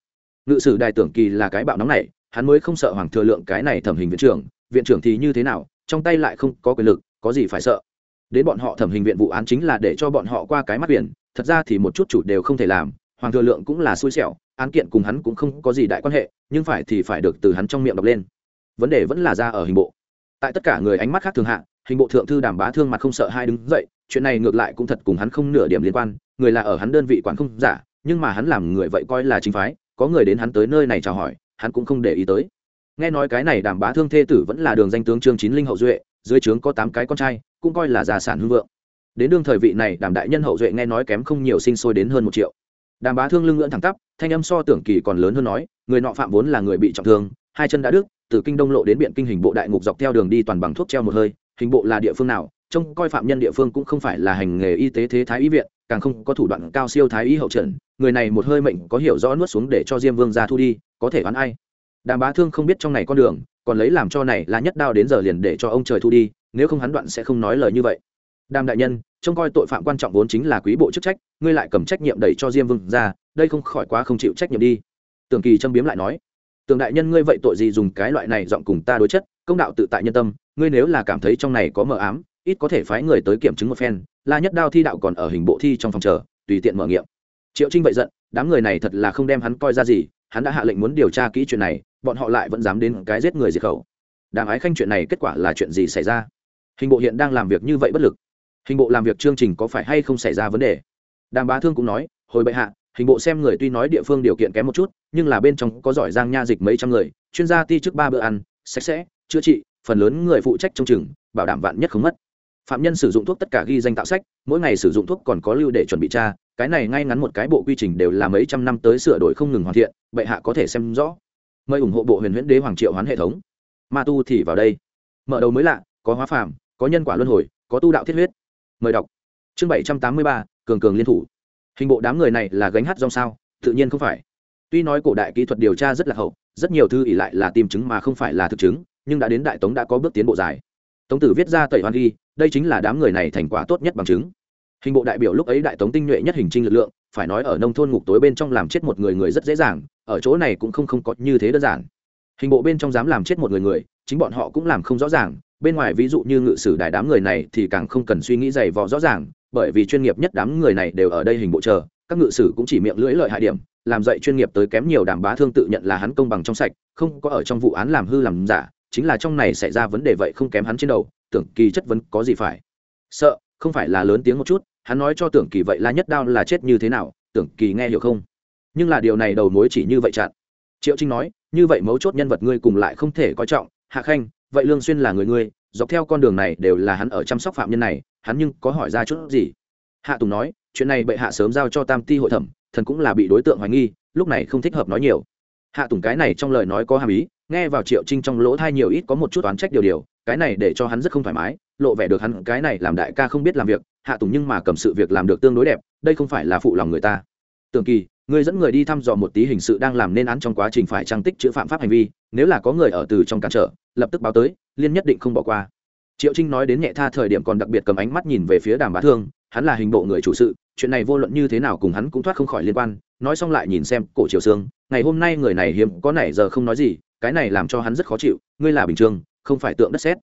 Ngự sử đài tưởng kỳ là cái bạo nóng này, hắn mới không sợ hoàng thừa lượng cái này thẩm hình viện trưởng viện trưởng thì như thế nào, trong tay lại không có quyền lực, có gì phải sợ? Đến bọn họ thẩm hình viện vụ án chính là để cho bọn họ qua cái mắt biển, thật ra thì một chút chủ đều không thể làm, hoàng thừa lượng cũng là xui xẻo án kiện cùng hắn cũng không có gì đại quan hệ, nhưng phải thì phải được từ hắn trong miệng đọc lên. Vấn đề vẫn là ra ở hình bộ. Tại tất cả người ánh mắt khác thường hạ, hình bộ thượng thư đàm bá thương mặt không sợ hai đứng dậy, chuyện này ngược lại cũng thật cùng hắn không nửa điểm liên quan, người là ở hắn đơn vị quản không giả, nhưng mà hắn làm người vậy coi là chính phái, có người đến hắn tới nơi này chào hỏi, hắn cũng không để ý tới. Nghe nói cái này đàm bá thương thê tử vẫn là đường danh tướng trương chín linh hậu duệ, dưới trướng có tám cái con trai, cũng coi là gia sản hưng vượng. Đến đương thời vị này, đàm đại nhân hậu duệ nghe nói kém không nhiều sinh sôi đến hơn một triệu đàm bá thương lưng ngưỡng thẳng tắp, thanh âm so tưởng kỳ còn lớn hơn nói, người nọ phạm vốn là người bị trọng thương, hai chân đã đứt, từ kinh đông lộ đến biện kinh hình bộ đại ngục dọc theo đường đi toàn bằng thuốc treo một hơi, hình bộ là địa phương nào, trông coi phạm nhân địa phương cũng không phải là hành nghề y tế thế thái y viện, càng không có thủ đoạn cao siêu thái y hậu trần, người này một hơi mệnh có hiểu rõ nuốt xuống để cho diêm vương ra thu đi, có thể oán ai. Đàm bá thương không biết trong này con đường, còn lấy làm cho này là nhất đao đến giờ liền để cho ông trời thu đi, nếu không hắn đoạn sẽ không nói lời như vậy đàm đại nhân, trông coi tội phạm quan trọng vốn chính là quý bộ chức trách, ngươi lại cầm trách nhiệm đẩy cho diêm vương ra, đây không khỏi quá không chịu trách nhiệm đi. Tường kỳ châm biếm lại nói tường đại nhân, ngươi vậy tội gì dùng cái loại này dọn cùng ta đối chất, công đạo tự tại nhân tâm, ngươi nếu là cảm thấy trong này có mờ ám, ít có thể phái người tới kiểm chứng một phen la nhất đao thi đạo còn ở hình bộ thi trong phòng chờ, tùy tiện mở nghiệm. Triệu trinh vậy giận, đám người này thật là không đem hắn coi ra gì, hắn đã hạ lệnh muốn điều tra kỹ chuyện này, bọn họ lại vẫn dám đến cái giết người diệt khẩu. Đàm ái khanh chuyện này kết quả là chuyện gì xảy ra? Hình bộ hiện đang làm việc như vậy bất lực hình bộ làm việc chương trình có phải hay không xảy ra vấn đề? Đàm bá thương cũng nói, hồi bệ hạ, hình bộ xem người tuy nói địa phương điều kiện kém một chút, nhưng là bên trong có giỏi giang nha dịch mấy trăm người, chuyên gia ti trước ba bữa ăn, sạch sẽ, chữa trị, phần lớn người phụ trách trông chừng, bảo đảm vạn nhất không mất. Phạm nhân sử dụng thuốc tất cả ghi danh tạo sách, mỗi ngày sử dụng thuốc còn có lưu để chuẩn bị tra, cái này ngay ngắn một cái bộ quy trình đều là mấy trăm năm tới sửa đổi không ngừng hoàn thiện, bệ hạ có thể xem rõ. Mời ủng hộ bộ huyền huyễn đế hoàng triệu hoán hệ thống. Ma tu thì vào đây. Mở đầu mới lạ, có hóa phàm, có nhân quả luân hồi, có tu đạo thiết huyết mời đọc. Chương bảy trăm tám mươi ba, cường cường liên thủ. Hình bộ đám người này là gánh hát rong sao? Tự nhiên không phải. Tuy nói cổ đại kỹ thuật điều tra rất là hậu, rất nhiều thư ỉ lại là tìm chứng mà không phải là thực chứng, nhưng đã đến đại tống đã có bước tiến bộ dài. Tống tử viết ra tẩy hoan ghi, đây chính là đám người này thành quả tốt nhất bằng chứng. Hình bộ đại biểu lúc ấy đại tống tinh nhuệ nhất hình trinh lực lượng, phải nói ở nông thôn ngục tối bên trong làm chết một người người rất dễ dàng, ở chỗ này cũng không không có như thế đơn giản. Hình bộ bên trong dám làm chết một người người, chính bọn họ cũng làm không rõ ràng bên ngoài ví dụ như ngự sử đại đám người này thì càng không cần suy nghĩ dày vò rõ ràng, bởi vì chuyên nghiệp nhất đám người này đều ở đây hình bộ chờ, các ngự sử cũng chỉ miệng lưỡi lợi hại điểm, làm dạy chuyên nghiệp tới kém nhiều đàm bá thương tự nhận là hắn công bằng trong sạch, không có ở trong vụ án làm hư làm giả, chính là trong này xảy ra vấn đề vậy không kém hắn trên đầu, tưởng kỳ chất vấn có gì phải. Sợ, không phải là lớn tiếng một chút, hắn nói cho tưởng kỳ vậy la nhất đao là chết như thế nào, tưởng kỳ nghe hiểu không? Nhưng là điều này đầu mối chỉ như vậy chặn. Triệu trinh nói, như vậy mấu chốt nhân vật ngươi cùng lại không thể coi trọng, hạ khanh vậy lương xuyên là người ngươi, dọc theo con đường này đều là hắn ở chăm sóc phạm nhân này, hắn nhưng có hỏi ra chút gì? Hạ tùng nói, chuyện này bệ hạ sớm giao cho tam ti hội thẩm, thần cũng là bị đối tượng hoài nghi, lúc này không thích hợp nói nhiều. Hạ tùng cái này trong lời nói có hàm ý, nghe vào triệu trinh trong lỗ thai nhiều ít có một chút oán trách điều điều, cái này để cho hắn rất không thoải mái, lộ vẻ được hắn cái này làm đại ca không biết làm việc, hạ tùng nhưng mà cầm sự việc làm được tương đối đẹp, đây không phải là phụ lòng người ta. Tường kỳ người dẫn người đi thăm dò một tí hình sự đang làm nên án trong quá trình phải trang tích chữ phạm pháp hành vi, nếu là có người ở từ trong cản trở, lập tức báo tới, liên nhất định không bỏ qua. Triệu trinh nói đến nhẹ tha thời điểm còn đặc biệt cầm ánh mắt nhìn về phía đàm bá thương, hắn là hình bộ người chủ sự, chuyện này vô luận như thế nào cùng hắn cũng thoát không khỏi liên quan, nói xong lại nhìn xem cổ triều sương ngày hôm nay người này hiếm, có nảy giờ không nói gì, cái này làm cho hắn rất khó chịu, ngươi là bình thường, không phải tượng đất xét.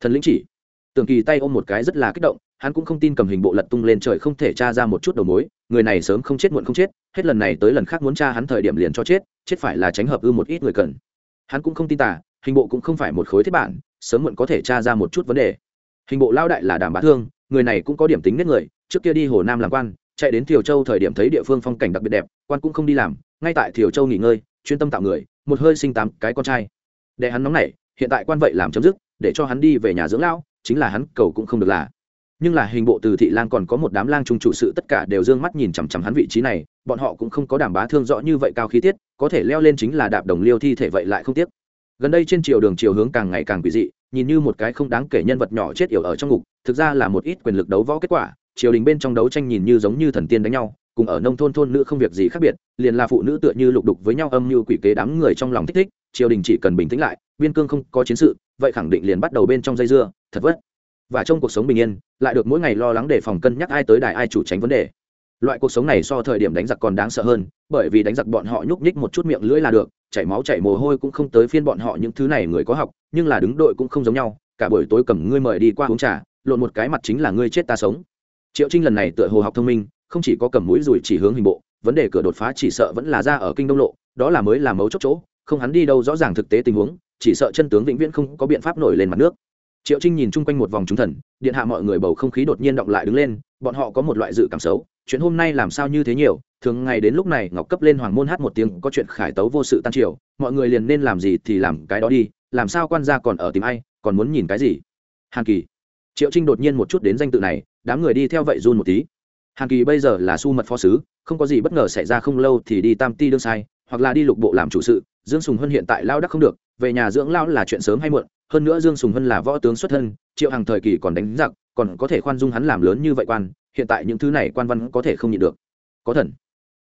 Thần lĩnh chỉ. Tưởng kỳ tay ôm một cái rất là kích động hắn cũng không tin cầm hình bộ lật tung lên trời không thể tra ra một chút đầu mối, người này sớm không chết muộn không chết, hết lần này tới lần khác muốn tra hắn thời điểm liền cho chết chết phải là tránh hợp ư một ít người cần. Hắn cũng không tin tả hình bộ cũng không phải một khối thiết bản, sớm muộn có thể tra ra một chút vấn đề. Hình bộ lao đại là đàm bá thương, người này cũng có điểm tính nết người, trước kia đi hồ nam làm quan, chạy đến thiều châu thời điểm thấy địa phương phong cảnh đặc biệt đẹp, quan cũng không đi làm, ngay tại thiều châu nghỉ ngơi, chuyên tâm tạo người, một hơi sinh tám cái con trai. Để hắn nóng nảy, hiện tại quan vậy làm chấm dứt, để cho hắn đi về nhà dưỡng lão, chính là hắn cầu cũng không được là nhưng là hình bộ từ thị lang còn có một đám lang trung trụ sự tất cả đều d ư ơ n g mắt nhìn chằm chằm hắn vị trí này, bọn họ cũng không có đảm bá thương rõ như vậy cao khí tiết, có thể leo lên chính là đạp đồng liêu thi thể vậy lại không tiếc. Gần đây trên chiều đường chiều hướng càng ngày càng quỷ dị, nhìn như một cái không đáng kể nhân vật nhỏ chết yểu ở trong ngục, thực ra là một ít quyền lực đấu võ kết quả, triều đình bên trong đấu tranh nhìn như giống như thần tiên đánh nhau, cùng ở nông thôn thôn nữ không việc gì khác biệt, liền là phụ nữ tựa như lục đục với nhau âm như quỷ kế đám người trong lòng thích thích, triều đình chỉ cần bình tĩnh lại, biên cương không có chiến sự, vậy khẳng định liền bắt đầu bên trong dây dưa, thật vất và trong cuộc sống bình yên, lại được mỗi ngày lo lắng để phòng cân nhắc ai tới đài ai chủ tránh vấn đề. Loại cuộc sống này so thời điểm đánh giặc còn đáng sợ hơn, bởi vì đánh giặc bọn họ nhúc nhích một chút miệng lưỡi là được, chảy máu chảy mồ hôi cũng không tới phiên bọn họ những thứ này người có học, nhưng là đứng đội cũng không giống nhau, cả buổi tối cầm ngươi mời đi qua uống trà, lộn một cái mặt chính là ngươi chết ta sống. Triệu trinh lần này tựa hồ học thông minh, không chỉ có cầm mũi rùi chỉ hướng hình bộ, vấn đề cửa đột phá chỉ sợ vẫn là ra ở kinh đông lộ, đó là mới là mấu chốt chỗ, không hắn đi đâu rõ ràng thực tế tình huống, chỉ sợ chân tướng vĩnh viễn không có biện pháp nổi lên mặt nước triệu trinh nhìn chung quanh một vòng chúng thần, điện hạ mọi người bầu không khí đột nhiên động lại đứng lên, bọn họ có một loại dự cảm xấu, chuyện hôm nay làm sao như thế nhiều, thường ngày đến lúc này ngọc cấp lên hoàng môn hát một tiếng, có chuyện khải tấu vô sự tan triều, mọi người liền nên làm gì thì làm cái đó đi, làm sao quan gia còn ở tìm ai, còn muốn nhìn cái gì? Hàn kỳ. Triệu trinh đột nhiên một chút đến danh tự này, đám người đi theo vậy run một tí. Hàn kỳ bây giờ là su mật phó sứ, không có gì bất ngờ xảy ra không lâu thì đi tam ti đương sai, hoặc là đi lục bộ làm chủ sự dương sùng hân hiện tại lao đắc không được, về nhà dưỡng lao là chuyện sớm hay muộn, hơn nữa dương sùng hân là võ tướng xuất thân, triệu hàng thời kỳ còn đánh giặc, còn có thể khoan dung hắn làm lớn như vậy quan, hiện tại những thứ này quan văn có thể không nhịn được. Có thần.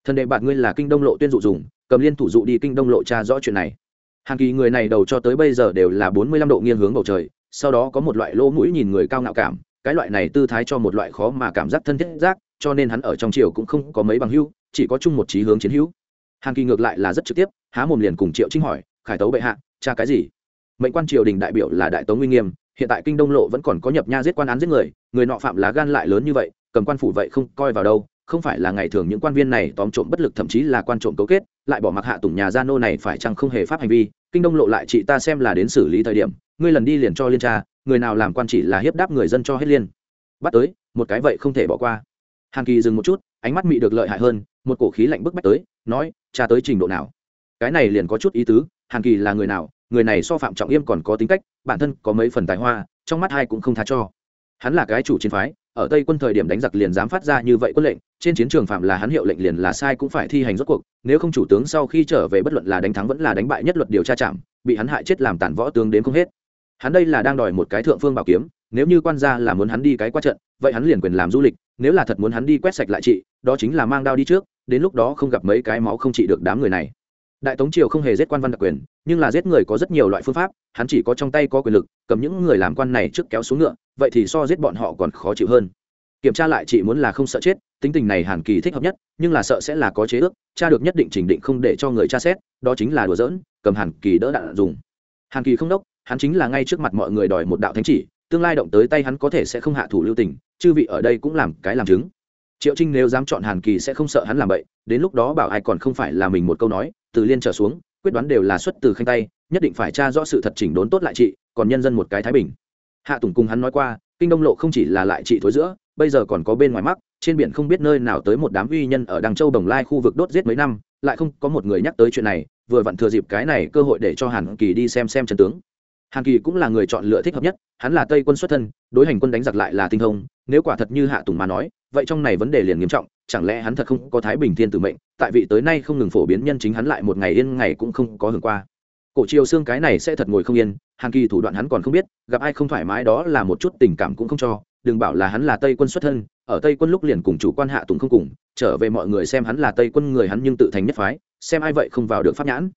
Thần đệ bạn ngươi là kinh đông lộ tuyên dụ dùng, cầm liên thủ dụ đi kinh đông lộ tra rõ chuyện này. Hàng kỳ người này đầu cho tới bây giờ đều là bốn mươi lăm độ nghiêng hướng bầu trời, sau đó có một loại lỗ mũi nhìn người cao ngạo cảm, cái loại này tư thái cho một loại khó mà cảm giác thân thiết giác, cho nên hắn ở trong triều cũng không có mấy bằng hữu, chỉ có chung một trí hướng chiến hữu. Hàng kỳ ngược lại là rất trực tiếp há mồm liền cùng triệu trinh hỏi, khải tấu bệ hạ, cha cái gì? Mệnh quan triều đình đại biểu là đại tống uy nghiêm, hiện tại kinh đông lộ vẫn còn có nhập nha giết quan án giết người người nọ phạm lá gan lại lớn như vậy, cầm quan phủ vậy không coi vào đâu, không phải là ngày thường những quan viên này tóm trộm bất lực thậm chí là quan trộm cấu kết, lại bỏ mặc hạ tùng nhà gia nô này phải chăng không hề pháp hành vi, kinh đông lộ lại chị ta xem là đến xử lý thời điểm, ngươi lần đi liền cho liên tra, người nào làm quan chỉ là hiếp đáp người dân cho hết liên. Bắt tới, một cái vậy không thể bỏ qua. Hàn kỳ dừng một chút, ánh mắt mị được lợi hại hơn, một cổ khí lạnh bức bách tới, nói, cha tới trình độ nào? Cái này liền có chút ý tứ, hàn kỳ là người nào, người này so phạm trọng yêm còn có tính cách, bản thân có mấy phần tài hoa, trong mắt hai cũng không tha cho. Hắn là cái chủ chiến phái, ở tây quân thời điểm đánh giặc liền dám phát ra như vậy quân lệnh, trên chiến trường phạm là hắn hiệu lệnh liền là sai cũng phải thi hành rốt cuộc, nếu không chủ tướng sau khi trở về bất luận là đánh thắng vẫn là đánh bại nhất luật điều tra chạm bị hắn hại chết làm tàn võ tướng đến không hết. Hắn đây là đang đòi một cái thượng phương bảo kiếm, nếu như quan gia là muốn hắn đi cái qua trận, vậy hắn liền quyền làm du lịch, nếu là thật muốn hắn đi quét sạch lại trị, đó chính là mang đao đi trước, đến lúc đó không gặp mấy cái máu không trị được đám người này đại tống triều không hề giết quan văn đặc quyền, nhưng là giết người có rất nhiều loại phương pháp, hắn chỉ có trong tay có quyền lực, cầm những người làm quan này trước kéo xuống ngựa, vậy thì so giết bọn họ còn khó chịu hơn. Kiểm tra lại chị muốn là không sợ chết, tính tình này hàn kỳ thích hợp nhất, nhưng là sợ sẽ là có chế ước, cha được nhất định trình định không để cho người tra xét, đó chính là đùa giỡn, cầm hàn kỳ đỡ đạn dùng. Hàn kỳ không đốc, hắn chính là ngay trước mặt mọi người đòi một đạo thánh chỉ, tương lai động tới tay hắn có thể sẽ không hạ thủ lưu tình, chư vị ở đây cũng làm cái làm chứng. Triệu trinh nếu dám chọn hàn kỳ sẽ không sợ hắn làm vậy đến lúc đó bảo ai còn không phải là mình một câu nói từ liên trở xuống, quyết đoán đều là xuất từ khanh tay, nhất định phải tra rõ sự thật chỉnh đốn tốt lại trị còn nhân dân một cái thái bình. Hạ tùng cùng hắn nói qua, kinh đông lộ không chỉ là lại trị thối giữa, bây giờ còn có bên ngoài mắc trên biển không biết nơi nào tới một đám uy nhân ở đằng châu đồng lai khu vực đốt giết mấy năm, lại không có một người nhắc tới chuyện này, vừa vặn thừa dịp cái này cơ hội để cho hàn kỳ đi xem xem trận tướng. Hàn kỳ cũng là người chọn lựa thích hợp nhất, hắn là tây quân xuất thân, đối hành quân đánh giặc lại là tinh thông, nếu quả thật như hạ tùng mà nói, vậy trong này vấn đề liền nghiêm trọng, chẳng lẽ hắn thật không có thái bình thiên tử mệnh? Tại vị tới nay không ngừng phổ biến nhân chính hắn lại một ngày yên ngày cũng không có hưởng qua. Cổ triều xương cái này sẽ thật ngồi không yên hàn kỳ thủ đoạn hắn còn không biết, gặp ai không thoải mái đó là một chút tình cảm cũng không cho, đừng bảo là hắn là tây quân xuất thân, ở tây quân lúc liền cùng chủ quan hạ tùng không cùng, trở về mọi người xem hắn là tây quân người hắn nhưng tự thành nhất phái, xem ai vậy không vào được pháp nhãn.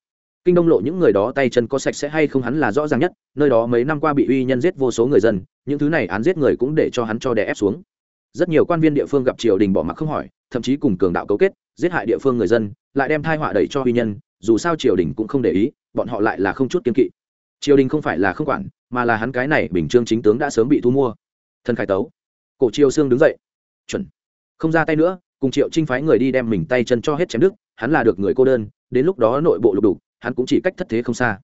Kinh đông lộ những người đó tay chân có sạch sẽ hay không hắn là rõ ràng nhất, nơi đó mấy năm qua bị uy nhân giết vô số người dân, những thứ này án giết người cũng để cho hắn cho đè ép xuống. Rất nhiều quan viên địa phương gặp triều đình bỏ mặc không hỏi, thậm chí cùng cường đạo cấu kết giết hại địa phương người dân, lại đem thai họa đẩy cho uy nhân, dù sao triều đình cũng không để ý, bọn họ lại là không chút kiên kỵ. Triều đình không phải là không quản, mà là hắn cái này bình trương chính tướng đã sớm bị thu mua. Thân khai tấu, cổ triều sương đứng dậy. Chuẩn. Không ra tay nữa, cùng triệu trinh phái người đi đem mình tay chân cho hết chém đức hắn là được người cô đơn, đến lúc đó nội bộ lục đục, hắn cũng chỉ cách thất thế không xa.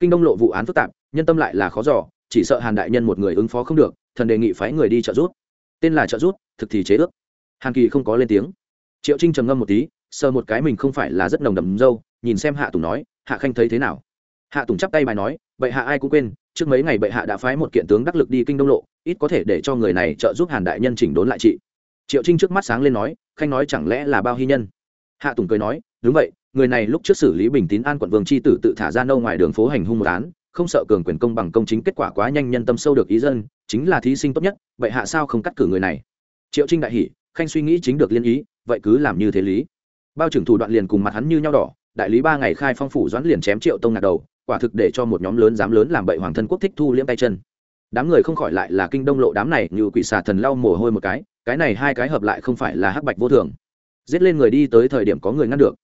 Kinh đông lộ vụ án phức tạp, nhân tâm lại là khó giỏ chỉ sợ hàn đại nhân một người ứng phó không được, thần đề nghị phái người đi trợ giúp. Tên là trợ giúp, thực thì chế ước. Hàn kỳ không có lên tiếng triệu trinh trầm ngâm một tí, sờ một cái mình không phải là rất nồng đầm dâu nhìn xem hạ tùng nói, hạ khanh thấy thế nào? Hạ tùng chắp tay bài nói, bệ hạ ai cũng quên, trước mấy ngày bệ hạ đã phái một kiện tướng đắc lực đi kinh đông lộ, ít có thể để cho người này trợ giúp hàn đại nhân chỉnh đốn lại chị triệu trinh trước mắt sáng lên nói, khanh nói chẳng lẽ là bao hy nhân? Hạ tùng cười nói, đúng vậy, người này lúc trước xử lý bình tín an quận vương c h i tử tự thả ra nâu ngoài đường phố hành hung một án, không sợ cường quyền công bằng công chính kết quả quá nhanh nhân tâm sâu được ý dân, chính là thí sinh tốt nhất vậy hạ sao không cắt cử người này? Triệu trinh đại hỷ khanh suy nghĩ chính được liên ý vậy cứ làm như thế lý. Bao trưởng thủ đoạn liền cùng mặt hắn như nhau đỏ, đại lý ba ngày khai phong phủ doãn liền chém triệu tông ngạt đầu, quả thực để cho một nhóm lớn dám lớn làm bậy hoàng thân quốc thích thu liễm tay chân. Đám người không khỏi lại là kinh đông lộ đám này, như quỷ xà thần lau mồ hôi một cái cái này hai cái hợp lại không phải là hắc bạch vô thường. Giết lên người đi tới thời điểm có người ngăn được.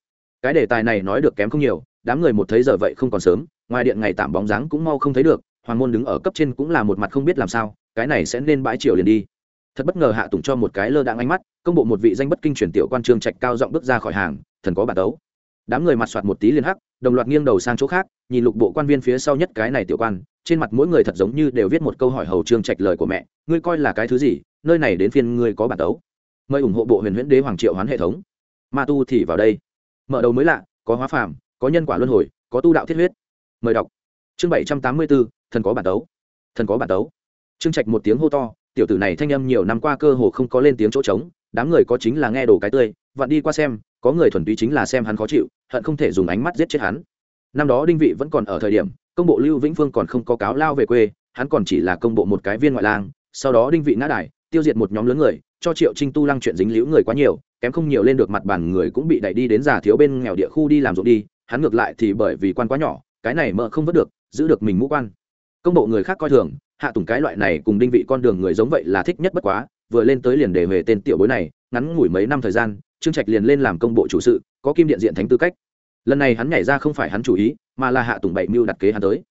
Cái đề tài này nói được kém không nhiều, đám người một thấy giờ vậy không còn sớm, ngoài điện ngày tạm bóng dáng cũng mau không thấy được, hoàng môn đứng ở cấp trên cũng là một mặt không biết làm sao, cái này sẽ nên bãi triều liền đi. Thật bất ngờ hạ tùng cho một cái lơ đạn ánh mắt công bộ một vị danh bất kinh chuyển tiểu quan trương trạch cao giọng bước ra khỏi hàng, thần có bản tấu. Đám người mặt soạt một tí liền hắc, đồng loạt nghiêng đầu sang chỗ khác, nhìn lục bộ quan viên phía sau nhất cái này tiểu quan, trên mặt mỗi người thật giống như đều viết một câu hỏi hầu trương trạch lời của mẹ, ngươi coi là cái thứ gì? Nơi này đến phiên ngươi có bản tấu. Mời ủng hộ bộ huyền huyễn đế hoàng triệu hoán hệ thống. Ma tu thì vào đây. Mở đầu mới lạ, có hóa phàm, có nhân quả luân hồi, có tu đạo thiết huyết. Mời đọc. Chương bảy trăm tám mươi bốn, thần có bản tấu. Thần có bản tấu. Trương trạch một tiếng hô to, tiểu tử này thanh âm nhiều năm qua cơ hồ không có lên tiếng chỗ trống đám người có chính là nghe đồ cái tươi, vặn đi qua xem, có người thuần túy chính là xem hắn khó chịu, hận không thể dùng ánh mắt giết chết hắn. Năm đó đinh vị vẫn còn ở thời điểm, công bộ lưu vĩnh phương còn không có cáo lao về quê, hắn còn chỉ là công bộ một cái viên ngoại lang, sau đó đinh vị ngã đài, tiêu diệt một nhóm lớn người, cho triệu trinh tu lăng chuyện dính liễu người quá nhiều, kém không nhiều lên được mặt bàn người cũng bị đẩy đi đến già thiếu bên nghèo địa khu đi làm ruộng đi, hắn ngược lại thì bởi vì quan quá nhỏ, cái này mơ không vớt được, giữ được mình mũ quan. Công bộ người khác coi thường, hạ tùng cái loại này cùng đinh vị con đường người giống vậy là thích nhất bất quá vừa lên tới liền để về tên tiểu bối này, ngắn ngủi mấy năm thời gian, trương trạch liền lên làm công bộ chủ sự, có kim điện diện thánh tư cách. Lần này hắn nhảy ra không phải hắn chủ ý, mà là hạ tùng bảy mưu đặt kế hắn tới.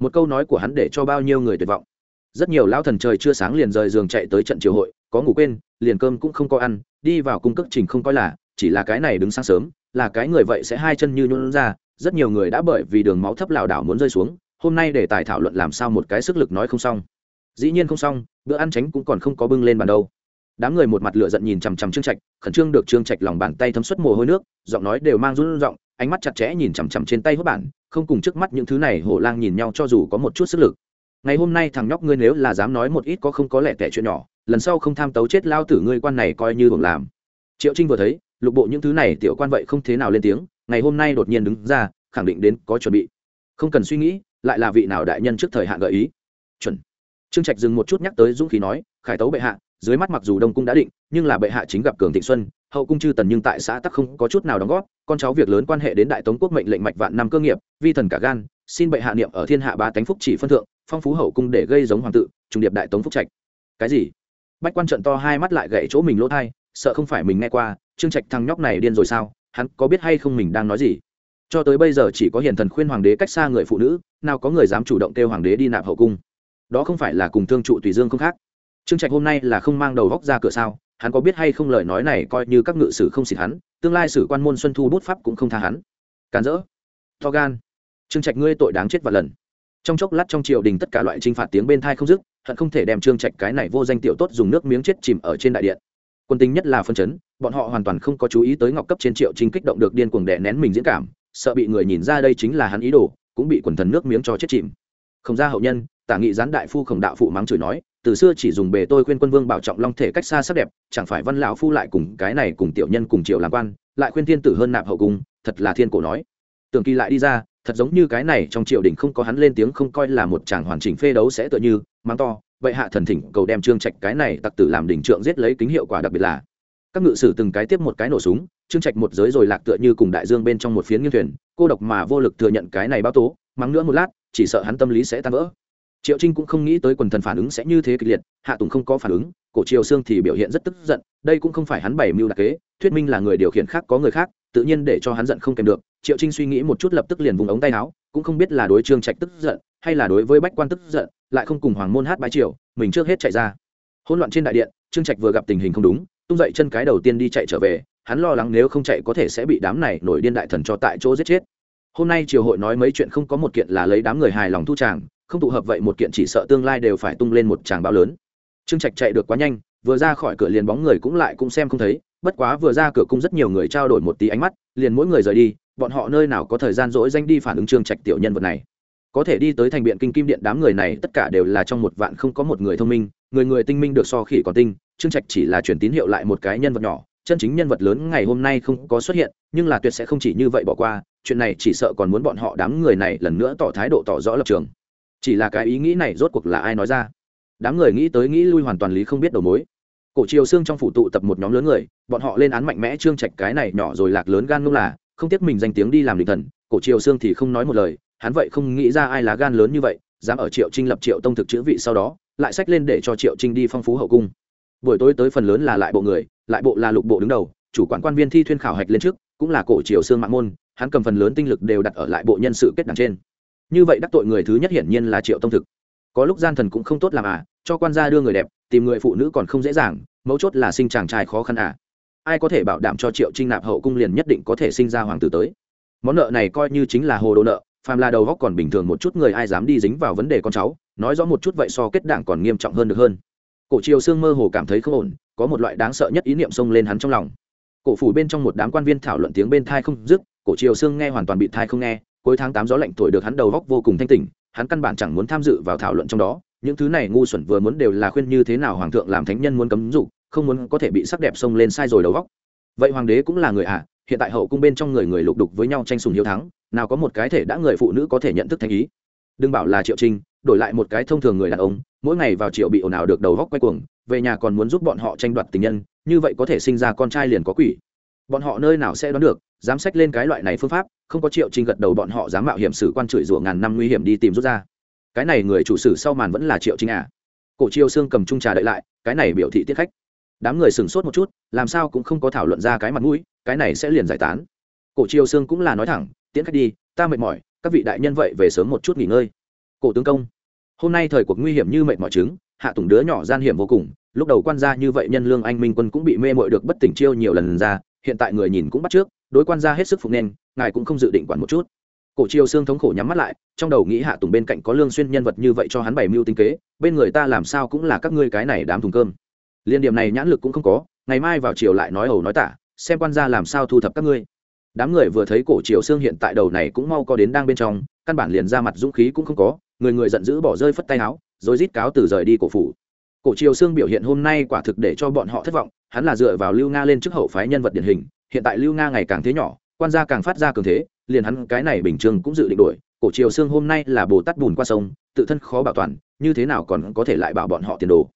Một câu nói của hắn để cho bao nhiêu người tuyệt vọng. Rất nhiều lao thần trời chưa sáng liền rời giường chạy tới trận triều hội, có ngủ quên, liền cơm cũng không có ăn, đi vào cung cất trình không coi là, chỉ là cái này đứng sáng sớm, là cái người vậy sẽ hai chân như nhún ra, rất nhiều người đã bởi vì đường máu thấp lảo đảo muốn rơi xuống, hôm nay để tài thảo luận làm sao một cái sức lực nói không xong dĩ nhiên không xong, bữa ăn tránh cũng còn không có bưng lên bàn đâu. Đám người một mặt lửa giận nhìn chằm chằm trương trạch, khẩn trương được trương trạch lòng bàn tay thấm suất mồ hôi nước, giọng nói đều mang run giọng, ánh mắt chặt chẽ nhìn chằm chằm trên tay hốt bản, không cùng trước mắt những thứ này hổ lang nhìn nhau cho dù có một chút sức lực. Ngày hôm nay thằng nhóc ngươi nếu là dám nói một ít có không có lẽ tẻ chuyện nhỏ, lần sau không tham tấu chết lao tử ngươi quan này coi như hưởng làm. Triệu trinh vừa thấy, lục bộ những thứ này tiểu quan vậy không thế nào lên tiếng, ngày hôm nay đột nhiên đứng ra, khẳng định đến có chuẩn bị. Không cần suy nghĩ, lại là vị nào đại nhân trước thời hạn gợi ý. Chuẩn trương trạch dừng một chút nhắc tới dũng khí nói, khải tấu bệ hạ, dưới mắt mặc dù đông cung đã định, nhưng là bệ hạ chính gặp cường thịnh xuân, hậu cung chư tần nhưng tại xã tắc không có chút nào đóng góp, con cháu việc lớn quan hệ đến đại tống quốc mệnh lệnh mạch vạn năm cơ nghiệp, vi thần cả gan, xin bệ hạ niệm ở thiên hạ ba tánh phúc chỉ phân thượng, phong phú hậu cung để gây giống hoàng tự trùng điệp đại tống phúc trạch. Cái gì? Bách quan trận to hai mắt lại gậy chỗ mình lỗ thai, sợ không phải mình nghe qua, trương trạch thằng nhóc này điên rồi sao, hắn có biết hay không mình đang nói gì? Cho tới bây giờ chỉ có hiền thần khuyên hoàng đế cách xa người phụ nữ, nào có người dám chủ động kêu hoàng đế đi nạp hậu cung đó không phải là cùng thương trụ tùy dương không khác. Trương trạch hôm nay là không mang đầu góc ra cửa sao, hắn có biết hay không lời nói này coi như các ngự sử không xịt hắn, tương lai sử quan môn xuân thu bút pháp cũng không tha hắn. Càn rỡ. To gan. Trương trạch ngươi tội đáng chết và lần. Trong chốc lát trong triều đình tất cả loại t r i n h phạt tiếng bên thai không dứt, hận không thể đem trương trạch cái này vô danh tiểu tốt dùng nước miếng chết chìm ở trên đại điện. Quân tính nhất là phân chấn, bọn họ hoàn toàn không có chú ý tới ngọc cấp trên triệu chính kích động được điên cuồng đè nén mình diễn cảm, sợ bị người nhìn ra đây chính là hắn ý đồ, cũng bị quần thần nước miếng cho chết chìm. Không ra hậu nhân tả nghị gián đại phu khổng đạo phụ mắng chửi nói, từ xưa chỉ dùng bề tôi khuyên quân vương bảo trọng long thể cách xa sắc đẹp, chẳng phải văn lão phu lại cùng cái này cùng tiểu nhân cùng triệu làm quan, lại khuyên thiên tử hơn nạp hậu cung, thật là thiên cổ nói. Tưởng kỳ lại đi ra, thật giống như cái này trong triều đình không có hắn lên tiếng không coi là một chàng hoàn chỉnh phê đấu sẽ tựa như, mắng to, vậy hạ thần thỉnh cầu đem trương trạch cái này tặc tử làm đỉnh trượng giết lấy kính hiệu quả đặc biệt là. Các ngự sử từng cái tiếp một cái nổ súng, trương trạch một giới rồi lạc tựa như cùng đại dương bên trong một phiến nghiêng thuyền, cô độc mà vô lực thừa nhận cái này báo tố, mắng nữa một lát, chỉ sợ hắn tâm lý sẽ tan vỡ triệu trinh cũng không nghĩ tới quần thần phản ứng sẽ như thế kịch liệt, hạ tùng không có phản ứng, cổ triều sương thì biểu hiện rất tức giận, đây cũng không phải hắn bày mưu đặc kế, thuyết minh là người điều khiển khác có người khác, tự nhiên để cho hắn giận không kèm được. Triệu trinh suy nghĩ một chút lập tức liền vùng ống tay áo, cũng không biết là đối trương trạch tức giận, hay là đối với bách quan tức giận, lại không cùng hoàng môn hát bái triều, mình trước hết chạy ra. Hỗn loạn trên đại điện, trương trạch vừa gặp tình hình không đúng, tung dậy chân cái đầu tiên đi chạy trở về, hắn lo lắng nếu không chạy có thể sẽ bị đám này nổi điên đại thần cho tại chỗ giết chết. Hôm nay triều hội nói mấy chuyện không có một kiện là lấy đám người hài lòng thu tràng không tụ hợp vậy một kiện chỉ sợ tương lai đều phải tung lên một tràng bão lớn. Trương trạch chạy được quá nhanh, vừa ra khỏi cửa liền bóng người cũng lại cũng xem không thấy, bất quá vừa ra cửa cung rất nhiều người trao đổi một tí ánh mắt, liền mỗi người rời đi, bọn họ nơi nào có thời gian rỗi danh đi phản ứng trương trạch tiểu nhân vật này. Có thể đi tới thành biện kinh kim điện đám người này tất cả đều là trong một vạn không có một người thông minh, người người tinh minh được so khỉ còn tinh, trương trạch chỉ là chuyển tín hiệu lại một cái nhân vật nhỏ, chân chính nhân vật lớn ngày hôm nay không có xuất hiện, nhưng là tuyệt sẽ không chỉ như vậy bỏ qua, chuyện này chỉ sợ còn muốn bọn họ đám người này lần nữa tỏ thái độ tỏ rõ lập trường chỉ là cái ý nghĩ này rốt cuộc là ai nói ra? Đám người nghĩ tới nghĩ lui hoàn toàn lý không biết đầu mối. Cổ triều xương trong phủ tụ tập một nhóm lớn người, bọn họ lên án mạnh mẽ trương trạch cái này nhỏ rồi lạc lớn gan ngông là, không tiếc mình danh tiếng đi làm định thần, cổ triều xương thì không nói một lời, hắn vậy không nghĩ ra ai lá gan lớn như vậy, dám ở triệu trinh lập triệu tông thực chữ vị sau đó, lại sách lên để cho triệu trinh đi phong phú hậu cung. Buổi tối tới phần lớn là lại bộ người, lại bộ là lục bộ đứng đầu, chủ quản quan viên thi thuyên khảo hạch lên trước, cũng là cổ triều xương mạng môn, hắn cầm phần lớn tinh lực đều đặt ở lại bộ nhân sự kết đằng trên như vậy đắc tội người thứ nhất hiển nhiên là triệu tông thực. Có lúc gian thần cũng không tốt làm à cho quan gia đưa người đẹp, tìm người phụ nữ còn không dễ dàng, mấu chốt là sinh chàng trai khó khăn à. Ai có thể bảo đảm cho triệu trinh nạp hậu cung liền nhất định có thể sinh ra hoàng tử tới? Món nợ này coi như chính là hồ đồ nợ, phàm là đầu góc còn bình thường một chút người ai dám đi dính vào vấn đề con cháu, nói rõ một chút vậy so kết đảng còn nghiêm trọng hơn được hơn. Cổ triều sương mơ hồ cảm thấy không ổn, có một loại đáng sợ nhất ý niệm xông lên hắn trong lòng. Cổ phủ bên trong một đám quan viên thảo luận tiếng bên thai không dứt, cổ triều sương nghe hoàn toàn bị thai không nghe cuối tháng tám gió lạnh thổi được hắn đầu góc vô cùng thanh tỉnh hắn căn bản chẳng muốn tham dự vào thảo luận trong đó. Những thứ này ngu xuẩn vừa muốn đều là khuyên như thế nào hoàng thượng làm thánh nhân muốn cấm dục không muốn có thể bị sắc đẹp xông lên sai rồi đầu góc. Vậy hoàng đế cũng là người ạ à, hiện tại hậu cung bên trong người người lục đục với nhau tranh sùng hiếu thắng nào có một cái thể đã người phụ nữ có thể nhận thức thánh ý. Đừng bảo là triệu trinh đổi lại một cái thông thường người đàn ông mỗi ngày vào triệu bị ồn ào được đầu góc quay cuồng về nhà còn muốn giúp bọn họ tranh đoạt tình nhân như vậy có thể sinh ra con trai liền có quỷ bọn họ nơi nào sẽ đoán được, dám sách lên cái loại này phương pháp, không có triệu trình gật đầu bọn họ dám mạo hiểm sử quan chửi rủa ngàn năm nguy hiểm đi tìm rút ra. Cái này người chủ sử sau màn vẫn là triệu trình à? Cổ triều xương cầm trung trà đợi lại, cái này biểu thị tiết khách. Đám người sửng sốt một chút, làm sao cũng không có thảo luận ra cái mặt mũi, cái này sẽ liền giải tán. Cổ triều xương cũng là nói thẳng, tiễn khách đi, ta mệt mỏi, các vị đại nhân vậy về sớm một chút nghỉ ngơi. Cổ tướng công, hôm nay thời cuộc nguy hiểm như mệt mỏi trứng hạ tùng đứa nhỏ gian hiểm vô cùng, lúc đầu quan gia như vậy nhân lương anh minh quân cũng bị mê mội được bất tỉnh chiêu nhiều lần ra hiện tại người nhìn cũng bắt trước, đối quan gia hết sức phục nên, ngài cũng không dự định quản một chút. Cổ triều xương thống khổ nhắm mắt lại, trong đầu nghĩ hạ tùng bên cạnh có lương xuyên nhân vật như vậy cho hắn bày mưu tinh kế, bên người ta làm sao cũng là các ngươi cái này đám thùng cơm. Liên điểm này nhãn lực cũng không có, ngày mai vào chiều lại nói ẩu nói tả, xem quan gia làm sao thu thập các ngươi. Đám người vừa thấy cổ triều xương hiện tại đầu này cũng mau có đến đang bên trong, căn bản liền ra mặt dũng khí cũng không có, người người giận dữ bỏ rơi phất tay áo, rồi rít cáo từ rời đi cổ phủ. Cổ triều xương biểu hiện hôm nay quả thực để cho bọn họ thất vọng hắn là dựa vào lưu nga lên chức hậu phái nhân vật điển hình, hiện tại lưu nga ngày càng thế nhỏ, quan gia càng phát ra cường thế, liền hắn cái này bình thường cũng dự định đổi, cổ triều xương hôm nay là bồ tát bùn qua sông, tự thân khó bảo toàn, như thế nào còn có thể lại bảo bọn họ tiền đồ.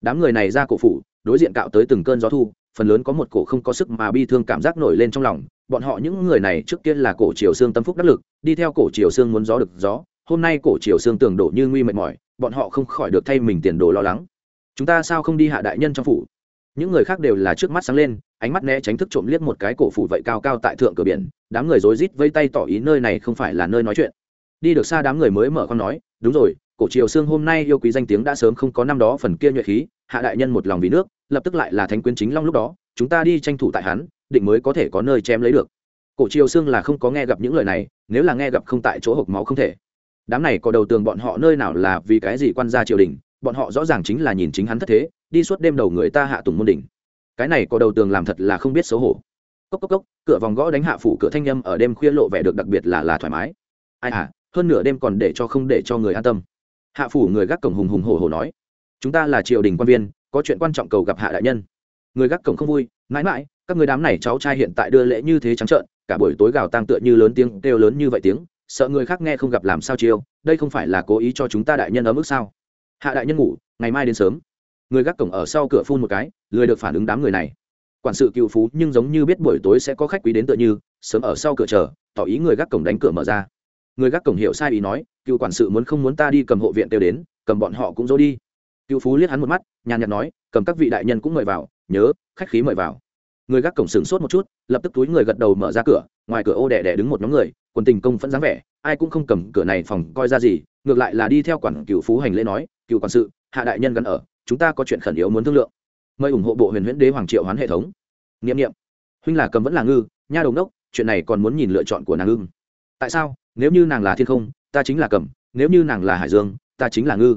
Đám người này ra cổ phủ, đối diện cạo tới từng cơn gió thu, phần lớn có một cổ không có sức mà bi thương cảm giác nổi lên trong lòng, bọn họ những người này trước kia là cổ triều xương tâm phúc đắc lực, đi theo cổ triều xương muốn gió được gió, hôm nay cổ triều xương tưởng đổ như nguy mệt mỏi, bọn họ không khỏi được thay mình tiền đồ lo lắng. Chúng ta sao không đi hạ đại nhân trong phủ? Những người khác đều là trước mắt sáng lên, ánh mắt né tránh thức trộm liếc một cái cổ phủ vậy cao cao tại thượng cửa biển, đám người rối rít vây tay tỏ ý nơi này không phải là nơi nói chuyện. Đi được xa đám người mới mở con nói, đúng rồi, cổ triều xương hôm nay yêu quý danh tiếng đã sớm không có năm đó phần kia nhuệ khí, hạ đại nhân một lòng vì nước, lập tức lại là thánh quyến chính long lúc đó, chúng ta đi tranh thủ tại hắn, định mới có thể có nơi chém lấy được. Cổ triều xương là không có nghe gặp những lời này, nếu là nghe gặp không tại chỗ hộp máu không thể. Đám này có đầu tường bọn họ nơi nào là vì cái gì quan gia triều đình bọn họ rõ ràng chính là nhìn chính hắn thất thế, đi suốt đêm đầu người ta hạ tùng môn đỉnh. Cái này có đầu tường làm thật là không biết xấu hổ. Cốc cốc cốc, cửa vòng gõ đánh hạ phủ cửa thanh â ở đêm khuya lộ vẻ được đặc biệt là là thoải mái. Ai à hơn nửa đêm còn để cho không để cho người an tâm. Hạ phủ người gác cổng hùng hùng hổ hổ nói, chúng ta là triều đình quan viên, có chuyện quan trọng cầu gặp hạ đại nhân. Người gác cổng không vui, mãi mãi, các người đám này cháu trai hiện tại đưa lễ như thế trắng trợn, cả buổi tối gào tang tựa như lớn tiếng kêu lớn như vậy tiếng, sợ người khác nghe không gặp làm sao chiêu, đây không phải là cố ý cho chúng ta đại nhân ở mức sao? Hạ đại nhân ngủ, ngày mai đến sớm. Người gác cổng ở sau cửa phun một cái, lười được phản ứng đám người này. Quản sự cựu phú nhưng giống như biết buổi tối sẽ có khách quý đến tựa như, sớm ở sau cửa chờ, tỏ ý người gác cổng đánh cửa mở ra. Người gác cổng hiểu sai ý nói, cựu quản sự muốn không muốn ta đi cầm hộ viện kêu đến, cầm bọn họ cũng dỗ đi. Cựu phú liếc hắn một mắt, nhàn nhạt nói, cầm các vị đại nhân cũng mời vào, nhớ, khách khí mời vào. Người gác cổng sửng sốt một chút, lập tức túi người gật đầu mở ra cửa, ngoài cửa ô đẻ đẻ đứng một nhóm người, quần tình công phẫn dáng vẻ, ai cũng không cầm cửa này phòng coi ra gì, ngược lại là đi theo quản cựu phú hành lễ nói cựu quản sự, hạ đại nhân gắn ở, chúng ta có chuyện khẩn yếu muốn thương lượng. Mời ủng hộ bộ huyền huyễn đế hoàng triệu hoán hệ thống. N i ệ m n i ệ m huynh là cầm vẫn là ngư, nha đồng đốc chuyện này còn muốn nhìn lựa chọn của nàng ưng. Tại sao? Nếu như nàng là thiên không, ta chính là cầm, nếu như nàng là hải dương, ta chính là ngư.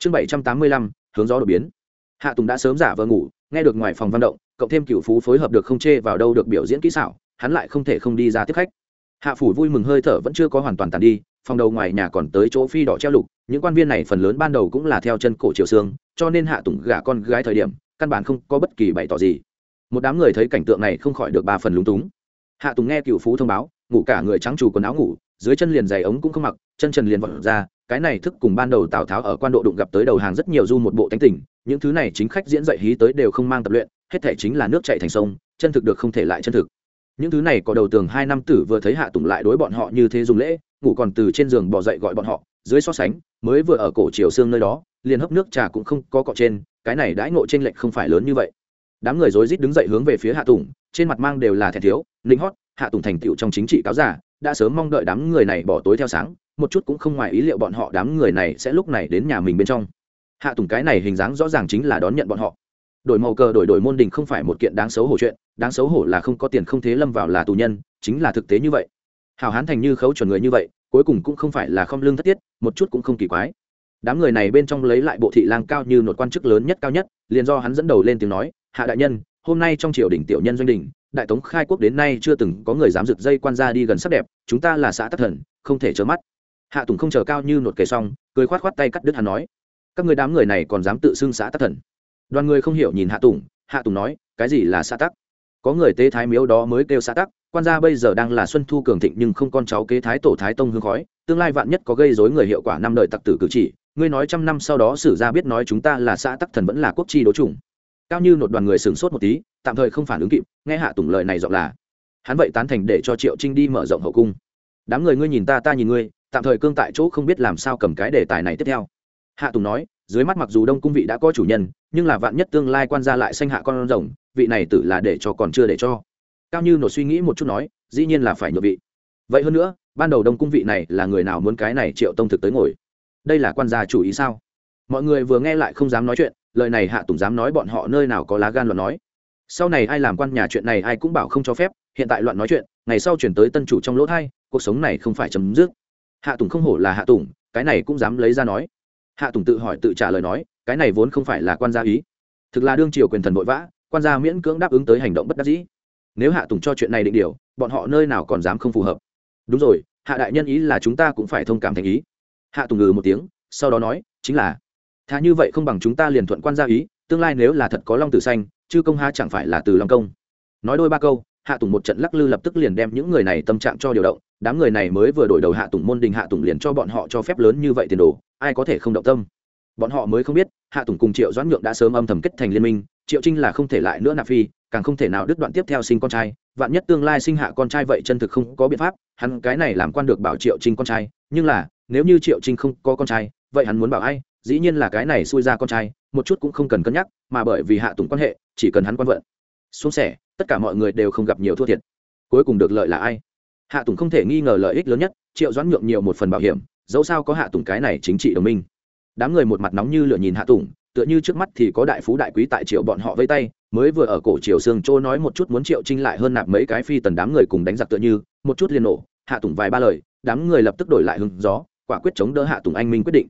Chương bảy trăm tám mươi lăm, hướng gió đột biến. Hạ tùng đã sớm giả vờ ngủ, nghe được ngoài phòng văn động, cộng thêm cựu phú phối hợp được không chê vào đâu được biểu diễn kỹ xảo, hắn lại không thể không đi ra tiếp khách. Hạ phủ vui mừng hơi thở vẫn chưa có hoàn toàn tàn đi phòng đầu ngoài nhà còn tới chỗ phi đỏ treo lục, những quan viên này phần lớn ban đầu cũng là theo chân cổ triều xương, cho nên hạ tùng gả con gái thời điểm, căn bản không có bất kỳ bày tỏ gì. Một đám người thấy cảnh tượng này không khỏi được ba phần lúng túng. Hạ tùng nghe cựu phú thông báo, ngủ cả người trắng trù quần áo ngủ, dưới chân liền giày ống cũng không mặc, chân trần liền vọt ra, cái này thức cùng ban đầu tào tháo ở quan độ đụng gặp tới đầu hàng rất nhiều du một bộ tánh tình, những thứ này chính khách diễn dạy hí tới đều không mang tập luyện, hết thể chính là nước chạy thành sông, chân thực được không thể lại chân thực những thứ này có đầu tường hai năm tử vừa thấy hạ tùng lại đối bọn họ như thế dùng lễ, ngủ còn từ trên giường bỏ dậy gọi bọn họ, dưới so sánh, mới vừa ở cổ chiều xương nơi đó, liền hấp nước trà cũng không có cọ trên, cái này đãi ngộ trên lệch không phải lớn như vậy. Đám người rối rít đứng dậy hướng về phía hạ tùng, trên mặt mang đều là thẻ thiếu linh hót, hạ tùng thành tựu trong chính trị cáo giả, đã sớm mong đợi đám người này bỏ tối theo sáng, một chút cũng không ngoài ý liệu bọn họ đám người này sẽ lúc này đến nhà mình bên trong. Hạ tùng cái này hình dáng rõ ràng chính là đón nhận bọn họ đổi màu cờ, đổi đổi môn đình không phải một kiện đáng xấu hổ chuyện, đáng xấu hổ là không có tiền không thế lâm vào là tù nhân, chính là thực tế như vậy. Hào hán thành như khấu chuẩn người như vậy, cuối cùng cũng không phải là không lương thất tiết, một chút cũng không kỳ quái. Đám người này bên trong lấy lại bộ thị lang cao như một quan chức lớn nhất cao nhất, liền do hắn dẫn đầu lên tiếng nói, hạ đại nhân, hôm nay trong triều đình tiểu nhân doanh đình, đại tống khai quốc đến nay chưa từng có người dám rực dây quan gia đi gần sắc đẹp, chúng ta là xã tắc thần, không thể trơ mắt. Hạ tùng không chờ cao như nột kề xong, cười khoát khoát tay cắt đứt hắn nói, các người đám người này còn dám tự xưng xã tắc thần? Đoàn người không hiểu nhìn hạ tùng hạ tùng nói, cái gì là xã tắc? Có người tế thái miếu đó mới kêu xã tắc, quan gia bây giờ đang là xuân thu cường thịnh nhưng không con cháu kế thái tổ thái tông hương khói, tương lai vạn nhất có gây dối người hiệu quả năm đời tặc tử cử chỉ, ngươi nói trăm năm sau đó sử gia biết nói chúng ta là xã tắc thần vẫn là quốc chi đố chủng. Cao như một đoàn người sửng sốt một tí, tạm thời không phản ứng kịp, nghe hạ tùng lời này giọng là, hắn vậy tán thành để cho triệu trinh đi mở rộng hậu cung. Đám người ngươi nhìn ta ta nhìn ngươi, tạm thời cương tại chỗ không biết làm sao cầm cái đề tài này tiếp theo. Hạ tùng nói dưới mắt mặc dù đông cung vị đã có chủ nhân, nhưng là vạn nhất tương lai quan gia lại sanh hạ con rồng, vị này tử là để cho còn chưa để cho. Cao như nổ suy nghĩ một chút nói, dĩ nhiên là phải nhược vị. Vậy hơn nữa, ban đầu đông cung vị này là người nào muốn cái này triệu tông thực tới ngồi? Đây là quan gia chủ ý sao? Mọi người vừa nghe lại không dám nói chuyện, lời này hạ tùng dám nói bọn họ nơi nào có lá gan loạn nói. Sau này ai làm quan nhà chuyện này ai cũng bảo không cho phép, hiện tại loạn nói chuyện, ngày sau chuyển tới tân chủ trong lỗ thai cuộc sống này không phải chấm dứt. Hạ tùng không hổ là hạ tùng, cái này cũng dám lấy ra nói hạ tùng tự hỏi tự trả lời nói, cái này vốn không phải là quan gia ý. Thực là đương triều quyền thần vội vã, quan gia miễn cưỡng đáp ứng tới hành động bất đắc dĩ. Nếu hạ tùng cho chuyện này định điều, bọn họ nơi nào còn dám không phù hợp. Đúng rồi, hạ đại nhân ý là chúng ta cũng phải thông cảm thành ý. Hạ tùng ngừ một tiếng, sau đó nói, chính là, thà như vậy không bằng chúng ta liền thuận quan gia ý, tương lai nếu là thật có long tử xanh chứ công ha chẳng phải là từ long công. Nói đôi ba câu, hạ tùng một trận lắc lư lập tức liền đem những người này tâm trạng cho điều động, đám người này mới vừa đổi đầu hạ tùng môn đình hạ tùng liền cho bọn họ cho phép lớn như vậy tiền đồ ai có thể không động tâm? Bọn họ mới không biết, hạ tùng cùng triệu doãn nhượng đã sớm âm thầm kết thành liên minh, triệu trinh là không thể lại nữa nạp phi, càng không thể nào đứt đoạn tiếp theo sinh con trai. Vạn nhất tương lai sinh hạ con trai vậy chân thực không có biện pháp, hắn cái này làm quan được bảo triệu trinh con trai. Nhưng là, nếu như triệu trinh không có con trai, vậy hắn muốn bảo ai? Dĩ nhiên là cái này xui ra con trai, một chút cũng không cần cân nhắc, mà bởi vì hạ tùng quan hệ, chỉ cần hắn quan vận. Xuống sẻ, tất cả mọi người đều không gặp nhiều thua thiệt. Cuối cùng được lợi là ai? Hạ tùng không thể nghi ngờ lợi ích lớn nhất, triệu doãn nhượng nhiều một phần bảo hiểm dẫu sao có hạ tùng cái này chính trị đồng minh. Đám người một mặt nóng như lửa nhìn hạ tùng, tựa như trước mắt thì có đại phú đại quý tại triệu bọn họ vây tay, mới vừa ở cổ triều sương châu nói một chút muốn triệu trinh lại hơn nạp mấy cái phi tần đám người cùng đánh giặc tựa như, một chút liền nổ, hạ tùng vài ba lời, đám người lập tức đổi lại hứng gió, quả quyết chống đỡ hạ tùng anh minh quyết định.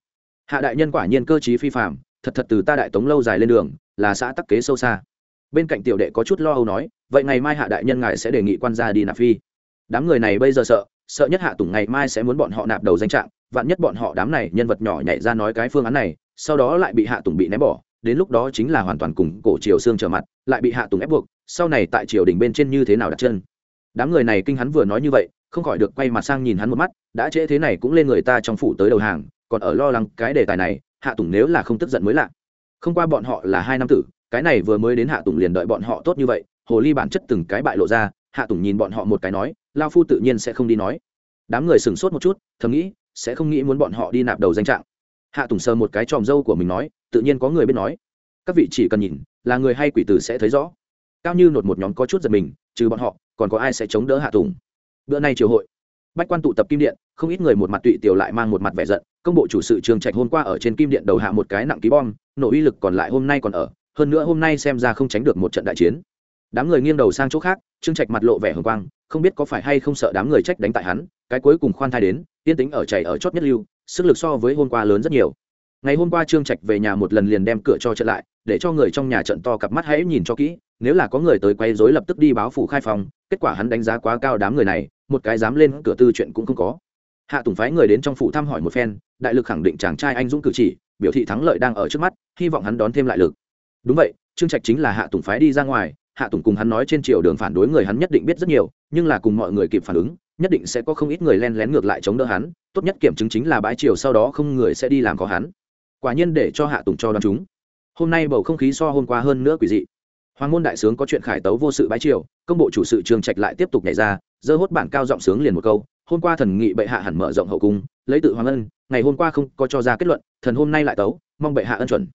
Hạ đại nhân quả nhiên cơ chí phi phạm thật thật từ ta đại tống lâu dài lên đường, là xã tắc kế sâu xa. Bên cạnh tiểu đệ có chút lo âu nói, vậy ngày mai hạ đại nhân ngài sẽ đề nghị quan gia đi nạp phi. Đám người này bây giờ sợ sợ nhất hạ tùng ngày mai sẽ muốn bọn họ nạp đầu danh trạng vạn nhất bọn họ đám này nhân vật nhỏ nhảy ra nói cái phương án này, sau đó lại bị hạ tùng bị ném bỏ, đến lúc đó chính là hoàn toàn cùng cổ triều xương trở mặt, lại bị hạ tùng ép buộc, sau này tại triều đình bên trên như thế nào đặt chân? Đám người này kinh hắn vừa nói như vậy, không khỏi được quay mặt sang nhìn hắn một mắt, đã trễ thế này cũng lên người ta trong phủ tới đầu hàng, còn ở lo lắng cái đề tài này, hạ tùng nếu là không tức giận mới lạ. Không qua bọn họ là hai năm tử, cái này vừa mới đến hạ tùng liền đợi bọn họ tốt như vậy, hồ ly bản chất từng cái bại lộ ra, hạ tùng nhìn bọn họ một cái nói, lao phu tự nhiên sẽ không đi nói. Đám người sửng sốt một chút, thầm nghĩ sẽ không nghĩ muốn bọn họ đi nạp đầu danh trạng. Hạ tùng sờ một cái tròm dâu của mình nói, tự nhiên có người biết nói. Các vị chỉ cần nhìn, là người hay quỷ tử sẽ thấy rõ. Cao như nột một nhóm có chút giật mình, trừ bọn họ, còn có ai sẽ chống đỡ hạ tùng? Bữa nay triều hội, bách quan tụ tập kim điện, không ít người một mặt tụy tiểu lại mang một mặt vẻ giận, công bộ chủ sự trường trạch hôm qua ở trên kim điện đầu hạ một cái nặng ký bom, nổ uy lực còn lại hôm nay còn ở, hơn nữa hôm nay xem ra không tránh được một trận đại chiến. Đám người nghiêng đầu sang chỗ khác, trương trạch mặt lộ vẻ hồng quang, không biết có phải hay không sợ đám người trách đánh tại hắn cái cuối cùng khoan thai đến tiên tính ở chảy ở chót nhất lưu, sức lực so với hôm qua lớn rất nhiều. Ngày hôm qua trương trạch về nhà một lần liền đem cửa cho trận lại, để cho người trong nhà trận to cặp mắt hãy nhìn cho kỹ, nếu là có người tới quay rối lập tức đi báo phủ khai phòng, kết quả hắn đánh giá quá cao đám người này, một cái dám lên cửa tư chuyện cũng không có. Hạ tùng phái người đến trong phủ thăm hỏi một phen, đại lực khẳng định chàng trai anh dũng cử chỉ, biểu thị thắng lợi đang ở trước mắt, hy vọng hắn đón thêm lại lực. Đúng vậy, trương trạch chính là hạ tùng phái đi ra ngoài, hạ tùng cùng hắn nói trên triều đường phản đối người hắn nhất định biết rất nhiều, nhưng là cùng mọi người kịp phản ứng nhất định sẽ có không ít người len lén ngược lại chống đỡ hắn, tốt nhất kiểm chứng chính là bãi triều sau đó không người sẽ đi làm có hắn. Quả nhiên để cho hạ tùng cho đoán chúng. Hôm nay bầu không khí so hôm qua hơn nữa quỷ dị. Hoàng môn đại sướng có chuyện khải tấu vô sự bãi triều, công bộ chủ sự trương trạch lại tiếp tục nhảy ra dơ hốt bản cao giọng sướng liền một câu, hôm qua thần nghị bệ hạ hẳn mở rộng hậu cung, lấy tự hoàng ân, ngày hôm qua không có cho ra kết luận, thần hôm nay lại tấu, mong bệ hạ ân chuẩn.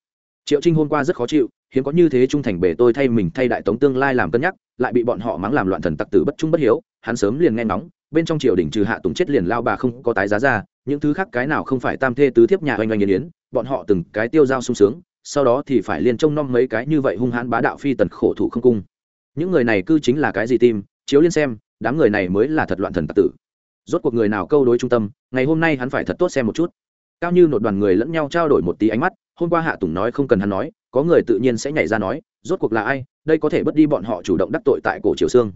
Triệu trinh hôm qua rất khó chịu, hiếm có như thế trung thành bể tôi thay mình thay đại tống tương lai làm cân nhắc, lại bị bọn họ mắng làm loạn thần tặc tử bất trung bất hiếu, hắn sớm liền nghe ngóng bên trong triều đình trừ hạ tùng chết liền lao bà không có tái giá ra, những thứ khác cái nào không phải tam thê tứ thiếp nhà oanh oanh yến yến, bọn họ từng cái tiêu dao sung sướng, sau đó thì phải liền trông nom mấy cái như vậy hung hãn bá đạo phi tần khổ thủ không cung. Những người này cư chính là cái gì tim chiếu liên xem, đám người này mới là thật loạn thần tặc tử. Rốt cuộc người nào câu đối trung tâm, ngày hôm nay hắn phải thật tốt xem một chút. Cao như nột đoàn người lẫn nhau trao đổi một tí ánh mắt, hôm qua hạ tùng nói không cần hắn nói, có người tự nhiên sẽ nhảy ra nói, rốt cuộc là ai, đây có thể bất đi bọn họ chủ động đắc tội tại cổ triều xương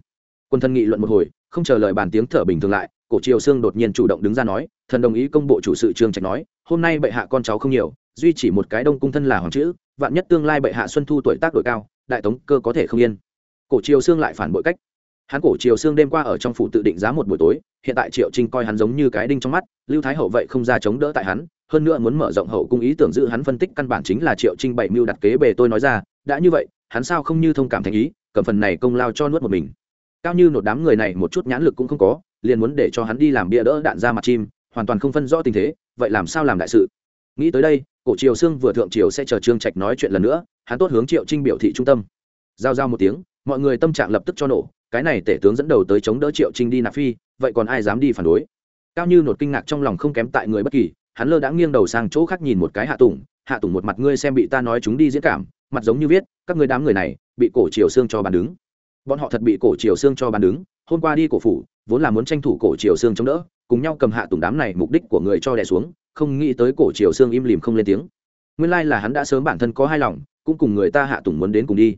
quân thân nghị luận một hồi không chờ lời bàn tiếng thở bình thường lại, cổ triều sương đột nhiên chủ động đứng ra nói, thần đồng ý công bộ chủ sự trương trạch nói, hôm nay bệ hạ con cháu không nhiều, duy chỉ một cái đông cung thân là hoàng chữ, vạn nhất tương lai bệ hạ xuân thu tuổi tác đội cao, đại tống cơ có thể không yên. Cổ triều sương lại phản bội cách. Hắn cổ triều sương đêm qua ở trong phủ tự định giá một buổi tối, hiện tại triệu trinh coi hắn giống như cái đinh trong mắt, lưu thái hậu vậy không ra chống đỡ tại hắn, hơn nữa muốn mở rộng hậu cung ý tưởng giữ hắn phân tích căn bản chính là triệu trinh bảy mưu đặt kế bề tôi nói ra, đã như vậy, hắn sao không như thông cảm thành ý, cầm phần này công lao cho nuốt một mình cao như nột đám người này một chút nhãn lực cũng không có, liền muốn để cho hắn đi làm bia đỡ đạn ra mặt chim, hoàn toàn không phân rõ tình thế, vậy làm sao làm đại sự? Nghĩ tới đây, cổ triều sương vừa thượng triều sẽ chờ trương trạch nói chuyện lần nữa, hắn tốt hướng triệu trinh biểu thị trung tâm. Giao giao một tiếng, mọi người tâm trạng lập tức cho nổ, cái này tể tướng dẫn đầu tới chống đỡ triệu trinh đi nạp phi, vậy còn ai dám đi phản đối? Cao như nột kinh ngạc trong lòng không kém tại người bất kỳ, hắn lơ đã nghiêng đầu sang chỗ khác nhìn một cái hạ tùng hạ tùng một mặt ngươi xem bị ta nói chúng đi diễn cảm, mặt giống như viết, các người đám người này, bị cổ triều xương cho bàn đứng bọn họ thật bị cổ triều xương cho bàn đứng, hôm qua đi cổ phủ, vốn là muốn tranh thủ cổ triều xương chống đỡ, cùng nhau cầm hạ tùng đám này mục đích của người cho đè xuống, không nghĩ tới cổ triều xương im lìm không lên tiếng. Nguyên lai là hắn đã sớm bản thân có hai lòng, cũng cùng người ta hạ tùng muốn đến cùng đi.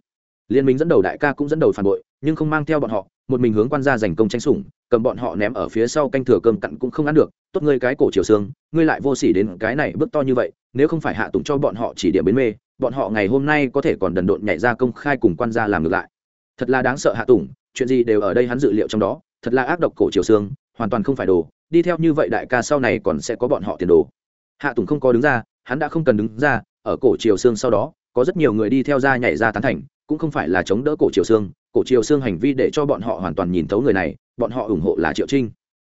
Liên minh dẫn đầu đại ca cũng dẫn đầu phản bội, nhưng không mang theo bọn họ, một mình hướng quan gia giành công tranh sủng, cầm bọn họ ném ở phía sau canh thừa cơm cặn cũng không ăn được, tốt ngươi cái cổ chiều xương, ngươi lại vô sỉ đến cái này bước to như vậy, nếu không phải hạ tùng cho bọn họ chỉ điểm bến mê, bọn họ ngày hôm nay có thể còn đần độn nhảy ra công khai cùng quan gia làm ngược lại thật là đáng sợ hạ tùng, chuyện gì đều ở đây hắn dự liệu trong đó, thật là ác độc cổ chiều xương, hoàn toàn không phải đồ, đi theo như vậy đại ca sau này còn sẽ có bọn họ tiền đồ. Hạ tùng không có đứng ra, hắn đã không cần đứng ra, ở cổ chiều xương sau đó, có rất nhiều người đi theo ra nhảy ra tán thành, cũng không phải là chống đỡ cổ triều xương, cổ triều xương hành vi để cho bọn họ hoàn toàn nhìn thấu người này, bọn họ ủng hộ là triệu trinh.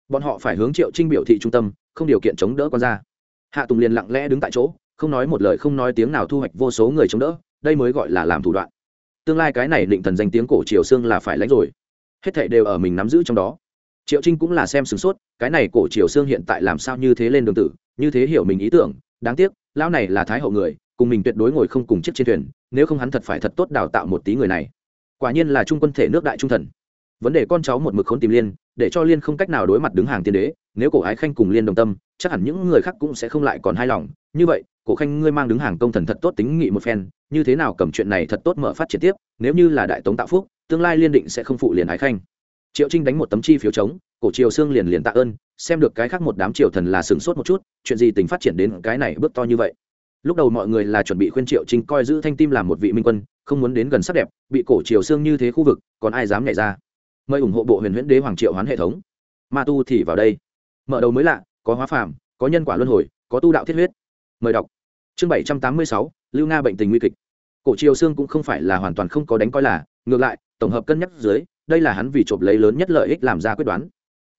Bọn họ phải hướng triệu trinh biểu thị trung tâm, không điều kiện chống đỡ con ra. Hạ tùng liền lặng lẽ đứng tại chỗ, không nói một lời, không nói tiếng nào thu hoạch vô số người chống đỡ, đây mới gọi là làm thủ đoạn tương lai cái này định thần danh tiếng cổ triều xương là phải lãnh rồi. Hết thảy đều ở mình nắm giữ trong đó. Triệu trinh cũng là xem sửng sốt, cái này cổ triều xương hiện tại làm sao như thế lên đường tử, như thế hiểu mình ý tưởng, đáng tiếc, lão này là thái hậu người, cùng mình tuyệt đối ngồi không cùng chiếc trên thuyền, nếu không hắn thật phải thật tốt đào tạo một tí người này. Quả nhiên là trung quân thể nước đại trung thần. Vấn đề con cháu một mực khốn tìm liên, để cho liên không cách nào đối mặt đứng hàng tiên đế, nếu cổ ái khanh cùng liên đồng tâm, chắc hẳn những người khác cũng sẽ không lại còn hài lòng như vậy, cổ khanh ngươi mang đứng hàng công thần thật tốt tính nghị một phen, như thế nào cầm chuyện này thật tốt mở phát triển tiếp, nếu như là đại tống tạo phúc, tương lai liên định sẽ không phụ liền ái khanh. Triệu trinh đánh một tấm chi phiếu chống, cổ triều xương liền liền tạ ơn, xem được cái khác một đám triều thần là sửng sốt một chút, chuyện gì tình phát triển đến cái này bước to như vậy. Lúc đầu mọi người là chuẩn bị khuyên triệu trinh coi giữ thanh tim làm một vị minh quân, không muốn đến gần sắc đẹp, bị cổ triều xương như thế khu vực, còn ai dám nhảy ra. Mời ủng hộ bộ huyền huyễn đế hoàng triệu hoán hệ thống. Ma tu thì vào đây. Mở đầu mới lạ, có hóa phàm, có nhân quả luân hồi, có tu đạo thiết huyết mời đọc. Chương bảy trăm tám mươi sáu, lưu nga bệnh tình nguy kịch. Cổ triều xương cũng không phải là hoàn toàn không có đánh coi là, ngược lại, tổng hợp cân nhắc dưới, đây là hắn vì chộp lấy lớn nhất lợi ích làm ra quyết đoán.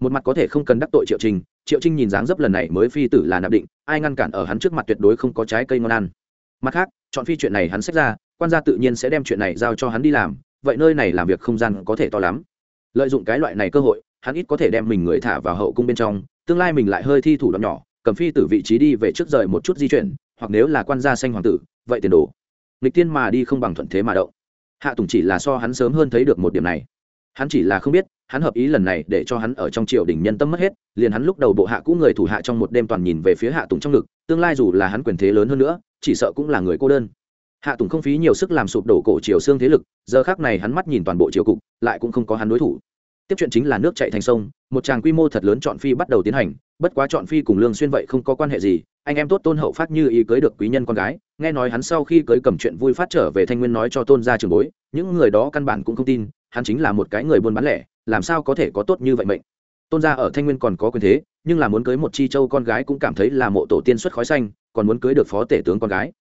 Một mặt có thể không cần đắc tội triệu trình, triệu trinh nhìn dáng dấp lần này mới phi tử là nạp định, ai ngăn cản ở hắn trước mặt tuyệt đối không có trái cây ngon ăn. Mặt khác, chọn phi chuyện này hắn xét ra, quan gia tự nhiên sẽ đem chuyện này giao cho hắn đi làm, vậy nơi này làm việc không gian có thể to lắm. Lợi dụng cái loại này cơ hội, hắn ít có thể đem mình người thả vào hậu cung bên trong, tương lai mình lại hơi thi thủ đoạn nhỏ cầm phi tử vị trí đi về trước rời một chút di chuyển, hoặc nếu là quan gia xanh hoàng tử, vậy tiền đồ. Nghịch tiên mà đi không bằng thuận thế mà động. Hạ tùng chỉ là so hắn sớm hơn thấy được một điểm này. Hắn chỉ là không biết, hắn hợp ý lần này để cho hắn ở trong triều đình nhân tâm mất hết, liền hắn lúc đầu bộ hạ cũ người thủ hạ trong một đêm toàn nhìn về phía hạ tùng trong ngực, tương lai dù là hắn quyền thế lớn hơn nữa, chỉ sợ cũng là người cô đơn. Hạ tùng không phí nhiều sức làm sụp đổ cổ triều xương thế lực, giờ khác này hắn mắt nhìn toàn bộ triều cục, lại cũng không có hắn đối thủ. Tiếp chuyện chính là nước chạy thành sông, một tràng quy mô thật lớn chọn phi bắt đầu tiến hành bất quá chọn phi cùng lương xuyên vậy không có quan hệ gì, anh em tốt tôn hậu phát như ý cưới được quý nhân con gái, nghe nói hắn sau khi cưới cầm chuyện vui phát trở về thanh nguyên nói cho tôn gia trường bối, những người đó căn bản cũng không tin, hắn chính là một cái người buôn bán lẻ, làm sao có thể có tốt như vậy mệnh. Tôn gia ở thanh nguyên còn có quyền thế, nhưng là muốn cưới một chi châu con gái cũng cảm thấy là mộ tổ tiên xuất khói xanh, còn muốn cưới được phó tể tướng con gái.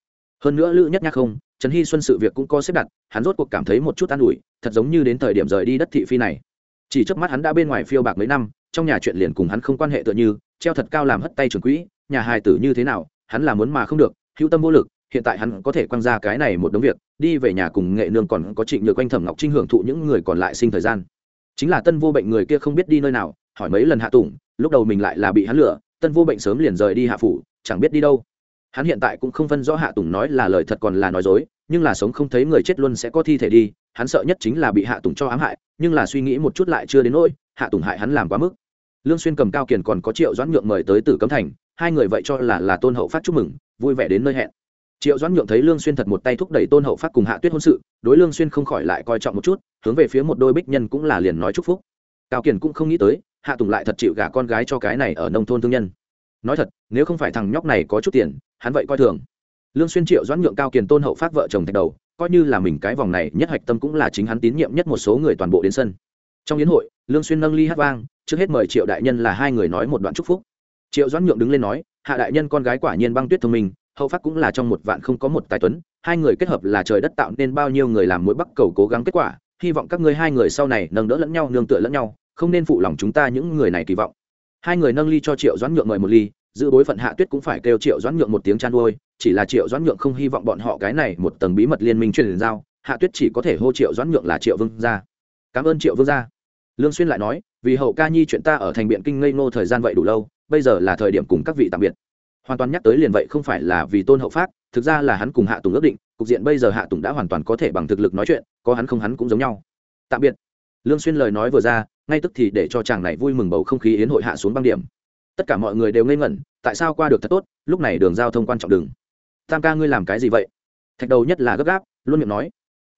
Hơn nữa lữ nhất nhắc không, trần hy xuân sự việc cũng có xếp đặt, hắn rốt cuộc cảm thấy một chút an ủi, thật giống như đến thời điểm rời đi đất thị phi này. Chỉ trước mắt hắn đã bên ngoài phiêu bạc mấy năm, trong nhà chuyện liền cùng hắn không quan hệ tựa như treo thật cao làm hất tay trường quỹ, nhà hài tử như thế nào, hắn là muốn mà không được, hữu tâm vô lực, hiện tại hắn có thể quăng ra cái này một đống việc, đi về nhà cùng nghệ nương còn có trịnh nhược quanh thẩm ngọc trinh hưởng thụ những người còn lại sinh thời gian. Chính là tân vô bệnh người kia không biết đi nơi nào, hỏi mấy lần hạ tùng, lúc đầu mình lại là bị hắn lừa, tân vô bệnh sớm liền rời đi hạ phủ, chẳng biết đi đâu. Hắn hiện tại cũng không phân rõ hạ tùng nói là lời thật còn là nói dối, nhưng là sống không thấy người chết luôn sẽ có thi thể đi, hắn sợ nhất chính là bị hạ tùng cho ám hại, nhưng là suy nghĩ một chút lại chưa đến nỗi, hạ tùng hại hắn làm quá mức lương xuyên cầm cao kiền còn có triệu doãn nhượng mời tới tử cấm thành, hai người vậy cho là là tôn hậu phát chúc mừng, vui vẻ đến nơi hẹn. Triệu doãn nhượng thấy lương xuyên thật một tay thúc đẩy tôn hậu phát cùng hạ tuyết hôn sự, đối lương xuyên không khỏi lại coi trọng một chút, hướng về phía một đôi bích nhân cũng là liền nói chúc phúc. Cao kiền cũng không nghĩ tới, hạ tùng lại thật chịu gả con gái cho cái này ở nông thôn thương nhân. Nói thật, nếu không phải thằng nhóc này có chút tiền, hắn vậy coi thường. Lương xuyên triệu doãn nhượng cao kiền tôn hậu phát vợ chồng thạch đầu, coi như là mình cái vòng này nhất hạch tâm cũng là chính hắn tín nhiệm nhất một số người toàn bộ đến sân. Trong yến hội, lương xuyên nâng ly hát vang trước hết mời triệu đại nhân là hai người nói một đoạn chúc phúc. Triệu doãn nhượng đứng lên nói, hạ đại nhân con gái quả nhiên băng tuyết thông minh, hậu phát cũng là trong một vạn không có một tài tuấn, hai người kết hợp là trời đất tạo nên bao nhiêu người làm mỗi bắc cầu cố gắng kết quả, hy vọng các ngươi hai người sau này nâng đỡ lẫn nhau, nương tựa lẫn nhau, không nên phụ lòng chúng ta những người này kỳ vọng. Hai người nâng ly cho triệu doãn nhượng mời một ly, giữ bối phận hạ tuyết cũng phải kêu triệu doãn nhượng một tiếng chăn đôi chỉ là triệu doãn nhượng không hy vọng bọn họ cái này một tầng bí mật liên minh truyền giao, hạ tuyết chỉ có thể hô triệu doãn nhượng là triệu vương gia. Cảm ơn triệu vương gia. Lương xuyên lại nói vì hậu ca nhi chuyện ta ở thành biện kinh ngây ngô thời gian vậy đủ lâu, bây giờ là thời điểm cùng các vị tạm biệt. Hoàn toàn nhắc tới liền vậy không phải là vì tôn hậu phát thực ra là hắn cùng hạ tùng ước định, cục diện bây giờ hạ tùng đã hoàn toàn có thể bằng thực lực nói chuyện, có hắn không hắn cũng giống nhau. Tạm biệt. Lương xuyên lời nói vừa ra, ngay tức thì để cho chàng này vui mừng bầu không khí yến hội hạ xuống băng điểm. Tất cả mọi người đều ngây ngẩn, tại sao qua được thật tốt, lúc này đường giao thông quan trọng đường. Tam ca ngươi làm cái gì vậy? Thạch đầu nhất là gấp gáp, luôn miệng nói.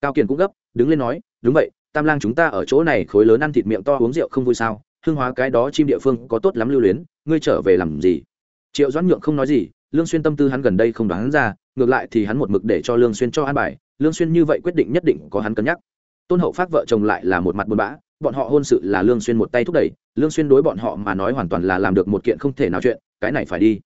Cao kiền cũng gấp, đứng lên nói, đúng vậy tam lang chúng ta ở chỗ này khối lớn ăn thịt miệng to uống rượu không vui sao? Hương hóa cái đó chim địa phương có tốt lắm lưu luyến, ngươi trở về làm gì? Triệu doãn nhượng không nói gì, lương xuyên tâm tư hắn gần đây không đoán ra, ngược lại thì hắn một mực để cho lương xuyên cho an bài, lương xuyên như vậy quyết định nhất định có hắn cân nhắc. Tôn hậu phát vợ chồng lại là một mặt buồn bã, bọn họ hôn sự là lương xuyên một tay thúc đẩy, lương xuyên đối bọn họ mà nói hoàn toàn là làm được một kiện không thể nào chuyện, cái này phải đi.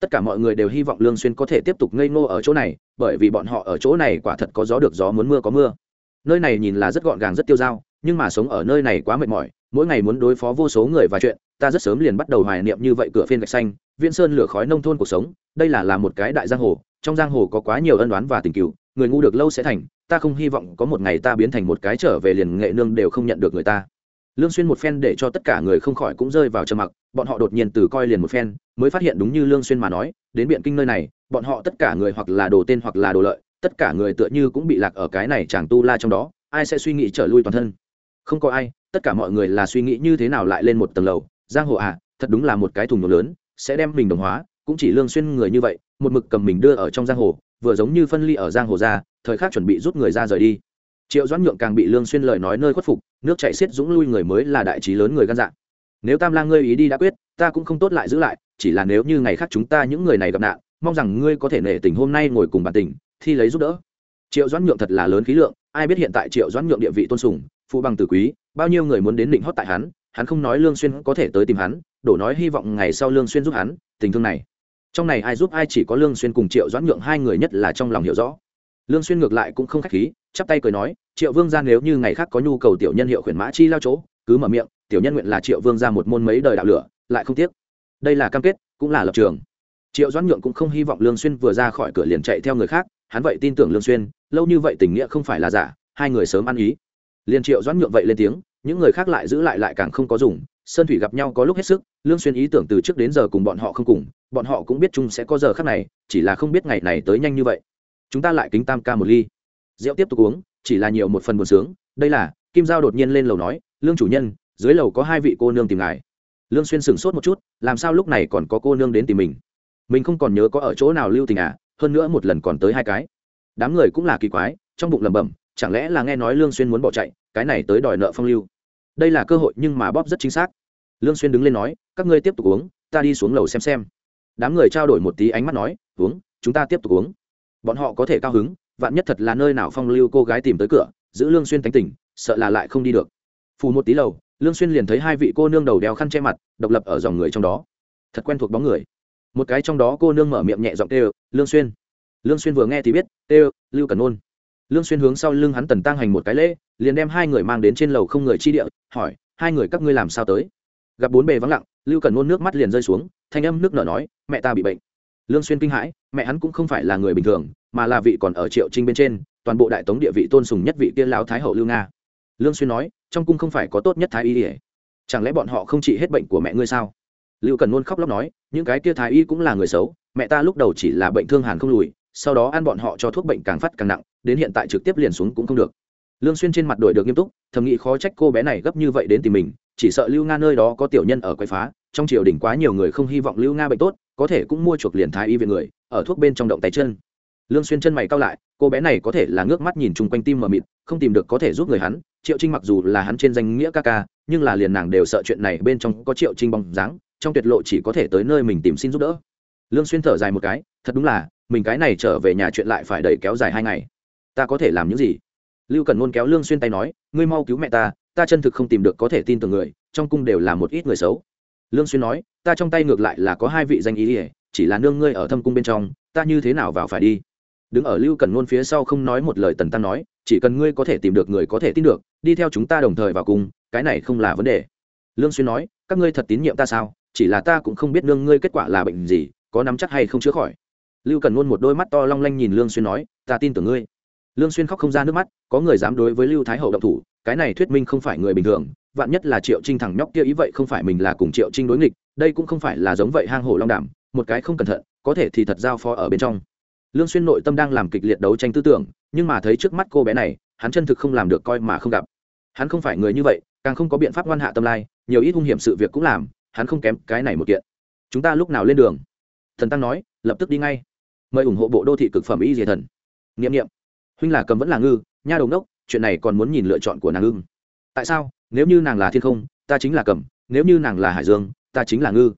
Tất cả mọi người đều hy vọng lương xuyên có thể tiếp tục ngây ngô ở chỗ này, bởi vì bọn họ ở chỗ này quả thật có gió được gió muốn mưa có mưa nơi này nhìn là rất gọn gàng, rất tiêu dao, nhưng mà sống ở nơi này quá mệt mỏi, mỗi ngày muốn đối phó vô số người và chuyện, ta rất sớm liền bắt đầu hoài niệm như vậy cửa phiên gạch xanh, viễn sơn lửa khói nông thôn cuộc sống, đây là là một cái đại giang hồ, trong giang hồ có quá nhiều ân đoán và tình cựu người ngu được lâu sẽ thành, ta không hy vọng có một ngày ta biến thành một cái trở về liền nghệ nương đều không nhận được người ta. Lương xuyên một phen để cho tất cả người không khỏi cũng rơi vào trầm mặc, bọn họ đột nhiên từ coi liền một phen, mới phát hiện đúng như lương xuyên mà nói, đến biện kinh nơi này, bọn họ tất cả người hoặc là đồ tên hoặc là đồ lợi tất cả người tựa như cũng bị lạc ở cái này chẳng tu la trong đó, ai sẽ suy nghĩ trở lui toàn thân? Không có ai, tất cả mọi người là suy nghĩ như thế nào lại lên một tầng lầu. Giang hồ à thật đúng là một cái thùng nổ lớn, sẽ đem mình đồng hóa, cũng chỉ lương xuyên người như vậy, một mực cầm mình đưa ở trong giang hồ, vừa giống như phân ly ở giang hồ ra, thời khắc chuẩn bị rút người ra rời đi. Triệu doãn nhượng càng bị lương xuyên lời nói nơi khuất phục, nước chảy xiết dũng lui người mới là đại trí lớn người gan dạ. Nếu tam lang ngươi ý đi đã quyết, ta cũng không tốt lại giữ lại, chỉ là nếu như ngày khác chúng ta những người này gặp nạn, mong rằng ngươi có thể nể tình hôm nay ngồi cùng bản tình thi lấy giúp đỡ. Triệu doãn nhượng thật là lớn khí lượng, ai biết hiện tại triệu doãn nhượng địa vị tôn sùng, phụ bằng tử quý, bao nhiêu người muốn đến định hót tại hắn hắn không nói lương xuyên có thể tới tìm hắn, đổ nói hy vọng ngày sau lương xuyên giúp hắn, tình thương này. Trong này ai giúp ai chỉ có lương xuyên cùng triệu doãn nhượng hai người nhất là trong lòng hiểu rõ. Lương xuyên ngược lại cũng không khách khí, chắp tay cười nói, triệu vương gia nếu như ngày khác có nhu cầu tiểu nhân hiệu khuyển mã chi lao chỗ, cứ mở miệng, tiểu nhân nguyện là triệu vương gia một môn mấy đời đạo lửa, lại không tiếc. Đây là cam kết, cũng là lập trường. Triệu doãn nhượng cũng không hy vọng lương xuyên vừa ra khỏi cửa liền chạy theo người khác hắn vậy tin tưởng lương xuyên, lâu như vậy tình nghĩa không phải là giả, hai người sớm ăn ý. Liên triệu doãn nhượng vậy lên tiếng, những người khác lại giữ lại lại càng không có dùng, sơn thủy gặp nhau có lúc hết sức, lương xuyên ý tưởng từ trước đến giờ cùng bọn họ không cùng, bọn họ cũng biết chung sẽ có giờ khác này, chỉ là không biết ngày này tới nhanh như vậy. Chúng ta lại kính tam ca một ly. Rượu tiếp tục uống, chỉ là nhiều một phần buồn sướng, đây là, kim giao đột nhiên lên lầu nói, lương chủ nhân, dưới lầu có hai vị cô nương tìm ngài. Lương xuyên sửng sốt một chút, làm sao lúc này còn có cô nương đến tìm mình? Mình không còn nhớ có ở chỗ nào lưu tình à? Hơn nữa một lần còn tới hai cái. Đám người cũng là kỳ quái, trong bụng lẩm bẩm, chẳng lẽ là nghe nói lương xuyên muốn bỏ chạy, cái này tới đòi nợ phong lưu. Đây là cơ hội nhưng mà bóp rất chính xác. Lương xuyên đứng lên nói, các ngươi tiếp tục uống, ta đi xuống lầu xem xem. Đám người trao đổi một tí ánh mắt nói, uống, chúng ta tiếp tục uống. Bọn họ có thể cao hứng, vạn nhất thật là nơi nào phong lưu cô gái tìm tới cửa, giữ lương xuyên tánh tỉnh sợ là lại không đi được. Phù một tí lầu, lương xuyên liền thấy hai vị cô nương đầu đeo khăn che mặt, độc lập ở dòng người trong đó. Thật quen thuộc bóng người một cái trong đó cô nương mở miệng nhẹ giọng tê lương xuyên. Lương xuyên vừa nghe thì biết tê lưu cần ôn. Lương xuyên hướng sau lưng hắn tần tăng hành một cái lễ, liền đem hai người mang đến trên lầu không người chi địa, hỏi, hai người các ngươi làm sao tới? Gặp bốn bề vắng lặng, lưu cần ôn nước mắt liền rơi xuống, thanh âm nước nở nói, mẹ ta bị bệnh. Lương xuyên kinh hãi, mẹ hắn cũng không phải là người bình thường, mà là vị còn ở triệu trinh bên trên, toàn bộ đại tống địa vị tôn sùng nhất vị tiên lão thái hậu lưu nga. Lương xuyên nói, trong cung không phải có tốt nhất thái y ỉa chẳng lẽ bọn họ không trị hết bệnh của mẹ ngươi sao? Lưu cần luôn khóc lóc nói, những cái kia thái y cũng là người xấu, mẹ ta lúc đầu chỉ là bệnh thương hàn không lùi, sau đó ăn bọn họ cho thuốc bệnh càng phát càng nặng, đến hiện tại trực tiếp liền xuống cũng không được. Lương xuyên trên mặt đổi được nghiêm túc, thầm nghĩ khó trách cô bé này gấp như vậy đến tìm mình, chỉ sợ lưu nga nơi đó có tiểu nhân ở quay phá, trong triều đình quá nhiều người không hy vọng lưu nga bệnh tốt, có thể cũng mua chuộc liền thái y viện người, ở thuốc bên trong động tay chân. Lương xuyên chân mày cau lại, cô bé này có thể là ngước mắt nhìn chung quanh tim mờ mịt, không tìm được có thể giúp người hắn, triệu trinh mặc dù là hắn trên danh nghĩa ca ca, nhưng là liền nàng đều sợ chuyện này bên trong có triệu trinh bóng dáng trong tuyệt lộ chỉ có thể tới nơi mình tìm xin giúp đỡ. Lương xuyên thở dài một cái, thật đúng là, mình cái này trở về nhà chuyện lại phải đẩy kéo dài hai ngày. Ta có thể làm những gì? Lưu cần ngôn kéo lương xuyên tay nói, ngươi mau cứu mẹ ta ta chân thực không tìm được có thể tin tưởng người, trong cung đều là một ít người xấu. Lương xuyên nói, ta trong tay ngược lại là có hai vị danh ý ỉa chỉ là nương ngươi ở thâm cung bên trong, ta như thế nào vào phải đi? Đứng ở lưu cần ngôn phía sau không nói một lời tần tăng nói, chỉ cần ngươi có thể tìm được người có thể tin được, đi theo chúng ta đồng thời vào cùng cái này không là vấn đề. Lương xuyên nói, các ngươi thật tín nhiệm ta sao? Chỉ là ta cũng không biết nương ngươi kết quả là bệnh gì, có nắm chắc hay không chữa khỏi. Lưu cần ngôn một đôi mắt to long lanh nhìn lương xuyên nói, ta tin tưởng ngươi. Lương xuyên khóc không ra nước mắt, có người dám đối với lưu thái hậu động thủ, cái này thuyết minh không phải người bình thường, vạn nhất là triệu trinh thằng nhóc kia ý vậy không phải mình là cùng triệu trinh đối nghịch, đây cũng không phải là giống vậy hang hổ long đảm, một cái không cẩn thận, có thể thì thật giao phó ở bên trong. Lương xuyên nội tâm đang làm kịch liệt đấu tranh tư tưởng, nhưng mà thấy trước mắt cô bé này, hắn chân thực không làm được coi mà không gặp. Hắn không phải người như vậy, càng không có biện pháp ngoan hạ tâm lai, nhiều ít hung hiểm sự việc cũng làm hắn không kém cái này một kiện. Chúng ta lúc nào lên đường? Thần tăng nói, lập tức đi ngay. Mời ủng hộ bộ đô thị cực phẩm y diệt thần. Niệm niệm. Huynh là cầm vẫn là ngư, nha đồng đốc chuyện này còn muốn nhìn lựa chọn của nàng ưng. Tại sao? Nếu như nàng là thiên không, ta chính là cầm, nếu như nàng là hải dương, ta chính là ngư.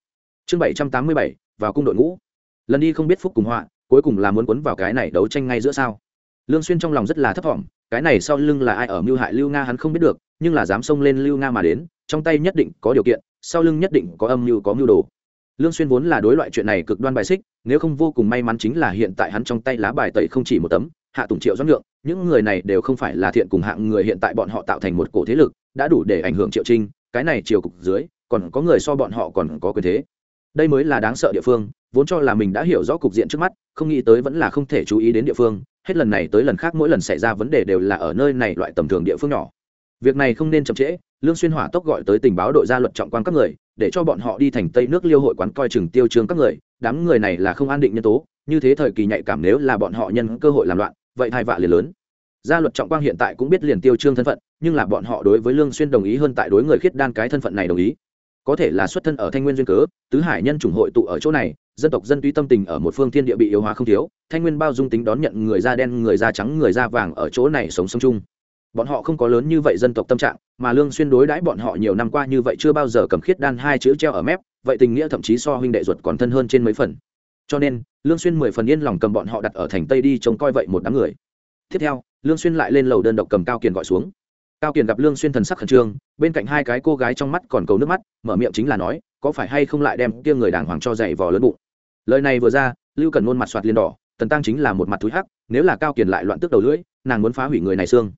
Chương bảy trăm tám mươi bảy, vào cung đội ngũ. Lần đi không biết phúc cùng họa, cuối cùng là muốn quấn vào cái này đấu tranh ngay giữa sao. Lương xuyên trong lòng rất là thấp thỏm cái này sau lưng là ai ở mưu hại lưu nga hắn không biết được, nhưng là dám xông lên lưu nga mà đến, trong tay nhất định có điều kiện sau lưng nhất định có âm mưu có mưu đồ. Lương xuyên vốn là đối loại chuyện này cực đoan bài xích, nếu không vô cùng may mắn chính là hiện tại hắn trong tay lá bài tẩy không chỉ một tấm, hạ tùng triệu doãn lượng, những người này đều không phải là thiện cùng hạng người hiện tại bọn họ tạo thành một cổ thế lực, đã đủ để ảnh hưởng triệu trinh, cái này triều cục dưới, còn có người so bọn họ còn có quyền thế. Đây mới là đáng sợ địa phương, vốn cho là mình đã hiểu rõ cục diện trước mắt, không nghĩ tới vẫn là không thể chú ý đến địa phương, hết lần này tới lần khác mỗi lần xảy ra vấn đề đều là ở nơi này loại tầm thường địa phương nhỏ việc này không nên chậm trễ, lương xuyên hỏa tốc gọi tới tình báo đội gia luật trọng quan các người, để cho bọn họ đi thành tây nước liêu hội quán coi chừng tiêu trương các người, đám người này là không an định nhân tố, như thế thời kỳ nhạy cảm nếu là bọn họ nhân cơ hội làm loạn, vậy hai vạ liền lớn. Gia luật trọng quang hiện tại cũng biết liền tiêu trương thân phận, nhưng là bọn họ đối với lương xuyên đồng ý hơn tại đối người khiết đan cái thân phận này đồng ý. Có thể là xuất thân ở thanh nguyên duyên cớ, tứ hải nhân chủng hội tụ ở chỗ này, dân tộc dân tuy tâm tình ở một phương thiên địa bị yếu hóa không thiếu, thanh nguyên bao dung tính đón nhận người da đen, người da trắng, người da vàng ở chỗ này sống sống chung bọn họ không có lớn như vậy dân tộc tâm trạng, mà lương xuyên đối đãi bọn họ nhiều năm qua như vậy chưa bao giờ cầm khiết đan hai chữ treo ở mép, vậy tình nghĩa thậm chí so huynh đệ ruột còn thân hơn trên mấy phần. Cho nên, lương xuyên mười phần yên lòng cầm bọn họ đặt ở thành tây đi trông coi vậy một đám người. Tiếp theo, lương xuyên lại lên lầu đơn độc cầm cao kiền gọi xuống. Cao kiền gặp lương xuyên thần sắc khẩn trương, bên cạnh hai cái cô gái trong mắt còn cầu nước mắt, mở miệng chính là nói, có phải hay không lại đem kia người đàng hoàng cho dạy vò lớn bụng? Lời này vừa ra, lưu cần nôn mặt xoát liền đỏ, tần tăng chính là một mặt thúi hắc, nếu là cao kiền lại loạn tức đầu lưỡi, nàng muốn phá hủy người này xương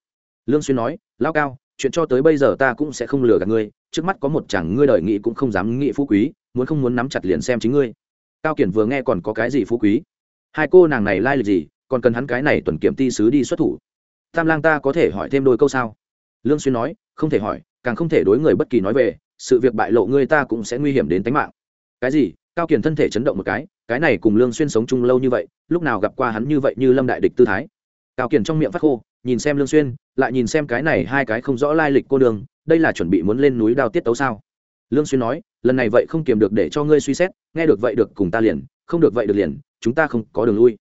lương xuyên nói, lão cao, chuyện cho tới bây giờ ta cũng sẽ không lừa gạt ngươi. Trước mắt có một chẳng ngươi đời nghị cũng không dám nghị phú quý, muốn không muốn nắm chặt liền xem chính ngươi. Cao kiển vừa nghe còn có cái gì phú quý? Hai cô nàng này lai lịch gì, còn cần hắn cái này tuần kiểm ti sứ đi xuất thủ? Tam lang ta có thể hỏi thêm đôi câu sao? Lương xuyên nói, không thể hỏi, càng không thể đối người bất kỳ nói về, sự việc bại lộ ngươi ta cũng sẽ nguy hiểm đến tính mạng. Cái gì? Cao kiển thân thể chấn động một cái cái này cùng lương xuyên sống chung lâu như vậy, lúc nào gặp qua hắn như vậy như lâm đại địch tư thái? Cao kiển trong miệng phát khô nhìn xem lương xuyên, lại nhìn xem cái này hai cái không rõ lai lịch cô đường, đây là chuẩn bị muốn lên núi đao tiết tấu sao? Lương xuyên nói, lần này vậy không kiềm được để cho ngươi suy xét, nghe được vậy được cùng ta liền, không được vậy được liền, chúng ta không có đường lui.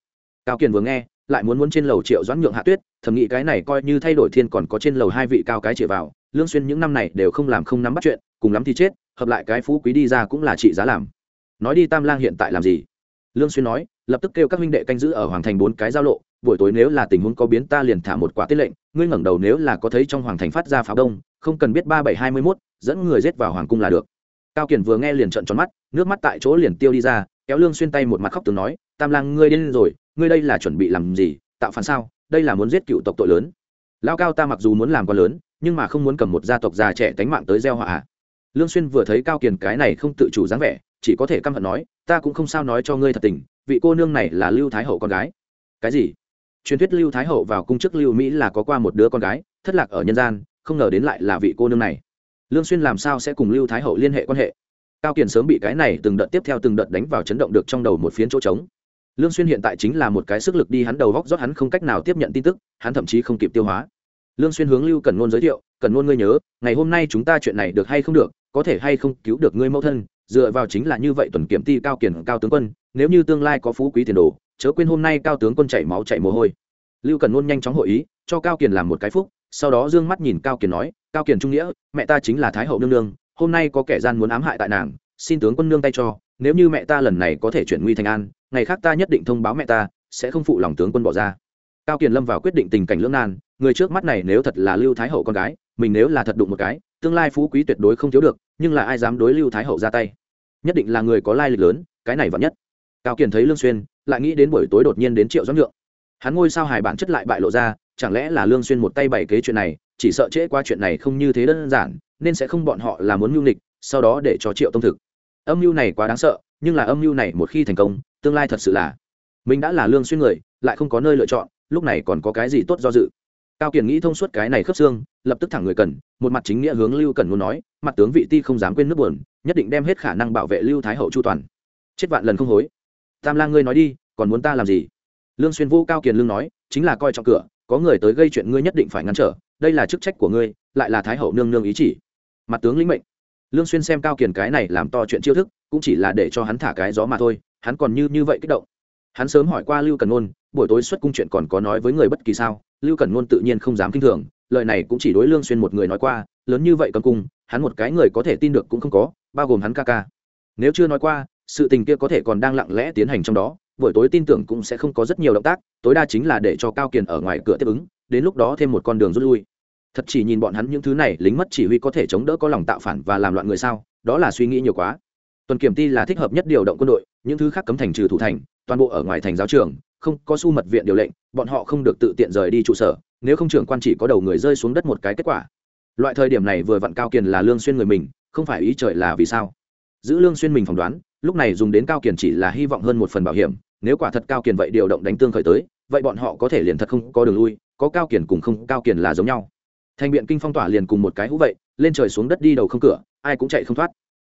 Cao kiền vừa nghe, lại muốn muốn trên lầu triệu doãn nhượng hạ tuyết, thầm nghĩ cái này coi như thay đổi thiên còn có trên lầu hai vị cao cái chĩa vào, lương xuyên những năm này đều không làm không nắm bắt chuyện, cùng lắm thì chết, hợp lại cái phú quý đi ra cũng là trị giá làm. Nói đi tam lang hiện tại làm gì? Lương xuyên nói, lập tức kêu các huynh đệ canh giữ ở hoàng thành bốn cái giao lộ buổi tối nếu là tình huống có biến ta liền thả một quả tiết lệnh, ngươi ngẩng đầu nếu là có thấy trong hoàng thành phát ra pháo đông, không cần biết ba bảy hai mươi mốt, dẫn người giết vào hoàng cung là được. Cao kiển vừa nghe liền trợn tròn mắt, nước mắt tại chỗ liền tiêu đi ra, kéo lương xuyên tay một mặt khóc từng nói, tam lang, ngươi điên rồi, ngươi đây là chuẩn bị làm gì, tạo phản sao, đây là muốn giết cựu tộc tội lớn. Lao cao ta mặc dù muốn làm quá lớn, nhưng mà không muốn cầm một gia tộc già trẻ tánh mạng tới gieo họa lương xuyên vừa thấy cao kiền cái này không tự chủ dáng vẻ, chỉ có thể căm hận nói, ta cũng không sao nói cho ngươi thật tình, vị cô nương này là lưu thái hậu con gái. Cái gì? Truyền thuyết lưu thái hậu vào cung chức lưu mỹ là có qua một đứa con gái, thất lạc ở nhân gian, không ngờ đến lại là vị cô nương này. Lương xuyên làm sao sẽ cùng lưu thái hậu liên hệ quan hệ? Cao kiền sớm bị cái này từng đợt tiếp theo từng đợt đánh vào chấn động được trong đầu một phiến chỗ trống. Lương xuyên hiện tại chính là một cái sức lực đi hắn đầu góc rót hắn không cách nào tiếp nhận tin tức, hắn thậm chí không kịp tiêu hóa. Lương xuyên hướng lưu cẩn ngôn giới thiệu, cẩn ngôn ngươi nhớ, ngày hôm nay chúng ta chuyện này được hay không được, có thể hay không cứu được ngươi mẫu thân, dựa vào chính là như vậy tuần kiểm ti cao kiền cao tướng quân, nếu như tương lai có phú quý tiền đồ chớ quên hôm nay cao tướng quân chảy máu chảy mồ hôi. Lưu cần nôn nhanh chóng hội ý, cho cao kiền làm một cái phúc, sau đó dương mắt nhìn cao kiền nói, cao kiền trung nghĩa, mẹ ta chính là thái hậu nương nương, hôm nay có kẻ gian muốn ám hại tại nàng, xin tướng quân nương tay cho, nếu như mẹ ta lần này có thể chuyển nguy thành an, ngày khác ta nhất định thông báo mẹ ta, sẽ không phụ lòng tướng quân bỏ ra. Cao kiền lâm vào quyết định tình cảnh lưỡng nan, người trước mắt này nếu thật là lưu thái hậu con gái, mình nếu là thật đụng một cái, tương lai phú quý tuyệt đối không thiếu được, nhưng là ai dám đối lưu thái hậu ra tay? Nhất định là người có lai lịch lớn, cái này vẫn nhất. Cao kiền thấy lương xuyên lại nghĩ đến buổi tối đột nhiên đến triệu doãn nhượng. Hắn ngôi sao hài bản chất lại bại lộ ra, chẳng lẽ là lương xuyên một tay bày kế chuyện này, chỉ sợ trễ qua chuyện này không như thế đơn giản, nên sẽ không bọn họ là muốn mưu nghịch, sau đó để cho triệu tông thực. Âm mưu này quá đáng sợ, nhưng là âm mưu này một khi thành công, tương lai thật sự là mình đã là lương xuyên người, lại không có nơi lựa chọn, lúc này còn có cái gì tốt do dự? Cao kiền nghĩ thông suốt cái này khớp xương, lập tức thẳng người cần, một mặt chính nghĩa hướng lưu cần muốn nói, mặt tướng vị ti không dám quên nước buồn, nhất định đem hết khả năng bảo vệ lưu thái hậu chu toàn. Chết vạn lần không hối tam lang ngươi nói đi, còn muốn ta làm gì? Lương xuyên vô cao kiền lương nói, chính là coi trọng cửa, có người tới gây chuyện ngươi nhất định phải ngăn trở, đây là chức trách của ngươi, lại là thái hậu nương nương ý chỉ. Mặt tướng lĩnh mệnh. Lương xuyên xem cao kiền cái này làm to chuyện chiêu thức, cũng chỉ là để cho hắn thả cái gió mà thôi, hắn còn như như vậy kích động. Hắn sớm hỏi qua lưu cần ngôn, buổi tối xuất cung chuyện còn có nói với người bất kỳ sao? Lưu cần ngôn tự nhiên không dám kinh thường, lời này cũng chỉ đối lương xuyên một người nói qua, lớn như vậy cầm cung, hắn một cái người có thể tin được cũng không có, bao gồm hắn ca ca. Nếu chưa nói qua sự tình kia có thể còn đang lặng lẽ tiến hành trong đó, buổi tối tin tưởng cũng sẽ không có rất nhiều động tác, tối đa chính là để cho cao kiền ở ngoài cửa tiếp ứng, đến lúc đó thêm một con đường rút lui. Thật chỉ nhìn bọn hắn những thứ này, lính mất chỉ huy có thể chống đỡ có lòng tạo phản và làm loạn người sao, đó là suy nghĩ nhiều quá. Tuần kiểm ti là thích hợp nhất điều động quân đội, những thứ khác cấm thành trừ thủ thành, toàn bộ ở ngoài thành giáo trường, không có su mật viện điều lệnh, bọn họ không được tự tiện rời đi trụ sở, nếu không trưởng quan chỉ có đầu người rơi xuống đất một cái kết quả. Loại thời điểm này vừa vặn cao kiền là lương xuyên người mình, không phải ý trời là vì sao. Giữ lương xuyên mình phỏng đoán lúc này dùng đến cao kiền chỉ là hy vọng hơn một phần bảo hiểm, nếu quả thật cao kiền vậy điều động đánh tương khởi tới, vậy bọn họ có thể liền thật không có đường lui, có cao kiền cùng không, cao kiền là giống nhau. Thành biện kinh phong tỏa liền cùng một cái hũ vậy, lên trời xuống đất đi đầu không cửa, ai cũng chạy không thoát.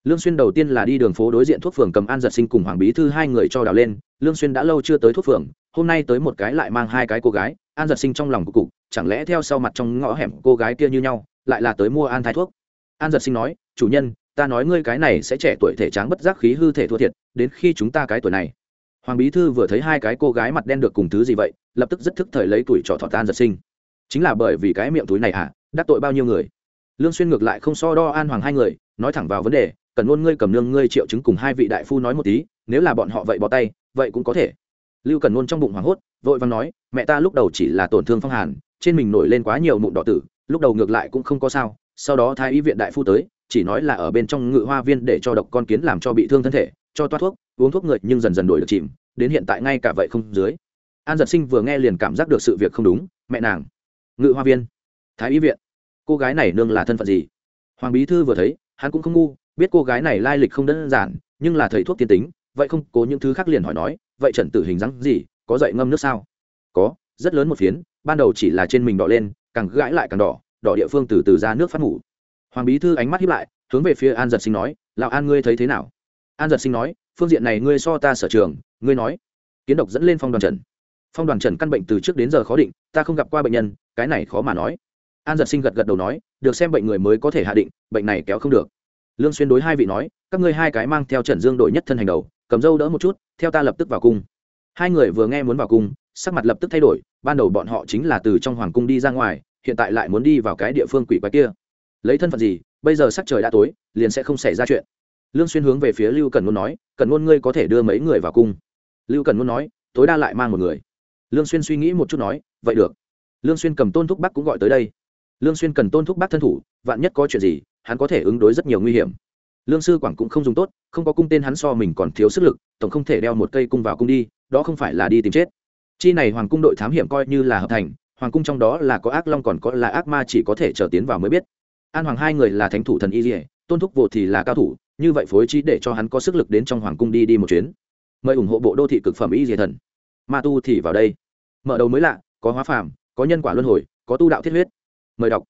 Lương xuyên đầu tiên là đi đường phố đối diện thuốc phường cầm an giật sinh cùng hoàng bí thư hai người cho đào lên, lương xuyên đã lâu chưa tới thuốc phường, hôm nay tới một cái lại mang hai cái cô gái, an giật sinh trong lòng của cụ chẳng lẽ theo sau mặt trong ngõ hẻm cô gái kia như nhau, lại là tới mua an thai thuốc? An giật sinh nói, chủ nhân ta nói ngươi cái này sẽ trẻ tuổi thể tráng bất giác khí hư thể thua thiệt, đến khi chúng ta cái tuổi này. Hoàng bí thư vừa thấy hai cái cô gái mặt đen được cùng thứ gì vậy, lập tức rất thức thời lấy tuổi trọ thọ tan giật sinh. Chính là bởi vì cái miệng túi này à đắc tội bao nhiêu người? Lương xuyên ngược lại không so đo an hoàng hai người, nói thẳng vào vấn đề, cần luôn ngươi cầm nương ngươi triệu chứng cùng hai vị đại phu nói một tí, nếu là bọn họ vậy bỏ tay, vậy cũng có thể. Lưu cần luôn trong bụng hoảng hốt, vội vàng nói, mẹ ta lúc đầu chỉ là tổn thương phong hàn, trên mình nổi lên quá nhiều mụn đỏ tử, lúc đầu ngược lại cũng không có sao, sau đó thái y viện đại phu tới chỉ nói là ở bên trong ngự hoa viên để cho độc con kiến làm cho bị thương thân thể, cho toát thuốc, uống thuốc người nhưng dần dần đổi được chìm, đến hiện tại ngay cả vậy không dưới. An giật sinh vừa nghe liền cảm giác được sự việc không đúng, mẹ nàng. Ngự hoa viên. Thái y viện. Cô gái này nương là thân phận gì? Hoàng bí thư vừa thấy, hắn cũng không ngu, biết cô gái này lai lịch không đơn giản, nhưng là thầy thuốc tiên tính, vậy không cố những thứ khác liền hỏi nói, vậy trần tử hình dáng gì, có dậy ngâm nước sao? Có, rất lớn một phiến, ban đầu chỉ là trên mình đỏ lên, càng gãi lại càng đỏ đỏ địa phương từ từ ra nước phát ngủ hoàng bí thư ánh mắt hiếp lại, hướng về phía an giật sinh nói, lão an ngươi thấy thế nào? An giật sinh nói, phương diện này ngươi so ta sở trường, ngươi nói. Kiến độc dẫn lên phong đoàn trần. Phong đoàn trần căn bệnh từ trước đến giờ khó định, ta không gặp qua bệnh nhân, cái này khó mà nói. An giật sinh gật gật đầu nói, được xem bệnh người mới có thể hạ định, bệnh này kéo không được. Lương xuyên đối hai vị nói, các ngươi hai cái mang theo trần dương đội nhất thân hành đầu, cầm dâu đỡ một chút, theo ta lập tức vào cung. Hai người vừa nghe muốn vào cung, sắc mặt lập tức thay đổi, ban đầu bọn họ chính là từ trong hoàng cung đi ra ngoài, hiện tại lại muốn đi vào cái địa phương quỷ quái kia lấy thân phận gì, bây giờ sắc trời đã tối, liền sẽ không xảy ra chuyện. Lương xuyên hướng về phía lưu cần ngôn nói cần ngôn, ngươi có thể đưa mấy người vào cung? Lưu cần ngôn nói, tối đa lại mang một người. Lương xuyên suy nghĩ một chút nói, vậy được. Lương xuyên cầm tôn thúc bắc cũng gọi tới đây. Lương xuyên cần tôn thúc bắc thân thủ, vạn nhất có chuyện gì, hắn có thể ứng đối rất nhiều nguy hiểm. Lương sư quảng cũng không dùng tốt, không có cung tên hắn so mình còn thiếu sức lực, tổng không thể đeo một cây cung vào cung đi, đó không phải là đi tìm chết. Chi này hoàng cung đội thám hiểm coi như là hợp thành, hoàng cung trong đó là có ác long còn có là ác ma chỉ có thể trở tiến vào mới biết an hoàng hai người là thánh thủ thần y dỉa tôn thúc vô thì là cao thủ, như vậy phối trí để cho hắn có sức lực đến trong hoàng cung đi đi một chuyến. Mời ủng hộ bộ đô thị cực phẩm y dỉa thần. Ma tu thì vào đây. Mở đầu mới lạ, có hóa phàm, có nhân quả luân hồi, có tu đạo thiết huyết. Mời đọc.